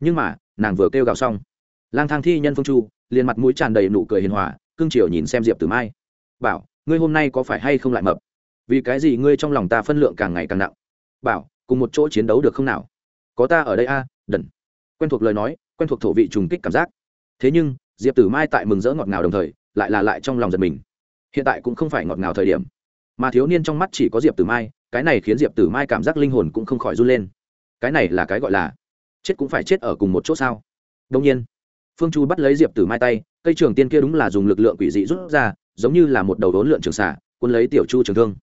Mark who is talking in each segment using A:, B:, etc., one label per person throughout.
A: nhưng mà, nàng vừa kêu gào xong. Lang thang thi nhân phương chu, liền mặt mũi tràn đầy nụ cười hiền hòa, cưng chiều nhìn xem diệp tử mai. Bảo, ngươi hôm nay có phải hay không lại mập? Vì cái gì ngươi trong lòng ta phân lượng càng ngày càng nặng? Bảo, cùng một chỗ chiến đấu được không nào? Có ta ở đây a, đần. Quen thuộc lời nói, quen thuộc thổ vị trùng kích cảm giác. Thế nhưng, diệp tử mai tại mừng rỡ ngọt ngào đồng thời, lại là lại trong lòng giật mình. Hiện tại cũng không phải ngọt ngào thời điểm. Mà thiếu niên trong mắt chỉ có diệp tử mai, cái này khiến diệp tử mai cảm giác linh hồn cũng không khỏi run lên. Cái này là cái gọi là chết cũng phải chết ở cùng một chỗ sao? Đông nhiên, phương chu bắt lấy diệp tử mai tay, cây trường tiên kia đúng là dùng lực lượng quỷ dị rút ra, giống như là một đầu đốn lượn trường xả quân lấy tiểu chu trường thương.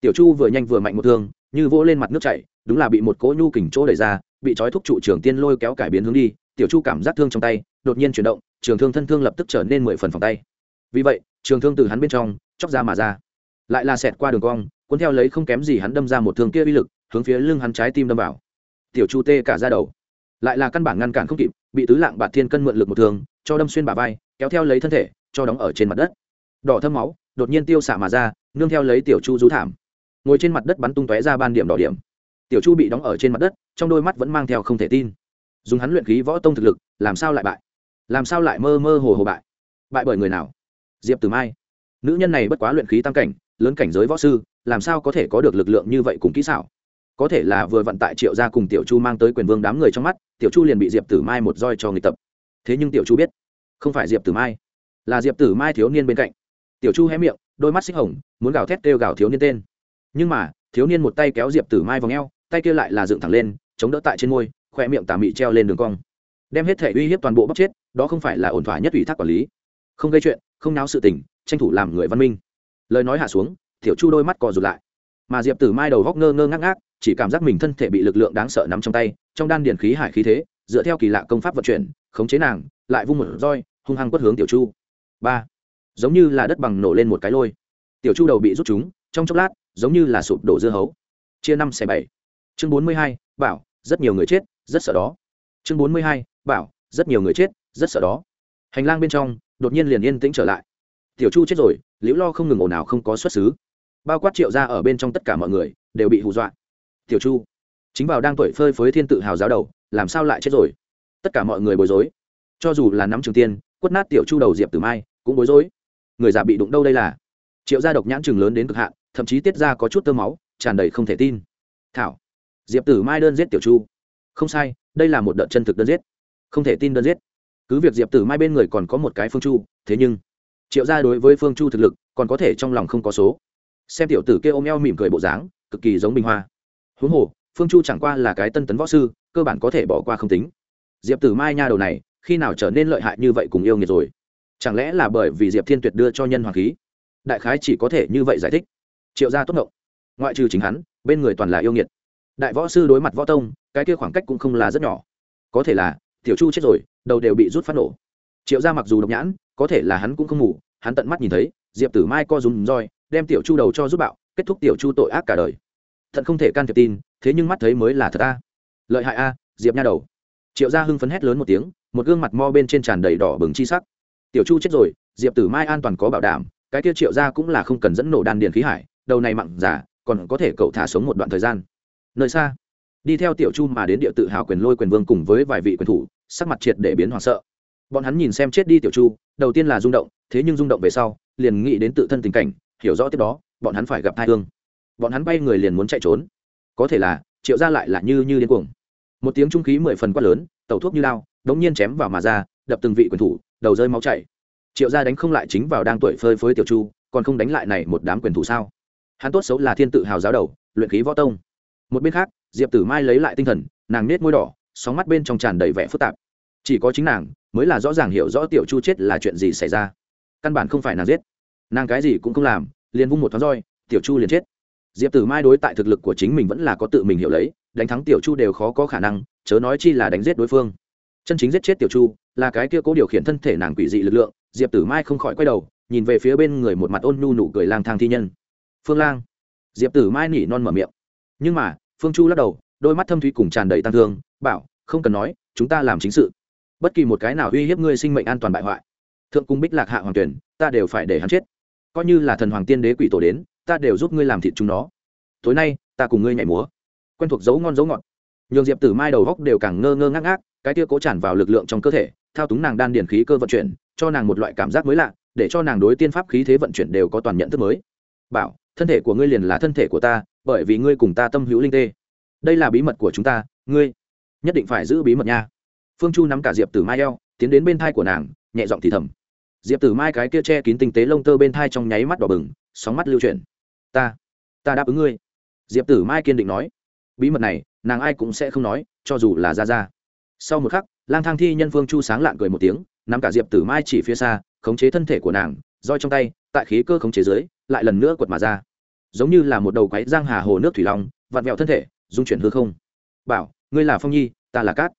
A: Tiểu chu vừa nhanh vừa mạnh một thương, như vỗ lên mặt nước chảy, đúng là bị một cỗ nhu kình chỗ đẩy ra, bị trói thúc trụ trường tiên lôi kéo cải biến hướng đi, tiểu chu cảm giác thương trong tay, đột nhiên chuyển động, trường thương thân thương lập tức trở nên mười phần phòng tay. Vì vậy, trường thương từ hắn bên trong, chóc ra mà ra. Lại là xẹt qua đường cong, cuốn theo lấy không kém gì hắn đâm ra một thương kia uy lực, hướng phía lưng hắn trái tim đâm vào. Tiểu chu tê cả ra đầu lại là căn bản ngăn cản không kịp bị tứ lạng bạt thiên cân mượn lực một thường, cho đâm xuyên bà vai kéo theo lấy thân thể cho đóng ở trên mặt đất. Đỏ thâm máu đột nhiên tiêu xả mà ra nương theo lấy tiểu chu rú thảm. Ngồi trên mặt đất bắn tung tóe ra ban điểm đỏ điểm. Tiểu chu bị đóng ở trên mặt đất trong đôi mắt vẫn mang theo không thể tin. Dùng hắn luyện khí võ tông thực lực làm sao lại bại? Làm sao lại mơ mơ hồ hồ bại? Bại bởi người nào? Diệp Tử mai. Nữ nhân này bất quá luyện khí tam cảnh lớn cảnh giới võ sư làm sao có thể có được lực lượng như vậy cùng kỹ xảo? Có thể là vừa vận tại triệu gia cùng tiểu chu mang tới quyền vương đám người trong mắt tiểu chu liền bị diệp tử mai một roi cho người tập. Thế nhưng tiểu chu biết, không phải diệp tử mai, là diệp tử mai thiếu niên bên cạnh. Tiểu chu hé miệng, đôi mắt xích hồng, muốn gào thét kêu gào thiếu niên tên. Nhưng mà, thiếu niên một tay kéo diệp tử mai vào ngheo tay kia lại là dựng thẳng lên, chống đỡ tại trên môi, khoe miệng tà mị treo lên đường cong. Đem hết thể uy hiếp toàn bộ bóc chết, đó không phải là ổn thỏa nhất ủy thác quản lý. Không gây chuyện, không náo sự tình, tranh thủ làm người văn minh. Lời nói hạ xuống, tiểu chu đôi mắt cò rụt lại. Mà diệp tử mai đầu góc ngơ ngơ ngác ngác, chỉ cảm giác mình thân thể bị lực lượng đáng sợ nắm trong tay trong đan điển khí hải khí thế, dựa theo kỳ lạ công pháp vận chuyển, khống chế nàng, lại vung một roi, hung hăng quất hướng tiểu chu. Ba, giống như là đất bằng nổ lên một cái lôi. Tiểu chu đầu bị rút chúng, trong chốc lát, giống như là sụp đổ dưa hấu. Chia năm xẻ bảy. Chương bốn mươi hai, bảo, rất nhiều người chết, rất sợ đó. Chương bốn mươi hai, bảo, rất nhiều người chết, rất sợ đó. Hành lang bên trong, đột nhiên liền yên tĩnh trở lại. Tiểu chu chết rồi, liễu lo không ngừng ồn ào không có xuất xứ. Bao quát triệu ra ở bên trong tất cả mọi người, đều bị hù dọa. Tiểu chu chính vào đang tuổi phơi phới thiên tự hào giáo đầu, làm sao lại chết rồi? Tất cả mọi người bối rối. Cho dù là nắm trường tiên, quất nát tiểu chu đầu diệp tử mai, cũng bối rối. Người già bị đụng đâu đây là? Triệu gia độc nhãn chừng lớn đến cực hạn, thậm chí tiết ra có chút tơ máu, tràn đầy không thể tin. Thảo, diệp tử mai đơn giết tiểu chu. Không sai, đây là một đợt chân thực đơn giết. Không thể tin đơn giết. Cứ việc diệp tử mai bên người còn có một cái phương chu, thế nhưng triệu gia đối với phương chu thực lực, còn có thể trong lòng không có số. Xem tiểu tử kia ôm eo mỉm cười bộ dáng, cực kỳ giống bình hoa. Huống hồ phương chu chẳng qua là cái tân tấn võ sư, cơ bản có thể bỏ qua không tính. Diệp tử mai nha đầu này, khi nào trở nên lợi hại như vậy cùng yêu nghiệt rồi? Chẳng lẽ là bởi vì diệp thiên tuyệt đưa cho nhân hoàng khí? Đại khái chỉ có thể như vậy giải thích. Triệu gia tốt ngộng ngoại trừ chính hắn, bên người toàn là yêu nghiệt. Đại võ sư đối mặt võ tông, cái kia khoảng cách cũng không là rất nhỏ. Có thể là, tiểu chu chết rồi, đầu đều bị rút phát nổ. Triệu gia mặc dù độc nhãn, có thể là hắn cũng không ngủ, hắn tận mắt nhìn thấy, diệp tử mai co dùng roi, đem tiểu chu đầu cho rút bạo, kết thúc tiểu chu tội ác cả đời thận không thể can thiệp tin, thế nhưng mắt thấy mới là thật a. Lợi hại a, diệp nha đầu. Triệu gia hưng phấn hét lớn một tiếng, một gương mặt mo bên trên tràn đầy đỏ bừng chi sắc. Tiểu chu chết rồi, diệp tử mai an toàn có bảo đảm, cái tiêu triệu gia cũng là không cần dẫn nổ đan điện khí hải, đầu này mặn giả còn có thể cậu thả sống một đoạn thời gian. Nơi xa, đi theo tiểu chu mà đến địa tự hào quyền lôi quyền vương cùng với vài vị quyền thủ, sắc mặt triệt để biến hoảng sợ. Bọn hắn nhìn xem chết đi tiểu chu, đầu tiên là rung động, thế nhưng rung động về sau, liền nghĩ đến tự thân tình cảnh, hiểu rõ tiếp đó, bọn hắn phải gặp hai thương bọn hắn bay người liền muốn chạy trốn. Có thể là, triệu ra lại là như như điên cuồng. Một tiếng trung khí mười phần quát lớn, tẩu thuốc như lao đống nhiên chém vào mà ra, đập từng vị quyền thủ, đầu rơi máu chảy. Triệu gia đánh không lại chính vào đang tuổi phơi phới tiểu chu, còn không đánh lại này một đám quyền thủ sao? Hắn tốt xấu là thiên tự hào giáo đầu, luyện khí võ tông. Một bên khác, diệp tử mai lấy lại tinh thần, nàng nết môi đỏ, sóng mắt bên trong tràn đầy vẻ phức tạp. Chỉ có chính nàng, mới là rõ ràng hiểu rõ tiểu chu chết là chuyện gì xảy ra. Căn bản không phải nàng giết. Nàng cái gì cũng không làm, liền vung một thoáng roi, tiểu chu liền chết diệp tử mai đối tại thực lực của chính mình vẫn là có tự mình hiểu lấy, đánh thắng tiểu chu đều khó có khả năng, chớ nói chi là đánh giết đối phương. Chân chính giết chết tiểu chu là cái kia cố điều khiển thân thể nàng quỷ dị lực lượng, diệp tử mai không khỏi quay đầu, nhìn về phía bên người một mặt ôn nhu nụ cười lang thang thi nhân. Phương lang. Diệp tử mai nỉ non mở miệng. Nhưng mà, phương chu lắc đầu, đôi mắt thâm thúy cùng tràn đầy tăng thương, bảo, không cần nói, chúng ta làm chính sự. Bất kỳ một cái nào uy hiếp ngươi sinh mệnh an toàn bại hoại. Thượng cung bích lạc hạ hoàng tuyển, ta đều phải để hắn chết. Coi như là thần hoàng tiên đế quỷ tổ đến ta đều giúp ngươi làm thịt chúng nó. Tối nay, ta cùng ngươi nhảy múa. Quen thuộc dấu ngon dấu ngọt. Nhường diệp tử mai đầu góc đều càng ngơ ngơ ngác ngác, cái kia cố tràn vào lực lượng trong cơ thể, thao túng nàng đan điền khí cơ vận chuyển, cho nàng một loại cảm giác mới lạ, để cho nàng đối tiên pháp khí thế vận chuyển đều có toàn nhận thức mới. Bảo, thân thể của ngươi liền là thân thể của ta, bởi vì ngươi cùng ta tâm hữu linh tê. Đây là bí mật của chúng ta, ngươi nhất định phải giữ bí mật nha. Phương chu nắm cả diệp tử mai eo, tiến đến bên thai của nàng, nhẹ giọng thì thầm. Diệp tử mai cái kia che kín tinh tế lông tơ bên thai trong nháy mắt đỏ bừng, sóng mắt lưu chuyển ta ta đáp ứng ngươi. Diệp tử mai kiên định nói. Bí mật này, nàng ai cũng sẽ không nói, cho dù là ra ra sau một khắc, lang thang thi nhân phương chu sáng lạn cười một tiếng, nắm cả diệp tử mai chỉ phía xa, khống chế thân thể của nàng, roi trong tay, tại khí cơ khống chế dưới, lại lần nữa quật mà ra. Giống như là một đầu quái giang hà hồ nước thủy long, vặn vẹo thân thể, dung chuyển hư không. Bảo, ngươi là phong nhi, ta là cát.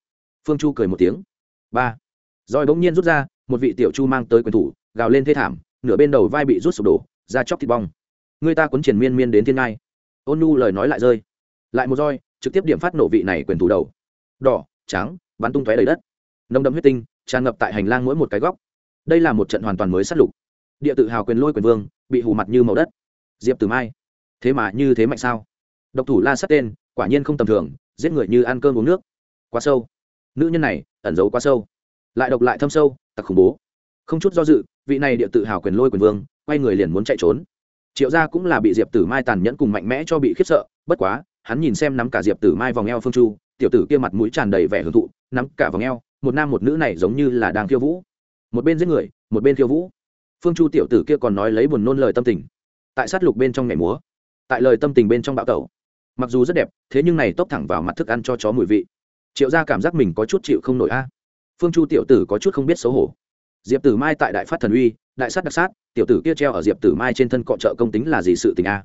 A: Phương chu cười một tiếng. Ba. Roi bỗng nhiên rút ra, một vị tiểu chu mang tới quyền thủ, gào lên thê thảm, nửa bên đầu vai bị rút sụp đổ ra chóc thịt bong người ta cuốn triển miên miên đến thiên ngai. Ôn nu lời nói lại rơi. Lại một roi, trực tiếp điểm phát nổ vị này quyền thủ đầu. Đỏ, trắng, bắn tung tóe đầy đất. Nồng đậm huyết tinh, tràn ngập tại hành lang mỗi một cái góc. Đây là một trận hoàn toàn mới sát lục. Địa tự hào quyền lôi quyền vương, bị hù mặt như màu đất. Diệp từ mai, thế mà như thế mạnh sao? Độc thủ la sát tên, quả nhiên không tầm thường, giết người như ăn cơm uống nước. Quá sâu. Nữ nhân này, ẩn giấu quá sâu. Lại độc lại thâm sâu, tặc khủng bố. Không chút do dự, vị này địa tự hào quyền lôi quyền vương, quay người liền muốn chạy trốn triệu gia cũng là bị diệp tử mai tàn nhẫn cùng mạnh mẽ cho bị khiếp sợ, bất quá, hắn nhìn xem nắm cả diệp tử mai vòng eo phương chu, tiểu tử kia mặt mũi tràn đầy vẻ hưởng thụ, nắm cả vòng eo, một nam một nữ này giống như là đang khiêu vũ. Một bên giết người, một bên khiêu vũ. Phương chu tiểu tử kia còn nói lấy buồn nôn lời tâm tình. Tại sát lục bên trong nhảy múa, tại lời tâm tình bên trong bạo tẩu. Mặc dù rất đẹp, thế nhưng này tốc thẳng vào mặt thức ăn cho chó mùi vị. Triệu gia cảm giác mình có chút chịu không nổi a. Phương chu tiểu tử có chút không biết xấu hổ diệp tử mai tại đại phát thần uy, đại sát đặc sát, tiểu tử kia treo ở diệp tử mai trên thân cọ trợ công tính là gì sự tình a?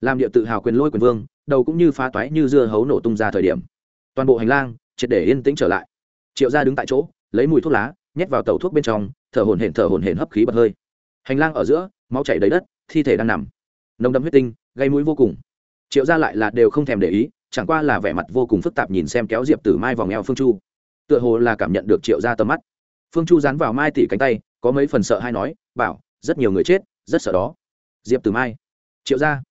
A: Làm địa tự hào quyền lôi quyền vương, đầu cũng như phá toái như dưa hấu nổ tung ra thời điểm. Toàn bộ hành lang, triệt để yên tĩnh trở lại. Triệu gia đứng tại chỗ, lấy mùi thuốc lá, nhét vào tàu thuốc bên trong, thở hổn hển thở hổn hển hấp khí bật hơi. Hành lang ở giữa, máu chảy đầy đất, thi thể đang nằm. Nồng đậm huyết tinh, gây mũi vô cùng. Triệu gia lại là đều không thèm để ý, chẳng qua là vẻ mặt vô cùng phức tạp nhìn xem kéo diệp tử mai vòng eo phương chu. Tựa hồ là cảm nhận được triệu gia tầm mắt phương chu dán vào mai tỷ cánh tay, có mấy phần sợ hay nói, bảo, rất nhiều người chết, rất sợ đó. Diệp tử mai, triệu gia,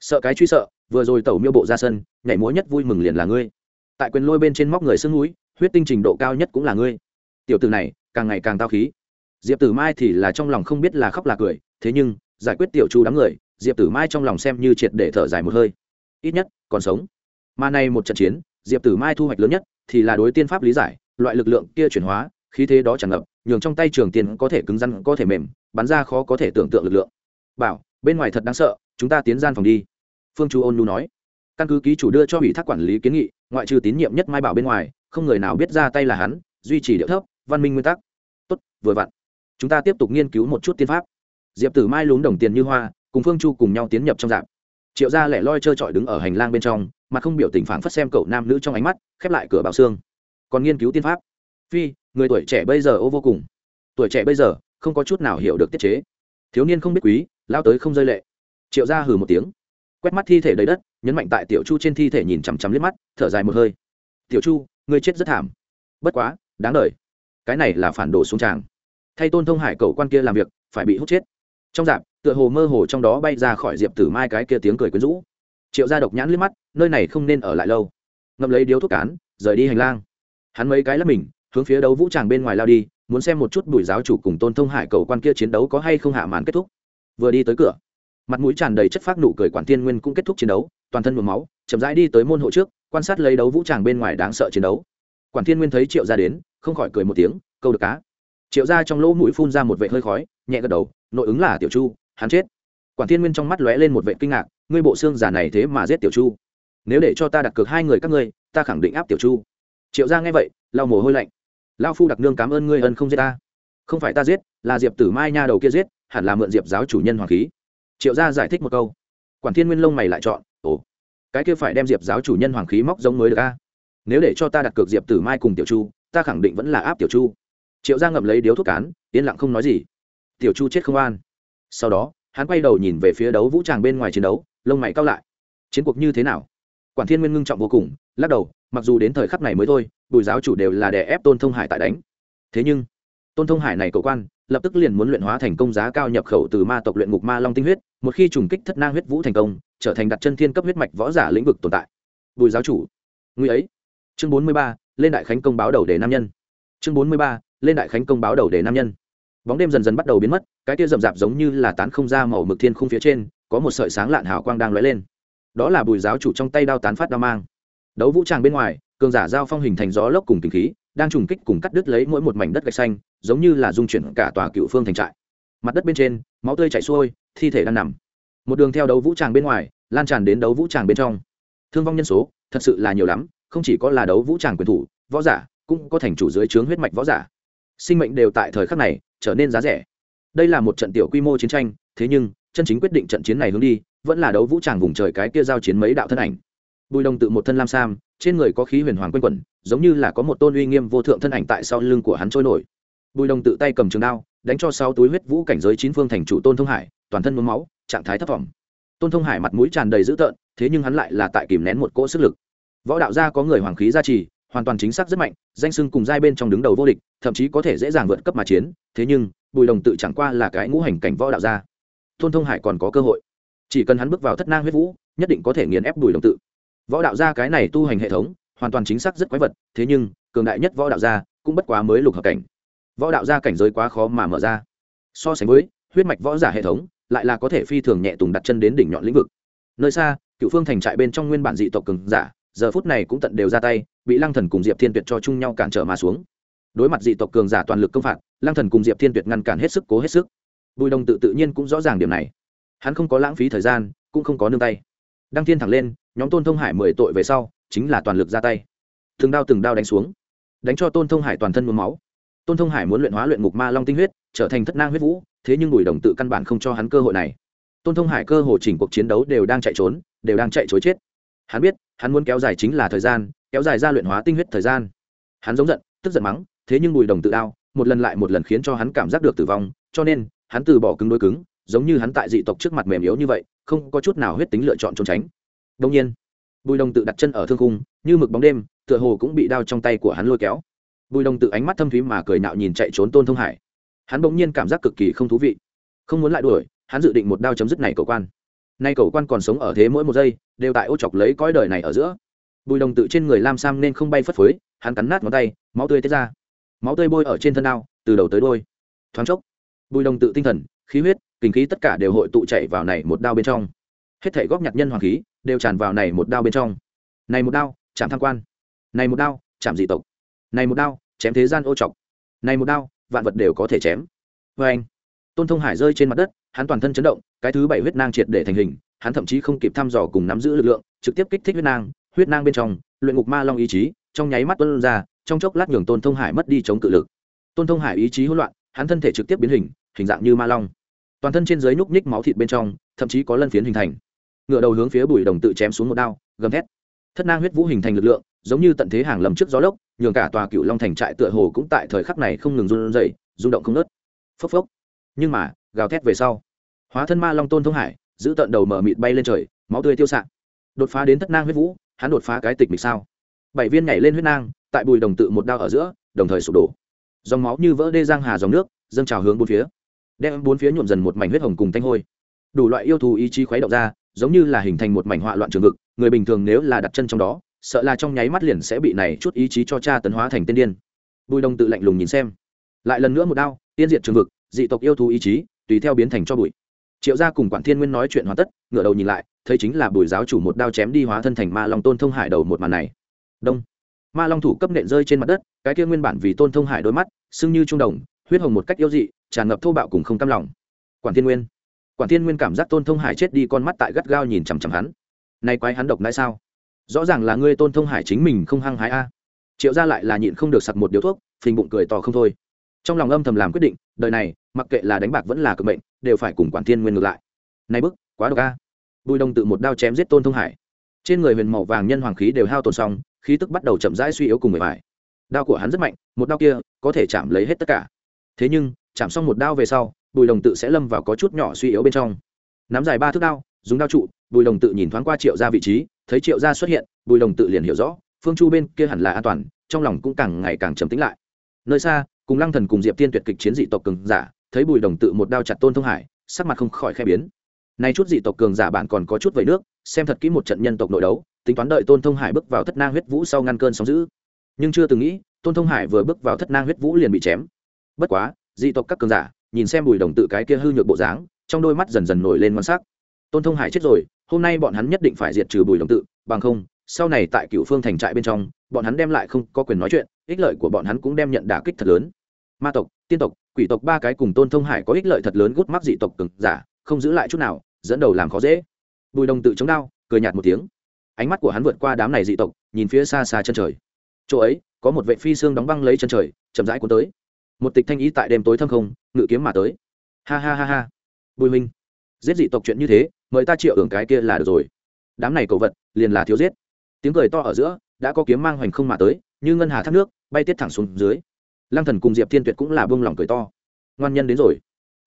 A: sợ cái truy sợ, vừa rồi tẩu miêu bộ ra sân, nhảy múa nhất vui mừng liền là ngươi. Tại quyền lôi bên trên móc người sưng núi, huyết tinh trình độ cao nhất cũng là ngươi. Tiểu tử này, càng ngày càng tao khí. Diệp tử mai thì là trong lòng không biết là khóc là cười, thế nhưng, giải quyết tiểu chu đám người, diệp tử mai trong lòng xem như triệt để thở dài một hơi. Ít nhất, còn sống. Mà này một trận chiến, diệp tử mai thu hoạch lớn nhất thì là đối tiên pháp lý giải, loại lực lượng kia chuyển hóa khí thế đó tràn ngập, nhường trong tay trường tiền có thể cứng rắn, có thể mềm, bắn ra khó có thể tưởng tượng lực lượng. Bảo, bên ngoài thật đáng sợ, chúng ta tiến gian phòng đi. Phương chu ôn lu nói. Căn cứ ký chủ đưa cho ủy thác quản lý kiến nghị, ngoại trừ tín nhiệm nhất mai bảo bên ngoài, không người nào biết ra tay là hắn, duy trì điệu thấp, văn minh nguyên tắc. Tốt, vừa vặn. Chúng ta tiếp tục nghiên cứu một chút tiên pháp. Diệp tử mai lún đồng tiền như hoa, cùng phương chu cùng nhau tiến nhập trong dạp. Triệu gia lẻ loi trơ trọi đứng ở hành lang bên trong mà không biểu tình phản phất xem cậu nam nữ trong ánh mắt, khép lại cửa bảo xương. Còn nghiên cứu tiên pháp? Phi người tuổi trẻ bây giờ ô vô cùng. Tuổi trẻ bây giờ, không có chút nào hiểu được tiết chế. Thiếu niên không biết quý, lao tới không rơi lệ. Triệu gia hừ một tiếng. Quét mắt thi thể đầy đất, nhấn mạnh tại tiểu chu trên thi thể nhìn chằm chằm liếc mắt, thở dài một hơi. Tiểu chu, ngươi chết rất thảm. Bất quá, đáng đời cái này là phản đồ xuống tràng. Thay tôn thông hải cầu quan kia làm việc, phải bị hút chết. Trong dạp, tựa hồ mơ hồ trong đó bay ra khỏi diệp tử mai cái kia tiếng cười quyến rũ. Triệu gia độc nhãn liếc mắt, nơi này không nên ở lại lâu. Ngậm lấy điếu thuốc cán, rời đi hành lang. Hắn mấy cái lắp mình hướng phía đấu vũ tràng bên ngoài lao đi, muốn xem một chút bùi giáo chủ cùng tôn thông hải cầu quan kia chiến đấu có hay không hạ màn kết thúc. Vừa đi tới cửa, mặt mũi tràn đầy chất phác nụ cười quản tiên nguyên cũng kết thúc chiến đấu, toàn thân nhuốm máu, chậm rãi đi tới môn hộ trước, quan sát lấy đấu vũ tràng bên ngoài đáng sợ chiến đấu. Quản tiên nguyên thấy triệu gia đến, không khỏi cười một tiếng, câu được cá. Triệu gia trong lỗ mũi phun ra một vệ hơi khói, nhẹ gật đầu, nội ứng là tiểu chu, hắn chết. Quản tiên nguyên trong mắt lóe lên một vệ kinh ngạc, ngươi bộ xương giả này thế mà giết tiểu chu. Nếu để cho ta đặt cược hai người các ngươi, ta khẳng định áp tiểu chu. Triệu gia nghe vậy, lau mồ hôi lạnh lao phu đặc nương cảm ơn ngươi ân không giết ta. Không phải ta giết, là diệp tử mai nha đầu kia giết, hẳn là mượn diệp giáo chủ nhân hoàng khí. Triệu gia giải thích một câu. Quản thiên nguyên lông mày lại chọn, ồ, cái kia phải đem diệp giáo chủ nhân hoàng khí móc giống mới được a. Nếu để cho ta đặt cược diệp tử mai cùng tiểu chu, ta khẳng định vẫn là áp tiểu chu. Triệu gia ngậm lấy điếu thuốc cán, yên lặng không nói gì. Tiểu chu chết không an. Sau đó, hắn quay đầu nhìn về phía đấu vũ tràng bên ngoài chiến đấu, lông mày cao lại. Chiến cuộc như thế nào? Quản thiên nguyên ngưng trọng vô cùng, lắc đầu, mặc dù đến thời khắc này mới thôi, bùi giáo chủ đều là đè ép tôn thông hải tại đánh. Thế nhưng, tôn thông hải này cầu quan, lập tức liền muốn luyện hóa thành công giá cao nhập khẩu từ ma tộc luyện ngục ma long tinh huyết, một khi trùng kích thất nang huyết vũ thành công, trở thành đặt chân thiên cấp huyết mạch võ giả lĩnh vực tồn tại. Bùi giáo chủ nguy ấy. Chương bốn mươi ba, lên đại khánh công báo đầu để nam nhân. Chương bốn mươi ba, lên đại khánh công báo đầu để nam nhân. Bóng đêm dần dần bắt đầu biến mất, cái kia rậm rạp giống như là tán không ra màu mực thiên khung phía trên, có một sợi sáng lạn hào quang đang lóe lên đó là bùi giáo chủ trong tay đao tán phát đao mang. Đấu vũ tràng bên ngoài, cường giả giao phong hình thành gió lốc cùng tình khí, đang trùng kích cùng cắt đứt lấy mỗi một mảnh đất gạch xanh, giống như là dung chuyển cả tòa cựu phương thành trại. Mặt đất bên trên, máu tươi chảy xuôi, thi thể đang nằm. Một đường theo đấu vũ tràng bên ngoài, lan tràn đến đấu vũ tràng bên trong. Thương vong nhân số, thật sự là nhiều lắm, không chỉ có là đấu vũ tràng quyền thủ, võ giả, cũng có thành chủ dưới trướng huyết mạch võ giả. Sinh mệnh đều tại thời khắc này, trở nên giá rẻ. Đây là một trận tiểu quy mô chiến tranh, thế nhưng, chân chính quyết định trận chiến này hướng đi vẫn là đấu vũ tràng vùng trời cái kia giao chiến mấy đạo thân ảnh. Bùi đồng tự một thân lam sam, trên người có khí huyền hoàng quanh quẩn, giống như là có một tôn uy nghiêm vô thượng thân ảnh tại sau lưng của hắn trôi nổi. Bùi đồng tự tay cầm trường đao, đánh cho sáu túi huyết vũ cảnh giới chín phương thành chủ tôn thông hải, toàn thân mướm máu, trạng thái thấp thỏm. Tôn thông hải mặt mũi tràn đầy dữ tợn, thế nhưng hắn lại là tại kìm nén một cỗ sức lực. Võ đạo gia có người hoàng khí gia trì, hoàn toàn chính xác rất mạnh, danh sưng cùng giai bên trong đứng đầu vô địch, thậm chí có thể dễ dàng vượt cấp mà chiến, thế nhưng bùi đồng tự chẳng qua là cái ngũ hành cảnh võ đạo gia. Tôn thông hải còn có cơ hội chỉ cần hắn bước vào thất nang huyết vũ, nhất định có thể nghiền ép bùi đồng tự. Võ đạo gia cái này tu hành hệ thống, hoàn toàn chính xác rất quái vật, thế nhưng, cường đại nhất võ đạo gia cũng bất quá mới lục hợp cảnh. Võ đạo gia cảnh giới quá khó mà mở ra. So sánh với, huyết mạch võ giả hệ thống, lại là có thể phi thường nhẹ tùng đặt chân đến đỉnh nhọn lĩnh vực. Nơi xa, cựu phương thành trại bên trong nguyên bản dị tộc cường giả, giờ phút này cũng tận đều ra tay, bị lăng thần cùng diệp thiên tuyệt cho chung nhau cản trở mà xuống. Đối mặt dị tộc cường giả toàn lực công phạt, lăng thần cùng diệp thiên tuyệt ngăn cản hết sức, cố hết sức. Bùi đồng tự tự nhiên cũng rõ ràng điểm này hắn không có lãng phí thời gian, cũng không có nương tay. Đăng thiên thẳng lên, nhóm tôn thông hải mười tội về sau, chính là toàn lực ra tay. Từng đao từng đao đánh xuống, đánh cho tôn thông hải toàn thân mướm máu. Tôn thông hải muốn luyện hóa luyện ngục ma long tinh huyết, trở thành thất nang huyết vũ, thế nhưng bùi đồng tự căn bản không cho hắn cơ hội này. Tôn thông hải cơ hồ chỉnh cuộc chiến đấu đều đang chạy trốn, đều đang chạy chối chết. Hắn biết, hắn muốn kéo dài chính là thời gian, kéo dài ra luyện hóa tinh huyết thời gian. Hắn giống giận, tức giận mắng, thế nhưng bùi đồng tự đao, một lần lại một lần khiến cho hắn cảm giác được tử vong, cho nên, hắn từ bỏ cứng đối cứng giống như hắn tại dị tộc trước mặt mềm yếu như vậy, không có chút nào huyết tính lựa chọn trốn tránh. Đông nhiên, bùi đồng tự đặt chân ở thương cung như mực bóng đêm, tựa hồ cũng bị đao trong tay của hắn lôi kéo. Bùi đồng tự ánh mắt thâm thúy mà cười nạo nhìn chạy trốn tôn thông hải. Hắn bỗng nhiên cảm giác cực kỳ không thú vị. Không muốn lại đuổi, hắn dự định một đao chấm dứt này cầu quan. Nay cầu quan còn sống ở thế mỗi một giây, đều tại ô chọc lấy cõi đời này ở giữa. Bùi đồng tự trên người lam sam nên không bay phất phới, hắn cắn nát ngón tay, máu tươi tiết ra. Máu tươi bôi ở trên thân đao, từ đầu tới đôi thoáng chốc, bùi đồng tự tinh thần, khí huyết kinh khí tất cả đều hội tụ chạy vào này một đao bên trong. Hết thể góp nhặt nhân hoàng khí, đều tràn vào này một đao bên trong. Này một đao, chạm tham quan. Này một đao, chạm dị tộc. Này một đao, chém thế gian ô trọc. Này một đao, vạn vật đều có thể chém. Vê anh, tôn thông hải rơi trên mặt đất, hắn toàn thân chấn động, cái thứ bảy huyết nang triệt để thành hình, hắn thậm chí không kịp thăm dò cùng nắm giữ lực lượng, trực tiếp kích thích huyết nang huyết nang bên trong, luyện ngục ma long ý chí, trong nháy mắt tuân ra, trong chốc lát nhường tôn thông hải mất đi chống cự lực. Tôn thông hải ý chí hỗn loạn, hắn thân thể trực tiếp biến hình hình dạng như ma long toàn thân trên dưới nhúc nhích máu thịt bên trong, thậm chí có lân phiến hình thành. Ngựa đầu hướng phía bùi đồng tự chém xuống một đao, gầm thét. Thất nang huyết vũ hình thành lực lượng, giống như tận thế hàng lầm trước gió lốc, nhường cả tòa cựu long thành trại tựa hồ cũng tại thời khắc này không ngừng run rẩy, rung động không nớt phốc phốc. Nhưng mà, gào thét về sau, hóa thân ma long tôn thông hải, giữ tận đầu mở mịt bay lên trời, máu tươi tiêu s đột phá đến thất nang huyết vũ, hắn đột phá cái tịch mịch sao? Bảy viên nhảy lên huyết nang, tại bùi đồng tự một đao ở giữa, đồng thời sụp đổ. Dòng máu như vỡ đê giang hà dòng nước, dâng trào hướng bốn phía đem bốn phía nhuộm dần một mảnh huyết hồng cùng tanh hôi. Đủ loại yêu thù ý chí khuấy động ra, giống như là hình thành một mảnh họa loạn trường vực, người bình thường nếu là đặt chân trong đó, sợ là trong nháy mắt liền sẽ bị này chút ý chí cho cha tấn hóa thành tên điên. Bùi đông tự lạnh lùng nhìn xem. Lại lần nữa một đao, tiên diệt trường vực, dị tộc yêu thú ý chí, tùy theo biến thành cho bụi. Triệu gia cùng quản thiên nguyên nói chuyện hoàn tất, ngửa đầu nhìn lại, thấy chính là bùi giáo chủ một đao chém đi hóa thân thành ma long tôn thông hải đầu một màn này. Đông. Ma long thủ cấp nện rơi trên mặt đất, cái kia nguyên bản vì tôn thông hải đôi mắt, sưng như trung đồng huyết hồng một cách yêu dị, tràn ngập thô bạo cùng không cam lòng. Quản thiên nguyên. Quản thiên nguyên cảm giác tôn thông hải chết đi con mắt tại gắt gao nhìn chằm chằm hắn. Nay quái hắn độc nãi sao? Rõ ràng là ngươi tôn thông hải chính mình không hăng hái a. Triệu ra lại là nhịn không được sặc một điếu thuốc, phình bụng cười to không thôi. Trong lòng âm thầm làm quyết định, đời này, mặc kệ là đánh bạc vẫn là cực mệnh, đều phải cùng quản thiên nguyên ngược lại. Nay bức, quá độc a. Bùi đông tự một đao chém giết tôn thông hải. Trên người huyền màu vàng nhân hoàng khí đều hao tồn xong, khí tức bắt đầu chậm rãi suy yếu cùng người phải đao của hắn rất mạnh, một đao kia có thể chạm lấy hết tất cả thế nhưng, chạm xong một đao về sau, bùi đồng tự sẽ lâm vào có chút nhỏ suy yếu bên trong. Nắm dài ba thước đao, dùng đao trụ, bùi đồng tự nhìn thoáng qua triệu ra vị trí, thấy triệu gia xuất hiện, bùi đồng tự liền hiểu rõ, phương chu bên kia hẳn là an toàn, trong lòng cũng càng ngày càng trầm tính lại. Nơi xa, cùng lăng thần cùng diệp tiên tuyệt kịch chiến dị tộc cường giả, thấy bùi đồng tự một đao chặt tôn thông hải, sắc mặt không khỏi khe biến. Nay chút dị tộc cường giả bạn còn có chút vẩy nước, xem thật kỹ một trận nhân tộc nội đấu, tính toán đợi tôn thông hải bước vào thất nang huyết vũ sau ngăn cơn sóng giữ nhưng chưa từng nghĩ, tôn thông hải vừa bước vào thất nang huyết vũ liền bị chém bất quá, dị tộc các cường giả, nhìn xem bùi đồng tự cái kia hư nhược bộ dáng, trong đôi mắt dần dần nổi lên ngon sắc. Tôn thông hải chết rồi, hôm nay bọn hắn nhất định phải diệt trừ bùi đồng tự, bằng không, sau này tại cựu phương thành trại bên trong, bọn hắn đem lại không có quyền nói chuyện, ích lợi của bọn hắn cũng đem nhận đả kích thật lớn. Ma tộc, tiên tộc, quỷ tộc ba cái cùng tôn thông hải có ích lợi thật lớn gút mắt dị tộc cường giả, không giữ lại chút nào, dẫn đầu làm khó dễ. Bùi đồng tự chống đao, cười nhạt một tiếng. Ánh mắt của hắn vượt qua đám này dị tộc, nhìn phía xa xa chân trời. Chỗ ấy, có một vệ phi xương đóng băng lấy chân trời, chậm rãi cuốn tới một tịch thanh ý tại đêm tối thâm không, ngự kiếm mà tới. Ha ha ha ha. Bùi minh giết dị tộc chuyện như thế, mời ta triệu hưởng cái kia là được rồi. Đám này cầu vật, liền là thiếu giết. Tiếng cười to ở giữa, đã có kiếm mang hoành không mà tới, như ngân hà thác nước, bay tiết thẳng xuống dưới. Lăng thần cùng diệp thiên tuyệt cũng là bông lòng cười to. Ngoan nhân đến rồi.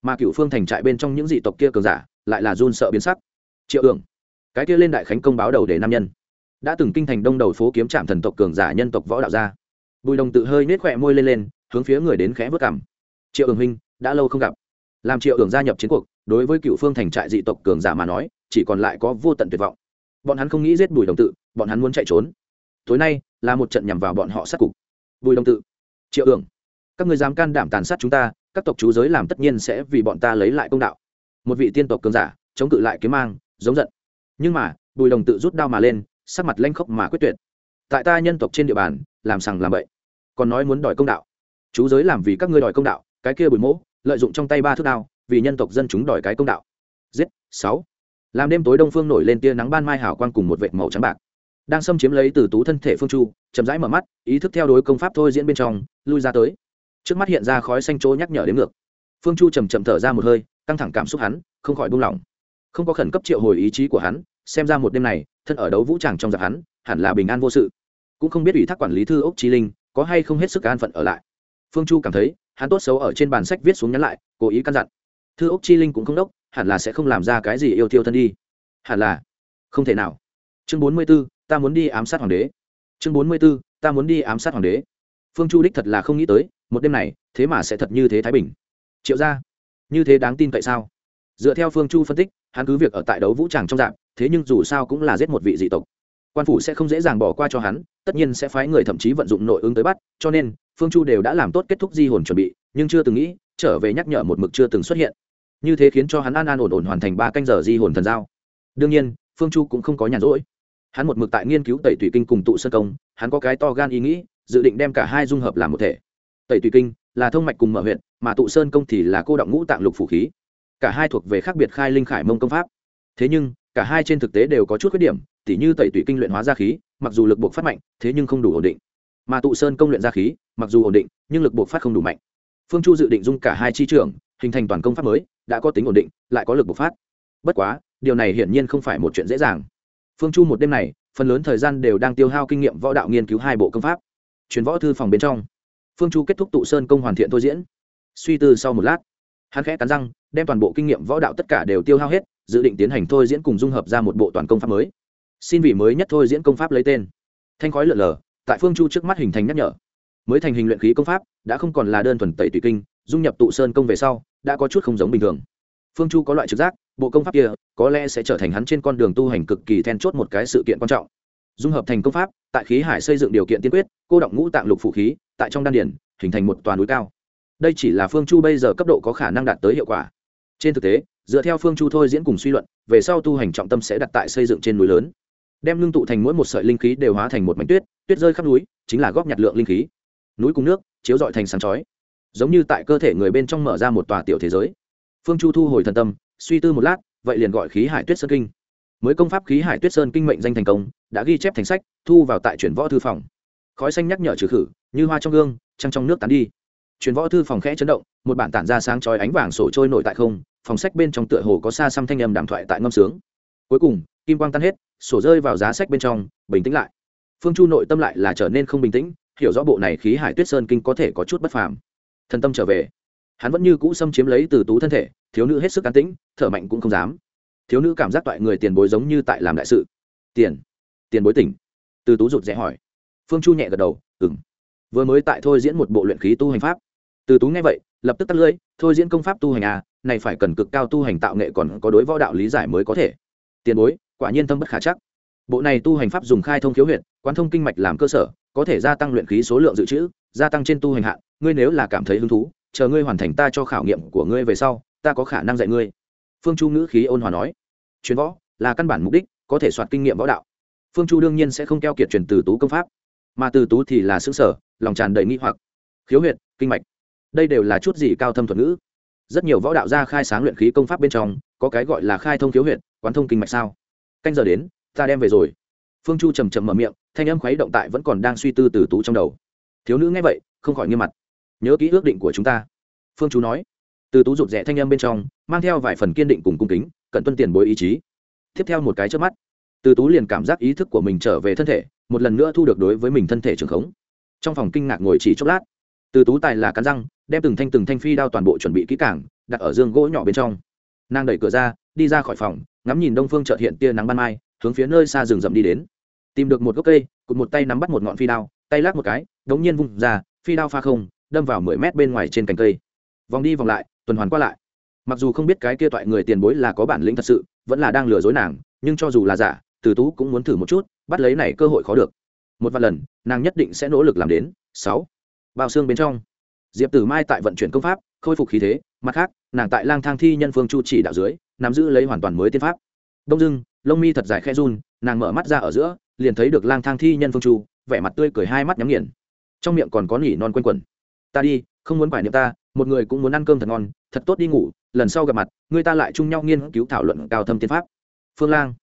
A: Mà cựu phương thành trại bên trong những dị tộc kia cường giả, lại là run sợ biến sắc. Triệu hưởng, cái kia lên đại khánh công báo đầu để nam nhân. Đã từng kinh thành đông đầu phố kiếm trạm thần tộc cường giả nhân tộc võ đạo gia bùi đồng tự hơi nết khỏe môi lên lên hướng phía người đến khẽ vớt cảm. Triệu ường huynh, đã lâu không gặp. Làm triệu ường gia nhập chiến cuộc, đối với cựu phương thành trại dị tộc cường giả mà nói, chỉ còn lại có vô tận tuyệt vọng. Bọn hắn không nghĩ giết bùi đồng tự, bọn hắn muốn chạy trốn. Tối nay là một trận nhằm vào bọn họ sát cục. Bùi đồng tự, triệu ường các người dám can đảm tàn sát chúng ta, các tộc chú giới làm tất nhiên sẽ vì bọn ta lấy lại công đạo. Một vị tiên tộc cường giả, chống cự lại kiếm mang, giống giận. Nhưng mà, bùi đồng tự rút đao mà lên, sắc mặt lanh khốc mà quyết tuyệt. Tại ta nhân tộc trên địa bàn, làm sằng làm bậy. Còn nói muốn đòi công đạo chú giới làm vì các ngươi đòi công đạo, cái kia bùi mỗ, lợi dụng trong tay ba thước đao, vì nhân tộc dân chúng đòi cái công đạo. Giết, sáu. Làm đêm tối đông phương nổi lên tia nắng ban mai hảo quang cùng một vệt màu trắng bạc. Đang xâm chiếm lấy từ tú thân thể phương chu, chậm rãi mở mắt, ý thức theo đối công pháp thôi diễn bên trong, lui ra tới. Trước mắt hiện ra khói xanh chỗ nhắc nhở đến ngược. Phương chu chầm chậm thở ra một hơi, căng thẳng cảm xúc hắn, không khỏi buông lỏng. Không có khẩn cấp triệu hồi ý chí của hắn, xem ra một đêm này, thân ở đấu vũ tràng trong giặc hắn, hẳn là bình an vô sự. Cũng không biết ủy thác quản lý thư ốc trí linh, có hay không hết sức an phận ở lại phương chu cảm thấy, hắn tốt xấu ở trên bàn sách viết xuống nhắn lại, cố ý căn dặn. Thư ốc chi linh cũng không đốc, hẳn là sẽ không làm ra cái gì yêu thiêu thân đi. Hẳn là, không thể nào. Chương bốn mươi b ố ta muốn đi ám sát hoàng đế. Chương bốn mươi b ố ta muốn đi ám sát hoàng đế. Phương chu đích thật là không nghĩ tới, một đêm này, thế mà sẽ thật như thế thái bình. Triệu ra như thế đáng tin cậy sao? Dựa theo phương chu phân tích, hắn cứ việc ở tại đấu vũ tràng trong dạng, thế nhưng dù sao cũng là giết một vị dị tộc. Quan phủ sẽ không dễ dàng bỏ qua cho hắn, tất nhiên sẽ phái người thậm chí vận dụng nội ứng tới bắt, cho nên phương chu đều đã làm tốt kết thúc di hồn chuẩn bị, nhưng chưa từng nghĩ, trở về nhắc nhở một mực chưa từng xuất hiện. Như thế khiến cho hắn an an ổn ổn hoàn thành ba canh giờ di hồn thần giao. Đương nhiên, phương chu cũng không có nhàn rỗi. Hắn một mực tại nghiên cứu tẩy tùy kinh cùng tụ sơn công, hắn có cái to gan ý nghĩ, dự định đem cả hai dung hợp làm một thể. Tẩy tùy kinh là thông mạch cùng mở huyện mà tụ sơn công thì là cô động ngũ tạng lục phủ khí. Cả hai thuộc về khác biệt khai linh khải mông công pháp. Thế nhưng, cả hai trên thực tế đều có chút khuyết điểm, tỉ như tẩy tủy kinh luyện hóa ra khí, mặc dù lực buộc phát mạnh, thế nhưng không đủ ổn định mà tụ sơn công luyện ra khí, mặc dù ổn định, nhưng lực buộc phát không đủ mạnh. Phương chu dự định dung cả hai chi trường hình thành toàn công pháp mới, đã có tính ổn định, lại có lực bộc phát. Bất quá, điều này hiển nhiên không phải một chuyện dễ dàng. Phương chu một đêm này, phần lớn thời gian đều đang tiêu hao kinh nghiệm võ đạo nghiên cứu hai bộ công pháp. Chuyến võ thư phòng bên trong, phương chu kết thúc tụ sơn công hoàn thiện thôi diễn. Suy tư sau một lát, hắn khẽ cắn răng, đem toàn bộ kinh nghiệm võ đạo tất cả đều tiêu hao hết, dự định tiến hành thôi diễn cùng dung hợp ra một bộ toàn công pháp mới. Xin vị mới nhất thôi diễn công pháp lấy tên. Thanh khói lượn lờ tại phương chu trước mắt hình thành nhắc nhở. Mới thành hình luyện khí công pháp, đã không còn là đơn thuần tẩy tùy kinh, dung nhập tụ sơn công về sau, đã có chút không giống bình thường. Phương chu có loại trực giác, bộ công pháp kia, có lẽ sẽ trở thành hắn trên con đường tu hành cực kỳ then chốt một cái sự kiện quan trọng. Dung hợp thành công pháp, tại khí hải xây dựng điều kiện tiên quyết, cô động ngũ tạng lục phụ khí, tại trong đan điển hình thành một toàn núi cao. Đây chỉ là phương chu bây giờ cấp độ có khả năng đạt tới hiệu quả. Trên thực tế, dựa theo phương chu thôi diễn cùng suy luận, về sau tu hành trọng tâm sẽ đặt tại xây dựng trên núi lớn. Đem ngưng tụ thành mỗi một sợi linh khí đều hóa thành một mảnh tuyết tuyết rơi khắp núi, chính là góp nhặt lượng linh khí. Núi cùng nước, chiếu dọi thành sáng chói. Giống như tại cơ thể người bên trong mở ra một tòa tiểu thế giới. Phương chu thu hồi thần tâm, suy tư một lát, vậy liền gọi khí hải tuyết sơn kinh. Mới công pháp khí hải tuyết sơn kinh mệnh danh thành công, đã ghi chép thành sách, thu vào tại chuyển võ thư phòng. Khói xanh nhắc nhở trừ khử, như hoa trong gương, trăng trong nước tán đi. Chuyển võ thư phòng khẽ chấn động, một bản tản ra sáng chói ánh vàng sổ trôi nổi tại không, phòng sách bên trong tựa hồ có xa xăm thanh âm đàm thoại tại ngâm sướng. Cuối cùng, kim quang tan hết, sổ rơi vào giá sách bên trong, bình tĩnh lại phương chu nội tâm lại là trở nên không bình tĩnh, hiểu rõ bộ này khí hải tuyết sơn kinh có thể có chút bất phàm. Thần tâm trở về, hắn vẫn như cũ xâm chiếm lấy từ tú thân thể, thiếu nữ hết sức an tĩnh, thở mạnh cũng không dám. Thiếu nữ cảm giác toại người tiền bối giống như tại làm đại sự. Tiền tiền bối tỉnh. Từ tú rụt rẽ hỏi. Phương chu nhẹ gật đầu ừng vừa mới tại thôi diễn một bộ luyện khí tu hành pháp. Từ tú nghe vậy, lập tức tắt lưỡi, thôi diễn công pháp tu hành à này phải cần cực cao tu hành tạo nghệ còn có đối võ đạo lý giải mới có thể. Tiền bối, quả nhiên tâm bất khả chắc bộ này tu hành pháp dùng khai thông khiếu huyệt, quán thông kinh mạch làm cơ sở, có thể gia tăng luyện khí số lượng dự trữ, gia tăng trên tu hành hạn. Ngươi nếu là cảm thấy hứng thú, chờ ngươi hoàn thành ta cho khảo nghiệm của ngươi về sau, ta có khả năng dạy ngươi. Phương chu ngữ khí ôn hòa nói. Truyền võ là căn bản mục đích, có thể soạt kinh nghiệm võ đạo. Phương chu đương nhiên sẽ không keo kiệt truyền từ tú công pháp, mà từ tú thì là xứng sở, lòng tràn đầy nghi hoặc. Khiếu huyệt, kinh mạch, đây đều là chút gì cao thâm thuật ngữ. Rất nhiều võ đạo gia khai sáng luyện khí công pháp bên trong, có cái gọi là khai thông khiếu huyệt, quán thông kinh mạch sao? Canh giờ đến ta đem về rồi. Phương chu trầm trầm mở miệng, thanh âm khuấy động tại vẫn còn đang suy tư từ tú trong đầu. Thiếu nữ nghe vậy, không khỏi nghiêm mặt. Nhớ kỹ ước định của chúng ta. Phương chú nói. Từ tú rụt rẽ thanh âm bên trong, mang theo vài phần kiên định cùng cung kính cận tuân tiền bối ý chí. Tiếp theo một cái trước mắt, từ tú liền cảm giác ý thức của mình trở về thân thể, một lần nữa thu được đối với mình thân thể trường khống. Trong phòng kinh ngạc ngồi chỉ chốc lát, từ tú tài là cắn răng, đem từng thanh từng thanh phi đao toàn bộ chuẩn bị kỹ cảng đặt ở dương gỗ nhỏ bên trong. Nàng đẩy cửa ra, đi ra khỏi phòng, ngắm nhìn đông phương trợt hiện tia nắng ban mai hướng phía nơi xa rừng rậm đi đến. Tìm được một gốc cây, cụt một tay nắm bắt một ngọn phi đao, tay lắc một cái, đống nhiên vung ra, phi đao pha không, đâm vào mười mét bên ngoài trên cành cây. Vòng đi vòng lại, tuần hoàn qua lại. Mặc dù không biết cái kia toại người tiền bối là có bản lĩnh thật sự, vẫn là đang lừa dối nàng, nhưng cho dù là giả, từ tú cũng muốn thử một chút, bắt lấy này cơ hội khó được. Một vài lần, nàng nhất định sẽ nỗ lực làm đến. Sáu. Bao xương bên trong. Diệp tử mai tại vận chuyển công pháp, khôi phục khí thế, mặt khác, nàng tại lang thang thi nhân phương chu chỉ đạo dưới, nắm giữ lấy hoàn toàn mới tiên pháp đông dưng, lông mi thật dài khe run, nàng mở mắt ra ở giữa, liền thấy được lang thang thi nhân phương chu, vẻ mặt tươi cười hai mắt nhắm nghiền. Trong miệng còn có nỉ non quanh quẩn. Ta đi, không muốn phải niệm ta, một người cũng muốn ăn cơm thật ngon, thật tốt đi ngủ, lần sau gặp mặt, người ta lại chung nhau nghiên cứu thảo luận cao thâm tiên pháp. Phương lang,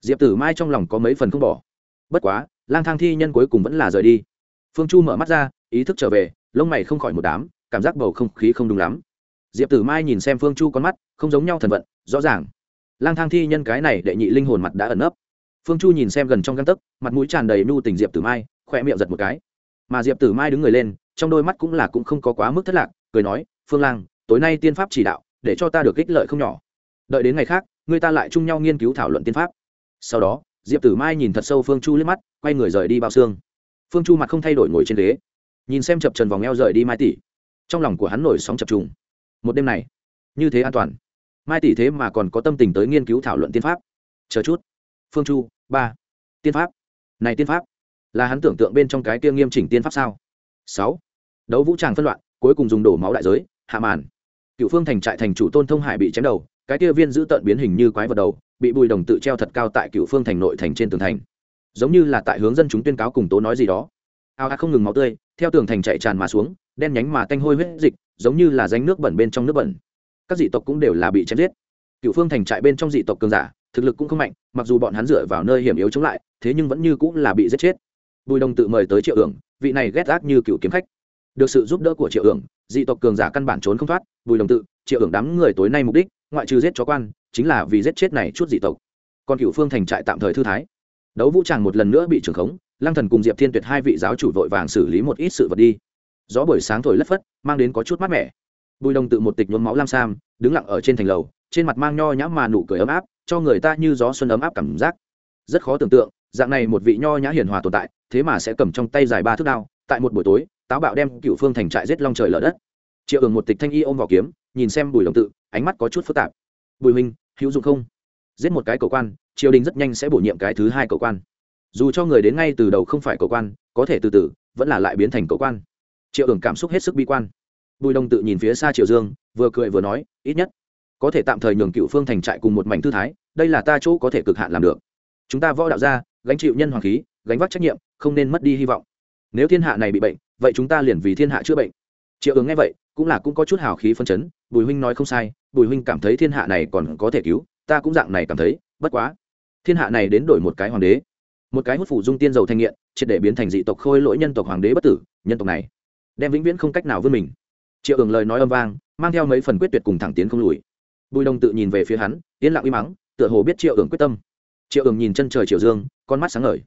A: diệp tử mai trong lòng có mấy phần không bỏ. Bất quá, lang thang thi nhân cuối cùng vẫn là rời đi. Phương chu mở mắt ra, ý thức trở về, lông mày không khỏi một đám, cảm giác bầu không khí không đúng lắm. Diệp tử mai nhìn xem phương chu con mắt, không giống nhau thần vận, rõ ràng lang thang thi nhân cái này đệ nhị linh hồn mặt đã ẩn ấp phương chu nhìn xem gần trong găng tấc, mặt mũi tràn đầy nhu tình diệp tử mai, khỏe miệng giật một cái. Mà diệp tử mai đứng người lên, trong đôi mắt cũng là cũng không có quá mức thất lạc, cười nói, phương lang, tối nay tiên pháp chỉ đạo, để cho ta được ích lợi không nhỏ. Đợi đến ngày khác, người ta lại chung nhau nghiên cứu thảo luận tiên pháp. Sau đó, diệp tử mai nhìn thật sâu phương chu liếc mắt, quay người rời đi bao xương. Phương chu mặt không thay đổi ngồi trên ghế, nhìn xem chập trần vòng eo rời đi mai tỷ. Trong lòng của hắn nổi sóng chập trùng. Một đêm này, như thế an toàn mai tỷ thế mà còn có tâm tình tới nghiên cứu thảo luận tiên pháp. Chờ chút. Phương chu, ba. Tiên pháp. Này tiên pháp, là hắn tưởng tượng bên trong cái kia nghiêm chỉnh tiên pháp sao? Sáu. Đấu vũ tràng phân loạn, cuối cùng dùng đổ máu đại giới, hạ màn. Cựu phương thành trại thành chủ tôn thông hải bị chém đầu, cái kia viên giữ tợn biến hình như quái vật đầu, bị bùi đồng tự treo thật cao tại cựu phương thành nội thành trên tường thành. Giống như là tại hướng dân chúng tuyên cáo cùng tố nói gì đó. Ao ạt không ngừng máu tươi, theo tường thành chạy tràn mà xuống, đen nhánh mà tanh hôi huyết dịch, giống như là danh nước bẩn bên trong nước bẩn các dị tộc cũng đều là bị chém giết. Cựu phương thành trại bên trong dị tộc cường giả, thực lực cũng không mạnh, mặc dù bọn hắn dựa vào nơi hiểm yếu chống lại, thế nhưng vẫn như cũng là bị giết chết. Bùi đồng tự mời tới triệu ưởng vị này ghét ác như cựu kiếm khách. Được sự giúp đỡ của triệu ưởng dị tộc cường giả căn bản trốn không thoát, bùi đồng tự, triệu ưởng đám người tối nay mục đích, ngoại trừ giết chó quan, chính là vì giết chết này chút dị tộc. Còn cựu phương thành trại tạm thời thư thái. Đấu vũ tràng một lần nữa bị trưởng khống, lăng thần cùng diệp thiên tuyệt hai vị giáo chủ vội vàng xử lý một ít sự vật đi. Gió buổi sáng thổi lất phất, mang đến có chút mát mẻ bùi đồng tự một tịch nhuốm máu lam sam, đứng lặng ở trên thành lầu, trên mặt mang nho nhã mà nụ cười ấm áp, cho người ta như gió xuân ấm áp cảm giác. Rất khó tưởng tượng, dạng này một vị nho nhã hiền hòa tồn tại, thế mà sẽ cầm trong tay dài ba thước đao, tại một buổi tối, táo bạo đem cựu phương thành trại giết long trời lở đất. Triệu ường một tịch thanh y ôm vào kiếm, nhìn xem bùi đồng tự, ánh mắt có chút phức tạp. Bùi minh hữu dụng không? Giết một cái cầu quan, triều đình rất nhanh sẽ bổ nhiệm cái thứ hai cầu quan. Dù cho người đến ngay từ đầu không phải cầu quan, có thể từ từ, vẫn là lại biến thành cầu quan. Triệu ường cảm xúc hết sức bi quan bùi đồng tự nhìn phía xa triều dương vừa cười vừa nói ít nhất có thể tạm thời nhường cựu phương thành trại cùng một mảnh thư thái đây là ta chỗ có thể cực hạn làm được. Chúng ta võ đạo gia, gánh chịu nhân hoàng khí gánh vác trách nhiệm không nên mất đi hy vọng. Nếu thiên hạ này bị bệnh vậy chúng ta liền vì thiên hạ chữa bệnh. Triệu ứng nghe vậy cũng là cũng có chút hào khí phân chấn bùi huynh nói không sai bùi huynh cảm thấy thiên hạ này còn có thể cứu ta cũng dạng này cảm thấy bất quá thiên hạ này đến đổi một cái hoàng đế một cái hút phủ dung tiên dầu thanh nghiện triệt để biến thành dị tộc khôi lỗi nhân tộc hoàng đế bất tử nhân tộc này đem vĩnh viễn không cách nào vươn mình triệu ứng lời nói âm vang, mang theo mấy phần quyết tuyệt cùng thẳng tiến không lùi. Bùi đồng tự nhìn về phía hắn, yên lặng uy mắng, tựa hồ biết triệu ứng quyết tâm. Triệu ứng nhìn chân trời triệu dương, con mắt sáng ngời.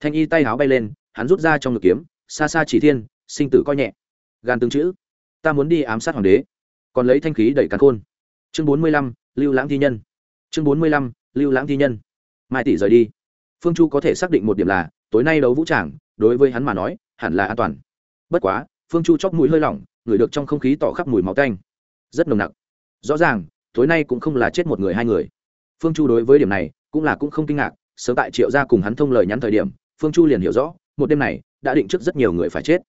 A: Thanh y tay háo bay lên, hắn rút ra trong ngực kiếm, xa xa chỉ thiên, sinh tử coi nhẹ. Gan tương chữ. Ta muốn đi ám sát hoàng đế. Còn lấy thanh khí đẩy cắn khôn. Chương bốn mươi lăm, lưu lãng thi nhân. Chương bốn mươi lăm, lưu lãng thi nhân. Mai tỷ rời đi. Phương chu có thể xác định một điểm là, tối nay đấu vũ tràng, đối với hắn mà nói, hẳn là an toàn. Bất quá, phương chu chóc mũi hơi lỏng ngửi được trong không khí tỏ khắp mùi máu tanh. Rất nồng nặc. Rõ ràng, tối nay cũng không là chết một người hai người. Phương chu đối với điểm này cũng là cũng không kinh ngạc, sớm tại triệu gia cùng hắn thông lời nhắn thời điểm, phương chu liền hiểu rõ, một đêm này đã định trước rất nhiều người phải chết.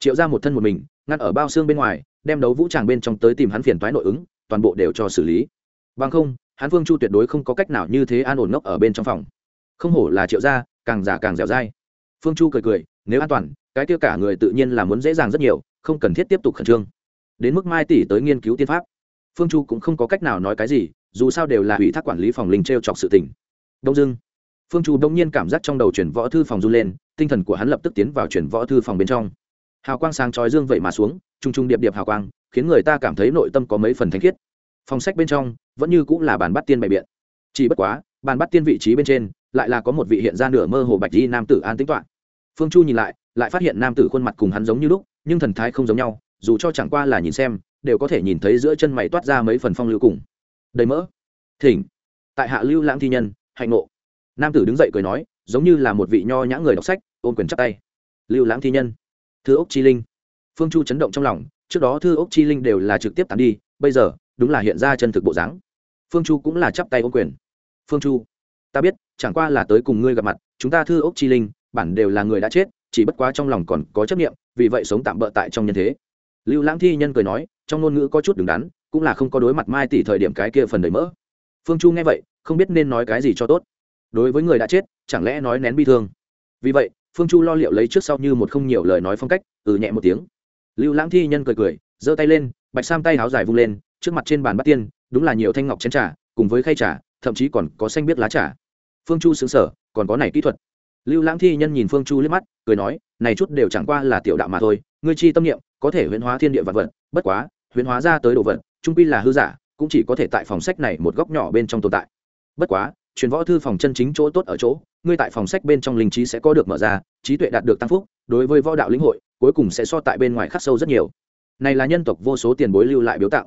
A: Triệu ra một thân một mình, ngăn ở bao xương bên ngoài, đem đấu vũ tràng bên trong tới tìm hắn phiền toái nội ứng, toàn bộ đều cho xử lý. Bằng không, hắn phương chu tuyệt đối không có cách nào như thế an ổn ngốc ở bên trong phòng. Không hổ là triệu gia, càng giả càng dẻo dai. Phương chu cười cười, nếu an toàn, cái kia cả người tự nhiên là muốn dễ dàng rất nhiều không cần thiết tiếp tục khẩn trương. Đến mức mai tỷ tới nghiên cứu tiên pháp. Phương chu cũng không có cách nào nói cái gì, dù sao đều là ủy thác quản lý phòng linh t r e o chọc sự tình. Đông dưng phương chu đông nhiên cảm giác trong đầu chuyển võ thư phòng run lên, tinh thần của hắn lập tức tiến vào chuyển võ thư phòng bên trong. Hào quang sáng trói dương vậy mà xuống t r u n g t r u n g điệp điệp hào quang, khiến người ta cảm thấy nội tâm có mấy phần thanh khiết. Phòng sách bên trong, vẫn như cũng là bàn bắt tiên bày biện. Chỉ bất quá, bàn bắt tiên vị trí bên trên, lại là có một vị hiện ra nửa mơ hồ bạch di nam tử an tính toạ phương chu nhìn lại lại phát hiện nam tử khuôn mặt cùng hắn giống như lúc, nhưng thần thái không giống nhau, dù cho chẳng qua là nhìn xem, đều có thể nhìn thấy giữa chân mày toát ra mấy phần phong lưu cùng. Đầy mỡ. Thỉnh. Tại hạ lưu lãng thi nhân, hạnh ngộ. Nam tử đứng dậy cười nói, giống như là một vị nho nhã người đọc sách, ôm quyền chắp tay. Lưu lãng thi nhân. Thư ốc chi linh. Phương chu chấn động trong lòng, trước đó thư ốc chi linh đều là trực tiếp tán đi, bây giờ, đúng là hiện ra chân thực bộ dáng. Phương chu cũng là chắp tay ô quyền. Phương chu, ta biết, chẳng qua là tới cùng ngươi gặp mặt, chúng ta thư ốc chi linh, bản đều là người đã chết chỉ bất quá trong lòng còn có chấp niệm, vì vậy sống tạm bỡ tại trong nhân thế. Lưu lãng thi nhân cười nói trong ngôn ngữ có chút đứng đắn cũng là không có đối mặt mai tỷ thời điểm cái kia phần đầy mỡ. Phương chu nghe vậy không biết nên nói cái gì cho tốt. Đối với người đã chết chẳng lẽ nói nén bi thương? Vì vậy phương chu lo liệu lấy trước sau như một không nhiều lời nói phong cách ừ nhẹ một tiếng. Lưu lãng thi nhân cười cười giơ tay lên bạch sam tay áo dài vung lên trước mặt trên bàn bát tiên đúng là nhiều thanh ngọc chén trà cùng với khay trà thậm chí còn có xanh biết lá trà. Phương chu sững sờ, còn có này kỹ thuật lưu lãng thi nhân nhìn phương chu liếc mắt, cười nói, này chút đều chẳng qua là tiểu đạo mà thôi, ngươi chi tâm niệm, có thể huyễn hóa thiên địa vật vật, bất quá, huyễn hóa ra tới đồ vật, trung quy là hư giả, cũng chỉ có thể tại phòng sách này một góc nhỏ bên trong tồn tại. Bất quá, truyền võ thư phòng chân chính chỗ tốt ở chỗ, ngươi tại phòng sách bên trong linh trí sẽ có được mở ra, trí tuệ đạt được tăng phúc, đối với võ đạo lĩnh hội, cuối cùng sẽ so tại bên ngoài khắc sâu rất nhiều. Này là nhân tộc vô số tiền bối lưu lại biếu tặng.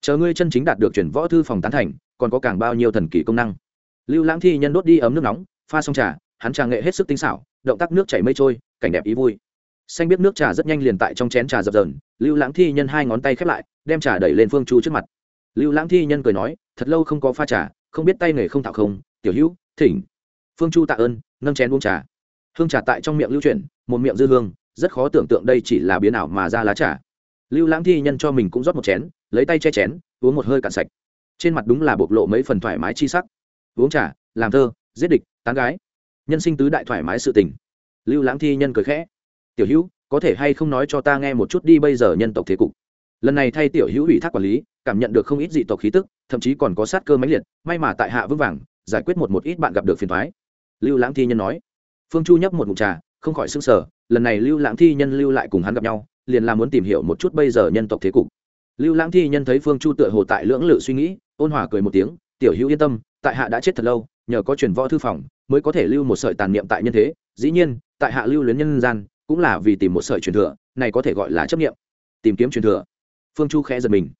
A: Chờ ngươi chân chính đạt được truyền võ thư phòng tán thành, còn có càng bao nhiêu thần kỳ công năng? Lưu lãng thi nhân đốt đi ấm nước nóng, pha xong trà hắn trà nghệ hết sức tinh xảo, động tác nước chảy mây trôi, cảnh đẹp ý vui. Xanh biết nước trà rất nhanh liền tại trong chén trà dập dờn, lưu lãng thi nhân hai ngón tay khép lại, đem trà đẩy lên phương chu trước mặt. Lưu lãng thi nhân cười nói, thật lâu không có pha trà, không biết tay nghề không thạo không, tiểu hữu, thỉnh. Phương chu tạ ơn, nâng chén uống trà. Hương trà tại trong miệng lưu chuyển, một miệng dư hương, rất khó tưởng tượng đây chỉ là biến ảo mà ra lá trà. Lưu lãng thi nhân cho mình cũng rót một chén, lấy tay che chén, uống một hơi cạn sạch. Trên mặt đúng là bộc lộ mấy phần thoải mái chi sắc. Uống trà, làm thơ, giết địch, tán gái nhân sinh tứ đại thoải mái sự tình. Lưu lãng thi nhân cười khẽ. Tiểu hữu, có thể hay không nói cho ta nghe một chút đi bây giờ nhân tộc thế cục? Lần này thay tiểu hữu ủy thác quản lý, cảm nhận được không ít dị tộc khí tức, thậm chí còn có sát cơ máy liệt, may mà tại hạ vững vàng, giải quyết một một ít bạn gặp được phiền thoái lưu lãng thi nhân nói. Phương chu nhấp một mục trà, không khỏi s ư n g sở lần này lưu lãng thi nhân lưu lại cùng hắn gặp nhau, liền là muốn tìm hiểu một chút bây giờ nhân tộc thế cục. Lưu lãng thi nhân thấy phương chu tựa hồ tại lưỡng lự suy nghĩ, ôn hòa cười một tiếng, tiểu hữu yên tâm, tại hạ đã chết thật lâu nhờ có truyền võ thư phòng mới có thể lưu một sợi tàn niệm tại nhân thế. Dĩ nhiên, tại hạ lưu luyến nhân gian cũng là vì tìm một sợi truyền thừa, này có thể gọi là chấp niệm. Tìm kiếm truyền thừa. Phương chu khẽ giật mình.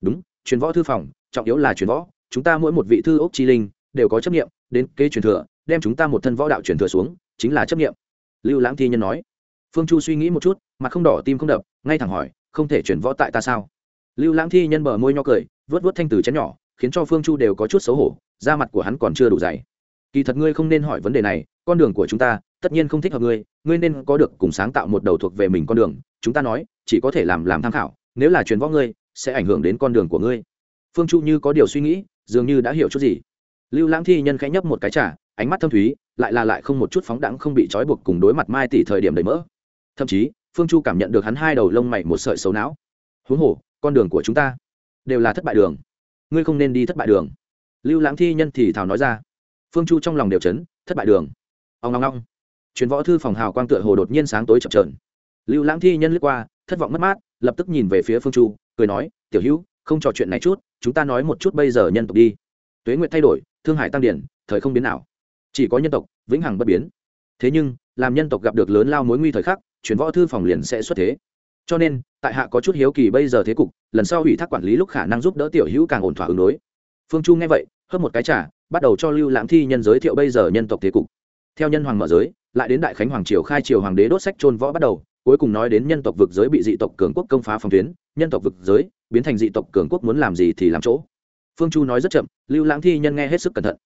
A: Đúng, truyền võ thư phòng, trọng yếu là truyền võ. Chúng ta mỗi một vị thư ốc chi linh đều có chấp niệm, đến kế truyền thừa, đem chúng ta một thân võ đạo truyền thừa xuống, chính là chấp niệm. Lưu lãng thi nhân nói. Phương chu suy nghĩ một chút, mặt không đỏ tim không đập, ngay thẳng hỏi, không thể truyền võ tại ta sao? Lưu lãng thi nhân bờ môi nho cười vớt vớt thanh từ chén nhỏ, khiến cho phương chu đều có chút xấu hổ da mặt của hắn còn chưa đủ dày. Kỳ thật ngươi không nên hỏi vấn đề này, con đường của chúng ta, tất nhiên không thích hợp ngươi ngươi nên có được cùng sáng tạo một đầu thuộc về mình con đường. Chúng ta nói, chỉ có thể làm làm tham khảo, nếu là truyền võ ngươi, sẽ ảnh hưởng đến con đường của ngươi. Phương chu như có điều suy nghĩ, dường như đã hiểu chút gì. Lưu lãng thi nhân khẽ nhấp một cái trà, ánh mắt thâm thúy, lại là lại không một chút phóng đẳng không bị trói buộc cùng đối mặt mai tỷ thời điểm đầy mỡ. Thậm chí, phương chu cảm nhận được hắn hai đầu lông mày một sợi xấu não. Huống hồ, con đường của chúng ta đều là thất bại đường. Ngươi không nên đi thất bại đường lưu lãng thi nhân thì thào nói ra. Phương chu trong lòng đều chấn, thất bại đường. Ông ngong ngong chuyến võ thư phòng hào quang tựa hồ đột nhiên sáng tối chập trờn lưu lãng thi nhân lướt qua, thất vọng mất mát, lập tức nhìn về phía phương chu, cười nói, tiểu hữu, không trò chuyện này chút, chúng ta nói một chút bây giờ nhân tộc đi. Tuế nguyện thay đổi, thương hải tăng điển, thời không biến nào chỉ có nhân tộc, vĩnh hằng bất biến. Thế nhưng, làm nhân tộc gặp được lớn lao mối nguy thời khắc chuyển võ thư phòng liền sẽ xuất thế. Cho nên, tại hạ có chút hiếu kỳ bây giờ thế cục, lần sau ủy thác quản lý lúc khả năng giúp đỡ tiểu hữu càng ổn thỏa ứng đối. Phương chu nghe vậy hớp một cái trả bắt đầu cho lưu lãng thi nhân giới thiệu bây giờ nhân tộc thế cục. Theo nhân hoàng mở giới, lại đến đại khánh hoàng triều khai triều hoàng đế đốt sách trôn võ bắt đầu, cuối cùng nói đến nhân tộc vực giới bị dị tộc cường quốc công phá phòng tuyến, nhân tộc vực giới biến thành dị tộc cường quốc muốn làm gì thì làm chỗ. Phương chu nói rất chậm, lưu lãng thi nhân nghe hết sức cẩn thận.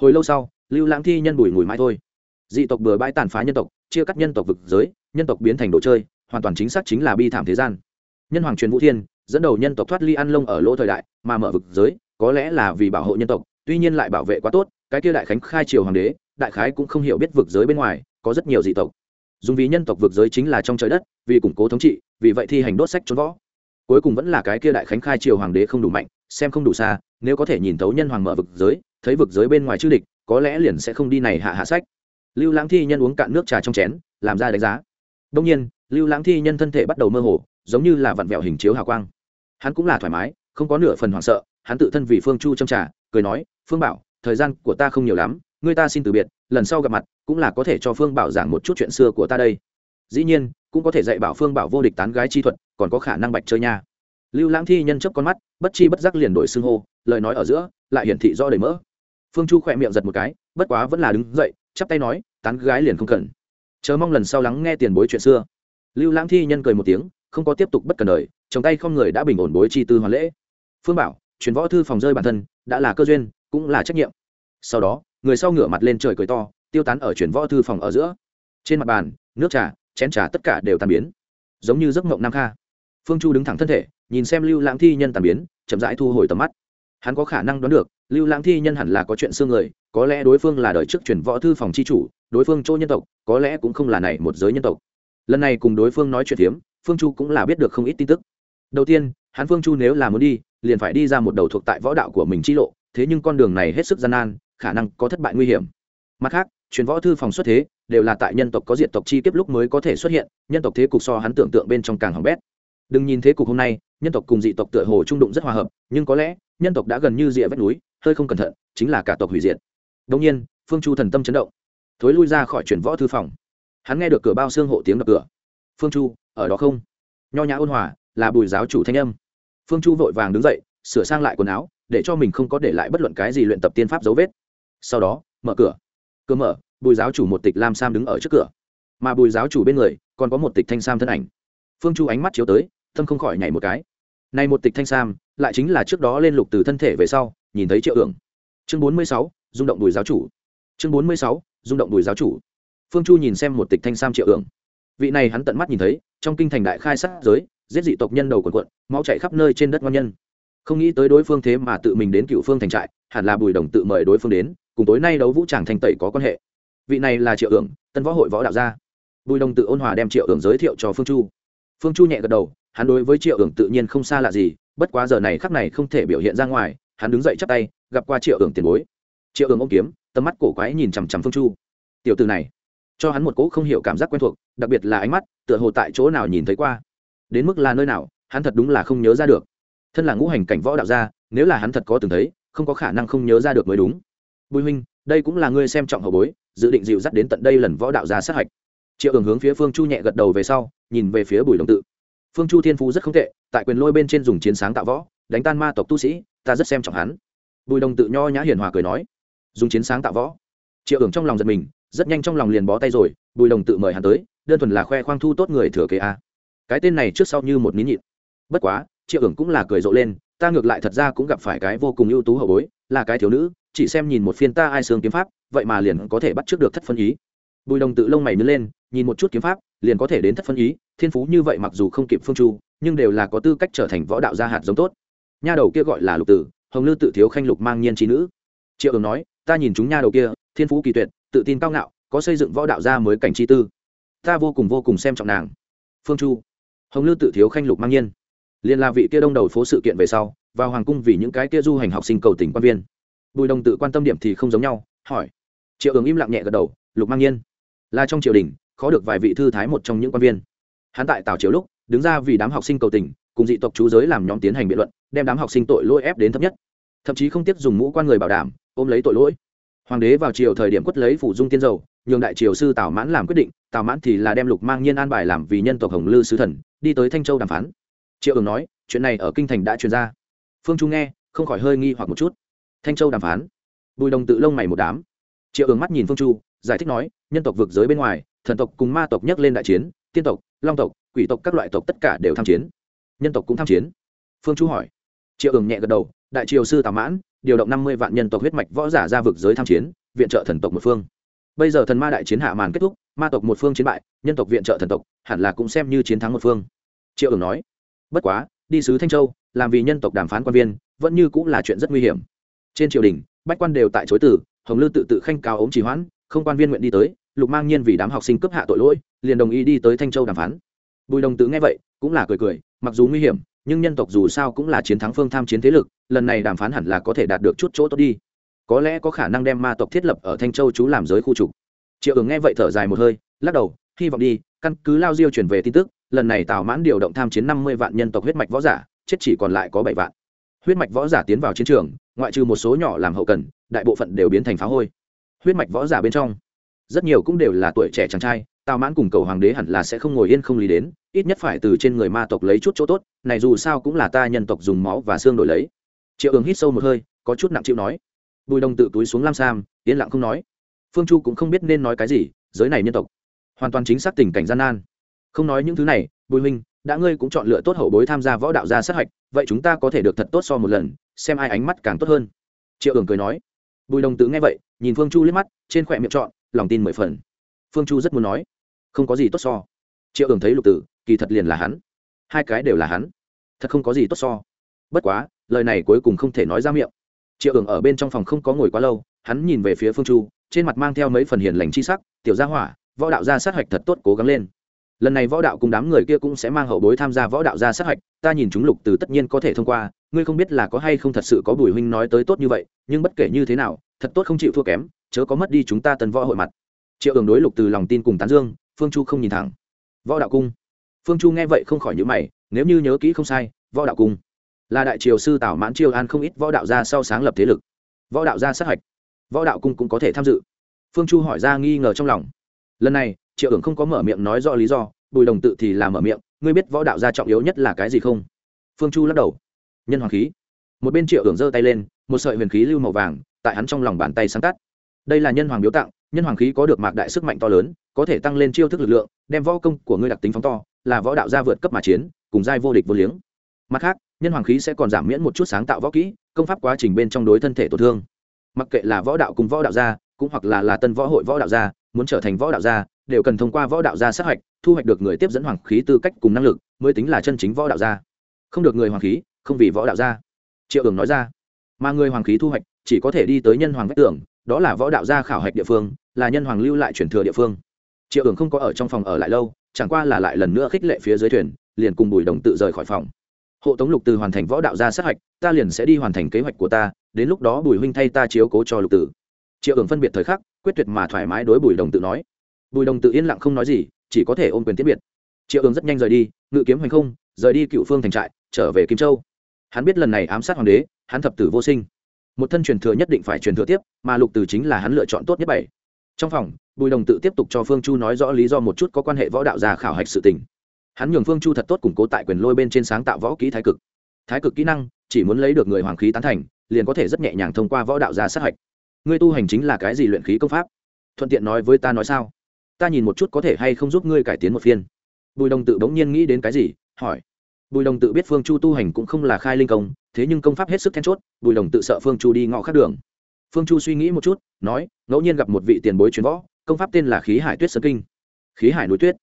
A: Hồi lâu sau, lưu lãng thi nhân bùi ngùi mãi thôi. Dị tộc bừa bãi tàn phá nhân tộc, chia cắt nhân tộc vực giới, nhân tộc biến thành đồ chơi, hoàn toàn chính xác chính là bi thảm thế gian. Nhân hoàng truyền vũ thiên, dẫn đầu nhân tộc thoát ly ăn lông ở lỗ thời đại, mà mở vực giới có lẽ là vì bảo hộ nhân tộc, tuy nhiên lại bảo vệ quá tốt, cái kia đại khánh khai triều hoàng đế, đại khái cũng không hiểu biết vực giới bên ngoài, có rất nhiều dị tộc. Dùng vì nhân tộc vực giới chính là trong trời đất, vì củng cố thống trị, vì vậy thi hành đốt sách trốn võ. Cuối cùng vẫn là cái kia đại khánh khai triều hoàng đế không đủ mạnh, xem không đủ xa, nếu có thể nhìn thấu nhân hoàng mở vực giới, thấy vực giới bên ngoài chư địch, có lẽ liền sẽ không đi này hạ hạ sách. Lưu lãng thi nhân uống cạn nước trà trong chén, làm ra đánh giá. Đông nhiên, lưu lãng thi nhân thân thể bắt đầu mơ hồ, giống như là vặn vẹo hình chiếu hào quang. Hắn cũng là thoải mái, không có nửa phần hoảng sợ hắn tự thân vì phương chu châm trà cười nói, phương bảo, thời gian của ta không nhiều lắm người ta xin từ biệt, lần sau gặp mặt, cũng là có thể cho phương bảo giảng một chút chuyện xưa của ta đây. Dĩ nhiên, cũng có thể dạy bảo phương bảo vô địch tán gái chi thuật, còn có khả năng bạch chơi nha. Lưu lãng thi nhân chấp con mắt, bất chi bất giác liền đổi xưng hô, lời nói ở giữa, lại hiển thị do đầy mỡ. Phương chu khỏe miệng giật một cái, bất quá vẫn là đứng dậy, chắp tay nói, tán gái liền không cần. Chờ mong lần sau lắng nghe tiền bối chuyện xưa. Lưu lãng thi nhân cười một tiếng, không có tiếp tục bất cần đời, trong tay không người đã bình ổn bối chi tư hoàn lễ. Phương bảo chuyển võ thư phòng rơi bản thân, đã là cơ duyên, cũng là trách nhiệm. Sau đó, người sau ngửa mặt lên trời cười to, tiêu tán ở chuyển võ thư phòng ở giữa. Trên mặt bàn, nước trà, chén trà tất cả đều tàn biến. Giống như giấc mộng nam kha. Phương chu đứng thẳng thân thể, nhìn xem lưu lãng thi nhân tàn biến, chậm rãi thu hồi tầm mắt. Hắn có khả năng đoán được, lưu lãng thi nhân hẳn là có chuyện xương người, có lẽ đối phương là đời trước chuyển võ thư phòng c h i chủ, đối phương chỗ nhân tộc, có lẽ cũng không là này một giới nhân tộc. Lần này cùng đối phương nói chuyện phiếm, phương chu cũng là biết được không ít tin tức. Đầu tiên, hắn phương chu nếu là muốn đi liền phải đi ra một đầu thuộc tại võ đạo của mình chi lộ, thế nhưng con đường này hết sức gian nan, khả năng có thất bại nguy hiểm. Mặt khác, truyền võ thư phòng xuất thế, đều là tại nhân tộc có diện tộc chi kiếp lúc mới có thể xuất hiện, nhân tộc thế cục so hắn tưởng tượng bên trong càng hỏng bét. Đừng nhìn thế cục hôm nay, nhân tộc cùng dị tộc tựa hồ trung đụng rất hòa hợp, nhưng có lẽ, nhân tộc đã gần như rìa vách núi, hơi không cẩn thận, chính là cả tộc hủy diệt. Đông nhiên, phương chu thần tâm chấn động, thối lui ra khỏi chuyển võ thư phòng. Hắn nghe được cửa bao xương hộ tiếng đập cửa. Phương chu, ở đó không? Nho nhã ôn hòa, là bùi giáo chủ thanh âm phương chu vội vàng đứng dậy, sửa sang lại quần áo, để cho mình không có để lại bất luận cái gì luyện tập tiên pháp dấu vết. Sau đó, mở cửa. Cửa mở, bùi giáo chủ một tịch lam sam đứng ở trước cửa. Mà bùi giáo chủ bên người, còn có một tịch thanh sam thân ảnh. Phương chu ánh mắt chiếu tới, tâm không khỏi nhảy một cái. Này một tịch thanh sam, lại chính là trước đó lên lục từ thân thể về sau, nhìn thấy triệu ưởng chương bốn mươi sáu, rung động bùi giáo chủ. Chương bốn mươi sáu, rung động bùi giáo chủ. Phương chu nhìn xem một tịch thanh sam triệu ưởng vị này hắn tận mắt nhìn thấy, trong kinh thành đại khai sát giới giết dị tộc nhân đầu quần quận, máu chạy khắp nơi trên đất ngon nhân. Không nghĩ tới đối phương thế mà tự mình đến cựu phương thành trại, hẳn là bùi đồng tự mời đối phương đến, cùng tối nay đấu vũ tràng thành tẩy có quan hệ. Vị này là triệu ưởng tân võ hội võ đạo gia. Bùi đồng tự ôn hòa đem triệu ưởng giới thiệu cho phương chu. Phương chu nhẹ gật đầu, hắn đối với triệu ưởng tự nhiên không xa lạ gì, bất quá giờ này khắc này không thể biểu hiện ra ngoài, hắn đứng dậy chắp tay, gặp qua triệu ưởng tiền bối. Triệu ưởng ôm kiếm, tầm mắt cổ quái nhìn chằm chằm phương chu. Tiểu từ này, cho hắn một cỗ không hiểu cảm giác quen thuộc, đặc biệt là ánh mắt, tựa hồ tại chỗ nào nhìn thấy qua đến mức là nơi nào, hắn thật đúng là không nhớ ra được. Thân là ngũ hành cảnh võ đạo gia, nếu là hắn thật có từng thấy, không có khả năng không nhớ ra được mới đúng. Bùi huynh, đây cũng là ngươi xem trọng hậu bối, dự định dịu dắt đến tận đây lần võ đạo gia sát hạch. Triệu ưởng hướng phía phương chu nhẹ gật đầu về sau, nhìn về phía bùi đồng tự. Phương chu thiên phú rất không tệ, tại quyền lôi bên trên dùng chiến sáng tạo võ, đánh tan ma tộc tu sĩ, ta rất xem trọng hắn. Bùi đồng tự nho nhã hiền hòa cười nói, dùng chiến sáng tạo võ. Triệu ưởng trong lòng giật mình, rất nhanh trong lòng liền bó tay rồi, bùi đồng tự mời hắn tới, đơn thuần là khoe khoang thu tốt người thừa kế a cái tên này trước sau như một nín nhịn. Bất quá, triệu ưởng cũng là cười rộ lên, ta ngược lại thật ra cũng gặp phải cái vô cùng ưu tú hậu bối, là cái thiếu nữ, chỉ xem nhìn một phiên ta ai sương kiếm pháp, vậy mà liền có thể bắt trước được thất phân ý. Bùi đồng tự lông mày nứt lên, nhìn một chút kiếm pháp, liền có thể đến thất phân ý, thiên phú như vậy mặc dù không kịp phương chu, nhưng đều là có tư cách trở thành võ đạo gia hạt giống tốt. Nha đầu kia gọi là lục tử, hồng lư tự thiếu khanh lục mang nhiên trí nữ. Triệu ưởng nói, ta nhìn chúng nha đầu kia, thiên phú kỳ tuyệt, tự tin cao ngạo, có xây dựng võ đạo gia mới cảnh chi tư. Ta vô cùng vô cùng xem trọng nàng. Phương chu hồng lư tự thiếu khanh lục mang nhiên. Liên là vị kia đông đầu phố sự kiện về sau, vào hoàng cung vì những cái kia du hành học sinh cầu tỉnh quan viên. Bùi đồng tự quan tâm điểm thì không giống nhau, hỏi. Triệu ứng im lặng nhẹ gật đầu, lục mang nhiên. Là trong triều đình, khó được vài vị thư thái một trong những quan viên. Hắn tại tào triều lúc, đứng ra vì đám học sinh cầu tình, cùng dị tộc chú giới làm nhóm tiến hành biện luận, đem đám học sinh tội lỗi ép đến thấp nhất. Thậm chí không tiếp dùng mũ quan người bảo đảm, ôm lấy tội lỗi hoàng đế vào triều thời điểm quất lấy phủ dung tiên dầu, nhường đại triều sư tào mãn làm quyết định, tào mãn thì là đem lục mang nhiên an bài làm vì nhân tộc hồng lư sứ thần, đi tới thanh châu đàm phán. Triệu ứng nói, chuyện này ở kinh thành đã truyền ra. Phương trung nghe, không khỏi hơi nghi hoặc một chút. Thanh châu đàm phán. Bùi đồng tự lông mày một đám. Triệu ứng mắt nhìn phương chu, giải thích nói, nhân tộc vực giới bên ngoài, thần tộc cùng ma tộc nhắc lên đại chiến, tiên tộc, long tộc, quỷ tộc các loại tộc tất cả đều tham chiến. Nhân tộc cũng tham chiến. Phương chu hỏi. Triệu ứng nhẹ gật đầu đại triều sư tào mãn, điều động năm mươi vạn nhân tộc huyết mạch võ giả ra vực giới tham chiến, viện trợ thần tộc một phương. Bây giờ thần ma đại chiến hạ màn kết thúc, ma tộc một phương chiến bại, nhân tộc viện trợ thần tộc, hẳn là cũng xem như chiến thắng một phương. Triệu ưởng nói, bất quá, đi sứ thanh châu, làm vì nhân tộc đàm phán quan viên, vẫn như cũng là chuyện rất nguy hiểm. Trên triều đình, bách quan đều tại chối tử hồng lư tự tự khanh cao ống trì hoãn, không quan viên nguyện đi tới, lục mang nhiên vì đám học sinh cấp hạ tội lỗi, liền đồng ý đi tới thanh châu đàm phán. Bùi đồng tứ nghe vậy, cũng là cười cười, mặc dù nguy hiểm nhưng nhân tộc dù sao cũng là chiến thắng phương tham chiến thế lực, lần này đàm phán hẳn là có thể đạt được chút chỗ tốt đi. Có lẽ có khả năng đem ma tộc thiết lập ở thanh châu chú làm giới khu trục. Triệu ứng nghe vậy thở dài một hơi, lắc đầu, hy vọng đi, căn cứ lao diêu chuyển về tin tức, lần này tào mãn điều động tham chiến năm mươi vạn nhân tộc huyết mạch võ giả, chết chỉ còn lại có bảy vạn. Huyết mạch võ giả tiến vào chiến trường, ngoại trừ một số nhỏ làm hậu cần, đại bộ phận đều biến thành phá hôi. Huyết mạch võ giả bên trong, rất nhiều cũng đều là tuổi trẻ chàng trai, tào mãn cùng cầu hoàng đế hẳn là sẽ không ngồi yên không lý đến ít nhất phải từ trên người ma tộc lấy chút chỗ tốt, này dù sao cũng là ta nhân tộc dùng máu và xương đổi lấy. Triệu ứng hít sâu một hơi, có chút nặng chịu nói. Bùi đồng tự túi xuống lam sam, yên lặng không nói. Phương chu cũng không biết nên nói cái gì, giới này nhân tộc, hoàn toàn chính xác tình cảnh gian nan. Không nói những thứ này, bùi minh đã ngươi cũng chọn lựa tốt hậu bối tham gia võ đạo gia sát hạch, vậy chúng ta có thể được thật tốt so một lần, xem ai ánh mắt càng tốt hơn. Triệu ưởng cười nói. Bùi đồng tự nghe vậy, nhìn phương chu liếc mắt, trên khỏe miệng chọn lòng tin mười phần. Phương chu rất muốn nói. Không có gì tốt so. Triệu ưởng thấy lục tử kỳ thật liền là hắn. Hai cái đều là hắn. Thật không có gì tốt so. Bất quá, lời này cuối cùng không thể nói ra miệng. Triệu ưởng ở bên trong phòng không có ngồi quá lâu, hắn nhìn về phía phương chu, trên mặt mang theo mấy phần hiền lành chi sắc, tiểu gia hỏa, võ đạo gia sát hạch thật tốt, cố gắng lên. Lần này võ đạo cùng đám người kia cũng sẽ mang hậu bối tham gia võ đạo gia sát hạch, ta nhìn chúng lục từ tất nhiên có thể thông qua, ngươi không biết là có hay không thật sự có bùi huynh nói tới tốt như vậy, nhưng bất kể như thế nào, thật tốt không chịu thua kém, chớ có mất đi chúng ta tần võ hội mặt. Triệu ưởng đối lục từ lòng tin cùng tán dương, phương chu không nhìn thẳng. Võ đạo cung phương chu nghe vậy không khỏi nhữ mày, nếu như nhớ kỹ không sai, võ đạo cung là đại triều sư tảo mãn triều an không ít võ đạo gia sau sáng lập thế lực. Võ đạo gia sát hạch, võ đạo cung cũng có thể tham dự. Phương chu hỏi ra nghi ngờ trong lòng. Lần này, triệu ưởng không có mở miệng nói rõ lý do, bùi đồng tự thì là mở miệng, ngươi biết võ đạo gia trọng yếu nhất là cái gì không? Phương chu lắc đầu. Nhân hoàng khí. Một bên triệu ưởng giơ tay lên, một sợi huyền khí lưu màu vàng, tại hắn trong lòng bàn tay sáng tắt. Đây là nhân hoàng biếu tặng, nhân hoàng khí có được mạc đại sức mạnh to lớn, có thể tăng lên chiêu thức lực lượng, đem võ công của ngươi đặc tính phóng to là võ đạo gia vượt cấp mà chiến, cùng giai vô địch vô liếng. Mặt khác, nhân hoàng khí sẽ còn giảm miễn một chút sáng tạo võ kỹ, công pháp quá trình bên trong đối thân thể tổn thương. Mặc kệ là võ đạo cùng võ đạo gia, cũng hoặc là là tân võ hội võ đạo gia, muốn trở thành võ đạo gia, đều cần thông qua võ đạo gia sát hạch thu hoạch được người tiếp dẫn hoàng khí tư cách cùng năng lực, mới tính là chân chính võ đạo gia. Không được người hoàng khí, không vì võ đạo gia. Triệu ưởng nói ra. Mà người hoàng khí thu hoạch, chỉ có thể đi tới nhân hoàng vách tưởng đó là võ đạo gia khảo hạch địa phương, là nhân hoàng lưu lại truyền thừa địa phương. Triệu ưởng không có ở trong phòng ở lại lâu chẳng qua là lại lần nữa khích lệ phía dưới thuyền, liền cùng bùi đồng tự rời khỏi phòng. Hộ tống lục từ hoàn thành võ đạo gia sát hạch, ta liền sẽ đi hoàn thành kế hoạch của ta, đến lúc đó bùi huynh thay ta chiếu cố cho lục tử triệu ưởng phân biệt thời khắc, quyết tuyệt mà thoải mái đối bùi đồng tự nói. Bùi đồng tự yên lặng không nói gì, chỉ có thể ôm quyền tiết biệt. Triệu ưởng rất nhanh rời đi, ngự kiếm hành không, rời đi cựu phương thành trại, trở về kim châu. Hắn biết lần này ám sát hoàng đế, hắn thập tử vô sinh. Một thân truyền thừa nhất định phải truyền thừa tiếp, mà lục từ chính là hắn lựa chọn tốt nhất bảy. Trong phòng bùi đồng tự tiếp tục cho phương chu nói rõ lý do một chút có quan hệ võ đạo gia khảo hạch sự tình. Hắn nhường phương chu thật tốt củng cố tại quyền lôi bên trên sáng tạo võ kỹ thái cực. Thái cực kỹ năng, chỉ muốn lấy được người hoàng khí tán thành, liền có thể rất nhẹ nhàng thông qua võ đạo gia sát hạch. Ngươi tu hành chính là cái gì luyện khí công pháp? Thuận tiện nói với ta nói sao? Ta nhìn một chút có thể hay không giúp ngươi cải tiến một phiên. Bùi đồng tự bỗng nhiên nghĩ đến cái gì, hỏi. Bùi đồng tự biết phương chu tu hành cũng không là khai linh công, thế nhưng công pháp hết sức then chốt, bùi đồng tự sợ phương chu đi ngõ khác đường. Phương chu suy nghĩ một chút, nói, ngẫu nhiên gặp một vị tiền bối chuyến võ công pháp tên là khí hải tuyết sơn kinh. Khí hải núi tuyết.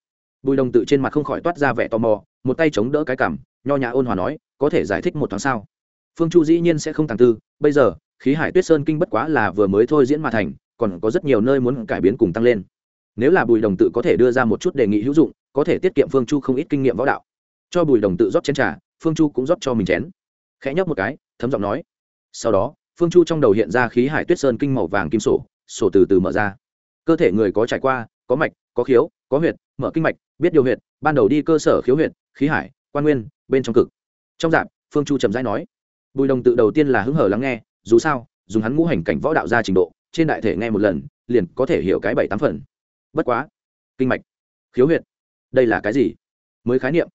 A: Bùi đồng tự trên mặt không khỏi toát ra vẻ tò mò, một tay chống đỡ cái cảm nho nhã ôn hòa nói, có thể giải thích một tháng sao? Phương chu dĩ nhiên sẽ không tàng tư, bây giờ, khí hải tuyết sơn kinh bất quá là vừa mới thôi diễn mà thành, còn có rất nhiều nơi muốn cải biến cùng tăng lên. Nếu là bùi đồng tự có thể đưa ra một chút đề nghị hữu dụng, có thể tiết kiệm phương chu không ít kinh nghiệm võ đạo. Cho bùi đồng tự rót chén t r à phương chu cũng rót cho mình chén. Khẽ nhấp một cái, thấm giọng nói. Sau đó, phương chu trong đầu hiện ra khí hải tuyết sơn kinh màu vàng kim sổ sổ từ từ mở ra cơ thể người có trải qua, có mạch, có khiếu, có huyệt, mở kinh mạch, biết điều huyệt, ban đầu đi cơ sở khiếu huyệt, khí hải, quan nguyên, bên trong cực. Trong dạp, phương chu trầm rãi nói, bùi đồng tự đầu tiên là hứng hở lắng nghe, dù sao, dùng hắn ngũ hành cảnh võ đạo ra trình độ, trên đại thể nghe một lần, liền có thể hiểu cái bảy tám phần. Bất quá, kinh mạch, khiếu huyệt, đây là cái gì? Mới khái niệm.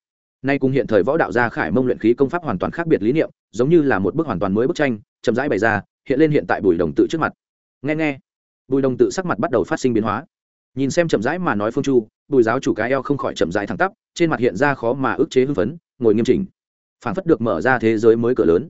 A: Nay cùng hiện thời võ đạo gia khải mông luyện khí công pháp hoàn toàn khác biệt lý niệm, giống như là một bức hoàn toàn mới bức tranh, chậm rãi bày ra, hiện lên hiện tại bùi đồng tự trước mặt. Nghe nghe bùi đồng tự sắc mặt bắt đầu phát sinh biến hóa. Nhìn xem chậm rãi mà nói phương chu, bùi giáo chủ cái eo không khỏi chậm rãi thẳng tắp, trên mặt hiện ra khó mà ức chế hưng phấn, ngồi nghiêm chỉnh. Phản phất được mở ra thế giới mới cửa lớn.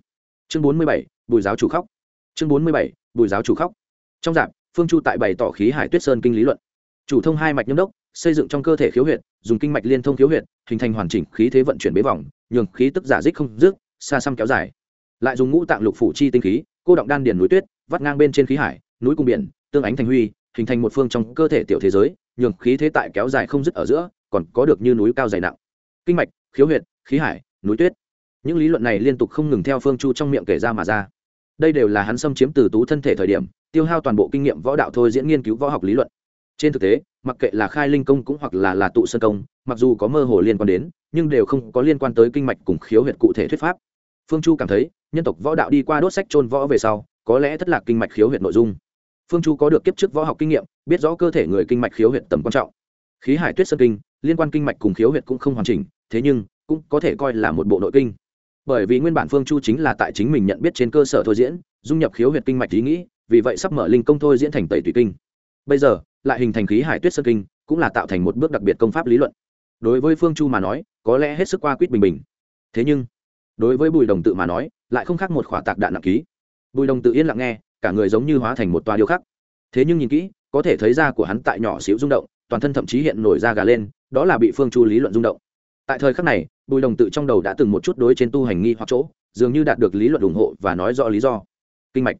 A: Chương bốn mươi bảy, bùi giáo chủ khóc. Chương bốn mươi bảy, bùi giáo chủ khóc. Trong dạp phương chu tại bày tỏ khí hải tuyết sơn kinh lý luận. Chủ thông hai mạch nhâm đốc, xây dựng trong cơ thể khiếu huyệt, dùng kinh mạch liên thông khiếu huyệt, hình thành hoàn chỉnh khí thế vận chuyển bế vòng, nhường khí tức giả dích không dứt, xa xăm kéo dài. Lại dùng ngũ tạng lục phủ chi tinh khí, cô động đan điền núi tuyết, vắt ngang bên trên khí hải, núi cung biển tương ánh thành huy, hình thành một phương trong cơ thể tiểu thế giới, nhường khí thế tại kéo dài không dứt ở giữa, còn có được như núi cao dày nặng. Kinh mạch, khiếu huyệt, khí hải, núi tuyết. Những lý luận này liên tục không ngừng theo phương chu trong miệng kể ra mà ra. Đây đều là hắn xâm chiếm từ tú thân thể thời điểm, tiêu hao toàn bộ kinh nghiệm võ đạo thôi diễn nghiên cứu võ học lý luận. Trên thực tế, mặc kệ là khai linh công cũng hoặc là là tụ sơn công, mặc dù có mơ hồ liên quan đến, nhưng đều không có liên quan tới kinh mạch cùng khiếu huyệt cụ thể thuyết pháp. Phương chu cảm thấy, nhân tộc võ đạo đi qua đốt sách trôn võ về sau, có lẽ thất lạc kinh mạch khiếu huyệt nội dung phương chu có được kiếp trước võ học kinh nghiệm, biết rõ cơ thể người kinh mạch khiếu huyệt tầm quan trọng. Khí hải tuyết sơn kinh, liên quan kinh mạch cùng khiếu huyệt cũng không hoàn chỉnh, thế nhưng, cũng có thể coi là một bộ nội kinh. Bởi vì nguyên bản phương chu chính là tại chính mình nhận biết trên cơ sở thôi diễn, dung nhập khiếu huyệt kinh mạch ý nghĩ, vì vậy sắp mở linh công thôi diễn thành tẩy tùy kinh. Bây giờ, lại hình thành khí hải tuyết sơn kinh, cũng là tạo thành một bước đặc biệt công pháp lý luận. Đối với phương chu mà nói, có lẽ hết sức qua quýt bình bình. Thế nhưng, đối với bùi đồng tự mà nói, lại không khác một khỏa tạc đạn nặng ký. Bùi đồng tự yên lặng nghe cả người giống như hóa thành một toa điêu khắc. Thế nhưng nhìn kỹ, có thể thấy da của hắn tại nhỏ xíu rung động, toàn thân thậm chí hiện nổi da gà lên, đó là bị phương chu lý luận rung động. Tại thời khắc này, bùi đồng tự trong đầu đã từng một chút đối trên tu hành nghi hoặc chỗ, dường như đạt được lý luận ủng hộ và nói rõ lý do. Kinh mạch,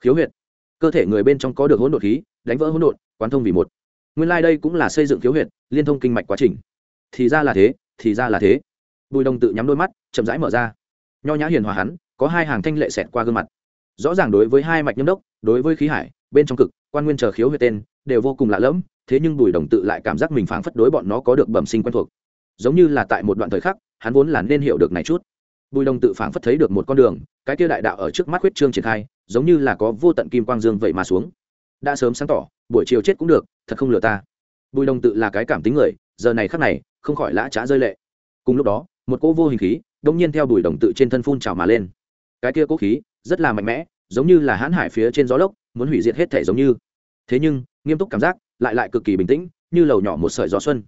A: khiếu huyệt. Cơ thể người bên trong có được hỗn độn khí, đánh vỡ hỗn độn, quán thông vì một. Nguyên lai、like、đây cũng là xây dựng khiếu huyệt, liên thông kinh mạch quá trình. Thì ra là thế, thì ra là thế. Bùi đồng tự nhắm đôi mắt, chậm rãi mở ra. Nho nhã hiền hòa hắn, có hai hàng thanh lệ xẹt qua gương mặt rõ ràng đối với hai mạch nhâm đốc, đối với khí hải, bên trong cực, quan nguyên chờ khiếu huyệt tên, đều vô cùng lạ lẫm, thế nhưng bùi đồng tự lại cảm giác mình phảng phất đối bọn nó có được bẩm sinh quen thuộc. Giống như là tại một đoạn thời khắc, hắn vốn là nên hiểu được này chút. Bùi đồng tự phảng phất thấy được một con đường, cái kia đại đạo ở trước mắt huyết trương triển khai, giống như là có vô tận kim quang dương vậy mà xuống. Đã sớm sáng tỏ, buổi chiều chết cũng được, thật không lừa ta. Bùi đồng tự là cái cảm tính người, giờ này khắc này, không khỏi lã trá rơi lệ. Cùng lúc đó, một cỗ vô hình khí đông nhiên theo bùi đồng tự trên thân phun trào mà lên. Cái kia cỗ khí rất là mạnh mẽ, giống như là hãn hải phía trên gió lốc, muốn hủy diệt hết thể giống như. Thế nhưng, nghiêm túc cảm giác, lại lại cực kỳ bình tĩnh, như lầu nhỏ một sợi gió xuân.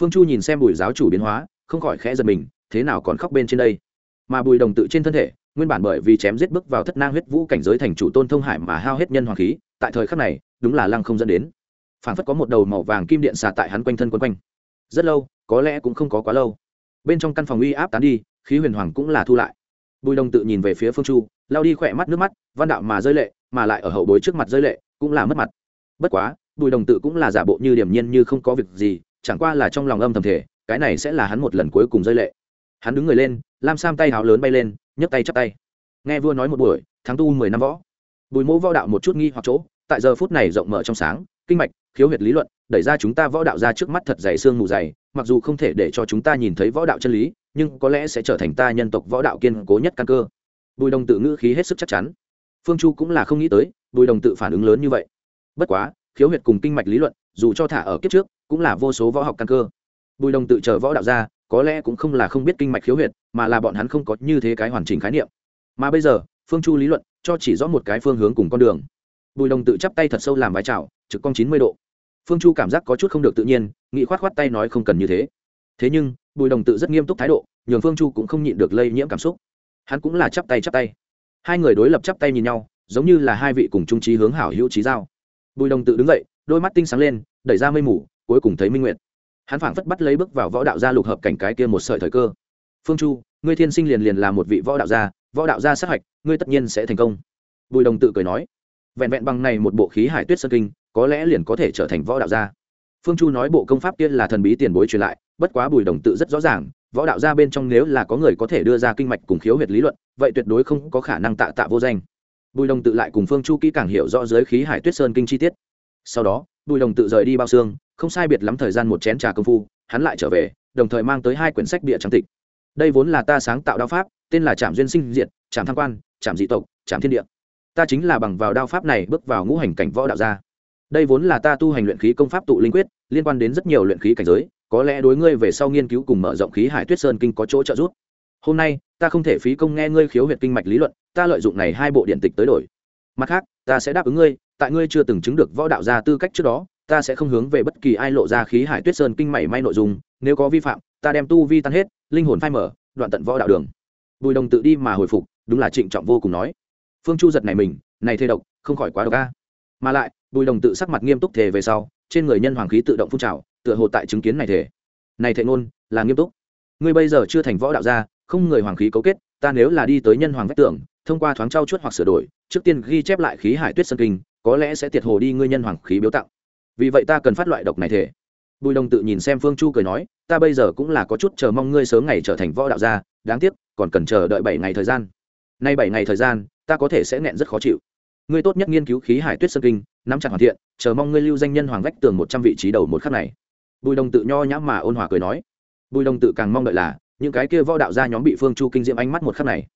A: Phương chu nhìn xem bùi giáo chủ biến hóa, không khỏi khẽ giật mình, thế nào còn khóc bên trên đây? Mà bùi đồng tự trên thân thể, nguyên bản bởi vì chém giết bước vào thất nang huyết vũ cảnh giới thành chủ tôn thông hải mà hao hết nhân hoàng khí, tại thời khắc này, đúng là lăng không dẫn đến. Phản phất có một đầu màu vàng kim điện xà tại hắn quanh thân quấn quanh. Rất lâu, có lẽ cũng không có quá lâu. Bên trong căn phòng uy áp tán đi, khí huyền hoàng cũng là thu lại. Bùi đồng tự nhìn về phía phương chu lao đi khỏe mắt nước mắt, văn đạo mà rơi lệ, mà lại ở hậu bối trước mặt rơi lệ, cũng là mất mặt. Bất quá, bùi đồng tự cũng là giả bộ như điểm nhiên như không có việc gì, chẳng qua là trong lòng âm thầm thể cái này sẽ là hắn một lần cuối cùng rơi lệ. Hắn đứng người lên, lam sam tay háo lớn bay lên, nhấc tay chắp tay. Nghe vua nói một buổi tháng tu mười năm võ. Bùi mỗ võ đạo một chút nghi hoặc chỗ, tại giờ phút này rộng mở trong sáng, kinh mạch, khiếu huyệt lý luận, đẩy ra chúng ta võ đạo ra trước mắt thật dày xương mù dày, mặc dù không thể để cho chúng ta nhìn thấy võ đạo chân lý, nhưng có lẽ sẽ trở thành ta nhân tộc võ đạo kiên cố nhất căn cơ bùi đồng tự ngữ khí hết sức chắc chắn. Phương chu cũng là không nghĩ tới, bùi đồng tự phản ứng lớn như vậy. Bất quá, khiếu huyệt cùng kinh mạch lý luận, dù cho thả ở kiếp trước, cũng là vô số võ học căn cơ. Bùi đồng tự chờ võ đạo ra, có lẽ cũng không là không biết kinh mạch khiếu huyệt, mà là bọn hắn không có như thế cái hoàn chỉnh khái niệm. Mà bây giờ, phương chu lý luận, cho chỉ rõ một cái phương hướng cùng con đường. Bùi đồng tự chắp tay thật sâu làm vái chào, trực cong chín mươi độ. Phương chu cảm giác có chút không được tự nhiên, nghị khoát khoát tay nói không cần như thế. Thế nhưng, bùi đồng tự rất nghiêm túc thái độ, nhường phương chu cũng không nhịn được lây nhiễm cảm xúc hắn cũng là chắp tay chắp tay. Hai người đối lập chắp tay nhìn nhau, giống như là hai vị cùng trung trí hướng hảo hữu trí giao. Bùi đồng tự đứng dậy, đôi mắt tinh sáng lên, đẩy ra mây mù, cuối cùng thấy minh nguyệt. Hắn phảng phất bắt lấy bước vào võ đạo gia lục hợp cảnh cái kia một sợi thời cơ. Phương chu, ngươi thiên sinh liền liền là một vị võ đạo gia, võ đạo gia sát hạch, ngươi tất nhiên sẽ thành công. Bùi đồng tự cười nói. Vẹn vẹn bằng này một bộ khí hải tuyết sơn kinh, có lẽ liền có thể trở thành võ đạo gia. Phương chu nói bộ công pháp kia là thần bí tiền bối truyền lại, bất quá bùi đồng tự rất rõ ràng võ đạo gia bên trong nếu là có người có thể đưa ra kinh mạch cùng khiếu huyệt lý luận, vậy tuyệt đối không có khả năng tạ tạ vô danh. Bùi đồng tự lại cùng phương chu kỹ càng hiểu rõ giới khí hải tuyết sơn kinh chi tiết. Sau đó, bùi đồng tự rời đi bao xương không sai biệt lắm thời gian một chén trà công phu, hắn lại trở về, đồng thời mang tới hai quyển sách địa trắng tịch. Đây vốn là ta sáng tạo đao pháp, tên là trạm duyên sinh diệt trạm tham quan trạm dị tộc trạm thiên địa. Ta chính là bằng vào đao pháp này bước vào ngũ hành cảnh võ đạo gia. Đây vốn là ta tu hành luyện khí công pháp tụ linh quyết, liên quan đến rất nhiều luyện khí cảnh giới có lẽ đối ngươi về sau nghiên cứu cùng mở rộng khí hải tuyết sơn kinh có chỗ trợ giúp. Hôm nay, ta không thể phí công nghe ngươi khiếu huyệt kinh mạch lý luận, ta lợi dụng này hai bộ điện tịch tới đổi. Mặt khác, ta sẽ đáp ứng ngươi, tại ngươi chưa từng chứng được võ đạo gia tư cách trước đó, ta sẽ không hướng về bất kỳ ai lộ ra khí hải tuyết sơn kinh mảy may nội dung, nếu có vi phạm, ta đem tu vi tan hết, linh hồn phai mở đoạn tận võ đạo đường. Bùi đồng tự đi mà hồi phục, đúng là trịnh trọng vô cùng nói. Phương chu giật này mình, này thê độc, không khỏi quá độc a. Mà lại, bùi đồng tự sắc mặt nghiêm túc thề về sau, trên người nhân hoàng khí tự động phun trào tựa hồ tại chứng kiến này thể này thể ngôn, là nghiêm túc. Ngươi bây giờ chưa thành võ đạo gia, không người hoàng khí cấu kết, ta nếu là đi tới nhân hoàng vách tưởng thông qua thoáng trao chuốt hoặc sửa đổi, trước tiên ghi chép lại khí hải tuyết sơn kinh, có lẽ sẽ tiệt hồ đi ngươi nhân hoàng khí biếu tặng. Vì vậy ta cần phát loại độc này thể bùi đồng tự nhìn xem phương chu cười nói, ta bây giờ cũng là có chút chờ mong ngươi sớm ngày trở thành võ đạo gia, đáng tiếc, còn cần chờ đợi bảy ngày thời gian. Nay bảy ngày thời gian, ta có thể sẽ nghẹn rất khó chịu. Ngươi tốt nhất nghiên cứu khí hải tuyết sơn kinh, nắm chặt hoàn thiện, chờ mong ngươi lưu danh nhân hoàng vách tường một trăm vị trí đầu một khắc này bùi đồng tự nho nhãm mà ôn hòa cười nói. Bùi đồng tự càng mong đợi là, những cái kia võ đạo gia nhóm bị phương chu kinh diễm ánh mắt một khắc này.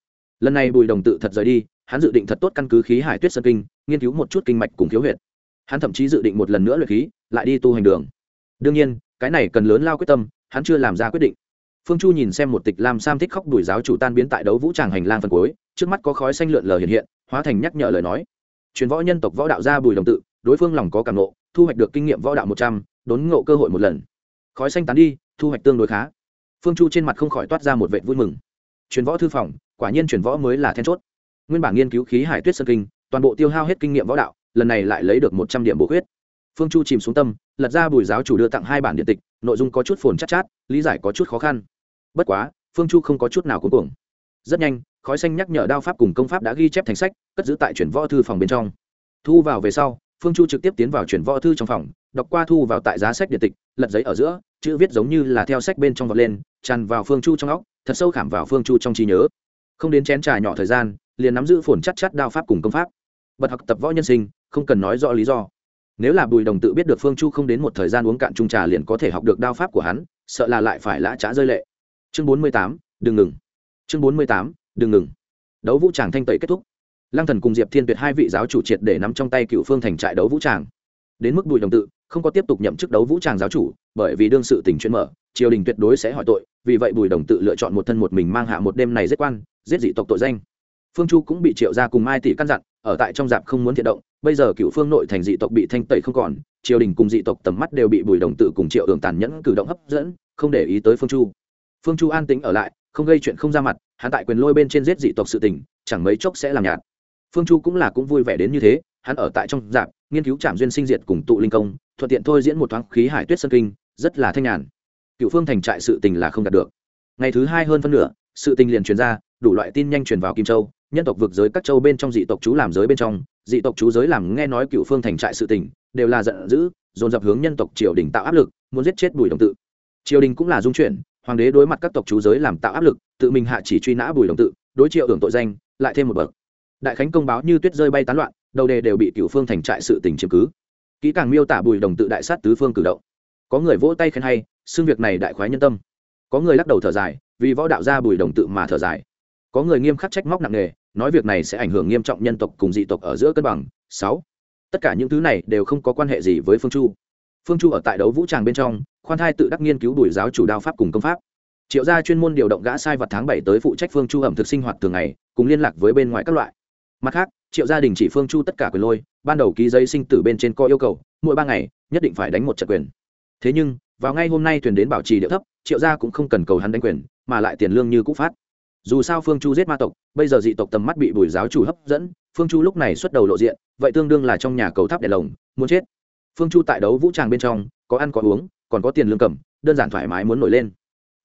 A: Lần này bùi đồng tự thật rời đi, hắn dự định thật tốt căn cứ khí hải tuyết sơn kinh, nghiên cứu một chút kinh mạch cùng thiếu huyệt. Hắn thậm chí dự định một lần nữa luyện khí, lại đi tu hành đường. Đương nhiên, cái này cần lớn lao quyết tâm, hắn chưa làm ra quyết định. Phương chu nhìn xem một tịch lam sam thích khóc đuổi giáo chủ tan biến tại đấu vũ tràng hành lang phần cuối, trước mắt có khói xanh lượn lờ hiện hiện, hóa thành nhắc nhở lời nói. Truyền võ nhân tộc võ đạo gia bùi đồng tự, đối phương lòng có cảm nộ thu hoạch được kinh nghiệm võ đạo một trăm đốn ngộ cơ hội một lần. Khói xanh tán đi thu hoạch tương đối khá. Phương chu trên mặt không khỏi toát ra một vệ vui mừng. Truyền võ thư phòng quả nhiên truyền võ mới là then chốt. Nguyên bản nghiên cứu khí hải tuyết sơn kinh toàn bộ tiêu hao hết kinh nghiệm võ đạo lần này lại lấy được một trăm điểm bổ khuyết. phương chu chìm xuống tâm lật ra bùi giáo chủ đưa tặng hai bản điện tịch nội dung có chút phồn chắc chát, chát lý giải có chút khó khăn. Bất quá phương chu không có chút nào cuối cùng rất nhanh khói xanh nhắc nhở đao pháp cùng công pháp đã ghi chép thành sách cất giữ tại chuyển võ thư phòng bên trong. Thu vào về sau phương chu trực tiếp tiến vào chuyển võ thư trong phòng, đọc qua thu vào tại giá sách điện tịch, lật giấy ở giữa, chữ viết giống như là theo sách bên trong vọt lên, tràn vào phương chu trong óc, thật sâu khảm vào phương chu trong trí nhớ. Không đến chén trà nhỏ thời gian, liền nắm giữ phồn chắc chắc đao pháp cùng công pháp. Bật học tập võ nhân sinh, không cần nói rõ lý do. Nếu là bùi đồng tự biết được phương chu không đến một thời gian uống cạn trung trà liền có thể học được đao pháp của hắn, sợ là lại phải lã trá rơi lệ. Chương bốn mươi tám, đừng ngừng. Chương bốn mươi tám, đừng ngừng. Đấu vũ tràng thanh tẩy kết thúc lăng thần cùng diệp thiên tuyệt hai vị giáo chủ triệt để nắm trong tay cựu phương thành trại đấu vũ tràng. Đến mức bùi đồng tự không có tiếp tục nhậm chức đấu vũ tràng giáo chủ, bởi vì đương sự tình chuyên mở, triều đình tuyệt đối sẽ hỏi tội, vì vậy bùi đồng tự lựa chọn một thân một mình mang hạ một đêm này giết quan, giết dị tộc tội danh. Phương chu cũng bị triệu ra cùng mai tỷ căn dặn, ở tại trong dạp không muốn thiện động, bây giờ cựu phương nội thành dị tộc bị thanh tẩy không còn, triều đình cùng dị tộc tầm mắt đều bị bùi đồng tự cùng triệu đường tàn nhẫn cử động hấp dẫn, không để ý tới phương chu. Phương chu an tính ở lại, không gây chuyện không ra mặt, hắn tại quyền lôi bên trên giết dị tộc sự tình, chẳng mấy chốc sẽ làm nhạt phương chu cũng là cũng vui vẻ đến như thế, hắn ở tại trong dạp, nghiên cứu trạm duyên sinh diệt cùng tụ linh công, thuận tiện thôi diễn một thoáng khí hải tuyết sơn kinh, rất là thanh nhàn. Cựu phương thành trại sự tình là không đạt được. Ngày thứ hai hơn phân nửa, sự tình liền truyền ra, đủ loại tin nhanh truyền vào kim châu, nhân tộc vực giới các châu bên trong dị tộc chú làm giới bên trong, dị tộc chú giới làm nghe nói cựu phương thành trại sự tình, đều là giận dữ, dồn dập hướng nhân tộc triều đình tạo áp lực, muốn giết chết bùi đồng tự. Triều đình cũng là dung chuyển, hoàng đế đối mặt các tộc chú giới làm tạo áp lực, tự mình hạ chỉ truy nã bùi đồng tự, đối triệu hưởng tội danh, lại thêm một bậc đại khánh công báo như tuyết rơi bay tán loạn, đầu đề đều bị cựu phương thành trại sự tình chiếm cứ. Kỹ càng miêu tả bùi đồng tự đại sát tứ phương cử động. Có người vỗ tay khen hay, xưng việc này đại khoái nhân tâm. Có người lắc đầu thở dài, vì võ đạo gia bùi đồng tự mà thở dài. Có người nghiêm khắc trách móc nặng nề, nói việc này sẽ ảnh hưởng nghiêm trọng nhân tộc cùng dị tộc ở giữa cân bằng. Sáu. Tất cả những thứ này đều không có quan hệ gì với phương chu. Phương chu ở tại đấu vũ tràng bên trong, khoan thai tự đắc nghiên cứu đuổi giáo chủ đao pháp cùng công pháp. Triệu gia chuyên môn điều động gã sai vật tháng bảy tới phụ trách phương chu ẩm thực sinh hoạt thường ngày, cùng liên lạc với bên ngoài các loại mặt khác, triệu gia đình chỉ phương chu tất cả quyền lôi, ban đầu ký giấy sinh tử bên trên có yêu cầu, mỗi ba ngày, nhất định phải đánh một trận quyền. Thế nhưng, vào ngay hôm nay thuyền đến bảo trì điệu thấp, triệu gia cũng không cần cầu hắn đánh quyền, mà lại tiền lương như cũ phát. Dù sao phương chu giết ma tộc, bây giờ dị tộc tầm mắt bị bùi giáo chủ hấp dẫn, phương chu lúc này xuất đầu lộ diện, vậy tương đương là trong nhà cầu tháp đèn lồng, muốn chết. Phương chu tại đấu vũ tràng bên trong, có ăn có uống, còn có tiền lương cầm, đơn giản thoải mái muốn nổi lên.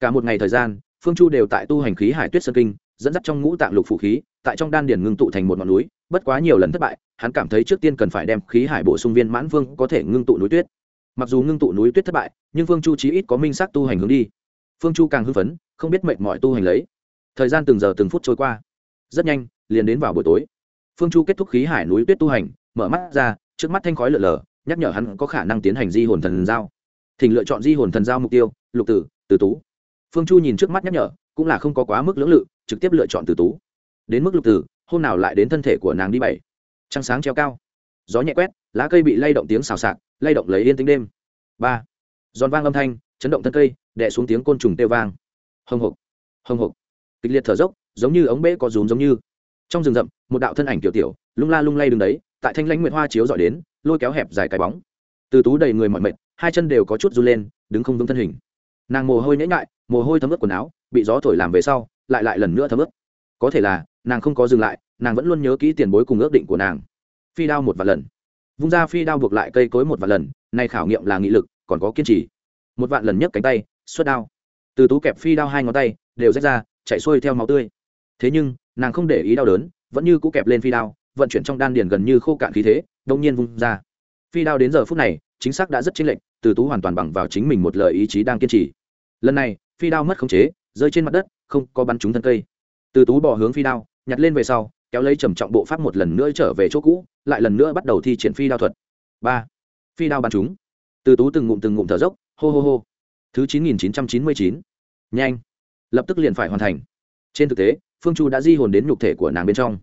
A: Cả một ngày thời gian, phương chu đều tại tu hành khí hải tuyết sơn kinh, dẫn dắt trong ngũ tạng lục phủ khí tại trong đan điền ngưng tụ thành một ngọn núi, bất quá nhiều lần thất bại, hắn cảm thấy trước tiên cần phải đem khí hải bổ sung viên mãn vương có thể ngưng tụ núi tuyết. Mặc dù ngưng tụ núi tuyết thất bại, nhưng phương chu chí ít có minh xác tu hành hướng đi. Phương chu càng hưng phấn, không biết mệnh mọi tu hành lấy. Thời gian từng giờ từng phút trôi qua. Rất nhanh, liền đến vào buổi tối. Phương chu kết thúc khí hải núi tuyết tu hành, mở mắt ra, trước mắt thanh khói lở lở nhắc nhở hắn có khả năng tiến hành di hồn thần giao. Thỉnh lựa chọn di hồn thần giao mục tiêu, lục tử từ tú. Phương chu nhìn trước mắt nhắc nhở, cũng là không có quá mức lưỡng lự, trực tiếp lựa chọn từ tú đến mức lục tử, hôm nào lại đến thân thể của nàng đi bảy. Trăng sáng treo cao. Gió nhẹ quét, lá cây bị lay động tiếng xào xạc, lay động lấy yên tính đêm. Ba. Giòn vang âm thanh, chấn động thân cây, đè xuống tiếng côn trùng têu vang. Hồng hộc hồng hộc. Kịch liệt thở dốc, giống như ống bể có rúm giống như. Trong rừng rậm, một đạo thân ảnh tiểu tiểu, lung la lung lay đứng đấy, tại thanh lãnh nguyệt hoa chiếu dọi đến, lôi kéo hẹp dài cái bóng. Từ tú đầy người mọi mệt, hai chân đều có chút run lên, đứng không vững thân hình. Nàng mồ hôi nhễ ngại mồ hôi thấm ướt quần áo, bị gió thổi làm về sau, lại lại lần nữa thấm ướt. Có thể là nàng không có dừng lại, nàng vẫn luôn nhớ kỹ tiền bối cùng ước định của nàng. Phi đao một vài lần. Vung ra phi đao buộc lại cây cối một vạn lần, nay khảo nghiệm là nghị lực, còn có kiên trì. Một vạn lần nhấc cánh tay, xuất đao. Từ tú kẹp phi đao hai ngón tay, đều rách ra, chạy xuôi theo máu tươi. Thế nhưng, nàng không để ý đau đớn, vẫn như cũ kẹp lên phi đao, vận chuyển trong đan điền gần như khô cạn khí thế đông nhiên vung ra. Phi đao đến giờ phút này, chính xác đã rất chính lệnh từ tú hoàn toàn bằng vào chính mình một lời ý chí đang kiên trì. Lần này, phi đao mất khống chế, rơi trên mặt đất, không có bắn trúng thân cây. Từ tú bỏ hướng phi đao nhặt lên về sau, kéo lấy trầm trọng bộ pháp một lần nữa trở về chỗ cũ, lại lần nữa bắt đầu thi triển phi đao thuật. Ba, phi đao bắn chúng. Từ tú từng ngụm từng ngụm thở dốc, hô hô hô. Thứ chín nghìn chín trăm chín mươi chín. Nhanh. Lập tức liền phải hoàn thành. Trên thực tế, phương chu đã di hồn đến nhục thể của nàng bên trong.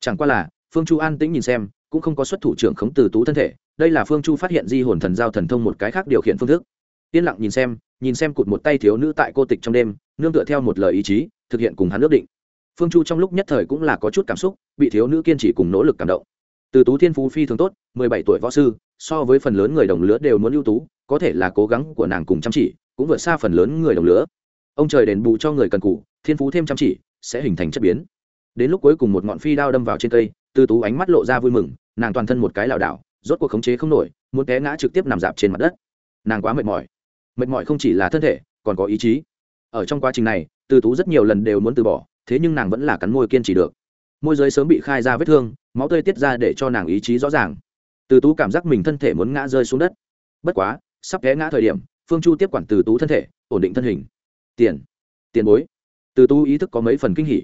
A: Chẳng qua là, phương chu an tĩnh nhìn xem, cũng không có xuất thủ trưởng khống từ tú thân thể. Đây là phương chu phát hiện di hồn thần giao thần thông một cái khác điều khiển phương thức. Yên lặng nhìn xem nhìn xem cụt một tay thiếu nữ tại cô tịch trong đêm, nương tựa theo một lời ý chí, thực hiện cùng hắn ước định phương chu trong lúc nhất thời cũng là có chút cảm xúc, bị thiếu nữ kiên trì cùng nỗ lực cảm động. Từ tú thiên phú phi thường tốt, mười bảy tuổi võ sư, so với phần lớn người đồng lứa đều muốn ưu tú, có thể là cố gắng của nàng cùng chăm chỉ, cũng vượt xa phần lớn người đồng lứa. Ông trời đền bù cho người cần cụ thiên phú thêm chăm chỉ, sẽ hình thành chất biến. Đến lúc cuối cùng một ngọn phi đao đâm vào trên cây, từ tú ánh mắt lộ ra vui mừng, nàng toàn thân một cái lảo đảo, rốt cuộc khống chế không nổi, muốn té ngã trực tiếp nằm dạp trên mặt đất. Nàng quá mệt mỏi. Mệt mỏi không chỉ là thân thể, còn có ý chí. Ở trong quá trình này, từ tú rất nhiều lần đều muốn từ bỏ thế nhưng nàng vẫn là cắn môi kiên trì được. Môi giới sớm bị khai ra vết thương, máu tươi tiết ra để cho nàng ý chí rõ ràng. Từ tú cảm giác mình thân thể muốn ngã rơi xuống đất. Bất quá, sắp té ngã thời điểm, phương chu tiếp quản từ tú thân thể, ổn định thân hình. Tiền tiền bối. Từ tú ý thức có mấy phần kinh hỉ.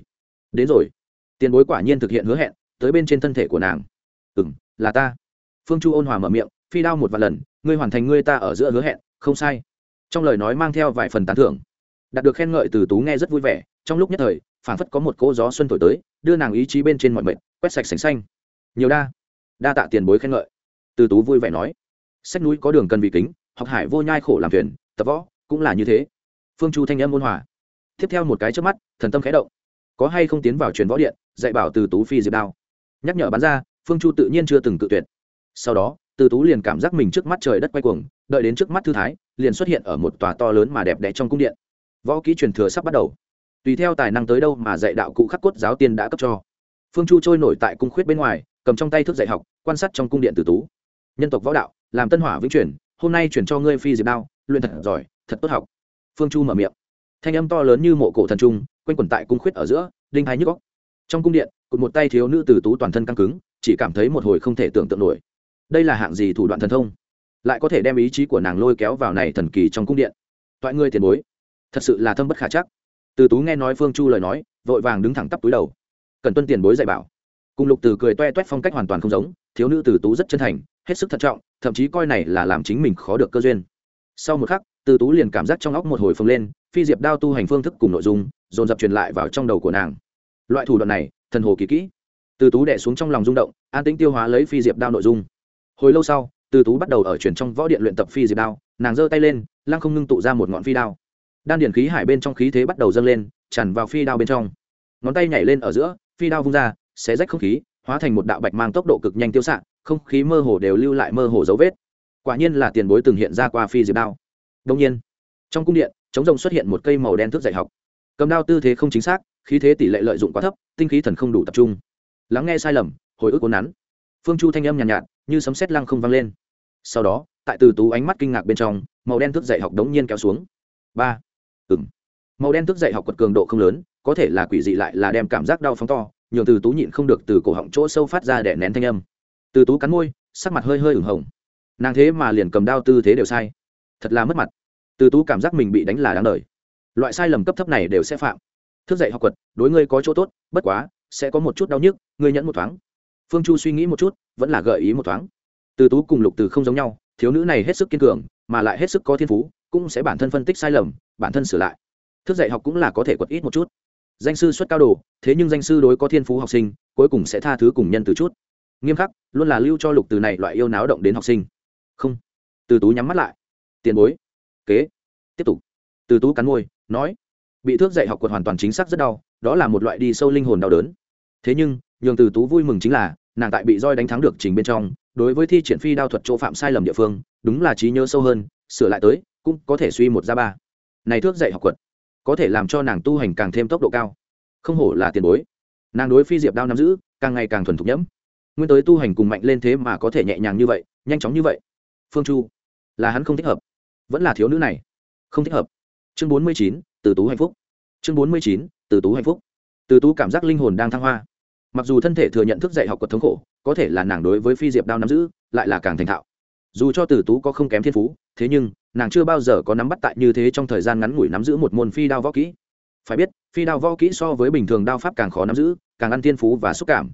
A: Đến rồi. Tiền bối quả nhiên thực hiện hứa hẹn, tới bên trên thân thể của nàng. Ừ m là ta. Phương chu ôn hòa mở miệng, phi đao một vài lần, ngươi hoàn thành ngươi ta ở giữa hứa hẹn, không sai. Trong lời nói mang theo vài phần tán thưởng. Đạt được khen ngợi từ tú nghe rất vui vẻ, trong lúc nhất thời phảng phất có một cỗ gió xuân thổi tới, đưa nàng ý chí bên trên mọi mệnh quét sạch sành xanh. Nhiều đa. Đa tạ tiền bối khen ngợi. Từ tú vui vẻ nói. Sách núi có đường cần vị kính, học hải vô nhai khổ làm thuyền, tập võ, cũng là như thế. Phương chu thanh âm ôn hòa. Tiếp theo một cái trước mắt, thần tâm khẽ động. Có hay không tiến vào truyền võ điện, dạy bảo từ tú phi diệp đao. Nhắc nhở bắn ra, phương chu tự nhiên chưa từng cự tuyệt. Sau đó, từ tú liền cảm giác mình trước mắt trời đất quay cuồng, đợi đến trước mắt thư thái, liền xuất hiện ở một tòa to lớn mà đẹp đẽ trong cung điện. Võ kỹ truyền thừa sắp bắt đầu tùy theo tài năng tới đâu mà dạy đạo cụ khắc cốt giáo tiên đã cấp cho. Phương chu trôi nổi tại cung khuyết bên ngoài cầm trong tay thức dạy học quan sát trong cung điện tử tú. Nhân tộc võ đạo làm tân hỏa vĩnh chuyển, hôm nay chuyển cho ngươi phi diệp đao luyện thật giỏi thật tốt học. Phương chu mở miệng. Thanh âm to lớn như mộ cổ thần trung quanh quẩn tại cung khuyết ở giữa đinh hai nhức góc trong cung điện cụt một tay thiếu nữ tử tú toàn thân căng cứng chỉ cảm thấy một hồi không thể tưởng tượng nổi. Đây là hạng gì thủ đoạn thần thông? Lại có thể đem ý chí của nàng lôi kéo vào này thần kỳ trong cung điện. Toại ngươi tiền bối. Thật sự là thâm bất khả chắc từ tú nghe nói phương chu lời nói, vội vàng đứng thẳng tắp túi đầu. Cần tuân tiền bối dạy bảo. Cùng lục từ cười toe toét phong cách hoàn toàn không giống, thiếu nữ từ tú rất chân thành, hết sức thận trọng, thậm chí coi này là làm chính mình khó được cơ duyên. Sau một khắc, từ tú liền cảm giác trong óc một hồi phồng lên, phi diệp đao tu hành phương thức cùng nội dung, dồn dập truyền lại vào trong đầu của nàng. Loại thủ đoạn này, thần hồ kỳ kỹ. Từ tú đẻ xuống trong lòng rung động, an tĩnh tiêu hóa lấy phi diệp đao nội dung. Hồi lâu sau, từ tú bắt đầu ở chuyển trong võ điện luyện tập phi diệp đao, nàng giơ tay lên, lăng không ngưng tụ ra một ngọn phi đao đan điện khí hải bên trong khí thế bắt đầu dâng lên tràn vào phi đao bên trong. Ngón tay nhảy lên ở giữa phi đao vung ra xé rách không khí hóa thành một đạo bạch mang tốc độ cực nhanh tiêu xạ không khí mơ hồ đều lưu lại mơ hồ dấu vết. Quả nhiên là tiền bối từng hiện ra qua phi diệp đao. Đông nhiên trong cung điện chống rồng xuất hiện một cây màu đen thước dạy học. Cầm đao tư thế không chính xác khí thế tỷ lệ lợi dụng quá thấp tinh khí thần không đủ tập trung. Lắng nghe sai lầm hồi ức cố nắn. Phương chu thanh âm nhàn nhạt, nhạt như sấm sét lăng không vang lên. Sau đó tại từ tú ánh mắt kinh ngạc bên trong màu đen thước dạy học đống nhiên kéo xuống. Ba màu đen thức dậy học quật cường độ không lớn, có thể là quỷ dị lại là đem cảm giác đau phóng to, nhường từ tú nhịn không được từ cổ họng chỗ sâu phát ra để nén thanh âm. Từ tú cắn môi, sắc mặt hơi hơi ửng hồng. Nàng thế mà liền cầm đao tư thế đều sai. Thật là mất mặt. Từ tú cảm giác mình bị đánh là đáng đời. Loại sai lầm cấp thấp này đều sẽ phạm. Thức dậy học quật, đối ngươi có chỗ tốt, bất quá, sẽ có một chút đau nhức, ngươi nhẫn một thoáng. Phương chu suy nghĩ một chút, vẫn là gợi ý một thoáng. Từ tú cùng lục từ không giống nhau, thiếu nữ này hết sức kiên cường, mà lại hết sức có thiên phú, cũng sẽ bản thân phân tích sai lầm, bản thân sửa lại thức dạy học cũng là có thể quật ít một chút. Danh sư xuất cao đồ, thế nhưng danh sư đối có thiên phú học sinh, cuối cùng sẽ tha thứ cùng nhân từ chút. Nghiêm khắc, luôn là lưu cho lục từ này loại yêu náo động đến học sinh. Không. Từ tú nhắm mắt lại. Tiền bối. Kế. Tiếp tục. Từ tú cắn môi, nói. Bị thước dạy học quật hoàn toàn chính xác rất đau, đó là một loại đi sâu linh hồn đau đớn. Thế nhưng, nhường từ tú vui mừng chính là, nàng tại bị roi đánh thắng được trình bên trong, đối với thi triển phi đao thuật chỗ phạm sai lầm địa phương, đúng là trí nhớ sâu hơn, sửa lại tới, cũng có thể suy một ra ba. Này thước dạy học quật có thể làm cho nàng tu hành càng thêm tốc độ cao. Không hổ là tiền bối. Nàng đối phi diệp đao nắm giữ, càng ngày càng thuần thục nhẫm. Nguyên tới tu hành cùng mạnh lên thế mà có thể nhẹ nhàng như vậy, nhanh chóng như vậy. Phương chu, là hắn không thích hợp. Vẫn là thiếu nữ này. Không thích hợp. Chương bốn mươi chín, từ tú hạnh phúc. Chương bốn mươi chín, từ tú hạnh phúc. Từ tú cảm giác linh hồn đang thăng hoa. Mặc dù thân thể thừa nhận thức dạy học quật thống khổ, có thể là nàng đối với phi diệp đao nắm giữ, lại là càng thành thạo dù cho Tử tú có không kém thiên phú, thế nhưng, nàng chưa bao giờ có nắm bắt tại như thế trong thời gian ngắn ngủi nắm giữ một môn phi đao võ kỹ. Phải biết, phi đao võ kỹ so với bình thường đao pháp càng khó nắm giữ, càng ăn thiên phú và xúc cảm.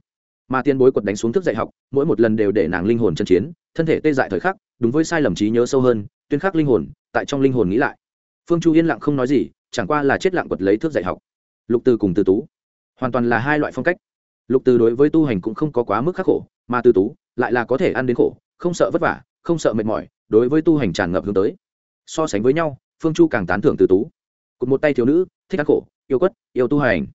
A: Mà tiên bối quật đánh xuống thức dạy học, mỗi một lần đều để nàng linh hồn chân chiến, thân thể tê dại thời khắc, đúng với sai lầm trí nhớ sâu hơn, tuyên khắc linh hồn, tại trong linh hồn nghĩ lại. Phương chu yên lặng không nói gì, chẳng qua là chết lặng quật lấy thước dạy học. Lục từ cùng từ tú. Hoàn toàn là hai loại phong cách. Lục từ đối với tu hành cũng không có quá mức khắc khổ, mà từ tú lại là có thể ăn đến khổ, không sợ vất vả không sợ mệt mỏi, đối với tu hành tràn ngập hướng tới. So sánh với nhau, phương chu càng tán thưởng từ tú. Cụt một tay thiếu nữ, thích ăn khổ, yêu quất, yêu tu hành.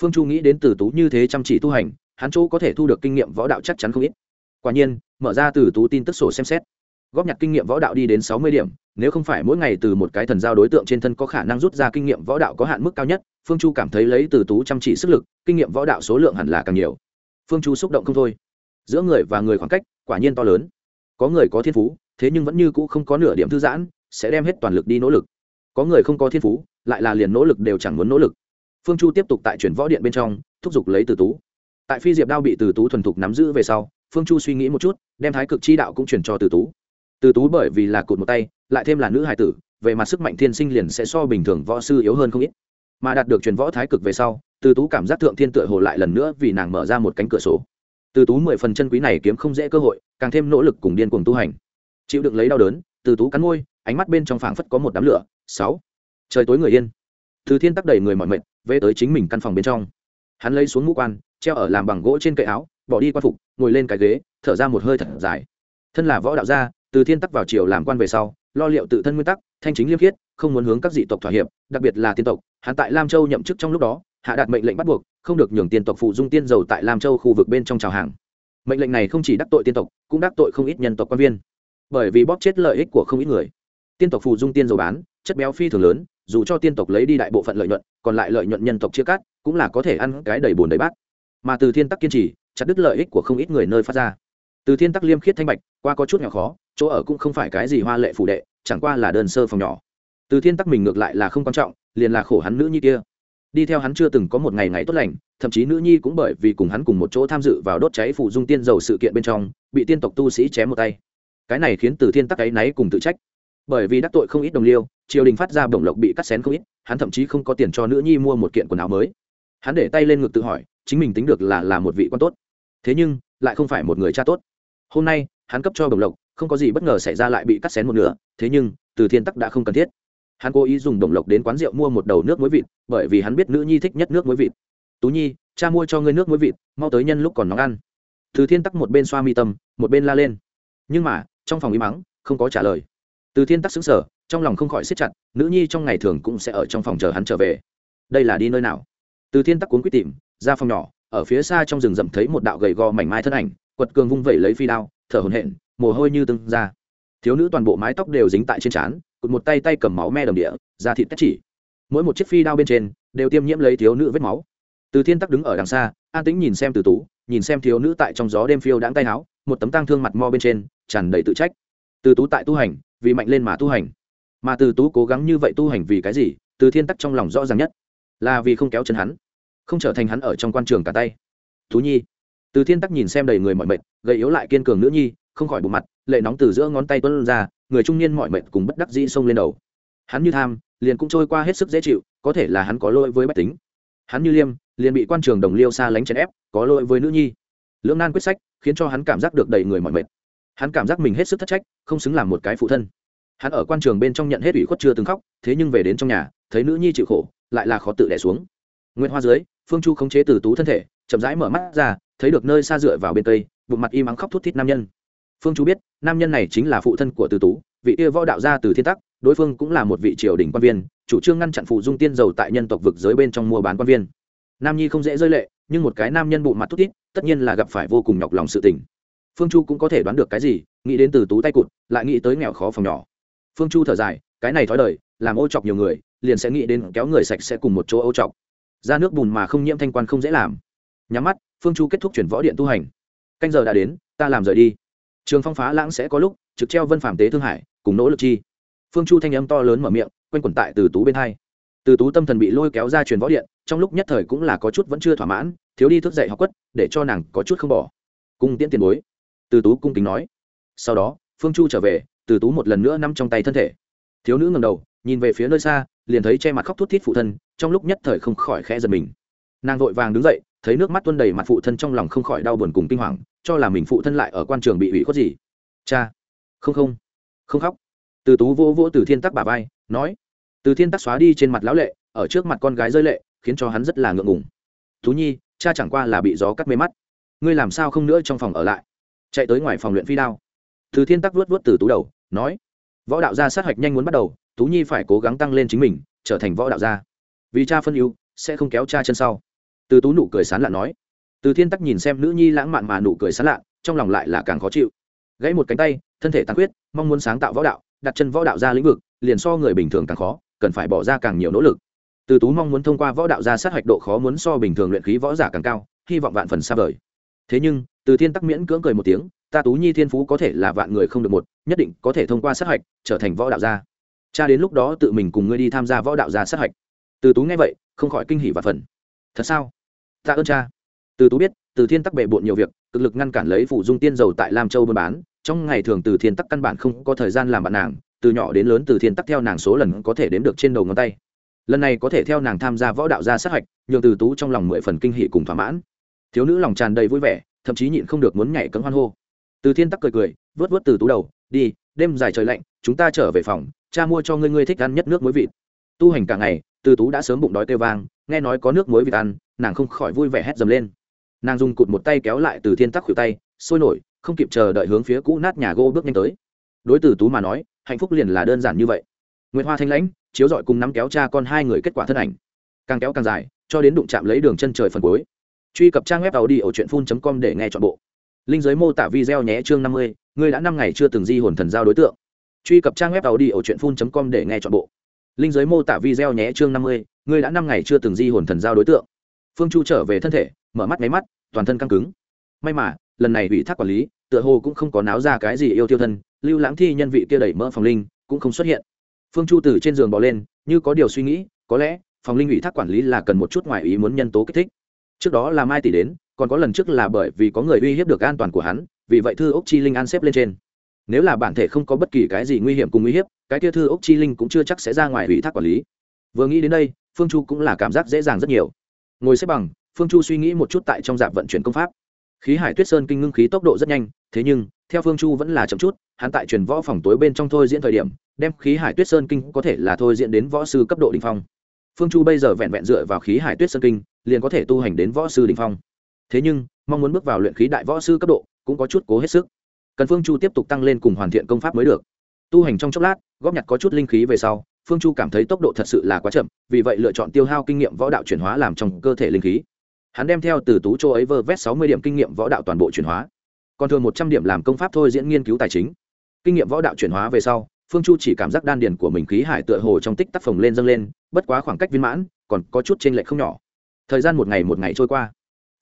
A: Phương chu nghĩ đến từ tú như thế chăm chỉ tu hành, hắn chỗ có thể thu được kinh nghiệm võ đạo chắc chắn không ít. Quả nhiên, mở ra từ tú tin tức sổ xem xét. Góp nhặt kinh nghiệm võ đạo đi đến sáu mươi điểm, nếu không phải mỗi ngày từ một cái thần giao đối tượng trên thân có khả năng rút ra kinh nghiệm võ đạo có hạn mức cao nhất, phương chu cảm thấy lấy từ tú chăm chỉ sức lực, kinh nghiệm võ đạo số lượng hẳn là càng nhiều. Phương chu xúc động không thôi. Giữa người và người khoảng cách, quả nhiên to lớn có người có thiên phú, thế nhưng vẫn như cũ không có nửa điểm thư giãn, sẽ đem hết toàn lực đi nỗ lực. Có người không có thiên phú, lại là liền nỗ lực đều chẳng muốn nỗ lực. Phương chu tiếp tục tại chuyển võ điện bên trong, thúc giục lấy từ tú. Tại phi diệp đao bị từ tú thuần thục nắm giữ về sau, phương chu suy nghĩ một chút, đem thái cực chi đạo cũng chuyển cho từ tú. Từ tú bởi vì là cụt một tay, lại thêm là nữ hài tử, về mặt sức mạnh thiên sinh liền sẽ so bình thường võ sư yếu hơn không ít. Mà đạt được truyền võ thái cực về sau, từ tú cảm giác thượng thiên tựa hồ lại lần nữa vì nàng mở ra một cánh cửa sổ. Từ tú mười phần chân quý này kiếm không dễ cơ hội càng thêm nỗ lực cùng điên cuồng tu hành. Chịu đựng lấy đau đớn, từ tú cắn môi, ánh mắt bên trong phảng phất có một đám lửa. Sáu. Trời tối người yên. Từ thiên tắc đầy người mọi mệt, về tới chính mình căn phòng bên trong. Hắn lấy xuống mũ quan, treo ở làm bằng gỗ trên cậy áo, bỏ đi quan phục, ngồi lên cái ghế, thở ra một hơi thật dài. Thân là võ đạo gia, từ thiên tắc vào triều làm quan về sau, lo liệu tự thân nguyên tắc, thanh chính liêm khiết, không muốn hướng các dị tộc thỏa hiệp, đặc biệt là tiên tộc. Hắn tại lam châu nhậm chức trong lúc đó, hạ đạt mệnh lệnh bắt buộc, không được nhường tiên tộc phụ dung tiên dầu tại lam châu khu vực bên trong trào hàng mệnh lệnh này không chỉ đắc tội tiên tộc, cũng đắc tội không ít nhân tộc quan viên. Bởi vì bóp chết lợi ích của không ít người. Tiên tộc phù dung tiên dầu bán, chất béo phi thường lớn, dù cho tiên tộc lấy đi đại bộ phận lợi nhuận, còn lại lợi nhuận nhân tộc chia cắt, cũng là có thể ăn cái đầy bồn đầy bát. Mà từ thiên tắc kiên trì, chặt đứt lợi ích của không ít người nơi phát ra. Từ thiên tắc liêm khiết thanh bạch, qua có chút nhỏ khó, chỗ ở cũng không phải cái gì hoa lệ phủ đệ, chẳng qua là đơn sơ phòng nhỏ. Từ thiên tắc mình ngược lại là không quan trọng, liền là khổ hắn nữ nhi kia đi theo hắn chưa từng có một ngày ngày tốt lành, thậm chí nữ nhi cũng bởi vì cùng hắn cùng một chỗ tham dự vào đốt cháy phụ dung tiên dầu sự kiện bên trong, bị tiên tộc tu sĩ chém một tay. Cái này khiến từ thiên tắc ấy náy cùng tự trách. Bởi vì đắc tội không ít đồng liêu, triều đình phát ra bổng lộc bị cắt xén không ít, hắn thậm chí không có tiền cho nữ nhi mua một kiện quần áo mới. Hắn để tay lên ngực tự hỏi, chính mình tính được là là một vị quan tốt. Thế nhưng, lại không phải một người cha tốt. Hôm nay, hắn cấp cho bổng lộc, không có gì bất ngờ xảy ra lại bị cắt xén một nửa, thế nhưng, từ thiên tắc đã không cần thiết hắn cố ý dùng đồng lộc đến quán rượu mua một đầu nước muối vịt, bởi vì hắn biết nữ nhi thích nhất nước muối vịt. Tú nhi, cha mua cho ngươi nước muối vịt, mau tới nhân lúc còn nóng ăn. Từ thiên tắc một bên xoa mi tâm, một bên la lên. Nhưng mà, trong phòng im mắng, không có trả lời. Từ thiên tắc xứng sở trong lòng không khỏi siết chặt, nữ nhi trong ngày thường cũng sẽ ở trong phòng chờ hắn trở về. Đây là đi nơi nào? Từ thiên tắc cuốn quyết tìm, ra phòng nhỏ, ở phía xa trong rừng rậm thấy một đạo gầy gò mảnh mai thân ảnh, quật cường vung vẩy lấy phi đao, thở hổn hển, mồ hôi như tưng ra. Thiếu nữ toàn bộ mái tóc đều dính tại trên trán cụt một tay tay cầm máu me đầm địa ra thịt tách chỉ. Mỗi một chiếc phi đao bên trên đều tiêm nhiễm lấy thiếu nữ vết máu. Từ thiên tắc đứng ở đằng xa, an tĩnh nhìn xem từ tú, nhìn xem thiếu nữ tại trong gió đêm phiêu đãng tay áo, một tấm tang thương mặt mo bên trên, tràn đầy tự trách. Từ tú tại tu hành, vì mạnh lên mà tu hành. Mà từ tú cố gắng như vậy tu hành vì cái gì, từ thiên tắc trong lòng rõ ràng nhất. Là vì không kéo chân hắn, không trở thành hắn ở trong quan trường cả tay. Thú nhi. Từ thiên tắc nhìn xem đầy người mọi mệt gây yếu lại kiên cường nữ nhi, không khỏi bộ mặt, lệ nóng từ giữa ngón tay tuân ra người trung niên mọi mệnh cùng bất đắc dĩ xông lên đầu. Hắn như tham, liền cũng trôi qua hết sức dễ chịu, có thể là hắn có lỗi với bách tính. Hắn như liêm, liền bị quan trường đồng liêu xa lánh chèn ép, có lỗi với nữ nhi. Lưỡng nan quyết sách, khiến cho hắn cảm giác được đầy người mọi mệt hắn cảm giác mình hết sức thất trách, không xứng làm một cái phụ thân. Hắn ở quan trường bên trong nhận hết ủy khuất chưa từng khóc, thế nhưng về đến trong nhà, thấy nữ nhi chịu khổ, lại là khó tự đẻ xuống. Nguyễn hoa dưới, phương chu khống chế từ tú thân thể, chậm rãi mở mắt ra, thấy được nơi xa dựa vào bên tây bụng mặt im ắng khóc thút thít nam nhân phương chú biết, nam nhân này chính là phụ thân của từ tú, vị kia võ đạo gia từ thiên tắc, đối phương cũng là một vị triều đình quan viên, chủ trương ngăn chặn phụ dung tiên dầu tại nhân tộc vực giới bên trong mua bán quan viên. Nam nhi không dễ rơi lệ, nhưng một cái nam nhân bụng mặt thút thít, tất nhiên là gặp phải vô cùng nhọc lòng sự tình. Phương chu cũng có thể đoán được cái gì, nghĩ đến từ tú tay cụt, lại nghĩ tới nghèo khó phòng nhỏ. Phương chu thở dài, cái này thói đời, làm ô chọc nhiều người, liền sẽ nghĩ đến kéo người sạch sẽ cùng một chỗ ô chọc. Ra nước bùn mà không nhiễm thanh quan không dễ làm. Nhắm mắt, phương chu kết thúc chuyển võ điện tu hành. Canh giờ đã đến, ta làm rời đi trường phong phá lãng sẽ có lúc, trực treo vân phạm tế thương hải, cùng nỗ lực chi. Phương chu thanh âm to lớn mở miệng, quanh quẩn tại từ tú bên hai. Từ tú tâm thần bị lôi kéo ra truyền võ điện, trong lúc nhất thời cũng là có chút vẫn chưa thỏa mãn, thiếu đi thức dậy học quất, để cho nàng có chút không bỏ. Cung tiễn tiền bối. Từ tú cung kính nói. Sau đó, phương chu trở về, từ tú một lần nữa nằm trong tay thân thể. Thiếu nữ ngầm đầu, nhìn về phía nơi xa, liền thấy che mặt khóc thút thít phụ thân, trong lúc nhất thời không khỏi khẽ giật mình. Nàng vội vàng đứng dậy, thấy nước mắt tuôn đầy mặt phụ thân trong lòng không khỏi đau buồn cùng kinh hoàng cho là mình phụ thân lại ở quan trường bị ủy khuất gì. Cha, không không không khóc. Từ tú vô vô từ thiên tắc bà vai, nói, từ thiên tắc xóa đi trên mặt lão lệ, ở trước mặt con gái rơi lệ, khiến cho hắn rất là ngượng ngùng. Tú nhi, cha chẳng qua là bị gió cắt mê mắt. Ngươi làm sao không nữa trong phòng ở lại? Chạy tới ngoài phòng luyện phi đao. Từ thiên tắc vuốt vuốt từ tú đầu, nói, võ đạo gia sát hạch nhanh muốn bắt đầu, tú nhi phải cố gắng tăng lên chính mình, trở thành võ đạo gia. Vì cha phân ưu, sẽ không kéo cha chân sau. Từ tú nụ cười sán lạ nói từ thiên tắc nhìn xem nữ nhi lãng mạn mà nụ cười sán lạ, trong lòng lại là càng khó chịu. Gãy một cánh tay, thân thể tàn khuyết, mong muốn sáng tạo võ đạo, đặt chân võ đạo ra lĩnh vực, liền so người bình thường càng khó, cần phải bỏ ra càng nhiều nỗ lực. Từ tú mong muốn thông qua võ đạo ra sát hạch độ khó muốn so bình thường luyện khí võ giả càng cao, hy vọng vạn phần xa vời. Thế nhưng, từ thiên tắc miễn cưỡng cười một tiếng, ta tú nhi thiên phú có thể là vạn người không được một, nhất định có thể thông qua sát hạch trở thành võ đạo gia. Cha đến lúc đó tự mình cùng ngươi đi tham gia võ đạo gia sát hạch. Từ tú nghe vậy, không khỏi kinh hỉ và phần thật sao? Ta ơn cha từ tú biết, từ thiên tắc bệ bộn nhiều việc, cực lực ngăn cản lấy phủ dung tiên dầu tại lam châu buôn bán. Trong ngày thường từ thiên tắc căn bản không có thời gian làm bạn nàng, từ nhỏ đến lớn từ thiên tắc theo nàng số lần có thể đếm được trên đầu ngón tay. Lần này có thể theo nàng tham gia võ đạo gia sát hạch, nhường từ tú trong lòng mười phần kinh hỷ cùng thỏa mãn. Thiếu nữ lòng tràn đầy vui vẻ, thậm chí nhịn không được muốn nhảy cấm hoan hô. Từ thiên tắc cười cười, vớt vớt từ tú đầu, đi, đêm dài trời lạnh, chúng ta trở về phòng, cha mua cho ngươi ngươi thích ăn nhất nước muối vịt. Tu hành cả ngày, từ tú đã sớm bụng đói kêu vang, nghe nói có nước muối vịt ăn, nàng không khỏi vui vẻ hét dầm lên nàng dùng cụt một tay kéo lại từ thiên tắc khuỷu tay, sôi nổi, không kịp chờ đợi hướng phía cũ nát nhà gỗ bước nhanh tới. Đối từ tú mà nói, hạnh phúc liền là đơn giản như vậy. Nguyễn hoa thanh lãnh, chiếu dọi cùng nắm kéo cha con hai người kết quả thân ảnh. Càng kéo càng dài, cho đến đụng chạm lấy đường chân trời phần cuối. Truy cập trang web tàu đi ở truyện phun com để nghe chọn bộ. Linh giới mô tả video nhé chương năm mươi, ngươi đã năm ngày chưa từng di hồn thần giao đối tượng. Truy cập trang web tàu đi ở truyện phun com để nghe chọn bộ. Linh giới mô tả video nhé chương năm mươi, ngươi đã năm ngày chưa từng di hồn thần giao đối tượng. Phương chu trở về thân thể, mở mắt máy mắt toàn thân căng cứng. May mà, lần này ủy thác quản lý, tựa hồ cũng không có náo ra cái gì yêu tiêu thân, lưu lãng thi nhân vị kia đẩy mỡ phòng linh, cũng không xuất hiện. Phương chu từ trên giường bỏ lên, như có điều suy nghĩ, có lẽ, phòng linh ủy thác quản lý là cần một chút ngoại ý muốn nhân tố kích thích. Trước đó là mai tỷ đến, còn có lần trước là bởi vì có người uy hiếp được an toàn của hắn, vì vậy thư ốc chi linh an xếp lên trên. Nếu là bản thể không có bất kỳ cái gì nguy hiểm cùng uy hiếp, cái kia thư ốc chi linh cũng chưa chắc sẽ ra ngoài ủy thác quản lý. Vừa nghĩ đến đây, phương chu cũng là cảm giác dễ dàng rất nhiều. Ngồi xếp bằng phương chu suy nghĩ một chút tại trong dạp vận chuyển công pháp. Khí hải tuyết sơn kinh ngưng khí tốc độ rất nhanh, thế nhưng, theo phương chu vẫn là chậm chút, hắn tại truyền võ phòng tối bên trong thôi diễn thời điểm, đem khí hải tuyết sơn kinh có thể là thôi diễn đến võ sư cấp độ đình phong. Phương chu bây giờ vẹn vẹn dựa vào khí hải tuyết sơn kinh, liền có thể tu hành đến võ sư đình phong. Thế nhưng, mong muốn bước vào luyện khí đại võ sư cấp độ, cũng có chút cố hết sức. Cần phương chu tiếp tục tăng lên cùng hoàn thiện công pháp mới được. Tu hành trong chốc lát, góp nhặt có chút linh khí về sau, phương chu cảm thấy tốc độ thật sự là quá chậm, vì vậy lựa chọn tiêu hao kinh nghiệm võ đạo chuyển hóa làm trong cơ thể linh khí hắn đem theo từ tú châu ấy vơ vét sáu mươi điểm kinh nghiệm võ đạo toàn bộ chuyển hóa. Còn thường một trăm điểm làm công pháp thôi diễn nghiên cứu tài chính. Kinh nghiệm võ đạo chuyển hóa về sau, phương chu chỉ cảm giác đan điền của mình khí hải tựa hồ trong tích tắc phồng lên dâng lên, bất quá khoảng cách viên mãn, còn có chút t r ê n lệch không nhỏ. Thời gian một ngày một ngày trôi qua.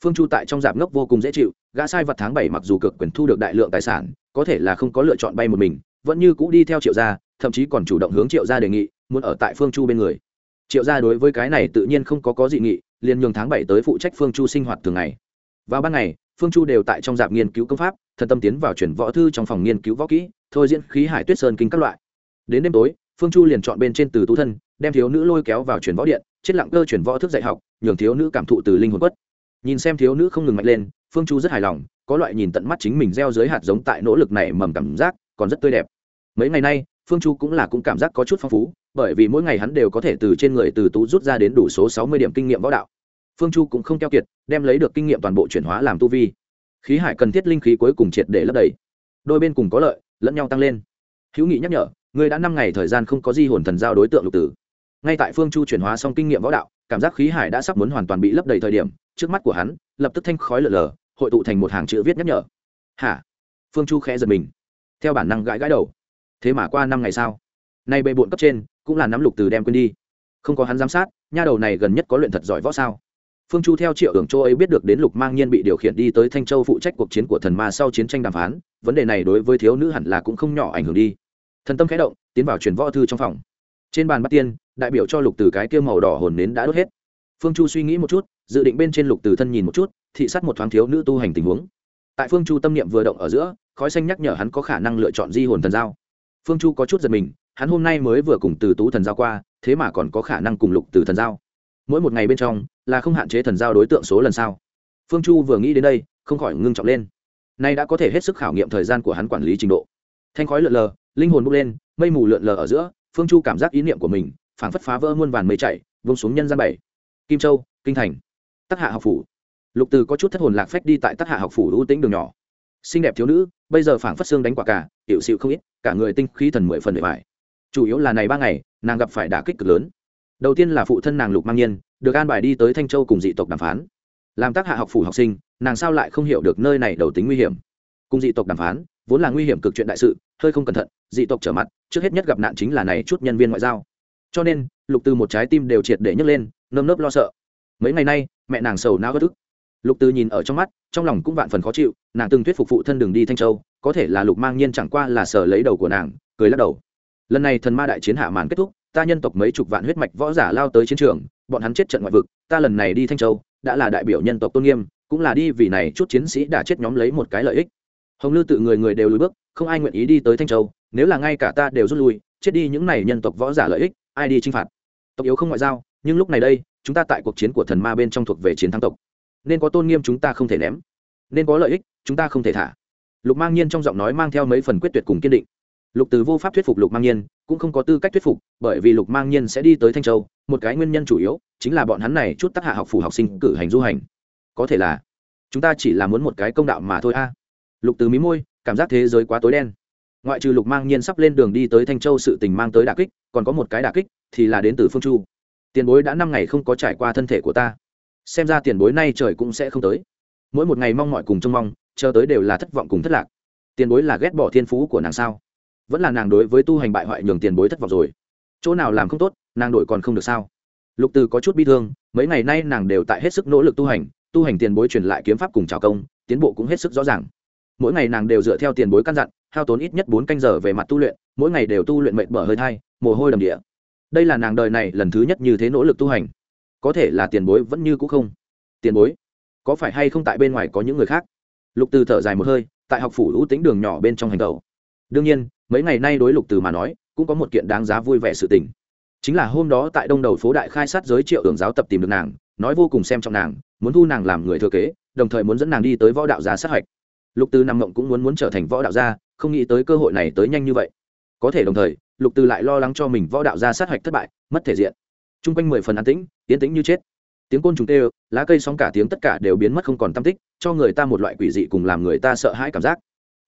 A: Phương chu tại trong dạp ngốc vô cùng dễ chịu, gã sai vật tháng bảy mặc dù cực quyền thu được đại lượng tài sản, có thể là không có lựa chọn bay một mình, vẫn như cũ đi theo triệu gia, thậm chí còn chủ động hướng triệu gia đề nghị, muốn ở tại phương chu bên người. Triệu gia đối với cái này tự nhiên không có có dị nghị liền nhường tháng bảy tới phụ trách phương chu sinh hoạt thường ngày. Vào ban ngày, phương chu đều tại trong dạp nghiên cứu công pháp, thần tâm tiến vào chuyển võ thư trong phòng nghiên cứu võ kỹ, thôi diễn khí hải tuyết sơn kinh các loại. Đến đêm tối, phương chu liền chọn bên trên từ tú thân, đem thiếu nữ lôi kéo vào chuyển võ điện, chết lặng cơ chuyển võ thức dạy học, nhường thiếu nữ cảm thụ từ linh hồn quất. Nhìn xem thiếu nữ không ngừng mạnh lên, phương chu rất hài lòng, có loại nhìn tận mắt chính mình gieo dưới hạt giống tại nỗ lực này mầm cảm giác, còn rất tươi đẹp. Mấy ngày nay, phương chu cũng là cũng cảm giác có chút phong phú, bởi vì mỗi ngày hắn đều có thể từ trên người từ tú rút ra đến đủ số sáu mươi điểm kinh nghiệm võ đạo phương chu cũng không keo kiệt, đem lấy được kinh nghiệm toàn bộ chuyển hóa làm tu vi. Khí hải cần thiết linh khí cuối cùng triệt để lấp đầy. Đôi bên cùng có lợi, lẫn nhau tăng lên. Hữu nghị nhắc nhở, người đã năm ngày thời gian không có di hồn thần giao đối tượng lục tử. Ngay tại phương chu chuyển hóa xong kinh nghiệm võ đạo, cảm giác khí hải đã sắp muốn hoàn toàn bị lấp đầy thời điểm, trước mắt của hắn, lập tức thanh khói lở lờ hội tụ thành một hàng chữ viết nhắc nhở. Hả? Phương chu khẽ giật mình. Theo bản năng gãi gãi đầu. Thế mà qua năm ngày sau nay bệ bộn cấp trên, cũng là nắm lục từ đem quên đi. Không có hắn giám sát, nha đầu này gần nhất có luyện thật giỏi võ sao? Phương chu theo triệu hưởng châu ấy biết được đến lục mang nhiên bị điều khiển đi tới thanh châu phụ trách cuộc chiến của thần ma sau chiến tranh đàm phán, vấn đề này đối với thiếu nữ hẳn là cũng không nhỏ ảnh hưởng đi. Thần tâm khẽ động, tiến vào truyền võ thư trong phòng. Trên bàn bắt tiên, đại biểu cho lục từ cái kia màu đỏ hồn nến đã đốt hết. Phương chu suy nghĩ một chút, dự định bên trên lục từ thân nhìn một chút, thị sát một thoáng thiếu nữ tu hành tình huống. Tại phương chu tâm niệm vừa động ở giữa, khói xanh nhắc nhở hắn có khả năng lựa chọn di hồn thần giao. Phương chu có chút giật mình, hắn hôm nay mới vừa cùng từ tú thần giao qua, thế mà còn có khả năng cùng lục từ thần giao mỗi một ngày bên trong là không hạn chế thần giao đối tượng số lần sau. Phương chu vừa nghĩ đến đây, không khỏi ngưng trọng lên. Nay đã có thể hết sức khảo nghiệm thời gian của hắn quản lý trình độ. Thanh khói lượn lờ, linh hồn bốc lên, mây mù lượn lờ ở giữa, phương chu cảm giác ý niệm của mình phảng phất phá vỡ muôn vàn mây chạy vông xuống nhân gian bảy. Kim châu, kinh thành. Tác hạ học phủ. Lục từ có chút thất hồn lạc phách đi tại tác hạ học phủ ưu tĩnh đường nhỏ. Xinh đẹp thiếu nữ, bây giờ phảng phất xương đánh quả cả hiệu xịu không ít, cả người tinh khí thần mười phần mười bài chủ yếu là này ba ngày, nàng gặp phải đả kích cực lớn đầu tiên là phụ thân nàng lục mang nhiên, được an bài đi tới thanh châu cùng dị tộc đàm phán. Làm tác hạ học phủ học sinh, nàng sao lại không hiểu được nơi này đầu tính nguy hiểm? Cùng dị tộc đàm phán, vốn là nguy hiểm cực chuyện đại sự, hơi không cẩn thận, dị tộc trở mặt, trước hết nhất gặp nạn chính là này chút nhân viên ngoại giao. Cho nên, lục từ một trái tim đều triệt để nhấc lên, nơm nớp lo sợ. Mấy ngày nay, mẹ nàng sầu não bất ức. Lục từ nhìn ở trong mắt, trong lòng cũng vạn phần khó chịu, nàng từng thuyết phục phụ thân đường đi thanh châu, có thể là lục mang nhiên chẳng qua là sở lấy đầu của nàng, cười lắc đầu. Lần này thần ma đại chiến hạ màn kết thúc ta nhân tộc mấy chục vạn huyết mạch võ giả lao tới chiến trường, bọn hắn chết trận ngoại vực, ta lần này đi thanh châu, đã là đại biểu nhân tộc tôn nghiêm, cũng là đi vì này chút chiến sĩ đã chết nhóm lấy một cái lợi ích. Hồng lư tự người người đều lùi bước, không ai nguyện ý đi tới thanh châu, nếu là ngay cả ta đều rút lui, chết đi những này nhân tộc võ giả lợi ích, ai đi chinh phạt? Tộc yếu không ngoại giao, nhưng lúc này đây, chúng ta tại cuộc chiến của thần ma bên trong thuộc về chiến thắng tộc. Nên có tôn nghiêm chúng ta không thể ném, nên có lợi ích, chúng ta không thể thả. Lục mang nhiên trong giọng nói mang theo mấy phần quyết tuyệt cùng kiên định lục từ vô pháp thuyết phục lục mang nhiên, cũng không có tư cách thuyết phục, bởi vì lục mang nhiên sẽ đi tới thanh châu, một cái nguyên nhân chủ yếu chính là bọn hắn này chút tác hạ học phủ học sinh cử hành du hành. Có thể là, chúng ta chỉ là muốn một cái công đạo mà thôi a. Lục từ mí môi, cảm giác thế giới quá tối đen. Ngoại trừ lục mang nhiên sắp lên đường đi tới thanh châu sự tình mang tới đà kích, còn có một cái đà kích thì là đến từ phương chu. Tiền bối đã năm ngày không có trải qua thân thể của ta. Xem ra tiền bối nay trời cũng sẽ không tới. Mỗi một ngày mong mọi cùng trông mong, chờ tới đều là thất vọng cùng thất lạc. Tiền bối là ghét bỏ thiên phú của nàng sao? Vẫn là nàng đối với tu hành bại hoại nhường tiền bối thất vọng rồi. Chỗ nào làm không tốt, nàng đổi còn không được sao? Lục từ có chút bi thương, mấy ngày nay nàng đều tại hết sức nỗ lực tu hành tu hành tiền bối truyền lại kiếm pháp cùng trào công, tiến bộ cũng hết sức rõ ràng. Mỗi ngày nàng đều dựa theo tiền bối căn dặn, hao tốn ít nhất bốn canh giờ về mặt tu luyện, mỗi ngày đều tu luyện mệt bở hơi thai, mồ hôi đầm địa. Đây là nàng đời này lần thứ nhất như thế nỗ lực tu hành. Có thể là tiền bối vẫn như cũ không? Tiền bối, có phải hay không tại bên ngoài có những người khác? Lục từ thở dài một hơi, tại học phủ ưu tính đường nhỏ bên trong hành tàu đương nhiên mấy ngày nay đối lục từ mà nói, cũng có một kiện đáng giá vui vẻ sự tình. Chính là hôm đó tại đông đầu phố đại khai sát giới triệu hưởng giáo tập tìm được nàng, nói vô cùng xem trọng nàng, muốn thu nàng làm người thừa kế, đồng thời muốn dẫn nàng đi tới võ đạo gia sát hạch. Lục từ nằm mộng cũng muốn muốn trở thành võ đạo gia, không nghĩ tới cơ hội này tới nhanh như vậy. Có thể đồng thời, lục từ lại lo lắng cho mình võ đạo gia sát hạch thất bại, mất thể diện. T r u n g quanh mười phần an tĩnh tiến tĩnh như chết. Tiếng côn trùng tê lá cây sóng cả tiếng tất cả đều biến mất không còn tam tích, cho người ta một loại quỷ dị cùng làm người ta sợ hãi cảm giác.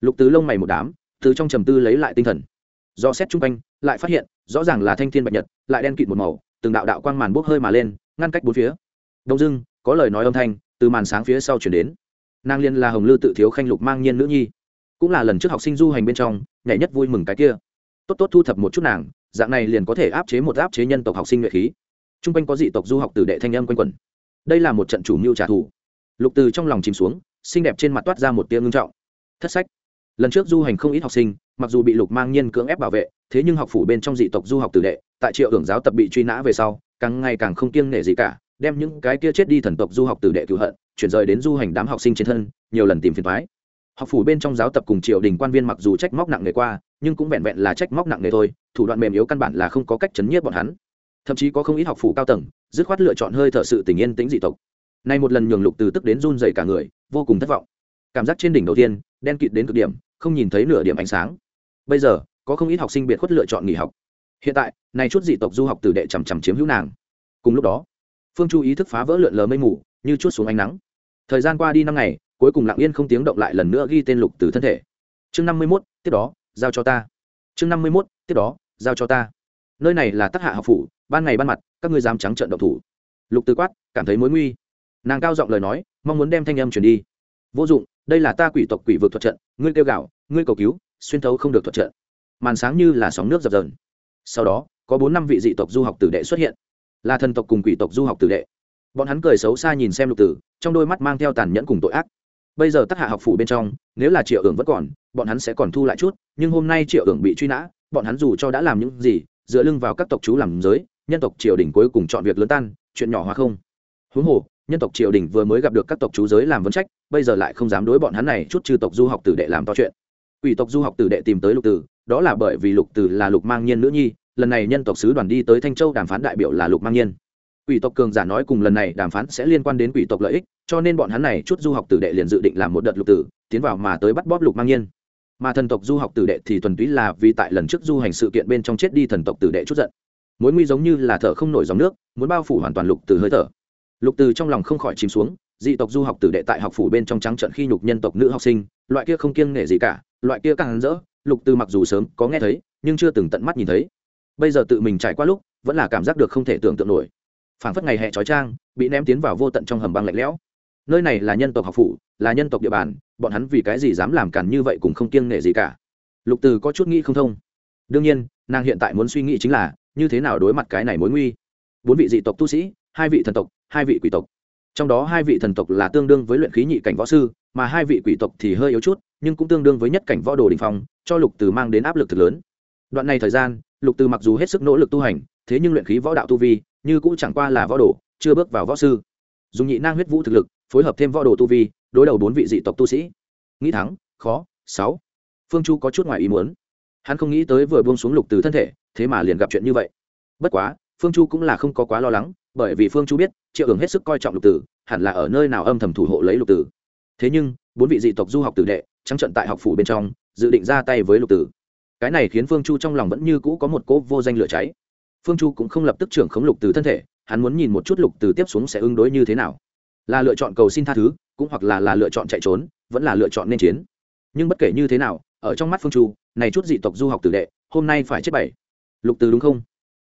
A: Lục từ lông mày một đám từ trong trầm tư lấy lại tinh thần. Do xét chung quanh, lại phát hiện, rõ ràng là thanh thiên bạch nhật, lại đen kịt một màu, từng đạo đạo quang màn bốc hơi mà lên, ngăn cách bốn phía. Đông dưng có lời nói âm thanh, từ màn sáng phía sau chuyển đến. Nàng liên là hồng lư tự thiếu khanh lục mang nhiên nữ nhi. Cũng là lần trước học sinh du hành bên trong, nhảy nhất vui mừng cái kia. Tốt tốt thu thập một chút nàng, dạng này liền có thể áp chế một áp chế nhân tộc học sinh nhuệ khí. T r u n g quanh có dị tộc du học từ đệ thanh âm quanh quẩn. Đây là một trận chủ mưu trả thù. Lục từ trong lòng chìm xuống, xinh đẹp trên mặt toát ra một tiếng ngưng trọng. Thất sách lần trước du hành không ít học sinh, mặc dù bị lục mang nhiên cưỡng ép bảo vệ, thế nhưng học phủ bên trong dị tộc du học tử đệ, tại triệu hưởng giáo tập bị truy nã về sau, càng ngày càng không kiêng nể gì cả, đem những cái kia chết đi thần tộc du học tử đệ cựu hận, chuyển rời đến du hành đám học sinh trên thân, nhiều lần tìm phiền thoái học phủ bên trong giáo tập cùng triều đình quan viên mặc dù trách móc nặng nề qua, nhưng cũng vẹn vẹn là trách móc nặng nề thôi, thủ đoạn mềm yếu căn bản là không có cách chấn nhiếp bọn hắn. Thậm chí có không ít học phủ cao tầng, dứt khoát lựa chọn hơi thở sự tình yên tĩnh dị tộc. Nay một lần nhường lục từ tức đến run dày cả người, vô cùng thất vọng. Cảm giác trên đỉnh đầu tiên, đen kịt đến cực điểm không nhìn thấy nửa điểm ánh sáng. Bây giờ, có không ít học sinh biệt khuất lựa chọn nghỉ học. Hiện tại nay chút dị tộc du học tử đệ chằm chằm chiếm hữu nàng. Cùng lúc đó, phương chu ý thức phá vỡ lượn lờ mây mù, như chút xuống ánh nắng. Thời gian qua đi năm ngày, cuối cùng lặng yên không tiếng động lại lần nữa ghi tên lục từ thân thể. Chương năm mươi mốt, tiếp đó, giao cho ta. Chương năm mươi mốt, tiếp đó, giao cho ta. Nơi này là tác hạ học phủ, ban ngày ban mặt, các ngươi dám trắng trợn động thủ. Lục từ quát, cảm thấy mối nguy. Nàng cao giọng lời nói, mong muốn đem thanh âm truyền đi. Vô dụng đây là ta quỷ tộc quỷ vực thuật trận, ngươi kêu gạo, ngươi cầu cứu, xuyên thấu không được thuật trận. Màn sáng như là sóng nước dập dờn. Sau đó, có bốn năm vị dị tộc du học tử đệ xuất hiện. Là thần tộc cùng quỷ tộc du học tử đệ. Bọn hắn cười xấu xa nhìn xem lục tử, trong đôi mắt mang theo tàn nhẫn cùng tội ác. Bây giờ tắc hạ học phủ bên trong, nếu là triệu ưởng vẫn còn, bọn hắn sẽ còn thu lại chút, nhưng hôm nay triệu ưởng bị truy nã, bọn hắn dù cho đã làm những gì, dựa lưng vào các tộc chú làm giới, nhân tộc triều đình cuối cùng chọn việc lớn tan, chuyện nhỏ hóa không. Huống hồ, nhân tộc triều đình vừa mới gặp được các tộc chú giới làm vấn trách bây giờ lại không dám đối bọn hắn này chút trừ tộc du học tử đệ làm to chuyện. Quỷ tộc du học tử đệ tìm tới lục tử, đó là bởi vì lục tử là lục mang nhiên nữ nhi, lần này nhân tộc sứ đoàn đi tới thanh châu đàm phán đại biểu là lục mang nhiên. Quỷ tộc cường giả nói cùng lần này đàm phán sẽ liên quan đến quỷ tộc lợi ích, cho nên bọn hắn này chút du học tử đệ liền dự định làm một đợt lục tử, tiến vào mà tới bắt bóp lục mang nhiên. Mà thần tộc du học tử đệ thì thuần túy là vì tại lần trước du hành sự kiện bên trong chết đi thần tộc tử đệ chút giận. Mối nguy giống như là thở không nổi dòng nước, muốn bao phủ hoàn toàn lục từ hơi thở. Lục từ trong lòng không khỏi chìm xuống dị tộc du học tử đệ tại học phủ bên trong trắng trận khi nhục nhân tộc nữ học sinh, loại kia không kiêng nể gì cả, loại kia càng rỡ, lục từ mặc dù sớm có nghe thấy, nhưng chưa từng tận mắt nhìn thấy. Bây giờ tự mình trải qua lúc, vẫn là cảm giác được không thể tưởng tượng nổi. Phảng phất ngày hè trói trang bị ném tiến vào vô tận trong hầm băng lạnh lẽo. Nơi này là nhân tộc học phủ, là nhân tộc địa bàn, bọn hắn vì cái gì dám làm càn như vậy cũng không kiêng nể gì cả. Lục từ có chút nghĩ không thông. Đương nhiên, nàng hiện tại muốn suy nghĩ chính là, như thế nào đối mặt cái này mối nguy. Bốn vị dị tộc tu sĩ, hai vị thần tộc, hai vị quỷ tộc trong đó hai vị thần tộc là tương đương với luyện khí nhị cảnh võ sư, mà hai vị quỷ tộc thì hơi yếu chút, nhưng cũng tương đương với nhất cảnh võ đồ đình phong, cho lục từ mang đến áp lực thực lớn. Đoạn này thời gian, lục từ mặc dù hết sức nỗ lực tu hành, thế nhưng luyện khí võ đạo tu vi, như cũng chẳng qua là võ đồ, chưa bước vào võ sư. Dùng nhị nang huyết vũ thực lực, phối hợp thêm võ đồ tu vi, đối đầu bốn vị dị tộc tu sĩ. Nghĩ thắng, khó, sáu. Phương chu có chút ngoài ý muốn. Hắn không nghĩ tới vừa buông xuống lục từ thân thể, thế mà liền gặp chuyện như vậy. Bất quá, phương chu cũng là không có quá lo lắng bởi vì phương chu biết triệu hưởng hết sức coi trọng lục tử, hẳn là ở nơi nào âm thầm thủ hộ lấy lục tử. Thế nhưng, bốn vị dị tộc du học tử đệ, trắng trận tại học phủ bên trong, dự định ra tay với lục tử. Cái này khiến phương chu trong lòng vẫn như cũ có một cỗ vô danh lửa cháy. Phương chu cũng không lập tức trưởng khống lục từ thân thể, hắn muốn nhìn một chút lục từ tiếp xuống sẽ ứng đối như thế nào. Là lựa chọn cầu xin tha thứ, cũng hoặc là là lựa chọn chạy trốn, vẫn là lựa chọn nên chiến. Nhưng bất kể như thế nào, ở trong mắt phương chu, này chút dị tộc du học tử đệ, hôm nay phải chết bảy. Lục từ đúng không?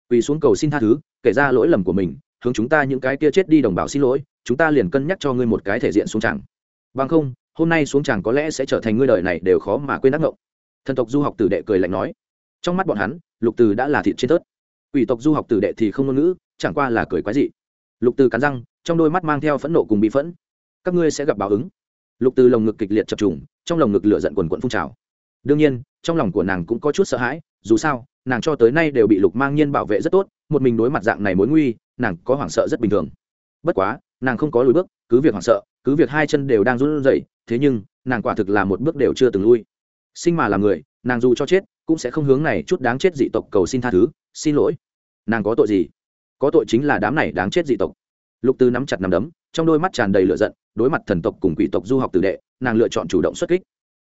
A: Quỳ xuống cầu xin tha thứ, kể ra lỗi lầm của mình hướng chúng ta những cái kia chết đi đồng bào xin lỗi, chúng ta liền cân nhắc cho ngươi một cái thể diện xuống chẳng. Bằng không, hôm nay xuống chẳng có lẽ sẽ trở thành ngươi đời này đều khó mà quên ác ngộng. Thần tộc du học tử đệ cười lạnh nói. Trong mắt bọn hắn, lục từ đã là thịt trên tớt quỷ tộc du học tử đệ thì không ngôn ngữ, chẳng qua là cười quái dị. Lục từ cắn răng, trong đôi mắt mang theo phẫn nộ cùng bị phẫn. Các ngươi sẽ gặp báo ứng. Lục từ lồng ngực kịch liệt chập trùng, trong lồng ngực lửa giận quần quận phun trào. Đương nhiên, trong lòng của nàng cũng có chút sợ hãi, dù sao, nàng cho tới nay đều bị lục mang nhiên bảo vệ rất tốt, một mình đối mặt dạng này mối nguy nàng có hoảng sợ rất bình thường. Bất quá, nàng không có lùi bước, cứ việc hoảng sợ, cứ việc hai chân đều đang run rẩy, thế nhưng, nàng quả thực là một bước đều chưa từng lui. Sinh mà là người, nàng dù cho chết, cũng sẽ không hướng này chút đáng chết dị tộc cầu xin tha thứ, xin lỗi. Nàng có tội gì? Có tội chính là đám này đáng chết dị tộc. Lục tư nắm chặt nắm đấm, trong đôi mắt tràn đầy lửa giận, đối mặt thần tộc cùng quỷ tộc du học tử đệ, nàng lựa chọn chủ động xuất kích.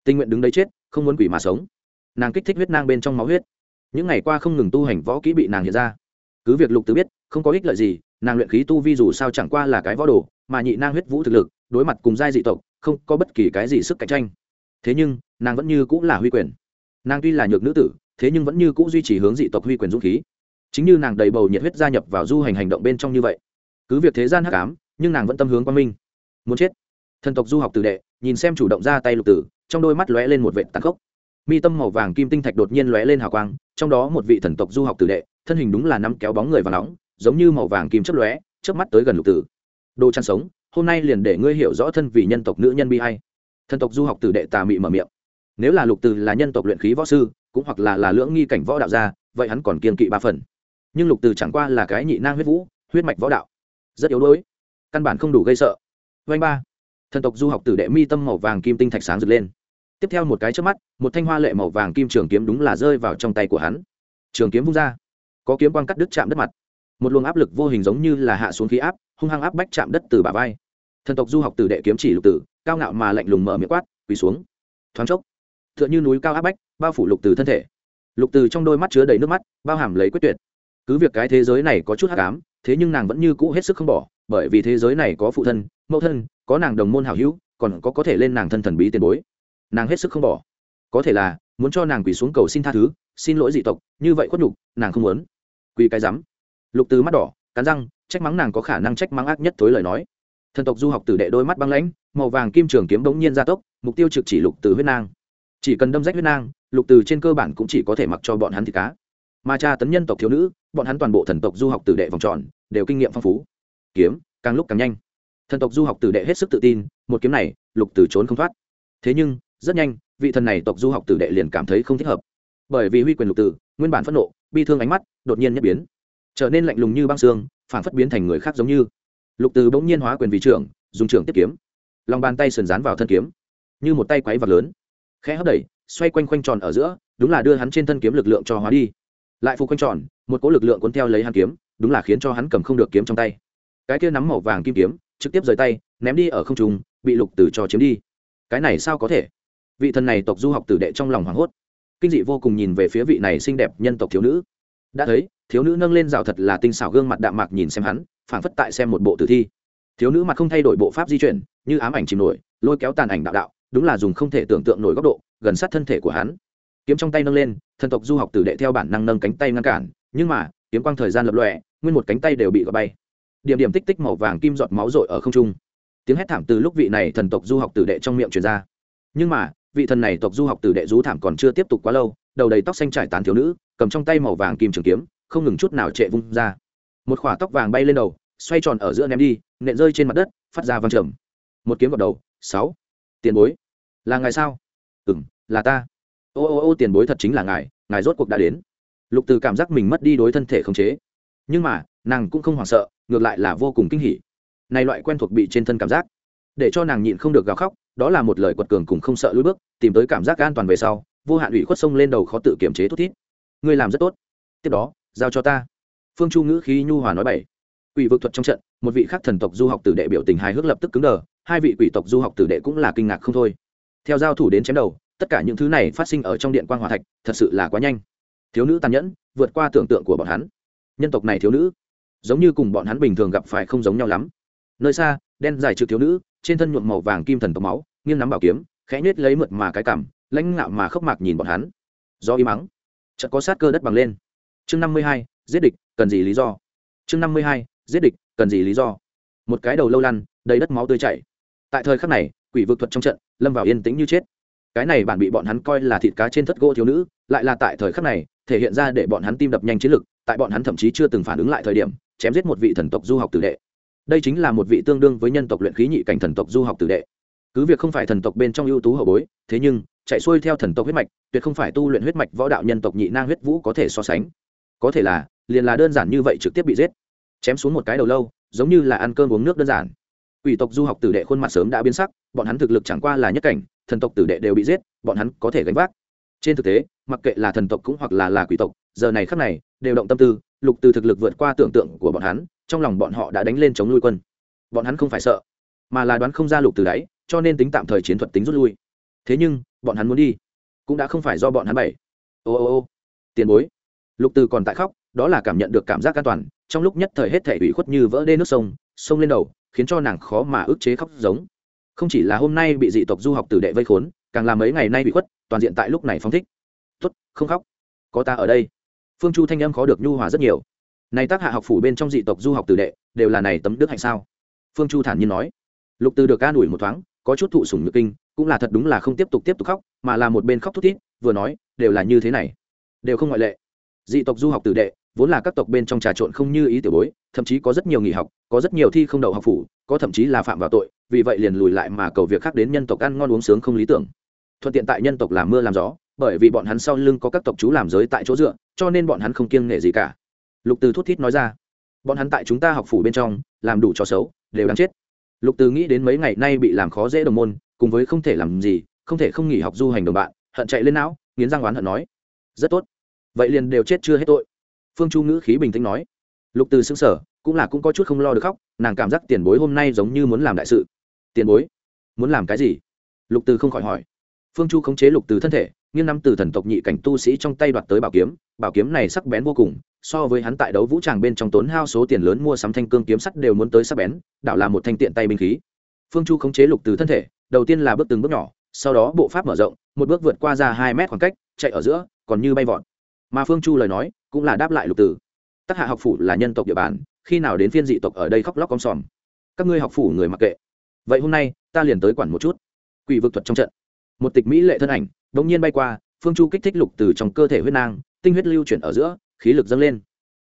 A: Tình nguyện đứng đấy chết, không muốn quỷ mà sống. Nàng kích thích huyết nang bên trong máu huyết. Những ngày qua không ngừng tu hành võ kỹ bị nàng hiện ra. Cứ việc lục tứ biết không có ích lợi gì, nàng luyện khí tu vi dù sao chẳng qua là cái võ đồ, mà nhị nang huyết vũ thực lực, đối mặt cùng giai dị tộc, không có bất kỳ cái gì sức cạnh tranh. Thế nhưng, nàng vẫn như cũng là huy quyền. Nàng tuy là nhược nữ tử, thế nhưng vẫn như cũng duy trì hướng dị tộc huy quyền dũng khí. Chính như nàng đầy bầu nhiệt huyết gia nhập vào du hành hành động bên trong như vậy. Cứ việc thế gian hắc ám, nhưng nàng vẫn tâm hướng quan minh. Muốn chết. Thần tộc du học tử đệ, nhìn xem chủ động ra tay lục tử, trong đôi mắt lóe lên một vệ tàn khốc. Mi tâm màu vàng kim tinh thạch đột nhiên lóe lên hào quang, trong đó một vị thần tộc du học tử đệ, thân hình đúng là nắm kéo bóng người và nóng giống như màu vàng kim chấp lóe, chớp mắt tới gần lục tử. Đồ chăn sống, hôm nay liền để ngươi hiểu rõ thân vì nhân tộc nữ nhân bi hay thần tộc du học tử đệ tà mị mở miệng. Nếu là lục tử là nhân tộc luyện khí võ sư, cũng hoặc là là lưỡng nghi cảnh võ đạo gia, vậy hắn còn kiên kỵ ba phần. Nhưng lục tử chẳng qua là cái nhị nang huyết vũ, huyết mạch võ đạo. Rất yếu đuối, căn bản không đủ gây sợ. Vanh ba. Thần tộc du học tử đệ mi tâm màu vàng kim tinh thạch sáng rực lên. Tiếp theo một cái trước mắt, một thanh hoa lệ màu vàng kim trường kiếm đúng là rơi vào trong tay của hắn. Trường kiếm vung ra. Có kiếm quang cắt đứt chạm đất mặt một luồng áp lực vô hình giống như là hạ xuống khí áp, hung hăng áp bách chạm đất từ bả vai. Thần tộc du học tử đệ kiếm chỉ lục tử, cao ngạo mà lạnh lùng mở miệng quát, quỳ xuống. Thoáng chốc t h ư ợ n h ư núi cao áp bách, bao phủ lục từ thân thể. Lục từ trong đôi mắt chứa đầy nước mắt, bao hàm lấy quyết tuyệt. Cứ việc cái thế giới này có chút hắc cám thế nhưng nàng vẫn như cũ hết sức không bỏ, bởi vì thế giới này có phụ thân, mẫu thân, có nàng đồng môn hảo hữu, còn có có thể lên nàng thân thần bí tiền bối. Nàng hết sức không bỏ. Có thể là, muốn cho nàng quỳ xuống cầu xin tha thứ, xin lỗi dị tộc, như vậy khuất nhục, nàng không muốn. Quỳ cái rắm lục từ mắt đỏ, cắn răng, trách mắng nàng có khả năng trách mắng ác nhất tối lời nói. Thần tộc du học tử đệ đôi mắt băng lãnh, màu vàng kim trường kiếm bỗng nhiên gia tốc, mục tiêu trực chỉ lục từ huyết nang. Chỉ cần đâm rách huyết nang, lục từ trên cơ bản cũng chỉ có thể mặc cho bọn hắn thịt cá. Mà cha tấn nhân tộc thiếu nữ, bọn hắn toàn bộ thần tộc du học tử đệ vòng tròn, đều kinh nghiệm phong phú. Kiếm, càng lúc càng nhanh. Thần tộc du học tử đệ hết sức tự tin, một kiếm này, lục từ trốn không thoát. Thế nhưng, rất nhanh, vị thần này tộc du học tử đệ liền cảm thấy không thích hợp. Bởi vì huy quyền lục tử nguyên bản phẫn nộ, bi thương ánh mắt, đột nhiên nhất biến trở nên lạnh lùng như băng xương phản phất biến thành người khác giống như. Lục từ bỗng nhiên hóa quyền vị trưởng, dùng trưởng tiếp kiếm. Lòng bàn tay sườn dán vào thân kiếm, như một tay quáy vật lớn. Khẽ hấp đẩy, xoay quanh quanh tròn ở giữa, đúng là đưa hắn trên thân kiếm lực lượng cho hóa đi. Lại phục quanh tròn, một cỗ lực lượng cuốn theo lấy hắn kiếm, đúng là khiến cho hắn cầm không được kiếm trong tay. Cái kia nắm màu vàng kim kiếm, trực tiếp rời tay, ném đi ở không trung, bị lục từ cho chiếm đi. Cái này sao có thể? Vị thần này tộc du học tử đệ trong lòng hoảng hốt. Kinh dị vô cùng nhìn về phía vị này xinh đẹp nhân tộc thiếu nữ đã thấy, thiếu nữ nâng lên rào thật là tinh xảo gương mặt đạm mạc nhìn xem hắn, phảng phất tại xem một bộ tử thi. Thiếu nữ mặt không thay đổi bộ pháp di chuyển, như ám ảnh chìm nổi, lôi kéo tàn ảnh đạo đạo, đúng là dùng không thể tưởng tượng nổi góc độ, gần sát thân thể của hắn. Kiếm trong tay nâng lên, thần tộc du học tử đệ theo bản năng nâng cánh tay ngăn cản, nhưng mà, kiếm quang thời gian lập lọe nguyên một cánh tay đều bị gọt bay. Điểm điểm tích tích màu vàng kim giọt máu rội ở không trung. Tiếng hét thảm từ lúc vị này thần tộc du học tử đệ trong miệng truyền ra. Nhưng mà, vị thần này tộc du học tử đệ rú thảm còn chưa tiếp tục quá lâu đầu đầy tóc xanh trải tán thiếu nữ, cầm trong tay màu vàng kim trường kiếm, không ngừng chút nào trệ vung ra. Một khỏa tóc vàng bay lên đầu, xoay tròn ở giữa ném đi, nện rơi trên mặt đất, phát ra văng trầm. Một kiếm vào đầu, sáu. Tiền bối. Là ngài sao? Ừ m là ta. Ô ô ô, tiền bối thật chính là ngài ngài rốt cuộc đã đến. Lục từ cảm giác mình mất đi đối thân thể khống chế. Nhưng mà, nàng cũng không hoảng sợ, ngược lại là vô cùng kinh hỉ. Này loại quen thuộc bị trên thân cảm giác, để cho nàng nhịn không được gào khóc, đó là một lời quật cường cùng không sợ lùi bước, tìm tới cảm giác an toàn về sau vô hạn ủy khuất sông lên đầu khó tự kiểm chế thút thít. Ngươi làm rất tốt. Tiếp đó, giao cho ta. Phương chu ngữ khí nhu hòa nói bảy quỷ vực thuật trong trận, một vị khác thần tộc du học tử đệ biểu tình hài hước lập tức cứng đờ, hai vị quỷ tộc du học tử đệ cũng là kinh ngạc không thôi. Theo giao thủ đến chém đầu, tất cả những thứ này phát sinh ở trong điện quan hòa thạch, thật sự là quá nhanh. Thiếu nữ tàn nhẫn, vượt qua tưởng tượng của bọn hắn. Nhân tộc này thiếu nữ, giống như cùng bọn hắn bình thường gặp phải không giống nhau lắm. Nơi xa, đen dài trừ thiếu nữ, trên thân nhuộm màu vàng kim thần tộc máu, nghiêng nắm bảo kiếm, khẽ nhếch lấy mượt mà cái cảm lãnh ngạo mà khốc mạc nhìn bọn hắn. Do im mắng. Chợt có sát cơ đất bằng lên. Chương năm mươi hai, giết địch, cần gì lý do? Chương năm mươi hai, giết địch, cần gì lý do? Một cái đầu lâu lăn, đầy đất máu tươi chảy. Tại thời khắc này, quỷ vực thuật trong trận, lâm vào yên tĩnh như chết. Cái này bản bị bọn hắn coi là thịt cá trên thất gỗ thiếu nữ, lại là tại thời khắc này, thể hiện ra để bọn hắn tim đập nhanh chiến lực, tại bọn hắn thậm chí chưa từng phản ứng lại thời điểm, chém giết một vị thần tộc du học tử đệ. Đây chính là một vị tương đương với nhân tộc luyện khí nhị cảnh thần tộc du học tử đệ. Cứ việc không phải thần tộc bên trong ưu tú hậu bối, thế nhưng chạy xuôi theo thần tộc huyết mạch, tuyệt không phải tu luyện huyết mạch võ đạo nhân tộc nhị nang huyết vũ có thể so sánh. Có thể là, liền là đơn giản như vậy trực tiếp bị giết. Chém xuống một cái đầu lâu, giống như là ăn cơm uống nước đơn giản. Ủy tộc du học tử đệ khuôn mặt sớm đã biến sắc, bọn hắn thực lực chẳng qua là nhất cảnh, thần tộc tử đệ đều bị giết, bọn hắn có thể gánh vác. Trên thực tế, mặc kệ là thần tộc cũng hoặc là là quỷ tộc, giờ này khắc này, đều động tâm tư, lục từ thực lực vượt qua tưởng tượng của bọn hắn, trong lòng bọn họ đã đánh lên chống nuôi quân. Bọn hắn không phải sợ, mà là đoán không ra lục từ đáy, cho nên tính tạm thời chiến thuật tính rút lui. Thế nhưng bọn hắn muốn đi. Cũng đã không phải do bọn hắn bảy ô ô ô. Tiền bối. Lục từ còn tại khóc, đó là cảm nhận được cảm giác an toàn. Trong lúc nhất thời hết thể ủy khuất như vỡ đê nước sông sông lên đầu, khiến cho nàng khó mà ức chế khóc giống. Không chỉ là hôm nay bị dị tộc du học tử đệ vây khốn, càng là mấy ngày nay bị khuất, toàn diện tại lúc này phong thích. Tốt, không khóc. Có ta ở đây. Phương chu thanh âm khó được nhu hòa rất nhiều. Này tác hạ học phủ bên trong dị tộc du học tử đệ, đều là này tấm đức hạnh sao? Phương chu thản nhiên nói. Lục từ được ca đuổi một thoáng, có chút thụ sủng nhược kinh cũng là thật đúng là không tiếp tục tiếp tục khóc, mà là một bên khóc thút thít, vừa nói, đều là như thế này. Đều không ngoại lệ. Dị tộc du học tử đệ, vốn là các tộc bên trong trà trộn không như ý tiểu bối, thậm chí có rất nhiều nghỉ học, có rất nhiều thi không đậu học phủ, có thậm chí là phạm vào tội, vì vậy liền lùi lại mà cầu việc khác đến nhân tộc ăn ngon uống sướng không lý tưởng. Thuận tiện tại nhân tộc làm mưa làm gió, bởi vì bọn hắn sau lưng có các tộc chú làm giới tại chỗ dựa, cho nên bọn hắn không kiêng nghệ gì cả. Lục từ thút thít nói ra, bọn hắn tại chúng ta học phủ bên trong, làm đủ cho xấu, đều đáng chết lục từ nghĩ đến mấy ngày nay bị làm khó dễ đồng môn, cùng với không thể làm gì, không thể không nghỉ học du hành đồng bạn, hận chạy lên não, nghiến răng oán hận nói, rất tốt. Vậy liền đều chết chưa hết tội. Phương chu ngữ khí bình tĩnh nói. Lục từ xưng sở cũng là cũng có chút không lo được khóc, nàng cảm giác tiền bối hôm nay giống như muốn làm đại sự. Tiền bối? Muốn làm cái gì? Lục từ không khỏi hỏi. Phương chu khống chế lục từ thân thể, nghiêng năm từ thần tộc nhị cảnh tu sĩ trong tay đoạt tới bảo kiếm bảo kiếm này sắc bén vô cùng, so với hắn tại đấu vũ tràng bên trong tốn hao số tiền lớn mua sắm thanh cương kiếm sắt đều muốn tới sắc bén đạo là một thanh tiện tay binh khí. Phương chu khống chế lục từ thân thể, đầu tiên là bước từng bước nhỏ, sau đó bộ pháp mở rộng, một bước vượt qua ra hai mét khoảng cách, chạy ở giữa, còn như bay vọt. Mà phương chu lời nói, cũng là đáp lại lục từ. Tác hạ học phủ là nhân tộc địa bàn, khi nào đến phiên dị tộc ở đây khóc lóc con sòm. Các ngươi học phủ người mặc kệ. Vậy hôm nay, ta liền tới quản một chút. Quỷ vực thuật trong trận. Một tịch mỹ lệ thân ảnh đ ỗ n g nhiên bay qua, phương chu kích thích lục từ trong cơ thể huyết nang tinh huyết lưu chuyển ở giữa, khí lực dâng lên.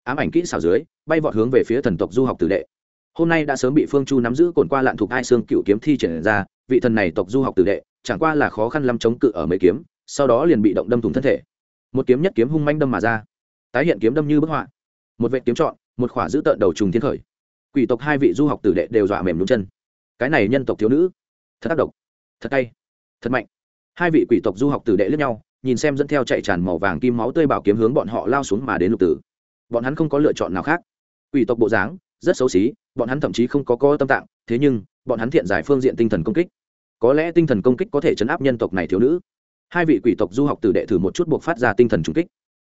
A: Ám ảnh kỹ xảo dưới, bay vọt hướng về phía thần tộc du học tử đệ. Hôm nay đã sớm bị phương chu nắm giữ cồn qua lạn thuộc hai xương cựu kiếm thi triển ra, vị thần này tộc du học tử đệ, chẳng qua là khó khăn lắm chống cự ở mấy kiếm, sau đó liền bị động đâm thủng thân thể. Một kiếm nhất kiếm hung manh đâm mà ra. Tái hiện kiếm đâm như bức họa. Một vệ kiếm chọn một khỏa giữ tợn đầu trùng thiên khởi. Quỷ tộc hai vị du học tử đệ đều dọa mềm nhún chân. Cái này nhân tộc thiếu nữ. Thật tác động thật tay thật mạnh. Hai vị quỷ tộc du học tử đệ lẫn nhau nhìn xem dẫn theo chạy tràn màu vàng kim máu tươi bảo kiếm hướng bọn họ lao xuống mà đến lục tử. Bọn hắn không có lựa chọn nào khác. Quỷ tộc bộ dáng, rất xấu xí, bọn hắn thậm chí không có có tâm tạng, thế nhưng, bọn hắn thiện giải phương diện tinh thần công kích. Có lẽ tinh thần công kích có thể chấn áp nhân tộc này thiếu nữ. Hai vị quỷ tộc du học tử đệ thử một chút buộc phát ra tinh thần trung kích.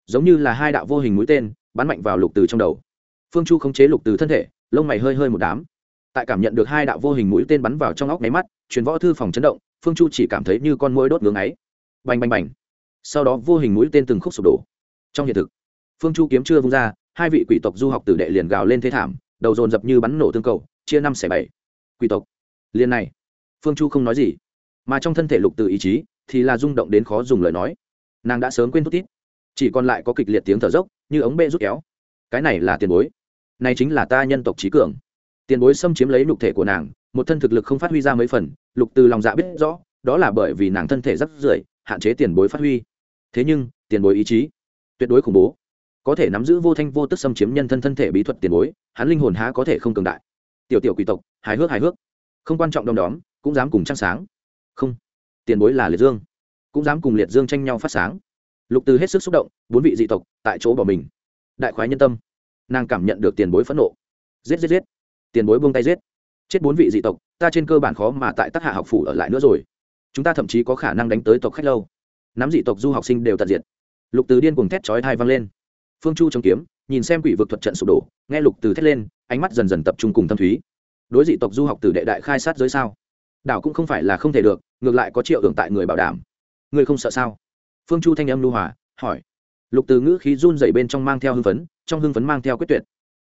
A: Giống như là hai đạo vô hình mũi tên, bắn mạnh vào lục từ trong đầu. Phương chu khống chế lục từ thân thể, lông mày hơi hơi một đám. Tại cảm nhận được hai đạo vô hình mũi tên bắn vào trong óc máy mắt, truyền võ thư phòng chấn động, phương chu chỉ cảm thấy như con mũi đốt ngưỡng ấy. Bành bành bành sau đó vô hình mũi tên từng khúc sụp đổ. Trong hiện thực, phương chu kiếm chưa vung ra, hai vị quỷ tộc du học tử đệ liền gào lên thế thảm, đầu dồn dập như bắn nổ tương cầu, chia năm xẻ bảy. Quỷ tộc, liền này. Phương chu không nói gì, mà trong thân thể lục từ ý chí thì là rung động đến khó dùng lời nói. Nàng đã sớm quên thút tít chỉ còn lại có kịch liệt tiếng thở dốc, như ống bê rút kéo. Cái này là tiền bối. Này chính là ta nhân tộc trí cường. Tiền bối xâm chiếm lấy lục thể của nàng, một thân thực lực không phát huy ra mấy phần, lục từ lòng dạ biết rõ, đó là bởi vì nàng thân thể rất rưởi, hạn chế tiền bối phát huy thế nhưng, tiền bối ý chí tuyệt đối khủng bố. Có thể nắm giữ vô thanh vô tức xâm chiếm nhân thân thân thể bí thuật tiền bối, hắn linh hồn há có thể không cường đại. Tiểu tiểu quỷ tộc, hài hước hài hước. Không quan trọng đom đóm, cũng dám cùng trăng sáng. Không, tiền bối là liệt dương. Cũng dám cùng liệt dương tranh nhau phát sáng. Lục từ hết sức xúc động, bốn vị dị tộc tại chỗ bỏ mình. Đại khoái nhân tâm. Nàng cảm nhận được tiền bối phẫn nộ. Giết giết giết. Tiền bối buông tay giết. Chết bốn vị dị tộc, ta trên cơ bản khó mà tại tác hạ học phủ ở lại nữa rồi. Chúng ta thậm chí có khả năng đánh tới tộc khách lâu nắm dị tộc du học sinh đều tận diệt. lục từ điên cuồng thét chói thai vang lên. Phương chu chống kiếm, nhìn xem quỷ vực thuật trận sụp đổ, nghe lục từ thét lên, ánh mắt dần dần tập trung cùng tâm thúy. Đối dị tộc du học từ đệ đại khai sát giới sao? Đảo cũng không phải là không thể được, ngược lại có triệu hưởng tại người bảo đảm. Người không sợ sao? Phương chu thanh âm lưu hòa, hỏi. Lục từ ngữ khí run dày bên trong mang theo hưng phấn, trong hưng phấn mang theo quyết tuyệt.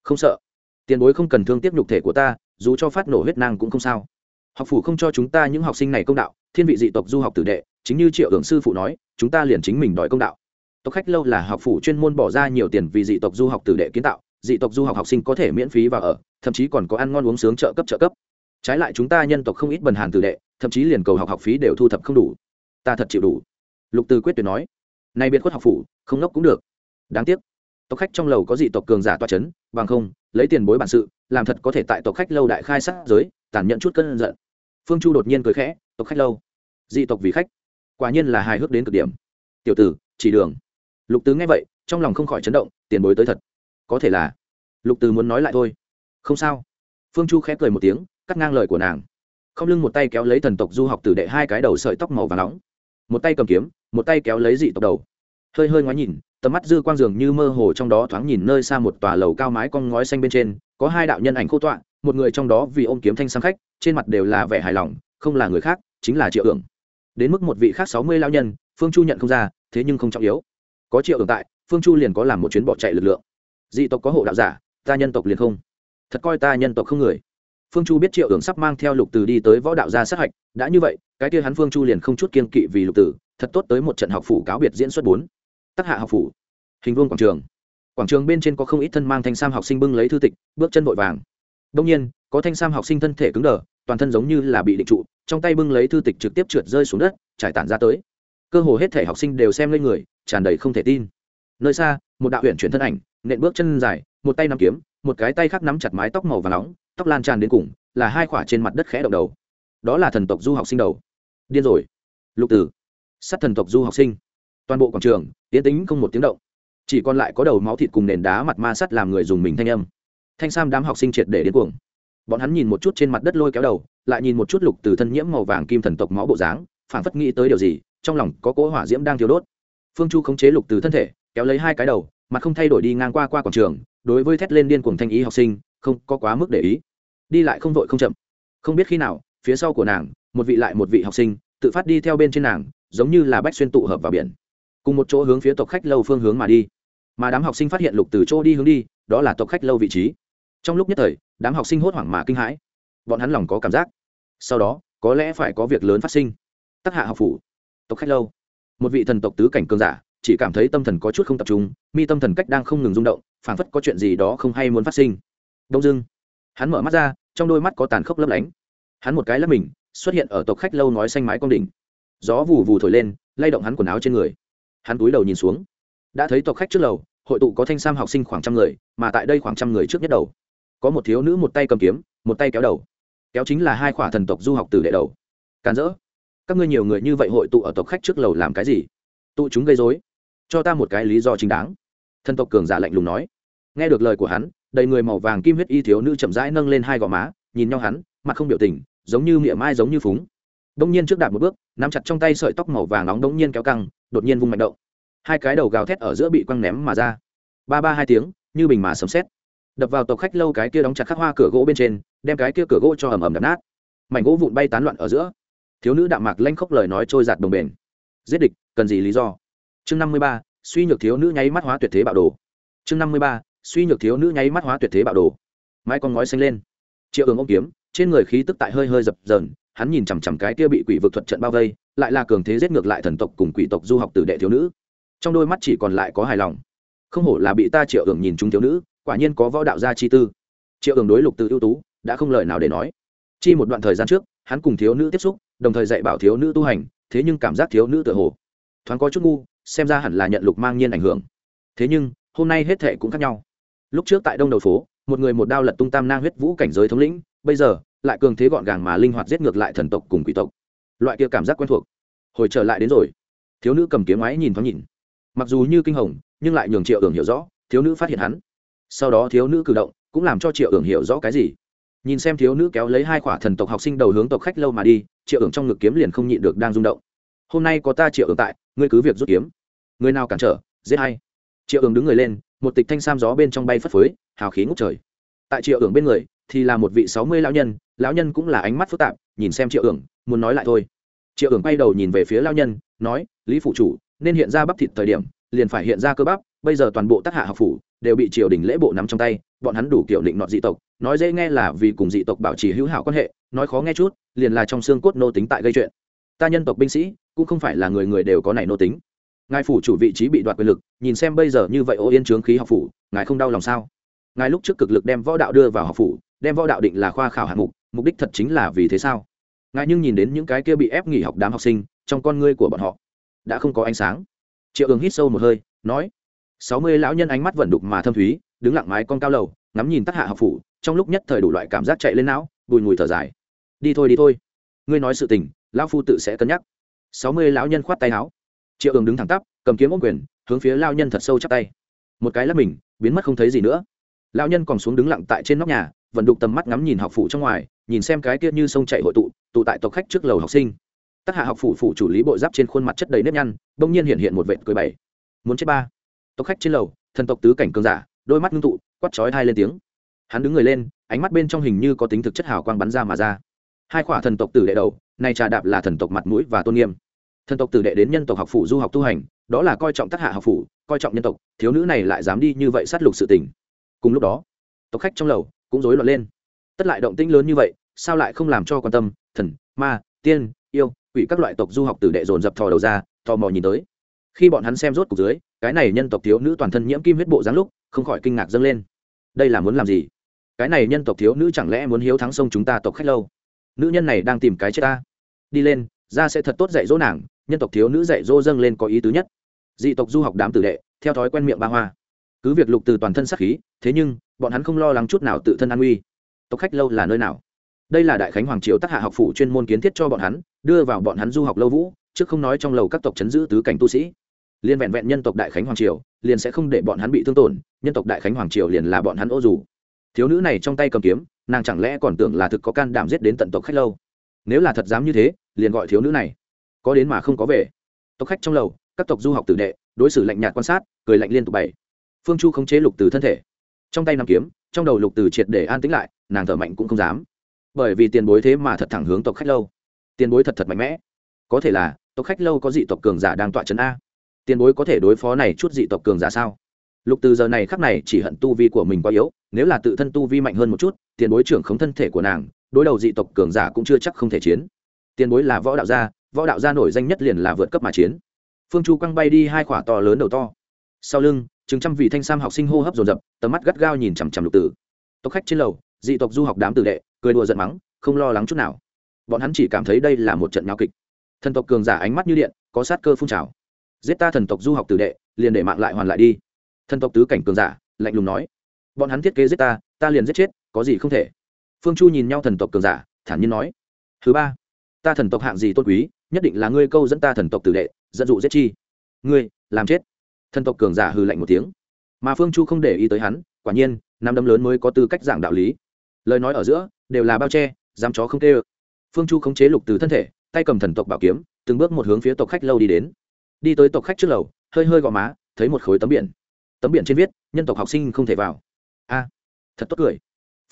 A: Không sợ. Tiền bối không cần thương tiếc nhục thể của ta, dù cho phát nổ huyết năng cũng không sao. Học phủ không cho chúng ta những học sinh này công đạo, thiên vị dị tộc du học tử đệ chính như triệu hưởng sư phụ nói, chúng ta liền chính mình đòi công đạo. Tộc khách lâu là học phủ chuyên môn bỏ ra nhiều tiền vì dị tộc du học tử đệ kiến tạo, dị tộc du học học sinh có thể miễn phí và ở, thậm chí còn có ăn ngon uống sướng trợ cấp trợ cấp. Trái lại chúng ta nhân tộc không ít bần hàn tử đệ, thậm chí liền cầu học học phí đều thu thập không đủ. Ta thật chịu đủ. Lục từ quyết tuyệt nói, nay biệt khuất học phủ, không ngốc cũng được. Đáng tiếc, tộc khách trong lầu có dị tộc cường giả toa c h ấ n bằng không, lấy tiền bối bản sự, làm thật có thể tại tộc khách lâu đại khai sát giới, tàn nhận chút cân giận. Phương chu đột nhiên cười khẽ, tộc khách lâu, dị tộc vì khách quả nhiên là hài hước đến cực điểm. Tiểu tử, chỉ đường. Lục tứ nghe vậy, trong lòng không khỏi chấn động, tiền bối tới thật. Có thể là. Lục tứ muốn nói lại thôi. Không sao. Phương chu khẽ cười một tiếng, cắt ngang lời của nàng. Không lưng một tay kéo lấy thần tộc du học tử đệ hai cái đầu sợi tóc màu và nóng. Một tay cầm kiếm, một tay kéo lấy dị tộc đầu. Hơi hơi ngoái nhìn, tầm mắt dư quang dường như mơ hồ trong đó thoáng nhìn nơi xa một tòa lầu cao mái con ngói xanh bên trên, có hai đạo nhân ảnh khô tọa, một người trong đó vì ôm kiếm thanh sang khách, trên mặt đều là vẻ hài lòng, không là người khác, chính là triệu ưởng đến mức một vị khác sáu mươi lao nhân, phương chu nhận không ra, thế nhưng không trọng yếu. Có triệu tồn tại, phương chu liền có làm một chuyến bỏ chạy lực lượng. Dị tộc có hộ đạo giả, ta nhân tộc liền không. Thật coi ta nhân tộc không người. Phương chu biết triệu tưởng sắp mang theo lục từ đi tới võ đạo gia sát hạch, đã như vậy, cái kia hắn phương chu liền không chút kiên kỵ vì lục tử, thật tốt tới một trận học phủ cáo biệt diễn xuất bốn. Tác hạ học phủ. Hình vuông quảng trường. Quảng trường bên trên có không ít thân mang thanh sam học sinh bưng lấy thư tịch, bước chân vội vàng. Đông nhiên, có thanh sam học sinh thân thể cứng đờ, toàn thân giống như là bị định trụ trong tay bưng lấy thư tịch trực tiếp trượt rơi xuống đất, trải tản ra tới. Cơ hồ hết thể học sinh đều xem lên người, tràn đầy không thể tin. Nơi xa, một đạo huyện chuyển thân ảnh, nện bước chân dài, một tay nắm kiếm, một cái tay khác nắm chặt mái tóc màu và nóng, tóc lan tràn đến cùng, là hai khỏa trên mặt đất khẽ động đầu. Đó là thần tộc du học sinh đầu. Điên rồi. Lục tử. Sát thần tộc du học sinh. Toàn bộ quảng trường tiến tính không một tiếng động. Chỉ còn lại có đầu máu thịt cùng nền đá mặt ma sắt làm người dùng mình thanh âm. Thanh sam đám học sinh triệt để điên cuồng bọn hắn nhìn một chút trên mặt đất lôi kéo đầu, lại nhìn một chút lục từ thân nhiễm màu vàng kim thần tộc máu bộ dáng phản phất nghĩ tới điều gì, trong lòng có cỗ hỏa diễm đang thiếu đốt. Phương chu khống chế lục từ thân thể, kéo lấy hai cái đầu, mặt không thay đổi đi ngang qua qua quảng trường, đối với thét lên điên cuồng thanh ý học sinh, không có quá mức để ý. Đi lại không vội không chậm. Không biết khi nào, phía sau của nàng, một vị lại một vị học sinh, tự phát đi theo bên trên nàng, giống như là bách xuyên tụ hợp vào biển. Cùng một chỗ hướng phía tộc khách lâu phương hướng mà đi. Mà đám học sinh phát hiện lục từ chỗ đi hướng đi, đó là tộc khách lâu vị trí. Trong lúc nhất thời đám học sinh hốt hoảng mà kinh hãi. Bọn hắn lòng có cảm giác. Sau đó, có lẽ phải có việc lớn phát sinh. Tắc hạ học phủ, tộc khách lâu. Một vị thần tộc tứ cảnh cường giả, chỉ cảm thấy tâm thần có chút không tập trung, mi tâm thần cách đang không ngừng rung động, phảng phất có chuyện gì đó không hay muốn phát sinh. Đông dưng hắn mở mắt ra, trong đôi mắt có tàn khốc lấp lánh. Hắn một cái lấp mình, xuất hiện ở tộc khách lâu nói xanh mái con đỉnh. Gió vù vù thổi lên, lay động hắn quần áo trên người. Hắn túi đầu nhìn xuống. Đã thấy tộc khách trước lầu, hội tụ có thanh sam học sinh khoảng trăm người, mà tại đây khoảng trăm người trước nhất đầu có một thiếu nữ một tay cầm kiếm, một tay kéo đầu. Kéo chính là hai khỏa thần tộc du học từ đệ đầu. Càn rỡ. Các ngươi nhiều người như vậy hội tụ ở tộc khách trước lầu làm cái gì? Tụ chúng gây dối cho ta một cái lý do chính đáng. Thần tộc cường giả lạnh lùng nói. Nghe được lời của hắn, đầy người màu vàng kim huyết y thiếu nữ chậm rãi nâng lên hai gò má, nhìn nhau hắn, mặt không biểu tình, giống như miệng mai giống như phúng. Đông nhiên trước đạp một bước, nắm chặt trong tay sợi tóc màu vàng nóng đống nhiên kéo căng, đột nhiên vung mạnh động. Hai cái đầu gào thét ở giữa bị quăng ném mà ra. Ba ba hai tiếng, như bình mà sấm xét đập vào tộc khách lâu cái kia đóng chặt khắc hoa cửa gỗ bên trên, đem cái kia cửa gỗ cho ầm ầm đập nát. Mảnh gỗ vụn bay tán loạn ở giữa. Thiếu nữ đạm mạc lanh khóc lời nói trôi giạt đồng bền giết địch, cần gì lý do? Chương năm mươi ba, suy nhược thiếu nữ nháy mắt hóa tuyệt thế bạo đồ. Chương năm mươi ba, suy nhược thiếu nữ nháy mắt hóa tuyệt thế bạo đồ. Mái con ngói xanh lên. Triệu ứng ông kiếm, trên người khí tức tại hơi hơi dập dờn, hắn nhìn chằm chằm cái kia bị quỷ vực thuật trận bao vây, lại là cường thế giết ngược lại thần tộc cùng quỷ tộc du học từ đệ thiếu nữ. Trong đôi mắt chỉ còn lại có hài lòng. Không hổ là bị ta triệu ứng nhìn chúng thiếu nữ quả nhiên có võ đạo gia chi tư. Triệu ường đối lục từ ưu tú, đã không lời nào để nói. Chi một đoạn thời gian trước, hắn cùng thiếu nữ tiếp xúc, đồng thời dạy bảo thiếu nữ tu hành, thế nhưng cảm giác thiếu nữ tự hồ thoáng có chút ngu, xem ra hẳn là nhận lục mang nhiên ảnh hưởng. Thế nhưng, hôm nay hết thệ cũng khác nhau. Lúc trước tại đông đầu phố, một người một đao lật tung tam nang huyết vũ cảnh giới thống lĩnh, bây giờ, lại cường thế gọn gàng mà linh hoạt giết ngược lại thần tộc cùng quỷ tộc. Loại kia cảm giác quen thuộc. Hồi trở lại đến rồi. Thiếu nữ cầm kiếm máy nhìn thoáng nhìn. Mặc dù như kinh hồng, nhưng lại nhường triệu ưởng hiểu rõ, thiếu nữ phát hiện hắn sau đó thiếu nữ cử động cũng làm cho triệu ưởng hiểu rõ cái gì. Nhìn xem thiếu nữ kéo lấy hai khỏa thần tộc học sinh đầu hướng tộc khách lâu mà đi, triệu ưởng trong ngực kiếm liền không nhịn được đang rung động. Hôm nay có ta triệu ưởng tại, ngươi cứ việc rút kiếm. Người nào cản trở, giết hay triệu ưởng đứng người lên, một tịch thanh sam gió bên trong bay phất phới, hào khí ngút trời. Tại triệu ưởng bên người, thì là một vị sáu mươi lão nhân lão nhân cũng là ánh mắt phức tạp, nhìn xem triệu ưởng muốn nói lại thôi. Triệu ưởng quay đầu nhìn về phía lão nhân, nói, lý phụ chủ, nên hiện ra bắp thịt thời điểm, liền phải hiện ra cơ bắp, bây giờ toàn bộ tác hạ học phủ đều bị triều đình lễ bộ nắm trong tay, bọn hắn đủ kiểu định nọt dị tộc, nói dễ nghe là vì cùng dị tộc bảo trì hữu hảo quan hệ, nói khó nghe chút, liền là trong xương cốt nô tính tại gây chuyện. Ta nhân tộc binh sĩ, cũng không phải là người người đều có này nô tính. Ngài phủ chủ vị trí bị đoạt quyền lực, nhìn xem bây giờ như vậy ô yên trướng khí học phủ, ngài không đau lòng sao? Ngài lúc trước cực lực đem võ đạo đưa vào học phủ, đem võ đạo định là khoa khảo hạng mục mục đích thật chính là vì thế sao? Ngài nhưng nhìn đến những cái kia bị ép nghỉ học đám học sinh, trong con ngươi của bọn họ đã không có ánh sáng. Triệu ứng hít sâu một hơi, nói sáu mươi lão nhân ánh mắt vẫn đục mà thâm thúy, đứng lặng mái con cao lầu, ngắm nhìn tất hạ học phủ, trong lúc nhất thời đủ loại cảm giác chạy lên não, bùi ngùi thở dài. Đi thôi đi thôi. Ngươi nói sự tình, lão phu tự sẽ cân nhắc. Sáu mươi lão nhân khoát tay áo. Triệu ứng đứng thẳng tắp, cầm kiếm ôm quyền, hướng phía lao nhân thật sâu chắp tay. Một cái lắp mình, biến mất không thấy gì nữa. Lão nhân còn xuống đứng lặng tại trên nóc nhà vận đục tầm mắt ngắm nhìn học phủ trong ngoài, nhìn xem cái kia như sông chạy hội tụ tụ tại tộc khách trước lầu học sinh. Tác hạ học phủ phủ chủ lý bộ giáp trên khuôn mặt chất đầy nếp nhăn, bỗng nhiên hiện hiện một vệt cười bảy muốn chết ba tộc khách trên lầu, thần tộc tứ cảnh cường giả, đôi mắt ngưng tụ quắt chói hai lên tiếng. Hắn đứng người lên, ánh mắt bên trong hình như có tính thực chất hào quang bắn ra mà ra. Hai khỏa thần tộc tử đệ đầu, này trà đạp là thần tộc mặt mũi và tôn nghiêm. Thần tộc tử đệ đến nhân tộc học phủ du học tu hành, đó là coi trọng tác hạ học phủ, coi trọng nhân tộc, thiếu nữ này lại dám đi như vậy sát lục sự tình. Cùng lúc đó, tộc khách trong lầu cũng rối loạn lên. Tất lại động tĩnh lớn như vậy, sao lại không làm cho quan tâm, thần, ma, tiên, yêu, quỷ các loại tộc du học tử đệ dồn dập thò đầu ra, thò mò nhìn tới. Khi bọn hắn xem rốt cục dưới cái này nhân tộc thiếu nữ toàn thân nhiễm kim huyết bộ dáng lúc, không khỏi kinh ngạc dâng lên. Đây là muốn làm gì? Cái này nhân tộc thiếu nữ chẳng lẽ muốn hiếu thắng sông chúng ta tộc khách lâu? Nữ nhân này đang tìm cái chết ta. Đi lên, ra sẽ thật tốt dạy dỗ nàng, nhân tộc thiếu nữ dạy dỗ dâng lên có ý tứ nhất. Dị tộc du học đám tử đệ, theo thói quen miệng ba hoa. Cứ việc lục từ toàn thân sắc khí, thế nhưng, bọn hắn không lo lắng chút nào tự thân an nguy. Tộc khách lâu là nơi nào? Đây là đại khánh hoàng triều tác hạ học phủ chuyên môn kiến thiết cho bọn hắn, đưa vào bọn hắn du học lâu vũ chứ không nói trong lầu các tộc chấn giữ tứ cảnh tu sĩ liên vẹn vẹn nhân tộc đại khánh hoàng triều, liền sẽ không để bọn hắn bị thương tổn, nhân tộc đại khánh hoàng triều liền là bọn hắn ô dù. Thiếu nữ này trong tay cầm kiếm, nàng chẳng lẽ còn tưởng là thực có can đảm giết đến tận tộc khách lâu? Nếu là thật dám như thế, liền gọi thiếu nữ này. Có đến mà không có về. Tộc khách trong lầu, các tộc du học tử đệ, đối xử lạnh nhạt quan sát, cười lạnh liên tục bảy phương chu khống chế lục từ thân thể. Trong tay nằm kiếm, trong đầu lục từ triệt để an tĩnh lại, nàng thở mạnh cũng không dám. Bởi vì tiền bối thế mà thật thẳng hướng tộc khách lâu. Tiền bối thật thật mạnh mẽ. Có thể là, tộc khách lâu có dị tộc cường giả đang tọa trấn a tiền bối có thể đối phó này chút dị tộc cường giả sao? Lục từ giờ này khắc này chỉ hận tu vi của mình quá yếu, nếu là tự thân tu vi mạnh hơn một chút, tiền bối trưởng khống thân thể của nàng, đối đầu dị tộc cường giả cũng chưa chắc không thể chiến. Tiền bối là võ đạo gia, võ đạo gia nổi danh nhất liền là vượt cấp mà chiến. Phương chu quăng bay đi hai khỏa to lớn đầu to. Sau lưng, chừng trăm vị thanh sam học sinh hô hấp dồn dập, tầm mắt gắt gao nhìn chằm chằm lục tử tộc khách trên lầu, dị tộc du học đám tử đệ, cười đùa giận mắng, không lo lắng chút nào. Bọn hắn chỉ cảm thấy đây là một trận nhau kịch. Thần tộc cường giả ánh mắt như điện, có sát cơ phun trào giết ta thần tộc du học tử đệ, liền để mạng lại hoàn lại đi. Thần tộc tứ cảnh cường giả, lạnh lùng nói. Bọn hắn thiết kế giết ta ta liền giết chết, có gì không thể. Phương chu nhìn nhau thần tộc cường giả, thản nhiên nói. Thứ ba, ta thần tộc hạng gì tôn quý, nhất định là ngươi câu dẫn ta thần tộc tử đệ, dẫn dụ giết chi. Ngươi, làm chết. Thần tộc cường giả hừ lạnh một tiếng. Mà phương chu không để ý tới hắn, quả nhiên, năm đấm lớn mới có tư cách giảng đạo lý. Lời nói ở giữa, đều là bao che, dám chó không tê ơ phương chu khống chế lục từ thân thể, tay cầm thần tộc bảo kiếm, từng bước một hướng phía tộc khách lâu đi đến đi tới tộc khách trước lầu, hơi hơi gò má, thấy một khối tấm biển. Tấm biển trên viết, nhân tộc học sinh không thể vào. A, thật tốt cười.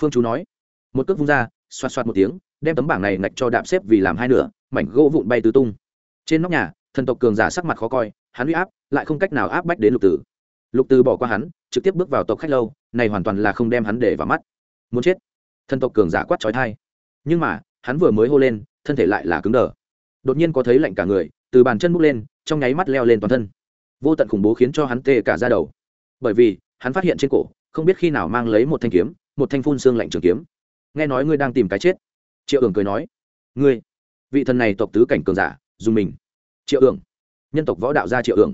A: Phương chú nói. Một cước vung ra, xoạt xoạt một tiếng, đem tấm bảng này ngạch cho đạp xếp vì làm hai nửa, mảnh gỗ vụn bay tứ tung. Trên nóc nhà, thần tộc cường giả sắc mặt khó coi, hắn huy áp lại không cách nào áp bách đến lục tử. Lục tử bỏ qua hắn, trực tiếp bước vào tộc khách lâu, này hoàn toàn là không đem hắn để vào mắt. Muốn chết. Thần tộc cường giả quát trói thai nhưng mà, hắn vừa mới hô lên, thân thể lại là cứng đờ. Đột nhiên có thấy lạnh cả người, từ bàn chân bước lên trong nháy mắt leo lên toàn thân. Vô tận khủng bố khiến cho hắn tê cả ra đầu. Bởi vì, hắn phát hiện trên cổ, không biết khi nào mang lấy một thanh kiếm, một thanh phun xương lạnh trường kiếm. Nghe nói ngươi đang tìm cái chết. Triệu ưởng cười nói, ngươi, vị thần này tộc tứ cảnh cường giả, dùng mình. Triệu ưởng nhân tộc võ đạo gia triệu ưởng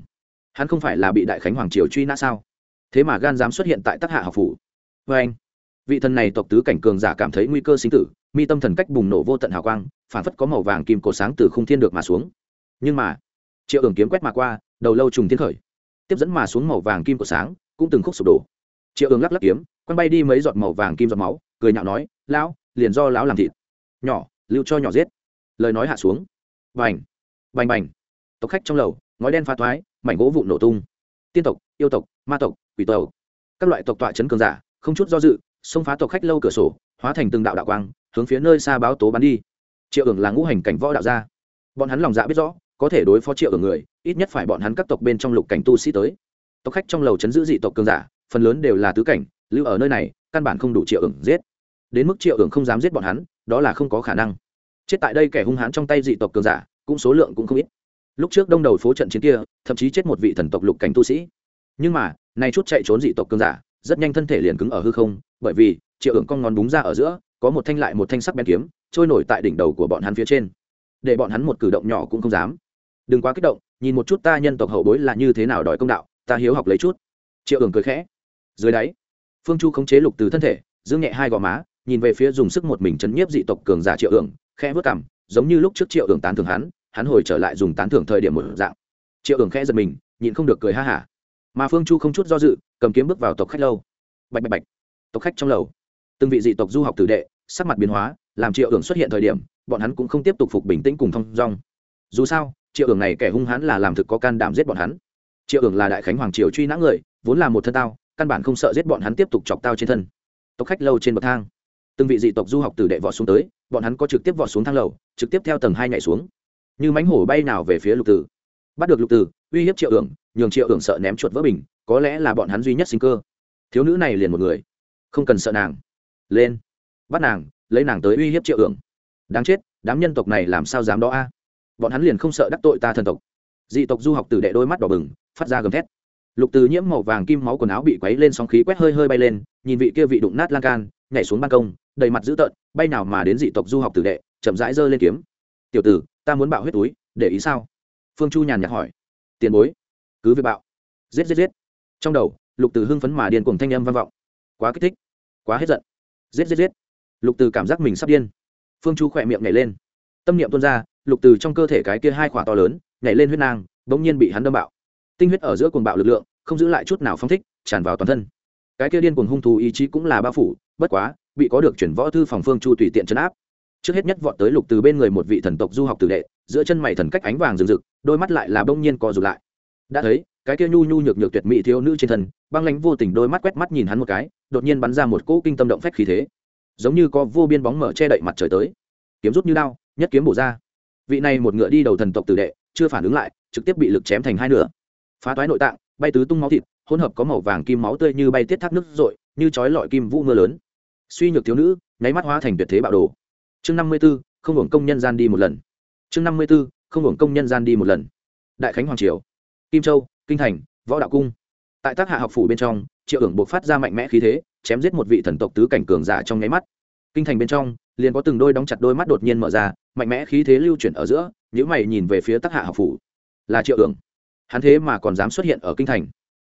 A: hắn không phải là bị đại khánh hoàng triều truy nã sao? Thế mà gan dám xuất hiện tại tác hạ học phủ. Vê anh, vị thần này tộc tứ cảnh cường giả cảm thấy nguy cơ sinh tử, mi tâm thần cách bùng nổ vô tận hào quang, phản phất có màu vàng kim cổ sáng từ khung thiên được mà xuống. Nhưng mà triệu ưởng kiếm quét mà qua, đầu lâu trùng thiên khởi. Tiếp dẫn mà xuống màu vàng kim của sáng, cũng từng khúc sụp đổ. Triệu ưởng lắc lắc kiếm, quăng bay đi mấy giọt màu vàng kim giọt máu, cười nhạo nói, lão, liền do lão làm thịt. Nhỏ, lưu cho nhỏ giết. Lời nói hạ xuống. Bành bành bành. Tộc khách trong lầu, ngói đen pha thoái, mảnh gỗ vụn nổ tung. Tiên tộc, yêu tộc, ma tộc, quỷ tộc. Các loại tộc tọa chấn cường giả, không chút do dự, xông phá tộc khách lâu cửa sổ, hóa thành từng đạo đạo quang, hướng phía nơi xa báo tố bắn đi. Triệu ưởng là ngũ hành cảnh võ đạo gia. Bọn hắn lòng dạ biết rõ có thể đối phó triệu ở người, ít nhất phải bọn hắn các tộc bên trong lục cảnh tu sĩ tới. Tộc khách trong lầu chấn giữ dị tộc cường giả, phần lớn đều là tứ cảnh, lưu ở nơi này, căn bản không đủ triệu ưởng giết. Đến mức triệu ưởng không dám giết bọn hắn, đó là không có khả năng. Chết tại đây kẻ hung hãn trong tay dị tộc cường giả, cũng số lượng cũng không ít. Lúc trước đông đầu phố trận chiến kia, thậm chí chết một vị thần tộc lục cảnh tu sĩ. Nhưng mà, nay chút chạy trốn dị tộc cường giả, rất nhanh thân thể liền cứng ở hư không, bởi vì, triệu ưởng con ngón búng ra ở giữa, có một thanh lại một thanh sắc bén kiếm, trôi nổi tại đỉnh đầu của bọn hắn phía trên. Để bọn hắn một cử động nhỏ cũng không dám đừng quá kích động, nhìn một chút ta nhân tộc hậu bối là như thế nào đòi công đạo, ta hiếu học lấy chút. Triệu ưởng cười khẽ. Dưới đáy, phương chu khống chế lục từ thân thể giữ nhẹ hai gò má, nhìn về phía dùng sức một mình chấn nhiếp dị tộc cường giả triệu ưởng khẽ vớt cảm giống như lúc trước triệu ưởng tán thưởng hắn hắn hồi trở lại dùng tán thưởng thời điểm một dạng. Triệu ưởng khẽ giật mình, nhịn không được cười ha hả. Mà phương chu không chút do dự, cầm kiếm bước vào tộc khách lâu. Bạch bạch bạch. Tộc khách trong lầu. Từng vị dị tộc du học tử đệ, sắc mặt biến hóa, làm triệu ưởng xuất hiện thời điểm, bọn hắn cũng không tiếp tục phục bình tĩnh cùng thong dong. Dù sao triệu ưởng này kẻ hung hãn là làm thực có can đảm giết bọn hắn. Triệu ưởng là đại khánh hoàng triều truy nã người, vốn là một thân tao, căn bản không sợ giết bọn hắn tiếp tục chọc tao trên thân. Tộc khách lâu trên bậc thang. Từng vị dị tộc du học từ đệ vọt xuống tới, bọn hắn có trực tiếp vọt xuống thang lầu, trực tiếp theo tầng hai nhảy xuống. Như mánh hổ bay nào về phía lục tử. Bắt được lục tử, uy hiếp triệu ưởng nhường triệu ưởng sợ ném chuột vỡ bình, có lẽ là bọn hắn duy nhất sinh cơ. Thiếu nữ này liền một người. Không cần sợ nàng. Lên. Bắt nàng, lấy nàng tới uy hiếp triệu ưởng đáng chết, đám nhân tộc này làm sao dám đó a? Bọn hắn liền không sợ đắc tội ta thần tộc. Dị tộc du học từ đệ đôi mắt đỏ bừng, phát ra gầm thét. Lục từ nhiễm màu vàng kim máu quần áo bị quấy lên sóng khí quét hơi hơi bay lên, nhìn vị kia vị đụng nát lan can, nhảy xuống ban công, đầy mặt dữ tợn, bay nào mà đến dị tộc du học tử đệ, chậm rãi giơ lên kiếm. Tiểu tử, ta muốn bạo huyết túi, để ý sao? Phương chu nhàn nhạt hỏi. Tiền bối, cứ việc bạo. Giết giết giết. Trong đầu, lục từ hưng phấn mà điên cùng thanh âm vang vọng. Quá kích thích, quá hết giận. Giết giết giết. Lục từ cảm giác mình sắp điên. Phương chu khỏe miệng nhảy lên. Tâm niệm tuôn ra lục từ trong cơ thể cái kia hai khỏa to lớn, nhảy lên huyết nang, bỗng nhiên bị hắn đâm bạo. Tinh huyết ở giữa cuồng bạo lực lượng, không giữ lại chút nào phong thích, tràn vào toàn thân. Cái kia điên cuồng hung thú ý chí cũng là bao phủ, bất quá, bị có được chuyển võ thư phòng phương chu tùy tiện chấn áp. Trước hết nhất vọt tới lục từ bên người một vị thần tộc du học tử đệ, giữa chân mày thần cách ánh vàng rừng rực, đôi mắt lại là bỗng nhiên co rụt lại. Đã thấy, cái kia nhu nhu nhược nhược tuyệt mỹ thiếu nữ trên thân, băng lãnh vô tình đôi mắt quét mắt nhìn hắn một cái, đột nhiên bắn ra một cỗ kinh tâm động phách khí thế. Giống như có vô biên bóng mở che đậy mặt trời tới. Kiếm rút như đao, nhất kiếm bổ ra vị này một ngựa đi đầu thần tộc tử đệ, chưa phản ứng lại, trực tiếp bị lực chém thành hai nửa. Phá toái nội tạng, bay tứ tung máu thịt, hỗn hợp có màu vàng kim máu tươi như bay tiết thác nước rội, như chói lọi kim vũ mưa lớn. Suy nhược thiếu nữ, nháy mắt hóa thành tuyệt thế bạo đồ. Chương năm mươi b ố không hưởng công nhân gian đi một lần. Chương năm mươi b ố không hưởng công nhân gian đi một lần. Đại khánh hoàng triều, kim châu, kinh thành, võ đạo cung. Tại tác hạ học phủ bên trong, triệu ưởng buộc phát ra mạnh mẽ khí thế, chém giết một vị thần tộc tứ cảnh cường giả trong nháy mắt. Kinh thành bên trong, liền có từng đôi đóng chặt đôi mắt đột nhiên mở ra mạnh mẽ khí thế lưu chuyển ở giữa những mày nhìn về phía tắc hạ học phủ. Là triệu ưởng hắn thế mà còn dám xuất hiện ở kinh thành.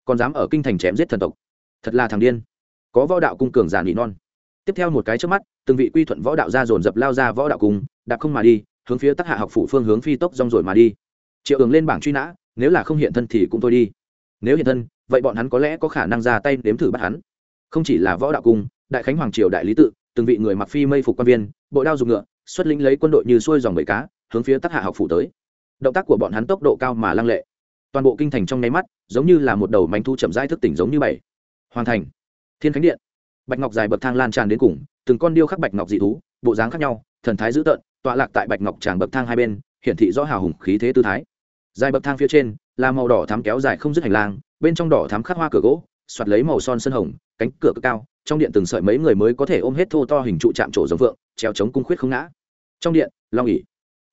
A: Còn dám ở kinh thành chém giết thần tộc. Thật là thằng điên. Có võ đạo cung cường giả nỉ non. Tiếp theo một cái trước mắt, từng vị quy thuận võ đạo ra dồn dập lao ra võ đạo cung, đạp không mà đi, hướng phía tắc hạ học phủ phương hướng phi tốc rong rồi mà đi. Triệu ưởng lên bảng truy nã, nếu là không hiện thân thì cũng thôi đi. Nếu hiện thân, vậy bọn hắn có lẽ có khả năng ra tay đếm thử bắt hắn. Không chỉ là võ đạo cung, đại khánh hoàng triều đại lý tự, từng vị người mặc phi mây phục quan viên, bộ đao dùng ngựa xuất lĩnh lấy quân đội như xuôi dòng bầy cá, hướng phía tắc hạ học phủ tới. Động tác của bọn hắn tốc độ cao mà lăng lệ. Toàn bộ kinh thành trong nháy mắt, giống như là một đầu manh thu chậm rãi thức tỉnh giống như bảy. Hoàn thành. Thiên khánh điện. Bạch ngọc dài bậc thang lan tràn đến cùng, từng con điêu khắc bạch ngọc dị thú, bộ dáng khác nhau, thần thái dữ tợn, tọa lạc tại bạch ngọc tràng bậc thang hai bên, hiển thị rõ hào hùng khí thế tư thái. Dài bậc thang phía trên, là màu đỏ thắm kéo dài không dứt hành lang, bên trong đỏ thắm khắc hoa cửa gỗ soạt lấy màu son sân hồng, cánh cửa cực cao trong điện từng sợi mấy người mới có thể ôm hết thô to hình trụ chạm trổ giống vượng, treo chống cung khuyết không ngã. Trong điện, long ỉ.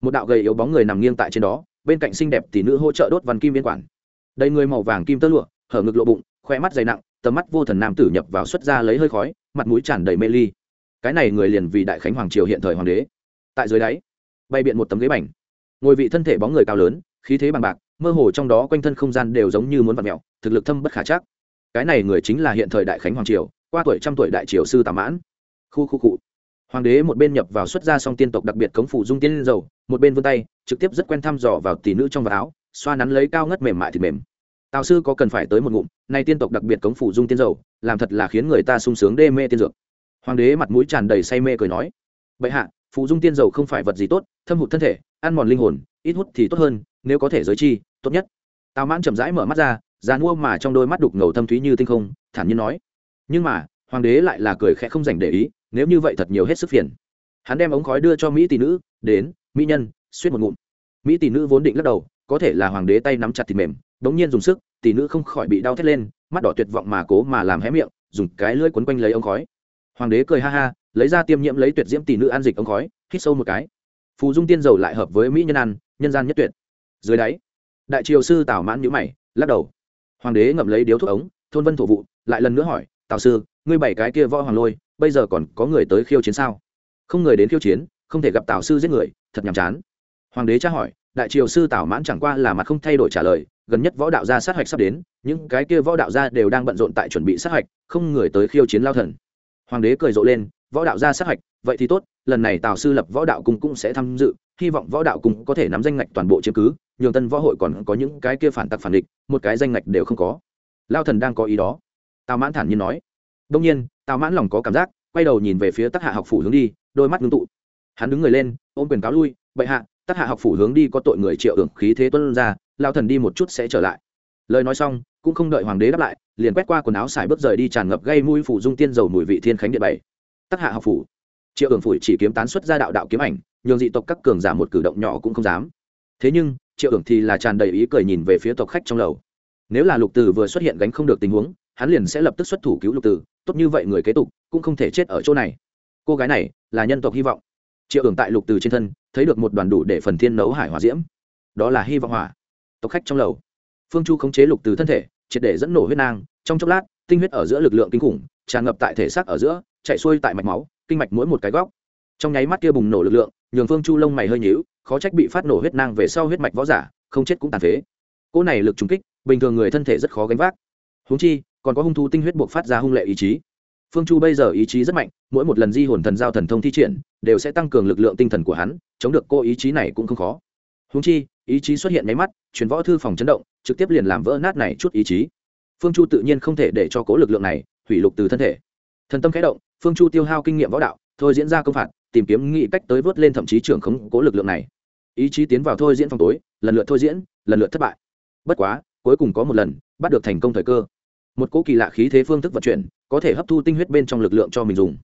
A: Một đạo gầy yếu bóng người nằm nghiêng tại trên đó, bên cạnh xinh đẹp tỷ nữ hỗ trợ đốt văn kim biên quản. Đầy người màu vàng kim tơ lụa, hở ngực lộ bụng khoe mắt dày nặng, tầm mắt vô thần nam tử nhập vào xuất ra lấy hơi khói, mặt mũi tràn đầy mê ly. Cái này người liền vì đại khánh hoàng triều hiện thời hoàng đế. Tại dưới đáy bay biện một tấm ghế bành. Ngồi vị thân thể bóng người cao lớn, khí thế bằng bạc, mơ hồ trong đó quanh thân không gian đều giống như muốn vặt mẹo thực lực thâm bất khả chắc. Cái này người chính là hiện thời đại khánh hoàng triều qua tuổi trăm tuổi đại triều sư tà mãn. Khu khu cụ hoàng đế một bên nhập vào xuất ra song tiên tộc đặc biệt cống phủ dung tiên dầu, một bên vươn tay, trực tiếp rất quen thăm dò vào tỷ nữ trong vạt áo, xoa nắn lấy cao ngất mềm mại thịt mềm. Tào sư có cần phải tới một ngụm, nay tiên tộc đặc biệt cống phủ dung tiên dầu, làm thật là khiến người ta sung sướng đê mê tiên dược. Hoàng đế mặt mũi tràn đầy say mê cười nói, bệ hạ phụ dung tiên dầu không phải vật gì tốt, thâm hụt thân thể, ăn mòn linh hồn, ít hút thì tốt hơn, nếu có thể giới chi, tốt nhất. Tào mãn chậm rãi mở mắt ra, già mua mà trong đôi mắt đục ngầu thâm thúy như tinh không, thản nhiên nói nhưng mà, hoàng đế lại là cười khẽ không dành để ý, nếu như vậy thật nhiều hết sức phiền. Hắn đem ống khói đưa cho mỹ tỷ nữ, đến, mỹ nhân suýt một ngụm. Mỹ tỷ nữ vốn định lắc đầu, có thể là hoàng đế tay nắm chặt thịt mềm, đống nhiên dùng sức, tỷ nữ không khỏi bị đau thét lên, mắt đỏ tuyệt vọng mà cố mà làm hé miệng, dùng cái lưỡi quấn quanh lấy ống khói. Hoàng đế cười ha ha, lấy ra tiêm nhiễm lấy tuyệt diễm tỷ nữ ăn dịch ống khói, hít sâu một cái. Phù dung tiên dầu lại hợp với mỹ nhân ăn, nhân gian nhất tuyệt. Dưới đáy, đại triều sư tảo mãn nhữ mày, lắc đầu. Hoàng đế ngậm lấy điếu thuốc ống, thôn vân thổ vụ, lại lần nữa hỏi tào sư, ngươi bảy cái kia võ hoàng lôi, bây giờ còn có người tới khiêu chiến sao? Không người đến khiêu chiến, không thể gặp tào sư giết người, thật nhàm chán. Hoàng đế tra hỏi, đại triều sư tào mãn chẳng qua là mặt không thay đổi trả lời, gần nhất võ đạo gia sát hạch sắp đến, những cái kia võ đạo gia đều đang bận rộn tại chuẩn bị sát hạch, không người tới khiêu chiến lao thần. Hoàng đế cười rộ lên, võ đạo gia sát hạch, vậy thì tốt, lần này tào sư lập võ đạo cung cũng sẽ tham dự, hy vọng võ đạo cung có thể nắm danh ngạch toàn bộ chứng cứ, nhường tân võ hội còn có những cái kia phản tặc phản địch, một cái danh ngạch đều không có. Lao thần đang có ý đó tào mãn thản nhiên nói. Đông nhiên, tào mãn lòng có cảm giác, quay đầu nhìn về phía tác hạ học phủ hướng đi, đôi mắt ngưng tụ. Hắn đứng người lên, ôm quyền cáo lui, bệ hạ tác hạ học phủ hướng đi có tội người triệu ưởng khí thế tuân ra lao thần đi một chút sẽ trở lại. Lời nói xong, cũng không đợi hoàng đế đáp lại, liền quét qua quần áo xài bước rời đi tràn ngập gây mũi phủ dung tiên dầu mùi vị thiên khánh điện bảy. Tác hạ học phủ. Triệu ưởng phủ chỉ kiếm tán xuất ra đạo đạo kiếm ảnh, nhường dị tộc các cường giả một cử động nhỏ cũng không dám. Thế nhưng, triệu ưởng thì là tràn đầy ý cười nhìn về phía tộc khách trong lầu. Nếu là lục từ vừa xuất hiện gánh không được tình huống hắn liền sẽ lập tức xuất thủ cứu lục từ tốt như vậy người kế tục, cũng không thể chết ở chỗ này. Cô gái này là nhân tộc hy vọng. Triệu ưởng tại lục từ trên thân, thấy được một đoàn đủ để phần thiên nấu hải hòa diễm. Đó là hy vọng hỏa. Tộc khách trong lầu. Phương chu khống chế lục từ thân thể, triệt để dẫn nổ huyết nang. Trong chốc lát, tinh huyết ở giữa lực lượng kinh khủng, tràn ngập tại thể xác ở giữa, chạy xuôi tại mạch máu, kinh mạch mỗi một cái góc. Trong nháy mắt kia bùng nổ lực lượng, nhường phương chu lông mày hơi nhíu, khó trách bị phát nổ huyết nang về sau huyết mạch võ giả, không chết cũng tàn phế. Cỗ này lực trúng kích, bình thường người thân thể rất khó gánh vác. Húng chi còn có hung thú tinh huyết buộc phát ra hung lệ ý chí. Phương chu bây giờ ý chí rất mạnh, mỗi một lần di hồn thần giao thần thông thi triển, đều sẽ tăng cường lực lượng tinh thần của hắn, chống được cô ý chí này cũng không khó. Húng chi, ý chí xuất hiện máy mắt chuyển võ thư phòng chấn động, trực tiếp liền làm vỡ nát này chút ý chí. Phương chu tự nhiên không thể để cho cố lực lượng này hủy lục từ thân thể. Thần tâm khẽ động, phương chu tiêu hao kinh nghiệm võ đạo, thôi diễn ra công phạt, tìm kiếm nghị cách tới vớt lên thậm chí trưởng khống cố lực lượng này. Ý chí tiến vào thôi diễn phòng tối, lần lượt thôi diễn, lần lượt thất bại. Bất quá, cuối cùng có một lần, bắt được thành công thời cơ một cỗ kỳ lạ khí thế phương thức vận chuyển, có thể hấp thu tinh huyết bên trong lực lượng cho mình dùng.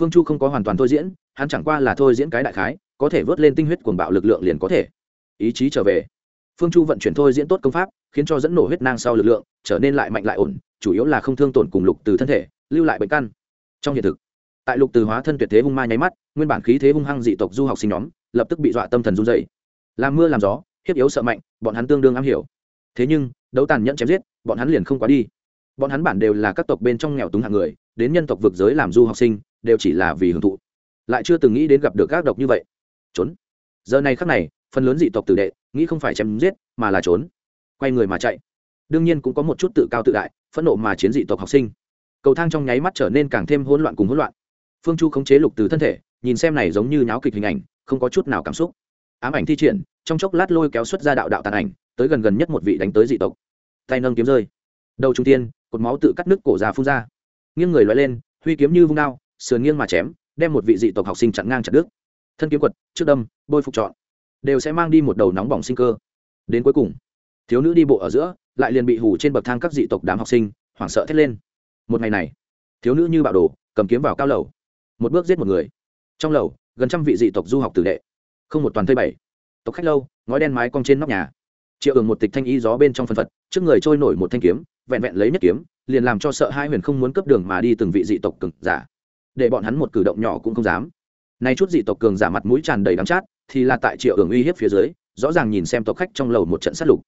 A: Phương chu không có hoàn toàn thôi diễn, hắn chẳng qua là thôi diễn cái đại khái, có thể vớt lên tinh huyết cuồng bạo lực lượng liền có thể. Ý chí trở về. Phương chu vận chuyển thôi diễn tốt công pháp, khiến cho dẫn nổ huyết nang sau lực lượng, trở nên lại mạnh lại ổn, chủ yếu là không thương tổn cùng lục từ thân thể, lưu lại bệnh căn. Trong hiện thực, tại lục từ hóa thân tuyệt thế hung ma nháy mắt, nguyên bản khí thế hung hăng dị tộc du học sinh nhóm, lập tức bị dọa tâm thần run dày làm mưa làm gió hiếp yếu sợ mạnh, bọn hắn tương đương am hiểu. Thế nhưng, đấu tàn nhẫn chém giết, bọn hắn liền không quá đi bọn hắn bản đều là các tộc bên trong nghèo túng hạng người, đến nhân tộc vực giới làm du học sinh, đều chỉ là vì hưởng thụ. Lại chưa từng nghĩ đến gặp được các độc như vậy. Trốn. Giờ này khắc này, phần lớn dị tộc tử đệ, nghĩ không phải chém giết, mà là trốn. Quay người mà chạy. Đương nhiên cũng có một chút tự cao tự đại, phẫn nộ mà chiến dị tộc học sinh. Cầu thang trong nháy mắt trở nên càng thêm hỗn loạn cùng hỗn loạn. Phương chu khống chế lục từ thân thể, nhìn xem này giống như nháo kịch hình ảnh, không có chút nào cảm xúc. Ám ảnh thi triển, trong chốc lát lôi kéo xuất ra đạo đạo tàn ảnh, tới gần gần nhất một vị đánh tới dị tộc. Tay nâng kiếm rơi. Đầu trung tiên cột máu tự cắt nước cổ già phun ra. Nghiêng người loại lên, huy kiếm như vung đao, sườn nghiêng mà chém, đem một vị dị tộc học sinh chặn ngang chặt đứt. Thân kiếm quật, trước đâm, bôi phục chọn đều sẽ mang đi một đầu nóng bỏng sinh cơ. Đến cuối cùng, thiếu nữ đi bộ ở giữa, lại liền bị hủ trên bậc thang các dị tộc đám học sinh, hoảng sợ thét lên. Một ngày này, thiếu nữ như bạo đồ, cầm kiếm vào cao lầu. Một bước giết một người. Trong lầu, gần trăm vị dị tộc du học tử đệ. Không một toàn thây bảy. Tộc khách lâu, ngói đen mái cong trên nóc nhà. Triệu ường một tịch thanh y gió bên trong phân phật, trước người trôi nổi một thanh kiếm vẹn vẹn lấy nhất kiếm, liền làm cho sợ hai huyền không muốn cấp đường mà đi từng vị dị tộc cường giả. Để bọn hắn một cử động nhỏ cũng không dám. Nay chút dị tộc cường giả mặt mũi tràn đầy đắng chát, thì là tại triệu ường uy hiếp phía dưới, rõ ràng nhìn xem tộc khách trong lầu một trận sát lục.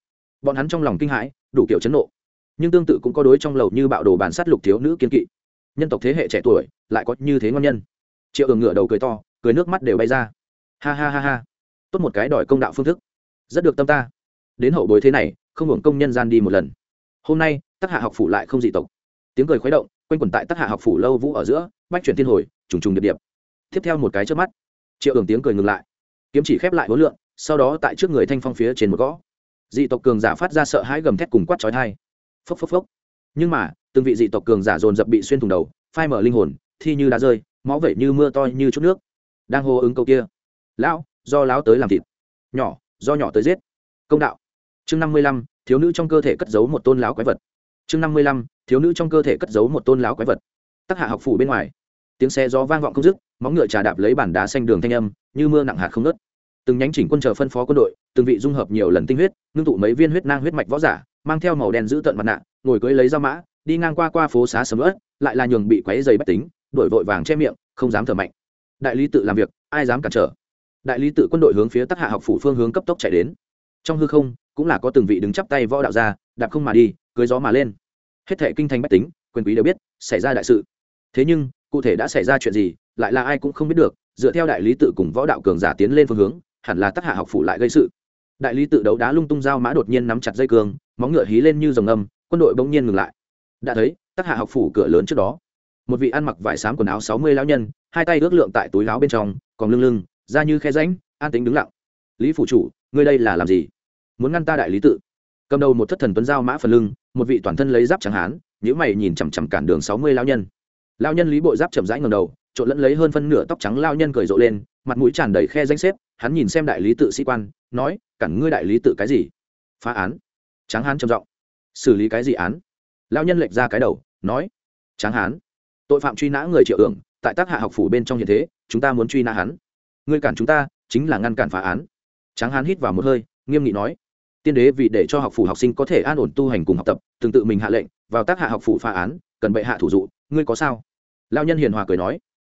A: Bọn hắn trong lòng kinh hãi, đủ kiểu chấn nộ. Nhưng tương tự cũng có đối trong lầu như bạo đồ bàn sát lục thiếu nữ kiên kỵ. Nhân tộc thế hệ trẻ tuổi, lại có như thế ngon nhân. Triệu ường ngửa đầu cười to, cười nước mắt đều bay ra. Ha ha ha ha. Tốt một cái đòi công đạo phương thức. Rất được tâm ta. Đến hậu bối thế này, không hưởng công nhân gian đi một lần. Hôm nay tác hạ học phủ lại không dị tộc. Tiếng cười khuấy động, quanh quẩn tại tác hạ học phủ lâu vũ ở giữa, bách chuyển thiên hồi, trùng trùng điệp điệp. Tiếp theo một cái trước mắt, triệu hưởng tiếng cười ngừng lại. Kiếm chỉ khép lại hối lượng, sau đó tại trước người thanh phong phía trên một gõ. Dị tộc cường giả phát ra sợ hãi gầm thét cùng quát trói thai phốc phốc phốc. Nhưng mà, từng vị dị tộc cường giả dồn dập bị xuyên thủng đầu, phai mở linh hồn, thi như đá rơi, máu vẩy như mưa to như chút nước. Đang hô ứng câu kia. Lão, do lão tới làm thịt. Nhỏ, do nhỏ tới giết. Công đạo. Chương năm mươi lăm, thiếu nữ trong cơ thể cất giấu một tôn lão quái vật chương năm mươi lăm, thiếu nữ trong cơ thể cất giấu một tôn lão quái vật. Tắc hạ học phủ bên ngoài, tiếng xe gió vang vọng không dứt, móng ngựa trà đạp lấy bản đá xanh đường thanh âm, như mưa nặng hạt không nớt từng nhánh chỉnh quân chờ phân phó quân đội, từng vị dung hợp nhiều lần tinh huyết, ngưng tụ mấy viên huyết nang huyết mạch võ giả, mang theo màu đen giữ tận mặt nạ, ngồi cưới lấy dao mã, đi ngang qua qua phố xá sầm ớt lại là nhường bị quáy dày bách tính đổi vội vàng che miệng, không dám thở mạnh. Đại lý tự làm việc, ai dám cản trở? Đại lý tự quân đội hướng phía tắc hạ học phủ phương hướng cấp tốc chạy đến. Trong hư không, cũng là có từng vị đứng chắp tay võ đạo ra đạp không mà đi cưới gió mà lên. Hết thể kinh thành bách tính, quyền quý đều biết, xảy ra đại sự. Thế nhưng, cụ thể đã xảy ra chuyện gì, lại là ai cũng không biết được, dựa theo đại lý tự cùng võ đạo cường giả tiến lên phương hướng, hẳn là tác hạ học phủ lại gây sự. Đại lý tự đấu đá lung tung dao mã đột nhiên nắm chặt dây cường, móng ngựa hí lên như dòng âm quân đội bỗng nhiên ngừng lại. Đã thấy tác hạ học phủ cửa lớn trước đó. Một vị ăn mặc vải xám quần áo sáu mươi lão nhân, hai tay ước lượng tại túi láo bên trong, còn lưng lưng ra như khe ránh an tính đứng lặng. Lý phủ chủ, ngươi đây là làm gì? Muốn ngăn ta đại lý tự? Cầm đầu một thất thần tuấn giao mã phần lưng một vị toàn thân lấy giáp trắng hán nhữ mày nhìn chằm chằm cản đường sáu mươi lao nhân. Lao nhân lý bội giáp chậm rãi ngầm đầu, trộn lẫn lấy hơn phân nửa tóc trắng lao nhân cười rộ lên, mặt mũi tràn đầy khe danh xếp, hắn nhìn xem đại lý tự sĩ quan, nói, cản ngươi đại lý tự cái gì? Phá án. Tráng hán trầm giọng. Xử lý cái gì án? Lao nhân lệch ra cái đầu, nói, tráng hán, tội phạm truy nã người triệu ưởng tại tác hạ học phủ bên trong hiện thế, chúng ta muốn truy nã hắn. Ngươi cản chúng ta, chính là ngăn cản phá án. Tráng hán hít vào một hơi, nghiêm nghị nói tiên đế vì để cho học phủ học sinh có thể an ổn tu hành cùng học tập, từng tự mình hạ lệnh, vào tác hạ học phủ phá án, cần bệ hạ thủ dụ, ngươi có sao? Lao nhân hiền hòa cười nói,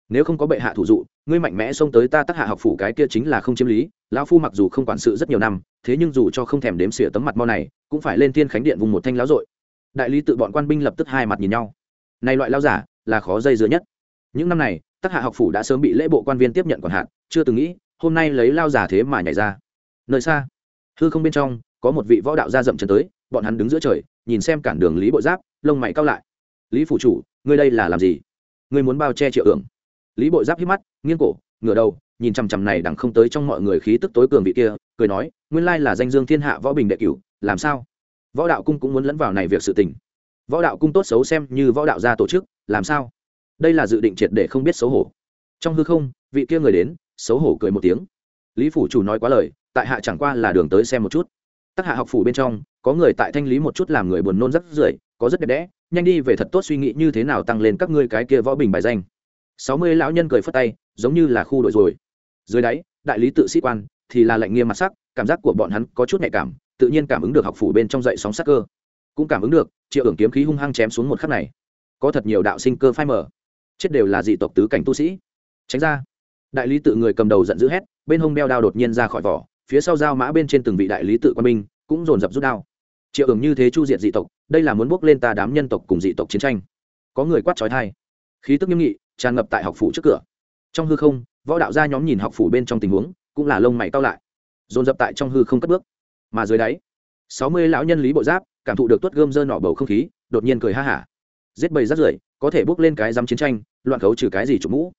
A: nếu không có bệ hạ thủ dụ, ngươi mạnh mẽ xông tới ta tác hạ học phủ cái kia chính là không chiếm lý, lão phu mặc dù không quản sự rất nhiều năm, thế nhưng dù cho không thèm đếm xỉa tấm mặt mau này, cũng phải lên thiên khánh điện vùng một thanh lão dội. Đại lý tự bọn quan binh lập tức hai mặt nhìn nhau. Này loại lao giả, là khó dây dưa nhất. Những năm này, tác hạ học phủ đã sớm bị lễ bộ quan viên tiếp nhận còn hạn chưa từng nghĩ, hôm nay lấy lao giả thế mà nhảy ra. Nơi xa, hư không bên trong có một vị võ đạo gia dậm chân tới, bọn hắn đứng giữa trời, nhìn xem cản đường lý bộ giáp, lông mày cao lại. Lý phủ chủ, ngươi đây là làm gì? Ngươi muốn bao che triệu ưởng lý bộ giáp hít mắt, nghiêng cổ, ngửa đầu, nhìn chằm chằm này đằng không tới trong mọi người khí tức tối cường vị kia, cười nói, nguyên lai là danh dương thiên hạ võ bình đệ cửu, làm sao? Võ đạo cung cũng muốn lẫn vào này việc sự tình. Võ đạo cung tốt xấu xem như võ đạo gia tổ chức, làm sao? Đây là dự định triệt để không biết xấu hổ. Trong hư không, vị kia người đến, xấu hổ cười một tiếng. Lý phủ chủ nói quá lời, tại hạ chẳng qua là đường tới xem một chút tác hạ học phủ bên trong, có người tại thanh lý một chút làm người buồn nôn rất rưởi, có rất đẹp đẽ, nhanh đi về thật tốt suy nghĩ như thế nào tăng lên các ngươi cái kia võ bình bài danh. Sáu mươi lão nhân cười phất tay, giống như là khu đội rồi. Dưới đáy, đại lý tự sĩ quan, thì là lệnh nghiêm mặt sắc, cảm giác của bọn hắn có chút nhạy cảm, tự nhiên cảm ứng được học phủ bên trong dậy sóng sắc cơ. Cũng cảm ứng được, triệu ưởng kiếm khí hung hăng chém xuống một khắc này. Có thật nhiều đạo sinh cơ phai mở chết đều là dị tộc tứ cảnh tu sĩ. Tránh ra. Đại lý tự người cầm đầu giận dữ hét, bên hông đeo đao đột nhiên ra khỏi vỏ phía sau giao mã bên trên từng vị đại lý tự quan minh cũng dồn dập rút đao. Triệu ứng như thế chu diệt dị tộc, đây là muốn bước lên ta đám nhân tộc cùng dị tộc chiến tranh. Có người quát trói thai khí tức nghiêm nghị, tràn ngập tại học phủ trước cửa. Trong hư không, võ đạo gia nhóm nhìn học phủ bên trong tình huống, cũng là lông mày cao lại. Dồn dập tại trong hư không cất bước. Mà dưới đáy, sáu mươi lão nhân lý bộ giáp, cảm thụ được tuất gươm dơ nọ bầu không khí, đột nhiên cười ha hả. Giết bầy rắt rưởi, có thể bước lên cái dám chiến tranh, loạn khấu trừ cái gì chủ mũ.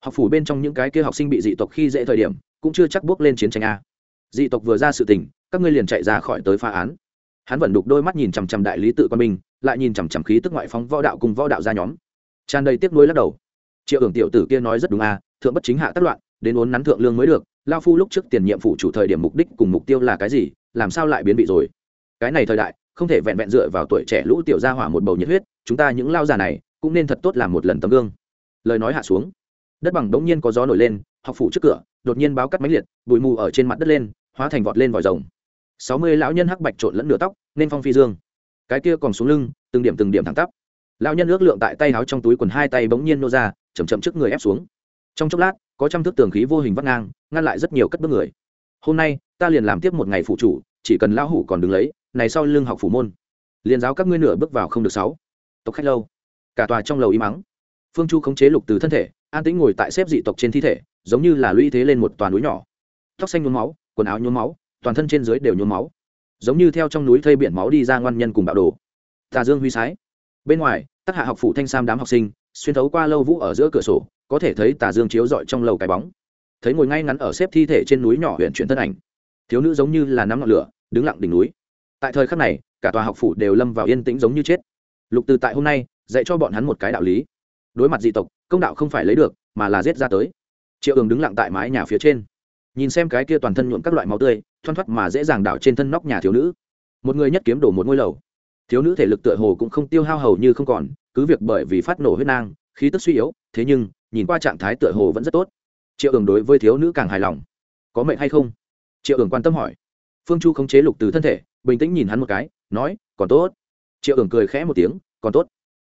A: Học phủ bên trong những cái kia học sinh bị dị tộc khi dễ thời điểm, cũng chưa chắc bước lên chiến tranh a dị tộc vừa ra sự tình, các ngươi liền chạy ra khỏi tới phá án. Hắn vẫn đục đôi mắt nhìn chằm chằm đại lý tự quan minh lại nhìn chằm chằm khí tức ngoại phóng võ đạo cùng võ đạo ra nhóm. Tràn đầy tiếc nuối lắc đầu. Triệu hưởng tiểu tử kia nói rất đúng a thượng bất chính hạ tất loạn, đến uốn nắn thượng lương mới được, lao phu lúc trước tiền nhiệm phủ chủ thời điểm mục đích cùng mục tiêu là cái gì, làm sao lại biến bị rồi? Cái này thời đại, không thể vẹn vẹn dựa vào tuổi trẻ lũ tiểu gia hỏa một bầu nhiệt huyết, chúng ta những lao già này, cũng nên thật tốt làm một lần tấm gương. Lời nói hạ xuống. Đất bằng đống nhiên có gió nổi lên, học phủ trước cửa đột nhiên báo cắt máy liệt, bụi mù ở trên mặt đất lên, hóa thành vọt lên vòi rồng. Sáu mươi lão nhân hắc bạch trộn lẫn nửa tóc, nên phong phi dương. Cái kia còn xuống lưng, từng điểm từng điểm thẳng tắp. Lão nhân ước lượng tại tay áo trong túi quần hai tay bỗng nhiên nô ra chầm chậm trước người ép xuống. Trong chốc lát, có trăm thước tường khí vô hình vắt ngang, ngăn lại rất nhiều cất bước người. Hôm nay, ta liền làm tiếp một ngày phụ chủ, chỉ cần lão hủ còn đứng lấy, này sau lưng học phủ môn. Liền giáo các ngươi nửa bước vào không được sáu. Tộc khách lâu. Cả tòa trong lầu im mắng phương chu khống chế lục từ thân thể an tĩnh ngồi tại xếp dị tộc trên thi thể, giống như là lũy thế lên một toàn núi nhỏ. Tóc xanh nhuốm máu, quần áo nhuốm máu, toàn thân trên dưới đều nhuốm máu. Giống như theo trong núi thây biển máu đi ra ngoan nhân cùng bạo đồ. Tà dương huy sái. Bên ngoài tác hạ học phủ thanh sam đám học sinh, xuyên thấu qua lâu vũ ở giữa cửa sổ, có thể thấy tà dương chiếu dọi trong lầu cái bóng. Thấy ngồi ngay ngắn ở xếp thi thể trên núi nhỏ huyện chuyển thân ảnh. Thiếu nữ giống như là nắm ngọn lửa, đứng lặng đỉnh núi. Tại thời khắc này, cả tòa học phủ đều lâm vào yên tĩnh giống như chết. Lục từ tại hôm nay, dạy cho bọn hắn một cái đạo lý đối mặt dị tộc, công đạo không phải lấy được, mà là giết ra tới. Triệu ương đứng lặng tại mái nhà phía trên, nhìn xem cái kia toàn thân nhuộm các loại máu tươi, thoăn thoắt mà dễ dàng đảo trên thân nóc nhà thiếu nữ. Một người nhất kiếm đổ một ngôi lầu. Thiếu nữ thể lực tựa hồ cũng không tiêu hao hầu như không còn, cứ việc bởi vì phát nổ huyết nang, khí tức suy yếu, thế nhưng, nhìn qua trạng thái tựa hồ vẫn rất tốt. Triệu ương đối với thiếu nữ càng hài lòng. Có mệnh hay không? Triệu ương quan tâm hỏi. Phương chu khống chế lục từ thân thể, bình tĩnh nhìn hắn một cái, nói, còn tốt. Triệu ương cười khẽ một tiếng, còn tốt.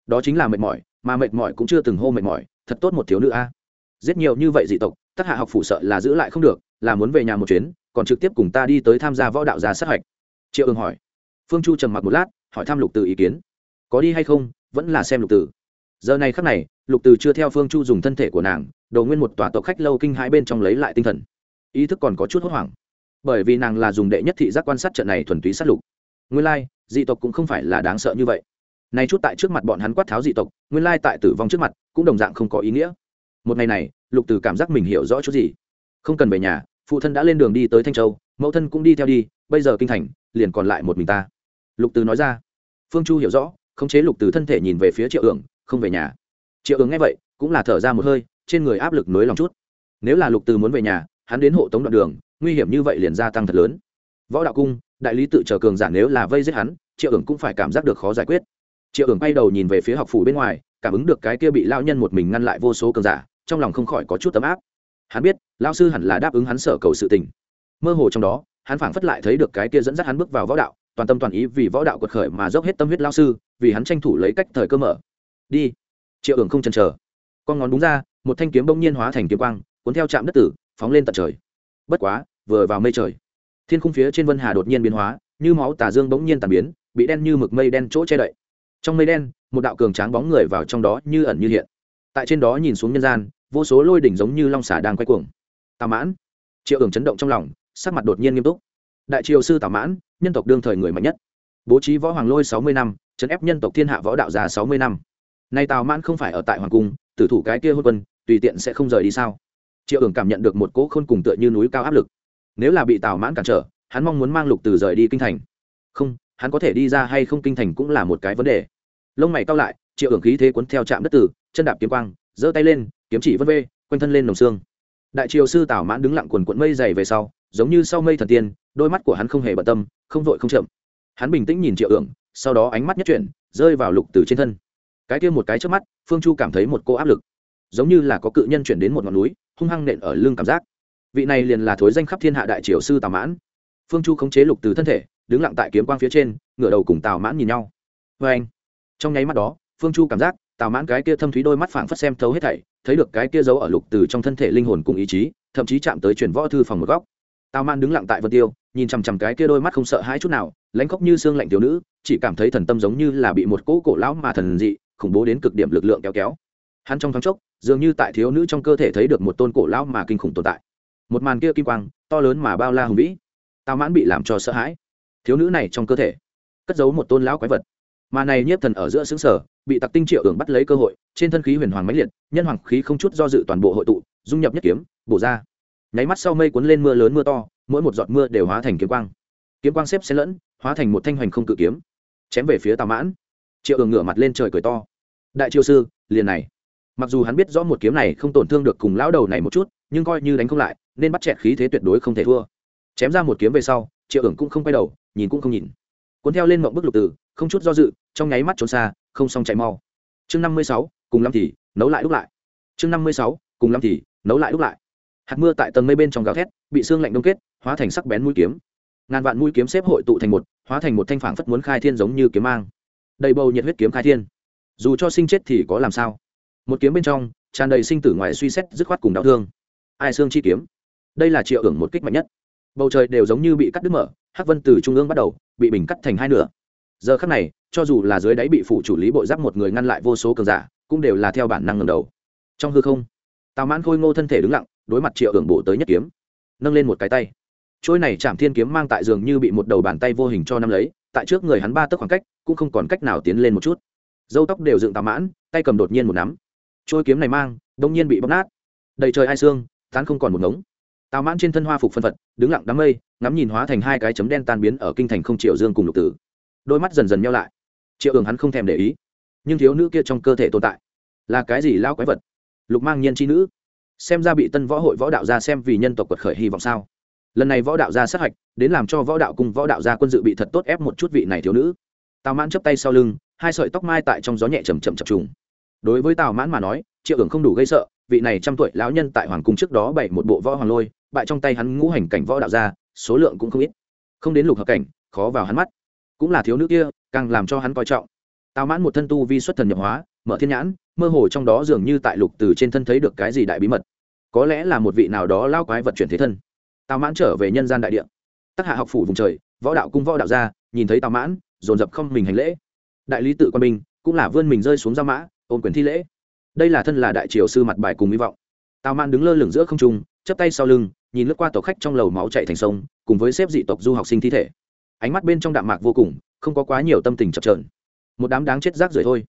A: Đó chính là mệt mỏi mà mệt mỏi cũng chưa từng hô mệt mỏi, thật tốt một thiếu nữ a. Giết nhiều như vậy dị tộc tác hạ học phủ sợ là giữ lại không được, là muốn về nhà một chuyến, còn trực tiếp cùng ta đi tới tham gia võ đạo gia sát hạch. Triệu ương hỏi. Phương chu trầm mặc một lát, hỏi thăm lục từ ý kiến. Có đi hay không, vẫn là xem lục từ. Giờ này khắc này, lục từ chưa theo phương chu dùng thân thể của nàng đầu nguyên một tòa tộc khách lâu kinh hai bên trong lấy lại tinh thần. Ý thức còn có chút hốt hoảng. Bởi vì nàng là dùng đệ nhất thị giác quan sát trận này thuần túy sát lục. Nguyên lai, dị tộc cũng không phải là đáng sợ như vậy nay chút tại trước mặt bọn hắn quát tháo dị tộc, nguyên lai tại tử vong trước mặt, cũng đồng dạng không có ý nghĩa. Một ngày này, lục từ cảm giác mình hiểu rõ chút gì. Không cần về nhà, phụ thân đã lên đường đi tới thanh châu, mẫu thân cũng đi theo đi, bây giờ kinh thành, liền còn lại một mình ta. Lục từ nói ra. Phương chu hiểu rõ, khống chế lục từ thân thể nhìn về phía triệu ưởng không về nhà. Triệu ưởng nghe vậy, cũng là thở ra một hơi, trên người áp lực nới lòng chút. Nếu là lục từ muốn về nhà, hắn đến hộ tống đoạn đường, nguy hiểm như vậy liền gia tăng thật lớn. Võ đạo cung, đại lý tự chờ cường giả nếu là vây giết hắn, triệu ưởng cũng phải cảm giác được khó giải quyết triệu ưởng bay đầu nhìn về phía học phủ bên ngoài, cảm ứng được cái kia bị lao nhân một mình ngăn lại vô số cường giả, trong lòng không khỏi có chút tấm áp. Hắn biết lao sư hẳn là đáp ứng hắn sở cầu sự tình. Mơ hồ trong đó, hắn phảng phất lại thấy được cái kia dẫn dắt hắn bước vào võ đạo, toàn tâm toàn ý vì võ đạo quật khởi mà dốc hết tâm huyết lao sư, vì hắn tranh thủ lấy cách thời cơ mở. Đi. Triệu ưởng không chần chờ. Con ngón đúng ra, một thanh kiếm bỗng nhiên hóa thành kiếm quang, cuốn theo trạm đất tử, phóng lên tận trời. Bất quá, vừa vào mây trời, thiên khung phía trên vân hà đột nhiên biến hóa, như máu tà dương bỗng nhiên tàn biến, bị đen như mực mây đen chỗ che đậy trong mây đen, một đạo cường tráng bóng người vào trong đó như ẩn như hiện. Tại trên đó nhìn xuống nhân gian, vô số lôi đỉnh giống như long xả đang quay cuồng. Tào mãn. Triệu ưởng chấn động trong lòng, sắc mặt đột nhiên nghiêm túc. Đại triều sư tào mãn, nhân tộc đương thời người mạnh nhất. Bố trí võ hoàng lôi sáu mươi năm, chấn ép nhân tộc thiên hạ võ đạo già sáu mươi năm. Nay tào mãn không phải ở tại hoàng cung, tử thủ cái kia hôn quân, tùy tiện sẽ không rời đi sao? Triệu ưởng cảm nhận được một cỗ khôn cùng tựa như núi cao áp lực. Nếu là bị tào mãn cản trở, hắn mong muốn mang lục từ rời đi kinh thành. Không hắn có thể đi ra hay không kinh thành cũng là một cái vấn đề. Lông mày cao lại, triệu ưởng khí thế cuốn theo trạm đất tử, chân đạp kiếm quang, giơ tay lên, kiếm chỉ vân vê, quanh thân lên nồng xương. Đại triều sư tào mãn đứng lặng quần quận mây dày về sau, giống như sau mây thần tiên, đôi mắt của hắn không hề bận tâm, không vội không chậm. Hắn bình tĩnh nhìn triệu ưởng sau đó ánh mắt nhất chuyển, rơi vào lục từ trên thân. Cái kia một cái trước mắt, phương chu cảm thấy một cô áp lực. Giống như là có cự nhân chuyển đến một ngọn núi, hung hăng nện ở lưng cảm giác. Vị này liền là thối danh khắp thiên hạ đại triều sư tào mãn. Phương chu khống chế lục từ thân thể đứng lặng tại kiếm quang phía trên, ngửa đầu cùng tào mãn nhìn nhau. Vê anh, trong nháy mắt đó, phương chu cảm giác, tào mãn cái kia thâm thúy đôi mắt phảng phất xem thấu hết thảy, thấy được cái kia giấu ở lục từ trong thân thể linh hồn cùng ý chí, thậm chí chạm tới truyền võ thư phòng một góc. Tào Mãn đứng lặng tại vân tiêu, nhìn chằm chằm cái kia đôi mắt không sợ hãi chút nào, lãnh khóc như xương lạnh thiếu nữ, chỉ cảm thấy thần tâm giống như là bị một cỗ cổ lão mà thần dị, khủng bố đến cực điểm lực lượng kéo kéo. Hắn trong thoáng chốc, dường như tại thiếu nữ trong cơ thể thấy được một tôn cổ lão mà kinh khủng tồn tại. Một màn kia kim quang, to lớn mà bao la hùng vĩ. Tào mãn bị làm cho sợ hãi thiếu nữ này trong cơ thể, cất giấu một tôn lão quái vật. Mà này nhiếp thần ở giữa xứng sở, bị tặc tinh triệu ưởng bắt lấy cơ hội, trên thân khí huyền hoàng máy liệt, nhân hoàng khí không chút do dự toàn bộ hội tụ, dung nhập nhất kiếm, bổ ra. Nháy mắt sau mây cuốn lên mưa lớn mưa to, mỗi một giọt mưa đều hóa thành kiếm quang. Kiếm quang xếp xen lẫn, hóa thành một thanh hoành không cự kiếm, chém về phía tào mãn. Triệu ưởng ngửa mặt lên trời cười to. Đại triều sư, liền này. Mặc dù hắn biết rõ một kiếm này không tổn thương được cùng lão đầu này một chút, nhưng coi như đánh không lại, nên bắt chẹt khí thế tuyệt đối không thể thua. Chém ra một kiếm về sau triệu ưởng cũng không quay đầu, nhìn cũng không nhìn. Cuốn theo lên mộng bức lục tử, không chút do dự, trong nháy mắt trốn xa, không xong chạy mau. Chương năm mươi sáu, cùng lắm thì, nấu lại đúc lại. Chương năm mươi sáu, cùng lắm thì, nấu lại đúc lại. Hạt mưa tại tầng mây bên trong gào thét, bị xương lạnh đông kết, hóa thành sắc bén mũi kiếm. Ngàn vạn mũi kiếm xếp hội tụ thành một, hóa thành một thanh phản phất muốn khai thiên giống như kiếm mang. Đầy bầu nhiệt huyết kiếm khai thiên. Dù cho sinh chết thì có làm sao? Một kiếm bên trong, tràn đầy sinh tử ngoài suy xét, dứt khoát cùng đau thương. Ai xương chi kiếm? Đây là triệu ưởng một kích mạnh nhất bầu trời đều giống như bị cắt đứt mở, hắc vân từ trung ương bắt đầu, bị bình cắt thành hai nửa. Giờ khắc này, cho dù là dưới đáy bị phủ chủ lý bội giáp một người ngăn lại vô số cường giả, cũng đều là theo bản năng ngầm đầu. Trong hư không, tào mãn khôi ngô thân thể đứng lặng, đối mặt triệu ưởng bộ tới nhất kiếm, nâng lên một cái tay. Trôi này chạm thiên kiếm mang tại giường như bị một đầu bàn tay vô hình cho năm lấy, tại trước người hắn ba tấc khoảng cách, cũng không còn cách nào tiến lên một chút. Dâu tóc đều dựng tào mãn, tay cầm đột nhiên một nắm. Trôi kiếm này mang, đông nhiên bị bóc nát. Đầy trời ai xương, tán không còn một ngống tào mãn trên thân hoa phục phân phật, đứng lặng đám mây, ngắm nhìn hóa thành hai cái chấm đen tan biến ở kinh thành không triệu dương cùng lục tử. Đôi mắt dần dần nhau lại. Triệu ường hắn không thèm để ý, nhưng thiếu nữ kia trong cơ thể tồn tại, là cái gì lao quái vật? Lục mang nhiên c h i nữ. Xem ra bị tân võ hội võ đạo gia xem vì nhân tộc quật khởi hy vọng sao? Lần này võ đạo gia sát hạch, đến làm cho võ đạo cùng võ đạo gia quân dự bị thật tốt ép một chút vị này thiếu nữ. Tào mãn chấp tay sau lưng, hai sợi tóc mai tại trong gió nhẹ chầm chậm chập trùng. Đối với tào mãn mà nói, triệu ưởng không đủ gây sợ, vị này trăm tuổi lão nhân tại hoàng cung trước đó bày một bộ võ hoàng lôi bại trong tay hắn ngũ hành cảnh võ đạo gia số lượng cũng không ít. Không đến lục hợp cảnh, khó vào hắn mắt. Cũng là thiếu nữ kia, càng làm cho hắn coi trọng. Tào mãn một thân tu vi xuất thần nhập hóa, mở thiên nhãn, mơ hồ trong đó dường như tại lục từ trên thân thấy được cái gì đại bí mật. Có lẽ là một vị nào đó lao quái vật chuyển thế thân. Tào mãn trở về nhân gian đại địa. Tác hạ học phủ vùng trời, võ đạo cung võ đạo gia nhìn thấy tào mãn, dồn dập không mình hành lễ. Đại lý tự quan binh, cũng là vươn mình rơi xuống ra mã ôm quyền thi lễ. Đây là thân là đại triều sư mặt bài cùng hy vọng. Tào mãn đứng lơ lửng giữa không trung, chắp tay sau lưng nhìn lướt qua tộc khách trong lầu máu chạy thành sông, cùng với xếp dị tộc du học sinh thi thể. Ánh mắt bên trong đạm mạc vô cùng, không có quá nhiều tâm tình chập trờn một đám đáng chết rác rưởi thôi.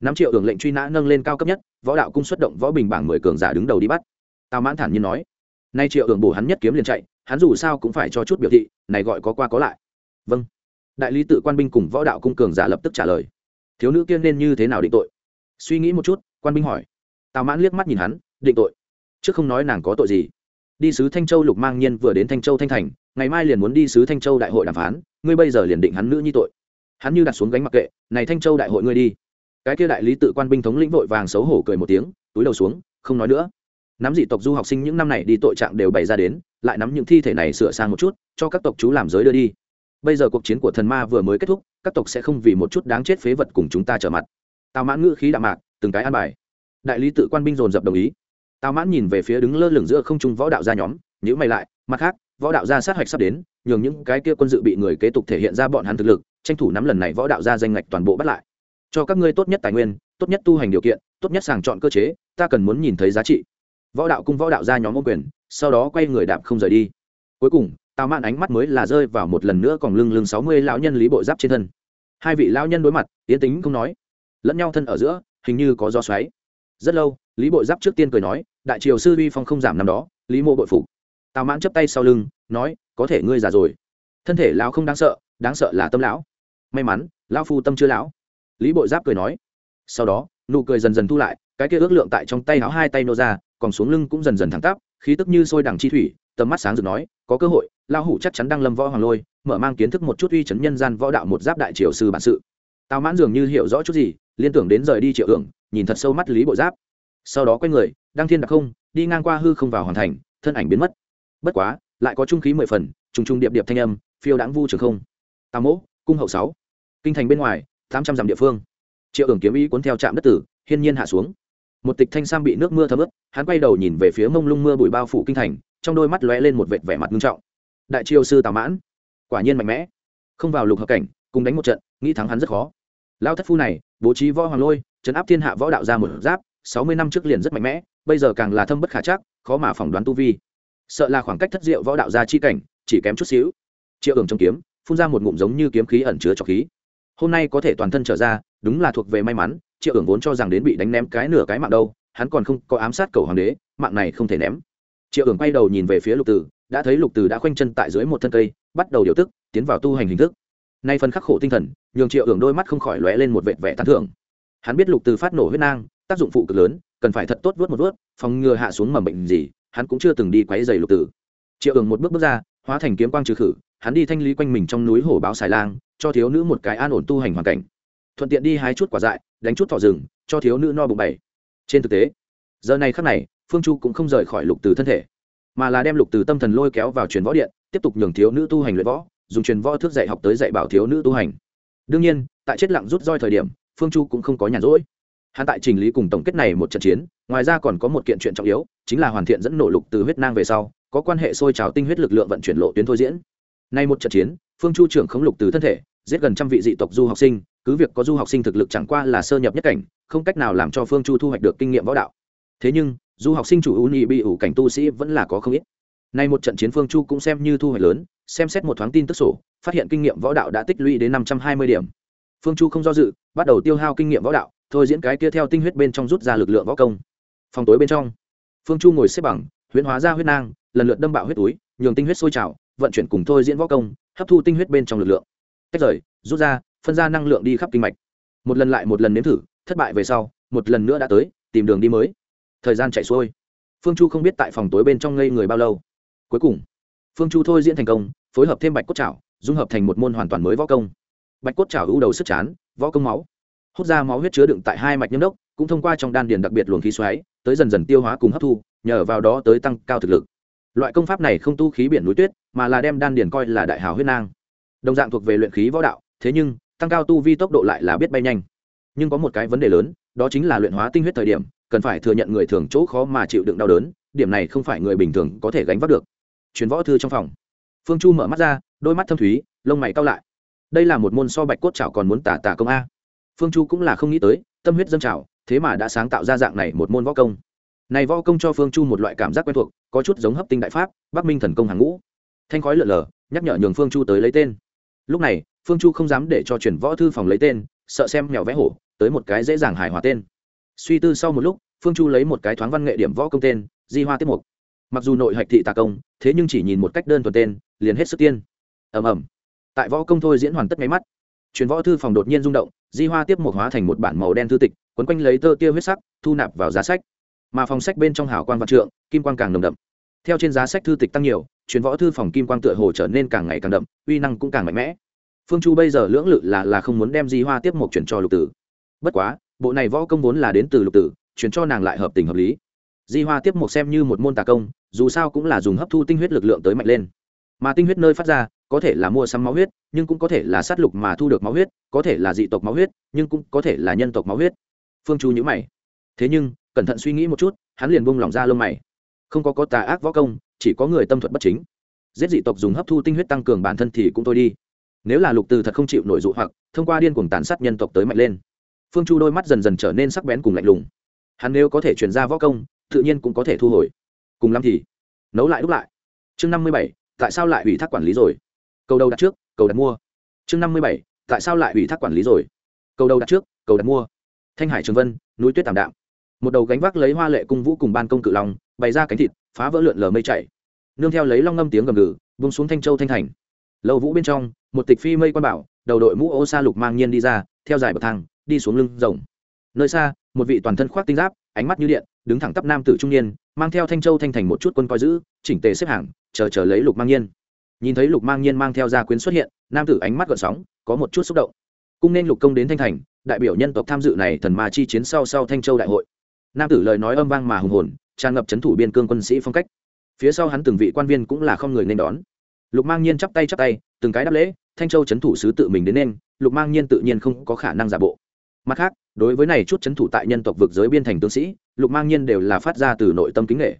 A: Năm triệu hưởng lệnh truy nã nâng lên cao cấp nhất, võ đạo cung xuất động võ bình bảng mười cường giả đứng đầu đi bắt. Tào mãn thản nhiên nói, nay triệu hưởng bổ hắn nhất kiếm liền chạy, hắn dù sao cũng phải cho chút biểu thị, này gọi có qua có lại. Vâng. Đại lý tự quan binh cùng võ đạo cung cường giả lập tức trả lời, thiếu nữ kia nên như thế nào định tội? Suy nghĩ một chút, quan binh hỏi. Tào mãn liếc mắt nhìn hắn, định tội? Chứ không nói nàng có tội gì đi sứ thanh châu lục mang nhiên vừa đến thanh châu thanh thành, ngày mai liền muốn đi sứ thanh châu đại hội đàm phán, ngươi bây giờ liền định hắn nữ nhi tội. Hắn như đặt xuống gánh mặc kệ, này thanh châu đại hội ngươi đi. Cái kia đại lý tự quan binh thống lĩnh vội vàng xấu hổ cười một tiếng, túi đầu xuống, không nói nữa. Nắm dị tộc du học sinh những năm này đi tội trạng đều bày ra đến, lại nắm những thi thể này sửa sang một chút, cho các tộc chú làm giới đưa đi. Bây giờ cuộc chiến của thần ma vừa mới kết thúc, các tộc sẽ không vì một chút đáng chết phế vật cùng chúng ta trở mặt. Tào mãn ngữ khí đạm mạc, từng cái an bài. Đại lý tự quan binh dồn dập đồng ý tào mãn nhìn về phía đứng lơ lửng giữa không trung võ đạo gia nhóm nhữ mày lại, mặt khác, võ đạo gia sát hạch sắp đến, nhường những cái kia quân dự bị người kế tục thể hiện ra bọn hắn thực lực, tranh thủ nắm lần này võ đạo gia danh ngạch toàn bộ bắt lại. Cho các ngươi tốt nhất tài nguyên, tốt nhất tu hành điều kiện, tốt nhất sàng chọn cơ chế, ta cần muốn nhìn thấy giá trị. Võ đạo cung võ đạo gia nhóm ô quyền, sau đó quay người đạp không rời đi. Cuối cùng, tào mạn ánh mắt mới là rơi vào một lần nữa còn lưng lưng sáu mươi lão nhân lý bộ giáp trên thân. Hai vị lão nhân đối mặt tiến tính không nói. Lẫn nhau thân ở giữa, hình như có gió xoáy. Rất lâu, lý bộ giáp trước tiên cười nói đại triều sư uy phong không giảm năm đó, lý mộ bội phục. Tào mãn chấp tay sau lưng, nói, có thể ngươi già rồi. Thân thể lão không đáng sợ đáng sợ là tâm lão. May mắn, lão phu tâm chưa lão. Lý Bội giáp cười nói. Sau đó, nụ cười dần dần thu lại, cái kia ước lượng tại trong tay áo hai tay nô ra, còn xuống lưng cũng dần dần thẳng tắp, khí tức như sôi đằng chi thủy, tầm mắt sáng rực nói, có cơ hội, lão hủ chắc chắn đang lâm võ hoàng lôi, mở mang kiến thức một chút uy chấn nhân gian võ đạo một giáp đại triều sư bản sự. Tào mãn dường như hiểu rõ chút gì, liên tưởng đến rời đi triệu hưởng, nhìn thật sâu mắt lý bộ giáp sau đó quay người, đăng thiên đặc không, đi ngang qua hư không vào hoàn thành, thân ảnh biến mất. Bất quá, lại có trung khí mười phần, trùng trùng điệp điệp thanh âm, phiêu đáng vu trường không. Tà mỗ, cung hậu sáu. Kinh thành bên ngoài, tám trăm dặm địa phương. Triệu ưởng kiếm ý cuốn theo trạm đất tử, hiên nhiên hạ xuống. Một tịch thanh sam bị nước mưa thấm ướt, hắn quay đầu nhìn về phía mông lung mưa bụi bao phủ kinh thành, trong đôi mắt lóe lên một vệt vẻ mặt nghiêm trọng. Đại triều sư tào mãn, quả nhiên mạnh mẽ. Không vào lục hợp cảnh, cùng đánh một trận, nghĩ thắng hắn rất khó. Lao thất phu này, bố trí võ hoàng lôi, trấn áp thiên hạ võ đạo ra một giáp sáu mươi năm trước liền rất mạnh mẽ, bây giờ càng là thâm bất khả chắc, khó mà phỏng đoán tu vi. Sợ là khoảng cách thất diệu võ đạo ra chi cảnh, chỉ kém chút xíu. Triệu ưởng trong kiếm, phun ra một ngụm giống như kiếm khí ẩn chứa trọc khí. Hôm nay có thể toàn thân trở ra, đúng là thuộc về may mắn, triệu ưởng vốn cho rằng đến bị đánh ném cái nửa cái mạng đâu, hắn còn không có ám sát cầu hoàng đế, mạng này không thể ném. Triệu ưởng quay đầu nhìn về phía lục tử, đã thấy lục tử đã khoanh chân tại dưới một thân cây, bắt đầu điều tức, tiến vào tu hành hình thức. Nay phần khắc khổ tinh thần, nhường triệu ưởng đôi mắt không khỏi lóe lên một vệt vẻ tán thưởng. Hắn biết lục tử phát nổ huyết nang tác dụng phụ cực lớn, cần phải thật tốt vớt một vớt phòng ngừa hạ xuống mầm bệnh gì, hắn cũng chưa từng đi quấy giày lục tử. Triệu ưởng một bước bước ra, hóa thành kiếm quang trừ khử, hắn đi thanh lý quanh mình trong núi hổ báo xài lang, cho thiếu nữ một cái an ổn tu hành hoàn cảnh. Thuận tiện đi hái chút quả dại, đánh chút thỏ rừng, cho thiếu nữ no bụng bảy. Trên thực tế, giờ này khắc này, phương chu cũng không rời khỏi lục từ thân thể, mà là đem lục từ tâm thần lôi kéo vào truyền võ điện, tiếp tục nhường thiếu nữ tu hành luyện võ, dùng truyền võ thước dạy học tới dạy bảo thiếu nữ tu hành. Đương nhiên, tại chết lặng rút roi thời điểm, phương chu cũng không có nhàn rỗi hắn tại trình lý cùng tổng kết này một trận chiến, ngoài ra còn có một kiện chuyện trọng yếu, chính là hoàn thiện dẫn nổ lục từ huyết nang về sau, có quan hệ sôi trào tinh huyết lực lượng vận chuyển lộ tuyến thôi diễn. Nay một trận chiến, phương chu trưởng khống lục từ thân thể, giết gần trăm vị dị tộc du học sinh, cứ việc có du học sinh thực lực chẳng qua là sơ nhập nhất cảnh, không cách nào làm cho phương chu thu hoạch được kinh nghiệm võ đạo. Thế nhưng, du học sinh chủ ưu nhị bị ủ cảnh tu sĩ vẫn là có không ít. Nay một trận chiến phương chu cũng xem như thu hoạch lớn, xem xét một thoáng tin tức sổ, phát hiện kinh nghiệm võ đạo đã tích lũy đến năm trăm hai mươi điểm. Phương chu không do dự, bắt đầu tiêu hao kinh nghiệm võ đạo thôi diễn cái kia theo tinh huyết bên trong rút ra lực lượng võ công. Phòng tối bên trong, phương chu ngồi xếp bằng, huyễn hóa ra huyết nang, lần lượt đâm bạo huyết túi, nhường tinh huyết sôi trào, vận chuyển cùng thôi diễn võ công, hấp thu tinh huyết bên trong lực lượng. Tách rời, rút ra, phân ra năng lượng đi khắp kinh mạch. Một lần lại một lần nếm thử, thất bại về sau, một lần nữa đã tới, tìm đường đi mới. Thời gian chạy xuôi. Phương chu không biết tại phòng tối bên trong ngây người bao lâu. Cuối cùng, phương chu thôi diễn thành công, phối hợp thêm bạch cốt chảo dung hợp thành một môn hoàn toàn mới võ công. Bạch cốt chảo ưu đầu sức chán, võ công máu hút ra máu huyết chứa đựng tại hai mạch nhâm đốc, cũng thông qua trong đan điền đặc biệt luồng khí xoáy, tới dần dần tiêu hóa cùng hấp thu, nhờ vào đó tới tăng cao thực lực. Loại công pháp này không tu khí biển núi tuyết, mà là đem đan điền coi là đại hào huyết nang. Đồng dạng thuộc về luyện khí võ đạo, thế nhưng, tăng cao tu vi tốc độ lại là biết bay nhanh. Nhưng có một cái vấn đề lớn, đó chính là luyện hóa tinh huyết thời điểm, cần phải thừa nhận người thường chỗ khó mà chịu đựng đau đớn, điểm này không phải người bình thường có thể gánh vác được. Chuyến võ thư trong phòng. Phương chu mở mắt ra, đôi mắt thâm thúy, lông mày cao lại. Đây là một môn so bạch cốt chảo còn muốn tả tả công a phương chu cũng là không nghĩ tới, tâm huyết dâng trào, thế mà đã sáng tạo ra dạng này một môn võ công. Này võ công cho phương chu một loại cảm giác quen thuộc, có chút giống hấp tinh đại pháp, bắc minh thần công hàng ngũ. Thanh khói lượn lờ, nhắc nhở nhường phương chu tới lấy tên. Lúc này, phương chu không dám để cho chuyển võ thư phòng lấy tên, sợ xem mèo vẽ hổ, tới một cái dễ dàng hài hòa tên. Suy tư sau một lúc, phương chu lấy một cái thoáng văn nghệ điểm võ công tên, di hoa tiếp mục. Mặc dù nội hạch thị tà công, thế nhưng chỉ nhìn một cách đơn thuần tên, liền hết sức tiên. Ầm ầm. Tại võ công thôi diễn hoàn tất máy mắt truyền võ thư phòng đột nhiên rung động, di hoa tiếp một hóa thành một bản màu đen thư tịch, quấn quanh lấy tơ tia huyết sắc, thu nạp vào giá sách. Mà phòng sách bên trong hào quan văn trượng, kim quang càng nồng đậm. Theo trên giá sách thư tịch tăng nhiều, truyền võ thư phòng kim quang tựa hồ trở nên càng ngày càng đậm, uy năng cũng càng mạnh mẽ. Phương chu bây giờ lưỡng lự là là không muốn đem di hoa tiếp mục chuyển cho lục tử. Bất quá, bộ này võ công vốn là đến từ lục tử, chuyển cho nàng lại hợp tình hợp lý. Di hoa tiếp mục xem như một môn tà công, dù sao cũng là dùng hấp thu tinh huyết lực lượng tới mạnh lên. Mà tinh huyết nơi phát ra có thể là mua sắm máu huyết, nhưng cũng có thể là sát lục mà thu được máu huyết, có thể là dị tộc máu huyết, nhưng cũng có thể là nhân tộc máu huyết. Phương chu nhữ mày. Thế nhưng, cẩn thận suy nghĩ một chút, hắn liền bung lỏng ra lông mày. Không có có tà ác võ công, chỉ có người tâm thuật bất chính. Giết dị tộc dùng hấp thu tinh huyết tăng cường bản thân thì cũng thôi đi. Nếu là lục từ thật không chịu nổi dụ hoặc, thông qua điên cuồng tàn sát nhân tộc tới mạnh lên. Phương chu đôi mắt dần dần trở nên sắc bén cùng lạnh lùng. Hắn nếu có thể chuyển ra võ công, tự nhiên cũng có thể thu hồi. Cùng lắm thì, nấu lại đúc lại. Chương năm mươi bảy, tại sao lại ủy thác quản lý rồi? Cầu đầu đặt trước, cầu đặt mua. Chương năm mươi bảy, tại sao lại ủy thác quản lý rồi? Cầu đầu đặt trước, cầu đặt mua. Thanh hải trường vân, núi tuyết tảm đạm. Một đầu gánh vác lấy hoa lệ cung vũ cùng ban công cự long, bày ra cánh thịt, phá vỡ lượn lờ mây chạy nương theo lấy long ngâm tiếng gầm gừ bông xuống thanh châu thanh thành. Lâu vũ bên trong, một tịch phi mây quan bảo, đầu đội mũ ô sa lục mang nhiên đi ra, theo dài bậc thang, đi xuống lưng rồng. Nơi xa, một vị toàn thân khoác tinh giáp, ánh mắt như điện, đứng thẳng tắp nam tử trung niên, mang theo thanh châu thanh thành một chút quân coi giữ, chỉnh tề xếp hàng, chờ chờ lấy lục mang nhiên nhìn thấy lục mang nhiên mang theo gia quyến xuất hiện, nam tử ánh mắt gợn sóng, có một chút xúc động. Cung nên lục công đến thanh thành, đại biểu nhân tộc tham dự này thần ma chi chiến sau sau thanh châu đại hội. Nam tử lời nói âm vang mà hùng hồn, tràn ngập c h ấ n thủ biên cương quân sĩ phong cách. Phía sau hắn từng vị quan viên cũng là không người nên đón. Lục mang nhiên chắp tay chắp tay, từng cái đáp lễ, thanh châu c h ấ n thủ sứ tự mình đến nên, lục mang nhiên tự nhiên không có khả năng giả bộ. Mặt khác, đối với này chút c h ấ n thủ tại nhân tộc vực giới biên thành tướng sĩ, lục mang nhiên đều là phát ra từ nội tâm kính nghệ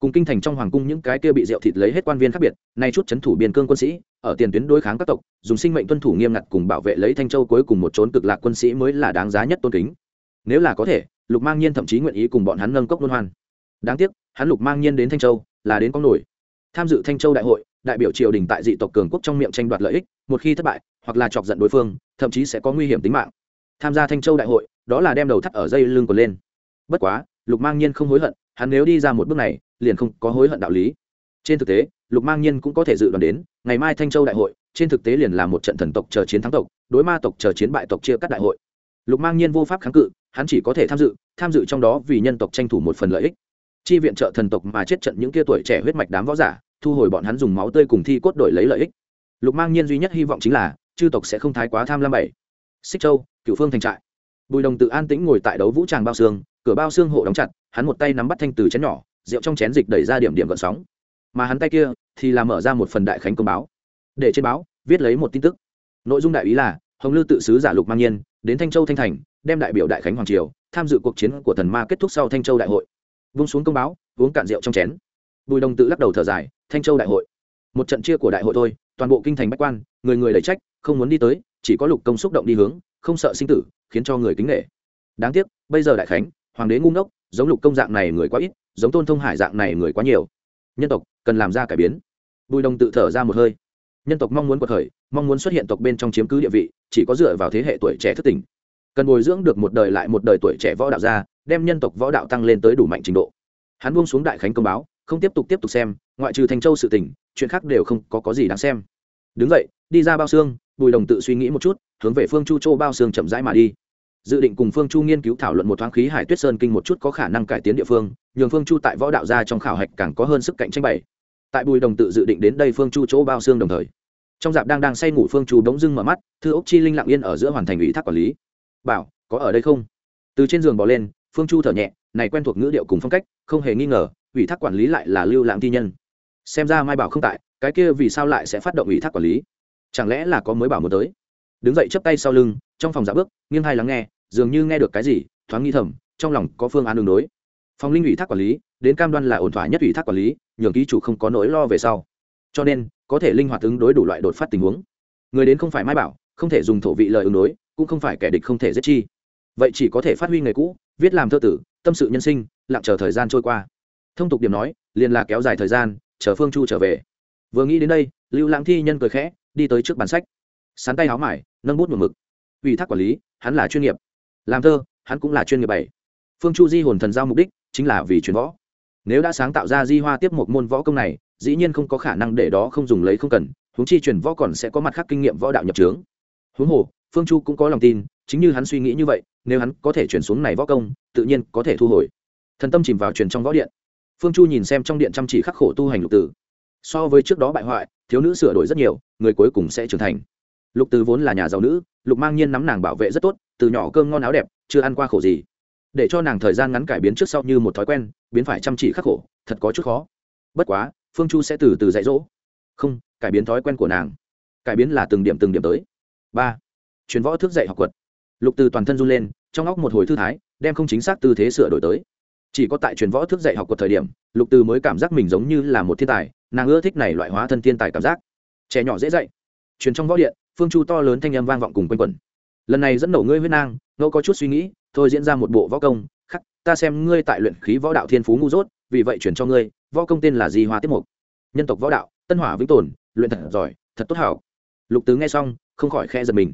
A: cùng kinh thành trong hoàng cung những cái kia bị rượu thịt lấy hết quan viên khác biệt, nay chút chấn thủ biên cương quân sĩ, ở tiền tuyến đối kháng các tộc, dùng sinh mệnh tuân thủ nghiêm ngặt cùng bảo vệ lấy thanh châu cuối cùng một trốn cực lạc quân sĩ mới là đáng giá nhất tôn kính. Nếu là có thể, lục mang nhiên thậm chí nguyện ý cùng bọn hắn nâng cốc luân hoan. Đáng tiếc, hắn lục mang nhiên đến thanh châu, là đến con nổi. Tham dự thanh châu đại hội, đại biểu triều đình tại dị tộc cường quốc trong miệng tranh đoạt lợi ích, một khi thất bại, hoặc là chọc giận đối phương, thậm chí sẽ có nguy hiểm tính mạng. Tham gia thanh châu đại hội, đó là đem đầu thắt ở dây lưng còn lên. Bất quá, lục mang nhiên không hối hận, hắn nếu đi ra một bước này liền không có hối hận đạo lý. Trên thực tế, lục mang nhiên cũng có thể dự đoán đến, ngày mai thanh châu đại hội, trên thực tế liền là một trận thần tộc chờ chiến thắng tộc, đối ma tộc chờ chiến bại tộc chia cắt đại hội. Lục mang nhiên vô pháp kháng cự, hắn chỉ có thể tham dự tham dự trong đó vì nhân tộc tranh thủ một phần lợi ích. Chi viện trợ thần tộc mà chết trận những kia tuổi trẻ huyết mạch đám võ giả, thu hồi bọn hắn dùng máu tươi cùng thi cốt đổi lấy lợi ích. Lục mang nhiên duy nhất hy vọng chính là, chư tộc sẽ không thái quá tham lam bảy. Xích châu cựu phương thành trại. Bùi đồng tự an tĩnh ngồi tại đấu vũ tràng bao xương, cửa bao xương hộ đóng chặt, hắn một tay nắm bắt thanh từ chén nhỏ rượu trong chén dịch đẩy ra điểm điểm gợn sóng. Mà hắn tay kia thì làm mở ra một phần đại khánh công báo. Để trên báo, viết lấy một tin tức. Nội dung đại ý là, hồng lư tự sứ giả lục mang nhiên, đến thanh châu thanh thành, đem đại biểu đại khánh hoàng triều, tham dự cuộc chiến của thần ma kết thúc sau thanh châu đại hội. Vung xuống công báo, uống cạn rượu trong chén. Bùi đồng tự lắc đầu thở dài, thanh châu đại hội. Một trận chia của đại hội thôi, toàn bộ kinh thành bách quan, người người đẩy trách, không muốn đi tới, chỉ có lục công xúc động đi hướng, không sợ sinh tử, khiến cho người kính nghệ đáng tiếc, bây giờ đại khánh, hoàng đế ngu ngốc, giống lục công dạng này người quá ít giống tôn thông hải dạng này người quá nhiều. Nhân tộc cần làm ra cải biến. Bùi đồng tự thở ra một hơi. Nhân tộc mong muốn cuộc khởi mong muốn xuất hiện tộc bên trong chiếm cứ địa vị chỉ có dựa vào thế hệ tuổi trẻ thất tình cần bồi dưỡng được một đời lại một đời tuổi trẻ võ đạo ra đem nhân tộc võ đạo tăng lên tới đủ mạnh trình độ. Hắn buông xuống đại khánh công báo không tiếp tục tiếp tục xem ngoại trừ thành châu sự tỉnh chuyện khác đều không có, có gì đáng xem. Đứng vậy đi ra bao xương bùi đồng tự suy nghĩ một chút hướng về phương chu châu bao xương chậm rãi mà đi dự định cùng phương chu nghiên cứu thảo luận một thoáng khí hải tuyết sơn kinh một chút có khả năng cải tiến địa phương, nhường phương chu tại võ đạo gia trong khảo hạch càng có hơn sức cạnh tranh bày tại bùi đồng tự dự định đến đây phương chu chỗ bao xương đồng thời. Trong dạp đang đang say ngủ phương chu đống dưng mở mắt, thư ốc chi linh lặng yên ở giữa hoàn thành ủy thác quản lý. Bảo, có ở đây không? Từ trên giường bỏ lên, phương chu thở nhẹ, này quen thuộc ngữ điệu cùng phong cách, không hề nghi ngờ, ủy thác quản lý lại là lưu lãng thi nhân. Xem ra mai bảo không tại, cái kia vì sao lại sẽ phát động ủy thác quản lý? Chẳng lẽ là có mới bảo muốn tới? Đứng dậy chấp tay sau lưng, trong phòng giả bước, nghiêng hai lắng nghe dường như nghe được cái gì, thoáng nghi thầm, trong lòng có phương án đường đối. Phòng linh ủy thác quản lý, đến cam đoan là ổn thỏa nhất ủy thác quản lý, nhường ký chủ không có nỗi lo về sau. Cho nên, có thể linh hoạt ứng đối đủ loại đột phát tình huống. Người đến không phải mai bảo, không thể dùng thổ vị lời ứng đối, cũng không phải kẻ địch không thể giết chi. Vậy chỉ có thể phát huy nghề cũ, viết làm thơ tử, tâm sự nhân sinh, lặng chờ thời gian trôi qua. Thông tục điểm nói, liền là kéo dài thời gian, chờ phương chu trở về. Vừa nghĩ đến đây, lưu lãng thi nhân cười khẽ, đi tới trước bàn sách. Sán tay áo mải, nâng bút một mực. Ủy thác quản lý, hắn là chuyên nghiệp làm thơ, hắn cũng là chuyên nghiệp bảy. Phương chu di hồn thần giao mục đích chính là vì truyền võ. Nếu đã sáng tạo ra di hoa tiếp một môn võ công này, dĩ nhiên không có khả năng để đó không dùng lấy không cần, huống chi truyền võ còn sẽ có mặt khác kinh nghiệm võ đạo nhập trướng huống hồ, phương chu cũng có lòng tin, chính như hắn suy nghĩ như vậy, nếu hắn có thể chuyển xuống này võ công, tự nhiên có thể thu hồi. Thần tâm chìm vào truyền trong võ điện. Phương chu nhìn xem trong điện chăm chỉ khắc khổ tu hành lục tử. So với trước đó bại hoại, thiếu nữ sửa đổi rất nhiều, người cuối cùng sẽ trưởng thành. Lục tử vốn là nhà giàu nữ, lục mang nhiên nắm nàng bảo vệ rất tốt từ nhỏ cơm ngon áo đẹp, chưa ăn qua khổ gì. Để cho nàng thời gian ngắn cải biến trước sau như một thói quen, biến phải chăm chỉ khắc khổ, thật có chút khó. Bất quá, phương chu sẽ từ từ dạy dỗ. Không, cải biến thói quen của nàng. Cải biến là từng điểm từng điểm tới. Ba, truyền võ thức dạy học quật lục từ toàn thân run lên, trong óc một hồi thư thái, đem không chính xác tư thế sửa đổi tới. Chỉ có tại truyền võ thức dạy học quật thời điểm, lục từ mới cảm giác mình giống như là một thiên tài, nàng ưa thích này loại hóa thân thiên tài cảm giác. Trẻ nhỏ dễ dạy. Truyền trong võ điện, phương chu to lớn thanh âm vang vọng cùng quanh quẩn lần này dẫn nổ ngươi huyết nang, ngẫu có chút suy nghĩ, thôi diễn ra một bộ võ công, khắc, ta xem ngươi tại luyện khí võ đạo thiên phú ngu dốt, vì vậy chuyển cho ngươi, võ công tên là di hoa tiếp mục. Nhân tộc võ đạo, tân hỏa vĩnh tồn, luyện thật giỏi, thật tốt hảo. Lục tứ nghe xong, không khỏi khe giật mình.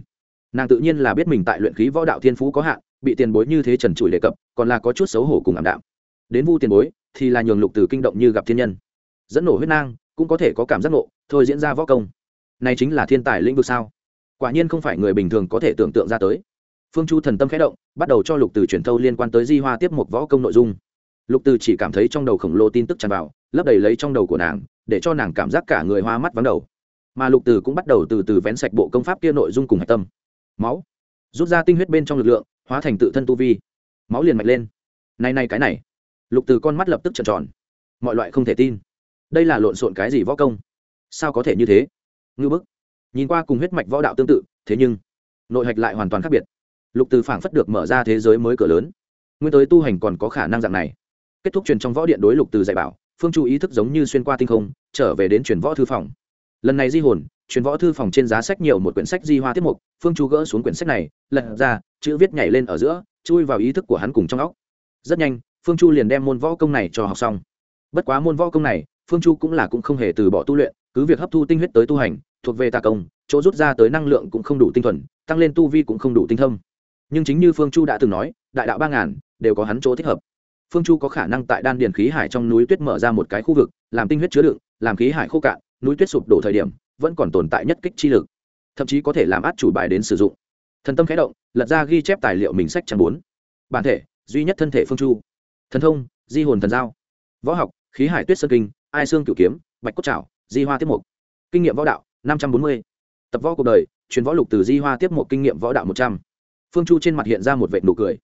A: Nàng tự nhiên là biết mình tại luyện khí võ đạo thiên phú có hạn, bị tiền bối như thế trần trụi đề cập, còn là có chút xấu hổ cùng ảm đạm. Đến vu tiền bối, thì là nhường lục từ kinh động như gặp thiên nhân. Dẫn nổ huyết nang, cũng có thể có cảm giác nộ thôi diễn ra võ công. Này chính là thiên tài lĩnh vực sao? Quả nhiên không phải người bình thường có thể tưởng tượng ra tới. Phương chu thần tâm khẽ động, bắt đầu cho lục từ truyền thâu liên quan tới di hoa tiếp một võ công nội dung. Lục từ chỉ cảm thấy trong đầu khổng lồ tin tức tràn vào, lấp đầy lấy trong đầu của nàng, để cho nàng cảm giác cả người hoa mắt vắng đầu. Mà lục từ cũng bắt đầu từ từ vén sạch bộ công pháp kia nội dung cùng hạch tâm. Máu. Rút ra tinh huyết bên trong lực lượng, hóa thành tự thân tu vi. Máu liền mạnh lên. Này này cái này. Lục từ con mắt lập tức trợn tròn. Mọi loại không thể tin. Đây là lộn xộn cái gì võ công? Sao có thể như thế? Ngư bức nhìn qua cùng huyết mạch võ đạo tương tự, thế nhưng, nội hạch lại hoàn toàn khác biệt. Lục từ phảng phất được mở ra thế giới mới cửa lớn. Nguyên tới tu hành còn có khả năng dạng này. Kết thúc truyền trong võ điện đối lục từ dạy bảo, phương chu ý thức giống như xuyên qua tinh không, trở về đến truyền võ thư phòng. Lần này di hồn, truyền võ thư phòng trên giá sách nhiều một quyển sách di hoa tiết mục, phương chu gỡ xuống quyển sách này, lật ra, chữ viết nhảy lên ở giữa, chui vào ý thức của hắn cùng trong óc. Rất nhanh, phương chu liền đem môn võ công này cho học xong. Bất quá môn võ công này, phương chu cũng là cũng không hề từ bỏ tu luyện, cứ việc hấp thu tinh huyết tới tu hành thuộc về tà công, chỗ rút ra tới năng lượng cũng không đủ tinh thuần, tăng lên tu vi cũng không đủ tinh thâm. Nhưng chính như phương chu đã từng nói, đại đạo ba ngàn đều có hắn chỗ thích hợp. Phương chu có khả năng tại đan điền khí hải trong núi tuyết mở ra một cái khu vực, làm tinh huyết chứa đựng, làm khí hải khô cạn, núi tuyết sụp đổ thời điểm, vẫn còn tồn tại nhất kích chi lực. Thậm chí có thể làm át chủ bài đến sử dụng. Thần tâm khẽ động, lật ra ghi chép tài liệu mình sách chẳng bốn. Bản thể, duy nhất thân thể phương chu. Thần thông, di hồn thần giao. Võ học, khí hải tuyết sơn kinh, ai xương cửu kiếm, bạch cốt trảo, di hoa tiếp mục. Kinh nghiệm võ đạo năm trăm bốn mươi. Tập võ cuộc đời, truyền võ lục từ di hoa tiếp một kinh nghiệm võ đạo một trăm. Phương chu trên mặt hiện ra một vệ nụ cười.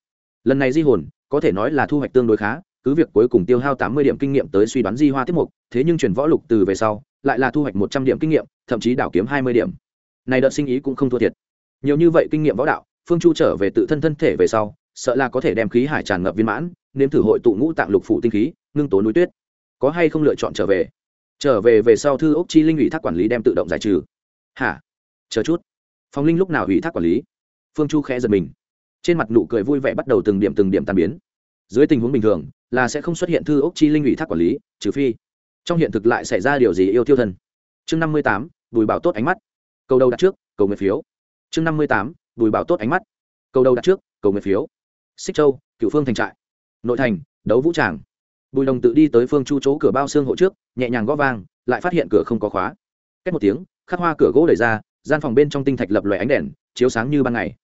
A: Lần này di hồn, có thể nói là thu hoạch tương đối khá, cứ việc cuối cùng tiêu hao tám mươi điểm kinh nghiệm tới suy đoán di hoa tiếp mục thế nhưng truyền võ lục từ về sau, lại là thu hoạch một trăm điểm kinh nghiệm, thậm chí đảo kiếm hai mươi điểm. Này đợt sinh ý cũng không thua thiệt. Nhiều như vậy kinh nghiệm võ đạo, phương chu trở về tự thân thân thể về sau, sợ là có thể đem khí hải tràn ngập viên mãn, nếm thử hội tụ ngũ tạng lục phụ tinh khí, ngưng tố núi tuyết. Có hay không lựa chọn trở về? Trở về về sau thư ốc chi linh ủy thác quản lý đem tự động giải trừ. Hả? Chờ chút. Phong linh lúc nào ủy thác quản lý? Phương chu khẽ giật mình. Trên mặt nụ cười vui vẻ bắt đầu từng điểm từng điểm tan biến. Dưới tình huống bình thường, là sẽ không xuất hiện thư ốc chi linh ủy thác quản lý, trừ phi trong hiện thực lại xảy ra điều gì yêu tiêu thân. Chương năm mươi tám, bùi bảo tốt ánh mắt. Câu đầu đặt trước, cầu nguyện phiếu. Chương năm mươi tám, bùi bảo tốt ánh mắt. Câu đầu đặt trước, cầu nguyện phiếu. Xích châu cựu phương thành trại. Nội thành, đấu vũ tràng bùi đồng tự đi tới phương chu chỗ cửa bao xương hộ trước, nhẹ nhàng gõ vang, lại phát hiện cửa không có khóa. Cách một tiếng, khắc hoa cửa gỗ đẩy ra, gian phòng bên trong tinh thạch lập loè ánh đèn, chiếu sáng như ban ngày.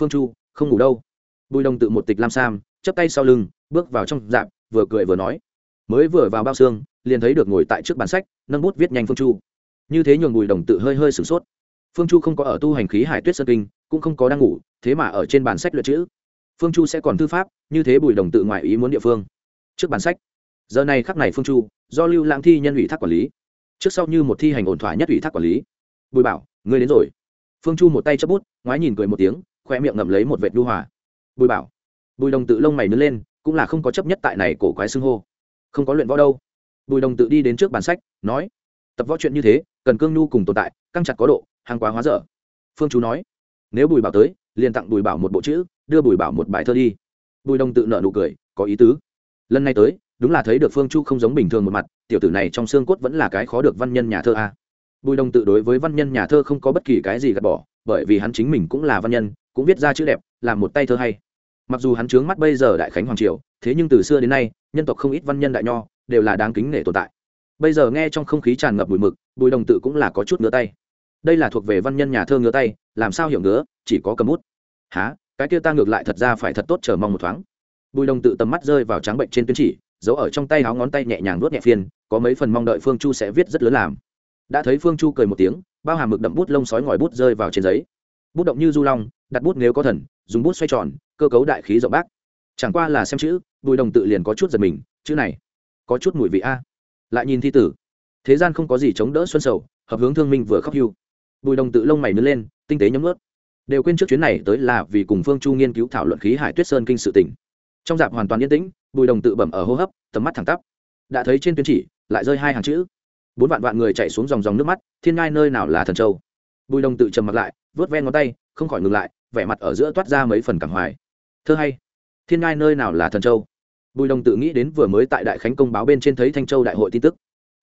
A: Phương chu, không ngủ đâu. Bùi đồng tự một tịch lam sam chấp tay sau lưng, bước vào trong dạp vừa cười vừa nói. Mới vừa vào bao xương, liền thấy được ngồi tại trước bàn sách, nâng bút viết nhanh phương chu. Như thế nhường bùi đồng tự hơi hơi sửng sốt. Phương chu không có ở tu hành khí hải tuyết sơn kinh, cũng không có đang ngủ, thế mà ở trên bàn sách luyện chữ. Phương chu sẽ còn thư pháp, như thế bùi đồng tự ngoại ý muốn địa phương. Trước bàn sách giờ này khắc này phương chu, do lưu lãng thi nhân ủy thác quản lý. Trước sau như một thi hành ổn thỏa nhất ủy thác quản lý. Bùi bảo, ngươi đến rồi. Phương chu một tay chấp bút, ngoái nhìn cười một tiếng khoe miệng ngậm lấy một vệt đu hòa. Bùi bảo, bùi đồng tự lông mày nứt lên, cũng là không có chấp nhất tại này cổ quái xưng hô. Không có luyện võ đâu. Bùi đồng tự đi đến trước bàn sách, nói, tập võ chuyện như thế, cần cương nhu cùng tồn tại, căng chặt có độ, hàng quá hóa dở. Phương chú nói, nếu bùi bảo tới, liền tặng bùi bảo một bộ chữ, đưa bùi bảo một bài thơ đi. Bùi đồng tự nợ nụ cười, có ý tứ. Lần này tới đúng là thấy được phương chu không giống bình thường một mặt, tiểu tử này trong xương cốt vẫn là cái khó được văn nhân nhà thơ a. Bùi đồng tự đối với văn nhân nhà thơ không có bất kỳ cái gì gạt bỏ, bởi vì hắn chính mình cũng là văn nhân, cũng viết ra chữ đẹp làm một tay thơ hay. Mặc dù hắn trướng mắt bây giờ đại khánh hoàng triều, thế nhưng từ xưa đến nay, nhân tộc không ít văn nhân đại nho, đều là đáng kính nể tồn tại. Bây giờ nghe trong không khí tràn ngập bụi mực, bùi đồng tự cũng là có chút ngứa tay. Đây là thuộc về văn nhân nhà thơ ngứa tay, làm sao hiểu ngứa, chỉ có cầm bút. Há cái kia ta ngược lại thật ra phải thật tốt chờ mong một thoáng. Bùi đồng tự tầm mắt rơi vào trắng bệnh trên tuyến chỉ giấu ở trong tay áo ngón tay nhẹ nhàng nuốt nhẹ phiên, có mấy phần mong đợi phương chu sẽ viết rất lớn làm. Đã thấy phương chu cười một tiếng, bao hàm mực đậm bút lông sói ngòi bút rơi vào trên giấy. Bút động như du long, đặt bút nếu có thần, dùng bút xoay tròn, cơ cấu đại khí rộng bác. Chẳng qua là xem chữ, bùi đồng tự liền có chút giật mình, chữ này, có chút mùi vị a. Lại nhìn thi tử, thế gian không có gì chống đỡ xuân sầu, hợp hướng thương minh vừa khóc hưu. Bùi đồng tự lông mày nứt lên, tinh tế nhấm ướt đều quên trước chuyến này tới là vì cùng phương chu nghiên cứu thảo luận khí hải tuyết sơn kinh sự tỉnh trong dạp hoàn toàn yên tĩnh bùi đồng tự bẩm ở hô hấp, tầm mắt thẳng tắp. Đã thấy trên tuyến chỉ, lại rơi hai hàng chữ. Bốn vạn vạn người chạy xuống dòng dòng nước mắt, thiên ngai nơi nào là thần châu. Bùi đồng tự trầm mặt lại vớt ven ngón tay, không khỏi ngừng lại, vẻ mặt ở giữa toát ra mấy phần cảm hoài. Thơ hay, thiên ngai nơi nào là thần châu? Bùi đồng tự nghĩ đến vừa mới tại đại khánh công báo bên trên thấy thanh châu đại hội tin tức.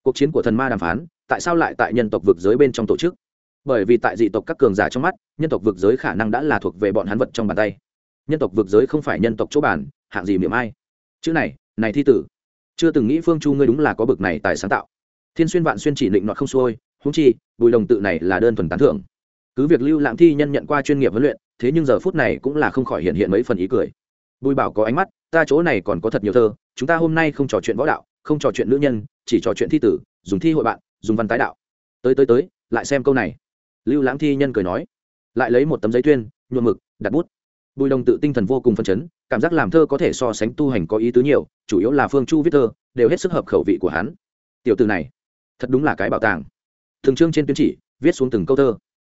A: Cuộc chiến của thần ma đàm phán, tại sao lại tại nhân tộc vực giới bên trong tổ chức? Bởi vì tại dị tộc các cường giả trong mắt, nhân tộc vực giới khả năng đã là thuộc về bọn hắn vật trong bàn tay. Nhân tộc vực giới không phải nhân tộc chỗ bản hạng gì miệng ai? Chữ này này thi tử. Chưa từng nghĩ phương chu ngươi đúng là có bực này tài sáng tạo. Thiên xuyên vạn xuyên chỉ định nọt không xuôi húng chi, bùi đồng tự này là đơn thuần tán thưởng. Cứ việc lưu lãng thi nhân nhận qua chuyên nghiệp huấn luyện, thế nhưng giờ phút này cũng là không khỏi hiện hiện mấy phần ý cười. Bùi bảo có ánh mắt, ta chỗ này còn có thật nhiều thơ, chúng ta hôm nay không trò chuyện võ đạo, không trò chuyện nữ nhân, chỉ trò chuyện thi tử, dùng thi hội bạn, dùng văn tái đạo. Tới tới tới, lại xem câu này. Lưu lãng thi nhân cười nói, lại lấy một tấm giấy tuyên, nhuộm mực, đặt bút bùi đồng tự tinh thần vô cùng phân chấn, cảm giác làm thơ có thể so sánh tu hành có ý tứ nhiều, chủ yếu là phương chu viết thơ, đều hết sức hợp khẩu vị của hắn. Tiểu từ này, thật đúng là cái bảo tàng. Thường trương trên tuyến chỉ, viết xuống từng câu thơ.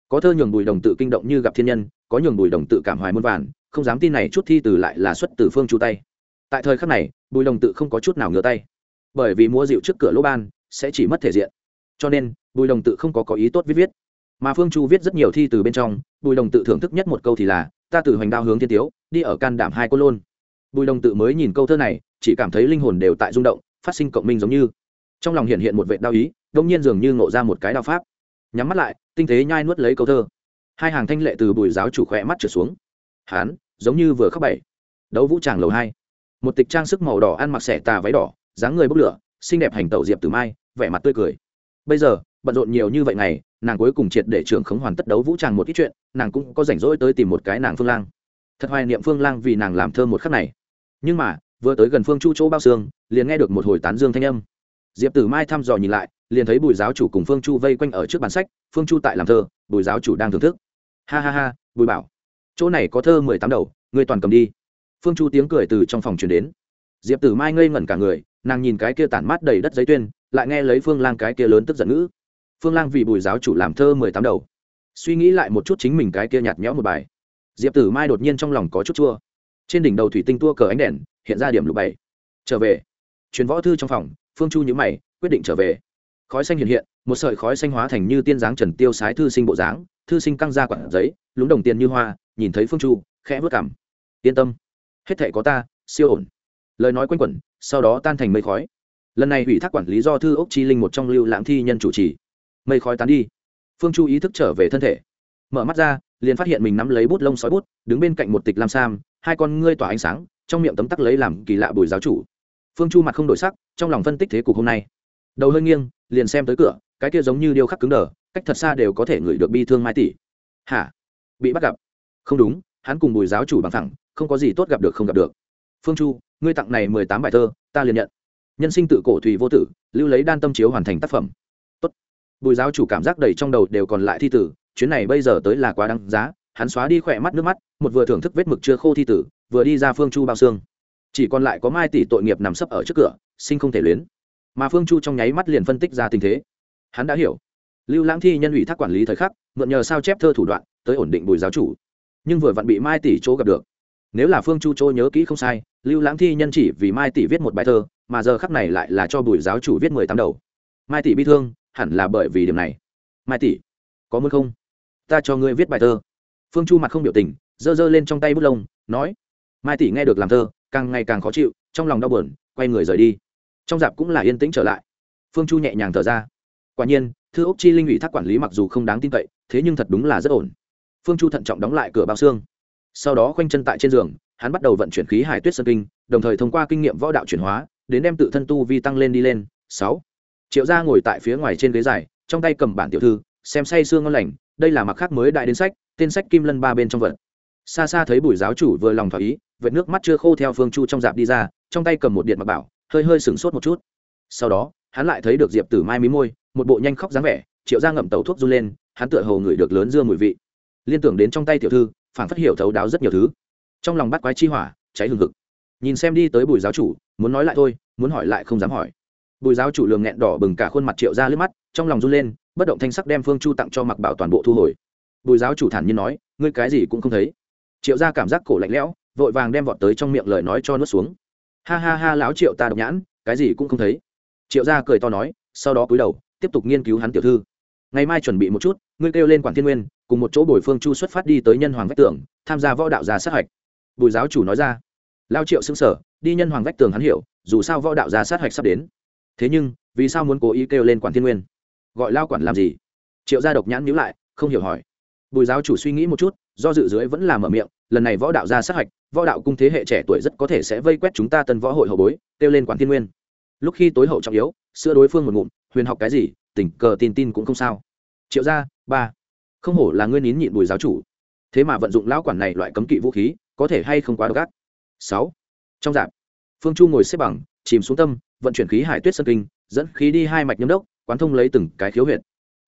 A: Có thơ nhường bùi đồng tự kinh động như gặp thiên nhân, có nhường bùi đồng tự cảm hoài muôn vàn, không dám tin này chút thi từ lại là xuất từ phương chu tay. Tại thời khắc này, bùi đồng tự không có chút nào ngửa tay. Bởi vì mua rượu trước cửa lỗ ban, sẽ chỉ mất thể diện. Cho nên, bùi đồng tự không có có ý tốt viết viết. Mà phương chu viết rất nhiều thi từ bên trong, bùi đồng tự thưởng thức nhất một câu thì là ta từ hoành đao hướng thiên tiếu, đi ở can đảm hai cô lôn. Bùi đồng tự mới nhìn câu thơ này, chỉ cảm thấy linh hồn đều tại rung động, phát sinh cộng minh giống như. Trong lòng hiện hiện một vệ đao ý đông nhiên dường như ngộ ra một cái đao pháp. Nhắm mắt lại, tinh tế nhai nuốt lấy câu thơ. Hai hàng thanh lệ từ bùi giáo chủ khỏe mắt trở xuống. Hán, giống như vừa khóc bảy. Đấu vũ tràng lầu hai. Một tịch trang sức màu đỏ ăn mặc xẻ tà váy đỏ, dáng người bốc lửa, xinh đẹp hành tẩu diệp từ mai, vẻ mặt tươi cười. Bây giờ, bận rộn nhiều như vậy ngày nàng cuối cùng triệt để trưởng khống hoàn tất đấu vũ tràng một ít chuyện, nàng cũng có rảnh rỗi tới tìm một cái nàng phương lang. Thật hoài niệm phương lang vì nàng làm thơ một khắc này. Nhưng mà, vừa tới gần phương chu chỗ bao xương, liền nghe được một hồi tán dương thanh âm. Diệp tử mai thăm dò nhìn lại, liền thấy bùi giáo chủ cùng phương chu vây quanh ở trước bàn sách, phương chu tại làm thơ, bùi giáo chủ đang thưởng thức. Ha ha ha, bùi bảo, chỗ này có thơ mười tám đầu, ngươi toàn cầm đi. Phương chu tiếng cười từ trong phòng truyền đến. Diệp tử mai ngây ngẩn cả người, nàng nhìn cái kia tản mát đầy đất giấy tuyên, lại nghe lấy phương lang cái kia lớn tức giận ngữ phương lang vì bùi giáo chủ làm thơ mười tám đầu. Suy nghĩ lại một chút chính mình cái kia nhạt nhẽo một bài. Diệp tử mai đột nhiên trong lòng có chút chua. Trên đỉnh đầu thủy tinh tua cờ ánh đèn, hiện ra điểm lục bảy. Trở về. Chuyến võ thư trong phòng, phương chu nhữ mày, quyết định trở về. Khói xanh hiện hiện, một sợi khói xanh hóa thành như tiên dáng trần tiêu sái thư sinh bộ dáng, thư sinh căng ra quản giấy, lúng đồng tiền như hoa, nhìn thấy phương chu, khẽ vớt cảm yên tâm, hết thệ có ta, siêu ổn. Lời nói quanh quẩn, sau đó tan thành mây khói. Lần này ủy thác quản lý do thư ốc chi linh một trong lưu lãng thi nhân chủ trì mây khói tán đi. Phương chu ý thức trở về thân thể. Mở mắt ra, liền phát hiện mình nắm lấy bút lông sói bút, đứng bên cạnh một tịch lam sam, hai con ngươi tỏa ánh sáng, trong miệng tấm tắc lấy làm kỳ lạ bùi giáo chủ. Phương chu mặt không đổi sắc, trong lòng phân tích thế cục hôm nay. Đầu hơi nghiêng, liền xem tới cửa, cái kia giống như điêu khắc cứng đờ, cách thật xa đều có thể ngửi được bi thương mai tỷ hả? Bị bắt gặp. Không đúng, hắn cùng bùi giáo chủ bằng thẳng, không có gì tốt gặp được không gặp được. Phương chu, ngươi tặng này mười tám bài thơ, ta liền nhận. Nhân sinh tự cổ thủy vô tử, lưu lấy đan tâm chiếu hoàn thành tác phẩm bùi giáo chủ cảm giác đầy trong đầu đều còn lại thi tử, chuyến này bây giờ tới là quá đáng giá, hắn xóa đi khỏe mắt nước mắt, một vừa thưởng thức vết mực chưa khô thi tử, vừa đi ra phương chu bao xương. Chỉ còn lại có mai tỷ tội nghiệp nằm sấp ở trước cửa, sinh không thể luyến. Mà phương chu trong nháy mắt liền phân tích ra tình thế. Hắn đã hiểu. Lưu lãng thi nhân ủy thác quản lý thời khắc, mượn nhờ sao chép thơ thủ đoạn, tới ổn định bùi giáo chủ. Nhưng vừa vặn bị mai tỷ chỗ gặp được. Nếu là phương chu chỗ nhớ kỹ không sai, lưu lãng thi nhân chỉ vì mai tỷ viết một bài thơ, mà giờ khắc này lại là cho bùi giáo chủ viết mười tám đầu. Mai tỷ bi thương hẳn là bởi vì điểm này. Mai tỷ, có muốn không? Ta cho ngươi viết bài thơ. Phương chu mặt không biểu tình, giơ giơ lên trong tay bút lông, nói, mai tỷ nghe được làm thơ, càng ngày càng khó chịu, trong lòng đau buồn, quay người rời đi. Trong dạp cũng là yên tĩnh trở lại. Phương chu nhẹ nhàng thở ra. Quả nhiên, thư ốc chi linh ủy thác quản lý mặc dù không đáng tin cậy, thế nhưng thật đúng là rất ổn. Phương chu thận trọng đóng lại cửa bao xương. Sau đó khoanh chân tại trên giường, hắn bắt đầu vận chuyển khí hải tuyết sơn kinh, đồng thời thông qua kinh nghiệm võ đạo chuyển hóa, đến đem tự thân tu vi tăng lên đi lên. Sáu triệu gia ngồi tại phía ngoài trên ghế dài, trong tay cầm bản tiểu thư, xem say sương ngon lành, đây là mặc khác mới đại đến sách, tên sách kim lân ba bên trong vật. Xa xa thấy bùi giáo chủ vừa lòng thỏa ý, vệt nước mắt chưa khô theo phương chu trong dạp đi ra, trong tay cầm một điện mặc bảo, hơi hơi sửng sốt một chút. Sau đó, hắn lại thấy được diệp tử mai mí môi, một bộ nhanh khóc dáng vẻ, triệu ra ngậm tàu thuốc run lên, hắn tựa hồ ngửi được lớn dưa mùi vị. Liên tưởng đến trong tay tiểu thư phản phát hiểu thấu đáo rất nhiều thứ. Trong lòng bắt quái chi hỏa, cháy hừng hực. Nhìn xem đi tới bùi giáo chủ, muốn nói lại thôi, muốn hỏi lại không dám hỏi bùi giáo chủ lường nghẹn đỏ bừng cả khuôn mặt triệu ra lướt mắt, trong lòng run lên, bất động thanh sắc đem phương chu tặng cho mặc bảo toàn bộ thu hồi. Bùi giáo chủ thản nhiên nói, ngươi cái gì cũng không thấy. Triệu ra cảm giác cổ lạnh lẽo, vội vàng đem vọt tới trong miệng lời nói cho nuốt xuống. Ha ha ha, lão triệu ta độc nhãn, cái gì cũng không thấy. Triệu gia cười to nói, sau đó cúi đầu, tiếp tục nghiên cứu hắn tiểu thư. Ngày mai chuẩn bị một chút, ngươi kêu lên quản thiên nguyên, cùng một chỗ bồi phương chu xuất phát đi tới nhân hoàng vách tường, tham gia võ đạo gia sát hạch. Bùi giáo chủ nói ra. Lao triệu xứng sở đi nhân hoàng vách tường hắn hiểu, dù sao võ đạo gia sát hạch sắp đến thế nhưng, vì sao muốn cố ý kêu lên quản thiên nguyên? Gọi lao quản làm gì? Triệu gia độc nhãn nhữ lại, không hiểu hỏi. Bùi giáo chủ suy nghĩ một chút, do dự dưới vẫn làm mở miệng, lần này võ đạo gia sát hạch, võ đạo cung thế hệ trẻ tuổi rất có thể sẽ vây quét chúng ta tân võ hội hậu bối, kêu lên quản thiên nguyên. Lúc khi tối hậu trọng yếu, sữa đối phương một ngụm, huyền học cái gì, tình cờ tin tin cũng không sao. Triệu gia, ba. Không hổ là ngươi nín nhịn bùi giáo chủ. Thế mà vận dụng lão quản này loại cấm kỵ vũ khí, có thể hay không quá độc ác? Sáu. Trong dạp, phương chu ngồi xếp bằng chìm xuống tâm, vận chuyển khí hải tuyết sơn kinh, dẫn khí đi hai mạch nhâm đốc, quán thông lấy từng cái khiếu huyệt.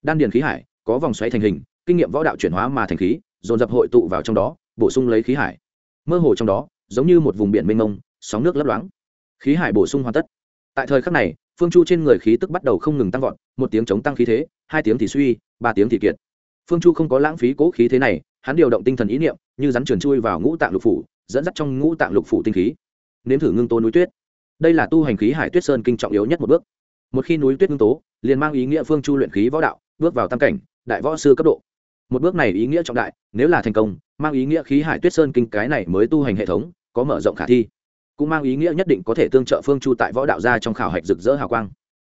A: Đan điền khí hải, có vòng xoáy thành hình, kinh nghiệm võ đạo chuyển hóa mà thành khí, dồn dập hội tụ vào trong đó, bổ sung lấy khí hải. Mơ hồ trong đó, giống như một vùng biển mênh mông, sóng nước lấp loáng. Khí hải bổ sung hoàn tất. Tại thời khắc này, phương chu trên người khí tức bắt đầu không ngừng tăng vọt, một tiếng chống tăng khí thế, hai tiếng thì suy, ba tiếng thì kiệt. Phương chu không có lãng phí cố khí thế này, hắn điều động tinh thần ý niệm, như rắn trườn chui vào ngũ tạng lục phủ, dẫn dắt trong ngũ tạng lục phủ tinh khí. Nếm thử ngưng tô núi tuyết đây là tu hành khí hải tuyết sơn kinh trọng yếu nhất một bước. Một khi núi tuyết ngưng tố, liền mang ý nghĩa phương chu luyện khí võ đạo, bước vào tam cảnh, đại võ sư cấp độ. Một bước này ý nghĩa trọng đại, nếu là thành công, mang ý nghĩa khí hải tuyết sơn kinh cái này mới tu hành hệ thống, có mở rộng khả thi. Cũng mang ý nghĩa nhất định có thể tương trợ phương chu tại võ đạo gia trong khảo hạch rực rỡ hào quang.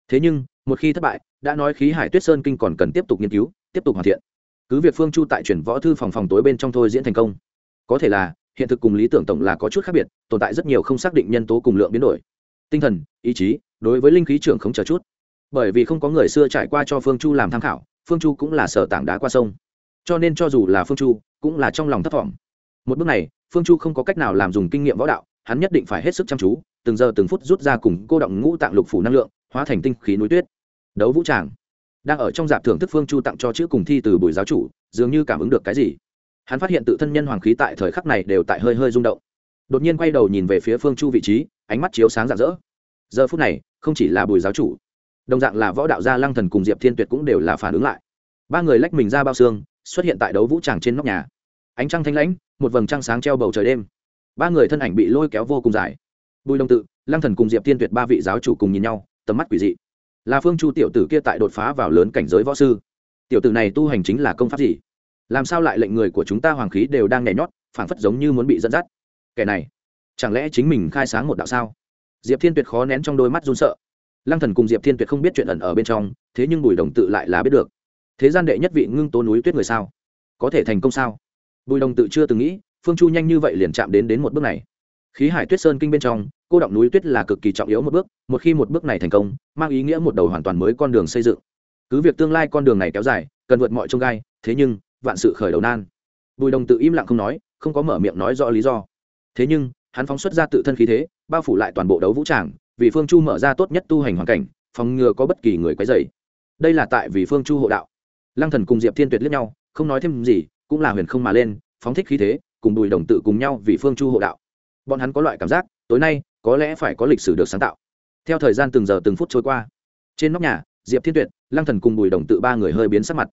A: Thế nhưng, một khi thất bại, đã nói khí hải tuyết sơn kinh còn cần tiếp tục nghiên cứu, tiếp tục hoàn thiện. Cứ việc phương chu tại chuyển võ thư phòng phòng tối bên trong thôi diễn thành công. Có thể là, hiện thực cùng lý tưởng tổng là có chút khác biệt, tồn tại rất nhiều không xác định nhân tố cùng lượng biến đổi tinh thần, ý chí, đối với linh khí trưởng không chờ chút. Bởi vì không có người xưa trải qua cho phương chu làm tham khảo, phương chu cũng là sở tảng đá qua sông. Cho nên cho dù là phương chu, cũng là trong lòng thất vọng một bước này, phương chu không có cách nào làm dùng kinh nghiệm võ đạo, hắn nhất định phải hết sức chăm chú, từng giờ từng phút rút ra cùng cô động ngũ tạng lục phủ năng lượng, hóa thành tinh khí núi tuyết. Đấu vũ tràng. Đang ở trong dạp thưởng thức phương chu tặng cho chữ cùng thi từ buổi giáo chủ, dường như cảm ứng được cái gì. Hắn phát hiện tự thân nhân hoàng khí tại thời khắc này đều tại hơi hơi rung động đột nhiên quay đầu nhìn về phía phương chu vị trí, ánh mắt chiếu sáng rạng rỡ. Giờ phút này, không chỉ là bùi giáo chủ, đồng dạng là võ đạo gia lăng thần cùng diệp thiên tuyệt cũng đều là phản ứng lại. Ba người lách mình ra bao xương, xuất hiện tại đấu vũ tràng trên nóc nhà. Ánh trăng thanh lãnh, một vầng trăng sáng treo bầu trời đêm. Ba người thân ảnh bị lôi kéo vô cùng dài. Bùi đồng tự, lăng thần cùng diệp thiên tuyệt ba vị giáo chủ cùng nhìn nhau, tầm mắt quỷ dị. Là phương chu tiểu tử kia tại đột phá vào lớn cảnh giới võ sư. Tiểu tử này tu hành chính là công pháp gì? Làm sao lại lệnh người của chúng ta hoàng khí đều đang nhảy nhót, phảng phất giống như muốn bị dẫn dắt? Kẻ này chẳng lẽ chính mình khai sáng một đạo sao? Diệp thiên tuyệt khó nén trong đôi mắt run sợ. Lăng thần cùng diệp thiên tuyệt không biết chuyện ẩn ở bên trong, thế nhưng bùi đồng tự lại là biết được. Thế gian đệ nhất vị ngưng tố núi tuyết người sao? Có thể thành công sao? Bùi đồng tự chưa từng nghĩ, phương chu nhanh như vậy liền chạm đến đến một bước này. Khí hải tuyết sơn kinh bên trong, cô động núi tuyết là cực kỳ trọng yếu một bước, một khi một bước này thành công, mang ý nghĩa một đầu hoàn toàn mới con đường xây dựng. Cứ việc tương lai con đường này kéo dài, cần vượt mọi trông gai, thế nhưng, vạn sự khởi đầu nan. Bùi đồng tự im lặng không nói, không có mở miệng nói rõ lý do thế nhưng, hắn phóng xuất ra tự thân khí thế, bao phủ lại toàn bộ đấu vũ tràng, vì phương chu mở ra tốt nhất tu hành hoàn cảnh, phòng ngừa có bất kỳ người quấy dày đây là tại vì phương chu hộ đạo. Lăng thần cùng diệp thiên tuyệt liếc nhau, không nói thêm gì, cũng là huyền không mà lên, phóng thích khí thế, cùng bùi đồng tự cùng nhau vì phương chu hộ đạo. Bọn hắn có loại cảm giác, tối nay, có lẽ phải có lịch sử được sáng tạo. Theo thời gian từng giờ từng phút trôi qua, trên nóc nhà, diệp thiên tuyệt, lăng thần cùng bùi đồng tự ba người hơi biến sắc mặt.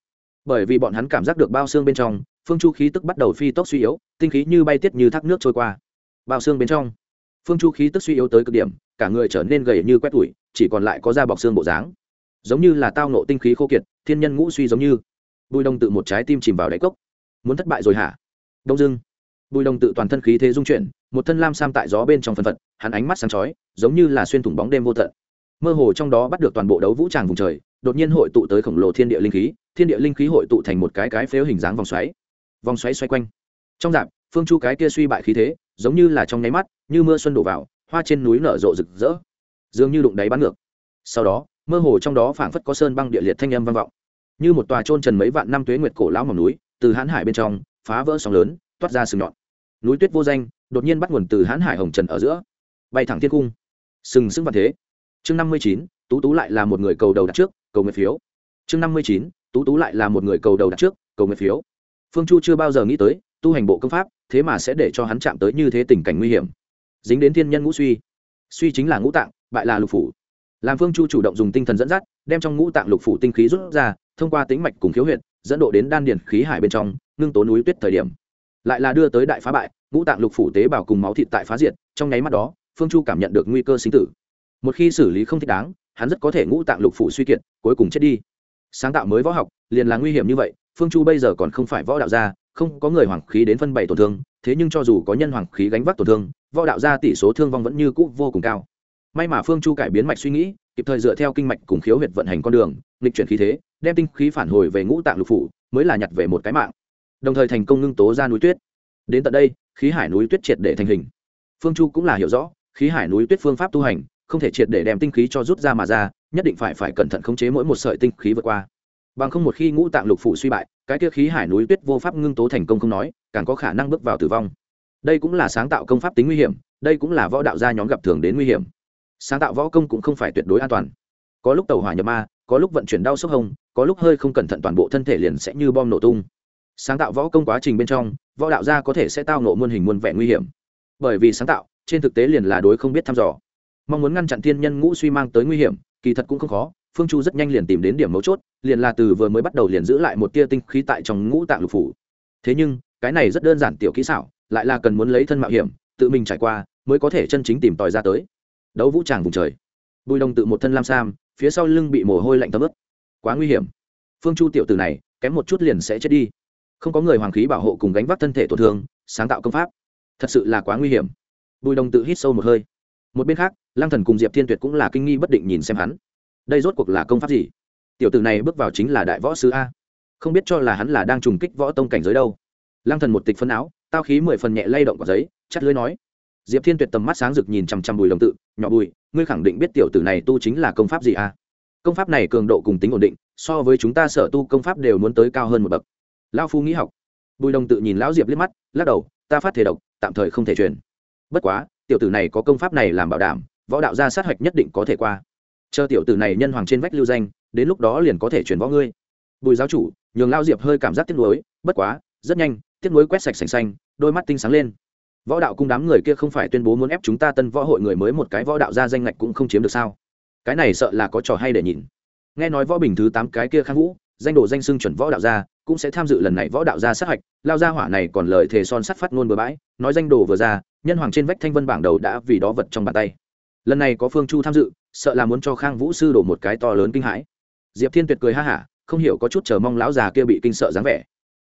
A: Bởi vì bọn hắn cảm giác được bao xương bên trong, phương chu khí tức bắt đầu phi tốc suy yếu, tinh khí như bay tiết như thác nước trôi qua bao xương bên trong. Phương chu khí tức suy yếu tới cực điểm, cả người trở nên gầy như quét tủi, chỉ còn lại có da bọc xương bộ dáng. Giống như là tao nộ tinh khí khô kiệt, thiên nhân ngũ suy giống như. Bùi đông tự một trái tim chìm vào đáy cốc. Muốn thất bại rồi hả? Đông dưng bùi đông tự toàn thân khí thế dung chuyển, một thân lam sam tại gió bên trong phân phật, hắn ánh mắt sáng chói, giống như là xuyên thủng bóng đêm vô tận. Mơ hồ trong đó bắt được toàn bộ đấu vũ tràng vùng trời, đột nhiên hội tụ tới khổng lồ thiên địa linh khí, thiên địa linh khí hội tụ thành một cái cái phếu hình dáng vòng xoáy. Vòng xoáy xoay quanh. Trong dạp, phương chu cái kia suy bại khí thế giống như là trong nháy mắt, như mưa xuân đổ vào, hoa trên núi nở rộ rực rỡ, dường như đụng đáy bắn ngược. Sau đó, mơ hồ trong đó phảng phất có sơn băng địa liệt thanh âm vang vọng. Như một tòa trôn trần mấy vạn năm tuế nguyệt cổ lão mỏng núi, từ hãn hải bên trong, phá vỡ sóng lớn, toát ra sừng nhọn. Núi tuyết vô danh, đột nhiên bắt nguồn từ hãn hải hồng trần ở giữa. Bay thẳng thiên cung. Sừng sững vạn thế. Chương năm mươi chín, tú tú lại là một người cầu đầu đặt trước, cầu nguyện phiếu. Chương năm mươi chín, tú tú lại là một người cầu đầu đặt trước, cầu nguyện phiếu. Phương chu chưa bao giờ nghĩ tới tu hành bộ công pháp, thế mà sẽ để cho hắn chạm tới như thế tình cảnh nguy hiểm. Dính đến thiên nhân ngũ suy. Suy chính là ngũ tạng, bại là lục phủ. Làm phương chu chủ động dùng tinh thần dẫn dắt, đem trong ngũ tạng lục phủ tinh khí rút ra, thông qua tính mạch cùng khiếu huyện dẫn độ đến đan điền khí hải bên trong, ngưng tố núi tuyết thời điểm. Lại là đưa tới đại phá bại, ngũ tạng lục phủ tế bào cùng máu thịt tại phá diệt, trong nháy mắt đó, phương chu cảm nhận được nguy cơ sinh tử. Một khi xử lý không thích đáng, hắn rất có thể ngũ tạng lục phủ suy kiệt, cuối cùng chết đi. Sáng tạo mới võ học, liền là nguy hiểm như vậy, phương chu bây giờ còn không phải võ đạo gia không có người hoàng khí đến phân bảy tổn thương, thế nhưng cho dù có nhân hoàng khí gánh vác tổn thương, võ đạo gia tỷ số thương vong vẫn như cũ vô cùng cao. May mà phương chu cải biến mạch suy nghĩ, kịp thời dựa theo kinh mạch cùng khiếu huyệt vận hành con đường, nghịch chuyển khí thế, đem tinh khí phản hồi về ngũ tạng lục phủ, mới là nhặt về một cái mạng. Đồng thời thành công ngưng tố ra núi tuyết. Đến tận đây, khí hải núi tuyết triệt để thành hình. Phương chu cũng là hiểu rõ, khí hải núi tuyết phương pháp tu hành, không thể triệt để đem tinh khí cho rút ra mà ra, nhất định phải phải cẩn thận khống chế mỗi một sợi tinh khí vượt qua. Bằng không một khi ngũ tạng lục phủ suy bại cái kia khí hải núi tuyết vô pháp ngưng tố thành công không nói, càng có khả năng bước vào tử vong. Đây cũng là sáng tạo công pháp tính nguy hiểm, đây cũng là võ đạo gia nhóm gặp thường đến nguy hiểm. Sáng tạo võ công cũng không phải tuyệt đối an toàn. Có lúc tàu hỏa nhập ma, có lúc vận chuyển đau sốc hông có lúc hơi không cẩn thận toàn bộ thân thể liền sẽ như bom nổ tung. Sáng tạo võ công quá trình bên trong, võ đạo gia có thể sẽ tao nộ muôn hình muôn vẻ nguy hiểm. Bởi vì sáng tạo, trên thực tế liền là đối không biết thăm dò. Mong muốn ngăn chặn thiên nhân ngũ suy mang tới nguy hiểm, kỳ thật cũng không khó phương chu rất nhanh liền tìm đến điểm mấu chốt, liền là từ vừa mới bắt đầu liền giữ lại một tia tinh khí tại trong ngũ tạng lục phủ. Thế nhưng, cái này rất đơn giản tiểu kỹ xảo, lại là cần muốn lấy thân mạo hiểm, tự mình trải qua, mới có thể chân chính tìm tòi ra tới. Đấu vũ tràng vùng trời. Bùi đồng tự một thân lam sam, phía sau lưng bị mồ hôi lạnh tấm ướp quá nguy hiểm. Phương chu tiểu tử này, kém một chút liền sẽ chết đi. Không có người hoàng khí bảo hộ cùng gánh vác thân thể tổn thương, sáng tạo công pháp. Thật sự là quá nguy hiểm. Bùi đồng tự hít sâu một hơi. Một bên khác, lăng thần cùng diệp thiên tuyệt cũng là kinh nghi bất định nhìn xem hắn đây rốt cuộc là công pháp gì? Tiểu tử này bước vào chính là đại võ sứ a. Không biết cho là hắn là đang trùng kích võ tông cảnh giới đâu. Lăng thần một tịch phân áo, tao khí mười phần nhẹ lay động quả giấy, chắt lưới nói. Diệp thiên tuyệt tầm mắt sáng rực nhìn chằm chằm bùi đồng tự, nhỏ bùi, ngươi khẳng định biết tiểu tử này tu chính là công pháp gì a? Công pháp này cường độ cùng tính ổn định, so với chúng ta sở tu công pháp đều muốn tới cao hơn một bậc. Lao phu nghĩ học. Bùi đồng tự nhìn lão diệp liếc mắt, lắc đầu, ta phát thể độc, tạm thời không thể truyền. Bất quá, tiểu tử này có công pháp này làm bảo đảm, võ đạo gia sát hạch nhất định có thể qua chờ tiểu tử này nhân hoàng trên vách lưu danh, đến lúc đó liền có thể chuyển võ ngươi. Bùi giáo chủ, nhường lao diệp hơi cảm giác tiếc nuối, bất quá, rất nhanh, tiếc nuối quét sạch sành xanh, đôi mắt tinh sáng lên. Võ đạo cung đám người kia không phải tuyên bố muốn ép chúng ta tân võ hội người mới một cái võ đạo gia danh ngạch cũng không chiếm được sao? Cái này sợ là có trò hay để nhìn. Nghe nói võ bình thứ tám cái kia khang vũ, danh đồ danh xưng chuẩn võ đạo gia, cũng sẽ tham dự lần này võ đạo gia sát hạch, lao gia hỏa này còn lời thề son sắt phát ngôn bừa bãi, nói danh đồ vừa ra, nhân hoàng trên vách thanh vân bảng đầu đã vì đó vật trong bàn tay. Lần này có phương chu tham dự sợ là muốn cho khang vũ sư đổ một cái to lớn kinh hãi. Diệp thiên tuyệt cười ha hả, không hiểu có chút chờ mong lão già kia bị kinh sợ dáng vẻ.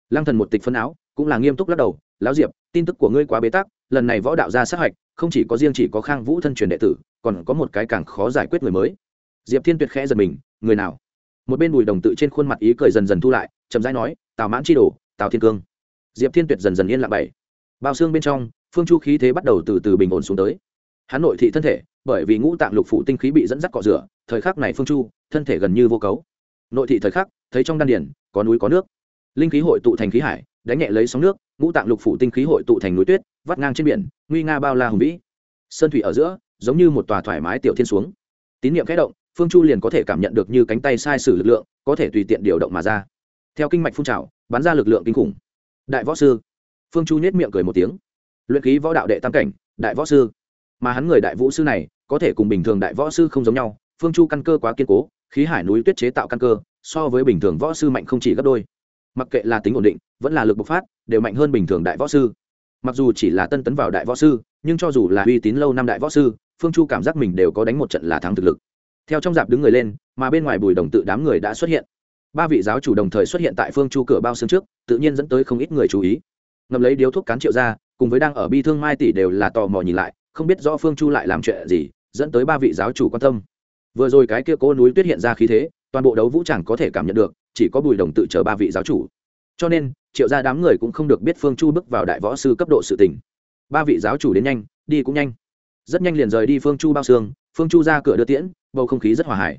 A: Lăng thần một tịch phân áo, cũng là nghiêm túc lắc đầu, lão diệp, tin tức của ngươi quá bế tắc, lần này võ đạo gia sát hạch, không chỉ có riêng chỉ có khang vũ thân truyền đệ tử, còn có một cái càng khó giải quyết người mới. Diệp thiên tuyệt khẽ giật mình, người nào? Một bên bùi đồng tự trên khuôn mặt ý cười dần dần thu lại, chậm rãi nói, tào mãn chi đồ, tào thiên cương. Diệp thiên tuyệt dần dần yên lặng bảy. Bao xương bên trong, phương chu khí thế bắt đầu từ từ bình ổn xuống tới. Hắn nội thị thân thể bởi vì ngũ tạng lục phủ tinh khí bị dẫn dắt cọ rửa, thời khắc này phương chu, thân thể gần như vô cấu. Nội thị thời khắc, thấy trong đan điển có núi có nước. Linh khí hội tụ thành khí hải, đánh nhẹ lấy sóng nước, ngũ tạng lục phủ tinh khí hội tụ thành núi tuyết, vắt ngang trên biển, nguy nga bao la hùng vĩ. Sơn thủy ở giữa, giống như một tòa thoải mái tiểu thiên xuống. Tín niệm khẽ động, phương chu liền có thể cảm nhận được như cánh tay sai sử lực lượng, có thể tùy tiện điều động mà ra. Theo kinh mạch phun trào, bắn ra lực lượng kinh khủng. Đại võ sư. Phương chu nhét miệng cười một tiếng. Luyện khí võ đạo đệ tam cảnh, đại võ sư mà hắn người đại vũ sư này có thể cùng bình thường đại võ sư không giống nhau, phương chu căn cơ quá kiên cố, khí hải núi tuyết chế tạo căn cơ, so với bình thường võ sư mạnh không chỉ gấp đôi. Mặc kệ là tính ổn định, vẫn là lực bộc phát, đều mạnh hơn bình thường đại võ sư. Mặc dù chỉ là tân tấn vào đại võ sư, nhưng cho dù là uy tín lâu năm đại võ sư, phương chu cảm giác mình đều có đánh một trận là thắng thực lực. Theo trong dạp đứng người lên, mà bên ngoài bùi đồng tự đám người đã xuất hiện. Ba vị giáo chủ đồng thời xuất hiện tại phương chu cửa bao xương trước, tự nhiên dẫn tới không ít người chú ý. Ngầm lấy điếu thuốc cán triệu ra, cùng với đang ở bi thương mai tỷ đều là tò mò nhìn lại không biết rõ phương chu lại làm chuyện gì, dẫn tới ba vị giáo chủ quan tâm. Vừa rồi cái kia cố núi tuyết hiện ra khí thế, toàn bộ đấu vũ chẳng có thể cảm nhận được, chỉ có bùi đồng tự chờ ba vị giáo chủ. Cho nên, triệu ra đám người cũng không được biết phương chu bước vào đại võ sư cấp độ sự tình. Ba vị giáo chủ đến nhanh, đi cũng nhanh. Rất nhanh liền rời đi phương chu bao xương, phương chu ra cửa đưa tiễn, bầu không khí rất hòa hải.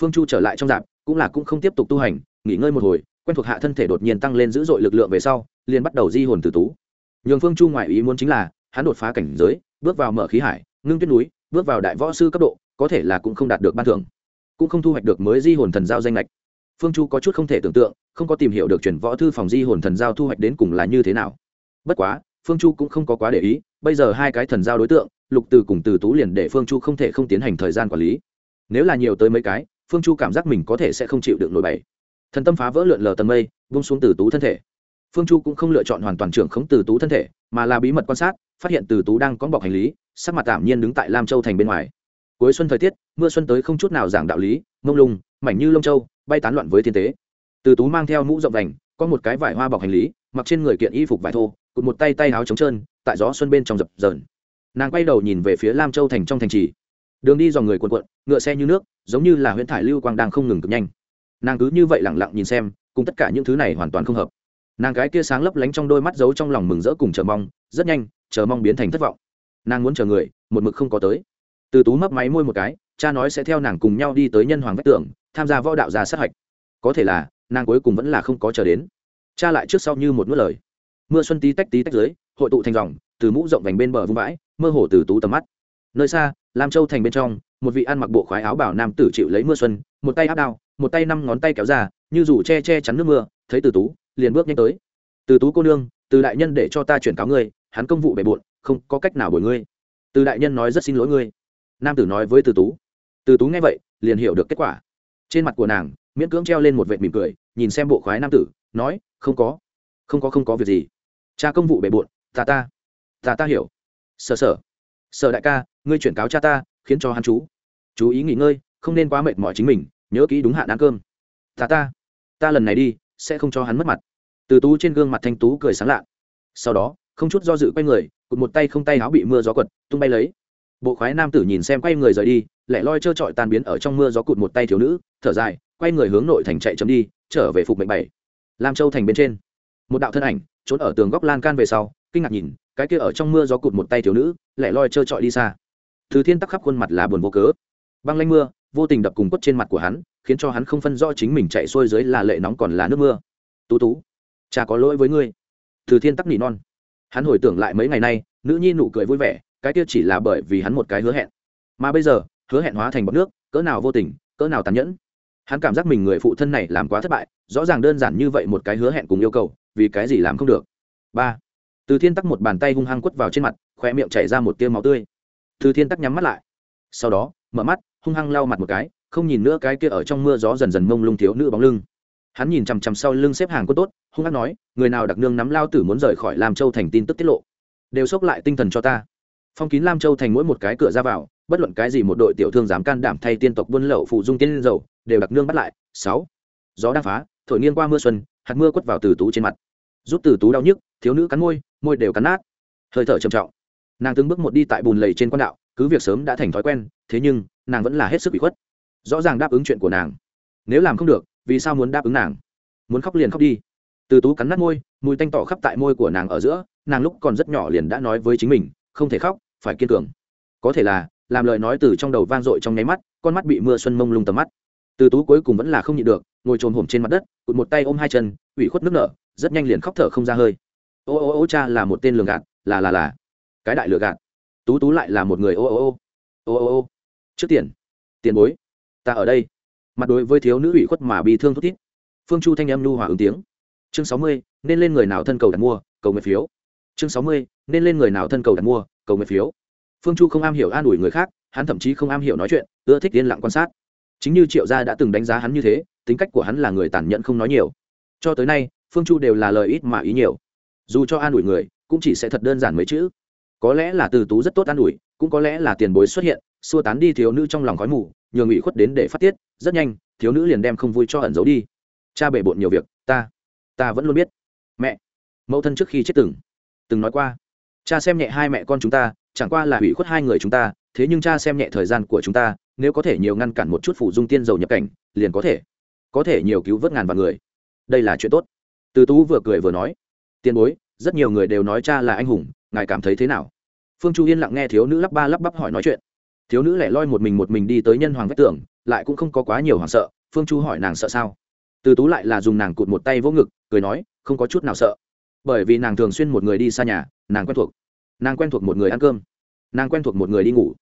A: Phương chu trở lại trong dạp, cũng là cũng không tiếp tục tu hành, nghỉ ngơi một hồi, quen thuộc hạ thân thể đột nhiên tăng lên dữ dội lực lượng về sau, liền bắt đầu di hồn từ tú. Nhường phương chu ngoại ý muốn chính là, hắn đột phá cảnh giới bước vào mở khí hải, ngưng tuyết núi, bước vào đại võ sư cấp độ, có thể là cũng không đạt được ban thưởng. Cũng không thu hoạch được mới di hồn thần giao danh lệch phương chu có chút không thể tưởng tượng, không có tìm hiểu được chuyển võ thư phòng di hồn thần giao thu hoạch đến cùng là như thế nào. Bất quá, phương chu cũng không có quá để ý, bây giờ hai cái thần giao đối tượng, lục từ cùng từ tú liền để phương chu không thể không tiến hành thời gian quản lý. Nếu là nhiều tới mấy cái, phương chu cảm giác mình có thể sẽ không chịu được nổi bày thần tâm phá vỡ lượn lờ tầng mây vung xuống từ tú thân thể phương chu cũng không lựa chọn hoàn toàn trưởng khống từ tú thân thể, mà là bí mật quan sát, phát hiện từ tú đang có bọc hành lý, sắc mặt tạm nhiên đứng tại lam châu thành bên ngoài. Cuối xuân thời tiết, mưa xuân tới không chút nào giảng đạo lý, mông lung, mảnh như lông châu, bay tán loạn với thiên tế. Từ tú mang theo mũ rộng vành, có một cái vải hoa bọc hành lý, mặc trên người kiện y phục vải thô, cụt một tay tay áo trống trơn, tại gió xuân bên trong dập dờn. Nàng quay đầu nhìn về phía lam châu thành trong thành trì. Đường đi dòng người quần quận ngựa xe như nước, giống như là huyễn thải lưu quang đang không ngừng cực nhanh. Nàng cứ như vậy lẳng lặng nhìn xem, cùng tất cả những thứ này hoàn toàn không hợp nàng cái kia sáng lấp lánh trong đôi mắt giấu trong lòng mừng rỡ cùng chờ mong, rất nhanh, chờ mong biến thành thất vọng. Nàng muốn chờ người, một mực không có tới. Từ tú mấp máy môi một cái, cha nói sẽ theo nàng cùng nhau đi tới nhân hoàng vách tưởng tham gia võ đạo gia sát hạch. Có thể là, nàng cuối cùng vẫn là không có chờ đến. Cha lại trước sau như một nuốt lời. Mưa xuân tí tách tí tách dưới, hội tụ thành dòng, từ mũ rộng vành bên bờ vung vãi, mơ hồ từ tú tầm mắt. Nơi xa, lam châu thành bên trong, một vị ăn mặc bộ khoái áo bảo nam tử chịu lấy mưa xuân, một tay áp đao, một tay năm ngón tay kéo ra, như rủ che che chắn nước mưa, thấy từ tú liền bước nhanh tới. Từ tú cô nương, từ đại nhân để cho ta chuyển cáo ngươi, hắn công vụ bề bộn, không có cách nào bồi ngươi. Từ đại nhân nói rất xin lỗi ngươi. Nam tử nói với từ tú. Từ tú nghe vậy, liền hiểu được kết quả. Trên mặt của nàng, miễn cưỡng treo lên một vệt mỉm cười, nhìn xem bộ khoái nam tử, nói, không có không có không có việc gì. Cha công vụ bề bộn, ta ta ta ta hiểu. Sở sở sở đại ca, ngươi chuyển cáo cha ta, khiến cho hắn chú chú ý nghỉ ngơi, không nên quá mệt mỏi chính mình, nhớ kỹ đúng hạn ăn cơm. Ta ta ta lần này đi sẽ không cho hắn mất mặt. Từ tú trên gương mặt thanh tú cười sáng lạ. Sau đó, không chút do dự quay người, cụt một tay không tay áo bị mưa gió quật, tung bay lấy. Bộ khoái nam tử nhìn xem quay người rời đi, lẻ loi trơ trọi tan biến ở trong mưa gió cụt một tay thiếu nữ, thở dài, quay người hướng nội thành chạy chấm đi, trở về phục mệnh bảy. Lam châu thành bên trên. Một đạo thân ảnh, trốn ở tường góc lan can về sau, kinh ngạc nhìn, cái kia ở trong mưa gió cụt một tay thiếu nữ, lẻ loi trơ trọi đi xa. Thứ thiên tắc khắp khuôn mặt là buồn vô cớ. Băng lanh mưa vô tình đập cùng quất trên mặt của hắn, khiến cho hắn không phân rõ chính mình chạy xuôi dưới là lệ nóng còn là nước mưa. Tú tú, cha có lỗi với ngươi. Từ thiên tắc nỉ non. Hắn hồi tưởng lại mấy ngày nay, nữ nhi nụ cười vui vẻ, cái kia chỉ là bởi vì hắn một cái hứa hẹn. Mà bây giờ, hứa hẹn hóa thành bọc nước, cỡ nào vô tình, cỡ nào tàn nhẫn. Hắn cảm giác mình người phụ thân này làm quá thất bại, rõ ràng đơn giản như vậy một cái hứa hẹn cùng yêu cầu, vì cái gì làm không được. Ba, từ thiên tắc một bàn tay hung hăng quất vào trên mặt khoe miệng chảy ra một tiêu máu tươi. Từ thiên tắc nhắm mắt lại. Sau đó, mở mắt hung hăng lau mặt một cái, không nhìn nữa cái kia ở trong mưa gió dần dần mông lung thiếu nữ bóng lưng. Hắn nhìn chằm chằm sau lưng xếp hàng quân tốt, hung hăng nói, người nào đặc nương nắm lao tử muốn rời khỏi lam châu thành tin tức tiết lộ. Đều xốc lại tinh thần cho ta. Phong kín lam châu thành mỗi một cái cửa ra vào, bất luận cái gì một đội tiểu thương dám can đảm thay tiên tộc buôn lậu phụ dung tiên dầu, đều đặc nương bắt lại. Sáu. Gió đang phá, thổi nghiêng qua mưa xuân, hạt mưa quất vào từ tú trên mặt. Giúp từ tú đau nhức, thiếu nữ cắn môi môi đều cắn nát. Hơi thở trầm trọng. Nàng từng bước một đi tại bùn lầy trên quan đạo, cứ việc sớm đã thành thói quen, thế nhưng nàng vẫn là hết sức bị khuất. Rõ ràng đáp ứng chuyện của nàng. Nếu làm không được, vì sao muốn đáp ứng nàng? Muốn khóc liền khóc đi. Từ tú cắn nát môi, mùi tanh tỏ khắp tại môi của nàng ở giữa, nàng lúc còn rất nhỏ liền đã nói với chính mình, không thể khóc, phải kiên cường. Có thể là, làm lời nói từ trong đầu vang dội trong nháy mắt, con mắt bị mưa xuân mông lung tầm mắt. Từ tú cuối cùng vẫn là không nhịn được, ngồi trồm hổm trên mặt đất, cụt một tay ôm hai chân, ủy khuất nước nở, rất nhanh liền khóc thở không ra hơi. Ô ô ô, cha là một tên lường gạt, là là là, cái đại lừa gạt. Tú tú lại là một người ô ô ô ô ô ô trước tiền. Tiền bối. Ta ở đây. Mặt đối với thiếu nữ ủy khuất mà bị thương thút thít. Phương chu thanh em nu hòa ứng tiếng. Chương sáu mươi, nên lên người nào thân cầu đặt mua, cầu nguyện phiếu. Chương sáu mươi, nên lên người nào thân cầu đặt mua, cầu nguyện phiếu. Phương chu không am hiểu an ủi người khác, hắn thậm chí không am hiểu nói chuyện, ưa thích yên lặng quan sát. Chính như triệu gia đã từng đánh giá hắn như thế, tính cách của hắn là người tàn nhẫn không nói nhiều. Cho tới nay, phương chu đều là lời ít mà ý nhiều. Dù cho an ủi người, cũng chỉ sẽ thật đơn giản mấy chữ. Có lẽ là từ tú rất tốt an ủi, cũng có lẽ là tiền bối xuất hiện xua tán đi thiếu nữ trong lòng khói mù, nhường ủy khuất đến để phát tiết, rất nhanh, thiếu nữ liền đem không vui cho ẩn giấu đi. Cha bể bộn nhiều việc, ta ta vẫn luôn biết. Mẹ, mẫu thân trước khi chết từng từng nói qua. Cha xem nhẹ hai mẹ con chúng ta, chẳng qua là hủy khuất hai người chúng ta, thế nhưng cha xem nhẹ thời gian của chúng ta, nếu có thể nhiều ngăn cản một chút phụ dung tiên dầu nhập cảnh, liền có thể có thể nhiều cứu vớt ngàn vạn người. Đây là chuyện tốt. Từ tú vừa cười vừa nói, tiền bối, rất nhiều người đều nói cha là anh hùng, ngài cảm thấy thế nào? Phương chu yên lặng nghe thiếu nữ lắp ba lắp bắp hỏi nói chuyện thiếu nữ lẻ loi một mình một mình đi tới nhân hoàng vách tường, lại cũng không có quá nhiều hoảng sợ, phương chu hỏi nàng sợ sao? Từ tú lại là dùng nàng cụt một tay vỗ ngực, cười nói, không có chút nào sợ. Bởi vì nàng thường xuyên một người đi xa nhà, nàng quen thuộc. Nàng quen thuộc một người ăn cơm. Nàng quen thuộc một người đi ngủ.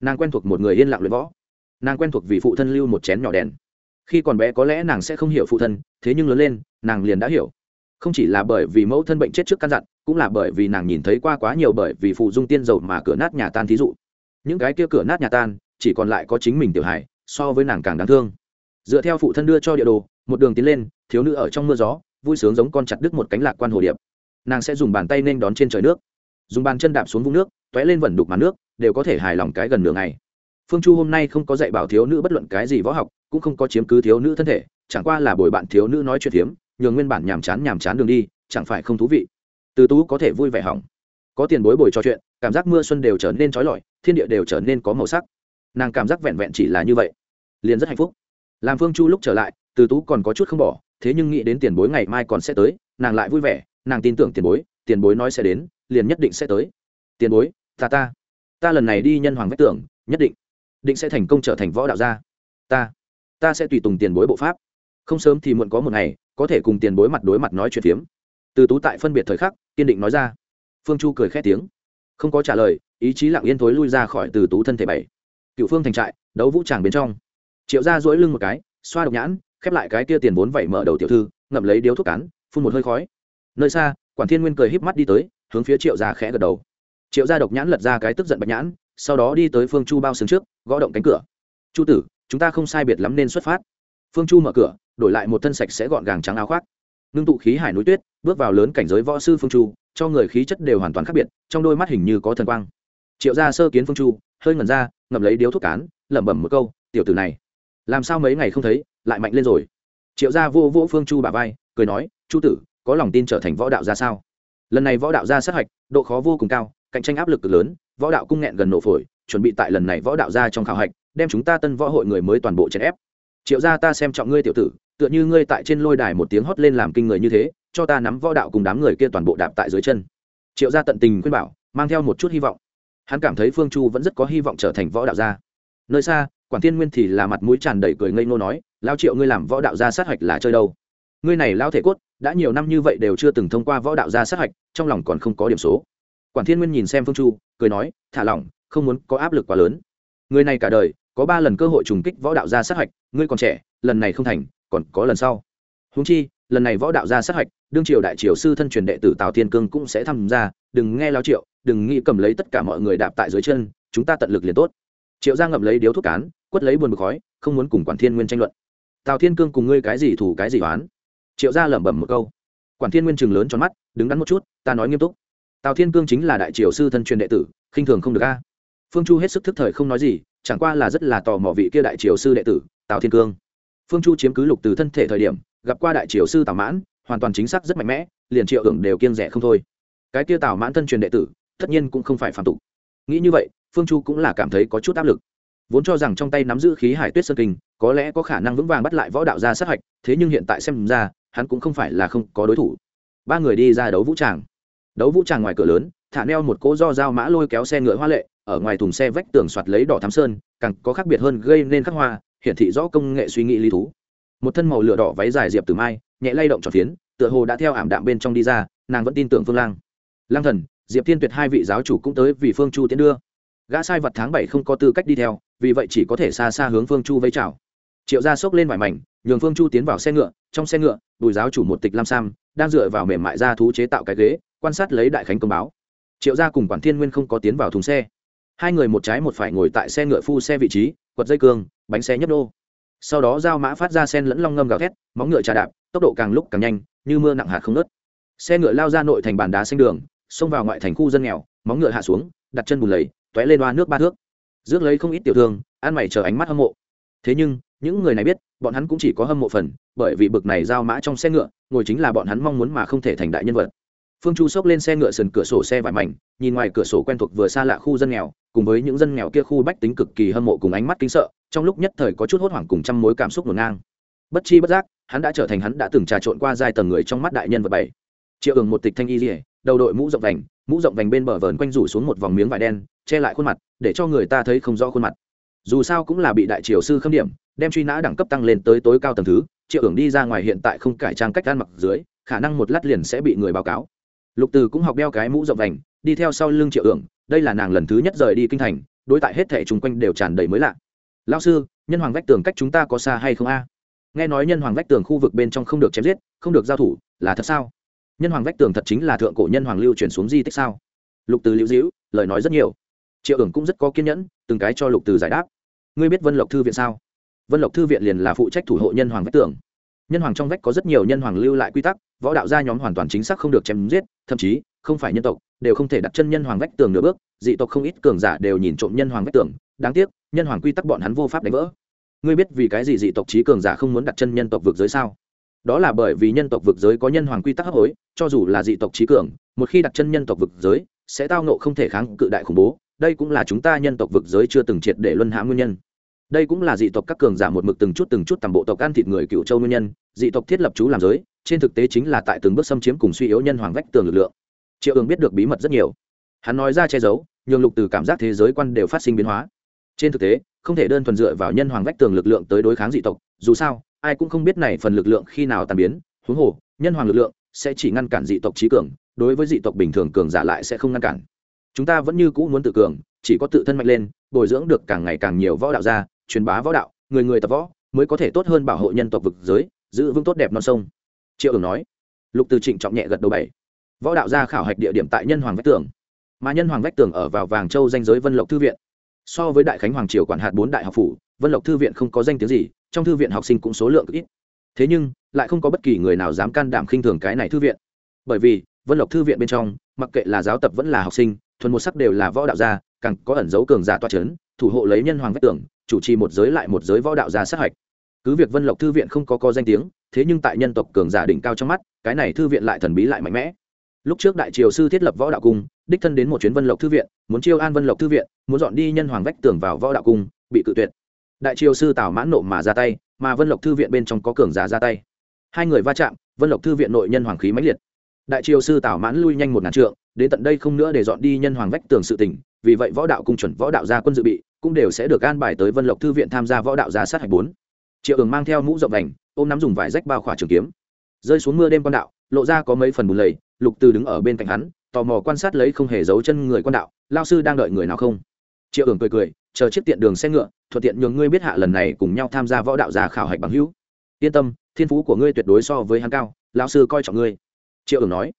A: Nàng quen thuộc một người yên lặng luyện võ. Nàng quen thuộc vì phụ thân lưu một chén nhỏ đèn. Khi còn bé có lẽ nàng sẽ không hiểu phụ thân, thế nhưng lớn lên, nàng liền đã hiểu. Không chỉ là bởi vì mẫu thân bệnh chết trước căn dặn, cũng là bởi vì nàng nhìn thấy qua quá nhiều bởi vì phụ dung tiên dầu mà cửa nát nhà tan thí dụ những cái kia cửa nát nhà tan, chỉ còn lại có chính mình tiểu hải so với nàng càng đáng thương. Dựa theo phụ thân đưa cho địa đồ, một đường tiến lên, thiếu nữ ở trong mưa gió, vui sướng giống con chặt đứt một cánh lạc quan hồ điệp. Nàng sẽ dùng bàn tay nên đón trên trời nước. Dùng bàn chân đạp xuống vũng nước t ó é lên vẩn đục mặt nước, đều có thể hài lòng cái gần nửa ngày. Phương chu hôm nay không có dạy bảo thiếu nữ bất luận cái gì võ học, cũng không có chiếm cứ thiếu nữ thân thể, chẳng qua là bồi bạn thiếu nữ nói chuyện hiếm, nhường nguyên bản nhàm chán nhàm chán đường đi, chẳng phải không thú vị. Từ tú có thể vui vẻ hỏng có tiền bối bồi trò chuyện, cảm giác mưa xuân đều trở nên trói lọi, thiên địa đều trở nên có màu sắc. Nàng cảm giác vẹn vẹn chỉ là như vậy, liền rất hạnh phúc. Làm phương chu lúc trở lại, từ tú còn có chút không bỏ, thế nhưng nghĩ đến tiền bối ngày mai còn sẽ tới, nàng lại vui vẻ, nàng tin tưởng tiền bối tiền bối nói sẽ đến, liền nhất định sẽ tới. Tiền bối, ta ta ta lần này đi nhân hoàng vách tưởng nhất định định sẽ thành công trở thành võ đạo gia. Ta ta sẽ tùy tùng tiền bối bộ pháp. Không sớm thì muộn có một ngày, có thể cùng tiền bối mặt đối mặt nói chuyện phiếm. Từ tú tại phân biệt thời khắc, kiên định nói ra phương chu cười khét tiếng. Không có trả lời, ý chí lặng yên thối lui ra khỏi từ tú thân thể bảy. Cựu phương thành trại, đấu vũ tràng bên trong. Triệu ra dỗi lưng một cái, xoa độc nhãn, khép lại cái kia tiền vốn vẩy mở đầu tiểu thư, ngậm lấy điếu thuốc cắn, phun một hơi khói. Nơi xa, quản thiên nguyên cười híp mắt đi tới, hướng phía triệu ra khẽ gật đầu. Triệu ra độc nhãn lật ra cái tức giận bạch nhãn, sau đó đi tới phương chu bao xương trước, gõ động cánh cửa. Chu tử, chúng ta không sai biệt lắm nên xuất phát. Phương chu mở cửa, đổi lại một thân sạch sẽ gọn gàng trắng áo khoác. Ngưng tụ khí hải núi tuyết, bước vào lớn cảnh giới võ sư phương chu cho người khí chất đều hoàn toàn khác biệt, trong đôi mắt hình như có thần quang. Triệu gia sơ kiến phương chu, hơi ngẩn ra, ngậm lấy điếu thuốc cán, lẩm bẩm một câu, tiểu tử này, làm sao mấy ngày không thấy, lại mạnh lên rồi? Triệu gia vô vô phương chu bà vai, cười nói, chu tử, có lòng tin trở thành võ đạo ra sao? Lần này võ đạo ra sát hạch, độ khó vô cùng cao, cạnh tranh áp lực cực lớn, võ đạo cung nghẹn gần nổ phổi, chuẩn bị tại lần này võ đạo ra trong khảo hạch, đem chúng ta tân võ hội người mới toàn bộ chèn ép. Triệu gia ta xem trọng ngươi tiểu tử, tựa như ngươi tại trên lôi đài một tiếng hót lên làm kinh người như thế cho ta nắm võ đạo cùng đám người kia toàn bộ đạp tại dưới chân. Triệu gia tận tình khuyên bảo, mang theo một chút hy vọng. Hắn cảm thấy phương chu vẫn rất có hy vọng trở thành võ đạo gia. Nơi xa, quản tiên nguyên thì là mặt mũi tràn đầy cười ngây ngô nói, lao triệu ngươi làm võ đạo gia sát hạch là chơi đâu? Ngươi này lao thể cốt, đã nhiều năm như vậy đều chưa từng thông qua võ đạo gia sát hạch, trong lòng còn không có điểm số. Quản thiên nguyên nhìn xem phương chu, cười nói, thả lỏng, không muốn có áp lực quá lớn. Người này cả đời, có ba lần cơ hội trùng kích võ đạo gia sát hạch, ngươi còn trẻ, lần này không thành, còn có lần sau. Húng chi lần này võ đạo gia sát hạch, đương triều đại triều sư thân truyền đệ tử tào thiên cương cũng sẽ tham gia. Đừng nghe lao triệu, đừng nghĩ cầm lấy tất cả mọi người đạp tại dưới chân, chúng ta tận lực liền tốt. Triệu gia ngậm lấy điếu thuốc cán, quất lấy buồn bực khói, không muốn cùng quản thiên nguyên tranh luận. Tào thiên cương cùng ngươi cái gì thủ cái gì oán? Triệu gia lẩm bẩm một câu. Quản thiên nguyên chừng lớn cho mắt, đứng đắn một chút, ta nói nghiêm túc. Tào thiên cương chính là đại triều sư thân truyền đệ tử, khinh thường không được a. Phương chu hết sức thức thời không nói gì, chẳng qua là rất là tò mò vị kia đại triều sư đệ tử, tào thiên cương. Phương chu chiếm cứ lục từ thân thể thời điểm gặp qua đại triều sư tào mãn, hoàn toàn chính xác rất mạnh mẽ, liền triệu hưởng đều kiêng rẻ không thôi. Cái kia tào mãn thân truyền đệ tử, tất nhiên cũng không phải phạm tục. Nghĩ như vậy, phương chu cũng là cảm thấy có chút áp lực. Vốn cho rằng trong tay nắm giữ khí hải tuyết sơn kinh, có lẽ có khả năng vững vàng bắt lại võ đạo gia sát hạch, thế nhưng hiện tại xem ra, hắn cũng không phải là không có đối thủ. Ba người đi ra đấu vũ tràng. Đấu vũ tràng ngoài cửa lớn, thả neo một cỗ do dao mã lôi kéo xe ngựa hoa lệ, ở ngoài thùng xe vách tường soạt lấy đỏ thám sơn, càng có khác biệt hơn gây nên khắc hoa, hiển thị rõ công nghệ suy nghĩ lý thú một thân màu lửa đỏ váy dài diệp từ mai, nhẹ lay động tròn phiến, tựa hồ đã theo ảm đạm bên trong đi ra, nàng vẫn tin tưởng phương lang. Lang thần, diệp thiên tuyệt hai vị giáo chủ cũng tới vì phương chu tiến đưa. Gã sai vật tháng bảy không có tư cách đi theo, vì vậy chỉ có thể xa xa hướng phương chu vây chào. Triệu gia xốc lên vải mảnh, nhường phương chu tiến vào xe ngựa, trong xe ngựa bùi giáo chủ một tịch lam sam, đang dựa vào mềm mại ra thú chế tạo cái ghế, quan sát lấy đại khánh công báo. Triệu gia cùng quản thiên nguyên không có tiến vào thùng xe. Hai người một trái một phải ngồi tại xe ngựa phu xe vị trí, quật dây cương, bánh xe nhấp đô sau đó giao mã phát ra sen lẫn long ngâm gào thét, móng ngựa trà đạp, tốc độ càng lúc càng nhanh, như mưa nặng hạt không nớt xe ngựa lao ra nội thành bàn đá xanh đường, xông vào ngoại thành khu dân nghèo, móng ngựa hạ xuống, đặt chân bùn lầy t ó é lên đoa nước ba thước. Rước lấy không ít tiểu thương, ăn mày chờ ánh mắt hâm mộ. Thế nhưng, những người này biết, bọn hắn cũng chỉ có hâm mộ phần, bởi vì bực này giao mã trong xe ngựa, ngồi chính là bọn hắn mong muốn mà không thể thành đại nhân vật phương chu xốc lên xe ngựa sườn cửa sổ xe vải mảnh, nhìn ngoài cửa sổ quen thuộc vừa xa lạ khu dân nghèo, cùng với những dân nghèo kia khu bách tính cực kỳ hâm mộ cùng ánh mắt kính sợ, trong lúc nhất thời có chút hốt hoảng cùng trăm mối cảm xúc ngổn ngang. Bất chi bất giác, hắn đã trở thành hắn đã từng trà trộn qua giai tầng người trong mắt đại nhân vật bảy. Triệu ường một tịch thanh y dỉa đầu đội mũ rộng vành, mũ rộng vành bên bờ vờn quanh rủ xuống một vòng miếng vải đen, che lại khuôn mặt, để cho người ta thấy không rõ khuôn mặt. Dù sao cũng là bị đại triều sư khâm điểm, đem truy nã đẳng cấp tăng lên tới tối cao tầng thứ, triệu ưởng đi ra ngoài hiện tại không cải trang cách ăn mặc dưới, khả năng một lát liền sẽ bị người báo cáo lục từ cũng học đeo cái mũ rộng vành, đi theo sau lưng triệu ưởng đây là nàng lần thứ nhất rời đi kinh thành, đối tại hết thẻ chung quanh đều tràn đầy mới lạ. Lao sư, nhân hoàng vách tường cách chúng ta có xa hay không a? Nghe nói nhân hoàng vách tường khu vực bên trong không được chém giết, không được giao thủ, là thật sao? Nhân hoàng vách tường thật chính là thượng cổ nhân hoàng lưu chuyển xuống di tích sao? Lục từ lưu dĩu lời nói rất nhiều. Triệu ưởng cũng rất có kiên nhẫn, từng cái cho lục từ giải đáp. Ngươi biết vân lộc thư viện sao? Vân lộc thư viện liền là phụ trách thủ hộ nhân hoàng vách tường nhân hoàng trong vách có rất nhiều nhân hoàng lưu lại quy tắc, võ đạo gia nhóm hoàn toàn chính xác không được chém giết, thậm chí, không phải nhân tộc, đều không thể đặt chân nhân hoàng vách tường nửa bước, dị tộc không ít cường giả đều nhìn trộm nhân hoàng vách tường, đáng tiếc, nhân hoàng quy tắc bọn hắn vô pháp đánh vỡ. Ngươi biết vì cái gì dị tộc trí cường giả không muốn đặt chân nhân tộc vực giới sao? Đó là bởi vì nhân tộc vực giới có nhân hoàng quy tắc hấp hối, cho dù là dị tộc trí cường, một khi đặt chân nhân tộc vực giới, sẽ tao nộ không thể kháng cự đại khủng bố. Đây cũng là chúng ta nhân tộc vực giới chưa từng triệt để luân hãm nguyên nhân đây cũng là dị tộc các cường giả một mực từng chút từng chút tầm bộ tộc ăn thịt người cựu châu nguyên nhân, dị tộc thiết lập chú làm giới, trên thực tế chính là tại từng bước xâm chiếm cùng suy yếu nhân hoàng vách tường lực lượng. Triệu ương biết được bí mật rất nhiều. Hắn nói ra che giấu, nhường lục từ cảm giác thế giới quan đều phát sinh biến hóa. Trên thực tế, không thể đơn thuần dựa vào nhân hoàng vách tường lực lượng tới đối kháng dị tộc, dù sao, ai cũng không biết này phần lực lượng khi nào tàn biến, huống hồ, nhân hoàng lực lượng sẽ chỉ ngăn cản dị tộc trí cường, đối với dị tộc bình thường cường giả lại sẽ không ngăn cản. Chúng ta vẫn như cũ muốn tự cường, chỉ có tự thân mạnh lên, bồi dưỡng được càng ngày càng nhiều võ đạo gia truyền bá võ đạo, người người tập võ mới có thể tốt hơn bảo hộ nhân tộc vực giới, giữ vững tốt đẹp non sông. Triệu ứng nói. Lục từ trịnh trọng nhẹ gật đầu bảy. Võ đạo gia khảo hạch địa điểm tại nhân hoàng vách tường. Mà nhân hoàng vách tường ở vào vàng châu danh giới vân lộc thư viện. So với đại khánh hoàng triều quản hạt bốn đại học phủ, vân lộc thư viện không có danh tiếng gì, trong thư viện học sinh cũng số lượng ít. Thế nhưng, lại không có bất kỳ người nào dám can đảm khinh thường cái này thư viện. Bởi vì, vân lộc thư viện bên trong, mặc kệ là giáo tập vẫn là học sinh, thuần một sắc đều là võ đạo gia, càng có ẩn dấu cường giả toa c h ấ n thủ hộ lấy nhân hoàng vách tường chủ trì một giới lại một giới võ đạo gia sát hạch. Cứ việc vân lộc thư viện không có co danh tiếng, thế nhưng tại nhân tộc cường giả đỉnh cao trong mắt, cái này thư viện lại thần bí lại mạnh mẽ. Lúc trước đại triều sư thiết lập võ đạo cung, đích thân đến một chuyến vân lộc thư viện, muốn chiêu an vân lộc thư viện, muốn dọn đi nhân hoàng vách tường vào võ đạo cung, bị cự tuyệt. Đại triều sư tào mãn nộ mà ra tay, mà vân lộc thư viện bên trong có cường giả ra tay. Hai người va chạm, vân lộc thư viện nội nhân hoàng khí mãnh liệt. Đại triều sư tào mãn lui nhanh một ngàn trượng, đến tận đây không nữa để dọn đi nhân hoàng vách tường sự tỉnh vì vậy võ đạo cung chuẩn võ đạo gia quân dự bị cũng đều sẽ được an bài tới vân lộc thư viện tham gia võ đạo gia sát hạch bốn. Triệu ường mang theo mũ rộng đành, ôm nắm dùng vải rách bao khỏa trường kiếm. Rơi xuống mưa đêm quan đạo, lộ ra có mấy phần bùn lầy, lục từ đứng ở bên cạnh hắn, tò mò quan sát lấy không hề giấu chân người quan đạo lao sư đang đợi người nào không? Triệu ường cười cười, chờ chiếc tiện đường xe ngựa, thuận tiện nhường ngươi biết hạ lần này cùng nhau tham gia võ đạo gia khảo hạch bằng hữu. Yên tâm, thiên phú của ngươi tuyệt đối so với hắn cao lao sư coi trọng ngươi. Triệu ường nói.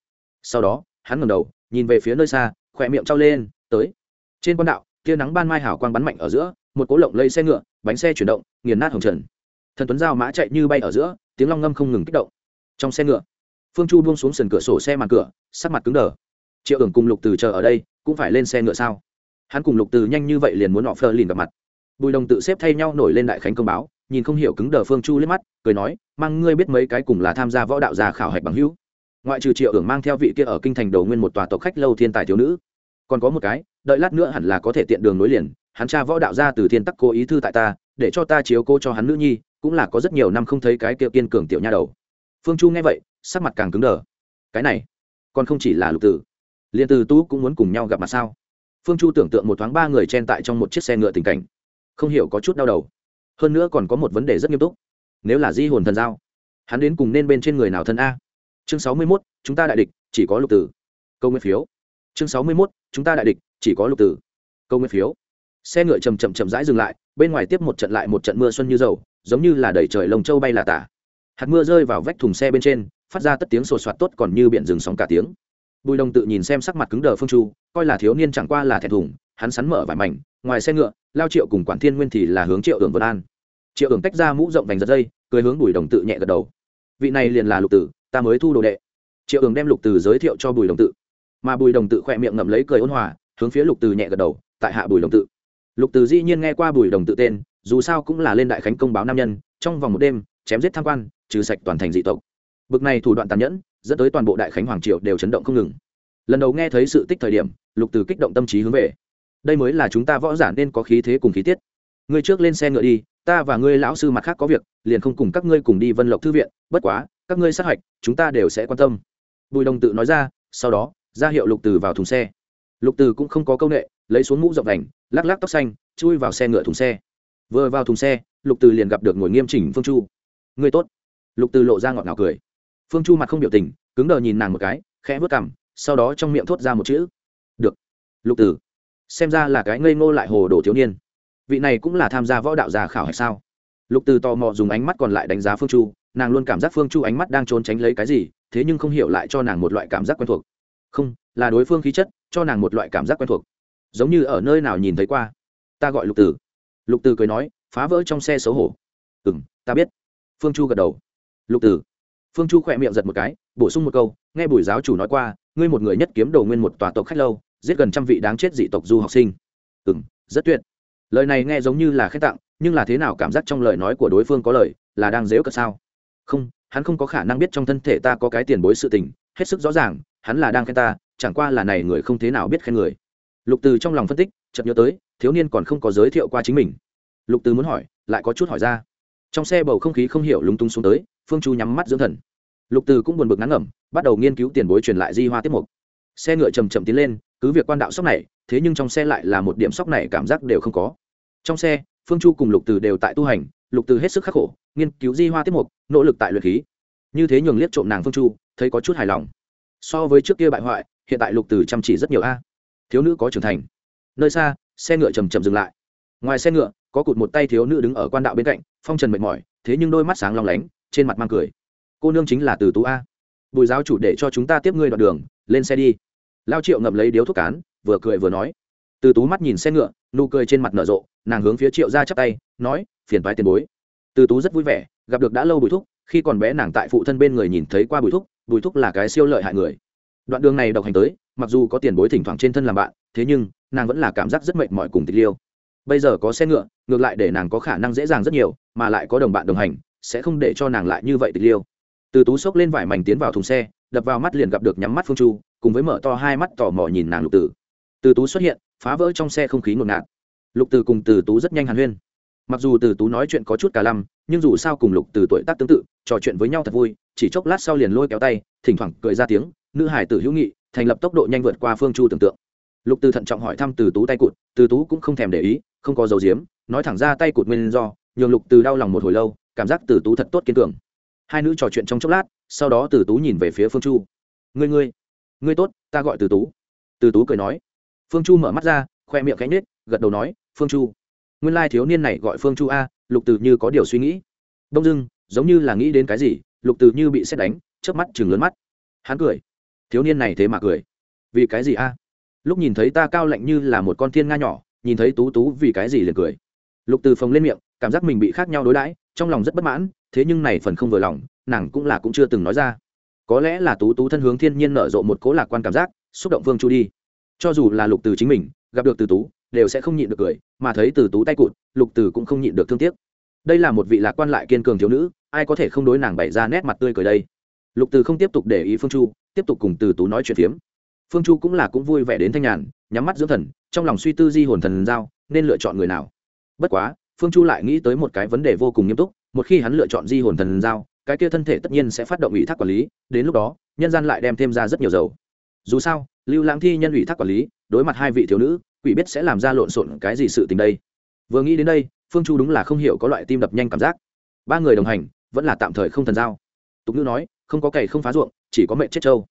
A: Sau đó, hắn ngầm đầu, nhìn về phía nơi xa, khỏe miệng trao lên, tới trên quan đạo, tia nắng ban mai hảo quang bắn mạnh ở giữa, một cố lộng lây xe ngựa, bánh xe chuyển động, nghiền nát hồng trần. Thần tuấn giao mã chạy như bay ở giữa, tiếng long ngâm không ngừng kích động. Trong xe ngựa, phương chu buông xuống sườn cửa sổ xe màn cửa, sắc mặt cứng đờ. Triệu ưởng cùng lục từ chờ ở đây, cũng phải lên xe ngựa sao? Hắn cùng lục từ nhanh như vậy liền muốn họ phơ lìn gặp mặt. Bùi đồng tự xếp thay nhau nổi lên đại khánh công báo, nhìn không hiểu cứng đờ phương chu liếc mắt, cười nói, mang ngươi biết mấy cái cùng là tham gia võ đạo già khảo hạch bằng hữu. Ngoại trừ triệu ưởng mang theo vị kia ở kinh thành đầu nguyên một tòa tộc khách lâu thiên tài thiếu nữ, còn có một cái đợi lát nữa hẳn là có thể tiện đường nối liền, hắn cha võ đạo ra từ thiên tắc cố ý thư tại ta, để cho ta chiếu cô cho hắn nữ nhi, cũng là có rất nhiều năm không thấy cái kiệu kiên cường tiểu nha đầu. Phương chu nghe vậy, sắc mặt càng cứng đờ. Cái này, còn không chỉ là lục tử. Liền từ tú cũng muốn cùng nhau gặp mặt sao? Phương chu tưởng tượng một thoáng ba người chen tại trong một chiếc xe ngựa tình cảnh. Không hiểu có chút đau đầu. Hơn nữa còn có một vấn đề rất nghiêm túc. Nếu là di hồn thần giao, hắn đến cùng nên bên trên người nào thân a? Chương sáu mươi mốt, chúng ta đại địch, chỉ có lục tử. Câu nguyên phiếu. Chương sáu mươi mốt, chúng ta đại địch chỉ có lục tử. Câu nguyên phiếu. Xe ngựa chầm chậm chậm rãi dừng lại, bên ngoài tiếp một trận lại một trận mưa xuân như dầu, giống như là đẩy trời lồng châu bay là tả. Hạt mưa rơi vào vách thùng xe bên trên, phát ra tất tiếng sột soạt tốt còn như biển rừng sóng cả tiếng. Bùi đồng tự nhìn xem sắc mặt cứng đờ phương chu, coi là thiếu niên chẳng qua là thẹn thùng, hắn sắn mở vải mảnh, ngoài xe ngựa, lao triệu cùng quản thiên nguyên thì là hướng triệu đường vân an. Triệu đường tách ra mũ rộng vành giật dây, cười hướng bùi đồng tự nhẹ gật đầu. Vị này liền là lục tử, ta mới thu đồ đệ. Triệu đường đem lục tử giới thiệu cho bùi đồng tự. Mà bùi đồng tự khỏe miệng ngậm lấy cười ôn hòa hướng phía lục từ nhẹ gật đầu, tại hạ bùi đồng tự. Lục từ dĩ nhiên nghe qua bùi đồng tự tên, dù sao cũng là lên đại khánh công báo nam nhân, trong vòng một đêm, chém giết tham quan, trừ sạch toàn thành dị tộc. Bực này thủ đoạn tàn nhẫn, dẫn tới toàn bộ đại khánh hoàng triều đều chấn động không ngừng. Lần đầu nghe thấy sự tích thời điểm, lục từ kích động tâm trí hướng về. Đây mới là chúng ta võ giả nên có khí thế cùng khí tiết. Ngươi trước lên xe ngựa đi, ta và ngươi lão sư mặt khác có việc, liền không cùng các ngươi cùng đi vân lộc thư viện, bất quá, các ngươi sát hạch, chúng ta đều sẽ quan tâm. Bùi đồng tự nói ra, sau đó, ra hiệu lục từ vào thùng xe lục từ cũng không có công nghệ lấy xuống mũ rộng đành, lắc lắc tóc xanh, chui vào xe ngựa thùng xe. Vừa vào thùng xe, lục từ liền gặp được ngồi nghiêm chỉnh phương chu. Người tốt. Lục từ lộ ra ngọt ngào cười. Phương chu mặt không biểu tình, cứng đờ nhìn nàng một cái, khẽ vớt cằm, sau đó trong miệng thốt ra một chữ. Được. Lục từ, xem ra là cái ngây ngô lại hồ đồ thiếu niên. Vị này cũng là tham gia võ đạo già khảo hay sao? Lục từ tò mò dùng ánh mắt còn lại đánh giá phương chu, nàng luôn cảm giác phương chu ánh mắt đang trốn tránh lấy cái gì, thế nhưng không hiểu lại cho nàng một loại cảm giác quen thuộc. Không, là đối phương khí chất cho nàng một loại cảm giác quen thuộc. Giống như ở nơi nào nhìn thấy qua. Ta gọi lục từ lục từ cười nói, phá vỡ trong xe xấu hổ. Ừ m ta biết. Phương chu gật đầu. Lục từ phương chu khỏe miệng giật một cái, bổ sung một câu, nghe bùi giáo chủ nói qua, ngươi một người nhất kiếm đầu nguyên một tòa tộc khách lâu, giết gần trăm vị đáng chết dị tộc du học sinh. Ừ m rất tuyệt. Lời này nghe giống như là khen tặng, nhưng là thế nào cảm giác trong lời nói của đối phương có lời, là đang dễu cợt sao? Không, hắn không có khả năng biết trong thân thể ta có cái tiền bối sự tình, hết sức rõ ràng, hắn là đang khen ta chẳng qua là này người không thế nào biết khen người. Lục từ trong lòng phân tích, chợt nhớ tới, thiếu niên còn không có giới thiệu qua chính mình. Lục từ muốn hỏi, lại có chút hỏi ra. Trong xe bầu không khí không hiểu lúng túng xuống tới, phương chu nhắm mắt dưỡng thần. Lục từ cũng buồn bực ngắn ngẩm, bắt đầu nghiên cứu tiền bối truyền lại di hoa tiết mục. Xe ngựa chầm chậm tiến lên, cứ việc quan đạo sóc này, thế nhưng trong xe lại là một điểm sóc này cảm giác đều không có. Trong xe, phương chu cùng lục từ đều tại tu hành, lục từ hết sức khắc khổ, nghiên cứu di hoa tiết mục, nỗ lực tại luyện khí. Như thế nhường liếc trộm nàng phương chu, thấy có chút hài lòng. So với trước kia bại hoại hiện tại lục từ chăm chỉ rất nhiều a. Thiếu nữ có trưởng thành. Nơi xa, xe ngựa chầm chầm dừng lại. Ngoài xe ngựa, có cụt một tay thiếu nữ đứng ở quan đạo bên cạnh, phong trần mệt mỏi, thế nhưng đôi mắt sáng long lánh, trên mặt mang cười. Cô nương chính là từ tú a. Bùi giáo chủ để cho chúng ta tiếp ngươi đoạn đường, lên xe đi. Lao triệu ngậm lấy điếu thuốc cán, vừa cười vừa nói. Từ tú mắt nhìn xe ngựa, nụ cười trên mặt nở rộ, nàng hướng phía triệu ra chắp tay, nói, phiền toái tiền bối. Từ tú rất vui vẻ, gặp được đã lâu bùi thúc, khi còn bé nàng tại phụ thân bên người nhìn thấy qua bùi thúc bùi thúc là cái siêu lợi hại người đoạn đường này độc hành tới, mặc dù có tiền bối thỉnh thoảng trên thân làm bạn, thế nhưng, nàng vẫn là cảm giác rất mệt mỏi cùng tịch liêu. Bây giờ có xe ngựa, ngược lại để nàng có khả năng dễ dàng rất nhiều, mà lại có đồng bạn đồng hành, sẽ không để cho nàng lại như vậy tịch liêu. Từ tú xốc lên vải mảnh tiến vào thùng xe, đập vào mắt liền gặp được nhắm mắt phương chu, cùng với mở to hai mắt tò mò nhìn nàng lục tử. Từ tú xuất hiện, phá vỡ trong xe không khí ngột ngạt. Lục từ cùng từ tú rất nhanh hàn huyên. Mặc dù từ tú nói chuyện có chút cả lăm, nhưng dù sao cùng lục từ tuổi tác tương tự, trò chuyện với nhau thật vui, chỉ chốc lát sau liền lôi kéo tay, thỉnh thoảng cười ra tiếng nữ hải tử hữu nghị, thành lập tốc độ nhanh vượt qua phương chu tưởng tượng. Lục từ thận trọng hỏi thăm từ tú tay cụt, từ tú cũng không thèm để ý, không có dấu diếm, nói thẳng ra tay cụt nguyên do, nhường lục từ đau lòng một hồi lâu, cảm giác từ tú thật tốt kiên cường. Hai nữ trò chuyện trong chốc lát, sau đó từ tú nhìn về phía phương chu. Ngươi ngươi ngươi tốt, ta gọi từ tú. Từ tú cười nói. Phương chu mở mắt ra, khoe miệng cánh nết gật đầu nói, phương chu, nguyên lai thiếu niên này gọi phương chu a, lục từ như có điều suy nghĩ. Đông dưng giống như là nghĩ đến cái gì, lục từ như bị xét đánh, chớp mắt chừng lớn mắt. Hắn cười thiếu niên này thế mà cười. Vì cái gì a? Lúc nhìn thấy ta cao lạnh như là một con thiên nga nhỏ, nhìn thấy tú tú vì cái gì liền cười. Lục từ phồng lên miệng, cảm giác mình bị khác nhau đối đãi, trong lòng rất bất mãn, thế nhưng này phần không vừa lòng, nàng cũng là cũng chưa từng nói ra. Có lẽ là tú tú thân hướng thiên nhiên nở rộ một cố lạc quan cảm giác, xúc động vương chu đi. Cho dù là lục từ chính mình, gặp được từ tú, đều sẽ không nhịn được cười, mà thấy từ tú tay cụt, lục từ cũng không nhịn được thương tiếc. Đây là một vị lạc quan lại kiên cường thiếu nữ, ai có thể không đối nàng bày ra nét mặt tươi cười đây? Lục từ không tiếp tục để ý phương chu tiếp tục cùng từ tú nói chuyện phiếm. Phương chu cũng là cũng vui vẻ đến thanh nhàn, nhắm mắt dưỡng thần, trong lòng suy tư di hồn thần giao, nên lựa chọn người nào. Bất quá, phương chu lại nghĩ tới một cái vấn đề vô cùng nghiêm túc, một khi hắn lựa chọn di hồn thần giao, cái kia thân thể tất nhiên sẽ phát động ủy thác quản lý, đến lúc đó, nhân gian lại đem thêm ra rất nhiều dầu. Dù sao, lưu lãng thi nhân ủy thác quản lý, đối mặt hai vị thiếu nữ, quỷ biết sẽ làm ra lộn xộn cái gì sự tình đây. Vừa nghĩ đến đây, phương chu đúng là không hiểu có loại tim đập nhanh cảm giác. Ba người đồng hành, vẫn là tạm thời không thần giao. Tục ngữ nói, không có cày không phá ruộng chỉ có mệnh chết trâu.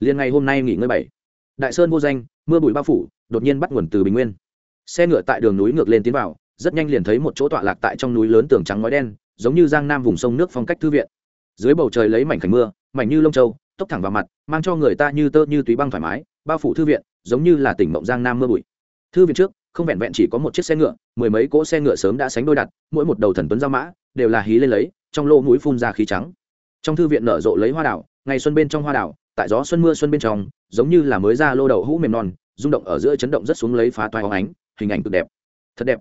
A: Liền ngày hôm nay nghỉ ngơi bảy. Đại sơn vô danh, mưa bụi bao phủ, đột nhiên bắt nguồn từ bình nguyên. Xe ngựa tại đường núi ngược lên tiến vào, rất nhanh liền thấy một chỗ tọa lạc tại trong núi lớn tường trắng ngói đen, giống như giang nam vùng sông nước phong cách thư viện. Dưới bầu trời lấy mảnh khảnh mưa, mảnh như lông châu, tốc thẳng vào mặt, mang cho người ta như tơ như túy băng thoải mái, bao phủ thư viện, giống như là tỉnh mộng giang nam mưa bụi. Thư viện trước, không vẹn vẹn chỉ có một chiếc xe ngựa, mười mấy cỗ xe ngựa sớm đã sánh đôi đặt, mỗi một đầu thần tuấn giao mã, đều là hí lên lấy, trong lô mũi phun ra khí trắng. Trong thư viện nở rộ lấy hoa đảo ngày xuân bên trong hoa đảo tại gió xuân mưa xuân bên trong, giống như là mới ra lô đậu hũ mềm non, rung động ở giữa chấn động rất xuống lấy phá toai hóng ánh, hình ảnh cực đẹp. Thật đẹp.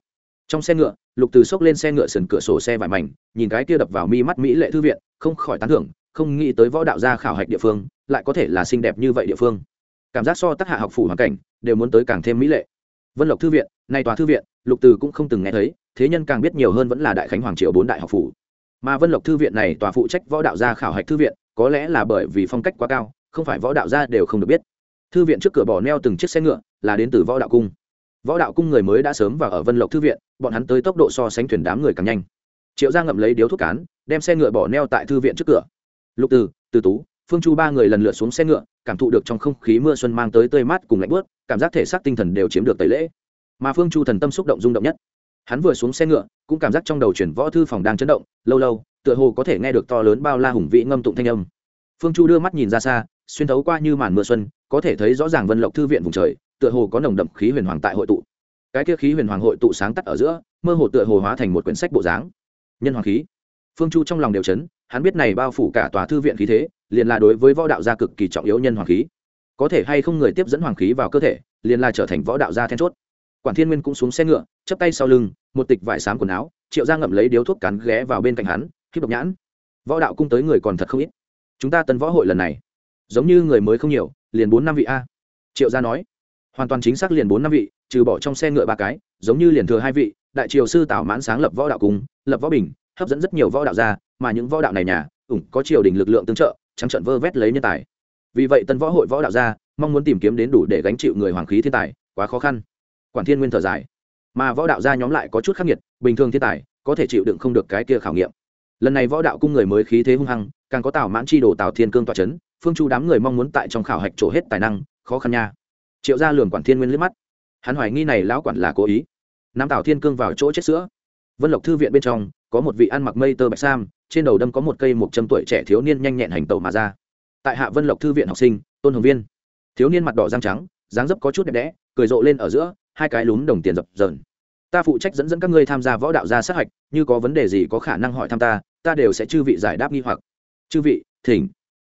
A: Trong xe ngựa, lục từ xốc lên xe ngựa sườn cửa sổ xe vải mảnh, nhìn cái kia đập vào mi mắt mỹ lệ thư viện, không khỏi tán thưởng, không nghĩ tới võ đạo gia khảo hạch địa phương, lại có thể là xinh đẹp như vậy địa phương. Cảm giác so tác hạ học phủ hoàn cảnh, đều muốn tới càng thêm mỹ lệ. Vân lộc thư viện, nay tòa thư viện, lục từ cũng không từng nghe thấy, thế nhân càng biết nhiều hơn vẫn là đại khánh hoàng triều bốn đại học phủ. Mà vân lộc thư viện này tòa phụ trách võ đạo gia khảo hạch thư viện có lẽ là bởi vì phong cách quá cao, không phải võ đạo gia đều không được biết. Thư viện trước cửa bỏ neo từng chiếc xe ngựa, là đến từ võ đạo cung. Võ đạo cung người mới đã sớm vào ở vân lộc thư viện, bọn hắn tới tốc độ so sánh thuyền đám người càng nhanh. Triệu gia ngậm lấy điếu thuốc cán, đem xe ngựa bỏ neo tại thư viện trước cửa. Lục từ từ tú, phương chu ba người lần lượt xuống xe ngựa, cảm thụ được trong không khí mưa xuân mang tới tươi mát cùng lạnh bớt cảm giác thể xác tinh thần đều chiếm được tẩy lễ. Mà phương chu thần tâm xúc động rung động nhất. Hắn vừa xuống xe ngựa, cũng cảm giác trong đầu chuyển võ thư phòng đang chấn động, lâu lâu tựa hồ có thể nghe được to lớn bao la hùng vĩ ngâm tụng thanh âm. Phương chu đưa mắt nhìn ra xa, xuyên thấu qua như màn mưa xuân, có thể thấy rõ ràng vân lộc thư viện vùng trời, tựa hồ có nồng đậm khí huyền hoàng tại hội tụ. Cái kia khí huyền hoàng hội tụ sáng tắt ở giữa, mơ hồ tựa hồ hóa thành một quyển sách bộ dáng. Nhân hoàng khí. Phương chu trong lòng đều chấn, hắn biết này bao phủ cả tòa thư viện khí thế, liền là đối với võ đạo gia cực kỳ trọng yếu nhân hoàng khí. Có thể hay không người tiếp dẫn hoàng khí vào cơ thể, liền là trở thành võ đạo gia then chốt. Quản thiên nguyên cũng xuống xe ngựa, chắp tay sau lưng, một tịch vải xám quần áo, triệu gia ngậm lấy điếu thuốc cắn ghé vào bên cạnh hắn khiếp độc nhãn. Võ đạo cung tới người còn thật không ít. Chúng ta tân võ hội lần này, giống như người mới không nhiều, liền bốn năm vị a. Triệu gia nói, hoàn toàn chính xác liền bốn năm vị, trừ bỏ trong xe ngựa ba cái, giống như liền thừa hai vị, đại triều sư tào mãn sáng lập võ đạo cung, lập võ bình, hấp dẫn rất nhiều võ đạo gia, mà những võ đạo này nhà, ủng có triều đình lực lượng tương trợ, trắng trận vơ vét lấy nhân tài. Vì vậy tân võ hội võ đạo gia, mong muốn tìm kiếm đến đủ để gánh chịu người hoàng khí thiên tài, quá khó khăn. Quản thiên nguyên thở dài, mà võ đạo gia nhóm lại có chút khắc nghiệt, bình thường thiên tài, có thể chịu đựng không được cái kia khảo nghiệm lần này võ đạo cung người mới khí thế hung hăng, càng có tào mãn chi đồ tào thiên cương tọa c h ấ n phương chu đám người mong muốn tại trong khảo hạch trổ hết tài năng, khó khăn nha. Triệu gia lường quản thiên nguyên liếc mắt. Hắn hoài nghi này lão quản là cố ý. Nam tào thiên cương vào chỗ chết sữa. Vân lộc thư viện bên trong, có một vị ăn mặc mây tơ bạch sam, trên đầu đâm có một cây một trăm tuổi trẻ thiếu niên nhanh nhẹn hành tàu mà ra. Tại hạ vân lộc thư viện học sinh, tôn hồng viên. Thiếu niên mặt đỏ răng trắng, dáng dấp có chút đẹp đẽ, cười rộ lên ở giữa, hai cái lún đồng tiền dập dờn. Ta phụ trách dẫn dẫn các ngươi tham gia võ đạo gia sát hạch, như có vấn đề gì có khả năng hỏi thăm ta ta đều sẽ chư vị giải đáp nghi hoặc. Chư vị, thỉnh.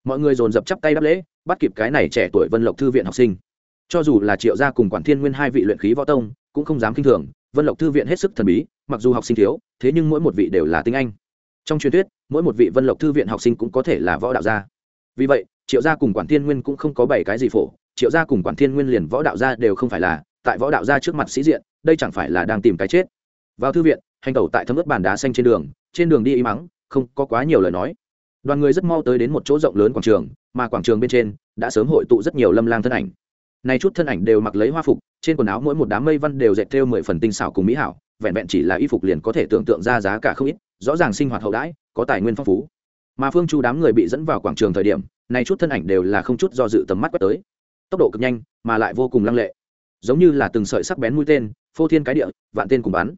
A: Mọi người dồn dập chắp tay đáp lễ, bắt kịp cái này trẻ tuổi vân lộc thư viện học sinh. Cho dù là triệu gia cùng quản thiên nguyên hai vị luyện khí võ tông, cũng không dám kinh thường, vân lộc thư viện hết sức thần bí, mặc dù học sinh thiếu, thế nhưng mỗi một vị đều là tinh anh. Trong truyền thuyết, mỗi một vị vân lộc thư viện học sinh cũng có thể là võ đạo gia. Vì vậy, triệu gia cùng quản thiên nguyên cũng không có bảy cái gì phổ, triệu gia cùng quản thiên nguyên liền võ đạo gia đều không phải là, tại võ đạo gia trước mặt sĩ diện, đây chẳng phải là đang tìm cái chết. Vào thư viện, hành tẩu tại thấm ướt bàn đá xanh trên đường trên đường đi y mắng, không có quá nhiều lời nói. Đoàn người rất mau tới đến một chỗ rộng lớn quảng trường, mà quảng trường bên trên đã sớm hội tụ rất nhiều lâm lang thân ảnh. Này chút thân ảnh đều mặc lấy hoa phục, trên quần áo mỗi một đám mây văn đều dệt theo mười phần tinh xảo cùng mỹ hảo, vẹn vẹn chỉ là y phục liền có thể tưởng tượng ra giá cả không ít, rõ ràng sinh hoạt hậu đãi, có tài nguyên phong phú. Mà phương chu đám người bị dẫn vào quảng trường thời điểm, này chút thân ảnh đều là không chút do dự tầm mắt quét tới. Tốc độ cực nhanh, mà lại vô cùng lăng lệ. Giống như là từng sợi sắc bén mũi tên, phô thiên cái địa, vạn tên cùng bắn.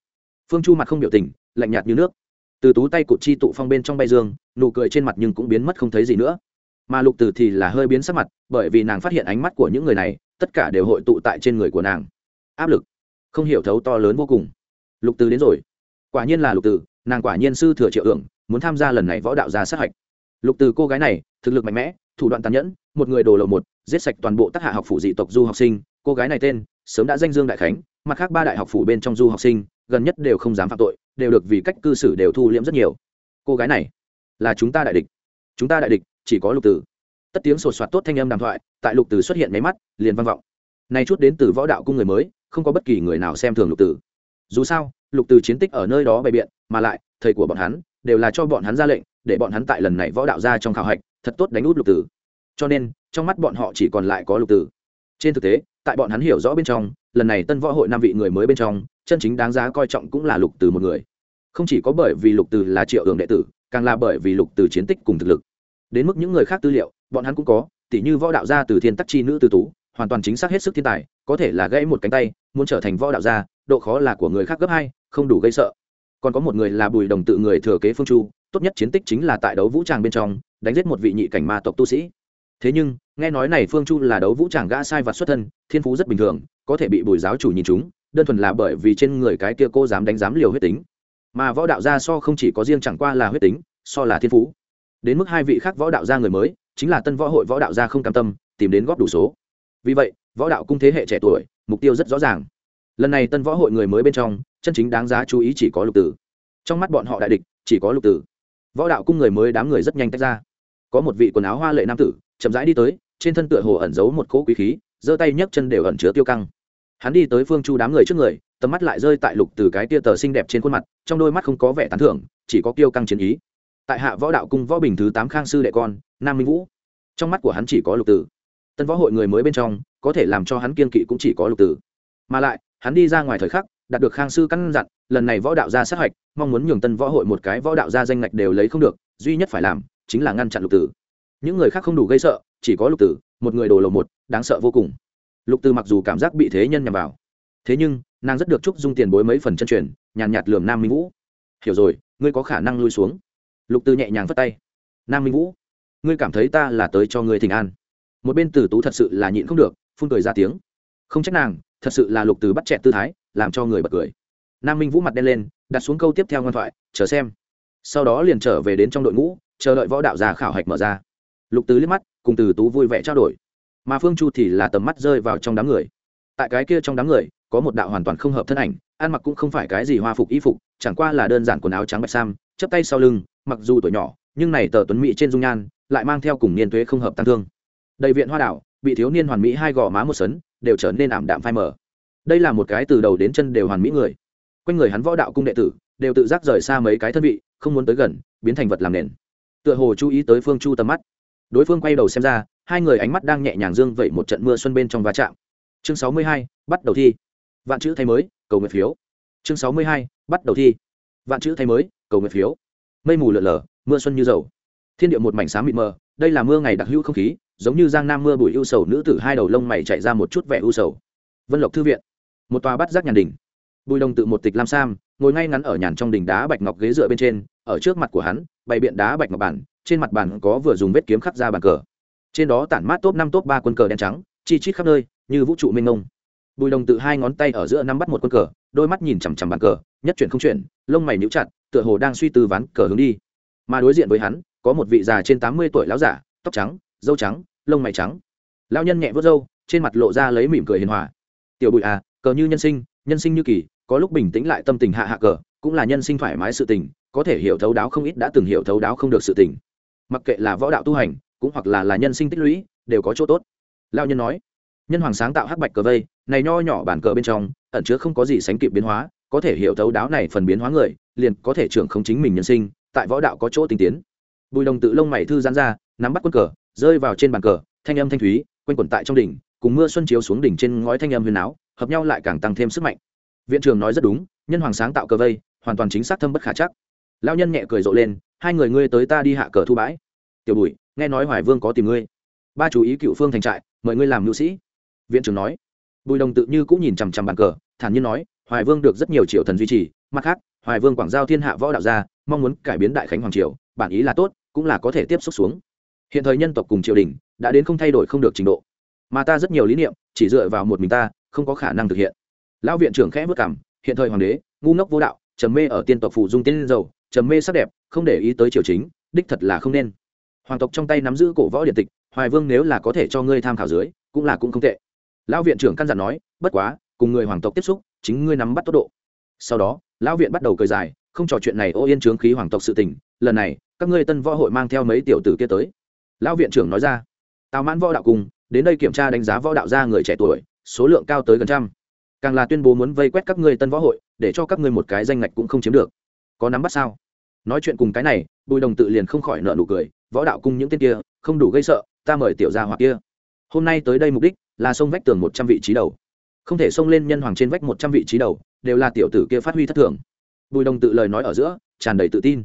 A: Phương chu mặt không biểu tình, lạnh nhạt như nước từ tú tay cụt chi tụ phong bên trong bay dương, nụ cười trên mặt nhưng cũng biến mất không thấy gì nữa. Mà lục từ thì là hơi biến sắc mặt, bởi vì nàng phát hiện ánh mắt của những người này, tất cả đều hội tụ tại trên người của nàng. Áp lực. Không hiểu thấu to lớn vô cùng. Lục từ đến rồi. Quả nhiên là lục từ nàng quả nhiên sư thừa triệu ưởng muốn tham gia lần này võ đạo gia sát hạch. Lục từ cô gái này, thực lực mạnh mẽ, thủ đoạn tàn nhẫn, một người đồ lầu một, giết sạch toàn bộ tác hạ học phủ dị tộc du học sinh. Cô gái này tên, sớm đã danh dương đại khánh, mặt khác ba đại học phủ bên trong du học sinh, gần nhất đều không dám phạm tội đều được vì cách cư xử đều thu liễm rất nhiều. Cô gái này là chúng ta đại địch. Chúng ta đại địch chỉ có lục tử. Tất tiếng sột soạt tốt thanh âm đàm thoại, tại lục tử xuất hiện máy mắt, liền vang vọng. Nay chút đến từ võ đạo cung người mới, không có bất kỳ người nào xem thường lục tử. Dù sao, lục tử chiến tích ở nơi đó bày biện, mà lại, thầy của bọn hắn đều là cho bọn hắn ra lệnh, để bọn hắn tại lần này võ đạo ra trong khảo hạch, thật tốt đánh út lục tử. Cho nên, trong mắt bọn họ chỉ còn lại có lục tử. Trên thực tế, tại bọn hắn hiểu rõ bên trong, lần này tân võ hội năm vị người mới bên trong chân chính đáng giá coi trọng cũng là lục từ một người. Không chỉ có bởi vì lục từ là triệu hưởng đệ tử, càng là bởi vì lục từ chiến tích cùng thực lực. Đến mức những người khác tư liệu, bọn hắn cũng có, tỉ như võ đạo gia từ thiên tắc chi nữ từ tú, hoàn toàn chính xác hết sức thiên tài, có thể là gãy một cánh tay, muốn trở thành võ đạo gia, độ khó là của người khác gấp hai, không đủ gây sợ. Còn có một người là bùi đồng tự người thừa kế phương chu, tốt nhất chiến tích chính là tại đấu vũ tràng bên trong, đánh giết một vị nhị cảnh ma tộc tu sĩ. Thế nhưng, nghe nói này phương chu là đấu vũ tràng gã sai vật xuất thân, thiên phú rất bình thường, có thể bị bùi giáo chủ nhìn chúng đơn thuần là bởi vì trên người cái kia cô dám đánh dám liều huyết tính. Mà võ đạo gia so không chỉ có riêng chẳng qua là huyết tính, so là thiên phú. Đến mức hai vị khác võ đạo gia người mới, chính là tân võ hội võ đạo gia không cam tâm, tìm đến góp đủ số. Vì vậy, võ đạo cung thế hệ trẻ tuổi, mục tiêu rất rõ ràng. Lần này tân võ hội người mới bên trong, chân chính đáng giá chú ý chỉ có lục tử. Trong mắt bọn họ đại địch, chỉ có lục tử. Võ đạo cung người mới đám người rất nhanh tách ra. Có một vị quần áo hoa lệ nam tử, chậm rãi đi tới, trên thân tựa hồ ẩn giấu một cỗ quý khí, giơ tay nhấc chân đều ẩn chứa tiêu căng hắn đi tới phương chu đám người trước người, tầm mắt lại rơi tại lục từ cái tia tờ xinh đẹp trên khuôn mặt, trong đôi mắt không có vẻ tán thưởng, chỉ có kiêu căng chiến ý. Tại hạ võ đạo cung võ bình thứ tám khang sư đệ con, nam minh vũ. Trong mắt của hắn chỉ có lục tử tân võ hội người mới bên trong, có thể làm cho hắn kiên kỵ cũng chỉ có lục tử mà lại, hắn đi ra ngoài thời khắc, đạt được khang sư căn dặn, lần này võ đạo gia sát hạch, mong muốn nhường tân võ hội một cái võ đạo gia danh ngạch đều lấy không được, duy nhất phải làm, chính là ngăn chặn lục tử những người khác không đủ gây sợ, chỉ có lục tử một người đồ lầu một, đáng sợ vô cùng lục từ mặc dù cảm giác bị thế nhân nhằm vào, thế nhưng, nàng rất được chúc dung tiền bối mấy phần chân truyền, nhàn nhạt lườm nam minh vũ. Hiểu rồi, ngươi có khả năng lui xuống. Lục từ nhẹ nhàng vất tay. Nam minh vũ, ngươi cảm thấy ta là tới cho ngươi thỉnh an. Một bên tử tú thật sự là nhịn không được, phun cười ra tiếng. Không trách nàng, thật sự là lục từ bắt chẹt tư thái, làm cho người bật cười. Nam minh vũ mặt đen lên, đặt xuống câu tiếp theo ngoan thoại, chờ xem. Sau đó liền trở về đến trong đội ngũ, chờ đợi võ đạo già khảo hạch mở ra. Lục tứ liếc mắt, cùng từ tú vui vẻ trao đổi mà phương chu thì là tầm mắt rơi vào trong đám người. Tại cái kia trong đám người, có một đạo hoàn toàn không hợp thân ảnh, ăn mặc cũng không phải cái gì hoa phục y phục, chẳng qua là đơn giản quần áo trắng bạch sam chấp tay sau lưng, mặc dù tuổi nhỏ, nhưng này tờ tuấn mỹ trên dung nhan, lại mang theo cùng niên thuế không hợp tăng thương. Đầy viện hoa đảo, bị thiếu niên hoàn mỹ hai gò má một sấn, đều trở nên ảm đạm phai mờ. Đây là một cái từ đầu đến chân đều hoàn mỹ người. Quanh người hắn võ đạo cung đệ tử, đều tự giác rời xa mấy cái thân vị, không muốn tới gần, biến thành vật làm nền. Tựa hồ chú ý tới phương chu tầm mắt đối phương quay đầu xem ra, hai người ánh mắt đang nhẹ nhàng dương vậy một trận mưa xuân bên trong va chạm. Chương sáu mươi hai, bắt đầu thi. Vạn chữ thay mới, cầu nguyện phiếu. Chương sáu mươi hai, bắt đầu thi. Vạn chữ thay mới, cầu nguyện phiếu. Mây mù lợn lờ, mưa xuân như dầu. Thiên địa một mảnh sáng mịt mờ, đây là mưa ngày đặc hữu không khí, giống như giang nam mưa bụi ưu sầu, nữ tử hai đầu lông mày chạy ra một chút vẻ ưu sầu. Vân lộc thư viện. Một tòa bắt giác nhàn đỉnh. Bùi đồng tự một tịch lam sam, ngồi ngay ngắn ở nhàn trong đỉnh đá bạch ngọc ghế dựa bên trên, ở trước mặt của hắn, bày biện đá bạch ngọc bản trên mặt bàn có vừa dùng vết kiếm khắc ra bàn cờ. Trên đó tản mát top năm, top ba quân cờ đen trắng, chi chít khắp nơi, như vũ trụ mênh mông. Bùi đồng tự hai ngón tay ở giữa năm bắt một quân cờ, đôi mắt nhìn chằm chằm bàn cờ, nhất chuyển không chuyển, lông mày níu chặt, tựa hồ đang suy tư ván cờ hướng đi. Mà đối diện với hắn, có một vị già trên tám mươi tuổi lão giả, tóc trắng dâu trắng, lông mày trắng. Lão nhân nhẹ vớt râu, trên mặt lộ ra lấy mỉm cười hiền hòa. Tiểu bụi à cờ như nhân sinh nhân sinh như kỳ, có lúc bình tĩnh lại tâm tình hạ hạ cờ, cũng là nhân sinh thoải mái sự tình, có thể hiểu thấu đáo không ít đã từng hiểu thấu đáo không được sự tình mặc kệ là võ đạo tu hành, cũng hoặc là là nhân sinh tích lũy, đều có chỗ tốt. Lao nhân nói, nhân hoàng sáng tạo hắc bạch cờ vây, này nho nhỏ bản cờ bên trong, ẩn chứa không có gì sánh kịp biến hóa, có thể hiểu thấu đáo này phần biến hóa người, liền có thể trưởng không chính mình nhân sinh, tại võ đạo có chỗ tinh tiến. Bùi đồng tự lông mày thư giãn ra, nắm bắt quân cờ, rơi vào trên bàn cờ, thanh âm thanh thúy, quanh quẩn tại trong đỉnh, cùng mưa xuân chiếu xuống đỉnh trên ngói thanh âm huyền áo, hợp nhau lại càng tăng thêm sức mạnh. Viện trưởng nói rất đúng, nhân hoàng sáng tạo cờ vây, hoàn toàn chính xác thâm bất khả chắc. Lao nhân nhẹ cười rộ lên hai người ngươi tới ta đi hạ cờ thu bãi. Tiểu bùi, nghe nói hoài vương có tìm ngươi. Ba chú ý cựu phương thành trại, mời ngươi làm nữ sĩ. Viện trưởng nói. Bùi đồng tự như cũng nhìn chằm chằm bàn cờ, thản nhiên nói, hoài vương được rất nhiều triệu thần duy trì, mặt khác, hoài vương quảng giao thiên hạ võ đạo gia, mong muốn cải biến đại khánh hoàng triều, bản ý là tốt, cũng là có thể tiếp xúc xuống. Hiện thời nhân tộc cùng triều đình đã đến không thay đổi không được trình độ. Mà ta rất nhiều lý niệm, chỉ dựa vào một mình ta, không có khả năng thực hiện. Lão viện trưởng khẽ vất cảm hiện thời hoàng đế, ngu ngốc vô đạo, trầm mê ở tiên tộc phủ dung tiên dầu, trầm mê sắc đẹp không để ý tới triều chính, đích thật là không nên. Hoàng tộc trong tay nắm giữ cổ võ điện tịch, hoài vương nếu là có thể cho ngươi tham khảo dưới, cũng là cũng không tệ. Lão viện trưởng căn dặn nói, bất quá, cùng người hoàng tộc tiếp xúc, chính ngươi nắm bắt tốc độ. Sau đó, lão viện bắt đầu cười dài, không trò chuyện này ô yên trướng khí hoàng tộc sự tình, lần này, các ngươi tân võ hội mang theo mấy tiểu tử kia tới. Lão viện trưởng nói ra, tào mãn võ đạo cùng đến đây kiểm tra đánh giá võ đạo gia người trẻ tuổi, số lượng cao tới gần trăm. Càng là tuyên bố muốn vây quét các ngươi tân võ hội, để cho các ngươi một cái danh ngạch cũng không chiếm được. Có nắm bắt sao? Nói chuyện cùng cái này, bùi đồng tự liền không khỏi nợ nụ cười, võ đạo cung những tên kia, không đủ gây sợ, ta mời tiểu gia hoặc kia. Hôm nay tới đây mục đích là xông vách tường một trăm vị trí đầu. Không thể xông lên nhân hoàng trên vách một trăm vị trí đầu, đều là tiểu tử kia phát huy thất thường. Bùi đồng tự lời nói ở giữa, tràn đầy tự tin.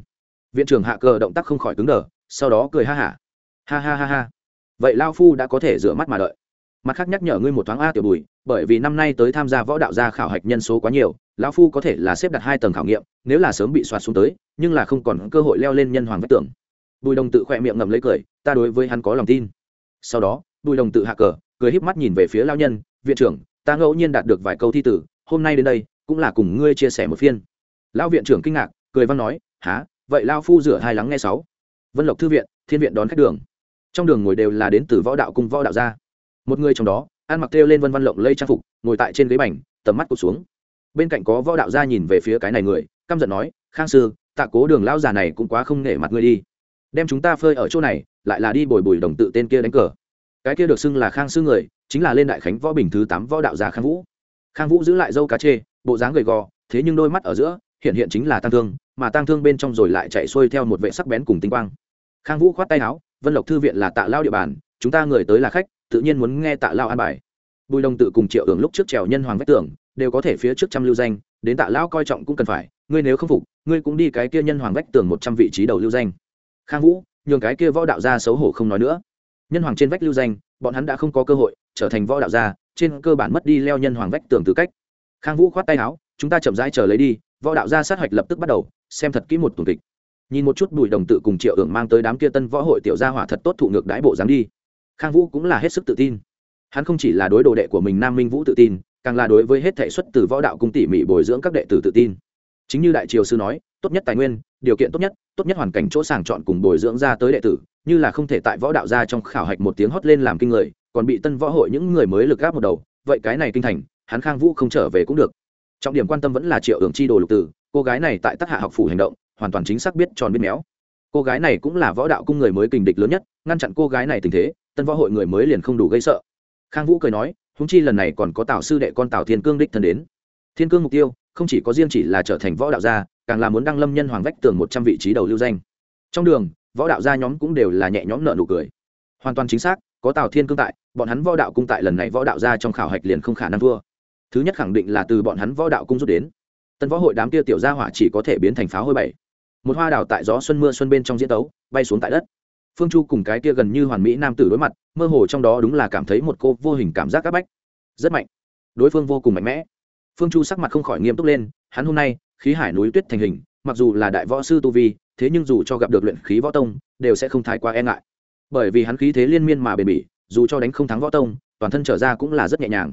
A: Viện trưởng hạ cờ động tác không khỏi cứng đờ, sau đó cười ha hả. Ha. ha ha ha. Ha vậy lao phu đã có thể rửa mắt mà đợi. Mặt khác nhắc nhở ngươi một thoáng a tiểu bùi, bởi vì năm nay tới tham gia võ đạo gia khảo hạch nhân số quá nhiều lão phu có thể là xếp đặt hai tầng khảo nghiệm, nếu là sớm bị soạt xuống tới, nhưng là không còn cơ hội leo lên nhân hoàng vách tường. Bùi đồng tự khỏe miệng ngầm lấy cười, ta đối với hắn có lòng tin. Sau đó, bùi đồng tự hạ cờ, cười híp mắt nhìn về phía lao nhân, viện trưởng, ta ngẫu nhiên đạt được vài câu thi tử, hôm nay đến đây, cũng là cùng ngươi chia sẻ một phiên. Lão viện trưởng kinh ngạc, cười văn nói há vậy lao phu rửa hai lắng nghe sáu. Vân lộc thư viện, thiên viện đón khách đường. Trong đường ngồi đều là đến từ võ đạo cung võ đạo gia. Một người trong đó, ăn mặc theo lên vân văn lộng lây trang phục, ngồi tại trên ghế bành, tầm mắt cụt xuống bên cạnh có võ đạo gia nhìn về phía cái này người, căm giận nói, khang sư, tạ cố đường lão già này cũng quá không nể mặt ngươi đi. Đem chúng ta phơi ở chỗ này, lại là đi bồi bồi đồng tự tên kia đánh cờ. Cái kia được xưng là khang sư người, chính là lên đại khánh võ bình thứ tám võ đạo gia khang vũ. Khang vũ giữ lại dâu cá chê, bộ dáng gầy gò, thế nhưng đôi mắt ở giữa, hiện hiện chính là tăng thương, mà tăng thương bên trong rồi lại chạy xuôi theo một vệ sắc bén cùng tinh quang. Khang vũ khoát tay áo, vân lộc thư viện là tạ lao địa bàn, chúng ta người tới là khách, tự nhiên muốn nghe tạ lao an bài. Bùi đồng tự cùng triệu hưởng lúc trước trèo nhân hoàng vách tưởng đều có thể phía trước trăm lưu danh, đến tạ lao coi trọng cũng cần phải, ngươi nếu không phục, ngươi cũng đi cái kia nhân hoàng vách tường một trăm vị trí đầu lưu danh. Khang vũ, nhường cái kia võ đạo gia xấu hổ không nói nữa. Nhân hoàng trên vách lưu danh, bọn hắn đã không có cơ hội trở thành võ đạo gia, trên cơ bản mất đi leo nhân hoàng vách tường tư cách. Khang vũ khoát tay áo, chúng ta chậm rãi chờ lấy đi, võ đạo gia sát hoạch lập tức bắt đầu, xem thật kỹ một tuần kịch. Nhìn một chút bùi đồng tự cùng triệu ưởng mang tới đám kia tân võ hội tiểu gia hỏa thật tốt thụ ngược đái bộ dáng đi. Khang vũ cũng là hết sức tự tin. Hắn không chỉ là đối đồ đệ của mình nam minh vũ tự tin càng là đối với hết thể xuất từ võ đạo cung tỉ mỉ bồi dưỡng các đệ tử tự tin. Chính như đại triều sư nói, tốt nhất tài nguyên, điều kiện tốt nhất tốt nhất hoàn cảnh chỗ sàng chọn cùng bồi dưỡng ra tới đệ tử, như là không thể tại võ đạo ra trong khảo hạch một tiếng hót lên làm kinh người, còn bị tân võ hội những người mới lực gáp một đầu, vậy cái này kinh thành, hắn khang vũ không trở về cũng được. Trọng điểm quan tâm vẫn là triệu ưởng chi đồ lục tử, cô gái này tại tác hạ học phủ hành động, hoàn toàn chính xác biết tròn biết méo. Cô gái này cũng là võ đạo cung người mới kình địch lớn nhất, ngăn chặn cô gái này tình thế, tân võ hội người mới liền không đủ gây sợ. Khang vũ cười nói húng chi lần này còn có tào sư đệ con tào thiên cương đích thân đến. Thiên cương mục tiêu không chỉ có riêng chỉ là trở thành võ đạo gia, càng là muốn đăng lâm nhân hoàng vách tường một trăm vị trí đầu lưu danh. Trong đường, võ đạo gia nhóm cũng đều là nhẹ nhõm nợ nụ cười. Hoàn toàn chính xác, có tào thiên cương tại, bọn hắn võ đạo cung tại lần này võ đạo gia trong khảo hạch liền không khả năng thua. Thứ nhất khẳng định là từ bọn hắn võ đạo cung rút đến. Tân võ hội đám kia tiểu gia hỏa chỉ có thể biến thành pháo hôi bảy. Một hoa đào tại gió xuân mưa xuân bên trong diễn tấu, bay xuống tại đất phương chu cùng cái kia gần như hoàn mỹ nam tử đối mặt, mơ hồ trong đó đúng là cảm thấy một cô vô hình cảm giác áp bách. Rất mạnh. Đối phương vô cùng mạnh mẽ. Phương chu sắc mặt không khỏi nghiêm túc lên, hắn hôm nay, khí hải núi tuyết thành hình, mặc dù là đại võ sư tu vi, thế nhưng dù cho gặp được luyện khí võ tông, đều sẽ không thái quá e ngại. Bởi vì hắn khí thế liên miên mà bền bỉ, dù cho đánh không thắng võ tông, toàn thân trở ra cũng là rất nhẹ nhàng.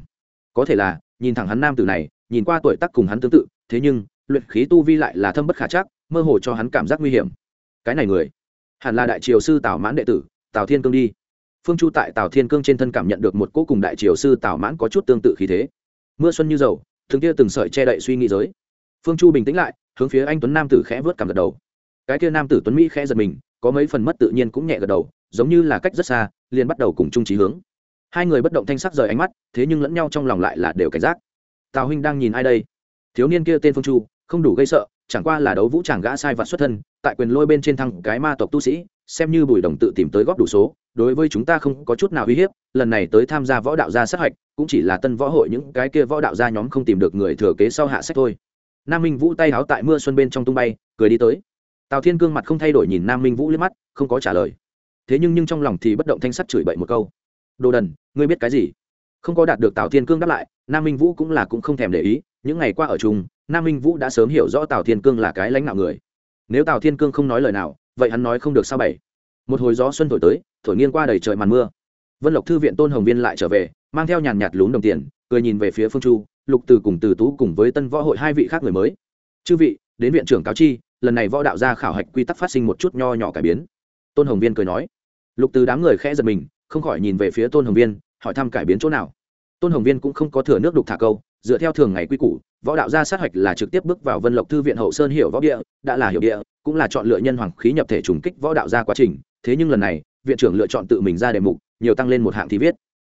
A: Có thể là, nhìn thẳng hắn nam tử này, nhìn qua tuổi tác cùng hắn tương tự, thế nhưng, luyện khí tu vi lại là thâm bất khả chắc, mơ hồ cho hắn cảm giác nguy hiểm. Cái này người hẳn là đại triều sư tào mãn đệ tử, tào thiên cương đi. Phương chu tại tào thiên cương trên thân cảm nhận được một cỗ cùng đại triều sư tào mãn có chút tương tự khí thế. Mưa xuân như dầu thường kia từng sợi che đậy suy nghĩ giới. Phương chu bình tĩnh lại, hướng phía anh tuấn nam tử khẽ vớt cảm gật đầu. Cái kia nam tử tuấn mỹ khẽ giật mình, có mấy phần mất tự nhiên cũng nhẹ gật đầu, giống như là cách rất xa, liền bắt đầu cùng chung trí hướng. Hai người bất động thanh sắc rời ánh mắt, thế nhưng lẫn nhau trong lòng lại là đều cảnh giác. Tào huynh đang nhìn ai đây? Thiếu niên kia tên phương chu, không đủ gây sợ chẳng qua là đấu vũ chàng gã sai vặt xuất thân, tại quyền lôi bên trên thăng cái ma tộc tu sĩ, xem như bùi đồng tự tìm tới góp đủ số, đối với chúng ta không có chút nào uy hiếp, lần này tới tham gia võ đạo gia sát hạch, cũng chỉ là tân võ hội những cái kia võ đạo gia nhóm không tìm được người thừa kế sau hạ sách thôi. Nam minh vũ tay háo tại mưa xuân bên trong tung bay, cười đi tới. Tào thiên cương mặt không thay đổi nhìn nam minh vũ liếc mắt, không có trả lời. Thế nhưng nhưng trong lòng thì bất động thanh sắt chửi bậy một câu. Đồ đần, ngươi biết cái gì? Không có đạt được tào thiên cương đáp lại, nam minh vũ cũng là cũng không thèm để ý, những ngày qua ở chung nam minh vũ đã sớm hiểu rõ tào thiên cương là cái lãnh đạo người nếu tào thiên cương không nói lời nào vậy hắn nói không được sao bảy một hồi gió xuân thổi tới thổi nghiêng qua đầy trời màn mưa vân lộc thư viện tôn hồng viên lại trở về mang theo nhàn nhạt lún đồng tiền cười nhìn về phía phương chu lục từ cùng từ tú cùng với tân võ hội hai vị khác người mới chư vị đến viện trưởng cáo chi lần này võ đạo gia khảo hạch quy tắc phát sinh một chút nho nhỏ cải biến tôn hồng viên cười nói lục từ đám người khẽ giật mình không khỏi nhìn về phía tôn hồng viên hỏi thăm cải biến chỗ nào tôn hồng viên cũng không có thừa nước đục thả câu dựa theo thường ngày quy củ, võ đạo gia sát hạch là trực tiếp bước vào vân lộc thư viện hậu sơn hiểu võ địa, đã là hiểu địa, cũng là chọn lựa nhân hoàng khí nhập thể trùng kích võ đạo gia quá trình. Thế nhưng lần này, viện trưởng lựa chọn tự mình ra đề mục, nhiều tăng lên một hạng thi viết.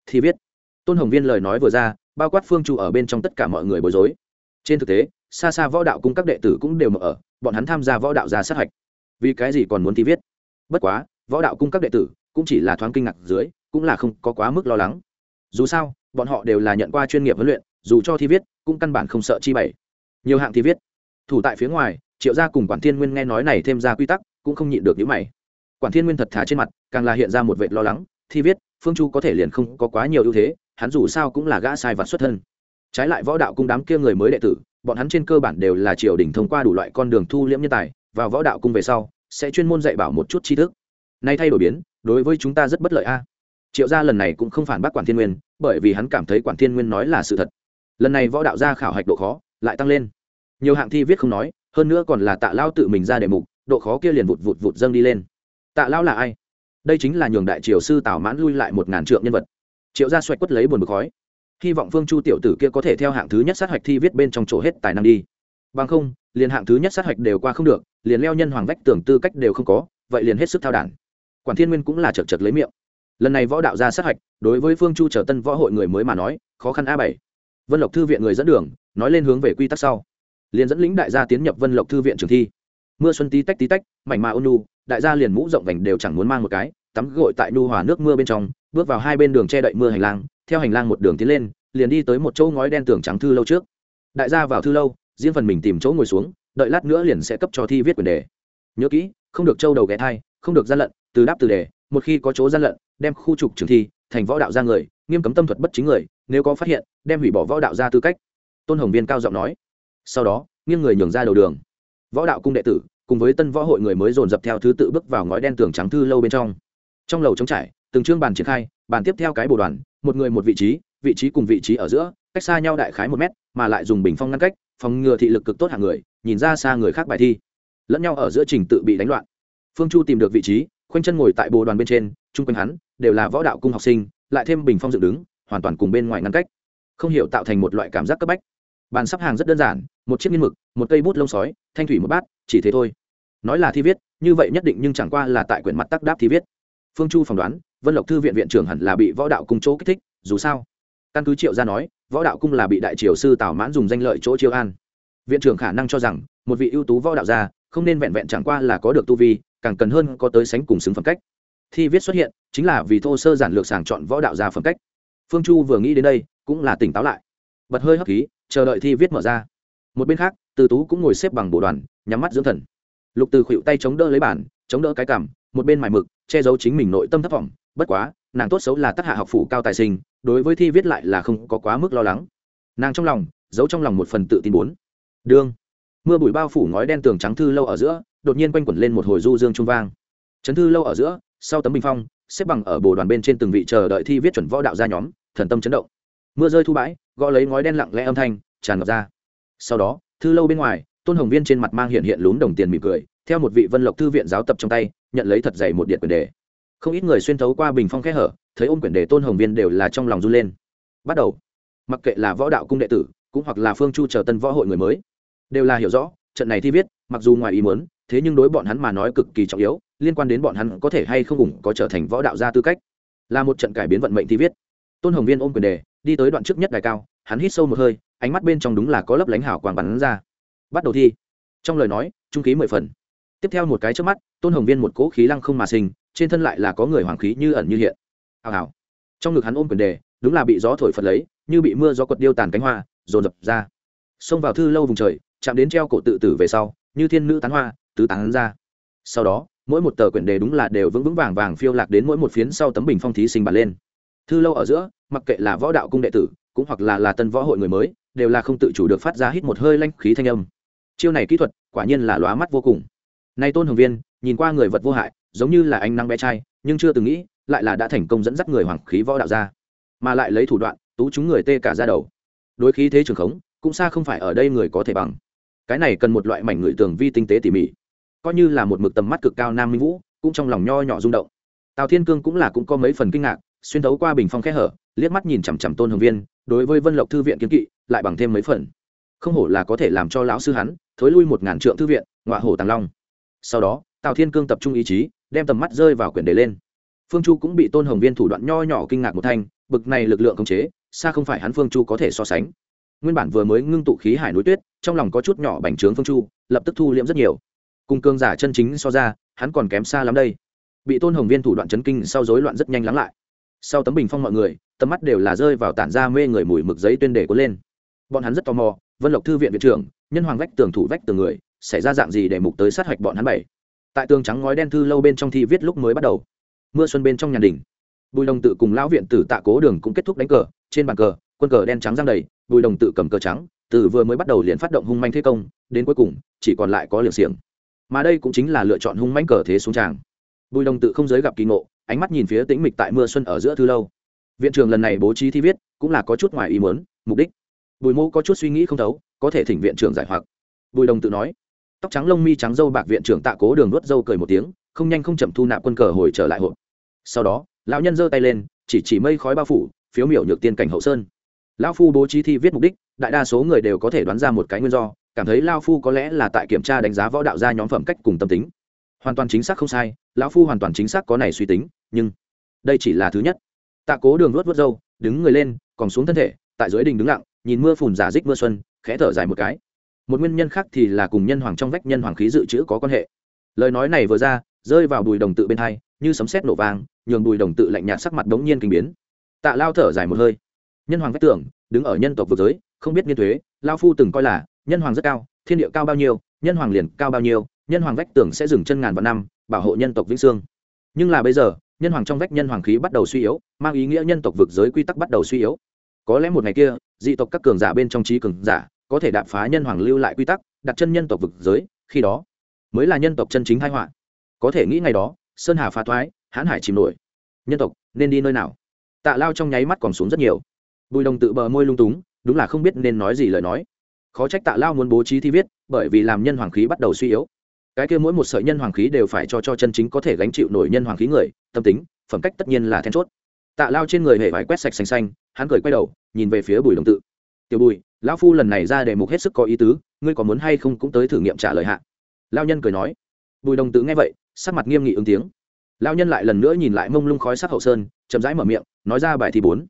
A: Thi viết. Tôn hồng viên lời nói vừa ra, bao quát phương chu ở bên trong tất cả mọi người bối rối. Trên thực tế, xa xa võ đạo cung các đệ tử cũng đều mở ở, bọn hắn tham gia võ đạo gia sát hạch. Vì cái gì còn muốn thi viết? Bất quá, võ đạo cung các đệ tử cũng chỉ là thoáng kinh ngạc dưới, cũng là không có quá mức lo lắng. Dù sao, bọn họ đều là nhận qua chuyên nghiệp huấn luyện dù cho thi viết cũng căn bản không sợ chi bảy, nhiều hạng thi viết. Thủ tại phía ngoài triệu gia cùng quản thiên nguyên nghe nói này thêm ra quy tắc cũng không nhịn được những mày. Quản thiên nguyên thật thà trên mặt càng là hiện ra một vệ lo lắng thi viết phương chu có thể liền không có quá nhiều ưu thế hắn dù sao cũng là gã sai vặt xuất thân. Trái lại võ đạo cung đám kia người mới đệ tử bọn hắn trên cơ bản đều là triều đình thông qua đủ loại con đường thu liễm nhân tài vào võ đạo cung về sau sẽ chuyên môn dạy bảo một chút tri thức. Nay thay đổi biến đối với chúng ta rất bất lợi a. Triệu gia lần này cũng không phản bác quản thiên nguyên bởi vì hắn cảm thấy quản thiên nguyên nói là sự thật lần này võ đạo gia khảo hạch độ khó lại tăng lên. Nhiều hạng thi viết không nói, hơn nữa còn là tạ lao tự mình ra đề mục, độ khó kia liền vụt vụt vụt dâng đi lên. Tạ lao là ai? Đây chính là nhường đại triều sư tào mãn lui lại một ngàn trượng nhân vật. Triệu gia xoạch quất lấy buồn bực khói. Hy vọng phương chu tiểu tử kia có thể theo hạng thứ nhất sát hạch thi viết bên trong chỗ hết tài năng đi. Bằng không, liền hạng thứ nhất sát hạch đều qua không được, liền leo nhân hoàng vách tưởng tư cách đều không có, vậy liền hết sức thao đản. Quản thiên nguyên cũng là chật chật lấy miệng. Lần này võ đạo gia sát hạch, đối với phương chu trở tân võ hội người mới mà nói, khó khăn a bảy vân lộc thư viện người dẫn đường, nói lên hướng về quy tắc sau. Liền dẫn lĩnh đại gia tiến nhập vân lộc thư viện trường thi. Mưa xuân tí tách tí tách, mảnh mà ôn nu đại gia liền mũ rộng vành đều chẳng muốn mang một cái, tắm gội tại nu hòa nước mưa bên trong, bước vào hai bên đường che đậy mưa hành lang, theo hành lang một đường tiến lên, liền đi tới một chỗ ngói đen tường trắng thư lâu trước. Đại gia vào thư lâu, riêng phần mình tìm chỗ ngồi xuống, đợi lát nữa liền sẽ cấp cho thi viết quyền đề. Nhớ kỹ, không được trâu đầu ghé thai, không được gian lận, từ đáp từ đề, một khi có chỗ gian lận, đem khu trục trường thi, thành võ đạo ra người, nghiêm cấm tâm thuật bất chính người nếu có phát hiện, đem hủy bỏ võ đạo ra tư cách. Tôn hồng viên cao giọng nói. Sau đó, nghiêng người nhường ra đầu đường. Võ đạo cung đệ tử, cùng với tân võ hội người mới dồn dập theo thứ tự bước vào ngói đen tường trắng thư lâu bên trong. Trong lầu trống trải, từng chương bàn triển khai, bàn tiếp theo cái bồ đoàn, một người một vị trí vị trí cùng vị trí ở giữa, cách xa nhau đại khái một mét, mà lại dùng bình phong ngăn cách, phòng ngừa thị lực cực tốt hạng người, nhìn ra xa người khác bài thi. Lẫn nhau ở giữa trình tự bị đánh loạn. Phương chu tìm được vị trí, khoanh chân ngồi tại bồ đoàn bên trên, chung quanh hắn, đều là võ đạo cung học sinh, lại thêm bình phong dựng đứng hoàn toàn cùng bên ngoài ngăn cách. Không hiểu tạo thành một loại cảm giác cấp bách. Bàn sắp hàng rất đơn giản, một chiếc nghiên mực, một cây bút lông sói, thanh thủy một bát, chỉ thế thôi. Nói là thi viết, như vậy nhất định nhưng chẳng qua là tại quyển mặt tắc đáp thi viết. Phương chu phỏng đoán, vân lộc thư viện viện trưởng hẳn là bị võ đạo cung chỗ kích thích, dù sao. Căn cứ triệu ra nói, võ đạo cung là bị đại triều sư tào mãn dùng danh lợi chỗ chiêu an. Viện trưởng khả năng cho rằng, một vị ưu tú võ đạo gia, không nên vẹn vẹn chẳng qua là có được tu vi, càng cần hơn có tới sánh cùng xứng phẩm cách. Thi viết xuất hiện, chính là vì thô sơ giản lược sàng chọn võ đạo gia phẩm cách phương chu vừa nghĩ đến đây, cũng là tỉnh táo lại. Bật hơi hấp khí, chờ đợi thi viết mở ra. Một bên khác, từ tú cũng ngồi xếp bằng bộ đoàn, nhắm mắt dưỡng thần. Lục từ khuỵu tay chống đỡ lấy bản chống đỡ cái cảm một bên mài mực, che giấu chính mình nội tâm thất vọng. Bất quá, nàng tốt xấu là tác hạ học phủ cao tài sinh, đối với thi viết lại là không có quá mức lo lắng. Nàng trong lòng, giấu trong lòng một phần tự tin bốn. Đương mưa bụi bao phủ ngói đen tường trắng thư lâu ở giữa, đột nhiên quanh quẩn lên một hồi du dương trung vang. Trấn thư lâu ở giữa, sau tấm bình phong xếp bằng ở bồ đoàn bên trên từng vị chờ đợi thi viết chuẩn võ đạo ra nhóm, thần tâm chấn động. Mưa rơi thu bãi, gõ lấy ngói đen lặng lẽ âm thanh, tràn ngập ra. Sau đó, thư lâu bên ngoài, tôn hồng viên trên mặt mang hiện hiện lún đồng tiền mỉm cười, theo một vị vân lộc thư viện giáo tập trong tay, nhận lấy thật dày một điện quyền đề. Không ít người xuyên thấu qua bình phong kẽ hở, thấy ôm quyển đề tôn hồng viên đều là trong lòng run lên. Bắt đầu, mặc kệ là võ đạo cung đệ tử, cũng hoặc là phương chu chờ tân võ hội người mới, đều là hiểu rõ, trận này thi viết, mặc dù ngoài ý muốn thế nhưng đối bọn hắn mà nói cực kỳ trọng yếu, liên quan đến bọn hắn có thể hay không ủng có trở thành võ đạo gia tư cách. Là một trận cải biến vận mệnh thi viết. Tôn hồng viên ôm quyền đề, đi tới đoạn trước nhất đài cao, hắn hít sâu một hơi, ánh mắt bên trong đúng là có lấp lánh hảo quàng bắn ra. Bắt đầu thi. Trong lời nói, trung khí mười phần. Tiếp theo một cái trước mắt, tôn hồng viên một cỗ khí lăng không mà sinh, trên thân lại là có người hoàng khí như ẩn như hiện. Hào hào. Trong ngực hắn ôm quyền đề, đúng là bị gió thổi phật lấy, như bị mưa gió quật điêu tàn cánh hoa, dồn dập ra. Xông vào thư lâu vùng trời, chạm đến treo cổ tự tử về sau, như thiên nữ tán hoa tứ tán ra. Sau đó, mỗi một tờ quyển đề đúng là đều vững vững vàng vàng phiêu lạc đến mỗi một phiến sau tấm bình phong thí sinh bật lên. Thư lâu ở giữa, mặc kệ là võ đạo cung đệ tử, cũng hoặc là là tân võ hội người mới, đều là không tự chủ được phát ra hít một hơi lanh khí thanh âm. Chiêu này kỹ thuật, quả nhiên là lóa mắt vô cùng. Nay tôn hồng viên, nhìn qua người vật vô hại, giống như là ánh nắng bé trai, nhưng chưa từng nghĩ, lại là đã thành công dẫn dắt người hoàng khí võ đạo ra. Mà lại lấy thủ đoạn, tú chúng người tê cả ra đầu. Đối khí thế trường khống, cũng xa không phải ở đây người có thể bằng. Cái này cần một loại mảnh người tường vi tinh tế tỉ mỉ coi như là một mực tầm mắt cực cao nam minh vũ, cũng trong lòng nho nhỏ rung động. Tào thiên cương cũng là cũng có mấy phần kinh ngạc, xuyên thấu qua bình phong khẽ hở, liếc mắt nhìn chằm chằm tôn hồng viên, đối với vân lộc thư viện kiến kỵ, lại bằng thêm mấy phần. Không hổ là có thể làm cho lão sư hắn, thối lui một ngàn trượng thư viện, ngọa hổ tàng long. Sau đó, tào thiên cương tập trung ý chí, đem tầm mắt rơi vào quyển đề lên. Phương chu cũng bị tôn hồng viên thủ đoạn nho nhỏ kinh ngạc một thanh, bực này lực lượng khống chế, xa không phải hắn phương chu có thể so sánh. Nguyên bản vừa mới ngưng tụ khí hải núi tuyết, trong lòng có chút nhỏ bành trướng phương chu, lập tức thu liễm rất nhiều cùng cương giả chân chính so ra, hắn còn kém xa lắm đây. Bị tôn hồng viên thủ đoạn chấn kinh sau rối loạn rất nhanh lắng lại. Sau tấm bình phong mọi người, tầm mắt đều là rơi vào tản ra mê người mùi mực giấy tuyên đề cuốn lên. Bọn hắn rất tò mò, vân lộc thư viện viện trưởng, nhân hoàng vách tường thủ vách tường người, xảy ra dạng gì để mục tới sát hạch bọn hắn bảy? Tại tường trắng ngói đen thư lâu bên trong thi viết lúc mới bắt đầu. Mưa xuân bên trong nhà đình bùi đồng tự cùng lão viện tử tạ cố đường cũng kết thúc đánh cờ, trên bàn cờ, quân cờ đen trắng giang đầy, bùi đồng tự cầm cờ trắng, từ vừa mới bắt đầu liền phát động hung manh thế công, đến cuối cùng, chỉ còn lại có liều xiềng mà đây cũng chính là lựa chọn hung mãnh cờ thế xuống tràng. Bùi đồng tự không giới gặp kỳ ngộ, ánh mắt nhìn phía tĩnh mịch tại mưa xuân ở giữa thư lâu. Viện trường lần này bố trí thi viết, cũng là có chút ngoài ý muốn, mục đích. Bùi mô có chút suy nghĩ không thấu, có thể thỉnh viện trưởng giải hoặc. Bùi đồng tự nói, tóc trắng lông mi trắng dâu bạc viện trưởng tạ cố đường nuốt dâu cười một tiếng, không nhanh không chậm thu nạp quân cờ hồi trở lại hộp. Sau đó, lão nhân giơ tay lên, chỉ chỉ mây khói bao phủ, phiếu miểu nhược tiên cảnh hậu sơn. Lão phu bố trí thi viết mục đích, đại đa số người đều có thể đoán ra một cái nguyên do cảm thấy lao phu có lẽ là tại kiểm tra đánh giá võ đạo gia nhóm phẩm cách cùng tâm tính. Hoàn toàn chính xác không sai, lão phu hoàn toàn chính xác có này suy tính, nhưng đây chỉ là thứ nhất. Tạ cố đường luốt vớt râu, đứng người lên còn xuống thân thể, tại dưới đình đứng lặng, nhìn mưa phùn giả dích mưa xuân, khẽ thở dài một cái. Một nguyên nhân khác thì là cùng nhân hoàng trong vách nhân hoàng khí dự trữ có quan hệ. Lời nói này vừa ra, rơi vào bùi đồng tự bên hai, như sấm sét nổ vàng nhường bùi đồng tự lạnh nhạt sắc mặt đống nhiên kinh biến. Tạ lao thở dài một hơi. Nhân hoàng vách tưởng đứng ở nhân tộc vực giới, không biết nghiên thuế lao phu từng coi là nhân hoàng rất cao, thiên địa cao bao nhiêu, nhân hoàng liền cao bao nhiêu, nhân hoàng vách tường sẽ dừng chân ngàn vạn năm, bảo hộ nhân tộc vĩnh sương nhưng là bây giờ, nhân hoàng trong vách nhân hoàng khí bắt đầu suy yếu, mang ý nghĩa nhân tộc vực giới quy tắc bắt đầu suy yếu. Có lẽ một ngày kia, dị tộc các cường giả bên trong trí cường giả có thể đạp phá nhân hoàng lưu lại quy tắc, đặt chân nhân tộc vực giới, khi đó mới là nhân tộc chân chính thái họa. Có thể nghĩ ngày đó, sơn hà phá thoái, hãn hải chìm nổi. Nhân tộc, nên đi nơi nào? Tạ lao trong nháy mắt còn xuống rất nhiều. Bùi đồng tự bờ môi lung túng, đúng là không biết nên nói gì lời nói khó trách tạ lao muốn bố trí thi viết, bởi vì làm nhân hoàng khí bắt đầu suy yếu. Cái kia mỗi một sợi nhân hoàng khí đều phải cho cho chân chính có thể gánh chịu nổi nhân hoàng khí người, tâm tính, phẩm cách tất nhiên là then chốt. Tạ lao trên người hề vải quét sạch xanh xanh, hắn cười quay đầu, nhìn về phía bùi đồng tự. Tiểu bùi lão phu lần này ra đề mục hết sức có ý tứ, ngươi có muốn hay không cũng tới thử nghiệm trả lời hạ. Lao nhân cười nói. Bùi đồng tự nghe vậy, sắc mặt nghiêm nghị ứng tiếng. Lao nhân lại lần nữa nhìn lại mông lung khói sắc hậu sơn, chậm rãi mở miệng, nói ra bài thi bốn.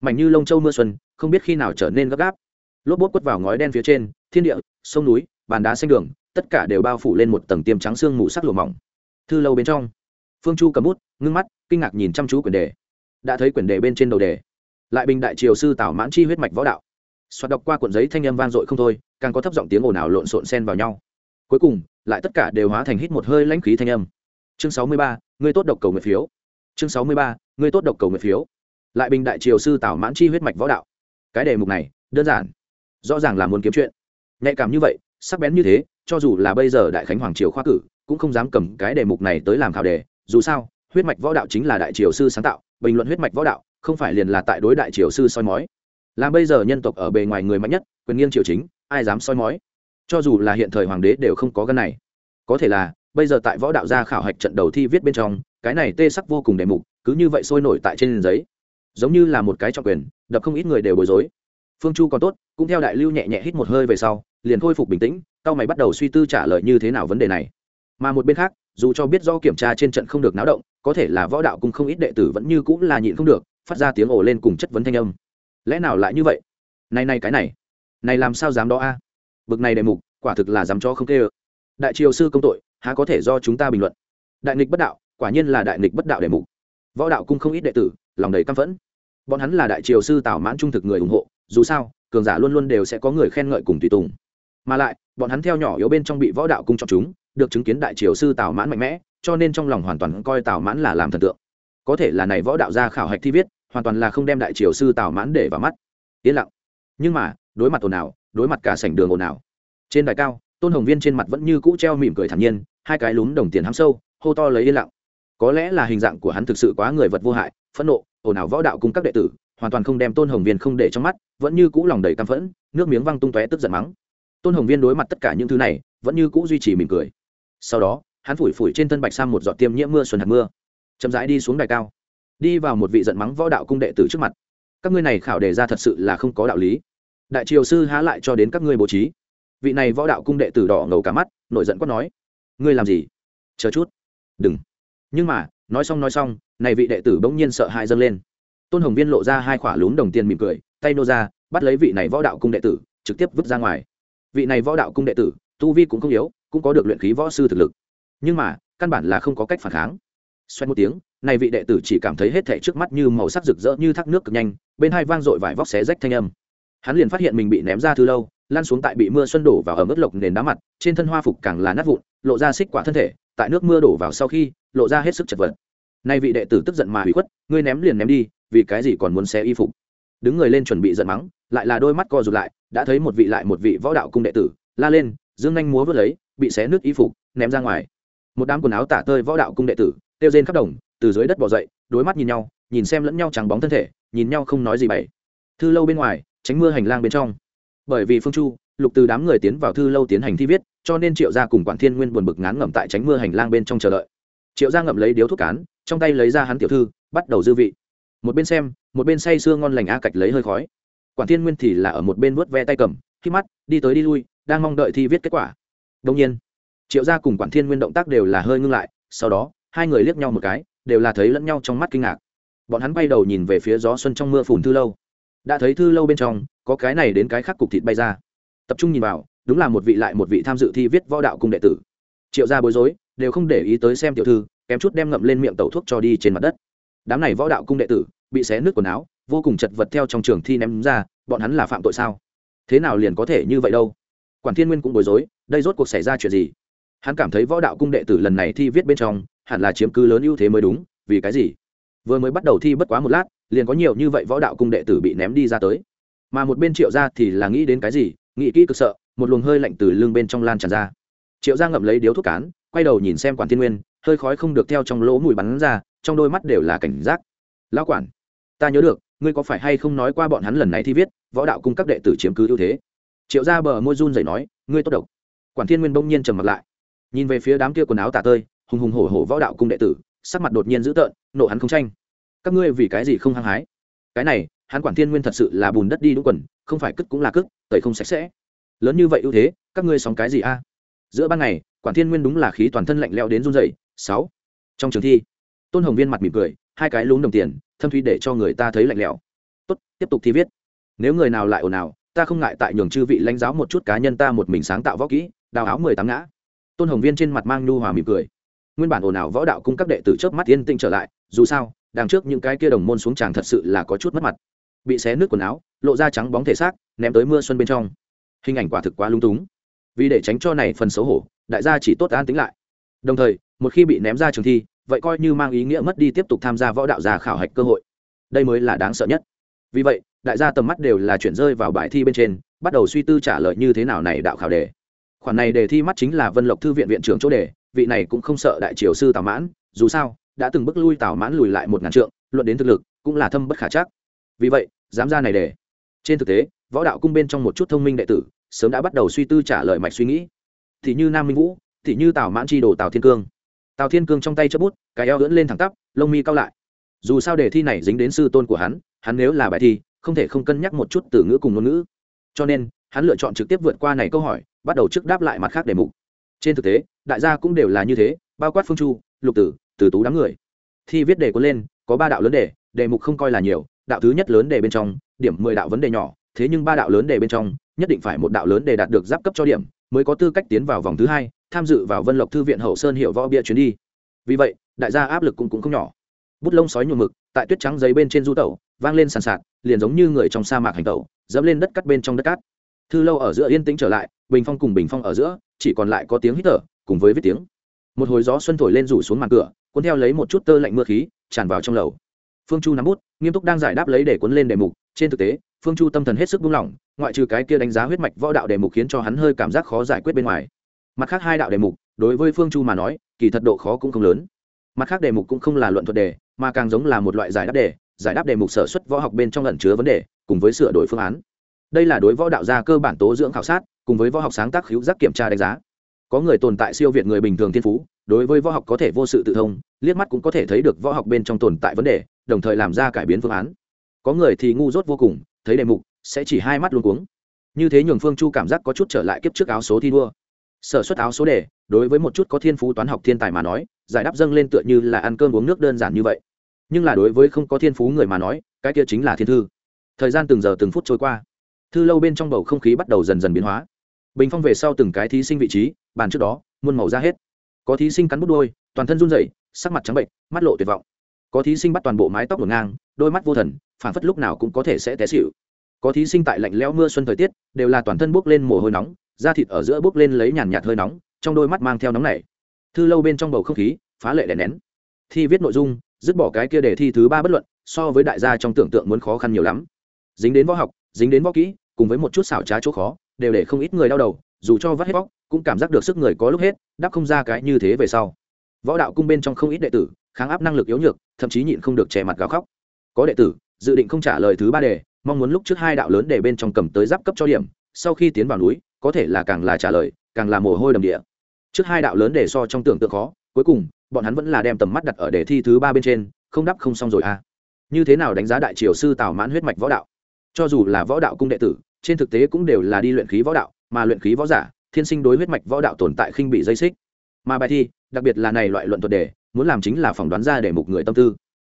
A: Mảnh như lông châu mưa xuân, không biết khi nào trở nên gấp gáp lốp bốt quất vào ngói đen phía trên, thiên địa, sông núi, bàn đá xanh đường, tất cả đều bao phủ lên một tầng tiêm trắng xương mù sắc lùa mỏng. Thư lâu bên trong, phương chu cầm bút, ngưng mắt, kinh ngạc nhìn chăm chú quyển đề. Đã thấy quyển đề bên trên đầu đề. Lại bình đại triều sư tảo mãn chi huyết mạch võ đạo. Soạt đọc qua cuộn giấy thanh âm vang dội không thôi, càng có thấp giọng tiếng ồn ào lộn xộn xen vào nhau. Cuối cùng, lại tất cả đều hóa thành hít một hơi lãnh khí thanh âm. Chương sáu mươi ba người tốt độc cầu nguyện phiếu. Chương sáu mươi ba người tốt độc cầu nguyện phiếu. Lại bình đại triều sư tảo mãn chi huyết mạch võ đạo. Cái đề mục này, đơn giản rõ ràng là muốn kiếm chuyện. Nhạy cảm như vậy, sắc bén như thế, cho dù là bây giờ đại khánh hoàng triều khoa cử, cũng không dám cầm cái đề mục này tới làm khảo đề. Dù sao, huyết mạch võ đạo chính là đại triều sư sáng tạo, bình luận huyết mạch võ đạo, không phải liền là tại đối đại triều sư soi mói. Là bây giờ nhân tộc ở bề ngoài người mạnh nhất, quyền nghiêng triều chính, ai dám soi mói? Cho dù là hiện thời hoàng đế đều không có gân này. Có thể là, bây giờ tại võ đạo gia khảo hạch trận đầu thi viết bên trong, cái này tê sắc vô cùng đề mục, cứ như vậy sôi nổi tại trên giấy. Giống như là một cái trọng quyền, đập không ít người đều bối rối phương chu còn tốt, cũng theo đại lưu nhẹ nhẹ hít một hơi về sau, liền khôi phục bình tĩnh, cao mày bắt đầu suy tư trả lời như thế nào vấn đề này. Mà một bên khác, dù cho biết do kiểm tra trên trận không được náo động, có thể là võ đạo cũng không ít đệ tử vẫn như cũng là nhịn không được, phát ra tiếng ồ lên cùng chất vấn thanh âm. Lẽ nào lại như vậy? Này này cái này này làm sao dám đó a? Bực này đề mục, quả thực là dám cho không kê ơ. Đại triều sư công tội, há có thể do chúng ta bình luận? Đại nghịch bất đạo, quả nhiên là đại nghịch bất đạo đề mục. Võ đạo cung không ít đệ tử, lòng đầy căm phẫn. Bọn hắn là đại triều sư tào mãn trung thực người ủng hộ dù sao, cường giả luôn luôn đều sẽ có người khen ngợi cùng tùy tùng. Mà lại, bọn hắn theo nhỏ yếu bên trong bị võ đạo cung chọn chúng, được chứng kiến đại triều sư tào mãn mạnh mẽ, cho nên trong lòng hoàn toàn coi tào mãn là làm thần tượng. Có thể là này võ đạo gia khảo hạch thi viết, hoàn toàn là không đem đại triều sư tào mãn để vào mắt. Yên lặng. Nhưng mà, đối mặt ồn ào, đối mặt cả sảnh đường ồn ào. Trên đài cao, tôn hồng viên trên mặt vẫn như cũ treo mỉm cười thản nhiên, hai cái lúm đồng tiền hăng sâu, hô to lấy yên lặng. Có lẽ là hình dạng của hắn thực sự quá người vật vô hại, phẫn nộ, ồn ào võ đạo cùng các đệ tử hoàn toàn không đem tôn hồng viên không để trong mắt, vẫn như cũ lòng đầy căm phẫn, nước miếng văng tung tóe tức giận mắng. Tôn hồng viên đối mặt tất cả những thứ này, vẫn như cũ duy trì mỉm cười. Sau đó, hắn phủi phủi trên thân bạch sang một giọt tiêm nhiễm mưa xuân hạt mưa, chậm rãi đi xuống đài cao, đi vào một vị giận mắng võ đạo cung đệ tử trước mặt. Các ngươi này khảo đề ra thật sự là không có đạo lý. Đại triều sư há lại cho đến các ngươi bố trí. Vị này võ đạo cung đệ tử đỏ ngầu cả mắt, nổi giận quát nói, ngươi làm gì? Chờ chút. Đừng. Nhưng mà, nói xong nói xong, này vị đệ tử bỗng nhiên sợ hãi dâng lên tôn hồng viên lộ ra hai khoả lún đồng tiền mỉm cười, tay nô ra, bắt lấy vị này võ đạo cung đệ tử, trực tiếp vứt ra ngoài. Vị này võ đạo cung đệ tử, tu vi cũng không yếu, cũng có được luyện khí võ sư thực lực. Nhưng mà, căn bản là không có cách phản kháng. Xoay một tiếng, này vị đệ tử chỉ cảm thấy hết thảy trước mắt như màu sắc rực rỡ như thác nước cực nhanh, bên hai vang dội vải vóc xé rách thanh âm. Hắn liền phát hiện mình bị ném ra từ lâu lan xuống tại bị mưa xuân đổ vào ở mức lộc nền đá mặt, trên thân hoa phục càng là nát vụn, lộ ra xích quả thân thể, tại nước mưa đổ vào sau khi, lộ ra hết sức chật vật. Nay vị đệ tử tức giận mà hủy khuất, ngươi ném liền ném đi vì cái gì còn muốn xé y phục? Đứng người lên chuẩn bị giận mắng, lại là đôi mắt co rụt lại, đã thấy một vị lại một vị võ đạo cung đệ tử, la lên, dương nhanh múa vớt lấy, bị xé nước y phục, ném ra ngoài. Một đám quần áo tả tơi võ đạo cung đệ tử tiêu rên khắp đồng, từ dưới đất bỏ dậy, đối mắt nhìn nhau, nhìn xem lẫn nhau trắng bóng thân thể, nhìn nhau không nói gì bậy. Thư lâu bên ngoài, tránh mưa hành lang bên trong. Bởi vì phương chu, lục từ đám người tiến vào thư lâu tiến hành thi viết, cho nên triệu gia cùng quản thiên nguyên buồn bực ngán ngẩm tại tránh mưa hành lang bên trong chờ đợi. Triệu gia ngậm lấy điếu thuốc cán, trong tay lấy ra hắn tiểu thư, bắt đầu dư vị một bên xem, một bên say sưa ngon lành a cạch lấy hơi khói. Quản thiên nguyên thì là ở một bên vớt ve tay cầm, khi mắt, đi tới đi lui, đang mong đợi thi viết kết quả. Đông nhiên, triệu gia cùng quản thiên nguyên động tác đều là hơi ngưng lại, sau đó, hai người liếc nhau một cái, đều là thấy lẫn nhau trong mắt kinh ngạc. Bọn hắn bay đầu nhìn về phía gió xuân trong mưa phùn thư lâu. Đã thấy thư lâu bên trong, có cái này đến cái khác cục thịt bay ra. Tập trung nhìn vào, đúng là một vị lại một vị tham dự thi viết võ đạo cung đệ tử. Triệu gia bối rối, đều không để ý tới xem tiểu thư, kém chút đem ngậm lên miệng tẩu thuốc cho đi trên mặt đất đám này võ đạo cung đệ tử bị xé nước quần áo, vô cùng chật vật theo trong trường thi ném ra, bọn hắn là phạm tội sao? Thế nào liền có thể như vậy đâu? Quản thiên nguyên cũng bối rối, đây rốt cuộc xảy ra chuyện gì? Hắn cảm thấy võ đạo cung đệ tử lần này thi viết bên trong, hẳn là chiếm cứ lớn ưu thế mới đúng, vì cái gì? Vừa mới bắt đầu thi bất quá một lát, liền có nhiều như vậy võ đạo cung đệ tử bị ném đi ra tới. Mà một bên triệu ra thì là nghĩ đến cái gì, nghĩ kỹ cực sợ, một luồng hơi lạnh từ lưng bên trong lan tràn ra. Triệu ra ngậm lấy điếu thuốc cán, quay đầu nhìn xem quản thiên nguyên, hơi khói không được theo trong lỗ mùi bắn ra trong đôi mắt đều là cảnh giác. Lão quản, ta nhớ được, ngươi có phải hay không nói qua bọn hắn lần này thi viết, võ đạo cung các đệ tử chiếm cứ ưu thế? Triệu ra bờ môi run dậy nói, ngươi tốt độc. Quản thiên nguyên bỗng nhiên trầm mặt lại. Nhìn về phía đám kia quần áo tả tơi, hùng hùng hổ hổ võ đạo cung đệ tử, sắc mặt đột nhiên dữ tợn, nộ hắn không tranh. Các ngươi vì cái gì không hăng hái? Cái này, hắn quản thiên nguyên thật sự là bùn đất đi đúng quần, không phải cất cũng là cất tẩy không sạch sẽ. Lớn như vậy ưu thế, các ngươi sóng cái gì a? Giữa ban ngày, quản thiên nguyên đúng là khí toàn thân lạnh leo đến run dậy sáu, trong trường thi tôn hồng viên mặt mỉm cười, hai cái lún đồng tiền, thâm thúy để cho người ta thấy lạnh lẽo. Tốt, tiếp tục thi viết. Nếu người nào lại ồn ào, ta không ngại tại nhường chư vị lãnh giáo một chút cá nhân ta một mình sáng tạo võ kỹ, đào áo mười tám ngã. Tôn hồng viên trên mặt mang nhu hòa mỉm cười. Nguyên bản ồn ào võ đạo cung các đệ tử chớp mắt yên tĩnh trở lại, dù sao, đằng trước những cái kia đồng môn xuống tràng thật sự là có chút mất mặt. Bị xé nước quần áo, lộ ra trắng bóng thể xác, ném tới mưa xuân bên trong. Hình ảnh quả thực quá lung túng. Vì để tránh cho này phần xấu hổ, đại gia chỉ tốt an tính lại. Đồng thời, một khi bị ném ra trường thi vậy coi như mang ý nghĩa mất đi tiếp tục tham gia võ đạo gia khảo hạch cơ hội. Đây mới là đáng sợ nhất. Vì vậy, đại gia tầm mắt đều là chuyển rơi vào bài thi bên trên, bắt đầu suy tư trả lời như thế nào này đạo khảo đề. Khoản này đề thi mắt chính là vân lộc thư viện viện trưởng chỗ đề, vị này cũng không sợ đại triều sư tào mãn, dù sao, đã từng bước lui tào mãn lùi lại một ngàn trượng, luận đến thực lực, cũng là thâm bất khả chắc. Vì vậy, dám ra này đề. Trên thực tế, võ đạo cung bên trong một chút thông minh đệ tử, sớm đã bắt đầu suy tư trả lời mạch suy nghĩ. Thì như nam minh vũ, thì như tào mãn tri đồ tào thiên cương tào thiên cương trong tay chấp bút, cái eo lưỡn lên thẳng tắp, lông mi cao lại. Dù sao đề thi này dính đến sư tôn của hắn hắn nếu là bài thi, không thể không cân nhắc một chút từ ngữ cùng ngôn ngữ. Cho nên, hắn lựa chọn trực tiếp vượt qua này câu hỏi, bắt đầu trước đáp lại mặt khác đề mục. Trên thực tế, đại gia cũng đều là như thế, bao quát phương chu, lục tử, từ tú đám người. Thi viết đề có lên, có ba đạo lớn đề đề mục không coi là nhiều, đạo thứ nhất lớn đề bên trong, điểm mười đạo vấn đề nhỏ, thế nhưng ba đạo lớn đề bên trong, nhất định phải một đạo lớn đề đạt được giáp cấp cho điểm, mới có tư cách tiến vào vòng thứ hai tham dự vào vân lộc thư viện hậu sơn hiệu võ bia chuyến đi. Vì vậy đại gia áp lực cũng, cũng không nhỏ. Bút lông sói nhuộm mực tại tuyết trắng giấy bên trên du tẩu vang lên sàn sạt liền giống như người trong sa mạc hành tẩu dẫm lên đất cắt bên trong đất cát. Thư lâu ở giữa yên tĩnh trở lại bình phong cùng bình phong ở giữa chỉ còn lại có tiếng hít thở cùng với viết tiếng. Một hồi gió xuân thổi lên rủ xuống màn cửa cuốn theo lấy một chút tơ lạnh mưa khí tràn vào trong lầu. Phương chu nắm bút nghiêm túc đang giải đáp lấy để cuốn lên đề mục trên thực tế phương chu tâm thần hết sức buông lỏng ngoại trừ cái kia đánh giá huyết mạch võ đạo đề mục khiến cho hắn hơi cảm giác khó giải quyết bên ngoài mặt khác hai đạo đề mục, đối với phương chu mà nói, kỳ thật độ khó cũng không lớn. Mặt khác đề mục cũng không là luận thuật đề, mà càng giống là một loại giải đáp đề. Giải đáp đề mục sở xuất võ học bên trong lẩn chứa vấn đề, cùng với sửa đổi phương án. Đây là đối võ đạo gia cơ bản tố dưỡng khảo sát, cùng với võ học sáng tác hữu giác kiểm tra đánh giá. Có người tồn tại siêu việt người bình thường thiên phú, đối với võ học có thể vô sự tự thông, liếc mắt cũng có thể thấy được võ học bên trong tồn tại vấn đề, đồng thời làm ra cải biến phương án. Có người thì ngu dốt vô cùng, thấy đề mục sẽ chỉ hai mắt luôn cuống. Như thế nhường phương chu cảm giác có chút trở lại kiếp trước áo số thi đua sở xuất áo số đề, đối với một chút có thiên phú toán học thiên tài mà nói, giải đáp dâng lên tựa như là ăn cơm uống nước đơn giản như vậy. Nhưng là đối với không có thiên phú người mà nói, cái kia chính là thiên thư. Thời gian từng giờ từng phút trôi qua. Thư lâu bên trong bầu không khí bắt đầu dần dần biến hóa. Bình phong về sau từng cái thí sinh vị trí, bàn trước đó, muôn màu ra hết. Có thí sinh cắn bút đôi, toàn thân run rẩy, sắc mặt trắng bệnh mắt lộ tuyệt vọng. Có thí sinh bắt toàn bộ mái tóc ngổn ngang, đôi mắt vô thần phản phất lúc nào cũng có thể sẽ té xịu có thí sinh tại lạnh lẽo mưa xuân thời tiết, đều là toàn thân bốc lên mồ hôi nóng da thịt ở giữa bốc lên lấy nhàn nhạt hơi nóng, trong đôi mắt mang theo nóng này thư lâu bên trong bầu không khí, phá lệ đè nén. Thi viết nội dung, dứt bỏ cái kia để thi thứ ba bất luận, so với đại gia trong tưởng tượng muốn khó khăn nhiều lắm. Dính đến võ học, dính đến võ kỹ, cùng với một chút xảo trá chỗ khó, đều để không ít người đau đầu, dù cho vắt hết bóc, cũng cảm giác được sức người có lúc hết đáp không ra cái như thế về sau. Võ đạo cung bên trong không ít đệ tử, kháng áp năng lực yếu nhược, thậm chí nhịn không được che mặt gào khóc. Có đệ tử, dự định không trả lời thứ ba đề, mong muốn lúc trước hai đạo lớn để bên trong cầm tới giáp cấp cho điểm, sau khi tiến vào núi có thể là càng là trả lời, càng là mồ hôi đầm địa. Trước hai đạo lớn để so trong tưởng tượng khó, cuối cùng, bọn hắn vẫn là đem tầm mắt đặt ở đề thi thứ ba bên trên, không đắp không xong rồi à. Như thế nào đánh giá đại triều sư tào mãn huyết mạch võ đạo? Cho dù là võ đạo cung đệ tử, trên thực tế cũng đều là đi luyện khí võ đạo, mà luyện khí võ giả, thiên sinh đối huyết mạch võ đạo tồn tại khinh bị dây xích. Mà bài thi, đặc biệt là này loại luận thuật đề, muốn làm chính là phỏng đoán ra đề mục người tâm tư.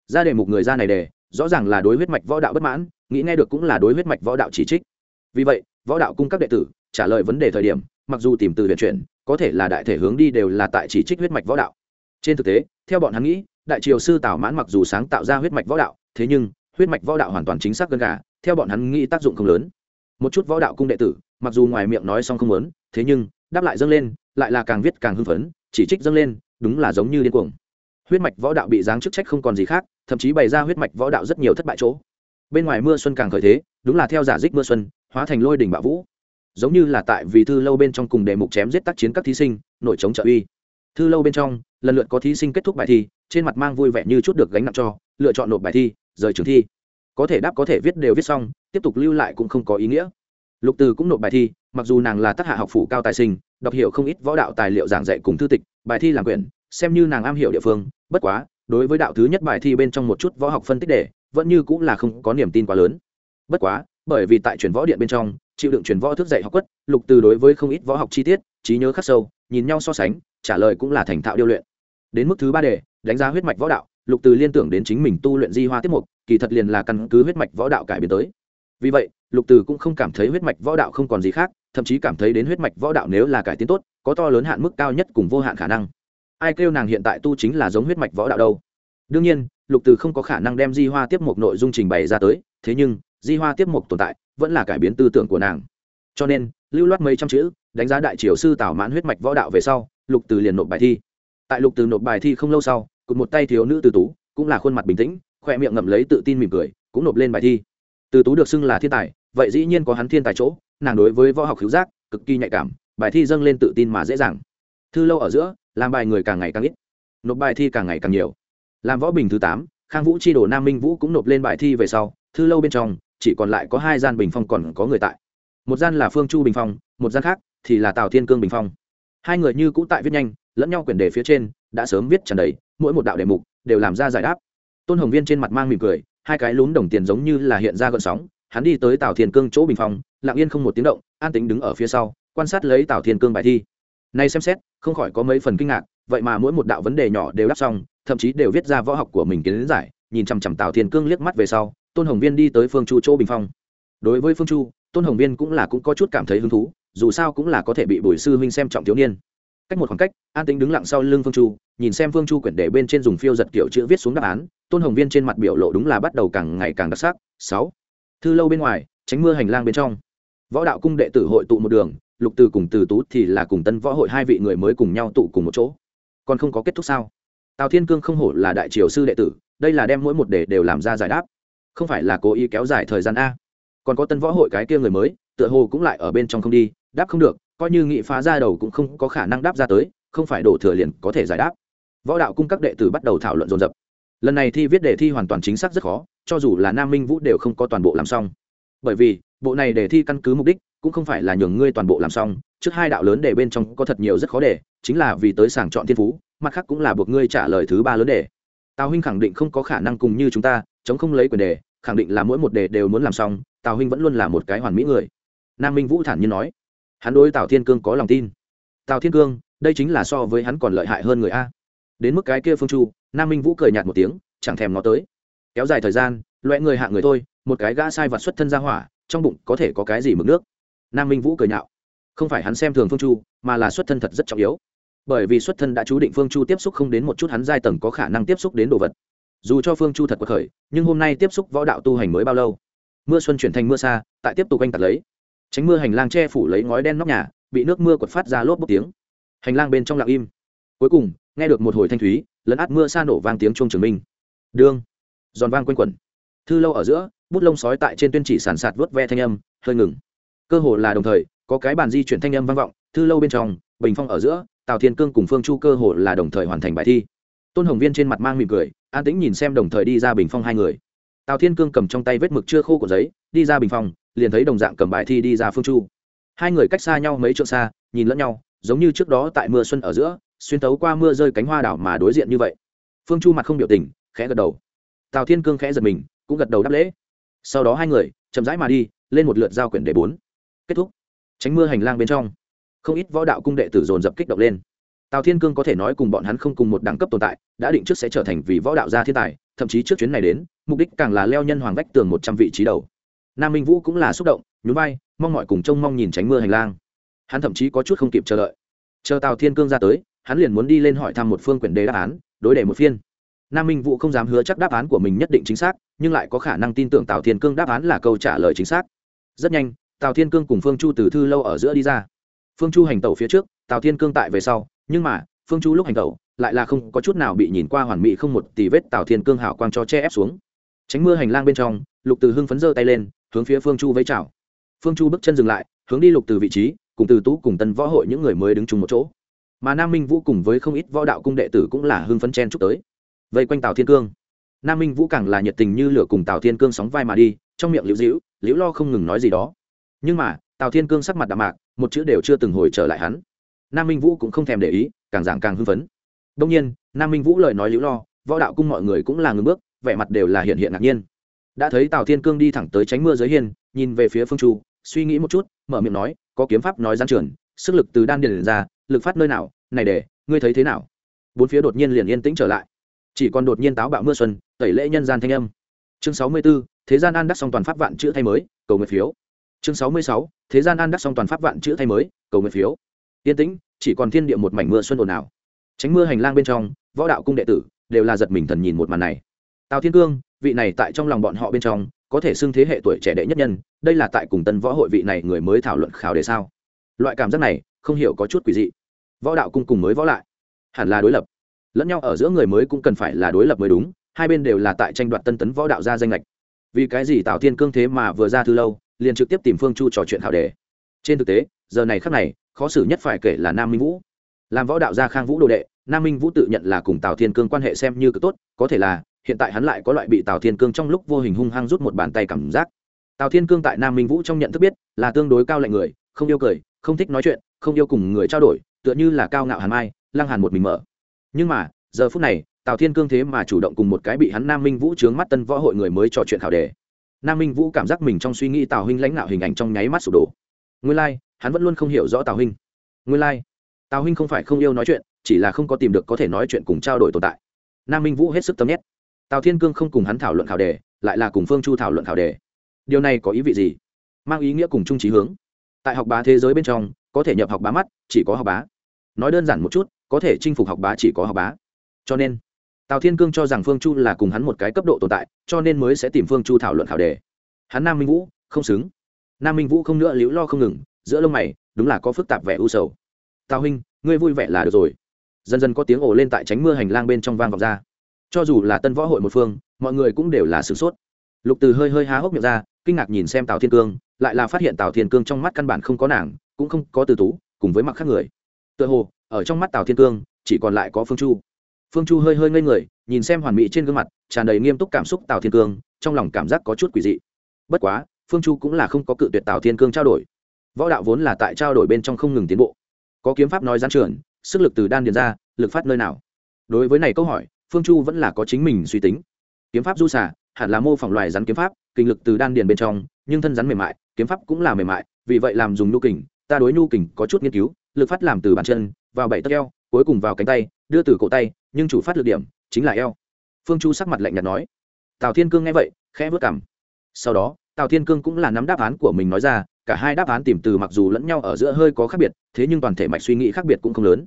A: Ra đề mục người ra này đề, rõ ràng là đối huyết mạch võ đạo bất mãn, nghĩ nghe được cũng là đối huyết mạch võ đạo chỉ trích. Vì vậy, võ đạo cung các đệ tử trả lời vấn đề thời điểm, mặc dù tìm từ viện chuyển, có thể là đại thể hướng đi đều là tại chỉ trích huyết mạch võ đạo. Trên thực tế, theo bọn hắn nghĩ, đại triều sư tào mãn mặc dù sáng tạo ra huyết mạch võ đạo, thế nhưng, huyết mạch võ đạo hoàn toàn chính xác gần gà, theo bọn hắn nghĩ tác dụng không lớn. Một chút võ đạo cung đệ tử, mặc dù ngoài miệng nói xong không lớn thế nhưng, đáp lại dâng lên, lại là càng viết càng hưng phấn, chỉ trích dâng lên, đúng là giống như điên cuồng. Huyết mạch võ đạo bị giáng chức trách không còn gì khác, thậm chí bày ra huyết mạch võ đạo rất nhiều thất bại chỗ. Bên ngoài mưa xuân càng khởi thế, đúng là theo giả dích mưa xuân, hóa thành lôi đỉnh bạo vũ giống như là tại vì thư lâu bên trong cùng đề mục chém giết tác chiến các thí sinh, nội chống trợ uy. Thư lâu bên trong, lần lượt có thí sinh kết thúc bài thi, trên mặt mang vui vẻ như chút được gánh nặng cho, lựa chọn nộp bài thi, rời trường thi. Có thể đáp có thể viết đều viết xong, tiếp tục lưu lại cũng không có ý nghĩa. Lục từ cũng nộp bài thi, mặc dù nàng là tác hạ học phủ cao tài sinh, đọc hiểu không ít võ đạo tài liệu giảng dạy cùng thư tịch, bài thi làm quyển, xem như nàng am hiểu địa phương, bất quá, đối với đạo thứ nhất bài thi bên trong một chút võ học phân tích đề, vẫn như cũng là không có niềm tin quá lớn. Bất quá, bởi vì tại truyền võ điện bên trong chịu đựng truyền võ thức dạy học quất, lục từ đối với không ít võ học chi tiết, trí nhớ khắc sâu, nhìn nhau so sánh, trả lời cũng là thành thạo điêu luyện. Đến mức thứ ba đề, đánh giá huyết mạch võ đạo, lục từ liên tưởng đến chính mình tu luyện di hoa tiết mục, kỳ thật liền là căn cứ huyết mạch võ đạo cải biến tới. Vì vậy, lục từ cũng không cảm thấy huyết mạch võ đạo không còn gì khác, thậm chí cảm thấy đến huyết mạch võ đạo nếu là cải tiến tốt, có to lớn hạn mức cao nhất cùng vô hạn khả năng. Ai kêu nàng hiện tại tu chính là giống huyết mạch võ đạo đâu? Đương nhiên, lục từ không có khả năng đem di hoa tiếp một nội dung trình bày ra tới, thế nhưng di hoa tiếp mục tồn tại, vẫn là cải biến tư tưởng của nàng. Cho nên, lưu loát mấy trăm chữ, đánh giá đại triều sư tảo mãn huyết mạch võ đạo về sau, lục từ liền nộp bài thi. Tại lục từ nộp bài thi không lâu sau, cụt một tay thiếu nữ từ tú, cũng là khuôn mặt bình tĩnh khoe miệng ngậm lấy tự tin mỉm cười, cũng nộp lên bài thi. Từ tú được xưng là thiên tài, vậy dĩ nhiên có hắn thiên tài chỗ, nàng đối với võ học hữu giác, cực kỳ nhạy cảm, bài thi dâng lên tự tin mà dễ dàng. Thư lâu ở giữa, làm bài người càng ngày càng ít, nộp bài thi càng ngày càng nhiều. Làm võ bình thứ tám, khang vũ chi đồ nam minh vũ cũng nộp lên bài thi về sau, thư lâu bên trong chỉ còn lại có hai gian bình phong còn có người tại. Một gian là phương chu bình phong, một gian khác thì là tào thiên cương bình phong. Hai người như cũ tại viết nhanh, lẫn nhau quyển đề phía trên đã sớm viết tràn đầy, mỗi một đạo đề mục đều làm ra giải đáp. Tôn hồng viên trên mặt mang mỉm cười, hai cái lún đồng tiền giống như là hiện ra gợn sóng, hắn đi tới tào thiên cương chỗ bình phong, lặng yên không một tiếng động, an tính đứng ở phía sau, quan sát lấy tào thiên cương bài thi. Nay xem xét, không khỏi có mấy phần kinh ngạc, vậy mà mỗi một đạo vấn đề nhỏ đều đáp xong, thậm chí đều viết ra võ học của mình kiến giải, nhìn chằm chằm tào thiên cương liếc mắt về sau tôn hồng viên đi tới phương chu chỗ bình phong. Đối với phương chu, tôn hồng viên cũng là cũng có chút cảm thấy hứng thú, dù sao cũng là có thể bị bùi sư huynh xem trọng thiếu niên. Cách một khoảng cách, an tính đứng lặng sau lưng phương chu, nhìn xem phương chu quyển để bên trên dùng phiêu giật kiểu chữ viết xuống đáp án, tôn hồng viên trên mặt biểu lộ đúng là bắt đầu càng ngày càng đặc sắc. Sáu. Thư lâu bên ngoài, tránh mưa hành lang bên trong. Võ đạo cung đệ tử hội tụ một đường, lục từ cùng từ tú thì là cùng tân võ hội hai vị người mới cùng nhau tụ cùng một chỗ. Còn không có kết thúc sao? Tào thiên cương không hổ là đại triều sư đệ tử, đây là đem mỗi một đề đều làm ra giải đáp không phải là cố ý kéo dài thời gian a. Còn có tân võ hội cái kia người mới, tựa hồ cũng lại ở bên trong không đi, đáp không được, coi như nghị phá ra đầu cũng không có khả năng đáp ra tới, không phải đổ thừa liền có thể giải đáp. Võ đạo cung các đệ tử bắt đầu thảo luận dồn dập. Lần này thi viết đề thi hoàn toàn chính xác rất khó, cho dù là nam minh vũ đều không có toàn bộ làm xong. Bởi vì, bộ này đề thi căn cứ mục đích cũng không phải là nhường ngươi toàn bộ làm xong, trước hai đạo lớn đề bên trong có thật nhiều rất khó đề, chính là vì tới sàng chọn thiên phú, mặt khác cũng là buộc ngươi trả lời thứ ba lớn đề tào huynh khẳng định không có khả năng cùng như chúng ta, chống không lấy quyền đề, khẳng định là mỗi một đề đều muốn làm xong, tào huynh vẫn luôn là một cái hoàn mỹ người. Nam minh vũ thản nhiên nói, hắn đối tào thiên cương có lòng tin. Tào thiên cương, đây chính là so với hắn còn lợi hại hơn người a. Đến mức cái kia phương chu, nam minh vũ cười nhạt một tiếng, chẳng thèm nó tới. Kéo dài thời gian loại người hạ người thôi, một cái gã sai vặt xuất thân ra hỏa, trong bụng có thể có cái gì mực nước? Nam minh vũ cười nhạo, không phải hắn xem thường phương chu, mà là xuất thân thật rất trọng yếu bởi vì xuất thân đã chú định phương chu tiếp xúc không đến một chút hắn giai tầng có khả năng tiếp xúc đến đồ vật. Dù cho phương chu thật cuộc khởi, nhưng hôm nay tiếp xúc võ đạo tu hành mới bao lâu? Mưa xuân chuyển thành mưa xa, tại tiếp tục anh tạt lấy. Tránh mưa hành lang che phủ lấy ngói đen nóc nhà, bị nước mưa quật phát ra lốp bốc tiếng. Hành lang bên trong lặng im. Cuối cùng, nghe được một hồi thanh thúy, lấn át mưa xa nổ vang tiếng chuông trường minh. Đương giòn vang quanh quẩn. Thư lâu ở giữa, bút lông sói tại trên tuyên chỉ sàn sạt vớt ve thanh âm, hơi ngừng. Cơ hồ là đồng thời, có cái bàn di chuyển thanh âm vang vọng, thư lâu bên trong, bình phong ở giữa tào thiên cương cùng phương chu cơ hồ là đồng thời hoàn thành bài thi. Tôn hồng viên trên mặt mang mỉm cười, an tĩnh nhìn xem đồng thời đi ra bình phong hai người. Tào thiên cương cầm trong tay vết mực chưa khô của giấy, đi ra bình phong liền thấy đồng dạng cầm bài thi đi ra phương chu. Hai người cách xa nhau mấy trượng xa, nhìn lẫn nhau, giống như trước đó tại mưa xuân ở giữa, xuyên tấu qua mưa rơi cánh hoa đảo mà đối diện như vậy. Phương chu mặt không biểu tình, khẽ gật đầu. Tào thiên cương khẽ giật mình, cũng gật đầu đáp lễ. Sau đó hai người chậm rãi mà đi, lên một lượt giao quyển đề bốn. Kết thúc. Tránh mưa hành lang bên trong không ít võ đạo cung đệ tử dồn dập kích động lên. Tào thiên cương có thể nói cùng bọn hắn không cùng một đẳng cấp tồn tại, đã định trước sẽ trở thành vì võ đạo gia thiên tài, thậm chí trước chuyến này đến, mục đích càng là leo nhân hoàng vách tường một trăm vị trí đầu. Nam minh vũ cũng là xúc động, nhún vai, mong mọi cùng trông mong nhìn tránh mưa hành lang. Hắn thậm chí có chút không kịp chờ đợi. Chờ tào thiên cương ra tới, hắn liền muốn đi lên hỏi thăm một phương quyển đề đáp án, đối đề một phiên. Nam minh vũ không dám hứa chắc đáp án của mình nhất định chính xác, nhưng lại có khả năng tin tưởng tào thiên cương đáp án là câu trả lời chính xác. Rất nhanh, tào thiên cương cùng phương chu từ thư lâu ở giữa đi ra phương chu hành tẩu phía trước, tào thiên cương tại về sau, nhưng mà, phương chu lúc hành tẩu, lại là không có chút nào bị nhìn qua hoàn mỹ không một tỷ vết tào thiên cương hảo quang cho che ép xuống. Tránh mưa hành lang bên trong, lục từ hưng phấn giơ tay lên, hướng phía phương chu vẫy chào. Phương chu bước chân dừng lại, hướng đi lục từ vị trí, cùng từ tú, cùng tân võ hội những người mới đứng chung một chỗ. Mà nam minh vũ cùng với không ít võ đạo cung đệ tử cũng là hưng phấn chen chúc tới. Vây quanh tào thiên cương. Nam minh vũ càng là nhiệt tình như lửa cùng tào thiên cương sóng vai mà đi, trong miệng liễu dĩu liễu lo không ngừng nói gì đó. Nhưng mà, tào thiên cương sắc mặt đạm mạc một chữ đều chưa từng hồi trở lại hắn. Nam minh vũ cũng không thèm để ý càng giảng càng hưng phấn. Đông nhiên nam minh vũ lời nói liễu lo võ đạo cung mọi người cũng là ngưng bước vẻ mặt đều là hiện hiện ngạc nhiên. Đã thấy tào thiên cương đi thẳng tới tránh mưa dưới hiên nhìn về phía phương chu suy nghĩ một chút mở miệng nói có kiếm pháp nói gian trường sức lực từ đan điền ra lực phát nơi nào này để ngươi thấy thế nào? Bốn phía đột nhiên liền yên tĩnh trở lại. Chỉ còn đột nhiên táo bạo mưa xuân tẩy lễ nhân gian thanh âm. Chương sáu mươi 64, thế gian an đắc song toàn pháp vạn chữ thay mới cầu nguyện phiếu. Chương sáu mươi sáu, thế gian an đắc song toàn pháp vạn chữ thay mới, cầu nguyện phiếu. Yên tĩnh, chỉ còn thiên địa một mảnh mưa xuân ồn ào. Tránh mưa hành lang bên trong, võ đạo cung đệ tử đều là giật mình thần nhìn một màn này. Tào thiên cương, vị này tại trong lòng bọn họ bên trong, có thể xưng thế hệ tuổi trẻ đệ nhất nhân, đây là tại cùng tân võ hội vị này người mới thảo luận khảo đề sao? Loại cảm giác này, không hiểu có chút quỷ dị. Võ đạo cung cùng mới võ lại, hẳn là đối lập. Lẫn nhau ở giữa người mới cũng cần phải là đối lập mới đúng, hai bên đều là tại tranh đoạt tân tấn võ đạo ra danh lệch. Vì cái gì tào thiên cương thế mà vừa ra thư lâu liền trực tiếp tìm phương chu trò chuyện thảo đề. Trên thực tế, giờ này khắc này, khó xử nhất phải kể là nam minh vũ. Làm võ đạo gia khang vũ đồ đệ, nam minh vũ tự nhận là cùng tào thiên cương quan hệ xem như cực tốt, có thể là, hiện tại hắn lại có loại bị tào thiên cương trong lúc vô hình hung hăng rút một bàn tay cảm giác. Tào thiên cương tại nam minh vũ trong nhận thức biết, là tương đối cao lạnh người, không yêu cười, không thích nói chuyện, không yêu cùng người trao đổi, tựa như là cao ngạo hàn mai, lăng hàn một mình mở. Nhưng mà, giờ phút này, tào thiên cương thế mà chủ động cùng một cái bị hắn nam minh vũ trướng mắt tân võ hội người mới trò chuyện khảo đề nam minh vũ cảm giác mình trong suy nghĩ tào huynh lãnh đạo hình ảnh trong nháy mắt sụp đổ. Nguyên lai、like, hắn vẫn luôn không hiểu rõ tào huynh. Nguyên lai、like, tào huynh không phải không yêu nói chuyện chỉ là không có tìm được có thể nói chuyện cùng trao đổi tồn tại. Nam minh vũ hết sức tâm nhét. Tào thiên cương không cùng hắn thảo luận khảo đề lại là cùng phương chu thảo luận khảo đề. Điều này có ý vị gì? Mang ý nghĩa cùng chung trí hướng. Tại học bá thế giới bên trong có thể nhập học bá mắt chỉ có học bá. Nói đơn giản một chút có thể chinh phục học bá chỉ có học bá. Cho nên tào thiên cương cho rằng phương chu là cùng hắn một cái cấp độ tồn tại, cho nên mới sẽ tìm phương chu thảo luận khảo đề. Hắn nam minh vũ, không xứng. Nam minh vũ không nữa, liễu lo không ngừng, giữa lông mày, đúng là có phức tạp vẻ u sầu. Tào huynh, ngươi vui vẻ là được rồi. Dần dần có tiếng ồ lên tại tránh mưa hành lang bên trong vang vọng ra. Cho dù là tân võ hội một phương, mọi người cũng đều là sửng sốt. Lục từ hơi hơi há hốc miệng ra, kinh ngạc nhìn xem tào thiên cương, lại là phát hiện tào thiên cương trong mắt căn bản không có nàng, cũng không có từ tú, cùng với mặc khác người. Tựa hồ, ở trong mắt tào thiên cương, chỉ còn lại có phương chu phương chu hơi hơi ngây người nhìn xem hoàn mỹ trên gương mặt tràn đầy nghiêm túc cảm xúc tào thiên cương trong lòng cảm giác có chút quỷ dị. Bất quá phương chu cũng là không có cự tuyệt tào thiên cương trao đổi. Võ đạo vốn là tại trao đổi bên trong không ngừng tiến bộ. Có kiếm pháp nói gián trường, sức lực từ đan điền ra lực phát nơi nào? Đối với này câu hỏi phương chu vẫn là có chính mình suy tính. Kiếm pháp du xả hẳn là mô phỏng loài rắn kiếm pháp kinh lực từ đan điền bên trong nhưng thân rắn mềm mại kiếm pháp cũng là mềm mại vì vậy làm dùng nhu kình ta đối nhu kình có chút nghiên cứu lực phát làm từ bàn chân vào bảy tấc eo cuối cùng vào cánh tay đưa từ cổ tay, nhưng chủ phát lực điểm chính là eo. Phương chu sắc mặt lạnh nhạt nói. Tào thiên cương nghe vậy, khẽ vớt cảm sau đó, tào thiên cương cũng là nắm đáp án của mình nói ra, cả hai đáp án tìm từ mặc dù lẫn nhau ở giữa hơi có khác biệt, thế nhưng toàn thể mạch suy nghĩ khác biệt cũng không lớn.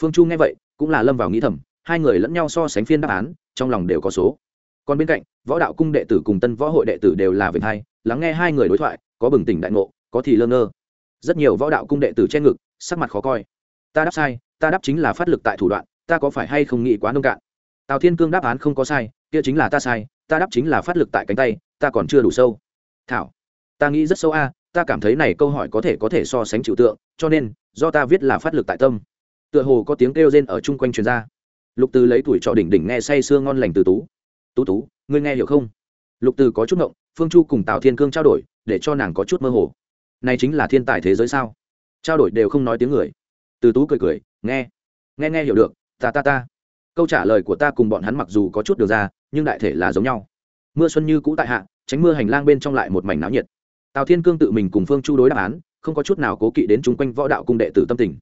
A: Phương chu nghe vậy, cũng là lâm vào nghĩ thầm, hai người lẫn nhau so sánh phiên đáp án, trong lòng đều có số. Còn bên cạnh, võ đạo cung đệ tử cùng tân võ hội đệ tử đều là về hai, lắng nghe hai người đối thoại, có bừng tỉnh đại ngộ, có thì lơ ngơ. Rất nhiều võ đạo cung đệ tử che ngực, sắc mặt khó coi. Ta đáp sai, ta đáp chính là phát lực tại thủ đoạn ta có phải hay không nghĩ quá nông cạn? Tào thiên cương đáp án không có sai, kia chính là ta sai, ta đáp chính là phát lực tại cánh tay, ta còn chưa đủ sâu. Thảo, ta nghĩ rất sâu a, ta cảm thấy này câu hỏi có thể có thể so sánh trừu tượng, cho nên, do ta viết là phát lực tại tâm. Tựa hồ có tiếng kêu rên ở chung quanh truyền ra. Lục từ lấy tuổi trọ đỉnh đỉnh nghe say sưa ngon lành từ tú. Tú tú, ngươi nghe hiểu không? Lục từ có chút ngộng, phương chu cùng tào thiên cương trao đổi, để cho nàng có chút mơ hồ. Này chính là thiên tài thế giới sao? Trao đổi đều không nói tiếng người. Từ tú cười cười, nghe nghe nghe hiểu được ta ta ta. Câu trả lời của ta cùng bọn hắn mặc dù có chút được ra, nhưng đại thể là giống nhau. Mưa xuân như cũ tại hạ, tránh mưa hành lang bên trong lại một mảnh náo nhiệt. Tào thiên cương tự mình cùng phương chu đối đáp án, không có chút nào cố kỵ đến chung quanh võ đạo cung đệ tử tâm tình.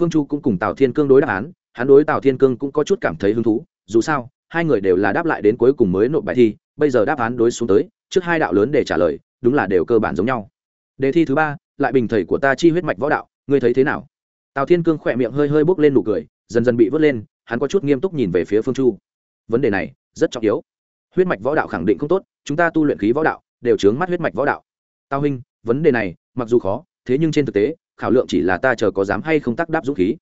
A: Phương chu cũng cùng tào thiên cương đối đáp án, hắn đối tào thiên cương cũng có chút cảm thấy hứng thú, dù sao, hai người đều là đáp lại đến cuối cùng mới nộp bài thi, bây giờ đáp án đối xuống tới, trước hai đạo lớn để trả lời, đúng là đều cơ bản giống nhau. Đề thi thứ ba, lại bình thầy của ta chi huyết mạch võ đạo, ngươi thấy thế nào? Tào thiên cương khỏe miệng hơi hơi bốc lên nụ cười dần dần bị vớt lên, hắn có chút nghiêm túc nhìn về phía phương chu. Vấn đề này rất trọng yếu. Huyết mạch võ đạo khẳng định không tốt, chúng ta tu luyện khí võ đạo, đều chướng mắt huyết mạch võ đạo. Tao hình vấn đề này, mặc dù khó, thế nhưng trên thực tế, khảo lượng chỉ là ta chờ có dám hay không tác đáp dũng khí.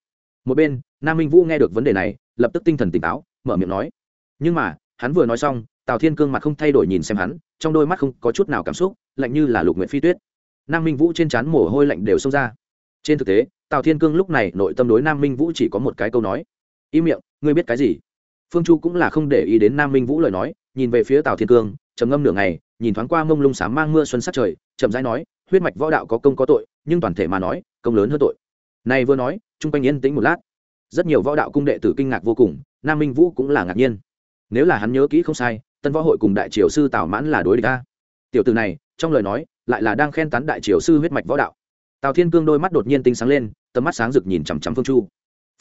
A: Một bên, nam minh vũ nghe được vấn đề này, lập tức tinh thần tỉnh táo, mở miệng nói. Nhưng mà, hắn vừa nói xong, tào thiên cương mặt không thay đổi nhìn xem hắn, trong đôi mắt không có chút nào cảm xúc, lạnh như là lục nguyện phi tuyết. Nam minh vũ trên trán mồ hôi lạnh đều xông ra trên thực tế, tào thiên cương lúc này nội tâm đối nam minh vũ chỉ có một cái câu nói. Im miệng, ngươi biết cái gì? Phương chu cũng là không để ý đến nam minh vũ lời nói, nhìn về phía tào thiên cương, trầm ngâm nửa ngày, nhìn thoáng qua mông lung sáng mang mưa xuân sát trời, chậm rãi nói, huyết mạch võ đạo có công có tội, nhưng toàn thể mà nói, công lớn hơn tội. Này vừa nói, chung quanh yên tĩnh một lát. Rất nhiều võ đạo cung đệ tử kinh ngạc vô cùng, nam minh vũ cũng là ngạc nhiên. Nếu là hắn nhớ kỹ không sai, tân võ hội cùng đại triều sư tào mãn là đối địch ta tiểu từ này, trong lời nói, lại là đang khen tán đại triều sư huyết mạch võ đạo tào thiên cương đôi mắt đột nhiên tinh sáng lên, tầm mắt sáng rực nhìn chằm chằm phương chu.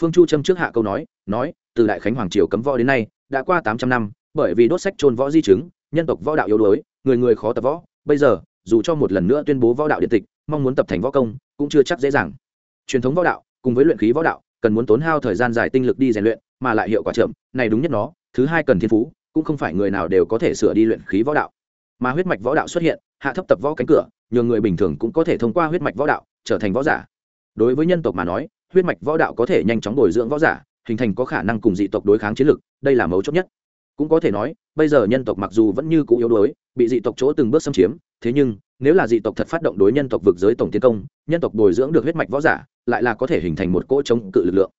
A: Phương chu châm trước hạ câu nói nói, từ đại khánh hoàng triều cấm võ đến nay, đã qua tám trăm năm, bởi vì đốt sách trôn võ di chứng, nhân tộc võ đạo yếu đuối, người người khó tập võ. Bây giờ, dù cho một lần nữa tuyên bố võ đạo điện tịch, mong muốn tập thành võ công, cũng chưa chắc dễ dàng. Truyền thống võ đạo, cùng với luyện khí võ đạo, cần muốn tốn hao thời gian dài tinh lực đi rèn luyện, mà lại hiệu quả chậm, này đúng nhất nó, thứ hai cần thiên phú, cũng không phải người nào đều có thể sửa đi luyện khí võ đạo. Mà huyết mạch võ đạo xuất hiện, hạ thấp tập võ cánh cửa nhiều người bình thường cũng có thể thông qua huyết mạch võ đạo trở thành võ giả. Đối với nhân tộc mà nói, huyết mạch võ đạo có thể nhanh chóng bồi dưỡng võ giả, hình thành có khả năng cùng dị tộc đối kháng chiến lược đây là mấu chốt nhất. Cũng có thể nói, bây giờ nhân tộc mặc dù vẫn như cũ yếu đuối, bị dị tộc chỗ từng bước xâm chiếm, thế nhưng, nếu là dị tộc thật phát động đối nhân tộc vực giới tổng tiến công, nhân tộc bồi dưỡng được huyết mạch võ giả, lại là có thể hình thành một cỗ chống cự lực lượng.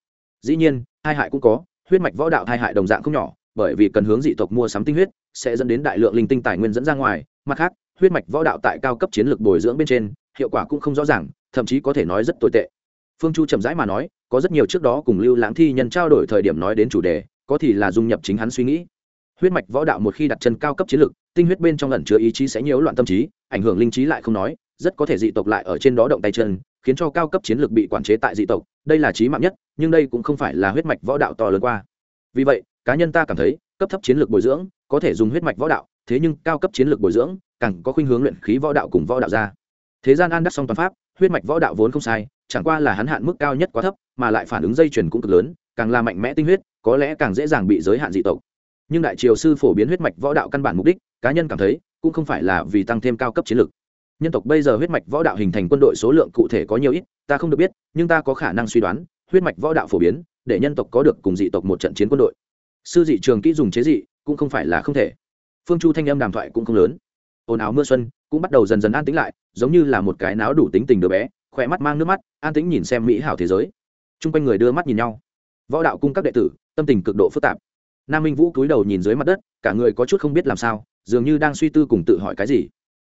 A: Dĩ nhiên, hai hại cũng có, huyết mạch võ đạo hai hại đồng dạng không nhỏ, bởi vì cần hướng dị tộc mua sắm tinh huyết, sẽ dẫn đến đại lượng linh tinh tài nguyên dẫn ra ngoài, mặt khác huyết mạch võ đạo tại cao cấp chiến lược bồi dưỡng bên trên, hiệu quả cũng không rõ ràng, thậm chí có thể nói rất tồi tệ. Phương chu chậm rãi mà nói, có rất nhiều trước đó cùng lưu lãng thi nhân trao đổi thời điểm nói đến chủ đề, có thì là dung nhập chính hắn suy nghĩ. Huyết mạch võ đạo một khi đặt chân cao cấp chiến lược, tinh huyết bên trong ẩn chứa ý chí sẽ nhiễu loạn tâm trí, ảnh hưởng linh trí lại không nói, rất có thể dị tộc lại ở trên đó động tay chân, khiến cho cao cấp chiến lược bị quản chế tại dị tộc, đây là trí mạng nhất, nhưng đây cũng không phải là huyết mạch võ đạo to lớn qua. Vì vậy, cá nhân ta cảm thấy, cấp thấp chiến lược bồi dưỡng, có thể dùng huyết mạch võ đạo thế nhưng cao cấp chiến lược bồi dưỡng, càng có khuynh hướng luyện khí võ đạo cùng võ đạo ra. Thế gian an đắc song toàn pháp, huyết mạch võ đạo vốn không sai, chẳng qua là hắn hạn mức cao nhất quá thấp, mà lại phản ứng dây chuyền cũng cực lớn, càng là mạnh mẽ tinh huyết, có lẽ càng dễ dàng bị giới hạn dị tộc. Nhưng đại triều sư phổ biến huyết mạch võ đạo căn bản mục đích, cá nhân cảm thấy, cũng không phải là vì tăng thêm cao cấp chiến lược. Nhân tộc bây giờ huyết mạch võ đạo hình thành quân đội số lượng cụ thể có nhiều ít, ta không được biết, nhưng ta có khả năng suy đoán, huyết mạch võ đạo phổ biến, để nhân tộc có được cùng dị tộc một trận chiến quân đội. Sư dị trường kỹ dùng chế dị, cũng không phải là không thể phương chu thanh âm đàm thoại cũng không lớn. Ồn áo mưa xuân cũng bắt đầu dần dần an tĩnh lại, giống như là một cái náo đủ tính tình đứa bé, khỏe mắt mang nước mắt, an tĩnh nhìn xem mỹ hảo thế giới. T r u n g quanh người đưa mắt nhìn nhau. Võ đạo cung các đệ tử, tâm tình cực độ phức tạp. Nam minh vũ cúi đầu nhìn dưới mặt đất, cả người có chút không biết làm sao, dường như đang suy tư cùng tự hỏi cái gì.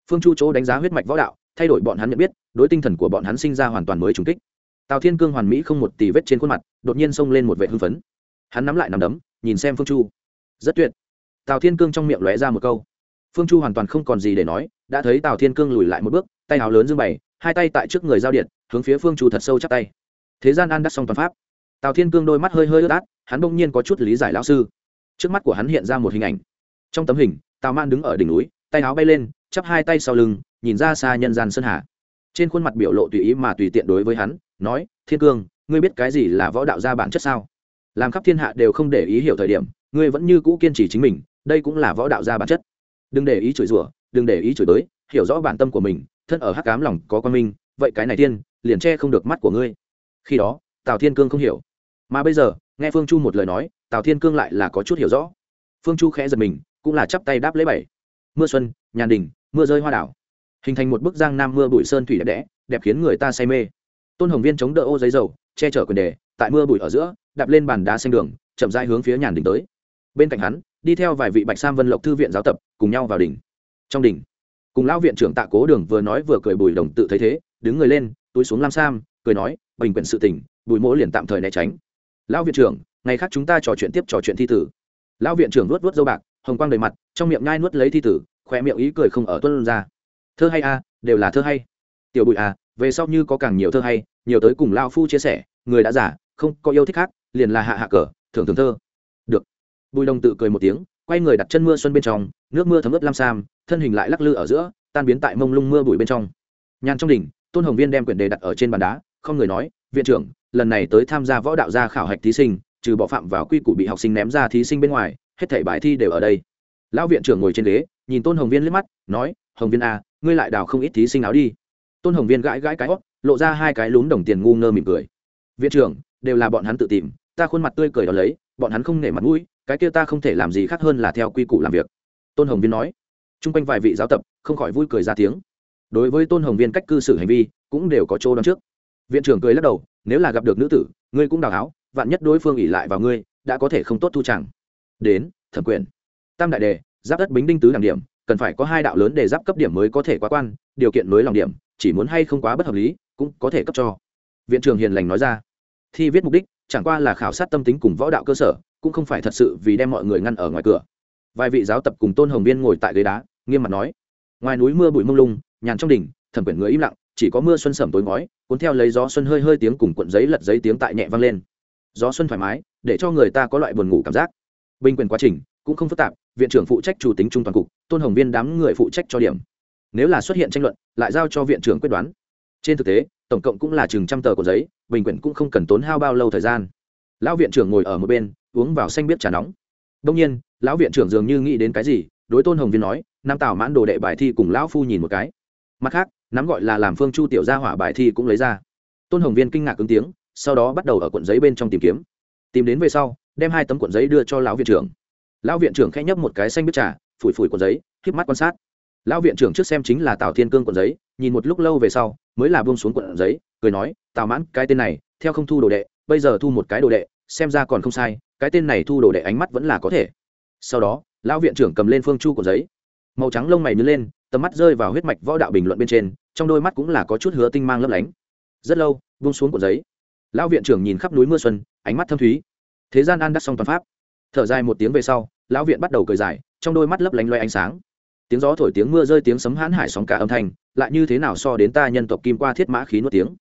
A: Phương chu chỗ đánh giá huyết mạch võ đạo, thay đổi bọn hắn nhận biết, đối tinh thần của bọn hắn sinh ra hoàn toàn mới trùng kích. Tào thiên cương hoàn mỹ không một tì vết trên khuôn mặt, đột nhiên xông lên một vệ hưng phấn. Hắn nắm lại nằm đấm, nhìn xem phương chu. Rất tuyệt tào thiên cương trong miệng lóe ra một câu. Phương chu hoàn toàn không còn gì để nói, đã thấy tào thiên cương lùi lại một bước, tay áo lớn dương bày, hai tay tại trước người giao điện, hướng phía phương chu thật sâu chắc tay. Thế gian an đắc xong toàn pháp. Tào thiên cương đôi mắt hơi hơi ướt át, hắn bỗng nhiên có chút lý giải lão sư. Trước mắt của hắn hiện ra một hình ảnh. Trong tấm hình, tào man đứng ở đỉnh núi, tay áo bay lên, chắp hai tay sau lưng, nhìn ra xa nhân gian sơn hà. Trên khuôn mặt biểu lộ tùy ý mà tùy tiện đối với hắn, nói, thiên cương, ngươi biết cái gì là võ đạo gia bản chất sao? Làm khắp thiên hạ đều không để ý hiểu thời điểm, ngươi vẫn như cũ kiên trì chính mình đây cũng là võ đạo gia bản chất. Đừng để ý chửi rủa, đừng để ý chửi tới hiểu rõ bản tâm của mình, thân ở hắc cám lòng có quan minh, vậy cái này tiên, liền che không được mắt của ngươi. Khi đó, tào thiên cương không hiểu. Mà bây giờ, nghe phương chu một lời nói, tào thiên cương lại là có chút hiểu rõ. Phương chu khẽ giật mình, cũng là chắp tay đáp lấy bảy. Mưa xuân, nhàn đình mưa rơi hoa đảo. Hình thành một bức giang nam mưa bụi sơn thủy đẹp đẽ, đẹp khiến người ta say mê. Tôn hồng viên chống đỡ ô giấy dầu, che chở quyền đề, tại mưa bụi ở giữa, đạp lên bàn đá xanh đường, chậm rãi hướng phía nhàn đình tới. Bên cạnh hắn đi theo vài vị bạch sam vân lộc thư viện giáo tập cùng nhau vào đỉnh. Trong đỉnh cùng lão viện trưởng tạ cố đường vừa nói vừa cười bùi đồng tự thấy thế đứng người lên túi xuống lam sam cười nói bình quyển sự tình bùi mỗ liền tạm thời né tránh. Lão viện trưởng ngày khác chúng ta trò chuyện tiếp trò chuyện thi tử. Lão viện trưởng nuốt nuốt dâu bạc hồng quang đầy mặt trong miệng nhai nuốt lấy thi tử khoe miệng ý cười không ở tuân ra. Thơ hay a à, đều là thơ hay. Tiểu bụi à về sau như có càng nhiều thơ hay nhiều tới cùng lao phu chia sẻ người đã giả không có yêu thích khác liền là hạ hạ cờ thưởng thường thơ bùi đồng tự cười một tiếng quay người đặt chân mưa xuân bên trong nước mưa thấm ướt lam sam thân hình lại lắc lư ở giữa tan biến tại mông lung mưa bụi bên trong. Nhàn trong đỉnh tôn hồng viên đem quyển đề đặt ở trên bàn đá không người nói viện trưởng lần này tới tham gia võ đạo gia khảo hạch thí sinh trừ bỏ phạm vào quy củ bị học sinh ném ra thí sinh bên ngoài hết thảy bài thi đều ở đây. Lão viện trưởng ngồi trên ghế nhìn tôn hồng viên liếc mắt nói hồng viên a à, ngươi lại đào không ít thí sinh áo đi. Tôn hồng viên gãi gãi cái hót lộ ra hai cái lún đồng tiền ngu ngơ mỉm cười. Viện trưởng đều là bọn hắn tự tìm ta khuôn mặt tươi cười đó lấy, bọn hắn không nể mặt mũi, cái kia ta không thể làm gì khác hơn là theo quy củ làm việc. Tôn hồng viên nói. T r u n g quanh vài vị giáo tập, không khỏi vui cười ra tiếng. Đối với tôn hồng viên cách cư xử hành vi, cũng đều có chỗ đón trước. Viện trưởng cười lắc đầu, nếu là gặp được nữ tử, ngươi cũng đào áo vạn nhất đối phương ỉ lại vào ngươi, đã có thể không tốt thu chẳng. Đến, thẩm quyền. Tam đại đề, giáp đất bính đinh tứ đẳng điểm, cần phải có hai đạo lớn để giáp cấp điểm mới có thể quá quan, điều kiện nối lòng điểm, chỉ muốn hay không quá bất hợp lý, cũng có thể cấp cho. Viện trưởng hiền lành nói ra. Thi viết mục đích chẳng qua là khảo sát tâm tính cùng võ đạo cơ sở, cũng không phải thật sự vì đem mọi người ngăn ở ngoài cửa. Vài vị giáo tập cùng tôn hồng viên ngồi tại ghế đá, nghiêm mặt nói, ngoài núi mưa bụi mông lung, nhàn trong đỉnh, thẩm quyển người im lặng, chỉ có mưa xuân sầm tối ngói, cuốn theo lấy gió xuân hơi hơi tiếng cùng cuộn giấy lật giấy tiếng tại nhẹ vang lên. Gió xuân thoải mái, để cho người ta có loại buồn ngủ cảm giác. Bình quyền quá trình cũng không phức tạp, viện trưởng phụ trách chủ tính trung toàn cục, tôn hồng viên đám người phụ trách cho điểm. Nếu là xuất hiện tranh luận, lại giao cho viện trưởng quyết đoán. Trên thực tế tổng cộng cũng là chừng trăm tờ của giấy, bình quyển cũng không cần tốn hao bao lâu thời gian. Lão viện trưởng ngồi ở một bên, uống vào xanh biết trà nóng. Đông nhiên, lão viện trưởng dường như nghĩ đến cái gì, đối tôn hồng viên nói, nam tào mãn đồ đệ bài thi cùng lão phu nhìn một cái. Mặt khác, nắm gọi là làm phương chu tiểu gia hỏa bài thi cũng lấy ra. Tôn hồng viên kinh ngạc ứng tiếng, sau đó bắt đầu ở cuộn giấy bên trong tìm kiếm. Tìm đến về sau, đem hai tấm cuộn giấy đưa cho lão viện trưởng. Lão viện trưởng khẽ nhấp một cái xanh biết trà, phủi phủi cuộn giấy k mắt quan sát. Lão viện trưởng trước xem chính là tào thiên cương cuộn giấy nhìn một lúc lâu về sau, mới là buông xuống cuộn giấy, cười nói, tào mãn, cái tên này, theo không thu đồ đệ, bây giờ thu một cái đồ đệ, xem ra còn không sai, cái tên này thu đồ đệ ánh mắt vẫn là có thể. Sau đó, lão viện trưởng cầm lên phương chu của giấy. Màu trắng lông mày nhớ lên, tầm mắt rơi vào huyết mạch võ đạo bình luận bên trên, trong đôi mắt cũng là có chút hứa tinh mang lấp lánh. Rất lâu, buông xuống của giấy. Lão viện trưởng nhìn khắp núi mưa xuân, ánh mắt thâm thúy. Thế gian an đắc xong toàn pháp. Thở dài một tiếng về sau, lão viện bắt đầu cười dài, trong đôi mắt lấp lánh loay ánh sáng. Tiếng gió thổi tiếng mưa rơi, tiếng sấm hãn hải sóng cả âm thanh lại như thế nào so đến ta nhân tộc kim qua thiết mã khí nuốt tiếng?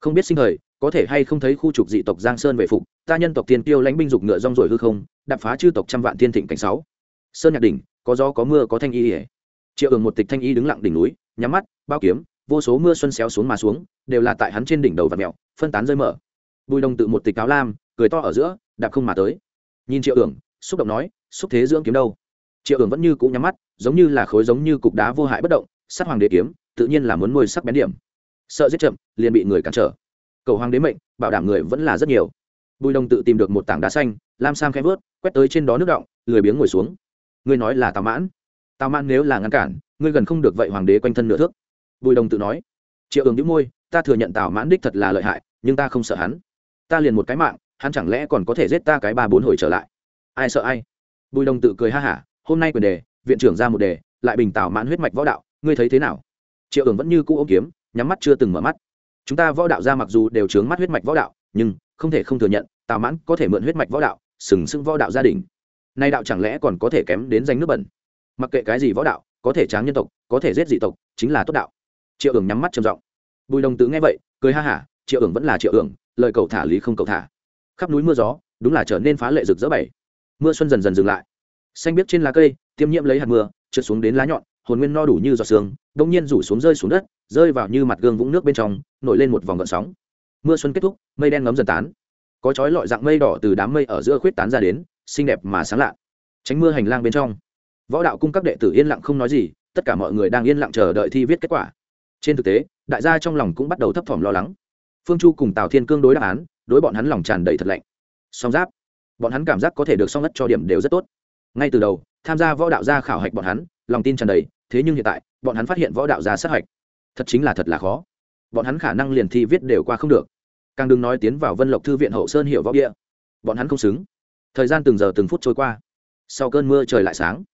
A: Không biết sinh thời, có thể hay không thấy khu trục dị tộc giang sơn về phục, ta nhân tộc tiên tiêu lãnh binh dục ngựa rong rồi hư không đập phá chư tộc trăm vạn thiên thịnh cảnh sáu. Sơn nhạc đỉnh, có gió có mưa có thanh y ỉa triệu ường một tịch thanh y đứng lặng đỉnh núi, nhắm mắt, bao kiếm, vô số mưa xuân xéo xuống mà xuống, đều là tại hắn trên đỉnh đầu và mẹo phân tán rơi mở. Bùi đồng tự một tịch áo lam, cười to ở giữa, đạp không mà tới. Nhìn triệu ường xúc động nói, xúc thế dưỡng kiếm đâu? Triệu ường vẫn như cũ nhắm mắt, giống như là khối giống như cục đá vô hại bất động, sát hoàng đế kiếm tự nhiên là muốn nuôi sắc bén điểm. Sợ giết chậm, liền bị người cản trở. Cầu hoàng đế mệnh, bảo đảm người vẫn là rất nhiều. Bùi đồng tự tìm được một tảng đá xanh, lam sam khẽ vớt, quét tới trên đó nước động lười biếng ngồi xuống. Ngươi nói là tào mãn. Tào mãn nếu là ngăn cản, ngươi gần không được vậy hoàng đế quanh thân nửa thước. Bùi đồng tự nói, triệu ứng đĩu môi, ta thừa nhận tào mãn đích thật là lợi hại, nhưng ta không sợ hắn. Ta liền một cái mạng, hắn chẳng lẽ còn có thể giết ta cái ba bốn hồi trở lại? Ai sợ ai? Bùi đồng tự cười ha hả, hôm nay quyền đề, viện trưởng ra một đề, lại bình tào mãn huyết mạch võ đạo, ngươi thấy thế nào? Triệu ưởng vẫn như cũ ô kiếm, nhắm mắt chưa từng mở mắt. Chúng ta võ đạo ra mặc dù đều trướng mắt huyết mạch võ đạo, nhưng không thể không thừa nhận, tào mãn có thể mượn huyết mạch võ đạo, sừng sững võ đạo gia đình. Nay đạo chẳng lẽ còn có thể kém đến danh nước bẩn? Mặc kệ cái gì võ đạo, có thể tráng nhân tộc, có thể giết dị tộc, chính là tốt đạo. Triệu ưởng nhắm mắt trầm giọng. Bùi đồng tứ nghe vậy, cười ha hả, triệu ưởng vẫn là triệu ưởng lời cầu thả lý không cầu thả. Khắp núi mưa gió, đúng là trở nên phá lệ rực rỡ bảy. Mưa xuân dần dần dừng lại. Xanh biếc trên lá cây, tiêm nhiễm lấy hạt mưa, trượt xuống đến lá nhọn hồn nguyên no đủ như giọt sương đông nhiên rủ xuống rơi xuống đất, rơi vào như mặt gương vũng nước bên trong, nổi lên một vòng gợn sóng. Mưa xuân kết thúc, mây đen ngấm dần tán. Có chói lọi dạng mây đỏ từ đám mây ở giữa khuyết tán ra đến, xinh đẹp mà sáng lạ. Tránh mưa hành lang bên trong. Võ đạo cung các đệ tử yên lặng không nói gì, tất cả mọi người đang yên lặng chờ đợi thi viết kết quả. Trên thực tế, đại gia trong lòng cũng bắt đầu thấp thỏm lo lắng. Phương chu cùng tào thiên cương đối đáp án, đối bọn hắn lòng tràn đầy thật lạnh. Song giáp, bọn hắn cảm giác có thể được song ngất cho điểm đều rất tốt. Ngay từ đầu, tham gia võ đạo gia khảo hạch bọn hắn lòng tin tràn đầy, thế nhưng hiện tại, bọn hắn phát hiện võ đạo gia sát hạch. Thật chính là thật là khó. Bọn hắn khả năng liền thi viết đều qua không được. Càng đừng nói tiến vào vân lộc thư viện hậu sơn hiệu võ địa bọn hắn không xứng. Thời gian từng giờ từng phút trôi qua. Sau cơn mưa trời lại sáng.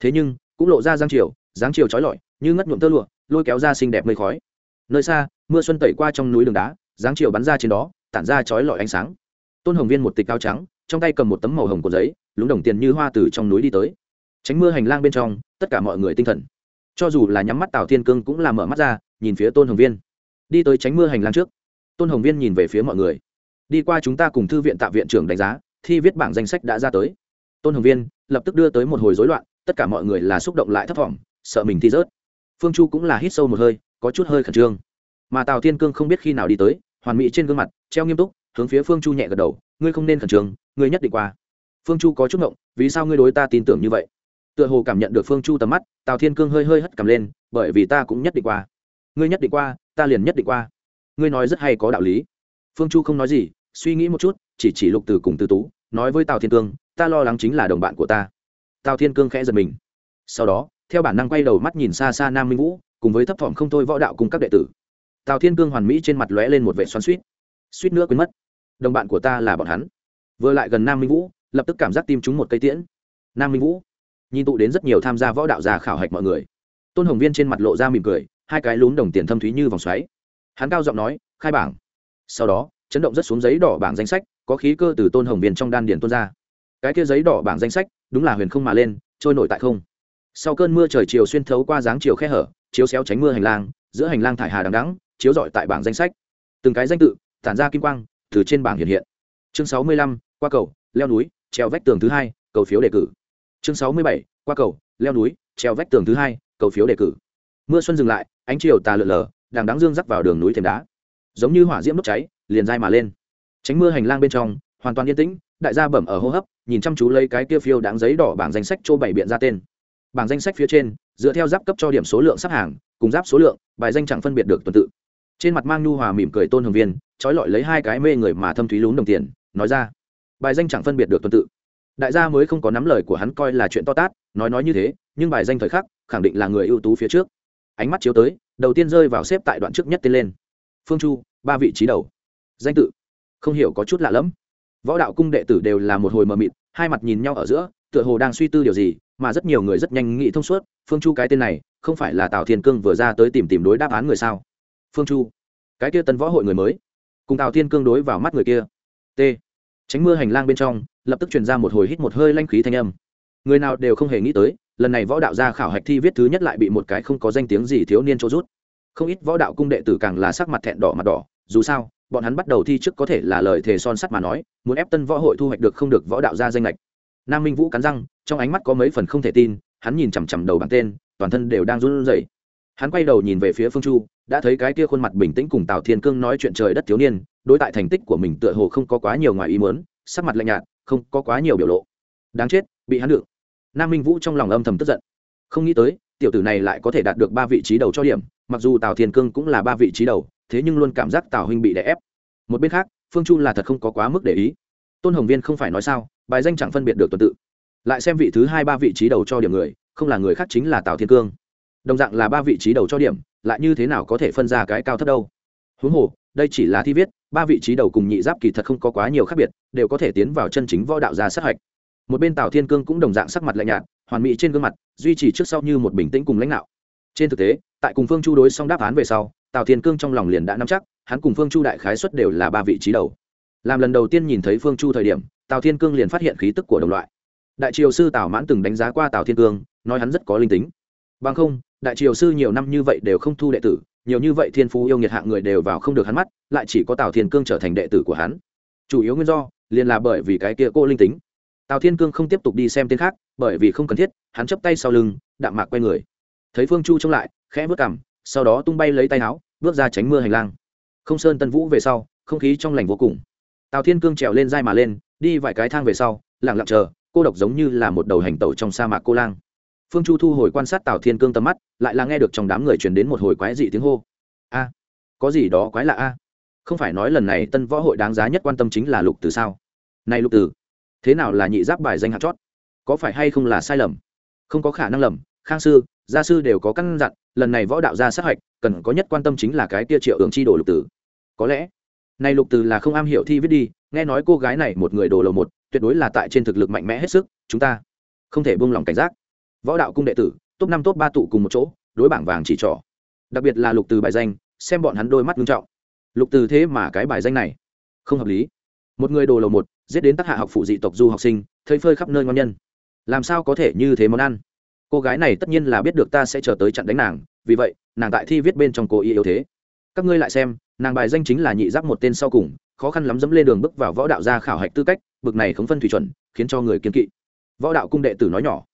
A: Thế nhưng, cũng lộ ra giang chiều giáng chiều trói lọi, như ngất nhuộm tơ lụa, lôi kéo ra xinh đẹp mây khói. Nơi xa, mưa xuân tẩy qua trong núi đường đá giáng chiều bắn ra trên đó, tản ra trói lọi ánh sáng. Tôn hồng viên một tịch cao trắng, trong tay cầm một tấm màu hồng của giấy, lúng đồng tiền như hoa từ trong núi đi tới tránh mưa hành lang bên trong, tất cả mọi người tinh thần. Cho dù là nhắm mắt tào thiên cương cũng là mở mắt ra, nhìn phía tôn hồng viên. Đi tới tránh mưa hành lang trước, tôn hồng viên nhìn về phía mọi người. Đi qua chúng ta cùng thư viện tạ viện trưởng đánh giá, thi viết bảng danh sách đã ra tới. Tôn hồng viên lập tức đưa tới một hồi rối loạn, tất cả mọi người là xúc động lại thấp thỏm, sợ mình thi rớt. Phương chu cũng là hít sâu một hơi, có chút hơi khẩn trương. Mà tào thiên cương không biết khi nào đi tới, hoàn mỹ trên gương mặt, treo nghiêm túc, hướng phía phương chu nhẹ gật đầu, ngươi không nên khẩn trương, ngươi nhất định qua. Phương chu có chút ngộng, vì sao ngươi đối ta tin tưởng như vậy? Tựa hồ cảm nhận được phương chu tầm mắt, tào thiên cương hơi hơi hất cầm lên, bởi vì ta cũng nhất định qua. Ngươi nhất định qua, ta liền nhất định qua. Ngươi nói rất hay có đạo lý. Phương chu không nói gì, suy nghĩ một chút, chỉ chỉ lục từ cùng tư tú, nói với tào thiên cương, ta lo lắng chính là đồng bạn của ta. Tào thiên cương khẽ giật mình. Sau đó, theo bản năng quay đầu mắt nhìn xa xa nam minh vũ, cùng với thấp thỏm không thôi võ đạo cùng các đệ tử. Tào thiên cương hoàn mỹ trên mặt lóe lên một vệ xoắn suýt suýt nữa quên mất. Đồng bạn của ta là bọn hắn. Vừa lại gần nam minh vũ, lập tức cảm giác tim trúng một cây tiễn. Nam minh vũ nhìn tụ đến rất nhiều tham gia võ đạo già khảo hạch mọi người. Tôn hồng viên trên mặt lộ ra mỉm cười, hai cái lún đồng tiền thâm thúy như vòng xoáy. Hắn cao giọng nói, khai bảng. Sau đó, chấn động rất xuống giấy đỏ bảng danh sách, có khí cơ từ tôn hồng viên trong đan điền tôn ra. Cái kia giấy đỏ bảng danh sách, đúng là huyền không mà lên, trôi nổi tại không. Sau cơn mưa trời chiều xuyên thấu qua dáng chiều khe hở, chiếu xéo tránh mưa hành lang, giữa hành lang thải hà đằng đắng chiếu rọi tại bảng danh sách. Từng cái danh tự, tản ra kim quang, từ trên bảng hiện hiện. Chương sáu mươi lăm, qua cầu, leo núi, treo vách tường thứ hai, cầu phiếu đề cử chương sáu mươi bảy, qua cầu, leo núi, treo vách tường thứ hai, cầu phiếu đề cử. Mưa xuân dừng lại, ánh chiều tà lượn lờ đang đáng dương rắc vào đường núi thềm đá. Giống như hỏa diễm đốt cháy, liền dai mà lên. Tránh mưa hành lang bên trong, hoàn toàn yên tĩnh, đại gia bẩm ở hô hấp, nhìn chăm chú lấy cái kia phiêu đáng giấy đỏ bảng danh sách chỗ bảy biện ra tên. Bảng danh sách phía trên, dựa theo giáp cấp cho điểm số lượng sắp hàng, cùng giáp số lượng, bài danh chẳng phân biệt được tuần tự. Trên mặt mang nhu hòa mỉm cười tôn hồng viên, trói lọi lấy hai cái mê người mà thâm thúy lún đồng tiền, nói ra. Bài danh chẳng phân biệt được tuần tự đại gia mới không có nắm lời của hắn coi là chuyện to tát, nói nói như thế, nhưng bài danh thời khắc, khẳng định là người ưu tú phía trước. Ánh mắt chiếu tới, đầu tiên rơi vào xếp tại đoạn trước nhất tên lên. Phương chu, ba vị trí đầu. Danh tự. Không hiểu có chút lạ lẫm. Võ đạo cung đệ tử đều là một hồi mờ mịt, hai mặt nhìn nhau ở giữa, tựa hồ đang suy tư điều gì, mà rất nhiều người rất nhanh nghĩ thông suốt, phương chu cái tên này, không phải là tào thiên cương vừa ra tới tìm tìm đối đáp án người sao? Phương chu. Cái kia tân võ hội người mới. Cùng tào thiên cương đối vào mắt người kia. T. Tránh mưa hành lang bên trong lập tức truyền ra một hồi hít một hơi lanh khí thanh âm. Người nào đều không hề nghĩ tới, lần này võ đạo gia khảo hạch thi viết thứ nhất lại bị một cái không có danh tiếng gì thiếu niên chỗ rút. Không ít võ đạo cung đệ tử càng là sắc mặt thẹn đỏ mặt đỏ, dù sao, bọn hắn bắt đầu thi trước có thể là lời thề son sắt mà nói, muốn ép tân võ hội thu hoạch được không được võ đạo gia danh lệch. Nam minh vũ cắn răng, trong ánh mắt có mấy phần không thể tin, hắn nhìn chằm chằm đầu bảng tên, toàn thân đều đang run rẩy. Hắn quay đầu nhìn về phía phương chu, đã thấy cái kia khuôn mặt bình tĩnh cùng tào thiên cương nói chuyện trời đất thiếu niên, đối tại thành tích của mình tựa hồ không có quá nhiều ngoài ý muốn, sắc mặt lạnh nhạt không có quá nhiều biểu lộ. Đáng chết, bị hắn đựng. Nam minh vũ trong lòng âm thầm tức giận. Không nghĩ tới, tiểu tử này lại có thể đạt được ba vị trí đầu cho điểm, mặc dù tào thiên cương cũng là ba vị trí đầu, thế nhưng luôn cảm giác tào huynh bị đè ép. Một bên khác, phương chu là thật không có quá mức để ý. Tôn hồng viên không phải nói sao, bài danh chẳng phân biệt được tuần tự. Lại xem vị thứ hai ba vị trí đầu cho điểm người, không là người khác chính là tào thiên cương. Đồng dạng là ba vị trí đầu cho điểm, lại như thế nào có thể phân ra cái cao thấp đâu? Huống hồ, đây chỉ là thi viết ba vị trí đầu cùng nhị giáp kỳ thật không có quá nhiều khác biệt, đều có thể tiến vào chân chính võ đạo gia sát hạch. Một bên tào thiên cương cũng đồng dạng sắc mặt lạnh nhạt, hoàn mỹ trên gương mặt, duy trì trước sau như một bình tĩnh cùng lãnh đạo. Trên thực tế, tại cùng phương chu đối xong đáp án về sau, tào thiên cương trong lòng liền đã nắm chắc, hắn cùng phương chu đại khái xuất đều là ba vị trí đầu. Làm lần đầu tiên nhìn thấy phương chu thời điểm, tào thiên cương liền phát hiện khí tức của đồng loại. Đại triều sư tào mãn từng đánh giá qua tào thiên cương, nói hắn rất có linh tính. Bằng không, đại triều sư nhiều năm như vậy đều không thu đệ tử nhiều như vậy thiên phú yêu nghiệt hạng người đều vào không được hắn mắt lại chỉ có tào thiên cương trở thành đệ tử của hắn. Chủ yếu nguyên do liền là bởi vì cái kia cô linh tính. Tào thiên cương không tiếp tục đi xem tên khác bởi vì không cần thiết hắn chấp tay sau lưng đạm mạc quay người. Thấy phương chu trông lại khẽ vớt cằm, sau đó tung bay lấy tay áo bước ra tránh mưa hành lang. Không sơn tân vũ về sau không khí trong lành vô cùng. Tào thiên cương trèo lên dai mà lên đi vài cái thang về sau lẳng lặng chờ cô độc giống như là một đầu hành tẩu trong sa mạc cô lang phương chu thu hồi quan sát tào thiên cương tầm mắt, lại là nghe được trong đám người truyền đến một hồi quái dị tiếng hô. A, có gì đó quái lạ a? Không phải nói lần này tân võ hội đáng giá nhất quan tâm chính là lục từ sao? Này lục từ thế nào là nhị giáp bài danh hạt chót? Có phải hay không là sai lầm? Không có khả năng lầm, khang sư, gia sư đều có căn dặn, lần này võ đạo gia sát hạch, cần có nhất quan tâm chính là cái tia triệu ứng chi đồ lục tử. Có lẽ, này lục tử là không am hiểu thi viết đi, nghe nói cô gái này một người đồ lầu một, tuyệt đối là tại trên thực lực mạnh mẽ hết sức, chúng ta không thể buông lỏng cảnh giác võ đạo cung đệ tử, top năm, top ba tụ cùng một chỗ, đối bảng vàng chỉ trỏ. Đặc biệt là lục từ bài danh, xem bọn hắn đôi mắt nghiêm trọng. Lục từ thế mà cái bài danh này, không hợp lý. Một người đồ lầu một, giết đến tác hạ học phụ dị tộc du học sinh, thấy phơi khắp nơi ngon nhân. Làm sao có thể như thế món ăn? Cô gái này tất nhiên là biết được ta sẽ chờ tới chặn đánh nàng, vì vậy, nàng tại thi viết bên trong cô y yếu thế. Các ngươi lại xem, nàng bài danh chính là nhị giáp một tên sau cùng, khó khăn lắm dẫm lên đường bước vào võ đạo gia khảo hạch tư cách, bực này không phân thủy chuẩn, khiến cho người kiên kỵ. Võ đạo cung đệ tử nói nhỏ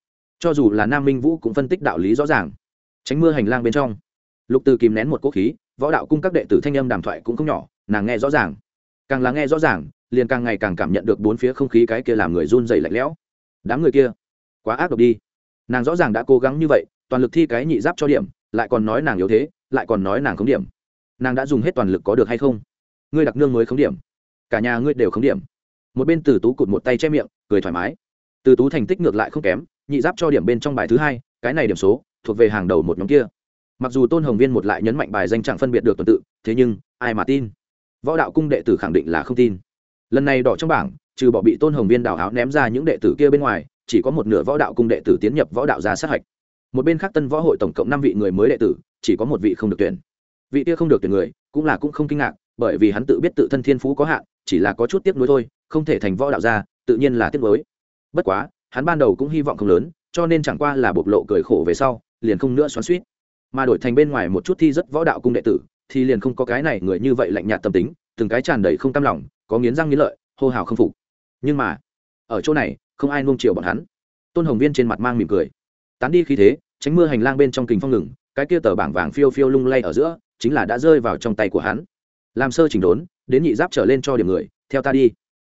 A: cho dù là nam minh vũ cũng phân tích đạo lý rõ ràng tránh mưa hành lang bên trong lục từ kìm nén một cỗ khí võ đạo cung các đệ tử thanh âm đàm thoại cũng không nhỏ nàng nghe rõ ràng càng là nghe rõ ràng liền càng ngày càng cảm nhận được bốn phía không khí cái kia làm người run dày lạnh lẽo đám người kia quá ác độc đi nàng rõ ràng đã cố gắng như vậy toàn lực thi cái nhị giáp cho điểm lại còn nói nàng yếu thế lại còn nói nàng không điểm nàng đã dùng hết toàn lực có được hay không ngươi đặc nương mới không điểm cả nhà ngươi đều không điểm một bên từ tú cụt một tay che miệng cười thoải mái từ tú thành tích ngược lại không kém nhị giáp cho điểm bên trong bài thứ hai, cái này điểm số, thuộc về hàng đầu một nhóm kia. Mặc dù tôn hồng viên một lại nhấn mạnh bài danh chẳng phân biệt được tuần tự, thế nhưng, ai mà tin? Võ đạo cung đệ tử khẳng định là không tin. Lần này đỏ trong bảng, trừ bỏ bị tôn hồng viên đào áo ném ra những đệ tử kia bên ngoài, chỉ có một nửa võ đạo cung đệ tử tiến nhập võ đạo gia sát hạch. Một bên khác tân võ hội tổng cộng năm vị người mới đệ tử, chỉ có một vị không được tuyển. Vị kia không được tuyển người, cũng là cũng không kinh ngạc, bởi vì hắn tự biết tự thân thiên phú có hạn, chỉ là có chút tiếc nuối thôi, không thể thành võ đạo gia, tự nhiên là tiếc nuối. Bất quá hắn ban đầu cũng hy vọng không lớn, cho nên chẳng qua là bộc lộ cười khổ về sau, liền không nữa xoắn suýt mà đổi thành bên ngoài một chút thi rất võ đạo cung đệ tử, thì liền không có cái này người như vậy lạnh nhạt tâm tính, từng cái tràn đầy không tam lòng, có nghiến răng nghiến lợi, hô hào không phục. Nhưng mà, ở chỗ này, không ai nung chiều bọn hắn. Tôn hồng viên trên mặt mang mỉm cười. Tán đi khí thế, tránh mưa hành lang bên trong kình phong ngừng, cái kia tờ bảng vàng phiêu phiêu lung lay ở giữa, chính là đã rơi vào trong tay của hắn. Làm sơ chỉnh đốn, đến nhị giáp trở lên cho điểm người, theo ta đi.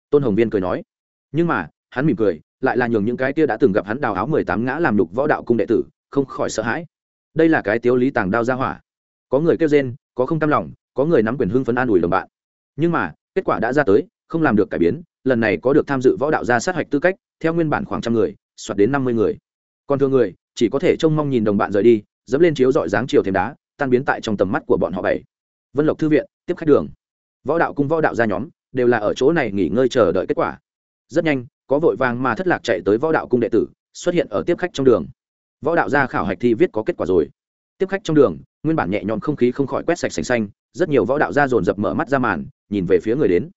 A: Tôn hồng viên cười nói. Nhưng mà, hắn mỉm cười lại là nhường những cái kia đã từng gặp hắn đào áo mười tám ngã làm đục võ đạo cung đệ tử, không khỏi sợ hãi. Đây là cái tiếu lý tàng đao ra hỏa. Có người kêu rên, có không cam lòng, có người nắm quyền hưng phấn an ủi đồng bạn. Nhưng mà, kết quả đã ra tới, không làm được cải biến, lần này có được tham dự võ đạo gia sát hạch tư cách, theo nguyên bản khoảng trăm người, soạt đến năm mươi người. Còn thường người, chỉ có thể trông mong nhìn đồng bạn rời đi, dẫm lên chiếu dọi dáng chiều thêm đá, tan biến tại trong tầm mắt của bọn họ bảy. Vân lộc thư viện, tiếp khách đường. Võ đạo cung võ đạo gia nhóm, đều là ở chỗ này nghỉ ngơi chờ đợi kết quả. Rất nhanh có vội vàng mà thất lạc chạy tới võ đạo cung đệ tử, xuất hiện ở tiếp khách trong đường. Võ đạo gia khảo hạch thi viết có kết quả rồi. Tiếp khách trong đường, nguyên bản nhẹ nhõm không khí không khỏi quét sạch sành xanh, rất nhiều võ đạo gia dồn dập mở mắt ra màn, nhìn về phía người đến.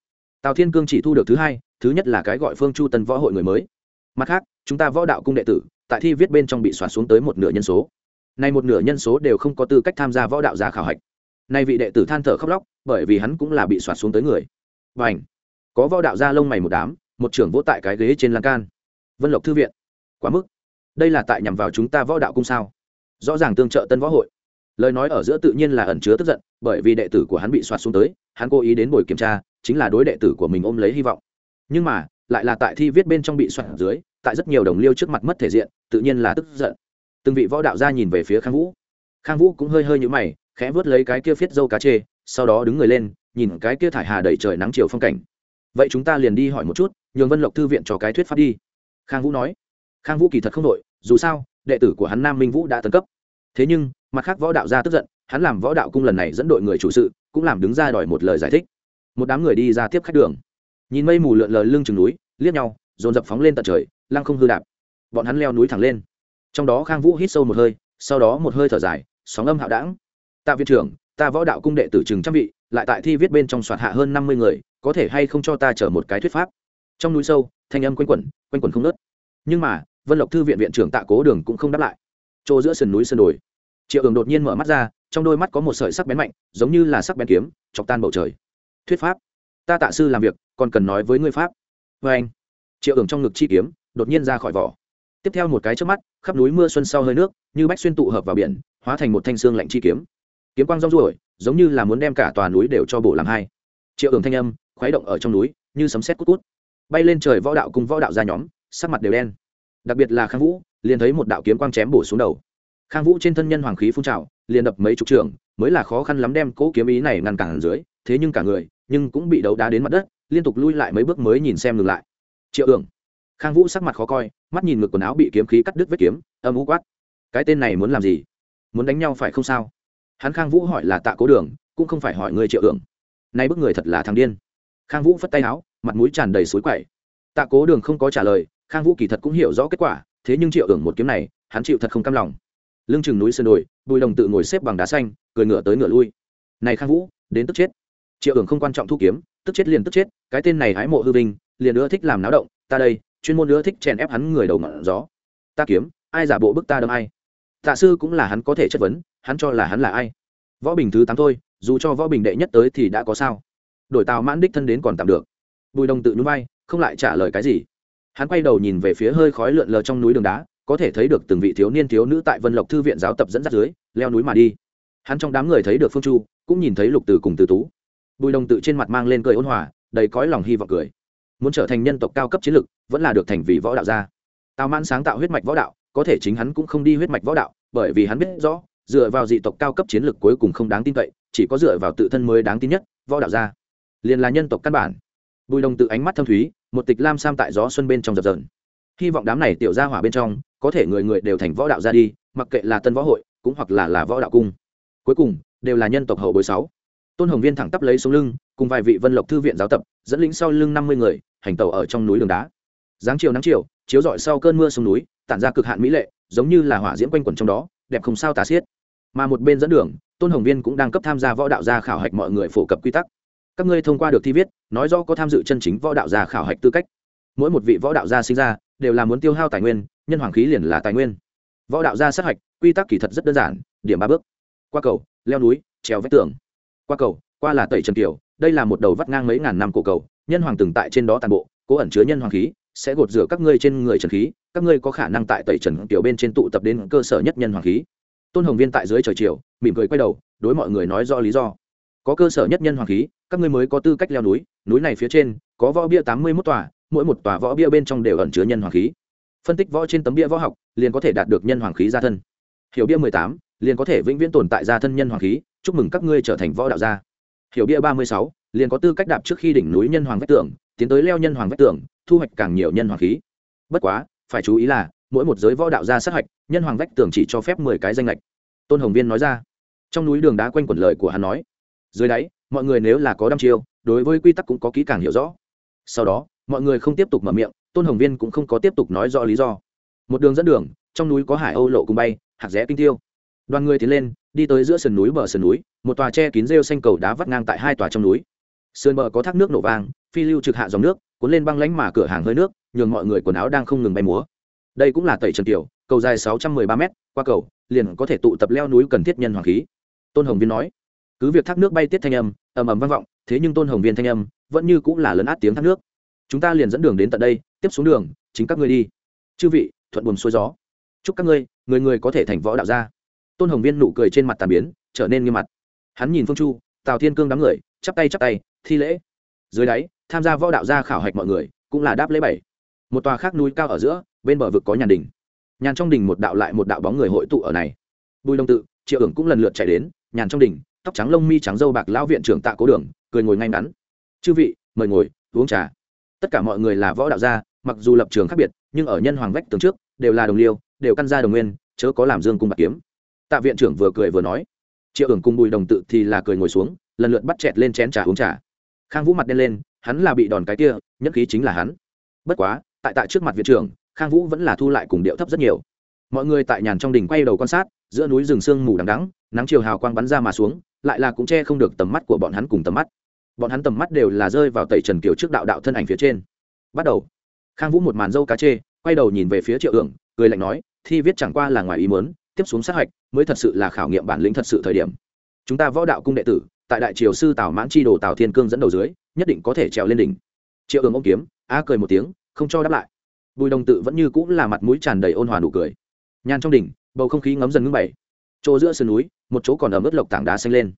A: Tào thiên cương chỉ thu được thứ hai, thứ nhất là cái gọi phương chu tân võ hội người mới. Mặt khác, chúng ta võ đạo cung đệ tử, tại thi viết bên trong bị xóa xuống tới một nửa nhân số. Nay một nửa nhân số đều không có tư cách tham gia võ đạo gia khảo hạch. Nay vị đệ tử than thở khóc lóc, bởi vì hắn cũng là bị xóa xuống tới người. Và ảnh có võ đạo gia lông mày một đám một trưởng vỗ tại cái ghế trên lan can. Vân lộc thư viện. Quá mức. Đây là tại nhằm vào chúng ta võ đạo cung sao? Rõ ràng tương trợ tân võ hội. Lời nói ở giữa tự nhiên là ẩn chứa tức giận, bởi vì đệ tử của hắn bị soạt xuống tới, hắn cố ý đến buổi kiểm tra, chính là đối đệ tử của mình ôm lấy hy vọng. Nhưng mà, lại là tại thi viết bên trong bị soạt dưới, tại rất nhiều đồng liêu trước mặt mất thể diện, tự nhiên là tức giận. Từng vị võ đạo gia nhìn về phía khang vũ. Khang vũ cũng hơi hơi nhũ mày, khẽ vớt lấy cái kia phiết dâu cá chê, sau đó đứng người lên, nhìn cái kia thải hà đầy trời nắng chiều phong cảnh. Vậy chúng ta liền đi hỏi một chút nhường vân lộc thư viện cho cái thuyết pháp đi. Khang vũ nói. Khang vũ kỳ thật không đội dù sao, đệ tử của hắn nam minh vũ đã tấn cấp. Thế nhưng, mặt khác võ đạo gia tức giận, hắn làm võ đạo cung lần này dẫn đội người chủ sự, cũng làm đứng ra đòi một lời giải thích. Một đám người đi ra tiếp khách đường. Nhìn mây mù lượn lờ lưng chừng núi, liếc nhau, dồn dập phóng lên tận trời, lăng không hư đạp. Bọn hắn leo núi thẳng lên. Trong đó khang vũ hít sâu một hơi, sau đó một hơi thở dài, sóng âm hạo đảng tạ viện trưởng, ta võ đạo cung đệ tử chừng trăm vị, lại tại thi viết bên trong soạt hạ hơn năm mươi người, có thể hay không cho ta chở một cái thuyết pháp? Trong núi sâu, thanh âm quanh quẩn quanh quẩn không nớt nhưng mà, vân lộc thư viện viện trưởng tạ cố đường cũng không đáp lại. Chỗ giữa sườn núi sườn đồi. Triệu đường đột nhiên mở mắt ra, trong đôi mắt có một sợi sắc bén mạnh, giống như là sắc bén kiếm, chọc tan bầu trời. Thuyết pháp. Ta tạ sư làm việc, còn cần nói với ngươi pháp. Vê anh, triệu đường trong ngực chi kiếm, đột nhiên ra khỏi vỏ. Tiếp theo một cái trước mắt, khắp núi mưa xuân sau hơi nước, như bách xuyên tụ hợp vào biển, hóa thành một thanh xương lạnh chi kiếm. Kiếm quang rong ruổi, giống như là muốn đem cả tòa núi đều cho bổ làm hai. Triệu đường thanh âm, khuấy động ở trong núi, như sấm sét cút cút bay lên trời võ đạo cùng võ đạo ra nhóm, sắc mặt đều đen. Đặc biệt là khang vũ, liền thấy một đạo kiếm quang chém bổ xuống đầu. Khang vũ trên thân nhân hoàng khí phun trào, liền đập mấy chục trường, mới là khó khăn lắm đem cỗ kiếm ý này ngăn cản dưới, thế nhưng cả người, nhưng cũng bị đấu đá đến mặt đất, liên tục lui lại mấy bước mới nhìn xem ngừng lại. Triệu ưởng khang vũ sắc mặt khó coi, mắt nhìn ngực quần áo bị kiếm khí cắt đứt vết kiếm, âm u quát. Cái tên này muốn làm gì? Muốn đánh nhau phải không sao? Hắn khang vũ hỏi là tạ cố đường, cũng không phải hỏi người triệu ưởng nay bức người thật là thằng điên. Khang vũ phất tay áo mặt mũi tràn đầy suối quậy. Tạ cố đường không có trả lời, khang vũ kỳ thật cũng hiểu rõ kết quả, thế nhưng triệu ưởng một kiếm này, hắn chịu thật không cam lòng. Lưng chừng núi sơn đồi, bùi đồng tự ngồi xếp bằng đá xanh, cười ngửa tới ngửa lui. Này khang vũ, đến tức chết. Triệu ưởng không quan trọng thu kiếm, tức chết liền tức chết, cái tên này hái mộ hư vinh, liền ưa thích làm náo động, ta đây, chuyên môn ưa thích chèn ép hắn người đầu ngọn gió. Ta kiếm, ai giả bộ bức ta đâm ai? Tạ sư cũng là hắn có thể chất vấn, hắn cho là hắn là ai. Võ bình thứ tám thôi, dù cho võ bình đệ nhất tới thì đã có sao. Đổi tào mãn đích thân đến còn tạm được bùi đồng tự núi bay không lại trả lời cái gì. Hắn quay đầu nhìn về phía hơi khói lượn lờ trong núi đường đá, có thể thấy được từng vị thiếu niên thiếu nữ tại vân lộc thư viện giáo tập dẫn dắt dưới, leo núi mà đi. Hắn trong đám người thấy được phương chu, cũng nhìn thấy lục từ cùng từ tú. Bùi đồng tự trên mặt mang lên cười ôn hòa, đầy cõi lòng hy vọng cười. Muốn trở thành nhân tộc cao cấp chiến lực, vẫn là được thành vì võ đạo gia. Tào mãn sáng tạo huyết mạch võ đạo, có thể chính hắn cũng không đi huyết mạch võ đạo, bởi vì hắn biết rõ, dựa vào dị tộc cao cấp chiến lược cuối cùng không đáng tin cậy, chỉ có dựa vào tự thân mới đáng tin nhất, võ đạo gia. Liền là nhân tộc căn bản bùi đồng tự ánh mắt thâm thúy, một tịch lam sam tại gió xuân bên trong dập dờn. Hy vọng đám này tiểu ra hỏa bên trong, có thể người người đều thành võ đạo ra đi, mặc kệ là tân võ hội, cũng hoặc là là võ đạo cung. Cuối cùng, đều là nhân tộc hậu bối sáu. Tôn hồng viên thẳng tắp lấy xuống lưng, cùng vài vị vân lộc thư viện giáo tập, dẫn lĩnh sau lưng năm mươi người, hành tàu ở trong núi đường đá. Giáng chiều nắng chiều, chiếu rọi sau cơn mưa xuống núi, tản ra cực hạn mỹ lệ, giống như là hỏa diễm quanh quẩn trong đó, đẹp không sao tà xiết. Mà một bên dẫn đường, tôn hồng viên cũng đang cấp tham gia võ đạo gia khảo hạch mọi người phổ cập quy tắc các ngươi thông qua được thi viết, nói rõ có tham dự chân chính võ đạo gia khảo hạch tư cách. Mỗi một vị võ đạo gia sinh ra, đều là muốn tiêu hao tài nguyên, nhân hoàng khí liền là tài nguyên. Võ đạo gia sát hạch, quy tắc kỳ thật rất đơn giản, điểm ba bước. Qua cầu, leo núi, trèo vách tường. Qua cầu, qua là tẩy trần kiều đây là một đầu vắt ngang mấy ngàn năm cổ cầu, nhân hoàng từng tại trên đó tàn bộ, cố ẩn chứa nhân hoàng khí, sẽ gột rửa các ngươi trên người trần khí, các ngươi có khả năng tại tẩy trần kiều bên trên tụ tập đến cơ sở nhất nhân hoàng khí. Tôn hồng viên tại dưới trời chiều, mỉm cười quay đầu, đối mọi người nói do lý do có cơ sở nhất nhân hoàng khí, các ngươi mới có tư cách leo núi núi này phía trên có võ bia tám mươi mốt tòa, mỗi một tòa võ bia bên trong đều ẩn chứa nhân hoàng khí. Phân tích võ trên tấm bia võ học, liền có thể đạt được nhân hoàng khí gia thân. Hiểu bia mười tám, liền có thể vĩnh viễn tồn tại gia thân nhân hoàng khí, chúc mừng các ngươi trở thành võ đạo gia. Hiểu bia ba mươi sáu, liền có tư cách đạp trước khi đỉnh núi nhân hoàng vách tường, tiến tới leo nhân hoàng vách tường, thu hoạch càng nhiều nhân hoàng khí. Bất quá, phải chú ý là, mỗi một giới võ đạo gia sát hạch, nhân hoàng vách tường chỉ cho phép mười cái danh lệch. Tôn hồng viên nói ra. Trong núi đường đá quanh quẩn lời của hắn nói dưới đáy, mọi người nếu là có đăm chiêu, đối với quy tắc cũng có kỹ càng hiểu rõ. Sau đó, mọi người không tiếp tục mở miệng, tôn hồng viên cũng không có tiếp tục nói rõ lý do. Một đường dẫn đường, trong núi có hải âu lộ cùng bay, hạt rẽ kinh tiêu. Đoàn người tiến lên, đi tới giữa sườn núi bờ sườn núi, một tòa tre kín rêu xanh cầu đá vắt ngang tại hai tòa trong núi. Sườn bờ có thác nước nổ vang, phi lưu trực hạ dòng nước, cuốn lên băng lánh mà cửa hàng hơi nước, nhường mọi người quần áo đang không ngừng bay múa. Đây cũng là tẩy trần tiểu, cầu dài sáu trăm mười ba m qua cầu, liền có thể tụ tập leo núi cần thiết nhân hoàng khí. Tôn hồng viên nói cứ việc thác nước bay tiết thanh âm, ầm ầm vang vọng, thế nhưng tôn hồng viên thanh âm vẫn như cũng là lấn át tiếng thác nước. Chúng ta liền dẫn đường đến tận đây, tiếp xuống đường, chính các ngươi đi. Chư vị, thuận buồm xuôi gió. Chúc các ngươi, người người có thể thành võ đạo gia. Tôn hồng viên nụ cười trên mặt tàn biến, trở nên nghiêm mặt. Hắn nhìn phương chu, tào thiên cương đám người, chắp tay chắp tay, thi lễ. Dưới đáy, tham gia võ đạo gia khảo hạch mọi người, cũng là đáp lễ bảy. Một tòa khác núi cao ở giữa, bên bờ vực có nhàn đình. Nhàn trong đình một đạo lại một đạo bóng người hội tụ ở này. Bùi đồng tự, triệu ưởng cũng lần lượt chạy đến, nhàn trong đình tóc trắng lông mi trắng dâu bạc lão viện trưởng tạ cố đường, cười ngồi ngay ngắn. Chư vị, mời ngồi, uống trà. Tất cả mọi người là võ đạo gia, mặc dù lập trường khác biệt, nhưng ở nhân hoàng vách tường trước, đều là đồng liêu, đều căn gia đồng nguyên, chớ có làm dương cung bạc kiếm. Tạ viện trưởng vừa cười vừa nói. Triệu ưởng cùng bùi đồng tự thì là cười ngồi xuống, lần lượt bắt chẹt lên chén trà uống trà. Khang vũ mặt đen lên, hắn là bị đòn cái kia, nhất khí chính là hắn. Bất quá, tại tại trước mặt viện trưởng, khang vũ vẫn là thu lại cùng điệu thấp rất nhiều. Mọi người tại nhàn trong đình quay đầu quan sát, giữa núi rừng sương mù đằng đắng nắng chiều hào quang bắn ra mà xuống, lại là cũng che không được tầm mắt của bọn hắn cùng tầm mắt. Bọn hắn tầm mắt đều là rơi vào tẩy trần kiều trước đạo đạo thân ảnh phía trên. Bắt đầu. Khang vũ một màn dâu cá chê, quay đầu nhìn về phía triệu ưởng cười lạnh nói, thi viết chẳng qua là ngoài ý mớn tiếp xuống sát hạch mới thật sự là khảo nghiệm bản lĩnh thật sự thời điểm. Chúng ta võ đạo cung đệ tử, tại đại triều sư tào mãn chi đồ tào thiên cương dẫn đầu dưới, nhất định có thể trèo lên đỉnh. Triệu ưởng ôm kiếm, a cười một tiếng, không cho đáp lại. Bùi đồng tự vẫn như cũng là mặt mũi tràn đầy ôn hòa nụ cười. Nhàn trong đỉnh, bầu không khí ngấm dần ngưng bảy chỗ giữa sườn núi, một chỗ còn ở mức lộc tảng đá xanh lên.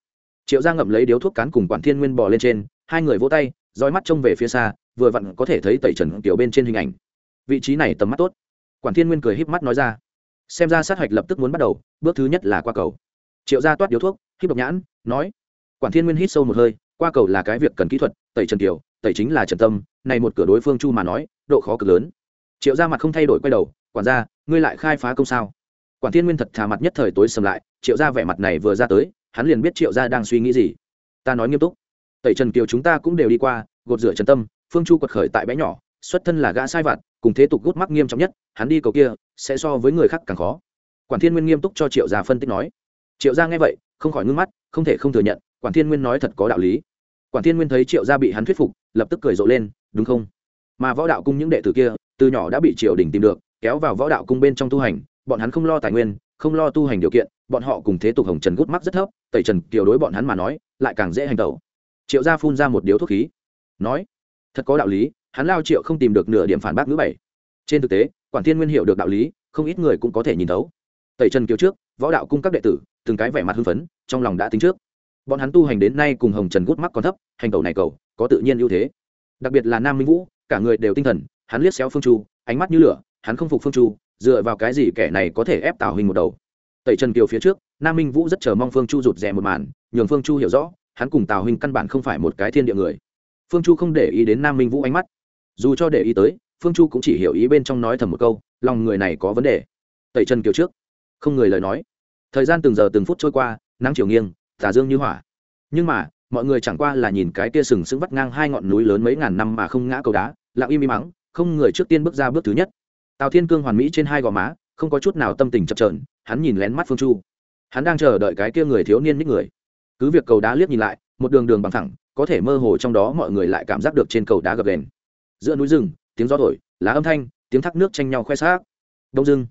A: Triệu gia ngậm lấy điếu thuốc cán cùng quản thiên nguyên bò lên trên, hai người vỗ tay roi mắt trông về phía xa, vừa vặn có thể thấy tẩy trần tiểu bên trên hình ảnh. Vị trí này tầm mắt tốt. Quản thiên nguyên cười híp mắt nói ra. Xem ra sát hạch lập tức muốn bắt đầu, bước thứ nhất là qua cầu. Triệu gia toát điếu thuốc, híp độc nhãn, nói. Quản thiên nguyên hít sâu một hơi, qua cầu là cái việc cần kỹ thuật, tẩy trần tiểu tẩy chính là trần tâm, này một cửa đối phương chu mà nói, độ khó cực lớn. Triệu gia mặt không thay đổi quay đầu, quản gia, ngươi lại khai phá công sao? Quản thiên nguyên thật thà mặt nhất thời tối sầm lại, triệu gia vẻ mặt này vừa ra tới, hắn liền biết triệu gia đang suy nghĩ gì. Ta nói nghiêm túc. Tẩy trần kiều chúng ta cũng đều đi qua, gột rửa trần tâm, phương chu quật khởi tại bé nhỏ, xuất thân là gã sai vặt, cùng thế tục gút mắc nghiêm trọng nhất, hắn đi cầu kia, sẽ so với người khác càng khó. Quản thiên nguyên nghiêm túc cho triệu gia phân tích nói. Triệu gia nghe vậy, không khỏi ngưng mắt, không thể không thừa nhận quản thiên nguyên nói thật có đạo lý. Quản thiên nguyên thấy triệu gia bị hắn thuyết phục, lập tức cười rộ lên, đúng không? Mà võ đạo cung những đệ tử kia, từ nhỏ đã bị triều đình tìm được, kéo vào võ đạo cung bên trong tu hành bọn hắn không lo tài nguyên, không lo tu hành điều kiện, bọn họ cùng thế tục hồng trần gút mắt rất thấp, tẩy trần kiều đối bọn hắn mà nói, lại càng dễ hành tẩu. Triệu gia phun ra một điếu thuốc khí, nói, thật có đạo lý, hắn lao triệu không tìm được nửa điểm phản bác ngữ bảy. Trên thực tế, quản thiên nguyên hiểu được đạo lý, không ít người cũng có thể nhìn thấu. Tẩy trần kiều trước, võ đạo cung các đệ tử, từng cái vẻ mặt hưng phấn, trong lòng đã tính trước. Bọn hắn tu hành đến nay cùng hồng trần gút mắt còn thấp, hành cầu này cầu, có tự nhiên ưu thế. Đặc biệt là nam minh vũ, cả người đều tinh thần, hắn liếc xéo phương chu, ánh mắt như lửa, hắn không phục phương chu dựa vào cái gì kẻ này có thể ép tào hình một đầu? Tẩy trần kiều phía trước, nam minh vũ rất chờ mong phương chu rụt rè một màn, nhường phương chu hiểu rõ, hắn cùng tào hình căn bản không phải một cái thiên địa người. Phương chu không để ý đến nam minh vũ ánh mắt. Dù cho để ý tới, phương chu cũng chỉ hiểu ý bên trong nói thầm một câu, lòng người này có vấn đề. Tẩy trần kiều trước, không người lời nói. Thời gian từng giờ từng phút trôi qua, nắng chiều nghiêng, tà dương như hỏa. Nhưng mà, mọi người chẳng qua là nhìn cái kia sừng sững vắt ngang hai ngọn núi lớn mấy ngàn năm mà không ngã cầu đá, lặng im im mắng, không người trước tiên bước ra bước thứ nhất tào thiên cương hoàn mỹ trên hai gò má, không có chút nào tâm tình chập trờn hắn nhìn lén mắt phương chu. Hắn đang chờ đợi cái kia người thiếu niên nhích người. Cứ việc cầu đá liếc nhìn lại, một đường đường bằng thẳng, có thể mơ hồ trong đó mọi người lại cảm giác được trên cầu đá gập đền giữa núi rừng, tiếng gió thổi, lá âm thanh, tiếng thác nước tranh nhau khoe xác đông rừng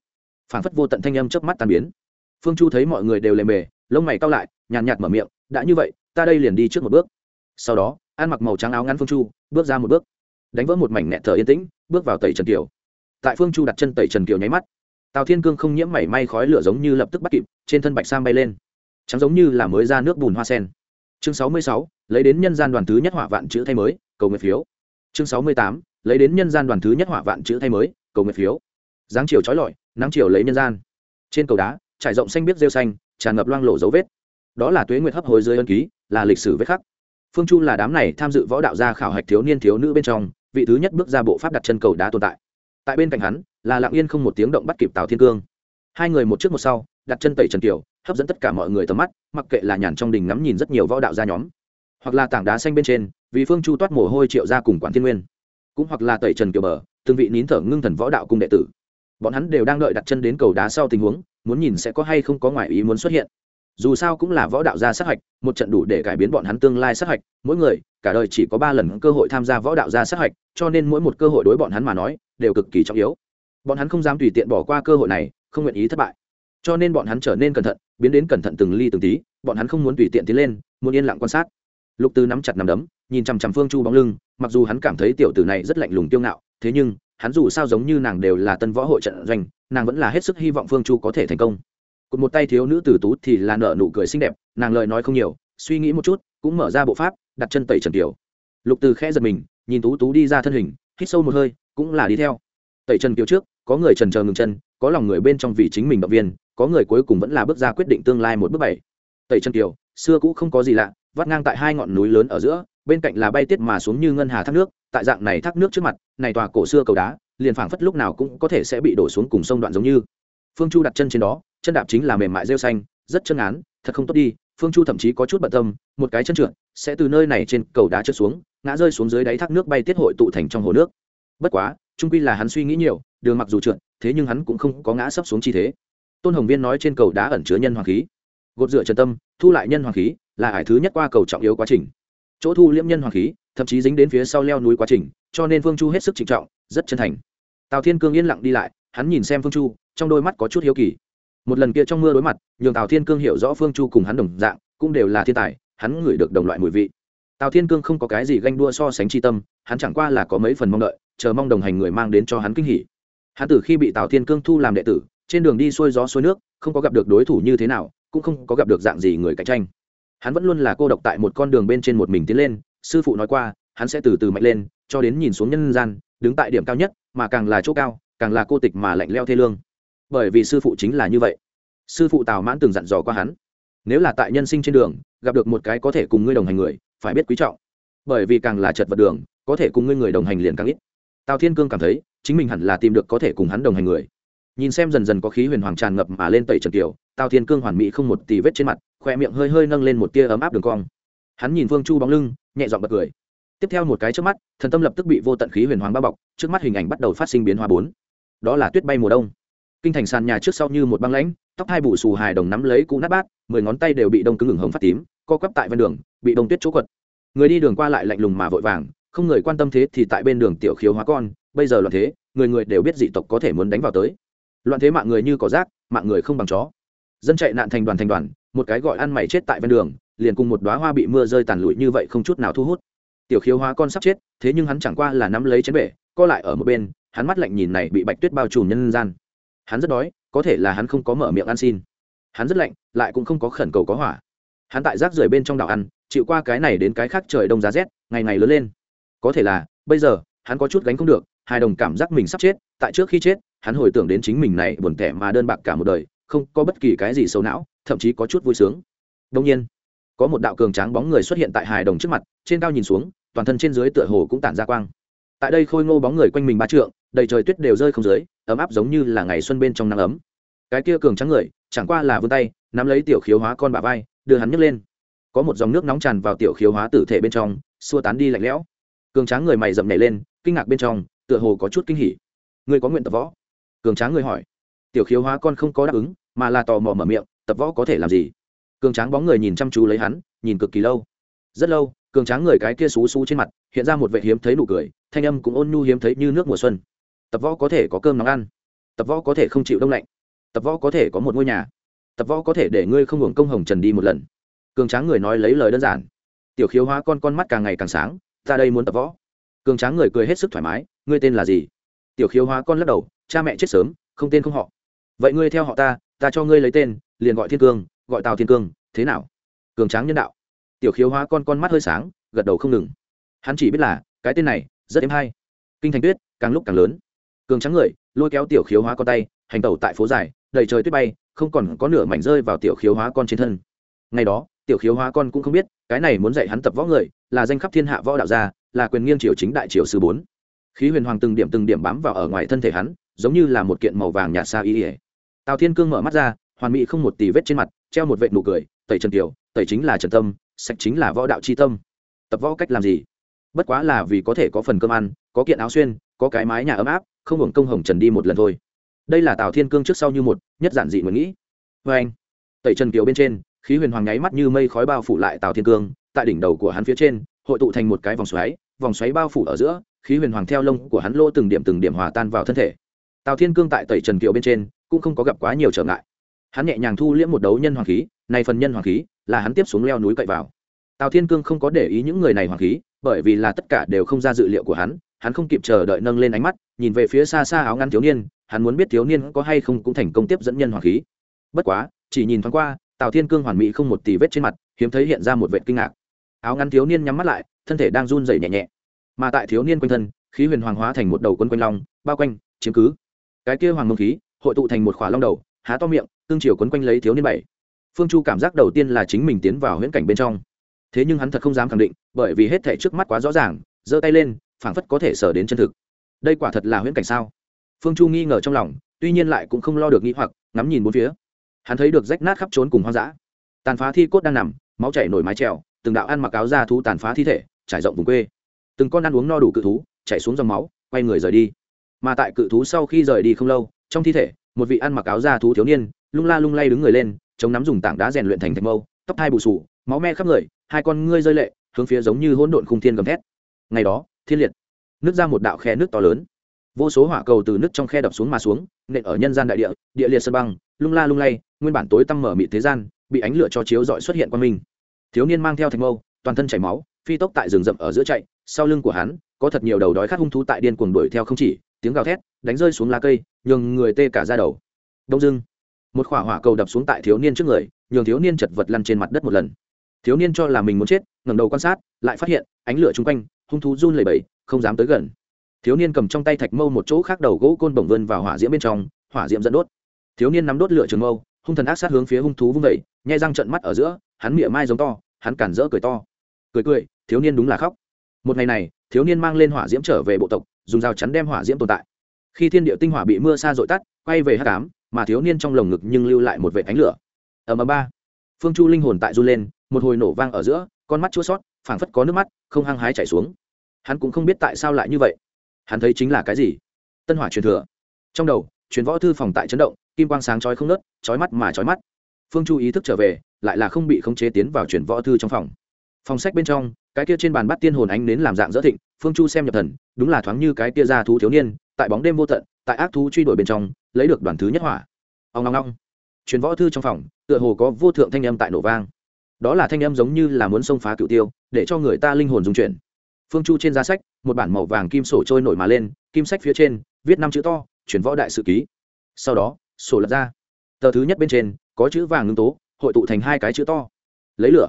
A: phảng phất vô tận thanh âm chớp mắt tan biến. Phương chu thấy mọi người đều lề mề, lông mày cau lại, nhàn nhạt mở miệng, đã như vậy, ta đây liền đi trước một bước. Sau đó, ăn mặc màu trắng áo ngắn phương chu, bước ra một bước. Đánh vỡ một mảnh nẹt thở yên tĩnh, bước vào tẩy trần kiều tại phương chu đặt chân tẩy trần kiều nháy mắt tào thiên cương không nhiễm mảy may khói lửa giống như lập tức bắt kịp trên thân bạch sam bay lên trắng giống như là mới ra nước bùn hoa sen chương sáu mươi sáu, lấy đến nhân gian đoàn thứ nhất hỏa vạn chữ thay mới, cầu nguyện phiếu. chương sáu mươi tám, lấy đến nhân gian đoàn thứ nhất hỏa vạn chữ thay mới, cầu nguyện phiếu. dáng chiều trói lọi, nắng chiều lấy nhân gian. trên cầu đá, trải rộng xanh biết rêu xanh, tràn ngập loang lộ dấu vết. đó là tuế nguyệt hấp hồi dưới ân ký, là lịch sử vết khắc. phương chu là đám này tham dự võ đạo gia khảo hạch thiếu niên thiếu nữ bên trong, vị thứ nhất bước ra bộ pháp đặt chân cầu đá tồn tại tại bên cạnh hắn là lặng yên không một tiếng động bắt kịp tào thiên cương hai người một trước một sau đặt chân tẩy trần kiều hấp dẫn tất cả mọi người tầm mắt mặc kệ là nhàn trong đình ngắm nhìn rất nhiều võ đạo gia nhóm hoặc là tảng đá xanh bên trên vì phương chu toát mồ hôi triệu ra cùng quản thiên nguyên cũng hoặc là tẩy trần kiều bờ từng vị nín thở ngưng thần võ đạo cung đệ tử bọn hắn đều đang đợi đặt chân đến cầu đá sau tình huống muốn nhìn sẽ có hay không có ngoại ý muốn xuất hiện dù sao cũng là võ đạo gia sát hạch, một trận đủ để cải biến bọn hắn tương lai sát hạch, mỗi người, cả đời chỉ có ba lần cơ hội tham gia võ đạo gia sát hạch, cho nên mỗi một cơ hội đối bọn hắn mà nói, đều cực kỳ trọng yếu. Bọn hắn không dám tùy tiện bỏ qua cơ hội này, không nguyện ý thất bại. Cho nên bọn hắn trở nên cẩn thận, biến đến cẩn thận từng ly từng tí, bọn hắn không muốn tùy tiện tiến lên, muốn yên lặng quan sát. Lục tư nắm chặt nằm đấm, nhìn chằm chằm phương chu bóng lưng, mặc dù hắn cảm thấy tiểu tử này rất lạnh lùng tiêu ngạo, thế nhưng, hắn dù sao giống như nàng đều là tân võ hội trận doanh, nàng vẫn là hết sức hy vọng phương chu có thể thành công cụt một tay thiếu nữ tử tú thì là nở nụ cười xinh đẹp, nàng lời nói không nhiều, suy nghĩ một chút, cũng mở ra bộ pháp, đặt chân tẩy trần kiều lục từ khẽ giật mình, nhìn tú tú đi ra thân hình, hít sâu một hơi, cũng là đi theo. Tẩy trần kiều trước, có người trần chờ ngừng chân, có lòng người bên trong vì chính mình động viên, có người cuối cùng vẫn là bước ra quyết định tương lai một bước bảy. Tẩy trần kiều xưa cũ không có gì lạ, vắt ngang tại hai ngọn núi lớn ở giữa, bên cạnh là bay tiết mà xuống như ngân hà thác nước, tại dạng này thác nước trước mặt, này tòa cổ xưa cầu đá, liền phảng phất lúc nào cũng có thể sẽ bị đổ xuống cùng sông đoạn giống như. Phương chu đặt chân trên đó chân đạp chính là mềm mại rêu xanh, rất chân án thật không tốt đi. Phương chu thậm chí có chút bận tâm, một cái chân trượt, sẽ từ nơi này trên cầu đá trượt xuống, ngã rơi xuống dưới đáy thác nước bay tiết hội tụ thành trong hồ nước. Bất quá trung quy là hắn suy nghĩ nhiều, đường mặc dù trượt, thế nhưng hắn cũng không có ngã sấp xuống chi thế. Tôn hồng viên nói trên cầu đá ẩn chứa nhân hoàng khí. Gột rửa chân tâm, thu lại nhân hoàng khí, là hải thứ nhất qua cầu trọng yếu quá trình. Chỗ thu liễm nhân hoàng khí, thậm chí dính đến phía sau leo núi quá trình, cho nên phương chu hết sức trịnh trọng, rất chân thành. Tào thiên cương yên lặng đi lại, hắn nhìn xem phương chu, trong đôi mắt có chút hiếu kỳ một lần kia trong mưa đối mặt, nhường tào thiên cương hiểu rõ phương chu cùng hắn đồng dạng, cũng đều là thiên tài, hắn ngửi được đồng loại mùi vị. Tào thiên cương không có cái gì ganh đua so sánh tri tâm, hắn chẳng qua là có mấy phần mong đợi, chờ mong đồng hành người mang đến cho hắn kinh hỉ. Hắn từ khi bị tào thiên cương thu làm đệ tử, trên đường đi xuôi gió xuôi nước, không có gặp được đối thủ như thế nào, cũng không có gặp được dạng gì người cạnh tranh. Hắn vẫn luôn là cô độc tại một con đường bên trên một mình tiến lên, sư phụ nói qua, hắn sẽ từ từ mạnh lên, cho đến nhìn xuống nhân gian, đứng tại điểm cao nhất, mà càng là chỗ cao, càng là cô tịch mà lạnh leo thê lương bởi vì sư phụ chính là như vậy. Sư phụ tào mãn từng dặn dò qua hắn, nếu là tại nhân sinh trên đường, gặp được một cái có thể cùng ngươi đồng hành người, phải biết quý trọng. Bởi vì càng là chật vật đường, có thể cùng ngươi người đồng hành liền càng ít. Tào thiên cương cảm thấy, chính mình hẳn là tìm được có thể cùng hắn đồng hành người. Nhìn xem dần dần có khí huyền hoàng tràn ngập mà lên tẩy trần kiều, tào thiên cương hoàn mỹ không một tì vết trên mặt, khoe miệng hơi hơi nâng lên một tia ấm áp đường cong. Hắn nhìn phương chu bóng lưng, nhẹ dọn bật cười. Tiếp theo một cái trước mắt, thần tâm lập tức bị vô tận khí huyền hoàng bao bọc, trước mắt hình ảnh bắt đầu phát sinh biến hóa bốn. Đó là tuyết bay mùa đông kinh thành sàn nhà trước sau như một băng lãnh, tóc hai bụ xù hài đồng nắm lấy cũ nát bát, mười ngón tay đều bị đông cứng ngừng hồng phát tím, co quắp tại ven đường, bị đông tuyết chỗ quật. Người đi đường qua lại lạnh lùng mà vội vàng, không người quan tâm thế thì tại bên đường tiểu khiếu hóa con, bây giờ loạn thế, người người đều biết dị tộc có thể muốn đánh vào tới. Loạn thế mạng người như cỏ rác, mạng người không bằng chó. Dân chạy nạn thành đoàn thành đoàn, một cái gọi ăn mày chết tại ven đường, liền cùng một đoá hoa bị mưa rơi tàn lụi như vậy không chút nào thu hút. Tiểu khiếu hóa con sắp chết, thế nhưng hắn chẳng qua là nắm lấy chén bể, co lại ở một bên, hắn mắt lạnh nhìn này bị bạch tuyết bao trùm nhân gian hắn rất đói, có thể là hắn không có mở miệng ăn xin. Hắn rất lạnh, lại cũng không có khẩn cầu có hỏa. Hắn tại rác rưởi bên trong đảo ăn, chịu qua cái này đến cái khác trời đông giá rét, ngày ngày lớn lên. Có thể là, bây giờ, hắn có chút gánh không được hai đồng cảm giác mình sắp chết, tại trước khi chết, hắn hồi tưởng đến chính mình này buồn tẻ mà đơn bạc cả một đời, không có bất kỳ cái gì xấu não, thậm chí có chút vui sướng. Đông nhiên, có một đạo cường tráng bóng người xuất hiện tại hài đồng trước mặt, trên cao nhìn xuống, toàn thân trên dưới tựa hồ cũng tản ra quang. Tại đây khôi ngô bóng người quanh mình ba trượng, đầy trời tuyết đều rơi không dưới ấm áp giống như là ngày xuân bên trong nắng ấm. Cái kia cường trắng người, chẳng qua là vươn tay, nắm lấy tiểu khiếu hóa con bà vai, đưa hắn nhấc lên. Có một dòng nước nóng tràn vào tiểu khiếu hóa tử thể bên trong, xua tán đi lạnh lẽo. Cường tráng người mày dậm nhảy lên, kinh ngạc bên trong, tựa hồ có chút kinh hỉ. Người có nguyện tập võ? Cường tráng người hỏi. Tiểu khiếu hóa con không có đáp ứng, mà là tò mò mở miệng, tập võ có thể làm gì? Cường tráng bóng người nhìn chăm chú lấy hắn, nhìn cực kỳ lâu. Rất lâu, cường tráng người cái kia xú xú trên mặt, hiện ra một vẻ hiếm thấy nụ cười, thanh âm cũng ôn nhu hiếm thấy như nước mùa xuân tập võ có thể có cơm nóng ăn. Tập võ có thể không chịu đông lạnh. Tập võ có thể có một ngôi nhà. Tập võ có thể để ngươi không hưởng công hồng trần đi một lần. Cường tráng người nói lấy lời đơn giản. Tiểu khiếu hóa con con mắt càng ngày càng sáng, ta đây muốn tập võ. Cường tráng người cười hết sức thoải mái, ngươi tên là gì? Tiểu khiếu hóa con lắc đầu, cha mẹ chết sớm, không tên không họ. Vậy ngươi theo họ ta ta cho ngươi lấy tên, liền gọi thiên cương, gọi tào thiên cương, thế nào? Cường tráng nhân đạo. Tiểu khiếu hóa con con mắt hơi sáng, gật đầu không ngừng. Hắn chỉ biết là, cái tên này rất êm hay. Kinh thành tuyết, càng lúc càng lớn cường trắng người, lôi kéo tiểu khiếu hóa con tay, hành tẩu tại phố dài, đầy trời tuyết bay, không còn có nửa mảnh rơi vào tiểu khiếu hóa con trên thân. Ngày đó, tiểu khiếu hóa con cũng không biết, cái này muốn dạy hắn tập võ người, là danh khắp thiên hạ võ đạo gia, là quyền nghiêng triều chính đại triều sư bốn. Khí huyền hoàng từng điểm từng điểm bám vào ở ngoài thân thể hắn, giống như là một kiện màu vàng nhạt xa y ỉa tào thiên cương mở mắt ra, hoàn mỹ không một tì vết trên mặt, treo một vệ nụ cười, tẩy trần kiều tẩy chính là trần tâm, sạch chính là võ đạo c h i tâm. Tập võ cách làm gì? Bất quá là vì có thể có phần cơm ăn, có kiện áo xuyên có cái mái nhà ấm áp, không hưởng công hồng trần đi một lần thôi. Đây là tào thiên cương trước sau như một, nhất giản dị nguyện nghĩ. Vê anh. Tẩy trần kiều bên trên, khí huyền hoàng nháy mắt như mây khói bao phủ lại tào thiên cương, tại đỉnh đầu của hắn phía trên, hội tụ thành một cái vòng xoáy vòng xoáy bao phủ ở giữa, khí huyền hoàng theo lông của hắn lô từng điểm từng điểm hòa tan vào thân thể. Tào thiên cương tại tẩy trần kiều bên trên, cũng không có gặp quá nhiều trở ngại. Hắn nhẹ nhàng thu liễm một đấu nhân hoàng khí, này phần nhân hoàng khí là hắn tiếp xuống leo núi cậy vào. Tào thiên cương không có để ý những người này hoàng khí, bởi vì là tất cả đều không ra dự liệu của hắn hắn không kịp chờ đợi nâng lên ánh mắt, nhìn về phía xa xa áo ngăn thiếu niên, hắn muốn biết thiếu niên có hay không cũng thành công tiếp dẫn nhân hoàng khí. Bất quá, chỉ nhìn thoáng qua, tào thiên cương hoàn mỹ không một tì vết trên mặt, hiếm thấy hiện ra một vệ kinh ngạc. Áo ngắn thiếu niên nhắm mắt lại, thân thể đang run rẩy nhẹ nhẹ. Mà tại thiếu niên quanh thân, khí huyền hoàng hóa thành một đầu quân quanh long, bao quanh, chiếm cứ. Cái kia hoàng mông khí, hội tụ thành một khỏa long đầu, há to miệng, tương chiều quấn quanh lấy thiếu niên bảy. Phương chu cảm giác đầu tiên là chính mình tiến vào huyễn cảnh bên trong. Thế nhưng hắn thật không dám khẳng định, bởi vì hết thể trước mắt quá rõ ràng, giơ tay lên phảng phất có thể sở đến chân thực. Đây quả thật là huyễn cảnh sao? Phương chu nghi ngờ trong lòng, tuy nhiên lại cũng không lo được nghĩ hoặc, ngắm nhìn bốn phía. Hắn thấy được rách nát khắp trốn cùng hoang dã. Tàn phá thi cốt đang nằm, máu chảy nổi mái trèo, từng đạo ăn mặc áo da thú tàn phá thi thể, trải rộng vùng quê. Từng con ăn uống no đủ cự thú chạy xuống dòng máu, quay người rời đi. Mà tại cự thú sau khi rời đi không lâu, trong thi thể, một vị ăn mặc áo da thú thiếu niên, lung la lung lay đứng người lên, chống nắm dùng tảng đá rèn luyện thành thạch mâu, tóc hai bù sù, máu me khắp người, hai con ngươi rơi lệ, hướng phía giống như hỗn độn khung thiên gầm thét. Ngày đó thiên liệt. Nước ra một đạo khe nước to lớn. Vô số hỏa cầu từ nước trong khe đập xuống mà xuống, nện ở nhân gian đại địa địa liệt sơn băng, lung la lung lay, nguyên bản tối tăm mở mịt thế gian, bị ánh lửa cho chiếu dọi xuất hiện qua mình. Thiếu niên mang theo thành mâu, toàn thân chảy máu, phi tốc tại rừng rậm ở giữa chạy, sau lưng của hắn, có thật nhiều đầu đói khát hung thú tại điên cuồng đuổi theo không chỉ, tiếng gào thét, đánh rơi xuống lá cây, nhường người tê cả ra đầu. Đông dưng một khỏa hỏa cầu đập xuống tại thiếu niên trước người, nhường thiếu niên chật vật lăn trên mặt đất một lần. Thiếu niên cho là mình muốn chết, ngẩng đầu quan sát, lại phát hiện, ánh lửa chung quanh hung thú run lẩy bẩy, không dám tới gần. Thiếu niên cầm trong tay thạch mâu một chỗ khác đầu gỗ côn bổng vươn vào hỏa diễm bên trong, hỏa diễm dẫn đốt. Thiếu niên nắm đốt lửa trường mâu, hung thần ác sát hướng phía hung thú vung vẩy nhai răng trận mắt ở giữa, hắn miệng mai giống to, hắn cản rỡ cười to. Cười cười, thiếu niên đúng là khóc. Một ngày này, thiếu niên mang lên hỏa diễm trở về bộ tộc, dùng dao chắn đem hỏa diễm tồn tại. Khi thiên địa tinh hỏa bị mưa xa dội tắt, quay về hắc cám mà thiếu niên trong lồng ngực nhưng lưu lại một vệ ánh lửa. Ở ầm ba. Phương chu linh hồn tại run lên, một hồi nổ vang ở giữa con mắt chua sót, phảng phất có nước mắt, không hăng hái chảy xuống. Hắn cũng không biết tại sao lại như vậy. Hắn thấy chính là cái gì? Tân hỏa truyền thừa. Trong đầu, truyền võ thư phòng tại chấn động, kim quang sáng chói không nớt chói mắt mà chói mắt. Phương chu ý thức trở về, lại là không bị khống chế tiến vào truyền võ thư trong phòng. Phòng sách bên trong, cái kia trên bàn bắt tiên hồn ánh đến làm dạng dỡ thịnh, phương chu xem nhập thần, đúng là thoáng như cái kia ra thú thiếu niên, tại bóng đêm vô tận, tại ác thú truy đuổi bên trong, lấy được đoàn thứ nhất hỏa. Ông long long truyền võ thư trong phòng, tựa hồ có vô thượng thanh âm tại nổ vang đó là thanh âm giống như là muốn xông phá cựu tiêu, để cho người ta linh hồn dung chuyển. Phương chu trên giá sách, một bản màu vàng kim sổ trôi nổi mà lên, kim sách phía trên, viết năm chữ to, chuyển võ đại sự ký. Sau đó, sổ lật ra. Tờ thứ nhất bên trên, có chữ vàng ngưng tố, hội tụ thành hai cái chữ to. Lấy lửa.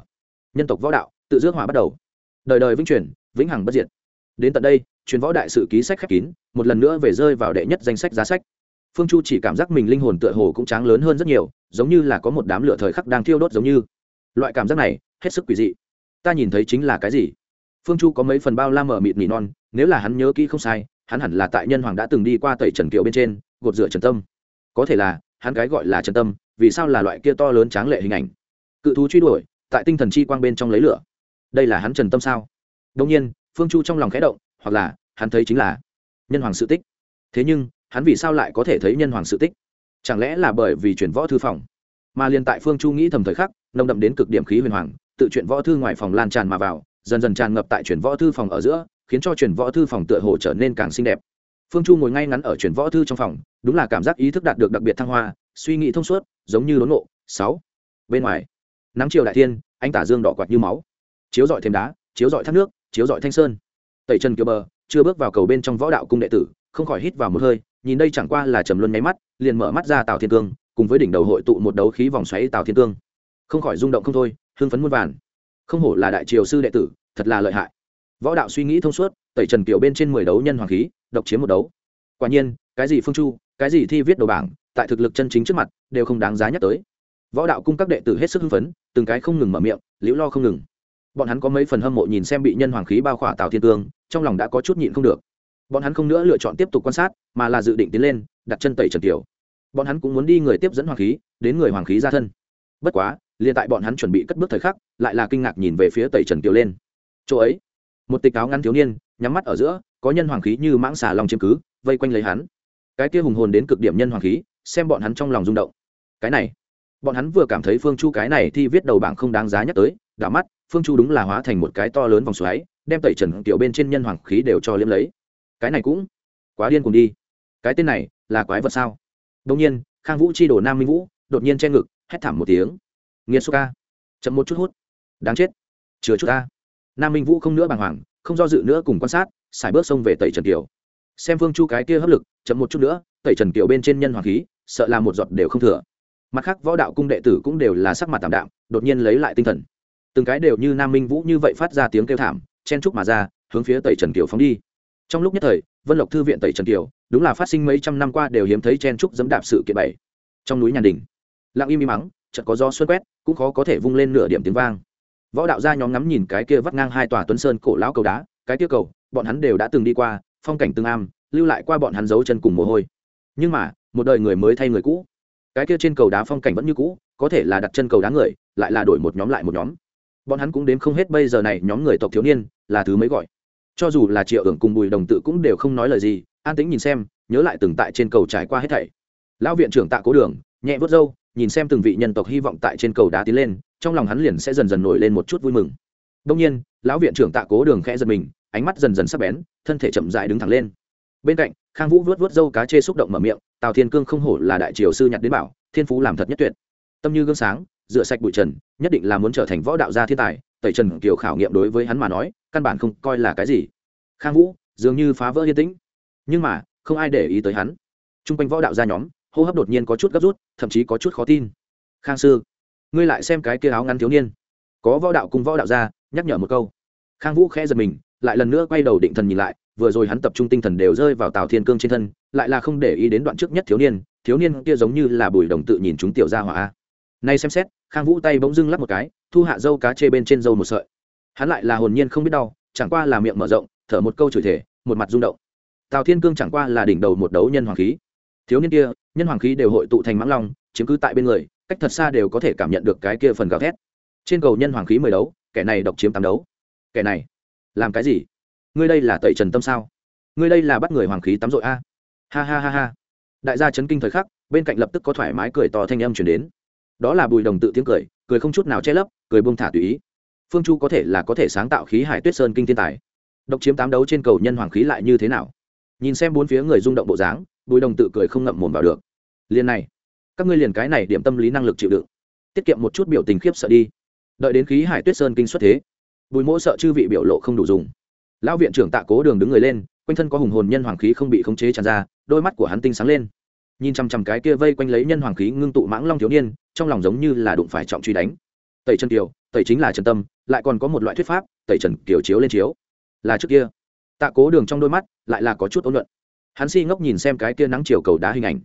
A: Nhân tộc võ đạo, tự dước hỏa bắt đầu. Đời đời vĩnh chuyển, vĩnh hằng bất diệt. Đến tận đây truyền võ đại sự ký sách khép kín, một lần nữa về rơi vào đệ nhất danh sách giá sách. Phương chu chỉ cảm giác mình linh hồn tựa hồ cũng tráng lớn hơn rất nhiều, giống như là có một đám lửa thời khắc đang thiêu đốt giống như loại cảm giác này, hết sức quỷ dị. Ta nhìn thấy chính là cái gì? Phương chu có mấy phần bao la mở mịt nỉ non, nếu là hắn nhớ kỹ không sai, hắn hẳn là tại nhân hoàng đã từng đi qua tẩy trần kiều bên trên, gột rửa trần tâm. Có thể là, hắn gái gọi là trần tâm, vì sao là loại kia to lớn tráng lệ hình ảnh? Cự thú truy đuổi, tại tinh thần chi quang bên trong lấy lửa. Đây là hắn trần tâm sao? Đông nhiên, phương chu trong lòng khẽ động, hoặc là, hắn thấy chính là nhân hoàng sự tích. Thế nhưng, hắn vì sao lại có thể thấy nhân hoàng sự tích? Chẳng lẽ là bởi vì chuyển võ thư phòng? Mà liền tại phương chu nghĩ thầm thời khắc nồng đậm đến cực điểm khí huyền hoàng, tự chuyển võ thư ngoài phòng lan tràn mà vào, dần dần tràn ngập tại chuyển võ thư phòng ở giữa, khiến cho chuyển võ thư phòng tựa hồ trở nên càng xinh đẹp. Phương chu ngồi ngay ngắn ở chuyển võ thư trong phòng, đúng là cảm giác ý thức đạt được đặc biệt thăng hoa, suy nghĩ thông suốt, giống như đốn ngộ. Sáu. Bên ngoài, nắng chiều đại thiên, anh tả dương đỏ quạt như máu. Chiếu dọi thêm đá, chiếu dọi thác nước, chiếu dọi thanh sơn. Tẩy trần kiều bờ, chưa bước vào cầu bên trong võ đạo cung đệ tử, không khỏi hít vào một hơi, nhìn đây chẳng qua là trầm luân nháy mắt, liền mở mắt ra tào thiên cương, cùng với đỉnh đầu hội tụ một đấu khí vòng xoáy tào thiên cương không khỏi rung động không thôi, hưng phấn muôn vàn. Không hổ là đại triều sư đệ tử, thật là lợi hại. Võ đạo suy nghĩ thông suốt, tẩy trần kiều bên trên mười đấu nhân hoàng khí, độc chiếm một đấu. Quả nhiên, cái gì phương chu, cái gì thi viết đầu bảng, tại thực lực chân chính trước mặt, đều không đáng giá nhắc tới. Võ đạo cung các đệ tử hết sức hưng phấn, từng cái không ngừng mở miệng, liễu lo không ngừng. Bọn hắn có mấy phần hâm mộ nhìn xem bị nhân hoàng khí bao khỏa tào thiên tương trong lòng đã có chút nhịn không được. Bọn hắn không nữa lựa chọn tiếp tục quan sát, mà là dự định tiến lên, đặt chân tẩy trần kiều bọn hắn cũng muốn đi người tiếp dẫn hoàng khí, đến người hoàng khí ra thân. Bất quá liền tại bọn hắn chuẩn bị cất bước thời khắc, lại là kinh ngạc nhìn về phía tẩy trần kiều lên. Chỗ ấy, một tịch áo ngắn thiếu niên, nhắm mắt ở giữa, có nhân hoàng khí như mãng xà lòng chiếm cứ, vây quanh lấy hắn. Cái kia hùng hồn đến cực điểm nhân hoàng khí, xem bọn hắn trong lòng rung động. Cái này, bọn hắn vừa cảm thấy phương chu cái này thì viết đầu bảng không đáng giá nhắc tới, đảo mắt, phương chu đúng là hóa thành một cái to lớn vòng xoáy, đem tẩy trần kiểu bên trên nhân hoàng khí đều cho liếm lấy. Cái này cũng quá điên cùng đi. Cái tên này là quái vật sao? Đông nhiên, khang vũ chi đổ nam minh vũ đột nhiên che ngực, hét thảm một tiếng nghiệt xúc ca chậm một chút hút. Đáng chết. Chứa chút ta nam minh vũ không nữa bàng hoàng, không do dự nữa cùng quan sát, xài bước xông về tẩy trần kiều. Xem phương chu cái kia hấp lực, chậm một chút nữa, tẩy trần kiều bên trên nhân hoàng khí, sợ là một giọt đều không thừa. Mặt khác, võ đạo cung đệ tử cũng đều là sắc mặt tạm đạm, đột nhiên lấy lại tinh thần. Từng cái đều như nam minh vũ như vậy phát ra tiếng kêu thảm, chen trúc mà ra, hướng phía tẩy trần kiều phóng đi. Trong lúc nhất thời, vân lộc thư viện tẩy trần kiều, đúng là phát sinh mấy trăm năm qua đều hiếm thấy chen trúc dẫm đạp sự kiện bảy. Trong núi nhàn đình, lặng im im mắng chợt có gió xuân quét, cũng khó có thể vung lên nửa điểm tiếng vang. Võ đạo gia nhóm ngắm nhìn cái kia vắt ngang hai tòa tuấn sơn cổ lão cầu đá, cái kia cầu, bọn hắn đều đã từng đi qua, phong cảnh tương am, lưu lại qua bọn hắn dấu chân cùng mồ hôi. Nhưng mà, một đời người mới thay người cũ. Cái kia trên cầu đá phong cảnh vẫn như cũ, có thể là đặt chân cầu đá người, lại là đổi một nhóm lại một nhóm. Bọn hắn cũng đếm không hết bây giờ này nhóm người tộc thiếu niên, là thứ mới gọi. Cho dù là triệu ưởng cùng bùi đồng tự cũng đều không nói lời gì, an tĩnh nhìn xem, nhớ lại từng tại trên cầu trải qua hết thảy. Lão viện trưởng tạ cố đường, nhẹ vớt râu nhìn xem từng vị nhân tộc hy vọng tại trên cầu đá tiến lên, trong lòng hắn liền sẽ dần dần nổi lên một chút vui mừng. Đông nhiên, lão viện trưởng tạ cố đường khẽ giật mình, ánh mắt dần dần sắp bén, thân thể chậm dại đứng thẳng lên. Bên cạnh, khang vũ vớt vớt râu cá chê xúc động mở miệng, tào thiên cương không hổ là đại triều sư nhặt đến bảo, thiên phú làm thật nhất tuyệt. Tâm như gương sáng, rửa sạch bụi trần, nhất định là muốn trở thành võ đạo gia thiên tài, tẩy trần kiều khảo nghiệm đối với hắn mà nói, căn bản không coi là cái gì. Khang vũ, dường như phá vỡ yên tĩnh. Nhưng mà, không ai để ý tới hắn. T r u n g quanh võ đạo gia nhóm hô hấp đột nhiên có chút gấp rút, thậm chí có chút khó tin. Khang sư, ngươi lại xem cái kia áo ngắn thiếu niên. Có võ đạo cùng võ đạo gia nhắc nhở một câu. Khang vũ khẽ giật mình, lại lần nữa quay đầu định thần nhìn lại, vừa rồi hắn tập trung tinh thần đều rơi vào tào thiên cương trên thân, lại là không để ý đến đoạn trước nhất thiếu niên thiếu niên kia giống như là bùi đồng tự nhìn chúng tiểu gia hỏa nay xem xét, khang vũ tay bỗng dưng lắp một cái, thu hạ dâu cá chê bên trên dâu một sợi. Hắn lại là hồn nhiên không biết đau, chẳng qua là miệng mở rộng, thở một câu chửi thể một mặt rung động. Tào thiên cương chẳng qua là đỉnh đầu một đấu nhân hoàng khí thiếu niên kia, nhân hoàng khí đều hội tụ thành mãng long, chiếm cứ tại bên người, cách thật xa đều có thể cảm nhận được cái kia phần gào thét. Trên cầu nhân hoàng khí mười đấu, kẻ này độc chiếm tám đấu. Kẻ này, làm cái gì? Ngươi đây là tẩy trần tâm sao? Ngươi đây là bắt người hoàng khí tắm rội a? Ha ha ha ha. Đại gia chấn kinh thời khắc, bên cạnh lập tức có thoải mái cười to thanh âm chuyển đến. Đó là bùi đồng tự tiếng cười cười không chút nào che lấp, cười buông thả tùy ý. Phương chu có thể là có thể sáng tạo khí hải tuyết sơn kinh thiên tài. Độc chiếm tám đấu trên cầu nhân hoàng khí lại như thế nào? Nhìn xem bốn phía người rung động bộ dáng bùi đồng tự cười không ngậm mồm vào được. Liền này, các ngươi liền cái này điểm tâm lý năng lực chịu đựng. Tiết kiệm một chút biểu tình khiếp sợ đi. Đợi đến khí hải tuyết sơn kinh xuất thế, bùi mỗ sợ chư vị biểu lộ không đủ dùng. Lão viện trưởng tạ cố đường đứng người lên, quanh thân có hùng hồn nhân hoàng khí không bị khống chế tràn ra, đôi mắt của hắn tinh sáng lên. Nhìn chằm chằm cái kia vây quanh lấy nhân hoàng khí ngưng tụ mãng long thiếu niên, trong lòng giống như là đụng phải trọng truy đánh. Tẩy trần kiều, tẩy chính là trần tâm, lại còn có một loại thuyết pháp, tẩy trần kiều chiếu lên chiếu. Là trước kia. Tạ cố đường trong đôi mắt lại là có chút ôn luận hắn si ngốc nhìn xem cái kia nắng chiều cầu đá hình ảnh.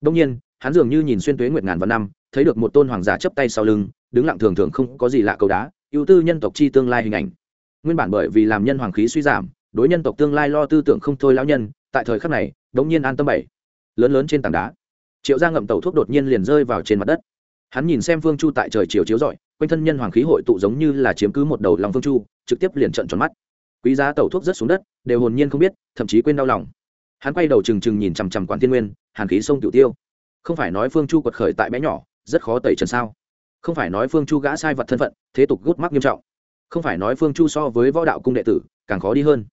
A: Đông nhiên, hắn dường như nhìn xuyên tuế nguyệt ngàn vạn năm, thấy được một tôn hoàng giả chấp tay sau lưng, đứng lặng thường thường không có gì lạ cầu đá, ưu tư nhân tộc chi tương lai hình ảnh. Nguyên bản bởi vì làm nhân hoàng khí suy giảm, đối nhân tộc tương lai lo tư tưởng không thôi lão nhân, tại thời khắc này, đống nhiên an tâm bảy. Lớn lớn trên tảng đá, triệu gia ngậm tàu thuốc đột nhiên liền rơi vào trên mặt đất. Hắn nhìn xem phương chu tại trời chiều chiếu rọi, quanh thân nhân hoàng khí hội tụ giống như là chiếm cứ một đầu lòng phương chu, trực tiếp liền trận tròn mắt. Quý giá tàu thuốc rất xuống đất, đều hồn nhiên không biết, thậm chí quên đau lòng hắn quay đầu trừng trừng nhìn chằm chằm quản thiên nguyên, hàn khí sông tiểu tiêu. Không phải nói phương chu quật khởi tại bé nhỏ, rất khó tẩy trần sao? Không phải nói phương chu gã sai vật thân phận, thế tục gút mắc nghiêm trọng. Không phải nói phương chu so với võ đạo cung đệ tử, càng khó đi hơn.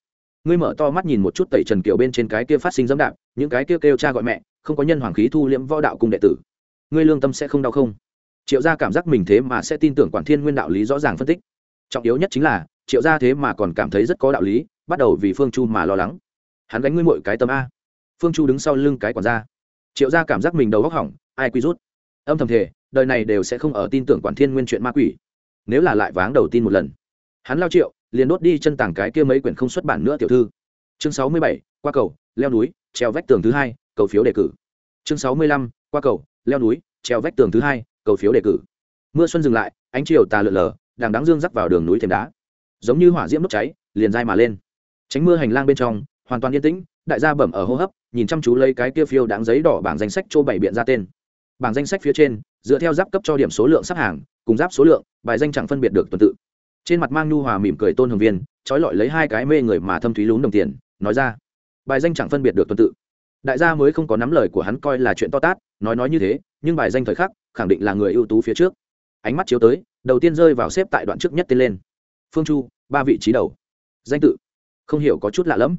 A: Ngươi mở to mắt nhìn một chút tẩy trần kiểu bên trên cái kia phát sinh dẫm đạp, những cái kia kêu cha gọi mẹ, không có nhân hoàng khí thu liễm võ đạo cung đệ tử. Ngươi lương tâm sẽ không đau không? Triệu gia cảm giác mình thế mà sẽ tin tưởng quản thiên nguyên đạo lý rõ ràng phân tích. Trọng yếu nhất chính là, triệu gia thế mà còn cảm thấy rất có đạo lý, bắt đầu vì phương chu mà lo lắng hắn gánh ngươi mọi cái tâm a. Phương chu đứng sau lưng cái quản gia. Triệu gia cảm giác mình đầu góc hỏng, ai quy rút? Âm thầm thể đời này đều sẽ không ở tin tưởng quản thiên nguyên chuyện ma quỷ. Nếu là lại váng đầu tin một lần. Hắn lao triệu, liền đốt đi chân tảng cái kia mấy quyển không xuất bản nữa tiểu thư. Chương sáu mươi bảy, qua cầu, leo núi, treo vách tường thứ hai, cầu phiếu đề cử. Chương sáu mươi lăm, qua cầu, leo núi, treo vách tường thứ hai, cầu phiếu đề cử. Mưa xuân dừng lại, ánh chiều tà lượn lờ đàng đáng dương rắc vào đường núi thềm đá. Giống như hỏa diễm đốt cháy, liền dai mà lên. Tránh mưa hành lang bên trong hoàn toàn yên tĩnh, đại gia bẩm ở hô hấp, nhìn chăm chú lấy cái kia phiêu đáng giấy đỏ bảng danh sách chỗ bảy biện ra tên. Bảng danh sách phía trên, dựa theo giáp cấp cho điểm số lượng sắp hàng, cùng giáp số lượng, bài danh chẳng phân biệt được tuần tự. Trên mặt mang nhu hòa mỉm cười tôn hồng viên, trói lọi lấy hai cái mê người mà thâm thúy lún đồng tiền, nói ra, bài danh chẳng phân biệt được tuần tự. Đại gia mới không có nắm lời của hắn coi là chuyện to tát, nói nói như thế, nhưng bài danh thời khắc, khẳng định là người ưu tú phía trước. Ánh mắt chiếu tới, đầu tiên rơi vào xếp tại đoạn trước nhất tên lên. Phương chu, ba vị trí đầu. Danh tự. Không hiểu có chút lạ lẫm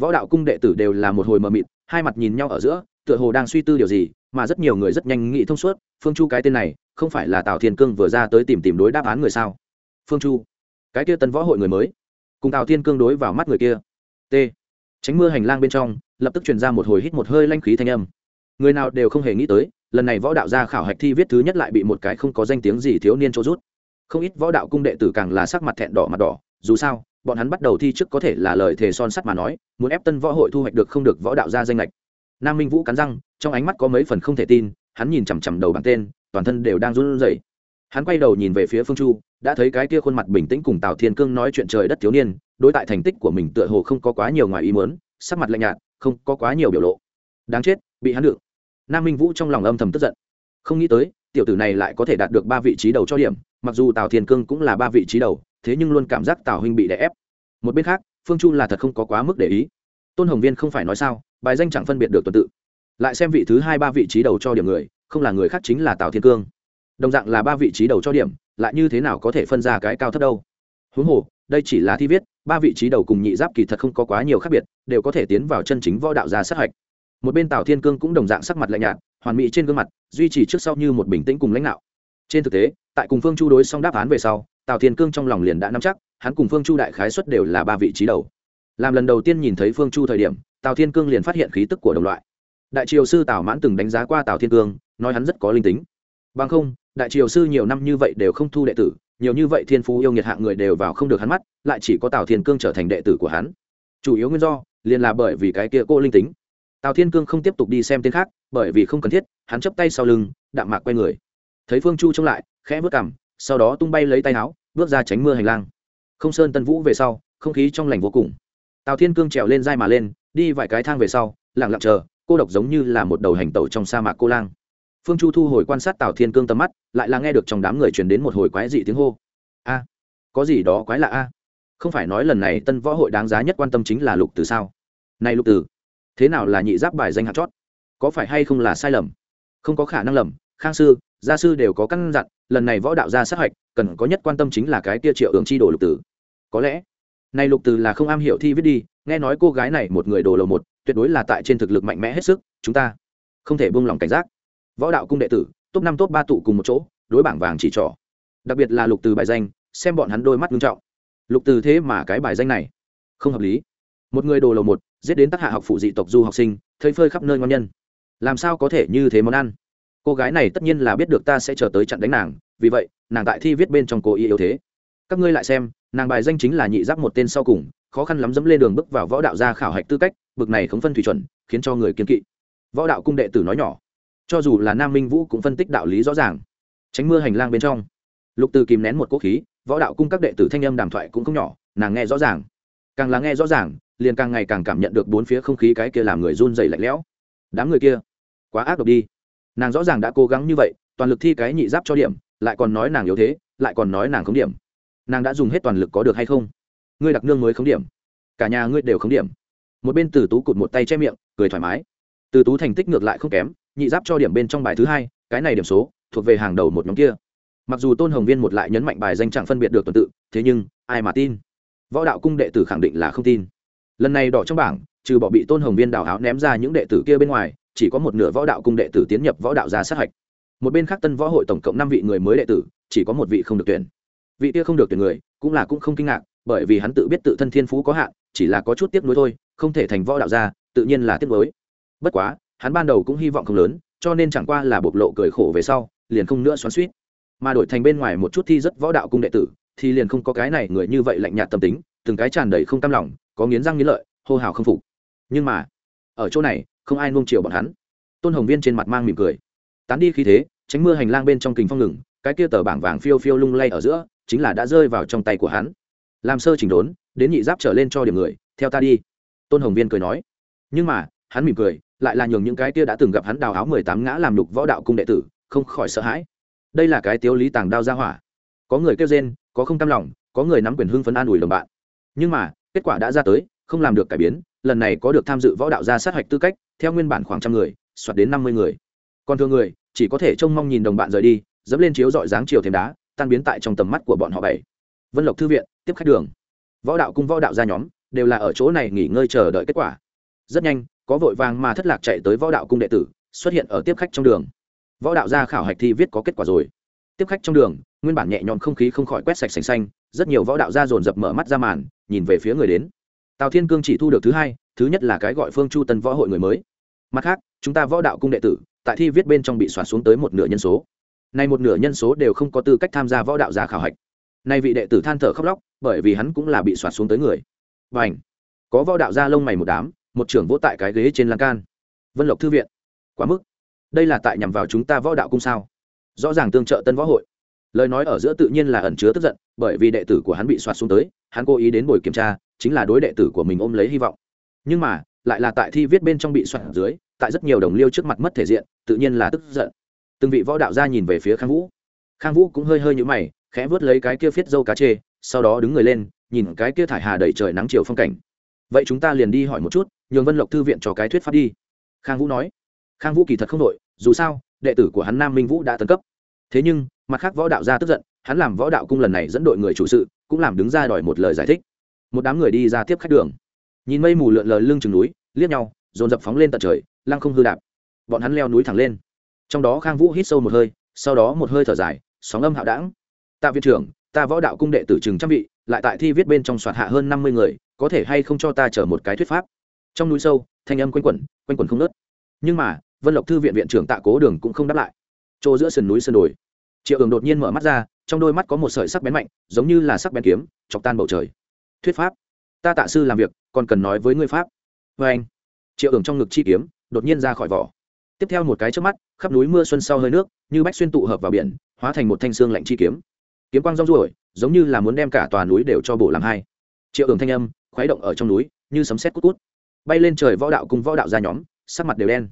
A: võ đạo cung đệ tử đều là một hồi mờ mịt, hai mặt nhìn nhau ở giữa, tựa hồ đang suy tư điều gì, mà rất nhiều người rất nhanh nghĩ thông suốt, phương chu cái tên này, không phải là tào thiên cương vừa ra tới tìm tìm đối đáp án người sao? Phương chu, cái kia tân võ hội người mới. Cùng tào thiên cương đối vào mắt người kia. T. Tránh mưa hành lang bên trong, lập tức truyền ra một hồi hít một hơi lanh khí thanh âm. Người nào đều không hề nghĩ tới, lần này võ đạo gia khảo hạch thi viết thứ nhất lại bị một cái không có danh tiếng gì thiếu niên trô rút. Không ít võ đạo cung đệ tử càng là sắc mặt thẹn đỏ mặt đỏ, dù sao bọn hắn bắt đầu thi trước có thể là lời thề son sắt mà nói, muốn ép tân võ hội thu hoạch được không được võ đạo gia danh lệch. Nam minh vũ cắn răng, trong ánh mắt có mấy phần không thể tin, hắn nhìn chằm chằm đầu bảng tên, toàn thân đều đang run rẩy. Hắn quay đầu nhìn về phía phương chu, đã thấy cái kia khuôn mặt bình tĩnh cùng tào thiên cương nói chuyện trời đất thiếu niên, đối tại thành tích của mình tựa hồ không có quá nhiều ngoài ý muốn, sắc mặt lạnh nhạt, không có quá nhiều biểu lộ. Đáng chết, bị hắn đựng nam minh vũ trong lòng âm thầm tức giận. Không nghĩ tới, tiểu tử này lại có thể đạt được ba vị trí đầu cho điểm, mặc dù tào thiên cương cũng là ba vị trí đầu thế nhưng luôn cảm giác tào huynh bị đè ép. Một bên khác, phương chu là thật không có quá mức để ý. Tôn hồng viên không phải nói sao, bài danh chẳng phân biệt được tuần tự. Lại xem vị thứ hai ba vị trí đầu cho điểm người, không là người khác chính là tào thiên cương. Đồng dạng là ba vị trí đầu cho điểm, lại như thế nào có thể phân ra cái cao thấp đâu? Huống hồ, đây chỉ là thi viết, ba vị trí đầu cùng nhị giáp kỳ thật không có quá nhiều khác biệt, đều có thể tiến vào chân chính võ đạo gia sát hạch. Một bên tào thiên cương cũng đồng dạng sắc mặt lạnh nhạt, hoàn mỹ trên gương mặt, duy trì trước sau như một bình tĩnh cùng lãnh đạo. Trên thực tế tại cùng phương chu đối xong đáp án về sau, tào thiên cương trong lòng liền đã nắm chắc, hắn cùng phương chu đại khái xuất đều là ba vị trí đầu. Làm lần đầu tiên nhìn thấy phương chu thời điểm, tào thiên cương liền phát hiện khí tức của đồng loại. Đại triều sư tào mãn từng đánh giá qua tào thiên cương, nói hắn rất có linh tính. Bằng không, đại triều sư nhiều năm như vậy đều không thu đệ tử, nhiều như vậy thiên phú yêu nghiệt hạng người đều vào không được hắn mắt, lại chỉ có tào thiên cương trở thành đệ tử của hắn. Chủ yếu nguyên do, liền là bởi vì cái kia cô linh tính. Tào thiên cương không tiếp tục đi xem tên khác, bởi vì không cần thiết, hắn chấp tay sau lưng, đạm mạc quay người. Thấy phương chu trông lại khẽ vớt cằm, sau đó tung bay lấy tay áo bước ra tránh mưa hành lang. Không sơn tân vũ về sau không khí trong lành vô cùng. Tào thiên cương trèo lên dai mà lên đi vài cái thang về sau lặng lặng chờ cô độc giống như là một đầu hành tẩu trong sa mạc cô lang. Phương chu thu hồi quan sát tào thiên cương tầm mắt lại là nghe được trong đám người truyền đến một hồi quái dị tiếng hô. A có gì đó quái lạ a? Không phải nói lần này tân võ hội đáng giá nhất quan tâm chính là lục từ sao? Này lục từ thế nào là nhị giáp bài danh hạt chót? Có phải hay không là sai lầm? Không có khả năng lầm khang sư gia sư đều có căn dặn, lần này võ đạo gia sát hạch, cần có nhất quan tâm chính là cái tia triệu ứng chi đồ lục tử. Có lẽ này lục tử là không am hiểu thi viết đi, nghe nói cô gái này một người đồ lầu một, tuyệt đối là tại trên thực lực mạnh mẽ hết sức, chúng ta không thể buông lỏng cảnh giác. Võ đạo cung đệ tử, top năm, top ba tụ cùng một chỗ, đối bảng vàng chỉ trỏ. Đặc biệt là lục từ bài danh, xem bọn hắn đôi mắt nghiêm trọng. Lục từ thế mà cái bài danh này, không hợp lý. Một người đồ lầu một, giết đến tác hạ học phụ dị tộc du học sinh, thấy phơi khắp nơi ngon nhân. Làm sao có thể như thế món ăn? Cô gái này tất nhiên là biết được ta sẽ chờ tới chặn đánh nàng, vì vậy, nàng tại thi viết bên trong cô ý yếu thế. Các ngươi lại xem, nàng bài danh chính là nhị giáp một tên sau cùng, khó khăn lắm dẫm lên đường bước vào võ đạo gia khảo hạch tư cách, bực này không phân thủy chuẩn, khiến cho người kiên kỵ. Võ đạo cung đệ tử nói nhỏ, cho dù là nam minh vũ cũng phân tích đạo lý rõ ràng. Tránh mưa hành lang bên trong. Lục từ kìm nén một cỗ khí, võ đạo cung các đệ tử thanh âm đàm thoại cũng không nhỏ, nàng nghe rõ ràng. Càng là nghe rõ ràng, liền càng ngày càng cảm nhận được bốn phía không khí cái kia làm người run dày lạnh lẽo. Đám người kia, quá ác độc đi nàng rõ ràng đã cố gắng như vậy, toàn lực thi cái nhị giáp cho điểm, lại còn nói nàng yếu thế, lại còn nói nàng không điểm. Nàng đã dùng hết toàn lực có được hay không? Ngươi đặc nương mới không điểm. Cả nhà ngươi đều không điểm. Một bên từ tú cụt một tay che miệng, cười thoải mái. Từ tú thành tích ngược lại không kém, nhị giáp cho điểm bên trong bài thứ hai, cái này điểm số, thuộc về hàng đầu một nhóm kia. Mặc dù tôn hồng viên một lại nhấn mạnh bài danh chẳng phân biệt được tuần tự, thế nhưng, ai mà tin? Võ đạo cung đệ tử khẳng định là không tin. Lần này đỏ trong bảng, trừ bỏ bị tôn hồng viên đào áo ném ra những đệ tử kia bên ngoài chỉ có một nửa võ đạo cung đệ tử tiến nhập võ đạo ra sát hạch. Một bên khác tân võ hội tổng cộng năm vị người mới đệ tử, chỉ có một vị không được tuyển. Vị kia không được tuyển người, cũng là cũng không kinh ngạc, bởi vì hắn tự biết tự thân thiên phú có hạn, chỉ là có chút tiếc nuối thôi, không thể thành võ đạo gia tự nhiên là tiếc nuối. Bất quá, hắn ban đầu cũng hy vọng không lớn, cho nên chẳng qua là bộc lộ cười khổ về sau, liền không nữa xoắn suýt mà đổi thành bên ngoài một chút thi rất võ đạo cung đệ tử, thì liền không có cái này người như vậy lạnh nhạt tâm tính, từng cái tràn đầy không tam lòng, có nghiến răng nghiến lợi, hô hào không phục. Nhưng mà, ở chỗ này không ai nung chiều bọn hắn. Tôn hồng viên trên mặt mang mỉm cười. Tán đi khí thế, tránh mưa hành lang bên trong kình phong ngừng, cái kia tờ bảng vàng phiêu phiêu lung lay ở giữa, chính là đã rơi vào trong tay của hắn. Làm sơ chỉnh đốn, đến nhị giáp trở lên cho điểm người, theo ta đi. Tôn hồng viên cười nói. Nhưng mà, hắn mỉm cười, lại là nhường những cái kia đã từng gặp hắn đào áo mười tám ngã làm đục võ đạo cung đệ tử, không khỏi sợ hãi. Đây là cái tiếu lý tàng đao ra hỏa. Có người kêu rên, có không cam lòng, có người nắm quyền hưng phấn an ủi đồng bạn. Nhưng mà, kết quả đã ra tới, không làm được cải biến, lần này có được tham dự võ đạo gia sát hạch tư cách theo nguyên bản khoảng trăm người, soạt đến năm mươi người. Còn thường người, chỉ có thể trông mong nhìn đồng bạn rời đi, dẫm lên chiếu dọi dáng chiều thêm đá, tan biến tại trong tầm mắt của bọn họ bảy. Vân lộc thư viện, tiếp khách đường. Võ đạo cung võ đạo ra nhóm, đều là ở chỗ này nghỉ ngơi chờ đợi kết quả. Rất nhanh, có vội vàng mà thất lạc chạy tới võ đạo cung đệ tử, xuất hiện ở tiếp khách trong đường. Võ đạo gia khảo hạch thi viết có kết quả rồi. Tiếp khách trong đường, nguyên bản nhẹ nhõm không khí không khỏi quét sạch sành xanh, rất nhiều võ đạo gia dồn dập mở mắt ra màn, nhìn về phía người đến. Tào thiên cương chỉ thu được thứ hai, thứ nhất là cái gọi phương chu tân võ hội người mới mặt khác, chúng ta võ đạo cung đệ tử, tại thi viết bên trong bị xóa xuống tới một nửa nhân số. Nay một nửa nhân số đều không có tư cách tham gia võ đạo gia khảo hạch. Nay vị đệ tử than thở khóc lóc, bởi vì hắn cũng là bị xóa xuống tới người. Và ảnh có võ đạo gia lông mày một đám, một trưởng vỗ tại cái ghế trên lan can. Vân lộc thư viện. Quá mức. Đây là tại nhằm vào chúng ta võ đạo cung sao? Rõ ràng tương trợ tân võ hội. Lời nói ở giữa tự nhiên là ẩn chứa tức giận, bởi vì đệ tử của hắn bị soạt xuống tới, hắn cố ý đến buổi kiểm tra, chính là đối đệ tử của mình ôm lấy hy vọng. Nhưng mà lại là tại thi viết bên trong bị soạn dưới, tại rất nhiều đồng liêu trước mặt mất thể diện, tự nhiên là tức giận. Từng vị võ đạo gia nhìn về phía khang vũ. Khang vũ cũng hơi hơi nhũ mày, khẽ vớt lấy cái kia phiết dâu cá chê, sau đó đứng người lên, nhìn cái kia thải hà đầy trời nắng chiều phong cảnh. Vậy chúng ta liền đi hỏi một chút, nhường vân lộc thư viện cho cái thuyết pháp đi. Khang vũ nói. Khang vũ kỳ thật không đội dù sao, đệ tử của hắn nam minh vũ đã tấn cấp. Thế nhưng, mặt khác võ đạo gia tức giận, hắn làm võ đạo cung lần này dẫn đội người chủ sự, cũng làm đứng ra đòi một lời giải thích. Một đám người đi ra tiếp khách đường nhìn mây mù lượn lờ lưng chừng núi, liếc nhau, dồn dập phóng lên tận trời, lăng không hư đạp. Bọn hắn leo núi thẳng lên. Trong đó khang vũ hít sâu một hơi, sau đó một hơi thở dài, sóng âm hạo đảng tạ viện trưởng, ta võ đạo cung đệ tử trường trăm vị, lại tại thi viết bên trong soạt hạ hơn năm mươi người, có thể hay không cho ta chở một cái thuyết pháp? Trong núi sâu, thanh âm quanh quẩn quanh quẩn không nớt nhưng mà, vân lộc thư viện viện trưởng tạ cố đường cũng không đáp lại. Chỗ giữa sườn núi sườn đồi, triệu ường đột nhiên mở mắt ra, trong đôi mắt có một sợi sắc bén mạnh, giống như là sắc bén kiếm, chọc tan bầu trời. Thuyết pháp ta tạ sư làm việc, còn cần nói với ngươi pháp. Vê anh, triệu ưởng trong ngực chi kiếm, đột nhiên ra khỏi vỏ. Tiếp theo một cái trước mắt, khắp núi mưa xuân sau hơi nước, như bách xuyên tụ hợp vào biển, hóa thành một thanh xương lạnh chi kiếm. Kiếm quang rong ruổi, giống như là muốn đem cả tòa núi đều cho bổ làm hai. Triệu ưởng thanh âm, khuấy động ở trong núi, như sấm sét cút cút. Bay lên trời võ đạo cùng võ đạo ra nhóm, sắc mặt đều đen.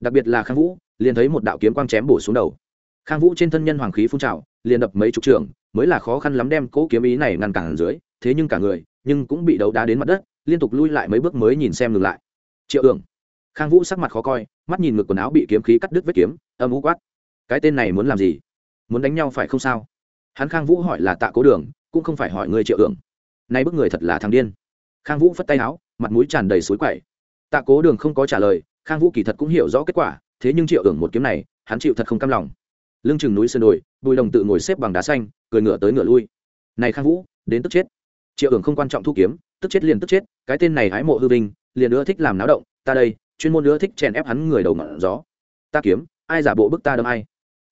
A: Đặc biệt là khang vũ, liền thấy một đạo kiếm quang chém bổ xuống đầu. Khang vũ trên thân nhân hoàng khí phun trào, liền đập mấy chục trường, mới là khó khăn lắm đem cỗ kiếm ý này ngăn cản dưới, thế nhưng cả người nhưng cũng bị đấu đá đến mặt đất, liên tục lui lại mấy bước mới nhìn xem ngừng lại. Triệu ưởng khang vũ sắc mặt khó coi, mắt nhìn ngực quần áo bị kiếm khí cắt đứt vết kiếm, âm u quát. Cái tên này muốn làm gì? Muốn đánh nhau phải không sao? Hắn khang vũ hỏi là tạ cố đường, cũng không phải hỏi người triệu ưởng nay bức người thật là thằng điên. Khang vũ phất tay áo, mặt mũi tràn đầy suối quậy. Tạ cố đường không có trả lời, khang vũ kỳ thật cũng hiểu rõ kết quả, thế nhưng triệu ưởng một kiếm này, hắn chịu thật không cam lòng. Lưng chừng núi sơn đồi, bùi đồng tự ngồi xếp bằng đá xanh, cười ngựa tới ngựa lui. Này khang vũ, đến tức chết triệu ưởng không quan trọng thu kiếm, tức chết liền tức chết, cái tên này hái mộ hư vinh, liền ưa thích làm náo động, ta đây, chuyên môn ưa thích chèn ép hắn người đầu ngọn gió. Ta kiếm, ai giả bộ bức ta đâm ai?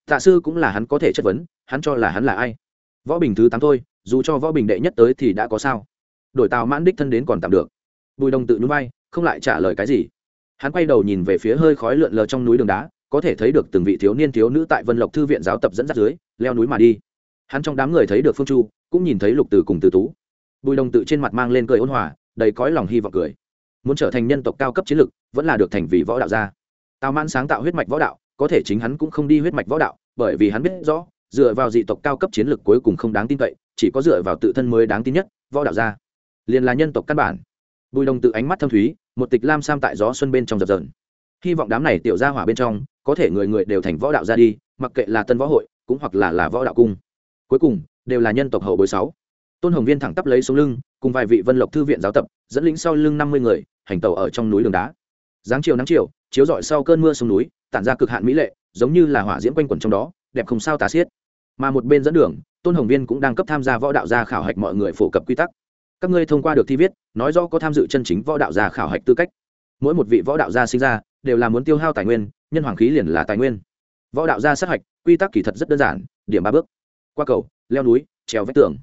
A: Tạ sư cũng là hắn có thể chất vấn, hắn cho là hắn là ai? Võ bình thứ tám thôi, dù cho võ bình đệ nhất tới thì đã có sao? Đổi tào mãn đích thân đến còn tạm được. Bùi đồng tự núi bay không lại trả lời cái gì. Hắn quay đầu nhìn về phía hơi khói lượn lờ trong núi đường đá, có thể thấy được từng vị thiếu niên thiếu nữ tại vân lộc thư viện giáo tập dẫn dắt dưới, leo núi mà đi. Hắn trong đám người thấy được phương chu, cũng nhìn thấy lục từ cùng từ tú bùi đồng tự trên mặt mang lên cười ôn hòa, đầy cõi lòng hy vọng cười. Muốn trở thành nhân tộc cao cấp chiến lực, vẫn là được thành vì võ đạo gia. Tào mãn sáng tạo huyết mạch võ đạo, có thể chính hắn cũng không đi huyết mạch võ đạo, bởi vì hắn biết rõ, dựa vào dị tộc cao cấp chiến lược cuối cùng không đáng tin cậy, chỉ có dựa vào tự thân mới đáng tin nhất, võ đạo gia. Liền là nhân tộc căn bản. Bùi đồng tự ánh mắt thâm thúy, một tịch lam sam tại gió xuân bên trong dập dờn. Hy vọng đám này tiểu ra hỏa bên trong, có thể người người đều thành võ đạo ra đi, mặc kệ là tân võ hội, cũng hoặc là là võ đạo cung. Cuối cùng, đều là nhân tộc hậu bối sáu tôn hồng viên thẳng tắp lấy xuống lưng, cùng vài vị vân lộc thư viện giáo tập, dẫn lính sau lưng năm mươi người, hành tàu ở trong núi đường đá. Giáng chiều nắng chiều, chiếu rọi sau cơn mưa xuống núi, tản ra cực hạn mỹ lệ, giống như là hỏa diễm quanh quẩn trong đó, đẹp không sao tà xiết. Mà một bên dẫn đường, tôn hồng viên cũng đang cấp tham gia võ đạo gia khảo hạch mọi người phổ cập quy tắc. Các ngươi thông qua được thi viết, nói rõ có tham dự chân chính võ đạo gia khảo hạch tư cách. Mỗi một vị võ đạo gia sinh ra, đều là muốn tiêu hao tài nguyên, nhân hoàng khí liền là tài nguyên. Võ đạo gia sát hạch, quy tắc kỳ thật rất đơn giản, điểm ba bước. Qua cầu, leo núi, trèo vách tường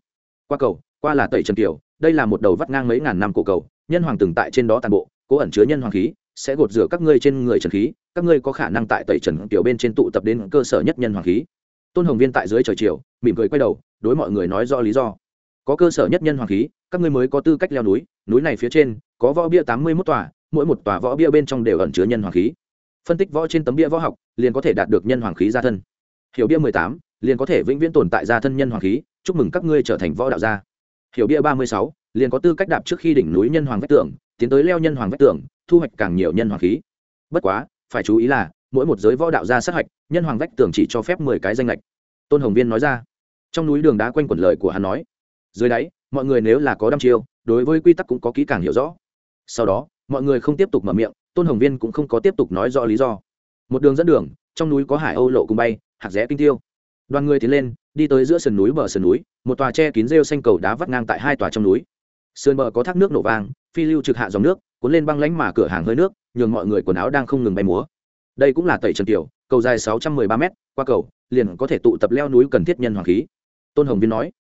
A: qua cầu, qua là tẩy trần kiều đây là một đầu vắt ngang mấy ngàn năm cổ cầu, nhân hoàng từng tại trên đó tàn bộ, cố ẩn chứa nhân hoàng khí, sẽ gột rửa các ngươi trên người trần khí, các ngươi có khả năng tại tẩy trần kiều bên trên tụ tập đến cơ sở nhất nhân hoàng khí. Tôn hồng viên tại dưới trời chiều, mỉm cười quay đầu, đối mọi người nói do lý do. Có cơ sở nhất nhân hoàng khí, các ngươi mới có tư cách leo núi núi này phía trên, có võ bia tám mươi mốt tòa, mỗi một tòa võ bia bên trong đều ẩn chứa nhân hoàng khí. Phân tích võ trên tấm bia võ học, liền có thể đạt được nhân hoàng khí gia thân. Hiểu bia mười tám, liền có thể vĩnh viễn tồn tại gia thân nhân hoàng khí chúc mừng các ngươi trở thành võ đạo gia. Hiểu bia ba mươi sáu, liền có tư cách đạp trước khi đỉnh núi nhân hoàng vách tường, tiến tới leo nhân hoàng vách tường, thu hoạch càng nhiều nhân hoàng khí. Bất quá, phải chú ý là, mỗi một giới võ đạo gia sát hạch, nhân hoàng vách tường chỉ cho phép mười cái danh lệch tôn hồng viên nói ra. Trong núi đường đá quanh quẩn lời của hắn nói. Dưới đáy, mọi người nếu là có đăm chiêu, đối với quy tắc cũng có kỹ càng hiểu rõ. Sau đó, mọi người không tiếp tục mở miệng, tôn hồng viên cũng không có tiếp tục nói rõ lý do. Một đường dẫn đường, trong núi có hải âu lộ cùng bay hạt rẽ kinh tiêu. Đoàn người tiến lên đi tới giữa sườn núi bờ sườn núi, một tòa tre kín rêu xanh cầu đá vắt ngang tại hai tòa trong núi. Sườn bờ có thác nước nổ vang, phi lưu trực hạ dòng nước, cuốn lên băng lánh mà cửa hàng hơi nước, nhường mọi người quần áo đang không ngừng bay múa. Đây cũng là tẩy trần kiều cầu dài sáu trăm mười ba m qua cầu, liền có thể tụ tập leo núi cần thiết nhân hoàng khí. Tôn hồng viên nói,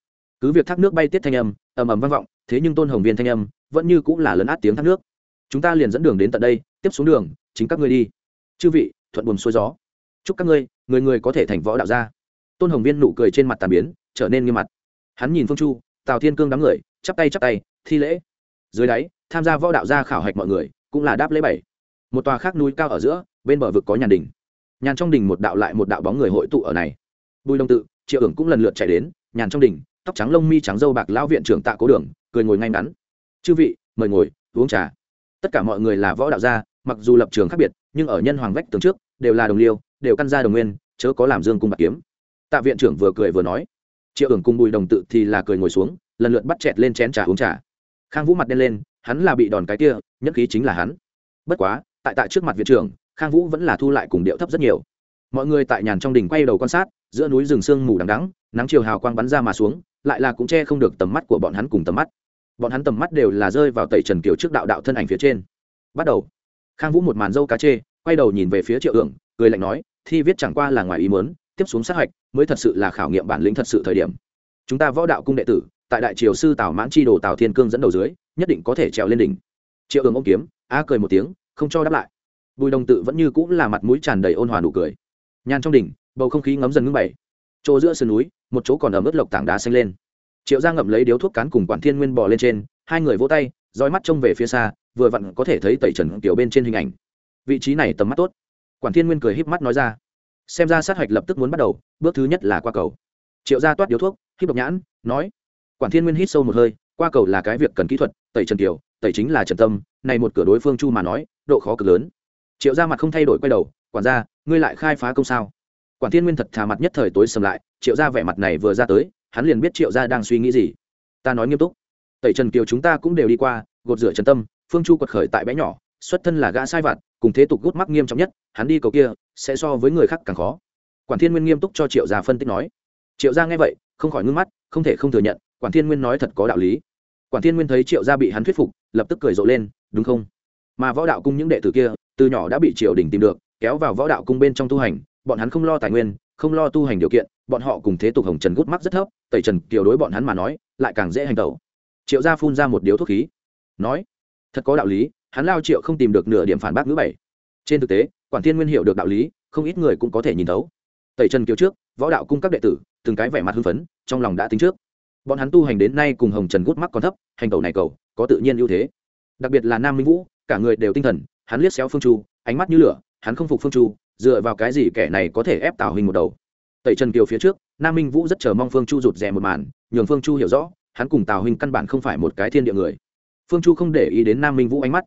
A: cứ việc thác nước bay tiết thanh âm, ầm ầm vang vọng, thế nhưng tôn hồng viên thanh âm vẫn như cũng là lấn át tiếng thác nước. Chúng ta liền dẫn đường đến tận đây, tiếp xuống đường, chính các ngươi đi. Chư vị, thuận buồm xuôi gió. Chúc các ngươi, người người có thể thành võ đạo gia tôn hồng viên nụ cười trên mặt tàn biến, trở nên nghiêm mặt. Hắn nhìn phương chu, tào thiên cương đám người, chắp tay chắp tay, thi lễ. Dưới đáy, tham gia võ đạo gia khảo hạch mọi người, cũng là đáp lễ bảy. Một tòa khác núi cao ở giữa, bên bờ vực có nhàn đình. Nhàn trong đình một đạo lại một đạo bóng người hội tụ ở này. Bùi đông tự, triệu ưởng cũng lần lượt chạy đến, nhàn trong đình, tóc trắng lông mi trắng dâu bạc lão viện trưởng tạ cố đường, cười ngồi ngay ngắn. Chư vị, mời ngồi, uống trà. Tất cả mọi người là võ đạo gia, mặc dù lập trường khác biệt, nhưng ở nhân hoàng vách tường trước, đều là đồng liêu, đều căn gia đồng nguyên, chớ có làm dương cung bạc kiếm tạ viện trưởng vừa cười vừa nói, triệu ưởng cùng bùi đồng tự thì là cười ngồi xuống, lần lượt bắt chẹt lên chén trà uống trà. Khang vũ mặt đen lên, hắn là bị đòn cái kia nhất khí chính là hắn. Bất quá, tại tại trước mặt viện trưởng, khang vũ vẫn là thu lại cùng điệu thấp rất nhiều. Mọi người tại nhàn trong đình quay đầu quan sát, giữa núi rừng sương mù đằng đắng nắng chiều hào quang bắn ra mà xuống, lại là cũng che không được tầm mắt của bọn hắn cùng tầm mắt. Bọn hắn tầm mắt đều là rơi vào tẩy trần kiều trước đạo đạo thân ảnh phía trên. Bắt đầu, khang vũ một màn dâu cá chê, quay đầu nhìn về phía triệu ưởng cười lạnh nói, thi viết chẳng qua là ngoài ý mớn tiếp xuống sát hạch mới thật sự là khảo nghiệm bản lĩnh thật sự thời điểm. Chúng ta võ đạo cung đệ tử, tại đại triều sư tào mãn chi đồ tào thiên cương dẫn đầu dưới, nhất định có thể trèo lên đỉnh. Triệu ương ôm kiếm, a cười một tiếng, không cho đáp lại. Bùi đồng tự vẫn như cũng là mặt mũi tràn đầy ôn hòa nụ cười. Nhàn trong đỉnh, bầu không khí ngấm dần ngưng bảy chỗ giữa sườn núi, một chỗ còn ở mức lộc tảng đá xanh lên. Triệu ra ngậm lấy điếu thuốc cán cùng quản thiên nguyên bò lên trên, hai người vỗ tay roi mắt trông về phía xa, vừa vặn có thể thấy tẩy trần tiểu bên trên hình ảnh. Vị trí này tầm mắt tốt. Quản thiên nguyên cười híp mắt nói ra xem ra sát hạch lập tức muốn bắt đầu, bước thứ nhất là qua cầu. Triệu gia toát điếu thuốc, hít độc nhãn, nói, quản thiên nguyên hít sâu một hơi, qua cầu là cái việc cần kỹ thuật, tẩy trần kiều, tẩy chính là trần tâm này một cửa đối phương chu mà nói, độ khó cực lớn. Triệu gia mặt không thay đổi quay đầu, quản gia, ngươi lại khai phá công sao? Quản thiên nguyên thật thà mặt nhất thời tối sầm lại, triệu gia vẻ mặt này vừa ra tới, hắn liền biết triệu gia đang suy nghĩ gì. Ta nói nghiêm túc, tẩy trần kiều chúng ta cũng đều đi qua, gột rửa trần tâm, phương chu quật khởi tại bé nhỏ xuất thân là gã sai vặt, cùng thế tục gút mắc nghiêm trọng nhất, hắn đi cầu kia, sẽ so với người khác càng khó. Quản thiên nguyên nghiêm túc cho triệu gia phân tích nói. Triệu gia nghe vậy, không khỏi ngưng mắt, không thể không thừa nhận, quản thiên nguyên nói thật có đạo lý. Quản thiên nguyên thấy triệu gia bị hắn thuyết phục, lập tức cười rộ lên, đúng không? Mà võ đạo cung những đệ tử kia, từ nhỏ đã bị triều đình tìm được, kéo vào võ đạo cung bên trong tu hành, bọn hắn không lo tài nguyên, không lo tu hành điều kiện, bọn họ cùng thế tục hồng trần gút mắc rất thấp, tẩy trần kiều đối bọn hắn mà nói, lại càng dễ hành tẩu. Triệu gia phun ra một điếu thuốc khí, nói, thật có đạo lý hắn lao triệu không tìm được nửa điểm phản bác ngữ bảy. Trên thực tế, quản thiên nguyên hiểu được đạo lý, không ít người cũng có thể nhìn thấu. Tẩy trần kiều trước, võ đạo cung các đệ tử, từng cái vẻ mặt hưng phấn, trong lòng đã tính trước. Bọn hắn tu hành đến nay cùng hồng trần gút mắc còn thấp, hành cầu này cầu, có tự nhiên ưu thế. Đặc biệt là nam minh vũ, cả người đều tinh thần, hắn liếc xéo phương chu, ánh mắt như lửa, hắn không phục phương chu, dựa vào cái gì kẻ này có thể ép tào hình một đầu? Tẩy trần kiều phía trước, nam minh vũ rất chờ mong phương chu rụt rè một màn, nhường phương chu hiểu rõ, hắn cùng tào hình căn bản không phải một cái thiên địa người. Phương chu không để ý đến nam minh vũ ánh mắt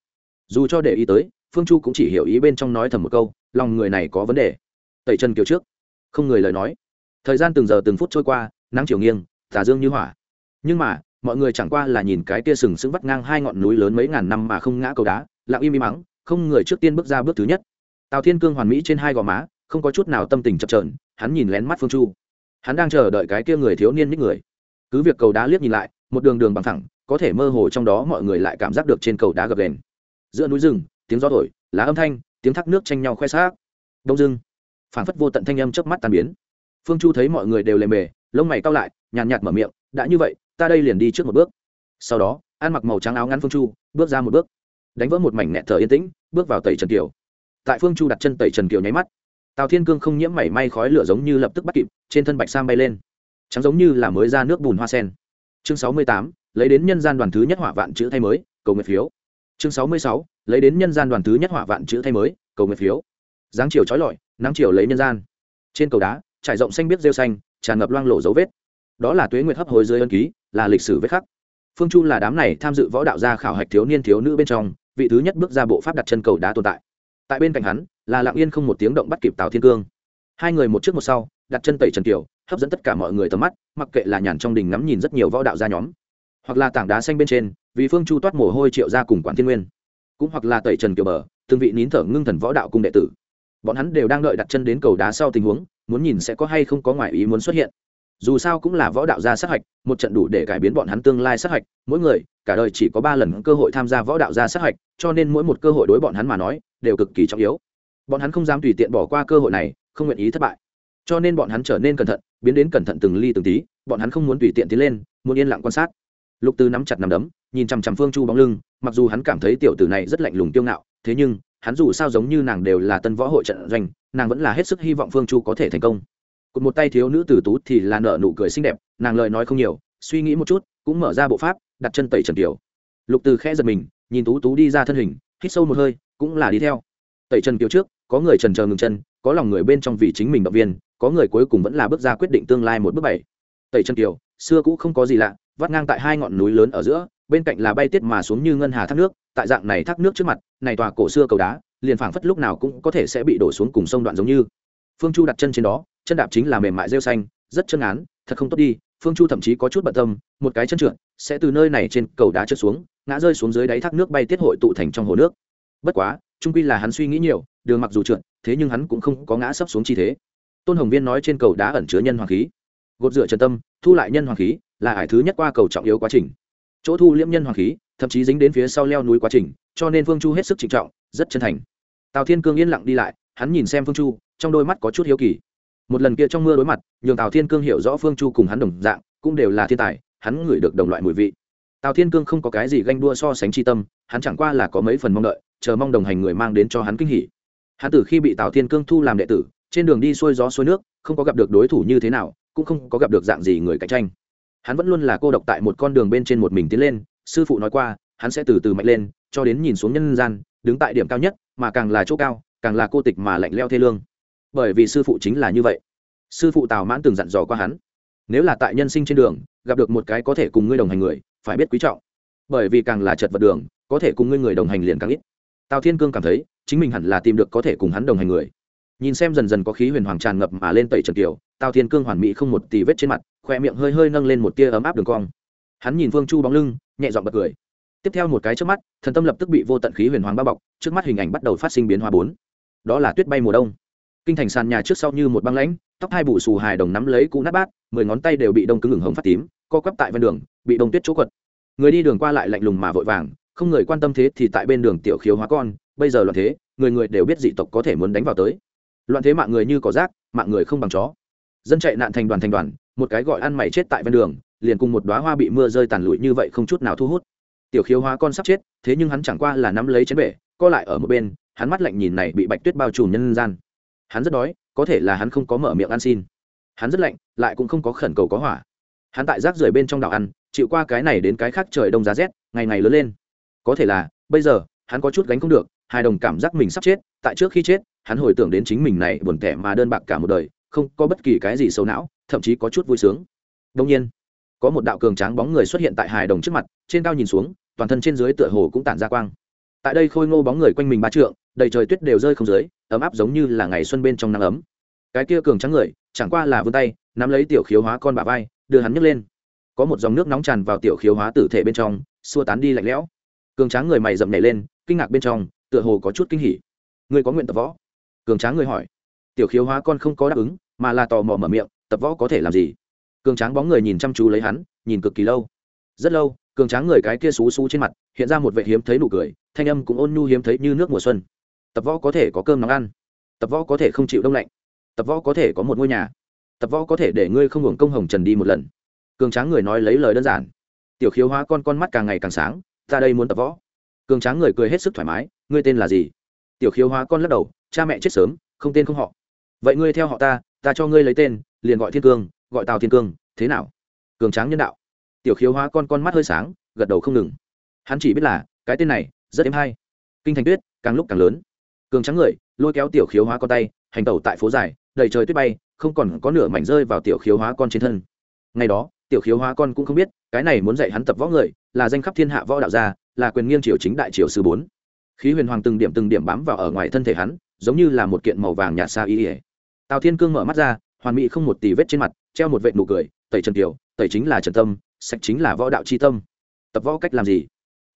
A: dù cho để ý tới, phương chu cũng chỉ hiểu ý bên trong nói thầm một câu, lòng người này có vấn đề. Tẩy chân kiều trước, không người lời nói. Thời gian từng giờ từng phút trôi qua, nắng chiều nghiêng, tà dương như hỏa. Nhưng mà, mọi người chẳng qua là nhìn cái kia sừng sững vắt ngang hai ngọn núi lớn mấy ngàn năm mà không ngã cầu đá, lặng im im mắng, không người trước tiên bước ra bước thứ nhất. Tào thiên cương hoàn mỹ trên hai gò má, không có chút nào tâm tình chập trờn hắn nhìn lén mắt phương chu. Hắn đang chờ đợi cái kia người thiếu niên nhích người. Cứ việc cầu đá liếc nhìn lại, một đường đường bằng thẳng, có thể mơ hồ trong đó mọi người lại cảm giác được trên cầu đá gập đền giữa núi rừng, tiếng gió thổi, lá âm thanh, tiếng thác nước tranh nhau khoe xác. Đông dưng phảng phất vô tận thanh âm chớp mắt tan biến. Phương chu thấy mọi người đều lề mề, lông mày cao lại, nhàn nhạt mở miệng, đã như vậy, ta đây liền đi trước một bước. Sau đó, ăn mặc màu trắng áo ngắn phương chu, bước ra một bước. Đánh vỡ một mảnh nẹt thở yên tĩnh, bước vào tẩy trần kiều. Tại phương chu đặt chân tẩy trần kiều nháy mắt, tào thiên cương không nhiễm mảy may khói lửa giống như lập tức bắt kịp, trên thân bạch sam bay lên. Trắng giống như là mới ra nước bùn hoa sen. Chương sáu mươi tám, lấy đến nhân gian đoàn thứ nhất hỏa vạn chữ thay mới, cầu nguyện phiếu chương sáu mươi sáu, lấy đến nhân gian đoàn thứ nhất hỏa vạn chữ thay mới, cầu nguyện phiếu. Dáng chiều trói lọi, nắng chiều lấy nhân gian. Trên cầu đá, trải rộng xanh biết rêu xanh, tràn ngập loang lộ dấu vết. Đó là tuế nguyệt hấp hồi dưới ân ký, là lịch sử vết khắc. Phương chu là đám này tham dự võ đạo gia khảo hạch thiếu niên thiếu nữ bên trong, vị thứ nhất bước ra bộ pháp đặt chân cầu đá tồn tại. Tại bên cạnh hắn, là lặng yên không một tiếng động bắt kịp tào thiên cương. Hai người một trước một sau, đặt chân tẩy trần kiều, hấp dẫn tất cả mọi người tầm mắt, mặc kệ là nhàn trong đình ngắm nhìn rất nhiều võ đạo gia nhóm hoặc là tảng đá xanh bên trên, vì phương chu toát mồ hôi triệu ra cùng quản thiên nguyên. Cũng hoặc là tẩy trần kiều bờ từng vị nín thở ngưng thần võ đạo cung đệ tử. Bọn hắn đều đang đợi đặt chân đến cầu đá sau tình huống, muốn nhìn sẽ có hay không có ngoại ý muốn xuất hiện. Dù sao cũng là võ đạo gia sát hạch, một trận đủ để cải biến bọn hắn tương lai sát hạch, mỗi người, cả đời chỉ có ba lần cơ hội tham gia võ đạo gia sát hạch, cho nên mỗi một cơ hội đối bọn hắn mà nói, đều cực kỳ trọng yếu. Bọn hắn không dám tùy tiện bỏ qua cơ hội này, không nguyện ý thất bại. Cho nên bọn hắn trở nên cẩn thận, biến đến cẩn thận từng ly từng tí, bọn hắn không muốn tùy tiện tiến lên, muốn yên lặng quan sát lục tư nắm chặt nằm đấm, nhìn chằm chằm phương chu bóng lưng, mặc dù hắn cảm thấy tiểu tử này rất lạnh lùng tiêu ngạo, thế nhưng, hắn dù sao giống như nàng đều là tân võ hội trận doanh, nàng vẫn là hết sức hy vọng phương chu có thể thành công. Cụt một tay thiếu nữ tử tú thì là nở nụ cười xinh đẹp, nàng lời nói không nhiều, suy nghĩ một chút, cũng mở ra bộ pháp, đặt chân tẩy trần kiều lục từ khẽ giật mình, nhìn tú tú đi ra thân hình, hít sâu một hơi, cũng là đi theo. Tẩy trần kiều trước, có người trần chờ ngừng chân, có lòng người bên trong vì chính mình động viên, có người cuối cùng vẫn là bước ra quyết định tương lai một bước bảy. Tẩy trần kiều xưa cũ không có gì lạ, vắt ngang tại hai ngọn núi lớn ở giữa, bên cạnh là bay tiết mà xuống như ngân hà thác nước, tại dạng này thác nước trước mặt, này tòa cổ xưa cầu đá, liền phảng phất lúc nào cũng có thể sẽ bị đổ xuống cùng sông đoạn giống như. Phương chu đặt chân trên đó, chân đạp chính là mềm mại rêu xanh, rất chân án thật không tốt đi, phương chu thậm chí có chút bận tâm, một cái chân trượt, sẽ từ nơi này trên cầu đá trượt xuống, ngã rơi xuống dưới đáy thác nước bay tiết hội tụ thành trong hồ nước. Bất quá trung quy là hắn suy nghĩ nhiều, đường mặc dù trượt, thế nhưng hắn cũng không có ngã sấp xuống chi thế. Tôn hồng viên nói trên cầu đá ẩn chứa nhân hoàng khí gột rửa chân tâm, thu lại nhân hoàng khí, là hải thứ nhất qua cầu trọng yếu quá trình. Chỗ thu liễm nhân hoàng khí, thậm chí dính đến phía sau leo núi quá trình, cho nên phương chu hết sức trịnh trọng, rất chân thành. Tào thiên cương yên lặng đi lại, hắn nhìn xem phương chu, trong đôi mắt có chút hiếu kỳ. Một lần kia trong mưa đối mặt, nhường tào thiên cương hiểu rõ phương chu cùng hắn đồng dạng, cũng đều là thiên tài, hắn ngửi được đồng loại mùi vị. Tào thiên cương không có cái gì ganh đua so sánh tri tâm, hắn chẳng qua là có mấy phần mong đợi, chờ mong đồng hành người mang đến cho hắn kinh hỉ. Hắn từ khi bị tào thiên cương thu làm đệ tử, trên đường đi xuôi gió xuôi nước, không có gặp được đối thủ như thế nào cũng không có gặp được dạng gì người cạnh tranh. Hắn vẫn luôn là cô độc tại một con đường bên trên một mình tiến lên, sư phụ nói qua, hắn sẽ từ từ mạnh lên, cho đến nhìn xuống nhân gian, đứng tại điểm cao nhất, mà càng là chỗ cao, càng là cô tịch mà lạnh leo thê lương. Bởi vì sư phụ chính là như vậy. Sư phụ tào mãn từng dặn dò qua hắn, nếu là tại nhân sinh trên đường, gặp được một cái có thể cùng ngươi đồng hành người, phải biết quý trọng. Bởi vì càng là chật vật đường, có thể cùng ngươi người đồng hành liền càng ít. Tào thiên cương cảm thấy, chính mình hẳn là tìm được có thể cùng hắn đồng hành người. Nhìn xem dần dần có khí huyền hoàng tràn ngập mà lên tẩy trần kiều tào thiên cương hoàn mỹ không một tì vết trên mặt khoe miệng hơi hơi nâng lên một tia ấm áp đường cong. Hắn nhìn phương chu bóng lưng, nhẹ dọn bật cười. Tiếp theo một cái trước mắt, thần tâm lập tức bị vô tận khí huyền hoàng bao bọc, trước mắt hình ảnh bắt đầu phát sinh biến hóa bốn. Đó là tuyết bay mùa đông. Kinh thành sàn nhà trước sau như một băng lãnh, tóc hai bụ xù hài đồng nắm lấy cũ nát bát, mười ngón tay đều bị đông cứng ngừng hồng phát tím, co quắp tại ven đường, bị đông tuyết chỗ quật. Người đi đường qua lại lạnh lùng mà vội vàng, không người quan tâm thế thì tại bên đường tiểu khiếu hóa con, bây giờ loạn thế, người người đều biết dị tộc có thể muốn đánh vào tới. Loạn thế mạng người như cỏ rác, mạng người không bằng chó dân chạy nạn thành đoàn thành đoàn, một cái gọi ăn mày chết tại ven đường, liền cùng một đoá hoa bị mưa rơi tàn lụi như vậy không chút nào thu hút. Tiểu khiếu hóa con sắp chết, thế nhưng hắn chẳng qua là nắm lấy chén bể, co lại ở một bên, hắn mắt lạnh nhìn này bị bạch tuyết bao trùm nhân gian. Hắn rất đói, có thể là hắn không có mở miệng ăn xin. Hắn rất lạnh, lại cũng không có khẩn cầu có hỏa. Hắn tại rác rưởi bên trong đảo ăn, chịu qua cái này đến cái khác trời đông giá rét, ngày ngày lớn lên. Có thể là, bây giờ, hắn có chút gánh không được hai đồng cảm giác mình sắp chết, tại trước khi chết, hắn hồi tưởng đến chính mình này buồn tẻ mà đơn bạc cả một đời không có bất kỳ cái gì xấu não, thậm chí có chút vui sướng. Đông nhiên, có một đạo cường tráng bóng người xuất hiện tại hài đồng trước mặt, trên cao nhìn xuống, toàn thân trên dưới tựa hồ cũng tản ra quang. Tại đây khôi ngô bóng người quanh mình ba trượng, đầy trời tuyết đều rơi không dưới, ấm áp giống như là ngày xuân bên trong nắng ấm. Cái kia cường trắng người, chẳng qua là vươn tay, nắm lấy tiểu khiếu hóa con bà vai, đưa hắn nhấc lên. Có một dòng nước nóng tràn vào tiểu khiếu hóa tử thể bên trong, xua tán đi lạnh lẽo. Cường tráng người mày dậm nhảy lên, kinh ngạc bên trong, tựa hồ có chút kinh hỉ. Người có nguyện tập võ? Cường tráng người hỏi tiểu khiếu hóa con không có đáp ứng, mà là tò mò mở miệng, tập võ có thể làm gì? Cường tráng bóng người nhìn chăm chú lấy hắn, nhìn cực kỳ lâu. Rất lâu, cường tráng người cái kia xú xú trên mặt, hiện ra một vệ hiếm thấy nụ cười, thanh âm cũng ôn nhu hiếm thấy như nước mùa xuân. Tập võ có thể có cơm nóng ăn. Tập võ có thể không chịu đông lạnh. Tập võ có thể có một ngôi nhà. Tập võ có thể để ngươi không hưởng công hồng trần đi một lần. Cường tráng người nói lấy lời đơn giản. Tiểu khiếu hóa con con mắt càng ngày càng sáng, ta đây muốn tập võ. Cường tráng người cười hết sức thoải mái, ngươi tên là gì? Tiểu khiếu hóa con lắc đầu, cha mẹ chết sớm, không tên không họ vậy ngươi theo họ ta ta cho ngươi lấy tên, liền gọi thiên cương, gọi tào thiên cương, thế nào? Cường tráng nhân đạo. Tiểu khiếu hóa con con mắt hơi sáng, gật đầu không ngừng. Hắn chỉ biết là, cái tên này, rất êm hay. Kinh thành tuyết, càng lúc càng lớn. Cường trắng người, lôi kéo tiểu khiếu hóa con tay, hành tẩu tại phố dài, đầy trời tuyết bay, không còn có nửa mảnh rơi vào tiểu khiếu hóa con trên thân. Ngày đó, tiểu khiếu hóa con cũng không biết, cái này muốn dạy hắn tập võ người, là danh khắp thiên hạ võ đạo gia, là quyền nghiêng triều chính đại triều sư bốn. Khí huyền hoàng từng điểm từng điểm bám vào ở ngoài thân thể hắn, giống như là một kiện màu vàng nhạt xa y ỉa tào thiên cương mở mắt ra, hoàn mỹ không một tì vết trên mặt, treo một vệ nụ cười, tẩy trần kiều, tẩy chính là trần tâm, sạch chính là võ đạo c h i tâm. Tập võ cách làm gì?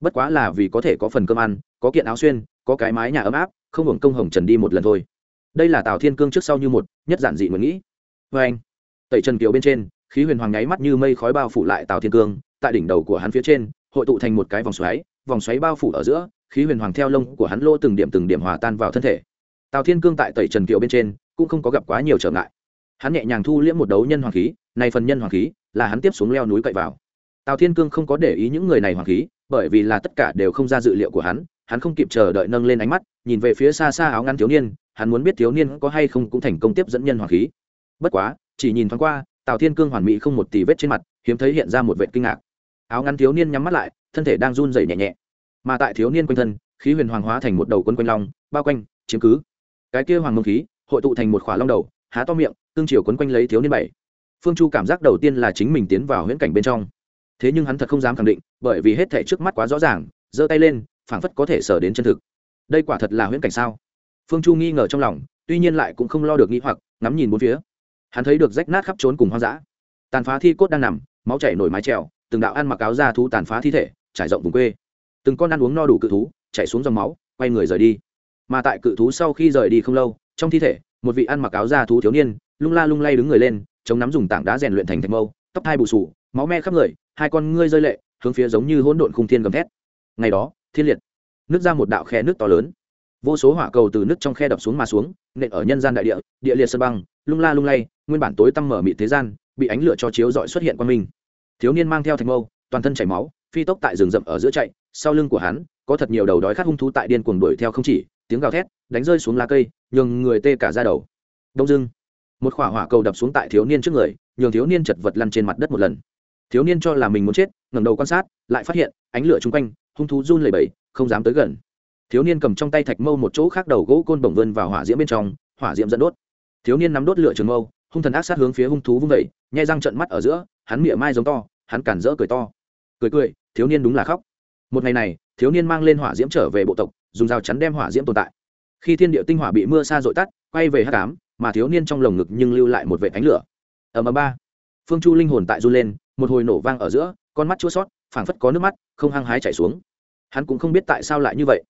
A: Bất quá là vì có thể có phần cơm ăn, có kiện áo xuyên, có cái mái nhà ấm áp, không hưởng công hồng trần đi một lần thôi. Đây là tào thiên cương trước sau như một, nhất giản dị nguyện nghĩ. Vê anh, tẩy trần kiều bên trên, khí huyền hoàng nháy mắt như mây khói bao phủ lại tào thiên cương, tại đỉnh đầu của hắn phía trên, hội tụ thành một cái vòng xoáy vòng xoáy bao phủ ở giữa, khí huyền hoàng theo lông của hắn lô từng điểm từng điểm hòa tan vào thân thể. Tào thiên cương tại tẩy trần kiều bên trên cũng không có gặp quá nhiều trở ngại. Hắn nhẹ nhàng thu liễm một đấu nhân hoàng khí, này phần nhân hoàng khí là hắn tiếp xuống leo núi cậy vào. Tào thiên cương không có để ý những người này hoàng khí, bởi vì là tất cả đều không ra dự liệu của hắn hắn không kịp chờ đợi nâng lên ánh mắt, nhìn về phía xa xa áo ngăn thiếu niên, hắn muốn biết thiếu niên có hay không cũng thành công tiếp dẫn nhân hoàng khí. Bất quá, chỉ nhìn thoáng qua, tào thiên cương hoàn mỹ không một tì vết trên mặt, hiếm thấy hiện ra một vệ kinh ngạc. Áo ngăn thiếu niên nhắm mắt lại, thân thể đang run rẩy nhẹ nhẹ. Mà tại thiếu niên quanh thân, khí huyền hoàng hóa thành một đầu quân quanh long, bao quanh, chiếm cứ. Cái kia hoàng mông khí hội tụ thành một khỏa long đầu, há to miệng, tương chiều quấn quanh lấy thiếu niên bảy. Phương chu cảm giác đầu tiên là chính mình tiến vào huyễn cảnh bên trong. Thế nhưng hắn thật không dám khẳng định, bởi vì hết thể trước mắt quá rõ ràng, giơ tay lên, phảng phất có thể sở đến chân thực. Đây quả thật là huyễn cảnh sao? Phương chu nghi ngờ trong lòng, tuy nhiên lại cũng không lo được nghĩ hoặc, ngắm nhìn bốn phía. Hắn thấy được rách nát khắp trốn cùng hoang dã. Tàn phá thi cốt đang nằm, máu chảy nổi mái trèo, từng đạo ăn mặc áo da thú tàn phá thi thể, trải rộng vùng quê. Từng con ăn uống no đủ cự thú chạy xuống dòng máu, quay người rời đi. Mà tại cự thú sau khi rời đi không lâu trong thi thể, một vị ăn mặc áo da thú thiếu niên, lung la lung lay đứng người lên, chống nắm dùng tảng đá rèn luyện thành thạch mâu, tóc hai bù sù máu me khắp người, hai con ngươi rơi lệ, hướng phía giống như hỗn độn khung thiên gầm thét. Ngày đó, thiên liệt nước ra một đạo khe nước to lớn. Vô số hỏa cầu từ nước trong khe đập xuống mà xuống, nện ở nhân gian đại địa địa liệt sơn băng, lung la lung lay, nguyên bản tối tăm mở mị thế gian, bị ánh lửa cho chiếu dọi xuất hiện qua mình thiếu niên mang theo thành mâu, toàn thân chảy máu, phi tốc tại rừng rậm ở giữa chạy, sau lưng của hắn, có thật nhiều đầu đói khát hung thú tại điên cuồng đuổi theo không chỉ, tiếng gào thét, đánh rơi xuống lá cây nhường người tê cả ra đầu. Đông dưng một khỏa hỏa cầu đập xuống tại thiếu niên trước người, nhường thiếu niên chật vật lăn trên mặt đất một lần. Thiếu niên cho là mình muốn chết, ngẩng đầu quan sát, lại phát hiện, ánh lửa chung quanh, hung thú run lẩy bẩy, không dám tới gần. Thiếu niên cầm trong tay thạch mâu một chỗ khác đầu gỗ côn bổng vươn vào hỏa diễm bên trong, hỏa diễm dẫn đốt. Thiếu niên nắm đốt lửa trường mâu, hung thần ác sát hướng phía hung thú vung vẩy nhai răng trận mắt ở giữa, hắn miệng mai giống to, hắn cản rỡ cười to. Cười cười, thiếu niên đúng là khóc. Một ngày này, thiếu niên mang lên hỏa diễm trở về bộ tộc, dùng dao chắn đem hỏa diễm tồn tại khi thiên địa tinh hỏa bị mưa xa dội tắt, quay về hát cám mà thiếu niên trong lồng ngực nhưng lưu lại một vệ ánh lửa. Ở ầm ba. Phương chu linh hồn tại run lên, một hồi nổ vang ở giữa, con mắt chua sót phảng phất có nước mắt, không hăng hái chảy xuống. Hắn cũng không biết tại sao lại như vậy.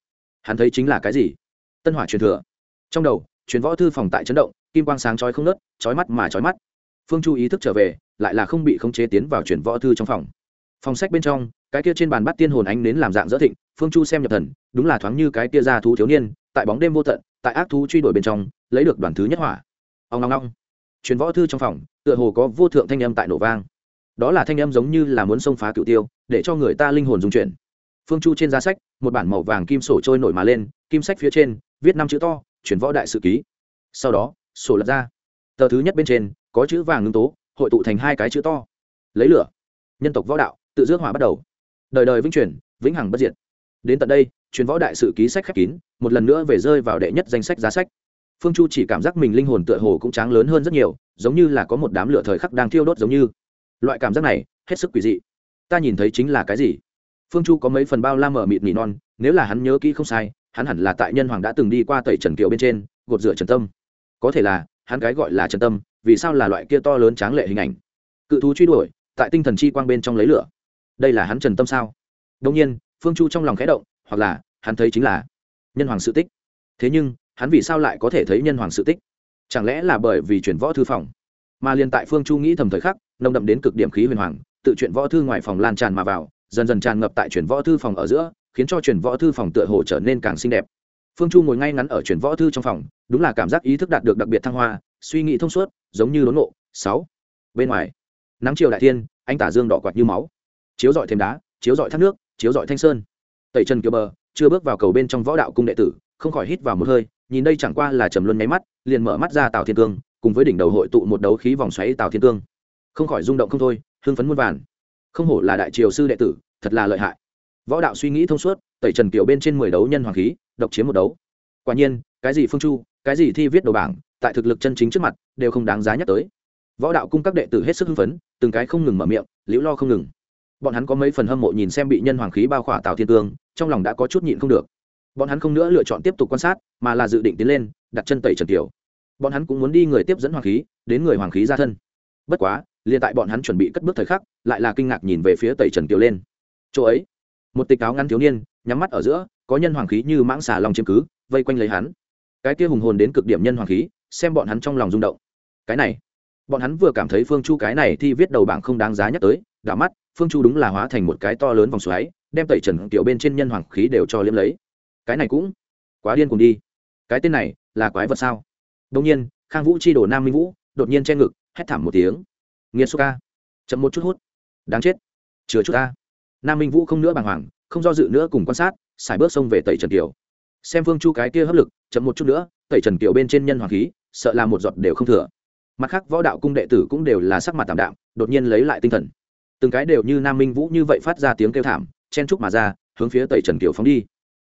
A: Hắn thấy chính là cái gì? Tân hỏa truyền thừa. Trong đầu, truyền võ thư phòng tại chấn động, kim quang sáng chói không nớt chói mắt mà chói mắt. Phương chu ý thức trở về, lại là không bị khống chế tiến vào truyền võ thư trong phòng. Phòng sách bên trong, cái kia trên bàn bắt tiên hồn ánh nến làm dạng dỡ thịnh, phương chu xem nhập thần, đúng là thoáng như cái kia ra thú thiếu niên tại bóng đêm vô tận, tại ác thú truy đuổi bên trong, lấy được đoàn thứ nhất hỏa. Ông long long truyền võ thư trong phòng, tựa hồ có vô thượng thanh âm tại nổ vang. Đó là thanh âm giống như là muốn xông phá cựu tiêu, để cho người ta linh hồn dung chuyển. Phương chu trên giá sách, một bản màu vàng kim sổ trôi nổi mà lên, kim sách phía trên, viết năm chữ to chuyển võ đại sự ký. Sau đó, sổ lật ra. Tờ thứ nhất bên trên, có chữ vàng ngưng tố, hội tụ thành hai cái chữ to. Lấy lửa. Nhân tộc võ đạo, tự dước hỏa bắt đầu. Đời đời vĩnh chuyển vĩnh hằng bất diệt. Đến tận đây truyền võ đại sự ký sách khép kín, một lần nữa về rơi vào đệ nhất danh sách giá sách. Phương chu chỉ cảm giác mình linh hồn tựa hồ cũng tráng lớn hơn rất nhiều, giống như là có một đám lửa thời khắc đang thiêu đốt giống như. Loại cảm giác này, hết sức quỷ dị. Ta nhìn thấy chính là cái gì? Phương chu có mấy phần bao la mở mịt nỉ non, nếu là hắn nhớ kỹ không sai, hắn hẳn là tại nhân hoàng đã từng đi qua tẩy trần kiều bên trên, gột rửa trần tâm. Có thể là, hắn cái gọi là trần tâm, vì sao là loại kia to lớn tráng lệ hình ảnh? Cự thú truy đuổi, tại tinh thần chi quang bên trong lấy lửa. Đây là hắn trần tâm sao? Đông nhiên, phương chu trong lòng khẽ động hoặc là hắn thấy chính là nhân hoàng sự tích. Thế nhưng, hắn vì sao lại có thể thấy nhân hoàng sự tích? Chẳng lẽ là bởi vì chuyển võ thư phòng? Mà liền tại phương chu nghĩ thầm thời khắc, nồng đậm đến cực điểm khí huyền hoàng, tự chuyển võ thư ngoài phòng lan tràn mà vào, dần dần tràn ngập tại chuyển võ thư phòng ở giữa, khiến cho chuyển võ thư phòng tựa hồ trở nên càng xinh đẹp. Phương chu ngồi ngay ngắn ở chuyển võ thư trong phòng, đúng là cảm giác ý thức đạt được đặc biệt thăng hoa, suy nghĩ thông suốt, giống như đốn ngộ. Sáu. Bên ngoài, nắng chiều đại thiên, anh tả dương đỏ quạt như máu. Chiếu dọi thêm đá, chiếu dọi thác nước, chiếu dọi thanh sơn tẩy trần kiều bờ, chưa bước vào cầu bên trong võ đạo cung đệ tử, không khỏi hít vào một hơi, nhìn đây chẳng qua là trầm luân nháy mắt, liền mở mắt ra tào thiên cương, cùng với đỉnh đầu hội tụ một đấu khí vòng xoáy tào thiên cương. Không khỏi rung động không thôi, hưng phấn muôn vàn. Không hổ là đại triều sư đệ tử, thật là lợi hại. Võ đạo suy nghĩ thông suốt, tẩy trần kiều bên trên mười đấu nhân hoàng khí, độc chiếm một đấu. Quả nhiên, cái gì phương chu, cái gì thi viết đầu bảng, tại thực lực chân chính trước mặt, đều không đáng giá nhắc tới. Võ đạo cung các đệ tử hết sức hưng phấn, từng cái không ngừng mở miệng, liễu lo không ngừng bọn hắn có mấy phần hâm mộ nhìn xem bị nhân hoàng khí bao khỏa tào thiên tương, trong lòng đã có chút nhịn không được. Bọn hắn không nữa lựa chọn tiếp tục quan sát, mà là dự định tiến lên, đặt chân tẩy trần tiểu. Bọn hắn cũng muốn đi người tiếp dẫn hoàng khí, đến người hoàng khí ra thân. Bất quá, liền tại bọn hắn chuẩn bị cất bước thời khắc, lại là kinh ngạc nhìn về phía tẩy trần tiểu lên. Chỗ ấy, một tịch áo ngăn thiếu niên, nhắm mắt ở giữa, có nhân hoàng khí như mãng xà long chiếm cứ, vây quanh lấy hắn. Cái kia hùng hồn đến cực điểm nhân hoàng khí, xem bọn hắn trong lòng rung động. Cái này, bọn hắn vừa cảm thấy phương chu cái này thì viết đầu bảng không đáng giá nhắc tới, đảo mắt phương chu đúng là hóa thành một cái to lớn vòng xoáy, đem tẩy trần tiểu bên trên nhân hoàng khí đều cho liếm lấy. Cái này cũng quá điên cùng đi. Cái tên này là quái vật sao? Đông nhiên, khang vũ chi đổ nam minh vũ đột nhiên che ngực, hét thảm một tiếng. Nghiệt xúc ca. Chậm một chút hút. Đáng chết. Chứa chút ta. Nam minh vũ không nữa bàng hoàng, không do dự nữa cùng quan sát, xài bước xông về tẩy trần kiều xem phương chu cái kia hấp lực, chậm một chút nữa, tẩy trần kiều bên trên nhân hoàng khí, sợ là một giọt đều không thừa. Mặt khác võ đạo cung đệ tử cũng đều là sắc mặt tạm đạm, đột nhiên lấy lại tinh thần từng cái đều như nam minh vũ như vậy phát ra tiếng kêu thảm chen trúc mà ra hướng phía tẩy trần kiều phóng đi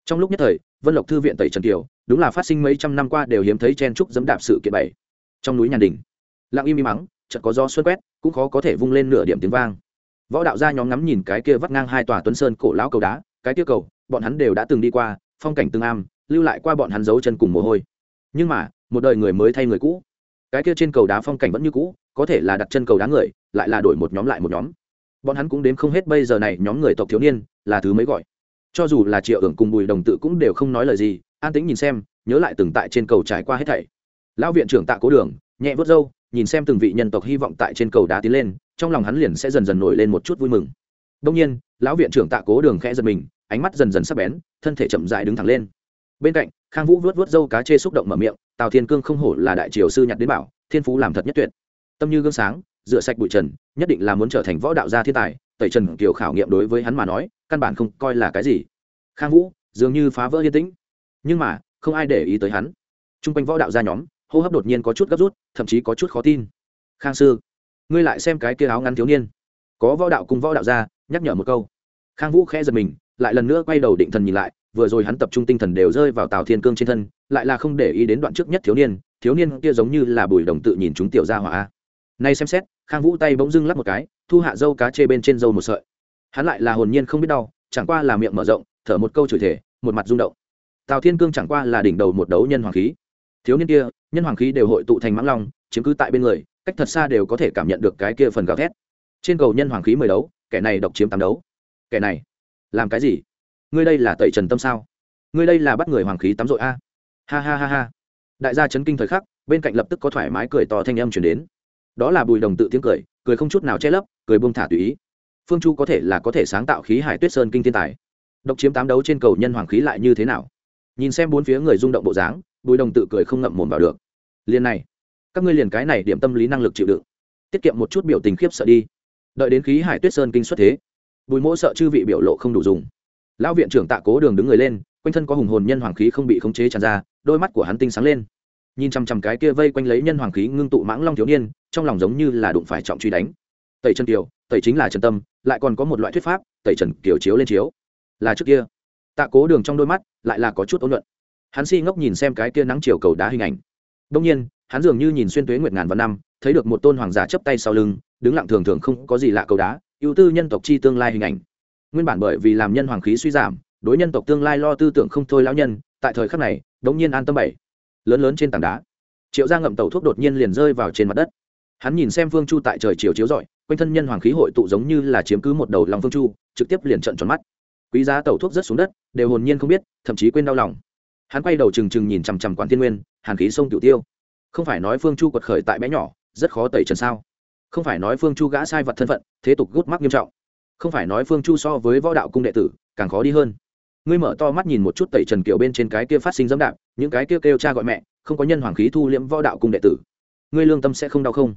A: trong lúc nhất thời vân lộc thư viện tẩy trần kiều đúng là phát sinh mấy trăm năm qua đều hiếm thấy chen trúc dẫm đạp sự kiện bảy trong núi nhàn đình lặng im im mắng chợt có gió xuân quét cũng khó có thể vung lên nửa điểm tiếng vang võ đạo gia nhóm ngắm nhìn cái kia vắt ngang hai tòa tuấn sơn cổ lão cầu đá cái kia cầu bọn hắn đều đã từng đi qua phong cảnh tương am lưu lại qua bọn hắn dấu chân cùng mồ hôi nhưng mà một đời người mới thay người cũ cái kia trên cầu đá phong cảnh vẫn như cũ có thể là đặt chân cầu đá người lại là đổi một nhóm lại một nhóm bọn hắn cũng đếm không hết bây giờ này nhóm người tộc thiếu niên, là thứ mới gọi. Cho dù là triệu ưởng cùng bùi đồng tự cũng đều không nói lời gì, an tĩnh nhìn xem, nhớ lại từng tại trên cầu trải qua hết thảy. Lão viện trưởng tạ cố đường, nhẹ vớt râu, nhìn xem từng vị nhân tộc hy vọng tại trên cầu đá tiến lên, trong lòng hắn liền sẽ dần dần nổi lên một chút vui mừng. Đông nhiên, lão viện trưởng tạ cố đường khẽ giật mình, ánh mắt dần dần sắp bén, thân thể chậm dại đứng thẳng lên. Bên cạnh, khang vũ vớt vớt râu cá chê xúc động mở miệng, tào thiên cương không hổ là đại triều sư nhặt đến bảo, thiên phú làm thật nhất tuyệt. Tâm như gương sáng rửa sạch bụi trần, nhất định là muốn trở thành võ đạo gia thiên tài, tẩy trần kiều khảo nghiệm đối với hắn mà nói, căn bản không coi là cái gì. Khang vũ, dường như phá vỡ yên tĩnh. Nhưng mà, không ai để ý tới hắn. T r u n g quanh võ đạo gia nhóm, hô hấp đột nhiên có chút gấp rút, thậm chí có chút khó tin. Khang sư, ngươi lại xem cái kia áo ngắn thiếu niên. Có võ đạo cùng võ đạo gia, nhắc nhở một câu. Khang vũ khẽ giật mình, lại lần nữa quay đầu định thần nhìn lại, vừa rồi hắn tập trung tinh thần đều rơi vào tào thiên cương trên thân, lại là không để ý đến đoạn trước nhất thiếu niên thiếu niên kia giống như là bùi đồng tự nhìn chúng tiểu gia hỏa nay xem xét, khang vũ tay bỗng dưng lắp một cái, thu hạ dâu cá chê bên trên dâu một sợi. Hắn lại là hồn nhiên không biết đau, chẳng qua là miệng mở rộng, thở một câu chửi thể một mặt rung động. Tào thiên cương chẳng qua là đỉnh đầu một đấu nhân hoàng khí. Thiếu niên kia, nhân hoàng khí đều hội tụ thành mãng long, chiếm cứ tại bên người, cách thật xa đều có thể cảm nhận được cái kia phần gào thét. Trên cầu nhân hoàng khí mười đấu, kẻ này độc chiếm tám đấu. Kẻ này, làm cái gì? Ngươi đây là tẩy trần tâm sao? Ngươi đây là bắt người hoàng khí tắm rội a? Ha ha ha ha. Đại gia chấn kinh thời khắc, bên cạnh lập tức có thoải mái cười to thanh âm chuyển đến đó là bùi đồng tự tiếng cười cười không chút nào che lấp, cười buông thả tùy ý. Phương chu có thể là có thể sáng tạo khí hải tuyết sơn kinh thiên tài. Độc chiếm tám đấu trên cầu nhân hoàng khí lại như thế nào? Nhìn xem bốn phía người rung động bộ dáng, bùi đồng tự cười không ngậm mồm vào được. Liền này, các ngươi liền cái này điểm tâm lý năng lực chịu đựng. Tiết kiệm một chút biểu tình khiếp sợ đi. Đợi đến khí hải tuyết sơn kinh xuất thế, bùi mỗ sợ chư vị biểu lộ không đủ dùng. Lão viện trưởng tạ cố đường đứng người lên, quanh thân có hùng hồn nhân hoàng khí không bị khống chế tràn ra, đôi mắt của hắn tinh sáng lên nhìn chằm chằm cái kia vây quanh lấy nhân hoàng khí ngưng tụ mãng long thiếu niên, trong lòng giống như là đụng phải trọng truy đánh. Tẩy trần kiều, tẩy chính là trần tâm, lại còn có một loại thuyết pháp, tẩy trần kiều chiếu lên chiếu. Là trước kia. Tạ cố đường trong đôi mắt lại là có chút ôn luận. Hắn si ngốc nhìn xem cái kia nắng chiều cầu đá hình ảnh. Đông nhiên, hắn dường như nhìn xuyên tuế nguyệt ngàn vạn năm, thấy được một tôn hoàng giả chấp tay sau lưng, đứng lặng thường thường không có gì lạ cầu đá, ưu tư nhân tộc chi tương lai hình ảnh. Nguyên bản bởi vì làm nhân hoàng khí suy giảm, đối nhân tộc tương lai lo tư tưởng không thôi lão nhân, tại thời khắc này, đống nhiên an tâm bảy lớn lớn trên tảng đá. Triệu gia ngậm tàu thuốc đột nhiên liền rơi vào trên mặt đất. Hắn nhìn xem phương chu tại trời chiều chiếu rọi, quanh thân nhân hoàng khí hội tụ giống như là chiếm cứ một đầu lòng phương chu, trực tiếp liền trận tròn mắt. Quý giá tàu thuốc rất xuống đất, đều hồn nhiên không biết, thậm chí quên đau lòng. Hắn quay đầu trừng trừng nhìn chằm chằm quản thiên nguyên, hàn khí sông cửu tiêu. Không phải nói phương chu quật khởi tại bé nhỏ, rất khó tẩy trần sao? Không phải nói phương chu gã sai vật thân phận, thế tục gút mắc nghiêm trọng. Không phải nói phương chu so với võ đạo cung đệ tử, càng khó đi hơn ngươi mở to mắt nhìn một chút tẩy trần kiều bên trên cái kia phát sinh dẫm đạp, những cái kia kêu cha gọi mẹ, không có nhân hoàng khí thu liễm võ đạo cung đệ tử. Ngươi lương tâm sẽ không đau không?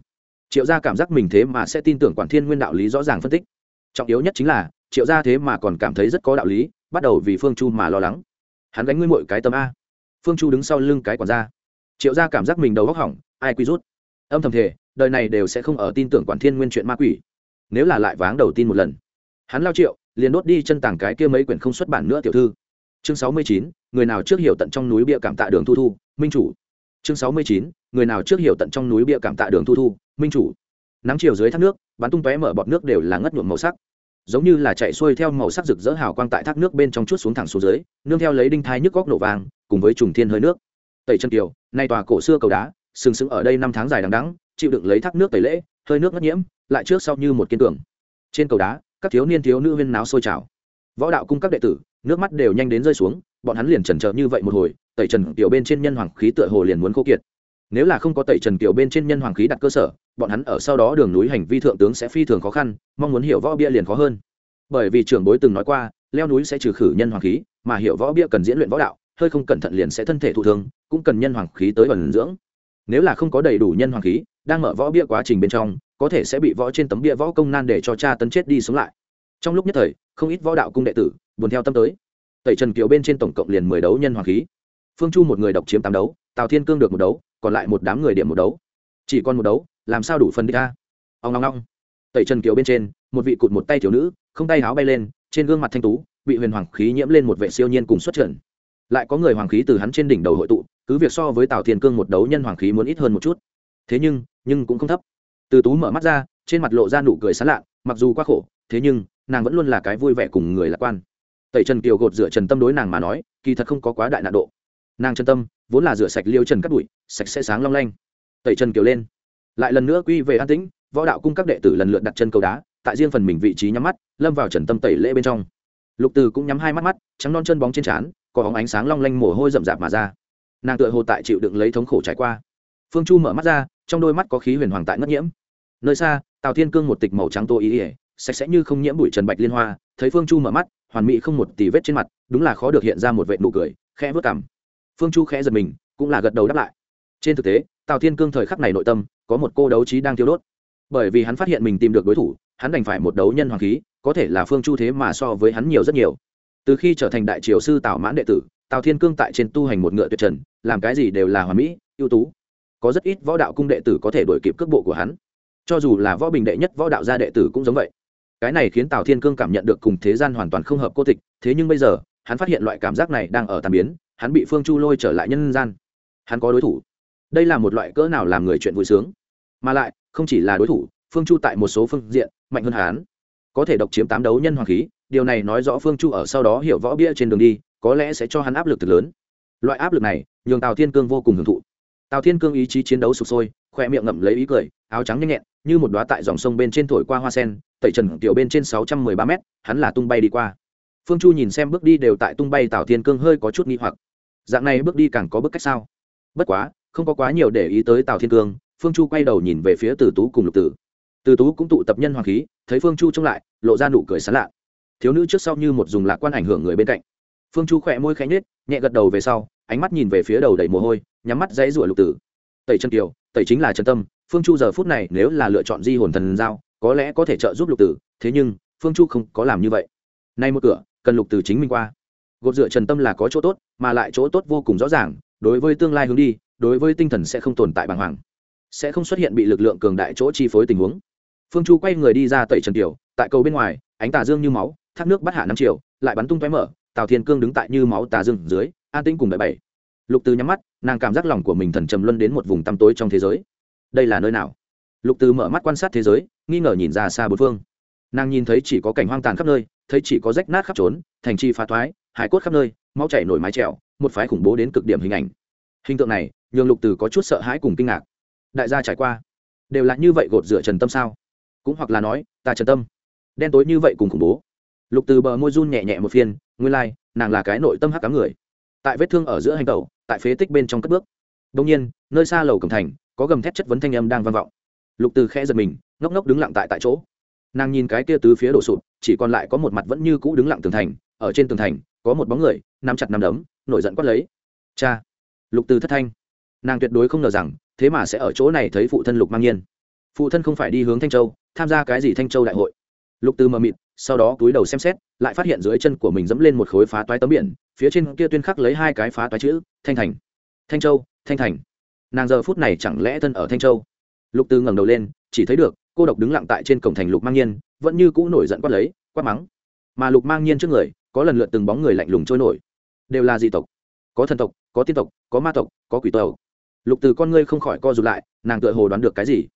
A: Triệu gia cảm giác mình thế mà sẽ tin tưởng quản thiên nguyên đạo lý rõ ràng phân tích. Trọng yếu nhất chính là, triệu gia thế mà còn cảm thấy rất có đạo lý, bắt đầu vì phương chu mà lo lắng. Hắn gánh ngươi mọi cái tâm a. Phương chu đứng sau lưng cái quản gia. Triệu gia cảm giác mình đầu góc hỏng, ai quy rút? Âm thầm thể đời này đều sẽ không ở tin tưởng quản thiên nguyên chuyện ma quỷ. Nếu là lại váng đầu tin một lần hắn lao triệu, liền đốt đi chân tảng cái kia mấy quyển không xuất bản nữa tiểu thư. Chương sáu mươi chín, người nào trước hiểu tận trong núi bia cảm tạ đường thu thu, minh chủ. Chương sáu mươi chín, người nào trước hiểu tận trong núi bia cảm tạ đường thu thu, minh chủ. Nắng chiều dưới thác nước, bắn tung tóe mở bọt nước đều là ngất nhuộm màu sắc. Giống như là chạy xuôi theo màu sắc rực rỡ hào quang tại thác nước bên trong chút xuống thẳng xuống dưới, nương theo lấy đinh thai nhức góc nổ vàng, cùng với trùng thiên hơi nước. Tẩy chân kiều nay tòa cổ xưa cầu đá, sừng sững ở đây năm tháng dài đằng đẵng, chịu đựng lấy thác nước tẩy lễ, hơi nước ngất nhiễm, lại trước sau như một kiên cường. Trên cầu đá các thiếu niên thiếu nữ huyên náo sôi trào. Võ đạo cung các đệ tử, nước mắt đều nhanh đến rơi xuống, bọn hắn liền trần trợ như vậy một hồi, tẩy trần kiểu bên trên nhân hoàng khí tựa hồ liền muốn khô kiệt. Nếu là không có tẩy trần kiểu bên trên nhân hoàng khí đặt cơ sở, bọn hắn ở sau đó đường núi hành vi thượng tướng sẽ phi thường khó khăn, mong muốn hiểu võ bia liền khó hơn. Bởi vì trưởng bối từng nói qua, leo núi sẽ trừ khử nhân hoàng khí, mà hiểu võ bia cần diễn luyện võ đạo, hơi không cẩn thận liền sẽ thân thể thụ thương, cũng cần nhân hoàng khí tới bẩn dưỡng nếu là không có đầy đủ nhân hoàng khí, đang mở võ bia quá trình bên trong, có thể sẽ bị võ trên tấm bia võ công nan để cho cha tấn chết đi sống lại. Trong lúc nhất thời, không ít võ đạo cung đệ tử, buồn theo tâm tới. Tẩy trần kiều bên trên tổng cộng liền mười đấu nhân hoàng khí. Phương chu một người độc chiếm tám đấu, tào thiên cương được một đấu, còn lại một đám người điểm một đấu. Chỉ còn một đấu, làm sao đủ phân đi a? Ông long long tẩy trần kiều bên trên, một vị cụt một tay thiếu nữ, không tay háo bay lên, trên gương mặt thanh tú, bị huyền hoàng khí nhiễm lên một vệ siêu nhiên cùng xuất trận. Lại có người hoàng khí từ hắn trên đỉnh đầu hội tụ cứ việc so với tào thiên cương một đấu nhân hoàng khí muốn ít hơn một chút thế nhưng nhưng cũng không thấp từ tú mở mắt ra trên mặt lộ ra nụ cười sán lạ mặc dù quá khổ thế nhưng nàng vẫn luôn là cái vui vẻ cùng người lạc quan tẩy trần kiều gột rửa trần tâm đối nàng mà nói kỳ thật không có quá đại nạn độ nàng trần tâm vốn là rửa sạch liêu trần cắt đùi sạch sẽ sáng long lanh tẩy trần kiều lên lại lần nữa quy về an tĩnh võ đạo cung các đệ tử lần lượt đặt chân cầu đá tại riêng phần mình vị trí nhắm mắt lâm vào trần tâm tẩy lễ bên trong lục từ cũng nhắm hai mắt mắt trắng non chân bóng trên trán có bóng ánh sáng long lanh mồ hôi rậm rạp mà ra nàng tựa hồ tại chịu đựng lấy thống khổ trải qua. Phương chu mở mắt ra, trong đôi mắt có khí huyền hoàng tại ngất nhiễm. Nơi xa, tào thiên cương một tịch màu trắng tô ý ỉa sạch sẽ như không nhiễm bụi trần bạch liên hoa, thấy phương chu mở mắt, hoàn mỹ không một tì vết trên mặt, đúng là khó được hiện ra một vệ nụ cười, khẽ vớt cảm phương chu khẽ giật mình, cũng là gật đầu đáp lại. Trên thực tế, tào thiên cương thời khắc này nội tâm, có một cô đấu trí đang tiêu đốt. Bởi vì hắn phát hiện mình tìm được đối thủ, hắn đành phải một đấu nhân hoàng khí, có thể là phương chu thế mà so với hắn nhiều rất nhiều. Từ khi trở thành đại triều sư tào mãn đệ tử tào thiên cương tại trên tu hành một ngựa tuyệt trần, làm cái gì đều là hoàn mỹ, ưu tú. Có rất ít võ đạo cung đệ tử có thể đổi kịp cước bộ của hắn. Cho dù là võ bình đệ nhất võ đạo gia đệ tử cũng giống vậy. Cái này khiến tào thiên cương cảm nhận được cùng thế gian hoàn toàn không hợp cô tịch, thế nhưng bây giờ, hắn phát hiện loại cảm giác này đang ở tàn biến, hắn bị phương chu lôi trở lại nhân gian. Hắn có đối thủ. Đây là một loại cỡ nào làm người chuyện vui sướng. Mà lại, không chỉ là đối thủ, phương chu tại một số phương diện, mạnh hơn hắn. Có thể độc chiếm tám đấu nhân hoàng khí, điều này nói rõ phương chu ở sau đó hiểu võ bia trên đường đi có lẽ sẽ cho hắn áp lực thật lớn. Loại áp lực này, nhường tào thiên cương vô cùng hưởng thụ. Tào thiên cương ý chí chiến đấu sụp sôi khoe miệng ngậm lấy ý cười, áo trắng nhanh nhẹn, như một đoá tại dòng sông bên trên thổi qua hoa sen, tẩy trần tiểu bên trên sáu trăm mười ba mét, hắn là tung bay đi qua. Phương chu nhìn xem bước đi đều tại tung bay tào thiên cương hơi có chút nghi hoặc. Dạng này bước đi càng có bước cách sao? Bất quá, không có quá nhiều để ý tới tào thiên cương, phương chu quay đầu nhìn về phía Từ tú cùng lục tử. Từ tú cũng tụ tập nhân hoàng khí, thấy phương chu trông lại, lộ ra nụ cười sán lạ. Thiếu nữ trước sau như một dùng lạc quan ảnh hưởng người bên cạnh phương chu khỏe môi khẽ nhếch, nhẹ gật đầu về sau, ánh mắt nhìn về phía đầu đầy mồ hôi, nhắm mắt dãy rủa lục tử. Tẩy chân kiều tẩy chính là chân tâm, phương chu giờ phút này nếu là lựa chọn di hồn thần giao, có lẽ có thể trợ giúp lục tử, thế nhưng, phương chu không có làm như vậy. Nay một cửa, cần lục tử chính mình qua. Gột dựa trần tâm là có chỗ tốt, mà lại chỗ tốt vô cùng rõ ràng, đối với tương lai hướng đi, đối với tinh thần sẽ không tồn tại bàng hoàng. Sẽ không xuất hiện bị lực lượng cường đại chỗ chi phối tình huống. Phương chu quay người đi ra tẩy trần tiểu, tại cầu bên ngoài, ánh tà dương như máu, thác nước bắt hạ năm triệu lại bắn tung tóe mở tào thiên cương đứng tại như máu tà dưng dưới, an tĩnh cùng bảy bảy. Lục từ nhắm mắt, nàng cảm giác lòng của mình thần trầm luân đến một vùng tăm tối trong thế giới. Đây là nơi nào? Lục từ mở mắt quan sát thế giới, nghi ngờ nhìn ra xa bốn phương. Nàng nhìn thấy chỉ có cảnh hoang tàn khắp nơi, thấy chỉ có rách nát khắp trốn, thành chi phá thoái, hải cốt khắp nơi, máu chảy nổi mái trèo, một phái khủng bố đến cực điểm hình ảnh. Hình tượng này, nhường lục từ có chút sợ hãi cùng kinh ngạc. Đại gia trải qua, đều là như vậy gột rửa trần tâm sao? Cũng hoặc là nói, ta trần tâm. Đen tối như vậy cùng khủng bố. Lục từ bờ môi run nhẹ nhẹ một phiên nguyên lai、like, nàng là cái nội tâm hắc cám người. Tại vết thương ở giữa hành tẩu tại phế tích bên trong cất bước. Đông nhiên nơi xa lầu cổng thành có gầm thét chất vấn thanh âm đang vang vọng. Lục từ khẽ giật mình ngốc ngốc đứng lặng tại tại chỗ. Nàng nhìn cái kia tứ phía đổ sụp chỉ còn lại có một mặt vẫn như cũ đứng lặng tường thành ở trên tường thành có một bóng người nắm chặt nắm đấm nổi giận quát lấy. Cha! Lục từ thất thanh. Nàng tuyệt đối không ngờ rằng thế mà sẽ ở chỗ này thấy phụ thân lục mang nhiên. Phụ thân không phải đi hướng thanh châu tham gia cái gì thanh châu đại hội. Lục từ mờ mịt sau đó túi đầu xem xét, lại phát hiện dưới chân của mình dẫm lên một khối phá toái tấm biển, phía trên kia tuyên khắc lấy hai cái phá toái chữ, thanh thành. Thanh châu, thanh thành. Nàng giờ phút này chẳng lẽ thân ở thanh châu? Lục Tư ngẩng đầu lên, chỉ thấy được, cô độc đứng lặng tại trên cổng thành lục mang nhiên, vẫn như cũ nổi giận quát lấy, quát mắng. Mà lục mang nhiên trước người, có lần lượt từng bóng người lạnh lùng trôi nổi. Đều là dị tộc, có thần tộc, có tiên tộc, có ma tộc, có quỷ tộc. Lục từ con ngươi không khỏi co rụt lại, nàng tựa hồ đoán được cái gì.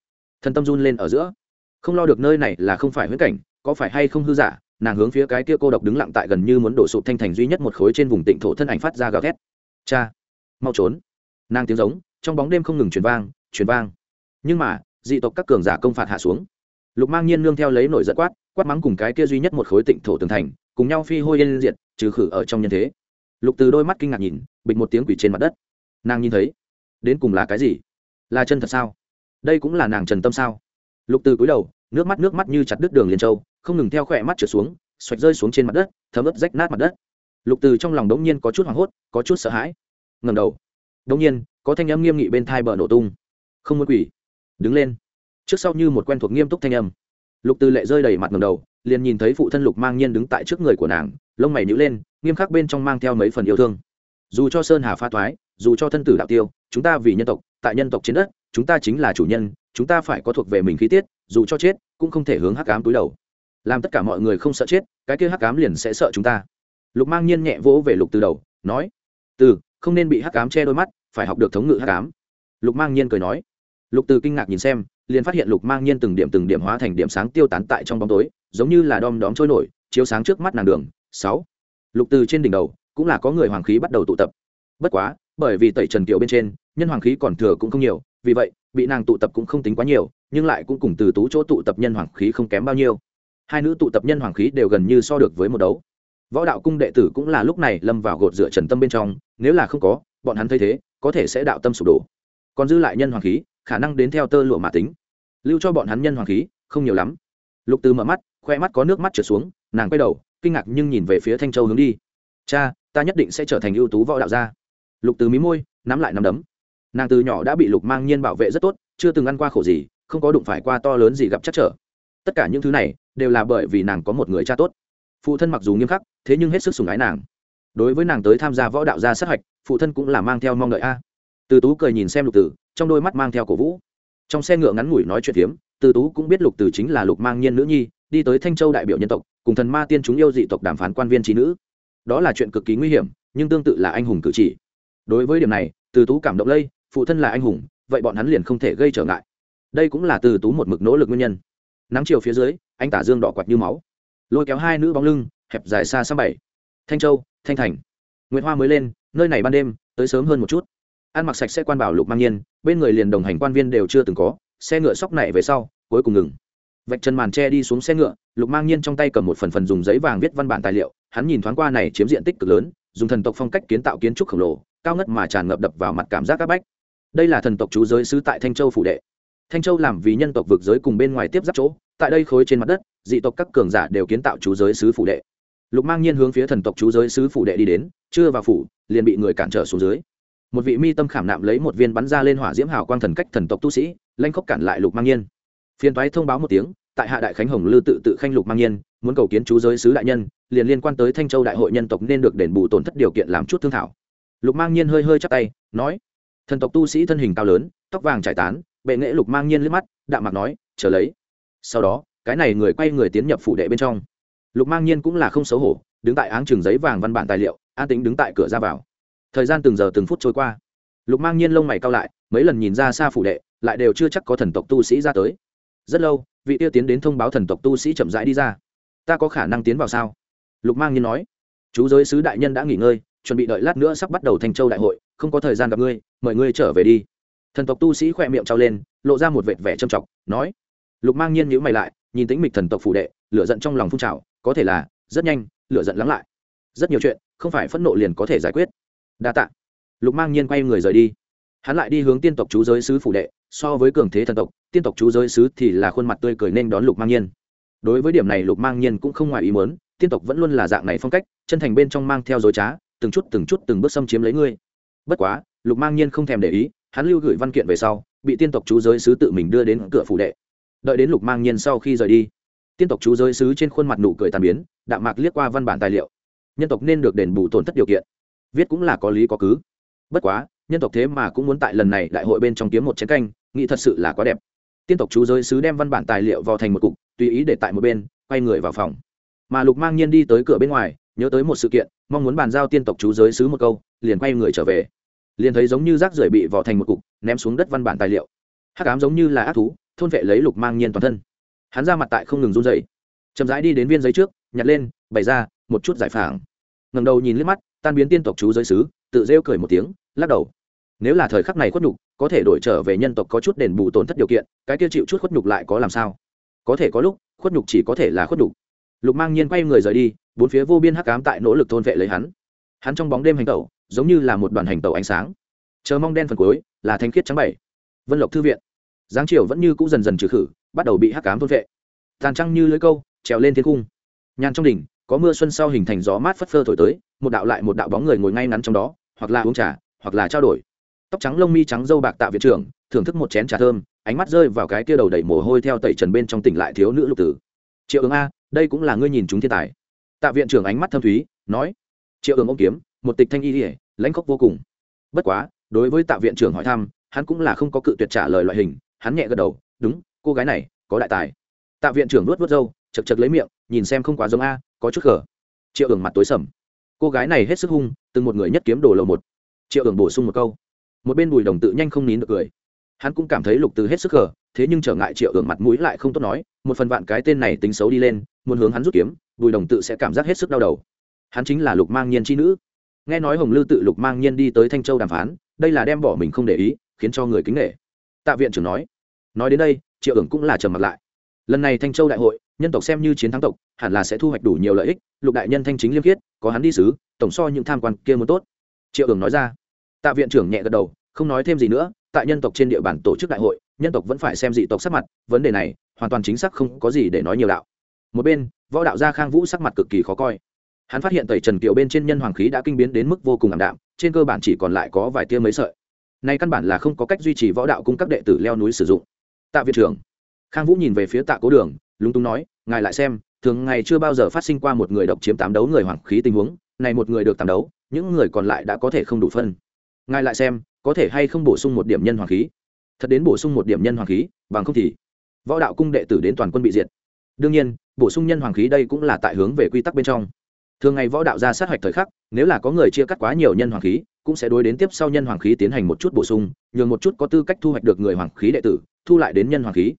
A: Thần tâm run lên ở giữa. Không lo được nơi này là không phải huyễn cảnh có phải hay không hư giả, nàng hướng phía cái kia cô độc đứng lặng tại gần như muốn đổ sụp thanh thành duy nhất một khối trên vùng tịnh thổ thân ảnh phát ra gào thét. Cha, mau trốn. Nàng tiếng giống, trong bóng đêm không ngừng truyền vang truyền vang. Nhưng mà, dị tộc các cường giả công phạt hạ xuống. Lục mang nhiên nương theo lấy nổi giận quát quát mắng cùng cái kia duy nhất một khối tịnh thổ tường thành, cùng nhau phi hôi yên diệt, trừ khử ở trong nhân thế. Lục từ đôi mắt kinh ngạc nhìn, bịch một tiếng quỷ trên mặt đất. Nàng nhìn thấy, đến cùng là cái gì? Là chân thật sao? Đây cũng là nàng trần tâm sao? Lục từ cúi đầu nước mắt nước mắt như chặt đứt đường liên châu, không ngừng theo khỏe mắt trượt xuống, xoạch rơi xuống trên mặt đất, thấm ướt rách nát mặt đất. Lục từ trong lòng đống nhiên có chút hoảng hốt, có chút sợ hãi. Ngầm đầu. Đống nhiên, có thanh âm nghiêm nghị bên thai bờ nổ tung. Không muốn quỷ. Đứng lên. Trước sau như một quen thuộc nghiêm túc thanh âm. Lục từ lệ rơi đầy mặt ngầm đầu, liền nhìn thấy phụ thân lục mang nhiên đứng tại trước người của nàng, lông mày nhữ lên, nghiêm khắc bên trong mang theo mấy phần yêu thương. Dù cho sơn hà pha thoái, dù cho thân tử đạo tiêu, chúng ta vì nhân tộc, tại nhân tộc trên đất chúng ta chính là chủ nhân, chúng ta phải có thuộc về mình khí tiết, dù cho chết, cũng không thể hướng hắc cám túi đầu. Làm tất cả mọi người không sợ chết, cái kia hắc cám liền sẽ sợ chúng ta. Lục mang nhiên nhẹ vỗ về lục từ đầu, nói, từ, không nên bị hắc cám che đôi mắt, phải học được thống ngự hắc cám lục mang nhiên cười nói. Lục từ kinh ngạc nhìn xem, liền phát hiện lục mang nhiên từng điểm từng điểm hóa thành điểm sáng tiêu tán tại trong bóng tối, giống như là đom đóm trôi nổi, chiếu sáng trước mắt nàng đường. Sáu, lục từ trên đỉnh đầu, cũng là có người hoàng khí bắt đầu tụ tập. Bất quá bởi vì tẩy trần kiệu bên trên, nhân hoàng khí còn thừa cũng không nhiều, vì vậy, bị nàng tụ tập cũng không tính quá nhiều, nhưng lại cũng cùng từ tú chỗ tụ tập nhân hoàng khí không kém bao nhiêu. Hai nữ tụ tập nhân hoàng khí đều gần như so được với một đấu. Võ đạo cung đệ tử cũng là lúc này lâm vào gột dựa trần tâm bên trong, nếu là không có, bọn hắn thấy thế, có thể sẽ đạo tâm sụp đổ. Còn dư lại nhân hoàng khí, khả năng đến theo tơ lụa mà tính. Lưu cho bọn hắn nhân hoàng khí, không nhiều lắm. Lục từ mở mắt, khoe mắt có nước mắt trượt xuống, nàng quay đầu, kinh ngạc nhưng nhìn về phía thanh châu hướng đi. Cha, ta nhất định sẽ trở thành ưu tú võ đạo gia lục từ mí môi, nắm lại nắm đấm. Nàng từ nhỏ đã bị lục mang nhiên bảo vệ rất tốt, chưa từng ăn qua khổ gì, không có đụng phải qua to lớn gì gặp chắc trở. Tất cả những thứ này đều là bởi vì nàng có một người cha tốt. Phụ thân mặc dù nghiêm khắc, thế nhưng hết sức sùng ái nàng. Đối với nàng tới tham gia võ đạo gia sát hạch, phụ thân cũng là mang theo mong đợi a. Từ tú cười nhìn xem lục tử, trong đôi mắt mang theo cổ vũ. Trong xe ngựa ngắn ngủi nói chuyện phiếm, từ tú cũng biết lục tử chính là lục mang nhiên nữ nhi, đi tới thanh châu đại biểu nhân tộc, cùng thần ma tiên chúng yêu dị tộc đàm phán quan viên trí nữ. Đó là chuyện cực kỳ nguy hiểm, nhưng tương tự là anh hùng cử chỉ đối với điểm này, từ tú cảm động lây, phụ thân là anh hùng, vậy bọn hắn liền không thể gây trở ngại. Đây cũng là từ tú một mực nỗ lực nguyên nhân. Nắng chiều phía dưới, anh tả dương đỏ quạt như máu. Lôi kéo hai nữ bóng lưng, hẹp dài xa xăm bảy. Thanh châu, thanh thành. Nguyễn hoa mới lên, nơi này ban đêm, tới sớm hơn một chút. Ăn mặc sạch sẽ quan bảo lục mang nhiên, bên người liền đồng hành quan viên đều chưa từng có, xe ngựa sóc này về sau, cuối cùng ngừng. Vạch chân màn tre đi xuống xe ngựa, lục mang nhiên trong tay cầm một phần phần dùng giấy vàng viết văn bản tài liệu, hắn nhìn thoáng qua này chiếm diện tích cực lớn, dùng thần tộc phong cách kiến tạo kiến trúc khổng lồ cao ngất mà tràn ngập đập vào mặt cảm giác các bách. Đây là thần tộc chú giới sứ tại thanh châu phủ đệ. Thanh châu làm vì nhân tộc vực giới cùng bên ngoài tiếp giáp chỗ, tại đây khối trên mặt đất, dị tộc các cường giả đều kiến tạo chú giới sứ phủ đệ. Lục mang nhiên hướng phía thần tộc chú giới sứ phủ đệ đi đến, chưa vào phủ, liền bị người cản trở xuống dưới. Một vị mi tâm khảm nạm lấy một viên bắn ra lên hỏa diễm hào quang thần cách thần tộc tu sĩ, lanh khóc cản lại lục mang nhiên. Phiên toái thông báo một tiếng, tại hạ đại khánh hồng lư tự tự khanh lục mang nhiên, muốn cầu kiến chú giới sứ đại nhân, liền liên quan tới thanh châu đại hội nhân tộc nên được đền bù tổn thất điều kiện làm chút thương thảo lục mang nhiên hơi hơi chắc tay, nói, thần tộc tu sĩ thân hình cao lớn, tóc vàng trải tán, bệ nghệ lục mang nhiên liếc mắt, đạm mạc nói, chờ lấy. Sau đó, cái này người quay người tiến nhập phủ đệ bên trong. Lục mang nhiên cũng là không xấu hổ, đứng tại áng trường giấy vàng văn bản tài liệu, an tính đứng tại cửa ra vào. Thời gian từng giờ từng phút trôi qua. Lục mang nhiên lông mày cao lại, mấy lần nhìn ra xa phủ đệ, lại đều chưa chắc có thần tộc tu sĩ ra tới. Rất lâu, vị tiêu tiến đến thông báo thần tộc tu sĩ chậm rãi đi ra. Ta có khả năng tiến vào sao? Lục mang nhiên nói. Chú giới sứ đại nhân đã nghỉ ngơi chuẩn bị đợi lát nữa sắp bắt đầu thành châu đại hội, không có thời gian gặp ngươi, mời ngươi trở về đi. Thần tộc tu sĩ khỏe miệng trao lên, lộ ra một vệt vẻ trầm trọng, nói. Lục mang nhiên nhữ mày lại, nhìn tính mịch thần tộc phủ đệ, lửa giận trong lòng phun trào, có thể là rất nhanh, lửa giận lắng lại. Rất nhiều chuyện, không phải phẫn nộ liền có thể giải quyết. Đa tạ. Lục mang nhiên quay người rời đi. Hắn lại đi hướng tiên tộc chú giới sứ phủ đệ, so với cường thế thần tộc, tiên tộc chú giới sứ thì là khuôn mặt tươi cười nên đón lục mang nhiên. Đối với điểm này lục mang nhiên cũng không ngoài ý muốn, tiên tộc vẫn luôn là dạng này phong cách, chân thành bên trong mang theo dối trá từng chút từng chút từng bước xâm chiếm lấy ngươi. Bất quá, lục mang nhiên không thèm để ý, hắn lưu gửi văn kiện về sau, bị tiên tộc chú giới sứ tự mình đưa đến cửa phủ đệ. Đợi đến lục mang nhiên sau khi rời đi, tiên tộc chú giới sứ trên khuôn mặt nụ cười tàn biến, đạm mạc liếc qua văn bản tài liệu. Nhân tộc nên được đền bù tổn thất điều kiện. Viết cũng là có lý có cứ. Bất quá, nhân tộc thế mà cũng muốn tại lần này đại hội bên trong kiếm một chén canh, nghĩ thật sự là quá đẹp. Tiên tộc chú giới sứ đem văn bản tài liệu vào thành một cục, tùy ý để tại một bên, quay người vào phòng. Mà lục mang nhiên đi tới cửa bên ngoài nhớ tới một sự kiện, mong muốn bàn giao tiên tộc chú giới sứ một câu, liền quay người trở về. Liền thấy giống như rác rưởi bị vò thành một cục, ném xuống đất văn bản tài liệu. Hắc ám giống như là ác thú, thôn vệ lấy lục mang nhiên toàn thân. Hắn ra mặt tại không ngừng run dậy chậm rãi đi đến viên giấy trước, nhặt lên, bày ra, một chút giải phảng. Ngầm đầu nhìn liếc mắt, tan biến tiên tộc chú giới sứ tự rêu cười một tiếng, lắc đầu. Nếu là thời khắc này khuất nhục, có thể đổi trở về nhân tộc có chút đền bù tổn thất điều kiện, cái kia chịu chút khuất nhục lại có làm sao? Có thể có lúc, khuất nhục chỉ có thể là khuất nhục lục mang nhiên quay người rời đi, bốn phía vô biên hắc cám tại nỗ lực thôn vệ lấy hắn. Hắn trong bóng đêm hành tẩu, giống như là một đoàn hành tẩu ánh sáng. Chờ mong đen phần cuối, là thanh khiết trắng bảy vân lộc thư viện. Giáng triều vẫn như cũ dần dần trừ khử, bắt đầu bị hắc cám thôn vệ. Tàn trăng như lưới câu, trèo lên thiên cung. Nhàn trong đỉnh, có mưa xuân sau hình thành gió mát phất phơ thổi tới, một đạo lại một đạo bóng người ngồi ngay ngắn trong đó, hoặc là uống trà, hoặc là trao đổi. Tóc trắng lông mi trắng dâu bạc tạ viện trưởng, thưởng thức một chén trà thơm, ánh mắt rơi vào cái kia đầu đầy mồ hôi theo tẩy trần bên trong tỉnh lại thiếu nữ lục tử. Triệu ứng a đây cũng là ngươi nhìn chúng thiên tài. Tạ viện trưởng ánh mắt thâm thúy, nói, triệu ứng ôm kiếm, một tịch thanh y ỉa lãnh khóc vô cùng. Bất quá, đối với tạ viện trưởng hỏi thăm, hắn cũng là không có cự tuyệt trả lời loại hình, hắn nhẹ gật đầu, đúng, cô gái này có đại tài. Tạ viện trưởng nuốt vớt râu, chật chật lấy miệng, nhìn xem không quá giống a, có chút khở triệu ưởng mặt tối sầm. Cô gái này hết sức hung, từng một người nhất kiếm đổ lầu một. Triệu ưởng bổ sung một câu. Một bên bùi đồng tự nhanh không nín được cười. Hắn cũng cảm thấy lục từ hết sức khở thế nhưng trở ngại triệu ưởng mặt mũi lại không tốt nói, một phần vạn cái tên này tính xấu đi lên muốn hướng hắn rút kiếm, bùi đồng tự sẽ cảm giác hết sức đau đầu. Hắn chính là lục mang nhiên chi nữ. Nghe nói hồng lư tự lục mang nhiên đi tới thanh châu đàm phán, đây là đem bỏ mình không để ý, khiến cho người kính nghệ tạ viện trưởng nói nói đến đây, triệu ưởng cũng là trầm mặt lại. Lần này thanh châu đại hội, nhân tộc xem như chiến thắng tộc, hẳn là sẽ thu hoạch đủ nhiều lợi ích, lục đại nhân thanh chính liêm khiết, có hắn đi sứ tổng so những tham quan kia muốn tốt. Triệu ưởng nói ra. Tạ viện trưởng nhẹ gật đầu, không nói thêm gì nữa, tại nhân tộc trên địa bàn tổ chức đại hội, nhân tộc vẫn phải xem dị tộc sắc mặt, vấn đề này, hoàn toàn chính xác không có gì để nói nhiều đạo một bên, võ đạo gia khang vũ sắc mặt cực kỳ khó coi. Hắn phát hiện tẩy trần kiều bên trên nhân hoàng khí đã kinh biến đến mức vô cùng ảm đạm, trên cơ bản chỉ còn lại có vài tia mấy sợi. Nay căn bản là không có cách duy trì võ đạo cung các đệ tử leo núi sử dụng. Tạ viện trưởng, khang vũ nhìn về phía tạ cố đường, lúng túng nói, ngài lại xem, thường ngày chưa bao giờ phát sinh qua một người độc chiếm tám đấu người hoàng khí tình huống, này một người được tám đấu, những người còn lại đã có thể không đủ phân. Ngài lại xem, có thể hay không bổ sung một điểm nhân hoàng khí? Thật đến bổ sung một điểm nhân hoàng khí, bằng không thì võ đạo cung đệ tử đến toàn quân bị diệt. Đương nhiên bổ sung nhân hoàng khí đây cũng là tại hướng về quy tắc bên trong. Thường ngày võ đạo ra sát hạch thời khắc, nếu là có người chia cắt quá nhiều nhân hoàng khí, cũng sẽ đối đến tiếp sau nhân hoàng khí tiến hành một chút bổ sung, nhường một chút có tư cách thu hoạch được người hoàng khí đệ tử, thu lại đến nhân hoàng khí.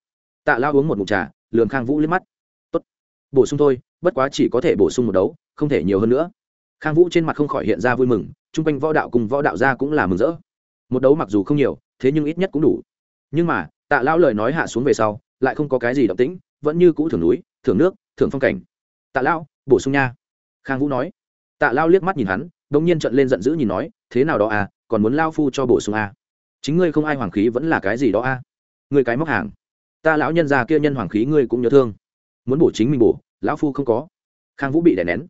A: Tạ lao uống một mụt trà lường khang vũ liếc mắt. Tốt, bổ sung thôi, bất quá chỉ có thể bổ sung một đấu, không thể nhiều hơn nữa. Khang vũ trên mặt không khỏi hiện ra vui mừng, chung quanh võ đạo cùng võ đạo gia cũng là mừng rỡ. Một đấu mặc dù không nhiều, thế nhưng ít nhất cũng đủ. Nhưng mà, tạ lao lời nói hạ xuống về sau, lại không có cái gì động tĩnh, vẫn như cũ thường núi thưởng nước, thưởng phong cảnh. Tạ lão, bổ sung nha. Khang vũ nói. Tạ lao liếc mắt nhìn hắn đ ỗ n g nhiên trận lên giận dữ nhìn nói, thế nào đó à còn muốn lao phu cho bổ sung à. chính ngươi không ai hoàng khí vẫn là cái gì đó à. ngươi cái móc hàng. Ta lão nhân già kia nhân hoàng khí ngươi cũng nhớ thương. Muốn bổ chính mình bổ, lão phu không có. Khang vũ bị đè nén.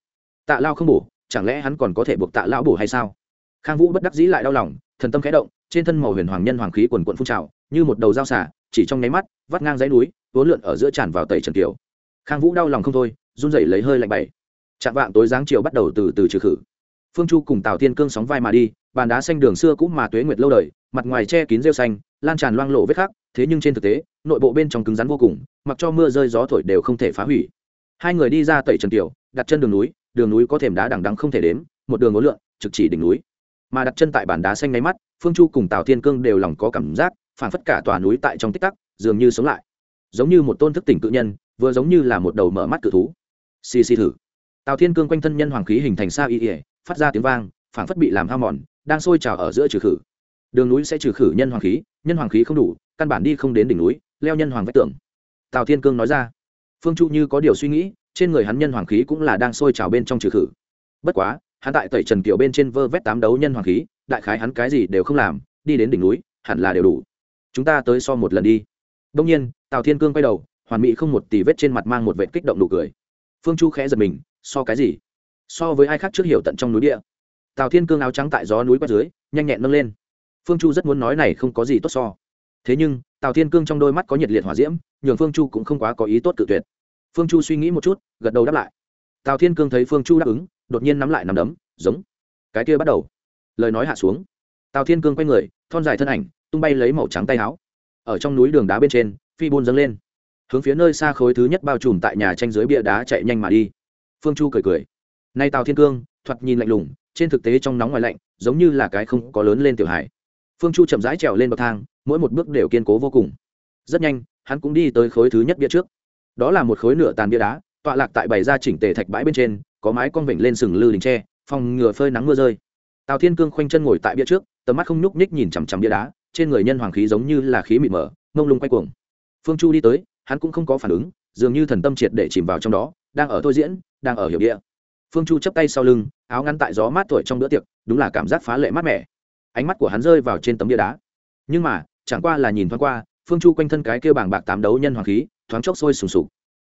A: Tạ lao không bổ, chẳng lẽ hắn còn có thể buộc tạ lão bổ hay sao? Khang vũ bất đắc dĩ lại đau lòng, thần tâm khẽ động, trên thân màu huyền hoàng nhân hoàng khí quần quận phun trào, như một đầu dao xả, chỉ trong nháy mắt, vắt ngang dãy núi, vốn lượn ở giữa tràn vào tẩy trần kiều khang vũ đau lòng không thôi, run rẩy lấy hơi lạnh bảy. Chạm vạn tối giáng chiều bắt đầu từ từ trừ khử. Phương chu cùng tào thiên cương sóng vai mà đi, bàn đá xanh đường xưa cũng mà tuế nguyệt lâu đời, mặt ngoài che kín rêu xanh, lan tràn loang lộ vết khắc, thế nhưng trên thực tế, nội bộ bên trong cứng rắn vô cùng, mặc cho mưa rơi gió thổi đều không thể phá hủy. Hai người đi ra tẩy trần tiểu, đặt chân đường núi đường núi có thềm đá đằng đắng không thể đếm, một đường ngối lượn, trực chỉ đỉnh núi. Mà đặt chân tại bàn đá xanh ngáy mắt, phương chu cùng tào thiên cương đều lòng có cảm giác phản phất cả tòa núi tại trong tích tắc, dường như sống lại. Giống như một tôn thức tỉnh tự nhân vừa giống như là một đầu mở mắt cự thú. Xì xì thử. Tào thiên cương quanh thân nhân hoàng khí hình thành sa y ỉa phát ra tiếng vang, phảng phất bị làm hao mòn, đang sôi trào ở giữa trừ khử. Đường núi sẽ trừ khử nhân hoàng khí, nhân hoàng khí không đủ, căn bản đi không đến đỉnh núi, leo nhân hoàng vách tường. Tào thiên cương nói ra. Phương chu như có điều suy nghĩ, trên người hắn nhân hoàng khí cũng là đang sôi trào bên trong trừ khử. Bất quá, hắn tại tẩy trần kiều bên trên vơ vét tám đấu nhân hoàng khí, đại khái hắn cái gì đều không làm, đi đến đỉnh núi, hẳn là đều đủ. Chúng ta tới so một lần đi. Đông nhiên, tào thiên cương quay đầu hoàn mỹ không một tì vết trên mặt mang một vệ kích động nụ cười. Phương chu khẽ giật mình, so cái gì? So với ai khác trước hiểu tận trong núi địa? Tào thiên cương áo trắng tại gió núi quét dưới, nhanh nhẹn nâng lên. Phương chu rất muốn nói này không có gì tốt so. Thế nhưng, tào thiên cương trong đôi mắt có nhiệt liệt hỏa diễm, nhường phương chu cũng không quá có ý tốt tự tuyệt. Phương chu suy nghĩ một chút, gật đầu đáp lại. Tào thiên cương thấy phương chu đáp ứng, đột nhiên nắm lại nắm đấm, giống. Cái kia bắt đầu. Lời nói hạ xuống. Tào thiên cương quay người, thon dài thân ảnh, tung bay lấy màu trắng tay áo. Ở trong núi đường đá bên trên, phi bôn dâng lên hướng phía nơi xa khối thứ nhất bao trùm tại nhà tranh dưới bia đá chạy nhanh mà đi. Phương chu cười cười. Nay tào thiên cương, thoạt nhìn lạnh lùng, trên thực tế trong nóng ngoài lạnh, giống như là cái không có lớn lên tiểu hải phương chu chậm rãi trèo lên bậc thang, mỗi một bước đều kiên cố vô cùng. Rất nhanh, hắn cũng đi tới khối thứ nhất bia trước. Đó là một khối nửa tàn bia đá, tọa lạc tại bày ra chỉnh tề thạch bãi bên trên, có mái con vịnh lên sừng lư đình tre, phòng ngừa phơi nắng mưa rơi. Tào thiên cương khoanh chân ngồi tại bia trước, tầm mắt không nhúc nhích nhìn chằm chằm bia đá, trên người nhân hoàng khí giống như là khí mịt mờ, mông lung quay cuồng. Phương chu đi tới hắn cũng không có phản ứng, dường như thần tâm triệt để chìm vào trong đó, đang ở thôi diễn, đang ở hiểu địa. Phương chu chấp tay sau lưng, áo ngắn tại gió mát thổi trong bữa tiệc, đúng là cảm giác phá lệ mát mẻ. Ánh mắt của hắn rơi vào trên tấm bia đá. Nhưng mà, chẳng qua là nhìn thoáng qua, phương chu quanh thân cái kêu bảng bạc tám đấu nhân hoàng khí, thoáng chốc sôi sùng sục.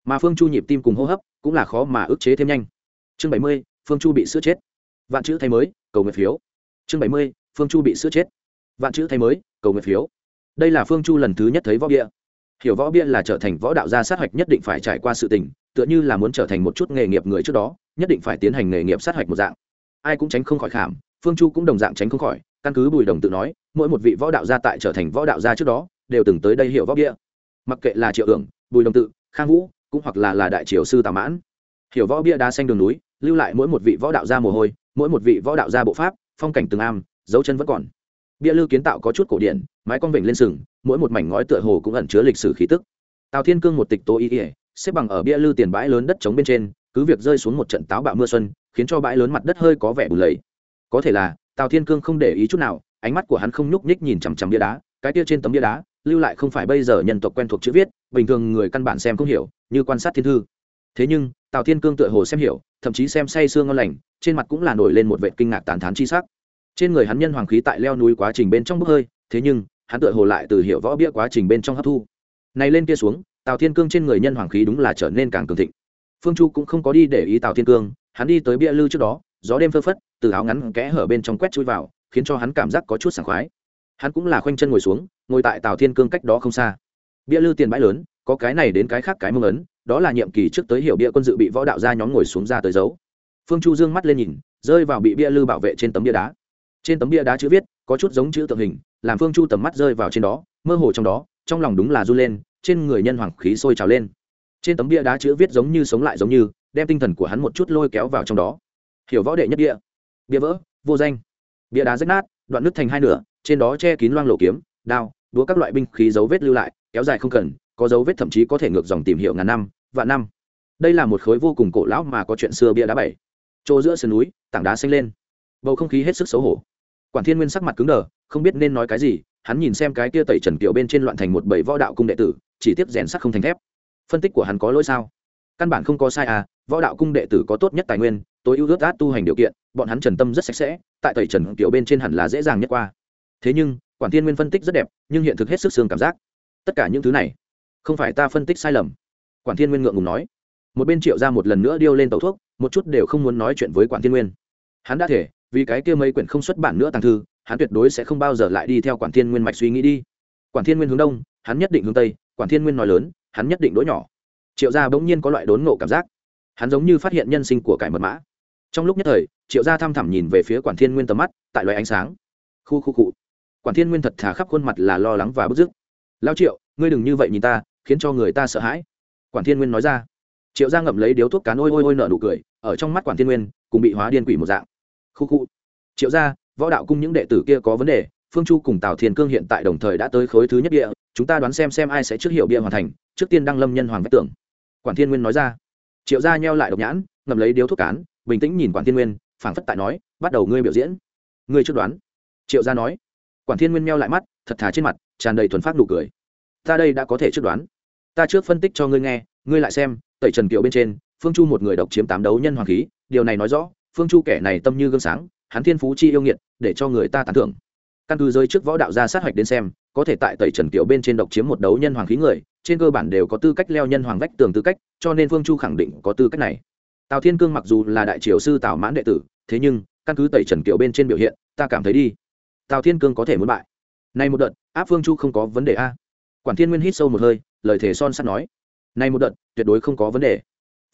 A: Mà phương chu nhịp tim cùng hô hấp, cũng là khó mà ức chế thêm nhanh. Chương bảy mươi, phương chu bị sữa chết. Vạn chữ thay mới, cầu nguyện phiếu. Chương bảy mươi, phương chu bị sữa chết. Vạn chữ thay mới, cầu nguyện phiếu. Đây là phương chu lần thứ nhất thấy võ địa hiểu võ bia là trở thành võ đạo gia sát hạch nhất định phải trải qua sự tình, tựa như là muốn trở thành một chút nghề nghiệp người trước đó, nhất định phải tiến hành nghề nghiệp sát hạch một dạng. Ai cũng tránh không khỏi khảm, phương chu cũng đồng dạng tránh không khỏi, căn cứ bùi đồng tự nói, mỗi một vị võ đạo gia tại trở thành võ đạo gia trước đó, đều từng tới đây hiểu võ bia. Mặc kệ là triệu hưởng, bùi đồng tự, khang vũ, cũng hoặc là là đại triều sư tà mãn. Hiểu võ bia đá xanh đường núi, lưu lại mỗi một vị võ đạo gia mồ hôi, mỗi một vị võ đạo gia bộ pháp, phong cảnh từng am, dấu chân vẫn còn bia lư kiến tạo có chút cổ điển, mái con vịnh lên sừng, mỗi một mảnh ngói tựa hồ cũng ẩn chứa lịch sử khí tức. Tào thiên cương một tịch tố ý ỉa xếp bằng ở bia lư tiền bãi lớn đất trống bên trên, cứ việc rơi xuống một trận táo bạo mưa xuân, khiến cho bãi lớn mặt đất hơi có vẻ bù lầy. Có thể là, tào thiên cương không để ý chút nào, ánh mắt của hắn không nhúc nhích nhìn chằm chằm bia đá, cái tia trên tấm bia đá, lưu lại không phải bây giờ nhân tộc quen thuộc chữ viết, bình thường người căn bản xem không hiểu, như quan sát thiên thư. Thế nhưng, tào thiên cương tựa hồ xem hiểu, thậm chí xem say sương ngon lành, trên mặt cũng là nổi lên một vệ kinh ngạc tàn thán chi sắc trên người hắn nhân hoàng khí tại leo núi quá trình bên trong bốc hơi, thế nhưng, hắn tựa hồ lại từ hiểu võ bia quá trình bên trong hấp thu. Này lên kia xuống, tào thiên cương trên người nhân hoàng khí đúng là trở nên càng cường thịnh. Phương chu cũng không có đi để ý tào thiên cương, hắn đi tới bia lư trước đó, gió đêm phơ phất, từ áo ngắn kẽ hở bên trong quét chui vào, khiến cho hắn cảm giác có chút sảng khoái. Hắn cũng là khoanh chân ngồi xuống, ngồi tại tào thiên cương cách đó không xa. Bia lư tiền bãi lớn, có cái này đến cái khác cái mông ấn, đó là nhiệm kỳ trước tới hiểu bia quân dự bị võ đạo ra nhóm ngồi xuống ra tới dấu phương chu dương mắt lên nhìn, rơi vào bị bia lư bảo vệ trên tấm bia đá trên tấm bia đá chữ viết, có chút giống chữ tượng hình, làm phương chu tầm mắt rơi vào trên đó, mơ hồ trong đó, trong lòng đúng là r u lên, trên người nhân hoàng khí sôi trào lên. Trên tấm bia đá chữ viết giống như sống lại giống như, đem tinh thần của hắn một chút lôi kéo vào trong đó. Hiểu võ đệ nhất bia bia vỡ, vô danh. Bia đá rách nát, đoạn nứt thành hai nửa, trên đó che kín loang lộ kiếm, đao, đũa các loại binh khí dấu vết lưu lại, kéo dài không cần, có dấu vết thậm chí có thể ngược dòng tìm hiểu ngàn năm, vạn năm. Đây là một khối vô cùng cổ lão mà có chuyện xưa bia đá bảy. Chỗ giữa sườn núi, tảng đá xanh lên. Bầu không khí hết sức xấu hổ quản thiên nguyên sắc mặt cứng đờ, không biết nên nói cái gì, hắn nhìn xem cái kia tẩy trần kiều bên trên loạn thành một bảy võ đạo cung đệ tử, chỉ tiếp rèn sắt không thành thép. Phân tích của hắn có lỗi sao? Căn bản không có sai à võ đạo cung đệ tử có tốt nhất tài nguyên, tối ưu ước át tu hành điều kiện, bọn hắn trần tâm rất sạch sẽ, tại tẩy trần kiều bên trên hẳn là dễ dàng nhất qua. Thế nhưng, quản thiên nguyên phân tích rất đẹp, nhưng hiện thực hết sức xương cảm giác. Tất cả những thứ này, không phải ta phân tích sai lầm. Quản thiên nguyên ngượng ngùng nói. Một bên triệu ra một lần nữa điêu lên tàu thuốc, một chút đều không muốn nói chuyện với quản thiên nguyên. Hắn đã thể vì cái kia mấy quyển không xuất bản nữa tàng thư, hắn tuyệt đối sẽ không bao giờ lại đi theo quản thiên nguyên mạch suy nghĩ đi. Quản thiên nguyên hướng đông, hắn nhất định hướng tây, quản thiên nguyên nói lớn, hắn nhất định đỗi nhỏ. Triệu gia bỗng nhiên có loại đốn ngộ cảm giác. Hắn giống như phát hiện nhân sinh của cải mật mã. Trong lúc nhất thời, triệu gia thăm thẳm nhìn về phía quản thiên nguyên tầm mắt, tại loại ánh sáng. Khu khu cụ quản thiên nguyên thật thà khắp khuôn mặt là lo lắng và bức dứt. Lao triệu, ngươi đừng như vậy nhìn ta, khiến cho người ta sợ hãi. Quản thiên nguyên nói ra. Triệu gia ngậm lấy điếu thuốc cán ôi ôi ôi nợ nụ cười, ở trong mắt quản thiên nguyên, cùng bị hóa điên quỷ một dạng khu khu. Triệu gia, võ đạo cung những đệ tử kia có vấn đề, phương chu cùng tào Thiền cương hiện tại đồng thời đã tới khối thứ nhất địa, chúng ta đoán xem xem ai sẽ trước hiệu bia hoàn thành, trước tiên đăng lâm nhân hoàng vách tưởng quản thiên nguyên nói ra. Triệu gia nheo lại độc nhãn ngầm lấy điếu thuốc cán, bình tĩnh nhìn quản thiên nguyên, phảng phất tại nói, bắt đầu ngươi biểu diễn. Ngươi trước đoán. Triệu gia nói. Quản thiên nguyên meo lại mắt, thật thà trên mặt, tràn đầy thuần phát nụ cười. Ta đây đã có thể trước đoán. Ta trước phân tích cho ngươi nghe, ngươi lại xem, tẩy trần Kiệu bên trên, phương chu một người độc chiếm tám đấu nhân hoàng khí, điều này nói rõ phương chu kẻ này tâm như gương sáng, hắn thiên phú chi yêu nghiệt, để cho người ta tán thưởng. Căn cứ giới trước võ đạo gia sát hạch đến xem, có thể tại tẩy trần kiều bên trên độc chiếm một đấu nhân hoàng khí người, trên cơ bản đều có tư cách leo nhân hoàng vách tường tư cách, cho nên phương chu khẳng định có tư cách này. Tào thiên cương mặc dù là đại triều sư tào mãn đệ tử, thế nhưng, căn cứ tẩy trần kiều bên trên biểu hiện, ta cảm thấy đi. Tào thiên cương có thể muốn bại. Nay một đợt, áp phương chu không có vấn đề a. Quản thiên nguyên hít sâu một hơi, lời thể son sắt nói. Nay một đợt, tuyệt đối không có vấn đề.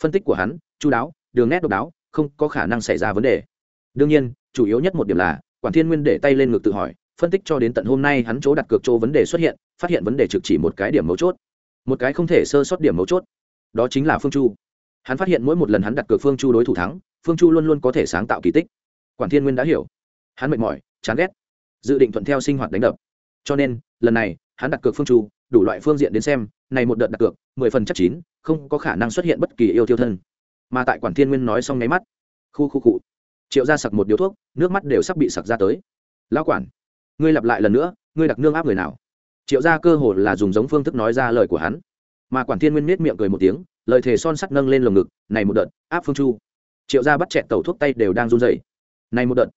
A: Phân tích của hắn, chu đáo, đường nét độc đáo không có khả năng xảy ra vấn đề. Đương nhiên, chủ yếu nhất một điểm là, quản thiên nguyên để tay lên ngực tự hỏi, phân tích cho đến tận hôm nay hắn chỗ đặt cược chỗ vấn đề xuất hiện, phát hiện vấn đề trực chỉ một cái điểm mấu chốt. Một cái không thể sơ sót điểm mấu chốt. Đó chính là phương chu. Hắn phát hiện mỗi một lần hắn đặt cược phương chu đối thủ thắng, phương chu luôn luôn có thể sáng tạo kỳ tích. Quản thiên nguyên đã hiểu. Hắn mệt mỏi, chán ghét. Dự định thuận theo sinh hoạt đánh đập. Cho nên, lần này, hắn đặt cược phương chu, đủ loại phương diện đến xem, này một đợt đặt cược, mười phần chắc chín, không có khả năng xuất hiện bất kỳ yêu tiêu thân mà tại quản thiên nguyên nói xong nháy mắt, khu khu cụ triệu ra sặc một điếu thuốc, nước mắt đều sắp bị sặc ra tới. Lão quản, ngươi lặp lại lần nữa, ngươi đặc nương áp người nào? Triệu ra cơ hồ là dùng giống phương thức nói ra lời của hắn. Mà quản thiên nguyên nết miệng cười một tiếng, lời thề son sắt nâng lên lồng ngực, này một đợt, áp phương chu. Triệu gia bắt chẹt tẩu thuốc tay đều đang run dày này một đợt,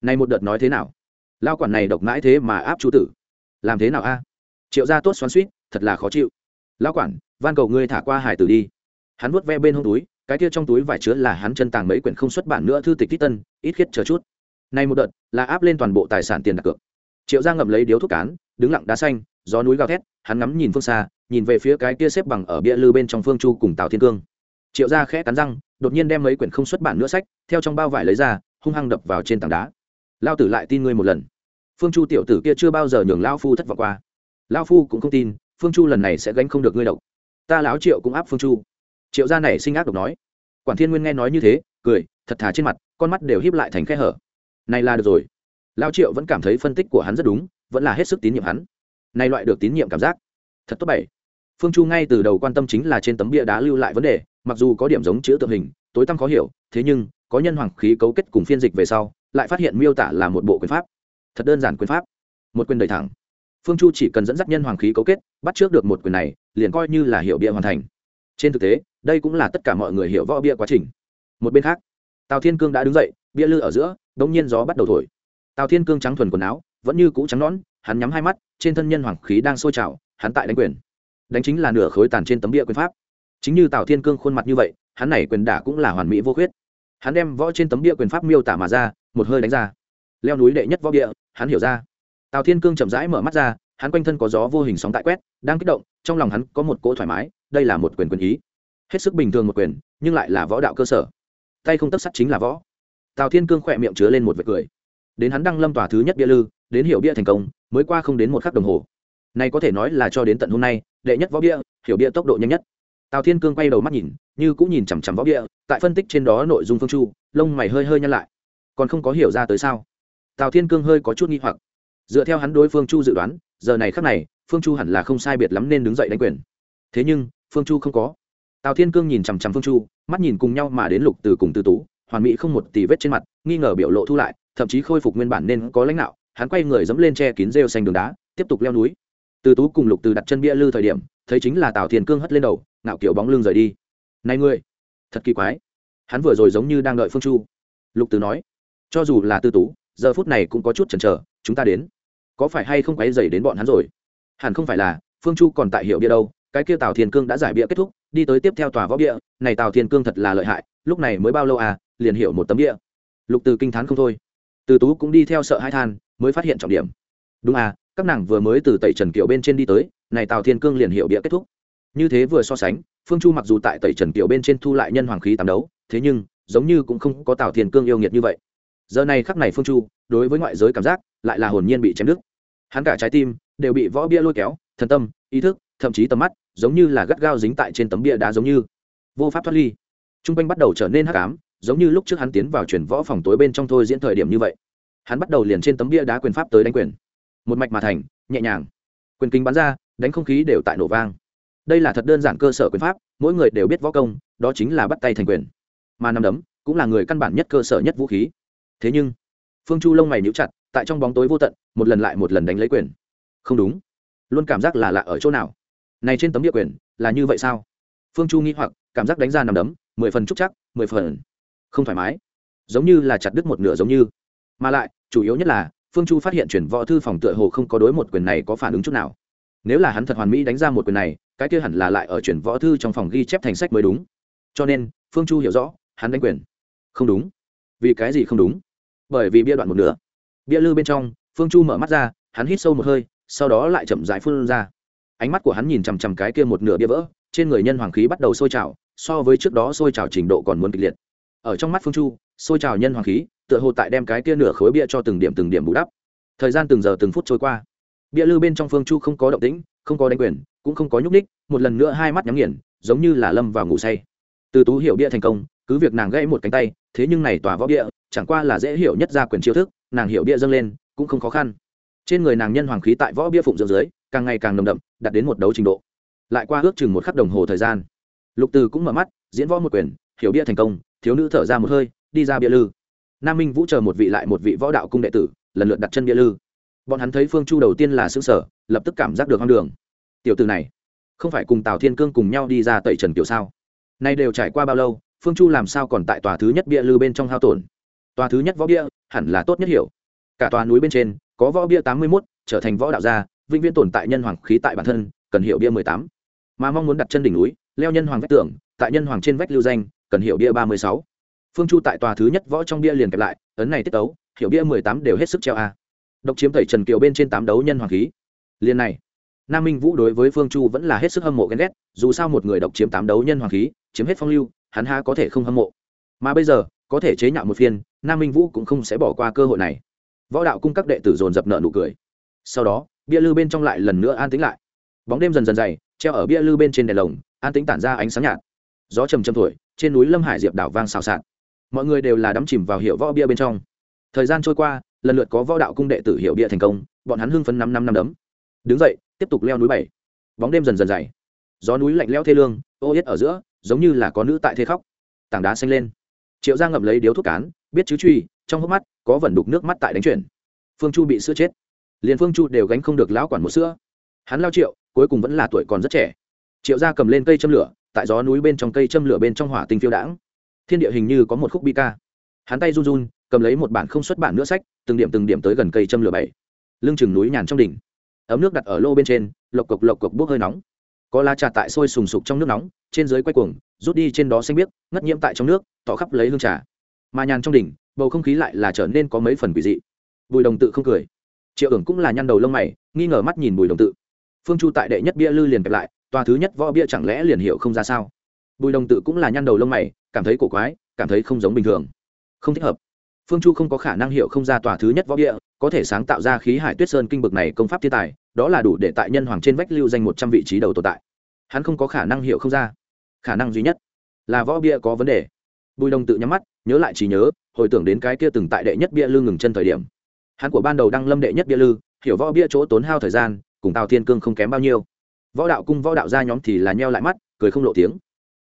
A: này một đợt nói thế nào? Lao quản này độc mãi thế mà áp chu tử. Làm thế nào a? Triệu gia tốt xoắn suýt thật là khó chịu. Lao quản, van cầu ngươi thả qua hải tử đi. Hắn vuốt ve bên hông túi cái kia trong túi vải chứa là hắn chân tàng mấy quyển không xuất bản nữa thư tịch tít tân, ít khiết chờ chút. Này một đợt, là áp lên toàn bộ tài sản tiền đặt cược. Triệu gia ngậm lấy điếu thuốc cán, đứng lặng đá xanh, gió núi gào thét, hắn ngắm nhìn phương xa, nhìn về phía cái kia xếp bằng ở bia lư bên trong phương chu cùng tào thiên cương. Triệu gia khẽ cắn răng, đột nhiên đem mấy quyển không xuất bản nữa sách, theo trong bao vải lấy ra, hung hăng đập vào trên tảng đá. Lao tử lại tin ngươi một lần. Phương chu tiểu tử kia chưa bao giờ nhường lao phu thất vọng qua. Lao phu cũng không tin, phương chu lần này sẽ gánh không được ngươi độc. Ta lão triệu cũng áp phương chu triệu gia này sinh ác độc nói. Quản thiên nguyên nghe nói như thế, cười, thật thà trên mặt, con mắt đều híp lại thành khe hở. Này là được rồi. Lao triệu vẫn cảm thấy phân tích của hắn rất đúng, vẫn là hết sức tín nhiệm hắn. Này loại được tín nhiệm cảm giác, thật tốt bảy. Phương chu ngay từ đầu quan tâm chính là trên tấm bia đá lưu lại vấn đề, mặc dù có điểm giống chữ tượng hình, tối tăm khó hiểu, thế nhưng, có nhân hoàng khí cấu kết cùng phiên dịch về sau, lại phát hiện miêu tả là một bộ quyền pháp. Thật đơn giản quyền pháp. Một quyền đầy thẳng. Phương chu chỉ cần dẫn dắt nhân hoàng khí cấu kết, bắt trước được một quyền này, liền coi như là hiểu bia hoàn thành. Trên thực tế đây cũng là tất cả mọi người hiểu võ bia quá trình. Một bên khác, tào thiên cương đã đứng dậy, bia lư ở giữa đ ỗ n g nhiên gió bắt đầu thổi. Tào thiên cương trắng thuần quần áo, vẫn như cũ trắng nón hắn nhắm hai mắt, trên thân nhân hoàng khí đang sôi trào, hắn tại đánh quyền. Đánh chính là nửa khối tàn trên tấm bia quyền pháp. Chính như tào thiên cương khuôn mặt như vậy, hắn này quyền đả cũng là hoàn mỹ vô khuyết. Hắn đem võ trên tấm bia quyền pháp miêu tả mà ra, một hơi đánh ra. Leo núi đệ nhất võ bia, hắn hiểu ra. Tào thiên cương chậm rãi mở mắt ra, hắn quanh thân có gió vô hình sóng tại quét, đang kích động, trong lòng hắn có một cỗ thoải mái, đây là một quyền quyền ý hết sức bình thường một quyền, nhưng lại là võ đạo cơ sở. Tay không tấp sắt chính là võ. Tào thiên cương khỏe miệng chứa lên một vệt cười. Đến hắn đăng lâm tòa thứ nhất bia lư, đến hiểu bia thành công, mới qua không đến một khắc đồng hồ. Nay có thể nói là cho đến tận hôm nay, đệ nhất võ bia, hiểu bia tốc độ nhanh nhất. Tào thiên cương quay đầu mắt nhìn, như cũng nhìn chằm chằm võ bia, tại phân tích trên đó nội dung phương chu, lông mày hơi hơi nhăn lại. Còn không có hiểu ra tới sao? Tào thiên cương hơi có chút nghi hoặc. Dựa theo hắn đối phương chu dự đoán, giờ này khắc này, phương chu hẳn là không sai biệt lắm nên đứng dậy đánh quyền. Thế nhưng, phương chu không có tào thiên cương nhìn chằm chằm phương chu, mắt nhìn cùng nhau mà đến lục từ cùng từ tú, hoàn mỹ không một tì vết trên mặt, nghi ngờ biểu lộ thu lại, thậm chí khôi phục nguyên bản nên có lãnh đạo, hắn quay người dẫm lên che kín rêu xanh đường đá, tiếp tục leo núi. Từ tú cùng lục từ đặt chân bia lư thời điểm, thấy chính là tào thiên cương hất lên đầu, ngạo kiểu bóng lưng rời đi. Này ngươi, thật kỳ quái. Hắn vừa rồi giống như đang đợi phương chu. Lục từ nói, cho dù là tư tú, giờ phút này cũng có chút chần chờ, chúng ta đến. Có phải hay không quấy dày đến bọn hắn rồi? Hẳn không phải là, phương chu còn tại hiệu bia đâu, cái kia tào thiên cương đã giải bia kết thúc đi tới tiếp theo tòa võ bia, này tào thiên cương thật là lợi hại, lúc này mới bao lâu à liền hiểu một tấm bia. Lục từ kinh t h á n không thôi. Từ tú cũng đi theo sợ hai than, mới phát hiện trọng điểm. Đúng à các nàng vừa mới từ tẩy trần kiệu bên trên đi tới, này tào thiên cương liền hiểu bia kết thúc. Như thế vừa so sánh, phương chu mặc dù tại tẩy trần kiệu bên trên thu lại nhân hoàng khí tám đấu, thế nhưng, giống như cũng không có tào thiên cương yêu nghiệt như vậy. Giờ này khắc này phương chu, đối với ngoại giới cảm giác, lại là hồn nhiên bị chém đứt. Hắn cả trái tim đều bị võ bia lôi kéo, thần tâm, ý thức thậm chí tầm mắt giống như là gắt gao dính tại trên tấm bia đá giống như. Vô pháp thoát ly. T r u n g quanh bắt đầu trở nên hắc ám, giống như lúc trước hắn tiến vào chuyển võ phòng tối bên trong thôi diễn thời điểm như vậy. Hắn bắt đầu liền trên tấm bia đá quyền pháp tới đánh quyền. Một mạch mà thành, nhẹ nhàng. Quyền kính bắn ra, đánh không khí đều tại nổ vang. Đây là thật đơn giản cơ sở quyền pháp, mỗi người đều biết võ công, đó chính là bắt tay thành quyền. Mà nằm đấm cũng là người căn bản nhất cơ sở nhất vũ khí. Thế nhưng, phương chu lông mày níu chặt, tại trong bóng tối vô tận, một lần lại một lần đánh lấy quyền. Không đúng. Luôn cảm giác là lạ ở chỗ nào? Này trên tấm địa quyền là như vậy sao? Phương chu nghĩ hoặc, cảm giác đánh ra nằm đấm, mười phần trúc chắc, mười phần không thoải mái. Giống như là chặt đứt một nửa giống như. Mà lại, chủ yếu nhất là, phương chu phát hiện chuyển võ thư phòng tựa hồ không có đối một quyền này có phản ứng chút nào. Nếu là hắn thật hoàn mỹ đánh ra một quyền này, cái kia hẳn là lại ở chuyển võ thư trong phòng ghi chép thành sách mới đúng. Cho nên, phương chu hiểu rõ, hắn đánh quyền không đúng. Vì cái gì không đúng? Bởi vì bia đoạn một nửa. Bia lư bên trong, phương chu mở mắt ra, hắn hít sâu một hơi, sau đó lại chậm rãi phun ra ánh mắt của hắn nhìn chằm chằm cái kia một nửa bia vỡ, trên người nhân hoàng khí bắt đầu sôi trào, so với trước đó sôi trào trình độ còn muốn kịch liệt. Ở trong mắt phương chu, sôi trào nhân hoàng khí, tựa hồ tại đem cái kia nửa khối bia cho từng điểm từng điểm bù đắp. Thời gian từng giờ từng phút trôi qua. Bia lư bên trong phương chu không có động tĩnh, không có đánh quyền, cũng không có nhúc ních một lần nữa hai mắt nhắm nghiền, giống như là lâm vào ngủ say. Từ tú hiểu bia thành công, cứ việc nàng gãy một cánh tay, thế nhưng này tòa võ bia, chẳng qua là dễ hiểu nhất ra quyền chiêu thức, nàng hiểu bia dâng lên, cũng không khó khăn. Trên người nàng nhân hoàng khí tại võ bia phụng dưỡng dưới càng ngày càng nồng đậm, đạt đến một đấu trình độ. Lại qua ước chừng một khắc đồng hồ thời gian, lục từ cũng mở mắt, diễn võ một quyền, hiểu bia thành công, thiếu nữ thở ra một hơi, đi ra bia lư. Nam minh vũ chờ một vị lại một vị võ đạo cung đệ tử, lần lượt đặt chân bia lư. Bọn hắn thấy phương chu đầu tiên là xứ sở lập tức cảm giác được hoang đường. Tiểu từ này, không phải cùng tào thiên cương cùng nhau đi ra tẩy trần kiểu sao? Nay đều trải qua bao lâu, phương chu làm sao còn tại tòa thứ nhất bia lư bên trong hao tổn? Tòa thứ nhất võ bia, hẳn là tốt nhất hiểu. Cả tòa núi bên trên, có võ bia tám mươi mốt, trở thành võ đạo gia vĩnh viễn tồn tại nhân hoàng khí tại bản thân, cần hiểu bia mười tám. Mà mong muốn đặt chân đỉnh núi, leo nhân hoàng vách tưởng tại nhân hoàng trên vách lưu danh, cần hiểu bia ba mươi sáu. Phương chu tại tòa thứ nhất võ trong bia liền kẹp lại, ấn này tiết tấu, hiểu bia mười tám đều hết sức treo a. Độc chiếm tẩy trần kiều bên trên tám đấu nhân hoàng khí. Liền này, nam minh vũ đối với phương chu vẫn là hết sức hâm mộ ghen ghét, dù sao một người độc chiếm tám đấu nhân hoàng khí, chiếm hết phong lưu, hắn ha có thể không hâm mộ. Mà bây giờ, có thể chế nhạo một phiên, nam minh vũ cũng không sẽ bỏ qua cơ hội này. Võ đạo cung các đệ tử dồn dập nợ nụ cười. Sau đó bia lư bên trong lại lần nữa an tĩnh lại. Bóng đêm dần dần dày, treo ở bia lư bên trên đèn lồng, an tĩnh tản ra ánh sáng nhạt. Gió trầm trầm thổi, trên núi lâm hải diệp đảo vang xào xạc. Mọi người đều là đắm chìm vào hiệu võ bia bên trong. Thời gian trôi qua, lần lượt có võ đạo cung đệ tử hiệu bia thành công, bọn hắn hưng phấn năm năm năm đấm. Đứng dậy, tiếp tục leo núi bảy. Bóng đêm dần dần dày. Gió núi lạnh leo thê lương, ô yết ở giữa, giống như là có nữ tại thê khóc. Tảng đá xanh lên. Triệu ra ngậm lấy điếu thuốc cán, biết chứ truy, trong hốc mắt có vẩn đục nước mắt tại đánh chuyển. Phương chu bị sữa chết liền phương chu đều gánh không được lão quản một sữa. Hắn lao triệu, cuối cùng vẫn là tuổi còn rất trẻ. Triệu gia cầm lên cây châm lửa, tại gió núi bên trong cây châm lửa bên trong hỏa tinh phiêu đãng. Thiên địa hình như có một khúc bi ca. Hắn tay run run, cầm lấy một bản không xuất bản nữa sách, từng điểm từng điểm tới gần cây châm lửa bảy. Lưng chừng núi nhàn trong đỉnh. Ấm nước đặt ở lô bên trên, lộc cộc lộc cộc bốc hơi nóng. Có lá trà tại sôi sùng sục trong nước nóng, trên dưới quay cuồng, rút đi trên đó xanh biếc, ngất nhiễm tại trong nước, tỏ khắp lấy hương trà. Mà nhàn trong đỉnh, bầu không khí lại là trở nên có mấy phần quỷ dị. Bùi đồng tự không cười triệu ưởng cũng là nhăn đầu lông mày, nghi ngờ mắt nhìn bùi đồng tự. Phương chu tại đệ nhất bia lư liền kẹp lại, tòa thứ nhất võ bia chẳng lẽ liền hiệu không ra sao? Bùi đồng tự cũng là nhăn đầu lông mày, cảm thấy cổ quái, cảm thấy không giống bình thường. Không thích hợp. Phương chu không có khả năng hiệu không ra tòa thứ nhất võ bia, có thể sáng tạo ra khí hải tuyết sơn kinh bực này công pháp thiên tài, đó là đủ để tại nhân hoàng trên vách lưu danh một trăm vị trí đầu tồn tại. Hắn không có khả năng hiệu không ra. Khả năng duy nhất là võ bia có vấn đề. Bùi đồng tự nhắm mắt, nhớ lại trí nhớ, hồi tưởng đến cái kia từng tại đệ nhất bia lư ngừng chân thời điểm hắn của ban đầu đăng lâm đệ nhất bia lư, hiểu võ bia chỗ tốn hao thời gian, cùng tào thiên cương không kém bao nhiêu. Võ đạo cung võ đạo gia nhóm thì là nheo lại mắt, cười không lộ tiếng.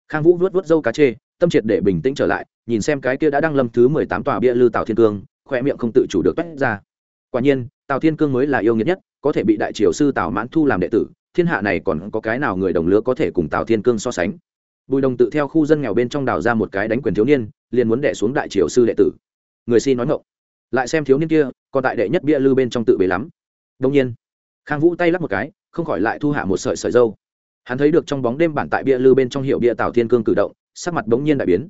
A: Khang vũ vuốt vuốt râu cá chê, tâm triệt để bình tĩnh trở lại, nhìn xem cái kia đã đăng lâm thứ mười tám tòa bia lư tào thiên cương khoe miệng không tự chủ được toét ra. Quả nhiên, tào thiên cương mới là yêu nghiệt nhất, có thể bị đại triều sư tào mãn thu làm đệ tử, thiên hạ này còn có cái nào người đồng lứa có thể cùng tào thiên cương so sánh? Bùi đồng tự theo khu dân nghèo bên trong đào ra một cái đánh quyền thiếu niên, liền muốn đẻ xuống đại triều sư đệ tử. Người si nói ngộng lại xem thiếu niên kia, còn tại đệ nhất bia lư bên trong tự bế lắm. Đông nhiên, khang vũ tay lắc một cái, không khỏi lại thu hạ một sợi sợi dâu. Hắn thấy được trong bóng đêm bản tại bia lư bên trong hiệu bia tào thiên cương cử động, sắc mặt bỗng nhiên đại biến.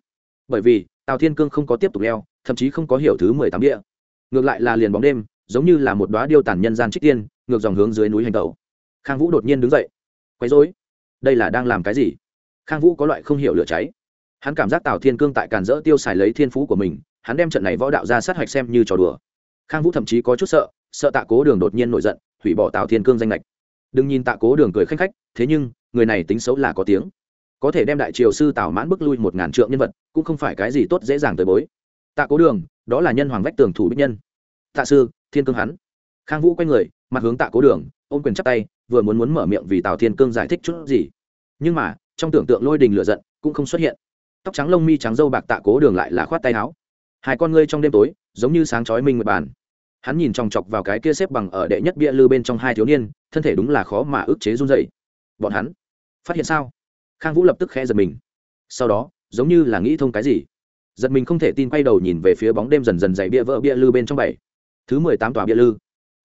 A: Bởi vì, tào thiên cương không có tiếp tục leo, thậm chí không có hiểu thứ mười tám bia. Ngược lại là liền bóng đêm, giống như là một đoá điêu tàn nhân gian trích tiên, ngược dòng hướng dưới núi hành tẩu. Khang vũ đột nhiên đứng dậy. Quấy dối đây là đang làm cái gì? Khang vũ có loại không hiểu lửa cháy. Hắn cảm giác tào thiên cương tại càn dỡ tiêu xài lấy thiên phú của mình hắn đem trận này võ đạo ra sát hạch xem như trò đùa. Khang vũ thậm chí có chút sợ sợ tạ cố đường đột nhiên nổi giận, hủy bỏ tào thiên cương danh lệch đừng nhìn tạ cố đường cười khanh khách, thế nhưng, người này tính xấu là có tiếng. Có thể đem đại triều sư tào mãn bức lui một ngàn trượng nhân vật, cũng không phải cái gì tốt dễ dàng tới bối. Tạ cố đường, đó là nhân hoàng vách tường thủ bích nhân. Tạ sư, thiên cương hắn. Khang vũ quay người, mặt hướng tạ cố đường, ôm quyền chắp tay, vừa muốn muốn mở miệng vì tào thiên cương giải thích chút gì. Nhưng mà, trong tưởng tượng lôi đình lửa giận cũng không xuất hiện. Tóc trắng lông mi trắng dâu bạc tạ cố đường lại là khoát tay áo hai con ngươi trong đêm tối, giống như sáng chói minh mật bàn. Hắn nhìn chòng chọc vào cái kia xếp bằng ở đệ nhất bia lư bên trong hai thiếu niên, thân thể đúng là khó mà ức chế run dậy bọn hắn, phát hiện sao? Khang vũ lập tức khẽ giật mình. Sau đó, giống như là nghĩ thông cái gì. Giật mình không thể tin quay đầu nhìn về phía bóng đêm dần dần dày bia vỡ bia lư bên trong bảy. Thứ mười tám tòa bia lư.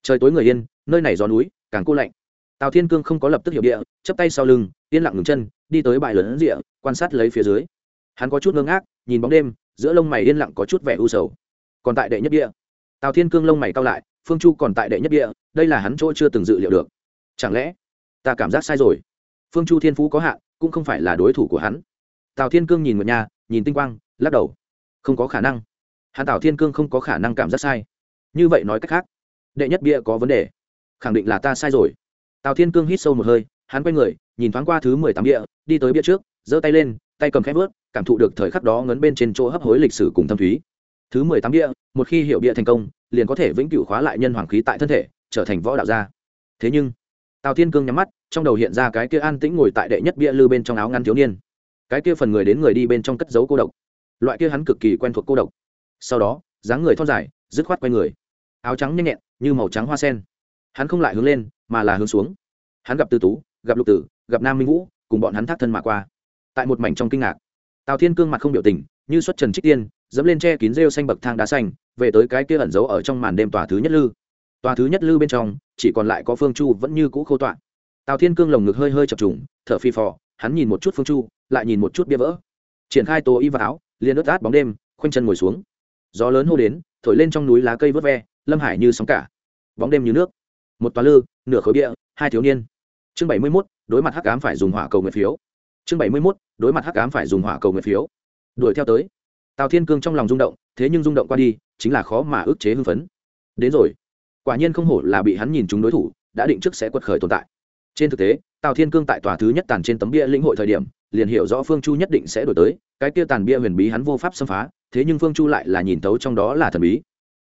A: Trời tối người yên, nơi này gió núi, càng cô lạnh. Tào thiên cương không có lập tức hiểu địa chấp tay sau lưng, yên lặng ngừng chân, đi tới bãi lớn rịa, quan sát lấy phía dưới. Hắn có chút ngơ ngác, nhìn bóng đêm giữa lông mày yên lặng có chút vẻ u sầu. Còn tại đệ nhất địa. Tào thiên cương lông mày cao lại, phương chu còn tại đệ nhất địa, đây là hắn chỗ chưa từng dự liệu được. Chẳng lẽ, ta cảm giác sai rồi? Phương chu thiên phú có hạn, cũng không phải là đối thủ của hắn. Tào thiên cương nhìn một nhà, nhìn tinh quang, lắc đầu. Không có khả năng. Hắn tào thiên cương không có khả năng cảm giác sai. Như vậy nói cách khác, đệ nhất bia có vấn đề. Khẳng định là ta sai rồi. Tào thiên cương hít sâu một hơi, hắn quay người, nhìn thoáng qua thứ mười tám bia, đi tới bia trước, giơ tay lên tay cầm khép vớt, cảm thụ được thời khắc đó ngấn bên trên chỗ hấp hối lịch sử cùng thâm thúy. Thứ mười tám địa, một khi hiểu địa thành công, liền có thể vĩnh cửu khóa lại nhân hoàng khí tại thân thể, trở thành võ đạo gia. Thế nhưng, tào thiên cương nhắm mắt, trong đầu hiện ra cái kia an tĩnh ngồi tại đệ nhất bia lư bên trong áo ngăn thiếu niên. Cái kia phần người đến người đi bên trong cất dấu cô độc. Loại kia hắn cực kỳ quen thuộc cô độc. Sau đó, dáng người thon dài, dứt khoát quay người. Áo trắng nhanh nhẹn, như màu trắng hoa sen. Hắn không lại hướng lên, mà là hướng xuống. Hắn gặp tư tú, gặp lục tử, gặp nam minh vũ, cùng bọn hắn thác thân mà qua tại một mảnh trong kinh ngạc. Tào thiên cương mặt không biểu tình, như xuất trần trích tiên, dẫm lên che kín rêu xanh bậc thang đá xanh, về tới cái kia ẩn giấu ở trong màn đêm tòa thứ nhất lư. Tòa thứ nhất lư bên trong, chỉ còn lại có phương chu vẫn như cũ khô tọa tào thiên cương lồng ngực hơi hơi chập trùng, thở phi phò, hắn nhìn một chút phương chu, lại nhìn một chút bia vỡ. Triển khai tố y và áo, liền ướt át bóng đêm, khoanh chân ngồi xuống. Gió lớn hô đến, thổi lên trong núi lá cây vớt ve, lâm hải như sóng cả. Bóng đêm như nước. Một tòa lư, nửa khối bia, hai thiếu niên. Chương bảy mươi mốt, đối mặt hắc cám phải dùng hỏa cầu nguyện phiếu chương bảy mươi mốt, đối mặt hắc cám phải dùng hỏa cầu nguyện phiếu. Đuổi theo tới. Tào thiên cương trong lòng rung động, thế nhưng rung động qua đi, chính là khó mà ức chế hưng phấn. Đến rồi. Quả nhiên không hổ là bị hắn nhìn chúng đối thủ, đã định trước sẽ quật khởi tồn tại. Trên thực tế, tào thiên cương tại tòa thứ nhất tàn trên tấm bia lĩnh hội thời điểm, liền hiểu rõ phương chu nhất định sẽ đổi tới, cái kia tàn bia huyền bí hắn vô pháp xâm phá, thế nhưng phương chu lại là nhìn tấu trong đó là thần bí.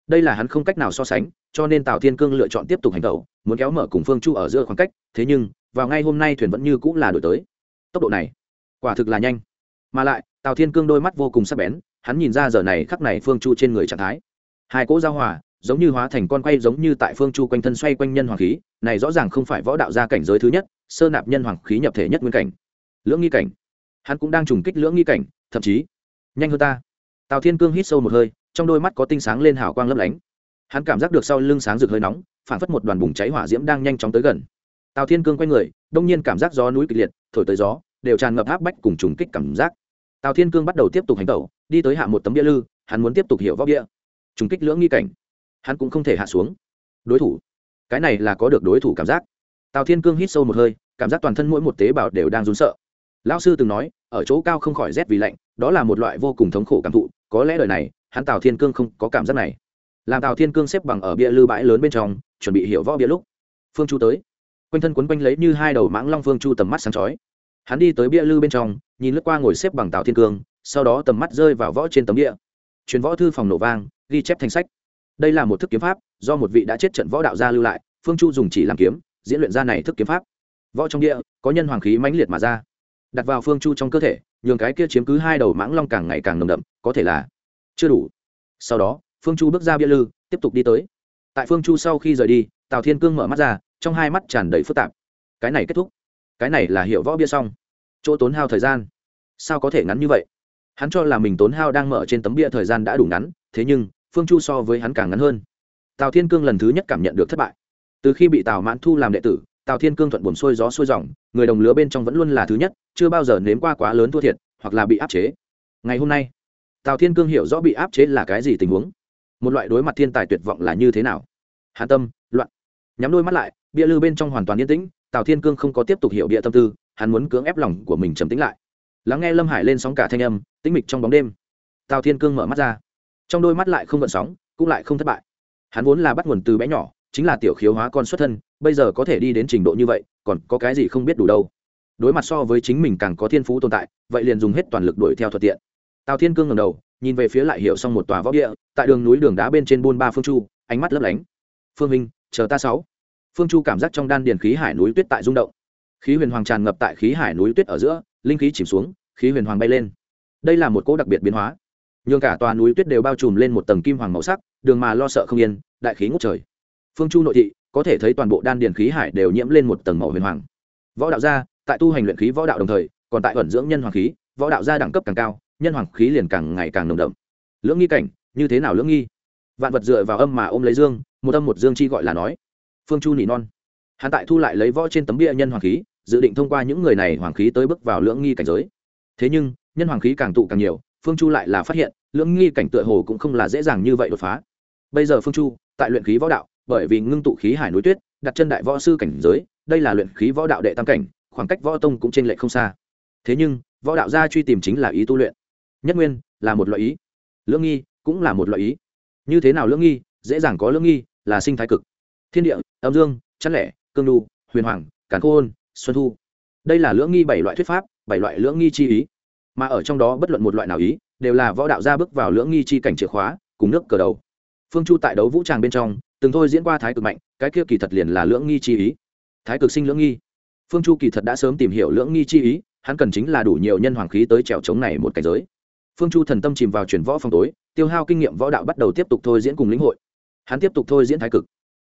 A: Đây là hắn không cách nào so sánh, cho nên tào thiên cương lựa chọn tiếp tục hành tẩu muốn kéo mở cùng phương chu ở giữa khoảng cách, thế nhưng, vào ngay hôm nay thuyền vẫn như cũng là đổi tới tốc độ này quả thực là nhanh. Mà lại, tào thiên cương đôi mắt vô cùng sắc bén, hắn nhìn ra giờ này khắc này phương chu trên người trạng thái. Hai cỗ giao hòa, giống như hóa thành con quay giống như tại phương chu quanh thân xoay quanh nhân hoàng khí, này rõ ràng không phải võ đạo gia cảnh giới thứ nhất, sơ nạp nhân hoàng khí nhập thể nhất nguyên cảnh. Lưỡng nghi cảnh. Hắn cũng đang trùng kích lưỡng nghi cảnh, thậm chí, nhanh hơn ta. Tào thiên cương hít sâu một hơi, trong đôi mắt có tinh sáng lên hào quang lấp lánh. Hắn cảm giác được sau lưng sáng rực hơi nóng phản phất một đoàn bùng cháy hỏa diễm đang nhanh chóng tới gần. Tào thiên cương quay người, đông nhiên cảm giác gió núi kịch liệt thổi tới gió, đều tràn ngập áp bách cùng trùng kích cảm giác. Tào thiên cương bắt đầu tiếp tục hành tẩu, đi tới hạ một tấm bia lư, hắn muốn tiếp tục hiểu vóc bia. Trùng kích lưỡng nghi cảnh, hắn cũng không thể hạ xuống. Đối thủ, cái này là có được đối thủ cảm giác. Tào thiên cương hít sâu một hơi, cảm giác toàn thân mỗi một tế bào đều đang run sợ. Lão sư từng nói, ở chỗ cao không khỏi rét vì lạnh, đó là một loại vô cùng thống khổ cảm thụ, có lẽ đời này, hắn tào thiên cương không có cảm giác này. Làm tào thiên cương xếp bằng ở bia lư bãi lớn bên trong, chuẩn bị hiểu võ bia lúc, phương chu tới quanh thân quấn quanh lấy như hai đầu mãng long phương chu tầm mắt sáng chói. Hắn đi tới bia lư bên trong, nhìn lướt qua ngồi xếp bằng tào thiên cương, sau đó tầm mắt rơi vào võ trên tấm địa truyền võ thư phòng nổ vang, ghi chép thành sách. Đây là một thức kiếm pháp, do một vị đã chết trận võ đạo gia lưu lại, phương chu dùng chỉ làm kiếm, diễn luyện ra này thức kiếm pháp. Võ trong địa có nhân hoàng khí mãnh liệt mà ra. Đặt vào phương chu trong cơ thể, nhường cái kia chiếm cứ hai đầu mãng long càng ngày càng nồng đậm, có thể là chưa đủ. Sau đó, phương chu bước ra bia lư, tiếp tục đi tới. Tại phương chu sau khi rời đi, tào thiên cương mở mắt ra trong hai mắt tràn đầy phức tạp. Cái này kết thúc. Cái này là hiệu võ bia xong. Chỗ tốn hao thời gian. Sao có thể ngắn như vậy? Hắn cho là mình tốn hao đang mở trên tấm bia thời gian đã đủ ngắn, thế nhưng, phương chu so với hắn càng ngắn hơn. Tào thiên cương lần thứ nhất cảm nhận được thất bại. Từ khi bị tào mãn thu làm đệ tử, tào thiên cương thuận buồn xuôi gió xuôi dòng, người đồng lứa bên trong vẫn luôn là thứ nhất, chưa bao giờ nếm qua quá lớn thua thiệt, hoặc là bị áp chế. Ngày hôm nay, tào thiên cương hiểu rõ bị áp chế là cái gì tình huống. Một loại đối mặt thiên tài tuyệt vọng là như thế nào. Hạ tâm, loạn. Nhắm đôi mắt lại bia lư bên trong hoàn toàn yên tĩnh, tào thiên cương không có tiếp tục hiểu bịa tâm tư, hắn muốn cưỡng ép lòng của mình trầm tĩnh lại. Lắng nghe lâm hải lên sóng cả thanh âm, tĩnh mịch trong bóng đêm. Tào thiên cương mở mắt ra. Trong đôi mắt lại không gợn sóng, cũng lại không thất bại. Hắn vốn là bắt nguồn từ bé nhỏ, chính là tiểu khiếu hóa con xuất thân, bây giờ có thể đi đến trình độ như vậy, còn có cái gì không biết đủ đâu. Đối mặt so với chính mình càng có thiên phú tồn tại, vậy liền dùng hết toàn lực đuổi theo thuận tiện. Tào thiên cương ngầm đầu, nhìn về phía lại hiểu xong một tòa võ địa, tại đường núi đường đá bên trên buôn ba phương chu, ánh mắt lấp lánh. Phương minh chờ ta sáu phương chu cảm giác trong đan điền khí hải núi tuyết tại rung động. Khí huyền hoàng tràn ngập tại khí hải núi tuyết ở giữa, linh khí chìm xuống, khí huyền hoàng bay lên. Đây là một cỗ đặc biệt biến hóa. Nhường cả tòa núi tuyết đều bao trùm lên một tầng kim hoàng màu sắc, đường mà lo sợ không yên, đại khí ngút trời. Phương chu nội thị, có thể thấy toàn bộ đan điền khí hải đều nhiễm lên một tầng màu huyền hoàng. Võ đạo gia, tại tu hành luyện khí võ đạo đồng thời, còn tại ẩn dưỡng nhân hoàng khí, võ đạo gia đẳng cấp càng cao, nhân hoàng khí liền càng ngày càng nồng đậm. Lưỡng nghi cảnh, như thế nào lưỡng nghi? Vạn vật dựa vào âm mà ôm lấy dương, một âm một dương chi gọi là nói phương chu nỉ non. Hắn tại thu lại lấy võ trên tấm bia nhân hoàng khí, dự định thông qua những người này hoàng khí tới bước vào lưỡng nghi cảnh giới. Thế nhưng, nhân hoàng khí càng tụ càng nhiều, phương chu lại là phát hiện, lưỡng nghi cảnh tựa hồ cũng không là dễ dàng như vậy đột phá. Bây giờ phương chu, tại luyện khí võ đạo, bởi vì ngưng tụ khí hải núi tuyết, đặt chân đại võ sư cảnh giới, đây là luyện khí võ đạo đệ tam cảnh, khoảng cách võ tông cũng trên lệ không xa. Thế nhưng, võ đạo gia truy tìm chính là ý tu luyện. Nhất nguyên là một loại ý. Lưỡng nghi cũng là một loại ý. Như thế nào lưỡng nghi? Dễ dàng có lưỡng nghi là sinh thái cực thiên địa, âm dương, chăn lẻ, cương đu huyền hoàng, càn khôn, xuân thu. Đây là lưỡng nghi bảy loại thuyết pháp, bảy loại lưỡng nghi chi ý. Mà ở trong đó bất luận một loại nào ý, đều là võ đạo gia bước vào lưỡng nghi chi cảnh chìa khóa, cùng nước cờ đầu. Phương chu tại đấu vũ tràng bên trong, từng thôi diễn qua thái cực mạnh, cái kia kỳ thật liền là lưỡng nghi chi ý. Thái cực sinh lưỡng nghi. Phương chu kỳ thật đã sớm tìm hiểu lưỡng nghi chi ý, hắn cần chính là đủ nhiều nhân hoàng khí tới trèo chống này một cảnh giới. Phương chu thần tâm chìm vào chuyển võ phong tối, tiêu hao kinh nghiệm võ đạo bắt đầu tiếp tục thôi diễn cùng lĩnh hội. Hắn tiếp tục thôi diễn thái cực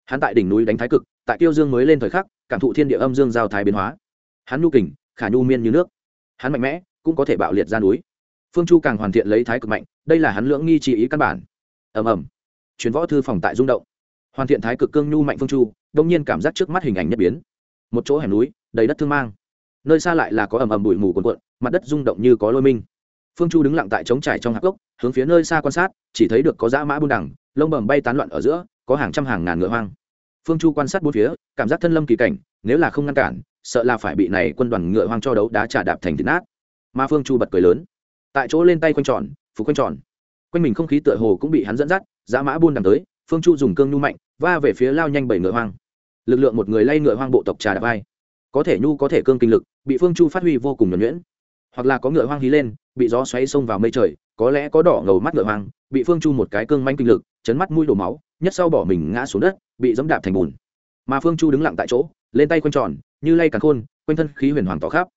A: hắn tại đỉnh núi đánh thái cực, tại tiêu dương mới lên thời khắc, cảm thụ thiên địa âm dương giao thái biến hóa. Hắn nhu kình, khả nhu miên như nước. Hắn mạnh mẽ, cũng có thể bạo liệt ra núi. Phương chu càng hoàn thiện lấy thái cực mạnh, đây là hắn lưỡng nghi trị ý căn bản. Ầm ầm. Chuyến võ thư phòng tại rung động. Hoàn thiện thái cực cương nhu mạnh phương chu, đông nhiên cảm giác trước mắt hình ảnh nhất biến. Một chỗ hẻm núi, đầy đất thương mang. Nơi xa lại là có ầm ầm bụi mù cuồn cuộn, mặt đất rung động như có lôi minh. Phương chu đứng lặng tại trống trải trong hạp gốc, hướng phía nơi xa quan sát, chỉ thấy được có dã mã buôn đẳng lông bầm bay tán loạn ở giữa có hàng trăm hàng ngàn ngựa hoang. Phương chu quan sát bốn phía, cảm giác thân lâm kỳ cảnh, nếu là không ngăn cản, sợ là phải bị này quân đoàn ngựa hoang cho đấu đá trả đạp thành thịt nát. Mà phương chu bật cười lớn. Tại chỗ lên tay quanh tròn, phục quanh tròn. Quanh mình không khí tựa hồ cũng bị hắn dẫn dắt, dã mã buôn đằng tới, phương chu dùng cương nhu mạnh, va về phía lao nhanh bảy ngựa hoang. Lực lượng một người lay ngựa hoang bộ tộc trà đạp vai. Có thể nhu có thể cương kinh lực, bị phương chu phát huy vô cùng nhuẩn nhuyễn. Hoặc là có ngựa hoang hí lên, bị gió xoáy xông vào mây trời, có lẽ có đỏ ngầu mắt ngựa hoang, bị phương chu một cái cương manh kinh lực, chấn mắt mũi đổ máu nhất sau bỏ mình ngã xuống đất, bị dẫm đạp thành bùn. Mà phương chu đứng lặng tại chỗ, lên tay quanh tròn, như lay càng khôn, quanh thân khí huyền hoàng tỏ khắp.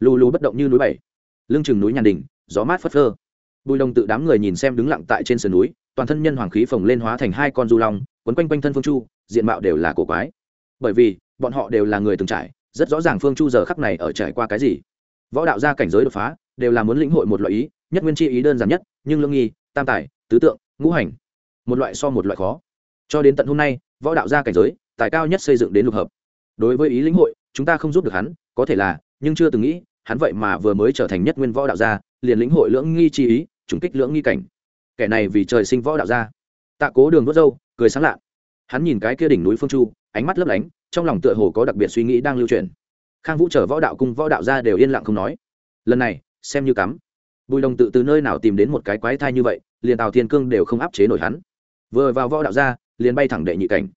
A: Lù lù bất động như núi bảy. Lưng chừng núi nhàn đình gió mát phất phơ. Bùi đồng tự đám người nhìn xem đứng lặng tại trên sườn núi, toàn thân nhân hoàng khí phồng lên hóa thành hai con du long, quấn quanh quanh thân phương chu, diện mạo đều là cổ quái. Bởi vì, bọn họ đều là người từng trải, rất rõ ràng phương chu giờ khắc này ở trải qua cái gì. Võ đạo gia cảnh giới đột phá, đều là muốn lĩnh hội một loại ý, nhất nguyên chi ý đơn giản nhất, nhưng lương nghi, tam tài, tứ tượng, ngũ hành. Một loại so một loại khó cho đến tận hôm nay, võ đạo gia cảnh giới, tài cao nhất xây dựng đến lục hợp. Đối với ý lĩnh hội, chúng ta không giúp được hắn, có thể là, nhưng chưa từng nghĩ, hắn vậy mà vừa mới trở thành nhất nguyên võ đạo gia, liền lĩnh hội lưỡng nghi chi ý, trùng kích lưỡng nghi cảnh. Kẻ này vì trời sinh võ đạo gia. Tạ cố đường vớt râu, cười sáng lạ. Hắn nhìn cái kia đỉnh núi phương chu, ánh mắt lấp lánh, trong lòng tựa hồ có đặc biệt suy nghĩ đang lưu truyền. Khang vũ chở võ đạo cung võ đạo gia đều yên lặng không nói. Lần này, xem như cắm. Bùi đồng tự từ nơi nào tìm đến một cái quái thai như vậy, liền tào thiên cương đều không áp chế nổi hắn. Vừa vào võ đạo gia liền bay thẳng đệ nhị cảnh.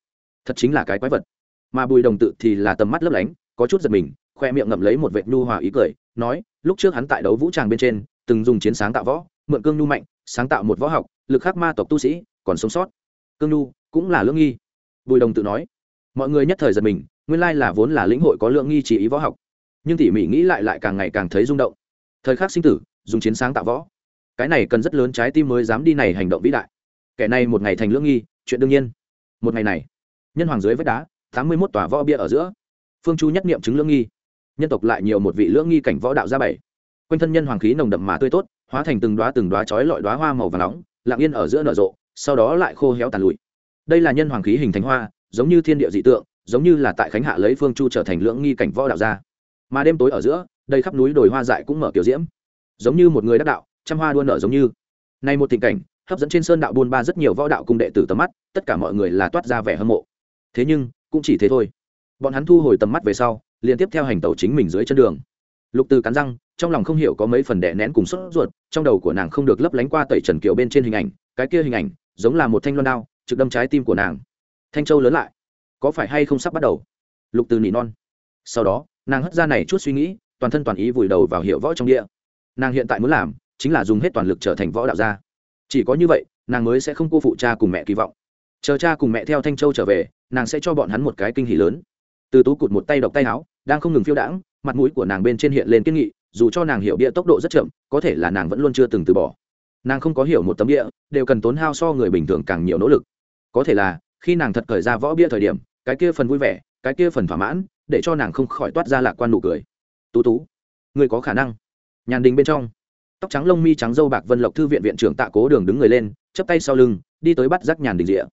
A: Thật chính là cái quái vật. Mà bùi đồng tự thì là tầm mắt lấp lánh, có chút giật mình, khoe miệng ngậm lấy một vệ nhu hòa ý cười, nói, lúc trước hắn tại đấu vũ tràng bên trên, từng dùng chiến sáng tạo võ, mượn cương nhu mạnh, sáng tạo một võ học, lực khắc ma tộc tu sĩ, còn sống sót. Cương nhu cũng là lương nghi. Bùi đồng tự nói. Mọi người nhất thời giật mình, nguyên lai là vốn là lĩnh hội có lượng nghi chỉ ý võ học. Nhưng tỉ mỉ nghĩ lại lại càng ngày càng thấy rung động. Thời khắc sinh tử, dùng chiến sáng tạo võ. Cái này cần rất lớn trái tim mới dám đi này hành động vĩ đại kẻ này một ngày thành lưỡng nghi, chuyện đương nhiên. Một ngày này, nhân hoàng dưới vách đá, tám mươi mốt tòa võ bia ở giữa. Phương chu nhất niệm chứng lưỡng nghi. Nhân tộc lại nhiều một vị lưỡng nghi cảnh võ đạo ra bảy. Quanh thân nhân hoàng khí nồng đậm mà tươi tốt, hóa thành từng đoá từng đoá chói lọi đoá hoa màu và nóng, lặng yên ở giữa nở rộ, sau đó lại khô héo tàn lụi. Đây là nhân hoàng khí hình thành hoa, giống như thiên địa dị tượng, giống như là tại khánh hạ lấy phương chu trở thành lưỡng nghi cảnh võ đạo ra mà đêm tối ở giữa đây khắp núi đồi hoa dại cũng mở kiểu diễm. Giống như một người đắc đạo, trăm hoa đua nở giống như. Nay một tình cảnh hấp dẫn trên sơn đạo buôn ba rất nhiều võ đạo cung đệ tử tầm mắt, tất cả mọi người là toát ra vẻ hâm mộ. Thế nhưng, cũng chỉ thế thôi. Bọn hắn thu hồi tầm mắt về sau liên tiếp theo hành tàu chính mình dưới chân đường. Lục từ cắn răng, trong lòng không hiểu có mấy phần đẻ nén cùng sốt ruột, trong đầu của nàng không được lấp lánh qua tẩy trần kiều bên trên hình ảnh, cái kia hình ảnh, giống là một thanh loan đao, trực đâm trái tim của nàng. Thanh châu lớn lại, có phải hay không sắp bắt đầu? Lục từ nỉ non. Sau đó, nàng hất ra này chút suy nghĩ, toàn thân toàn ý vùi đầu vào hiệu võ trong địa. Nàng hiện tại muốn làm, chính là dùng hết toàn lực trở thành võ đạo gia chỉ có như vậy, nàng mới sẽ không cô phụ cha cùng mẹ kỳ vọng. Chờ cha cùng mẹ theo thanh châu trở về, nàng sẽ cho bọn hắn một cái kinh hỷ lớn. Từ tú cụt một tay độc tay áo, đang không ngừng phiêu đãng, mặt mũi của nàng bên trên hiện lên kiên nghị, dù cho nàng hiểu bia tốc độ rất chậm, có thể là nàng vẫn luôn chưa từng từ bỏ. Nàng không có hiểu một tấm địa đều cần tốn hao so người bình thường càng nhiều nỗ lực. Có thể là, khi nàng thật khởi ra võ bia thời điểm, cái kia phần vui vẻ, cái kia phần thỏa mãn, để cho nàng không khỏi toát ra lạc quan nụ cười. Tú tú, người có khả năng. Nhàn đình bên trong tóc trắng lông mi trắng dâu bạc vân lộc thư viện viện trưởng tạ cố đường đứng người lên chấp tay sau lưng, đi tới bắt rắc nhàn đình rịa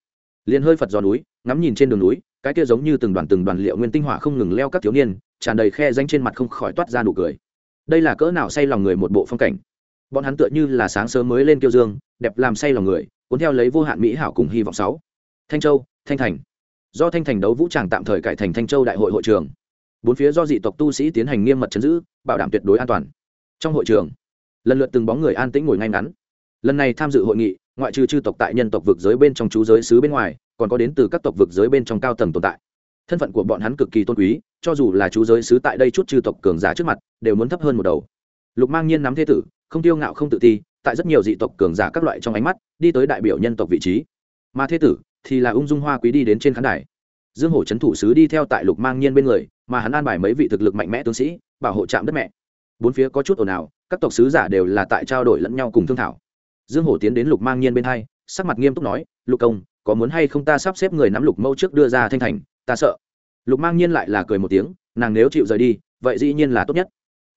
A: liền hơi phật giò núi, ngắm nhìn trên đường núi, cái kia giống như từng đoàn từng đoàn liệu nguyên tinh hỏa không ngừng leo các thiếu niên, tràn đầy khe danh trên mặt không khỏi toát ra nụ cười. Đây là cỡ nào say lòng người một bộ phong cảnh. Bọn hắn tựa như là sáng sớm mới lên kiêu dương, đẹp làm say lòng người, cuốn theo lấy vô hạn mỹ hảo cùng hy vọng sáu. Thanh châu, thanh thành. Do thanh thành đấu vũ tràng tạm thời cải thành thanh châu đại hội hội trường. Bốn phía do dị tộc tu sĩ tiến hành nghiêm mật chấn giữ, bảo đảm tuyệt đối an toàn. Trong hội trường lần lượt từng bóng người an tĩnh ngồi ngay ngắn. Lần này tham dự hội nghị, ngoại trừ chư tộc tại nhân tộc vực giới bên trong chú giới xứ bên ngoài, còn có đến từ các tộc vực giới bên trong cao tầng tồn tại. Thân phận của bọn hắn cực kỳ tôn quý, cho dù là chú giới xứ tại đây chút chư tộc cường giả trước mặt, đều muốn thấp hơn một đầu. Lục mang nhiên nắm thế tử, không tiêu ngạo không tự ti, tại rất nhiều dị tộc cường giả các loại trong ánh mắt, đi tới đại biểu nhân tộc vị trí. Mà thế tử thì là ung dung hoa quý đi đến trên khán đài. Dương hổ trấn thủ sứ đi theo tại lục mang nhiên bên người, mà hắn an bài mấy vị thực lực mạnh mẽ tướng sĩ, bảo hộ trạm đất mẹ. Bốn phía có chút ồn ào các tộc sứ giả đều là tại trao đổi lẫn nhau cùng thương thảo. Dương hổ tiến đến lục mang nhiên bên hai, sắc mặt nghiêm túc nói, lục công, có muốn hay không ta sắp xếp người nắm lục mâu trước đưa ra thanh thành? Ta sợ. Lục mang nhiên lại là cười một tiếng, nàng nếu chịu rời đi, vậy dĩ nhiên là tốt nhất.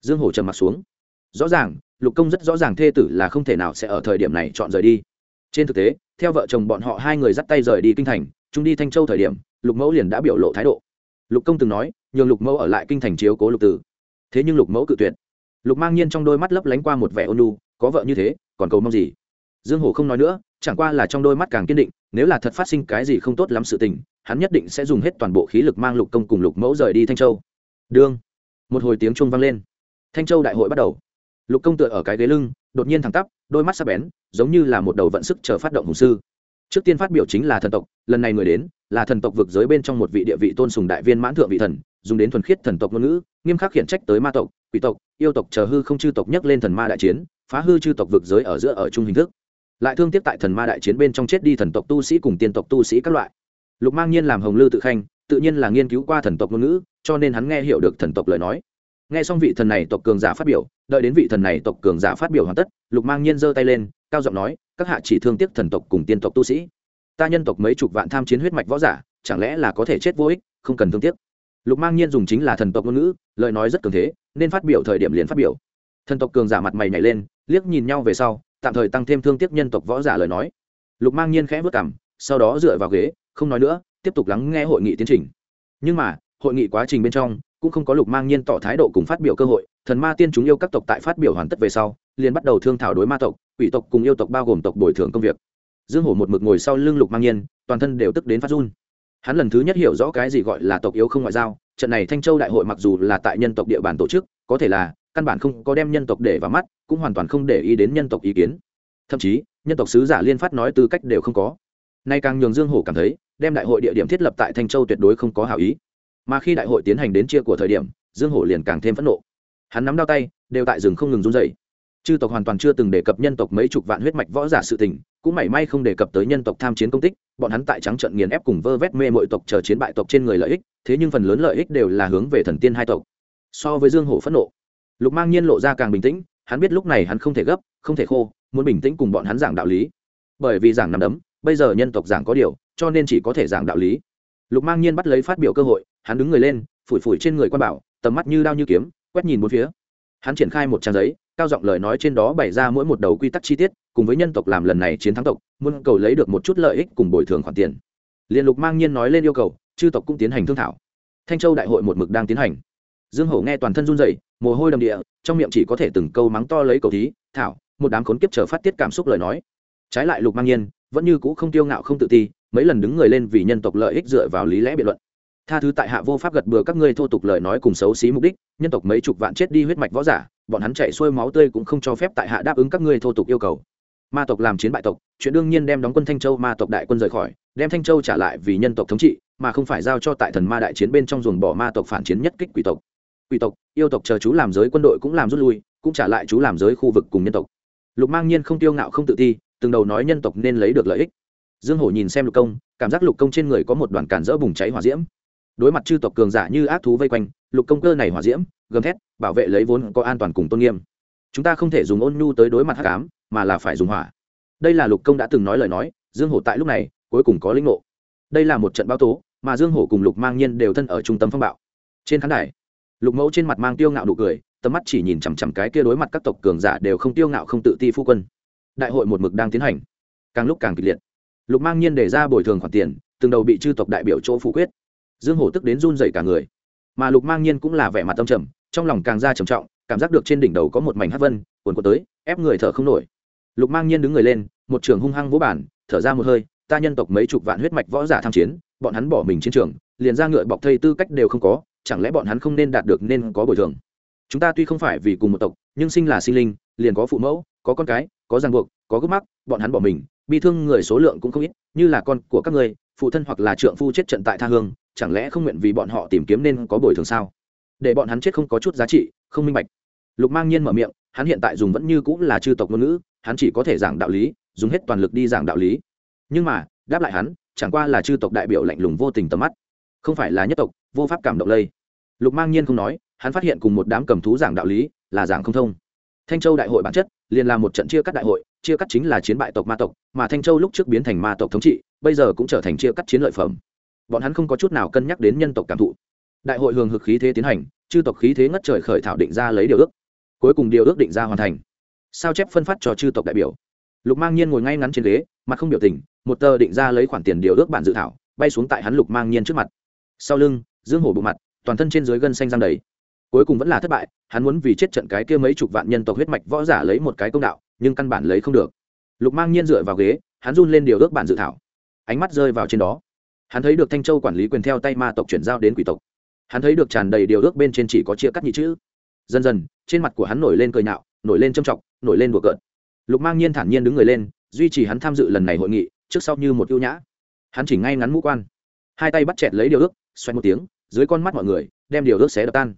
A: Dương hổ trầm mặt xuống. Rõ ràng, lục công rất rõ ràng thê tử là không thể nào sẽ ở thời điểm này chọn rời đi. Trên thực tế, theo vợ chồng bọn họ hai người dắt tay rời đi kinh thành chúng đi thanh châu thời điểm, lục mẫu liền đã biểu lộ thái độ. Lục công từng nói, nhường lục mẫu ở lại kinh thành chiếu cố lục tử. Thế nhưng lục mẫu cự tuyệt lục mang nhiên trong đôi mắt lấp lánh qua một vẻ ôn lu có vợ như thế, còn cầu mong gì? Dương hổ không nói nữa, chẳng qua là trong đôi mắt càng kiên định, nếu là thật phát sinh cái gì không tốt lắm sự tình, hắn nhất định sẽ dùng hết toàn bộ khí lực mang lục công cùng lục mẫu rời đi thanh châu. Đương, một hồi tiếng chuông vang lên. Thanh châu đại hội bắt đầu. Lục công tựa ở cái ghế lưng, đột nhiên thẳng tắp, đôi mắt sắc bén, giống như là một đầu vận sức chờ phát động hùng sư. Trước tiên phát biểu chính là thần tộc, lần này người đến, là thần tộc vực giới bên trong một vị địa vị tôn sùng đại viên mãn thượng vị thần, dùng đến thuần khiết thần tộc ngôn ngữ, nghiêm khắc khiển trách tới ma tộc quỷ tộc, yêu tộc chờ hư không chư tộc nhấc lên thần ma đại chiến, phá hư chư tộc vực giới ở giữa ở chung hình thức. Lại thương tiếc tại thần ma đại chiến bên trong chết đi thần tộc tu sĩ cùng tiên tộc tu sĩ các loại. Lục mang nhiên làm hồng lư tự khanh, tự nhiên là nghiên cứu qua thần tộc ngôn ngữ, cho nên hắn nghe hiểu được thần tộc lời nói. Nghe xong vị thần này tộc cường giả phát biểu, đợi đến vị thần này tộc cường giả phát biểu hoàn tất, lục mang nhiên giơ tay lên, cao giọng nói, các hạ chỉ thương tiếc thần tộc cùng tiên tộc tu sĩ. Ta nhân tộc mấy chục vạn tham chiến huyết mạch võ giả, chẳng lẽ là có thể chết vô ích, không cần thương tiếc lục mang nhiên dùng chính là thần tộc ngôn ngữ, lời nói rất cường thế, nên phát biểu thời điểm liền phát biểu. Thần tộc cường giả mặt mày nhảy lên, liếc nhìn nhau về sau, tạm thời tăng thêm thương tiếc nhân tộc võ giả lời nói. Lục mang nhiên khẽ vất cảm sau đó dựa vào ghế, không nói nữa, tiếp tục lắng nghe hội nghị tiến trình. Nhưng mà, hội nghị quá trình bên trong, cũng không có lục mang nhiên tỏ thái độ cùng phát biểu cơ hội, thần ma tiên chúng yêu các tộc tại phát biểu hoàn tất về sau, liền bắt đầu thương thảo đối ma tộc, quỷ tộc cùng yêu tộc bao gồm tộc bồi thường công việc. Dương hổ một mực ngồi sau lưng lục mang nhiên, toàn thân đều tức đến phát run hắn lần thứ nhất hiểu rõ cái gì gọi là tộc yếu không ngoại giao, trận này thanh châu đại hội mặc dù là tại nhân tộc địa bàn tổ chức, có thể là, căn bản không có đem nhân tộc để vào mắt, cũng hoàn toàn không để ý đến nhân tộc ý kiến. Thậm chí, nhân tộc sứ giả liên phát nói tư cách đều không có. Nay càng nhường dương hổ cảm thấy, đem đại hội địa điểm thiết lập tại thanh châu tuyệt đối không có hảo ý. Mà khi đại hội tiến hành đến chia của thời điểm, dương hổ liền càng thêm phẫn nộ. Hắn nắm đau tay, đều tại rừng không ngừng run dày chư tộc hoàn toàn chưa từng đề cập nhân tộc mấy chục vạn huyết mạch võ giả sự tình cũng mảy may không đề cập tới nhân tộc tham chiến công tích, bọn hắn tại trắng trận nghiền ép cùng vơ vét mê mọi tộc chờ chiến bại tộc trên người lợi ích, thế nhưng phần lớn lợi ích đều là hướng về thần tiên hai tộc. So với dương hổ phẫn nộ, lục mang nhiên lộ ra càng bình tĩnh, hắn biết lúc này hắn không thể gấp, không thể khô, muốn bình tĩnh cùng bọn hắn giảng đạo lý. Bởi vì giảng nằm đấm, bây giờ nhân tộc giảng có điều, cho nên chỉ có thể giảng đạo lý. Lục mang nhiên bắt lấy phát biểu cơ hội, hắn đứng người lên, phủi phủi trên người quan bảo, tầm mắt như đao như kiếm, quét nhìn bốn phía hắn triển khai một trang giấy, cao giọng lời nói trên đó bày ra mỗi một đầu quy tắc chi tiết, cùng với nhân tộc làm lần này chiến thắng tộc, muốn cầu lấy được một chút lợi ích cùng bồi thường khoản tiền. Liên lục mang nhiên nói lên yêu cầu, chư tộc cũng tiến hành thương thảo. Thanh châu đại hội một mực đang tiến hành. Dương hổ nghe toàn thân run rẩy, mồ hôi đầm địa, trong miệng chỉ có thể từng câu mắng to lấy cầu thí, thảo, một đám khốn kiếp chờ phát tiết cảm xúc lời nói. Trái lại lục mang nhiên, vẫn như cũ không tiêu ngạo không tự ti, mấy lần đứng người lên vì nhân tộc lợi ích dựa vào lý lẽ biện luận tha thứ tại hạ vô pháp gật bừa các ngươi thô tục lời nói cùng xấu xí mục đích, nhân tộc mấy chục vạn chết đi huyết mạch võ giả, bọn hắn chạy xuôi máu tươi cũng không cho phép tại hạ đáp ứng các ngươi thô tục yêu cầu. Ma tộc làm chiến bại tộc, chuyện đương nhiên đem đóng quân thanh châu ma tộc đại quân rời khỏi, đem thanh châu trả lại vì nhân tộc thống trị, mà không phải giao cho tại thần ma đại chiến bên trong dồn bỏ ma tộc phản chiến nhất kích quỷ tộc. Quỷ tộc, yêu tộc chờ chú làm giới quân đội cũng làm rút lui, cũng trả lại chú làm giới khu vực cùng nhân tộc. Lục mang nhiên không tiêu ngạo không tự ti, từng đầu nói nhân tộc nên lấy được lợi ích. Dương hổ nhìn xem lục công, cảm giác lục công trên người có một đoàn cản rỡ bùng cháy hỏa diễm đối mặt chư tộc cường giả như ác thú vây quanh, lục công cơ này hỏa diễm, gầm thét, bảo vệ lấy vốn có an toàn cùng tôn nghiêm. Chúng ta không thể dùng ôn nhu tới đối mặt hắc ám, mà là phải dùng hỏa. Đây là lục công đã từng nói lời nói, dương hổ tại lúc này, cuối cùng có linh ngộ. Đây là một trận báo tố, mà dương hổ cùng lục mang nhiên đều thân ở trung tâm phong bạo. Trên khán đài, lục mẫu trên mặt mang tiêu ngạo nụ cười, tầm mắt chỉ nhìn chằm chằm cái kia đối mặt các tộc cường giả đều không tiêu ngạo không tự ti phu quân. Đại hội một mực đang tiến hành, càng lúc càng kịch liệt. Lục mang nhiên để ra bồi thường khoản tiền, từng đầu bị chư tộc đại biểu chỗ phủ quyết dương hổ tức đến run dậy cả người. Mà lục mang nhiên cũng là vẻ mặt tâm trầm, trong lòng càng ra trầm trọng, cảm giác được trên đỉnh đầu có một mảnh hát vân, cuồn cuộn tới, ép người thở không nổi. Lục mang nhiên đứng người lên, một trường hung hăng vỗ bản thở ra một hơi, ta nhân tộc mấy chục vạn huyết mạch võ giả tham chiến, bọn hắn bỏ mình chiến trường, liền ra ngựa bọc thây tư cách đều không có, chẳng lẽ bọn hắn không nên đạt được nên có bồi thường? Chúng ta tuy không phải vì cùng một tộc, nhưng sinh là sinh linh, liền có phụ mẫu, có con cái, có ràng buộc, có gốc mắc, bọn hắn bỏ mình, bi thương người số lượng cũng không ít, như là con của các người phụ thân hoặc là trượng phu chết trận tại tha hương, chẳng lẽ không nguyện vì bọn họ tìm kiếm nên có bồi thường sao? Để bọn hắn chết không có chút giá trị, không minh bạch. Lục mang nhiên mở miệng, hắn hiện tại dùng vẫn như cũng là chư tộc ngôn ngữ, hắn chỉ có thể giảng đạo lý, dùng hết toàn lực đi giảng đạo lý. Nhưng mà, đáp lại hắn, chẳng qua là chư tộc đại biểu lạnh lùng vô tình tầm mắt, không phải là nhất tộc, vô pháp cảm động lây. Lục mang nhiên không nói, hắn phát hiện cùng một đám cầm thú giảng đạo lý là giảng không thông. Thanh châu đại hội bản chất liền là một trận chia cắt đại hội chia cắt chính là chiến bại tộc ma tộc, mà thanh châu lúc trước biến thành ma tộc thống trị, bây giờ cũng trở thành chia cắt chiến lợi phẩm. Bọn hắn không có chút nào cân nhắc đến nhân tộc cảm thụ. Đại hội hường hực khí thế tiến hành, chư tộc khí thế ngất trời khởi thảo định ra lấy điều ước. Cuối cùng điều ước định ra hoàn thành. Sao chép phân phát cho chư tộc đại biểu. Lục mang nhiên ngồi ngay ngắn trên ghế, mặt không biểu tình, một tờ định ra lấy khoản tiền điều ước bản dự thảo, bay xuống tại hắn lục mang nhiên trước mặt. Sau lưng, dương hổ bộ mặt, toàn thân trên dưới gân xanh răng đầy. Cuối cùng vẫn là thất bại, hắn muốn vì chết trận cái kia mấy chục vạn nhân tộc huyết mạch võ giả lấy một cái công đạo nhưng căn bản lấy không được. Lục mang nhiên dựa vào ghế, hắn run lên điều ước bản dự thảo. Ánh mắt rơi vào trên đó. Hắn thấy được thanh châu quản lý quyền theo tay ma tộc chuyển giao đến quỷ tộc. Hắn thấy được tràn đầy điều ước bên trên chỉ có chia cắt nhị chữ. Dần dần, trên mặt của hắn nổi lên cười nhạo, nổi lên trâm trọng, nổi lên đùa cợt. Lục mang nhiên thản nhiên đứng người lên, duy trì hắn tham dự lần này hội nghị, trước sau như một ưu nhã. Hắn chỉ ngay ngắn mũ quan. Hai tay bắt chẹt lấy điều ước, xoay một tiếng, dưới con mắt mọi người, đem điều ước xé đập tan.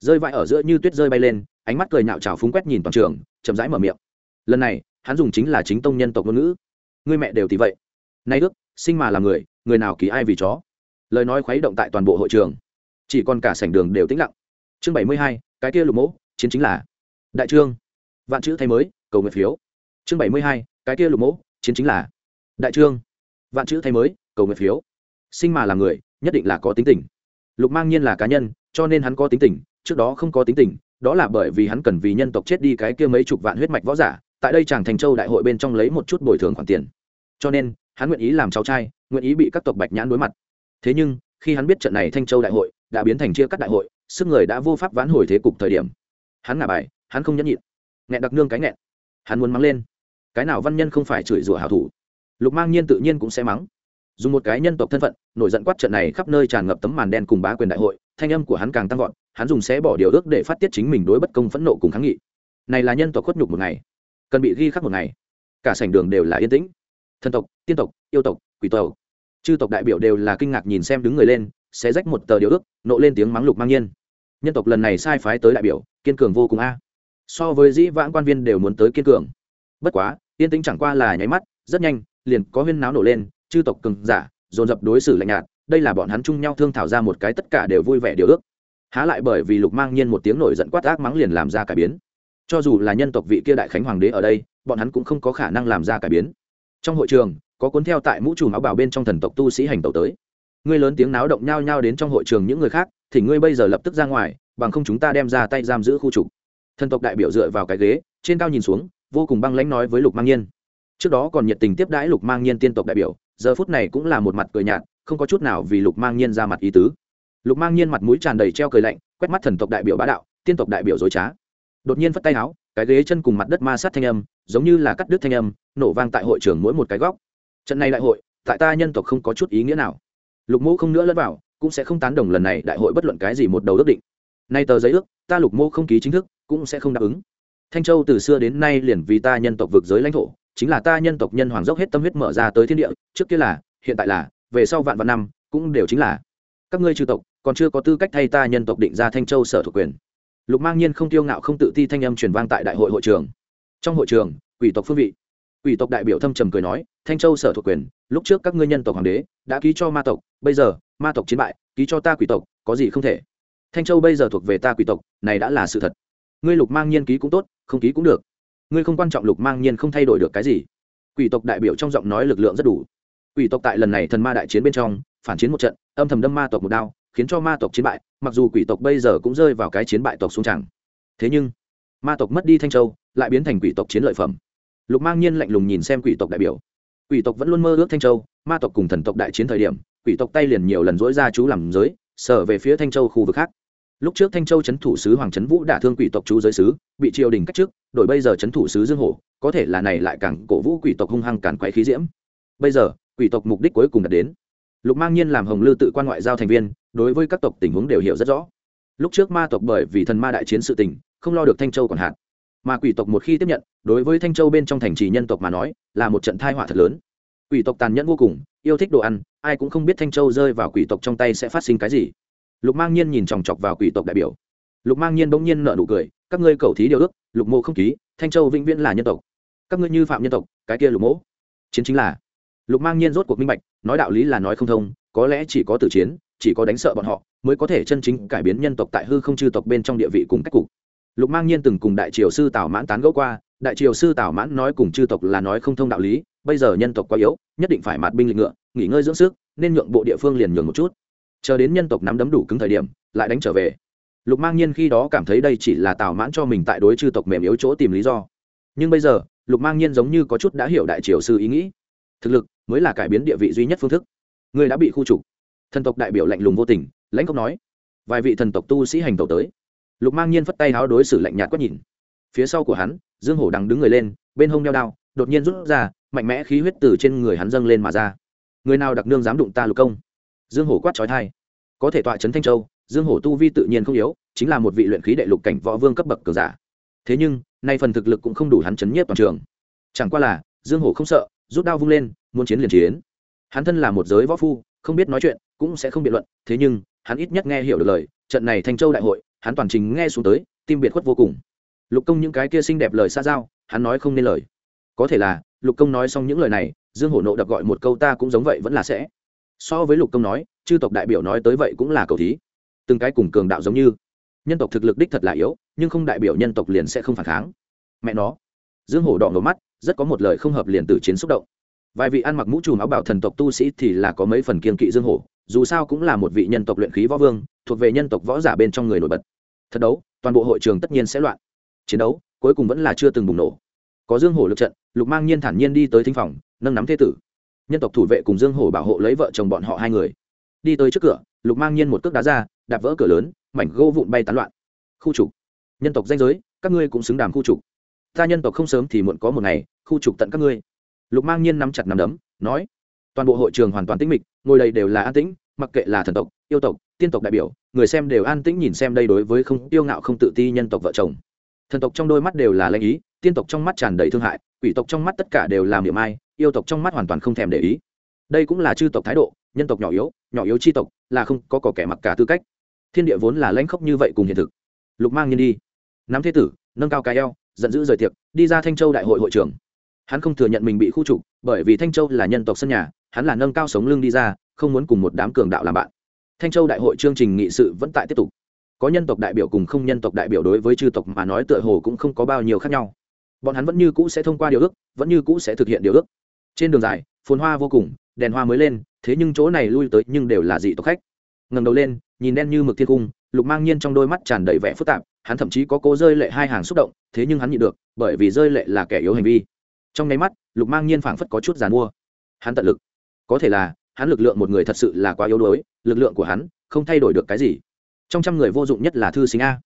A: Rơi vãi ở giữa như tuyết rơi bay lên, ánh mắt cười nhạo trào phúng quét nhìn toàn trường, chậm rãi mở miệng lần này, hắn dùng chính là chính tông nhân tộc ngôn ngữ. Người mẹ đều thì vậy. Nay ước, sinh mà là người người nào kỳ ai vì chó? Lời nói khuấy động tại toàn bộ hội trường. Chỉ còn cả sảnh đường đều tĩnh lặng. Chương bảy mươi hai, cái kia lục mẫu chiến chính là đại trương. Vạn chữ thay mới, cầu nguyện phiếu. Chương bảy mươi hai, cái kia lục mẫu chiến chính là đại trương. Vạn chữ thay mới, cầu nguyện phiếu. Sinh mà là người, nhất định là có tính tình. Lục mang nhiên là cá nhân, cho nên hắn có tính tình, trước đó không có tính tình, đó là bởi vì hắn cần vì nhân tộc chết đi cái kia mấy chục vạn huyết mạch võ giả tại đây chàng thành châu đại hội bên trong lấy một chút bồi thường khoản tiền. Cho nên, hắn nguyện ý làm cháu trai, nguyện ý bị các tộc bạch nhãn đối mặt. Thế nhưng, khi hắn biết trận này thanh châu đại hội đã biến thành chia cắt đại hội, sức người đã vô pháp vãn hồi thế cục thời điểm. Hắn ngả bài, hắn không nhẫn nhịn. Nghẹn đặc nương cái nghẹn. Hắn muốn mắng lên. Cái nào văn nhân không phải chửi rủa hảo thủ? Lục mang nhiên tự nhiên cũng sẽ mắng. Dùng một cái nhân tộc thân phận, nổi giận quát trận này khắp nơi tràn ngập tấm màn đen cùng bá quyền đại hội, thanh âm của hắn càng tăng vọt, hắn dùng xé bỏ điều ước để phát tiết chính mình đối bất công phẫn nộ cùng kháng nghị. Này là nhân tộc khuất nhục một ngày cần bị ghi khắc một ngày. Cả sảnh đường đều là yên tĩnh. Thần tộc, tiên tộc, yêu tộc, quỷ tộc. Chư tộc đại biểu đều là kinh ngạc nhìn xem đứng người lên sẽ rách một tờ điều ước, nộ lên tiếng mắng lục mang nhiên. Nhân tộc lần này sai phái tới đại biểu, kiên cường vô cùng a. So với dĩ vãng quan viên đều muốn tới kiên cường. Bất quá, yên tĩnh chẳng qua là nháy mắt, rất nhanh, liền có huyên náo nổ lên, chư tộc cường giả, dồn dập đối xử lạnh nhạt, đây là bọn hắn chung nhau thương thảo ra một cái tất cả đều vui vẻ điều ước. Há lại bởi vì lục mang nhiên một tiếng nổi giận quát ác mắng liền làm ra cải biến cho dù là nhân tộc vị kia đại khánh hoàng đế ở đây, bọn hắn cũng không có khả năng làm ra cải biến. Trong hội trường, có cuốn theo tại mũ trùm áo bảo bên trong thần tộc tu sĩ hành tẩu tới. Ngươi lớn tiếng náo động nhao nhao đến trong hội trường những người khác, thì ngươi bây giờ lập tức ra ngoài, bằng không chúng ta đem ra tay giam giữ khu trục. Thần tộc đại biểu dựa vào cái ghế, trên cao nhìn xuống, vô cùng băng lãnh nói với lục mang nhiên. Trước đó còn nhiệt tình tiếp đãi lục mang nhiên tiên tộc đại biểu, giờ phút này cũng là một mặt cười nhạt, không có chút nào vì lục mang nhiên ra mặt ý tứ. Lục mang nhiên mặt mũi tràn đầy treo cười lạnh, quét mắt thần tộc đại biểu bá đạo, tiên tộc đại biểu dối trá đột nhiên phất tay áo, cái ghế chân cùng mặt đất ma sát thanh âm, giống như là cắt đứt thanh âm, nổ vang tại hội trường mỗi một cái góc. Trận này đại hội, tại ta nhân tộc không có chút ý nghĩa nào. Lục mô không nữa lẫn vào, cũng sẽ không tán đồng lần này đại hội bất luận cái gì một đầu ước định. Nay tờ giấy ước, ta lục mô không ký chính thức, cũng sẽ không đáp ứng. Thanh châu từ xưa đến nay liền vì ta nhân tộc vực giới lãnh thổ, chính là ta nhân tộc nhân hoàng dốc hết tâm huyết mở ra tới thiên địa, trước kia là, hiện tại là, về sau vạn vạn năm, cũng đều chính là. Các ngươi trừ tộc, còn chưa có tư cách thay ta nhân tộc định ra thanh châu sở thuộc quyền lục mang nhiên không tiêu ngạo không tự ti thanh âm truyền vang tại đại hội hội trường. Trong hội trường, quỷ tộc phương vị. Quỷ tộc đại biểu thâm trầm cười nói, thanh châu sở thuộc quyền, lúc trước các ngươi nhân tộc hoàng đế đã ký cho ma tộc, bây giờ, ma tộc chiến bại, ký cho ta quỷ tộc, có gì không thể. Thanh châu bây giờ thuộc về ta quỷ tộc, này đã là sự thật. Ngươi lục mang nhiên ký cũng tốt, không ký cũng được. Ngươi không quan trọng lục mang nhiên không thay đổi được cái gì. Quỷ tộc đại biểu trong giọng nói lực lượng rất đủ. Quỷ tộc tại lần này thần ma đại chiến bên trong, phản chiến một trận, âm thầm đâm ma tộc một đao khiến cho ma tộc chiến bại, mặc dù quỷ tộc bây giờ cũng rơi vào cái chiến bại tộc xuống chẳng. Thế nhưng, ma tộc mất đi thanh châu, lại biến thành quỷ tộc chiến lợi phẩm. Lục mang nhiên lạnh lùng nhìn xem quỷ tộc đại biểu. Quỷ tộc vẫn luôn mơ ước thanh châu, ma tộc cùng thần tộc đại chiến thời điểm, quỷ tộc tay liền nhiều lần dỗi ra chú làm giới sở về phía thanh châu khu vực khác. Lúc trước thanh châu c h ấ n thủ sứ hoàng trấn vũ đả thương quỷ tộc chú giới sứ, bị triều đình cách chức, đổi bây giờ c h ấ n thủ sứ dương hổ, có thể là này lại càng cổ vũ quỷ tộc hung hăng càn quái khí diễm. Bây giờ, quỷ tộc mục đích cuối cùng đạt đến. Lục mang nhiên làm hồng lư tự quan ngoại giao thành viên đối với các tộc tình huống đều hiểu rất rõ. Lúc trước ma tộc bởi vì thần ma đại chiến sự tình, không lo được thanh châu còn hạn. Mà quỷ tộc một khi tiếp nhận, đối với thanh châu bên trong thành trì nhân tộc mà nói, là một trận thai họa thật lớn. Quỷ tộc tàn nhẫn vô cùng, yêu thích đồ ăn, ai cũng không biết thanh châu rơi vào quỷ tộc trong tay sẽ phát sinh cái gì. Lục mang nhiên nhìn chòng chọc vào quỷ tộc đại biểu. Lục mang nhiên bỗng nhiên nợ nụ cười, các ngươi cầu thí điều ước, lục mộ không ký, thanh châu vĩnh viễn là nhân tộc. Các ngươi như phạm nhân tộc, cái kia lục mỗ chiến chính là. Lục mang nhiên rốt cuộc minh bạch, nói đạo lý là nói không thông, có lẽ chỉ có tử chiến chỉ có đánh sợ bọn họ mới có thể chân chính cải biến nhân tộc tại hư không chư tộc bên trong địa vị cùng cách cục. Lục mang nhiên từng cùng đại triều sư tào mãn tán gẫu qua, đại triều sư tào mãn nói cùng chư tộc là nói không thông đạo lý, bây giờ nhân tộc quá yếu, nhất định phải mạt binh lịch ngựa, nghỉ ngơi dưỡng sức, nên nhượng bộ địa phương liền nhường một chút. Chờ đến nhân tộc nắm đấm đủ cứng thời điểm, lại đánh trở về. Lục mang nhiên khi đó cảm thấy đây chỉ là tào mãn cho mình tại đối chư tộc mềm yếu chỗ tìm lý do. Nhưng bây giờ, lục mang nhiên giống như có chút đã hiểu đại triều sư ý nghĩ. Thực lực mới là cải biến địa vị duy nhất phương thức. Người đã bị khu trục thần tộc đại biểu lạnh lùng vô tình, lãnh không nói. Vài vị thần tộc tu sĩ hành tẩu tới. Lục mang nhiên phất tay háo đối xử lạnh nhạt quét nhìn. Phía sau của hắn, dương hổ đằng đứng người lên, bên hông đeo đao, đột nhiên rút ra, mạnh mẽ khí huyết từ trên người hắn dâng lên mà ra. Người nào đặc nương dám đụng ta lục công? Dương hổ quát trói thai có thể tọa trấn thanh châu, dương hổ tu vi tự nhiên không yếu, chính là một vị luyện khí đệ lục cảnh võ vương cấp bậc cường giả. Thế nhưng, nay phần thực lực cũng không đủ hắn chấn nhiếp toàn trường. Chẳng qua là, dương hổ không sợ, rút đao vung lên, muốn chiến liền chiến. Hắn thân là một giới võ phu, không biết nói chuyện cũng sẽ không biện luận, thế nhưng, hắn ít nhất nghe hiểu được lời, trận này thanh châu đại hội, hắn toàn trình nghe xuống tới, tim biệt khuất vô cùng. Lục công những cái kia xinh đẹp lời xa giao, hắn nói không nên lời. Có thể là, lục công nói xong những lời này, dương hổ nộ đập gọi một câu ta cũng giống vậy vẫn là sẽ. So với lục công nói, chư tộc đại biểu nói tới vậy cũng là cầu thí. Từng cái cùng cường đạo giống như. Nhân tộc thực lực đích thật là yếu, nhưng không đại biểu nhân tộc liền sẽ không phản kháng. Mẹ nó. Dương hổ đỏ ngầu mắt, rất có một lời không hợp liền từ chiến xúc động. Vài vị ăn mặc mũ trùm áo bảo thần tộc tu sĩ thì là có mấy phần kiên kỵ dương hổ dù sao cũng là một vị nhân tộc luyện khí võ vương, thuộc về nhân tộc võ giả bên trong người nổi bật. Thật đấu, toàn bộ hội trường tất nhiên sẽ loạn. Chiến đấu, cuối cùng vẫn là chưa từng bùng nổ. Có dương hổ lực trận, lục mang nhiên thản nhiên đi tới thính phòng, nâng nắm thế tử. Nhân tộc thủ vệ cùng dương hổ bảo hộ lấy vợ chồng bọn họ hai người. Đi tới trước cửa, lục mang nhiên một cước đá ra, đạp vỡ cửa lớn, mảnh gỗ vụn bay tán loạn. Khu trục. Nhân tộc danh giới, các ngươi cũng xứng đàm khu trục. Ta nhân tộc không sớm thì muộn có một ngày, khu trục tận các ngươi. Lục mang nhiên nắm chặt nắm đấm, nói. Toàn bộ hội trường hoàn toàn tĩnh mịch ngồi đây đều là an tĩnh, mặc kệ là thần tộc, yêu tộc, tiên tộc đại biểu, người xem đều an tĩnh nhìn xem đây đối với không tiêu ngạo không tự ti nhân tộc vợ chồng. Thần tộc trong đôi mắt đều là lanh ý, tiên tộc trong mắt tràn đầy thương hại, quỷ tộc trong mắt tất cả đều làm niệm ai, yêu tộc trong mắt hoàn toàn không thèm để ý. Đây cũng là chư tộc thái độ, nhân tộc nhỏ yếu nhỏ yếu chi tộc, là không có cỏ kẻ mặc cả tư cách. Thiên địa vốn là lãnh khốc như vậy cùng hiện thực. Lục mang nhiên đi. Nắm thế tử, nâng cao cái eo, giận dữ rời tiệc, đi ra thanh châu đại hội hội trưởng. Hắn không thừa nhận mình bị khu trục, bởi vì thanh châu là nhân tộc sân nhà hắn là nâng cao sống lưng đi ra, không muốn cùng một đám cường đạo làm bạn. Thanh châu đại hội chương trình nghị sự vẫn tại tiếp tục. Có nhân tộc đại biểu cùng không nhân tộc đại biểu đối với chư tộc mà nói tựa hồ cũng không có bao nhiêu khác nhau. Bọn hắn vẫn như cũ sẽ thông qua điều ước, vẫn như cũ sẽ thực hiện điều ước. Trên đường dài, phồn hoa vô cùng, đèn hoa mới lên, thế nhưng chỗ này lui tới nhưng đều là dị tộc khách. Ngầm đầu lên, nhìn đen như mực thiên cung, lục mang nhiên trong đôi mắt tràn đầy vẻ phức tạp, hắn thậm chí có cố rơi lệ hai hàng xúc động, thế nhưng hắn nhịn được, bởi vì rơi lệ là kẻ yếu hành vi. Trong nháy mắt, lục mang nhiên phảng phất có chút giàn mua. Hắn tận lực có thể là, hắn lực lượng một người thật sự là quá yếu đuối, lực lượng của hắn không thay đổi được cái gì. Trong trăm người vô dụng nhất là thư sinh a.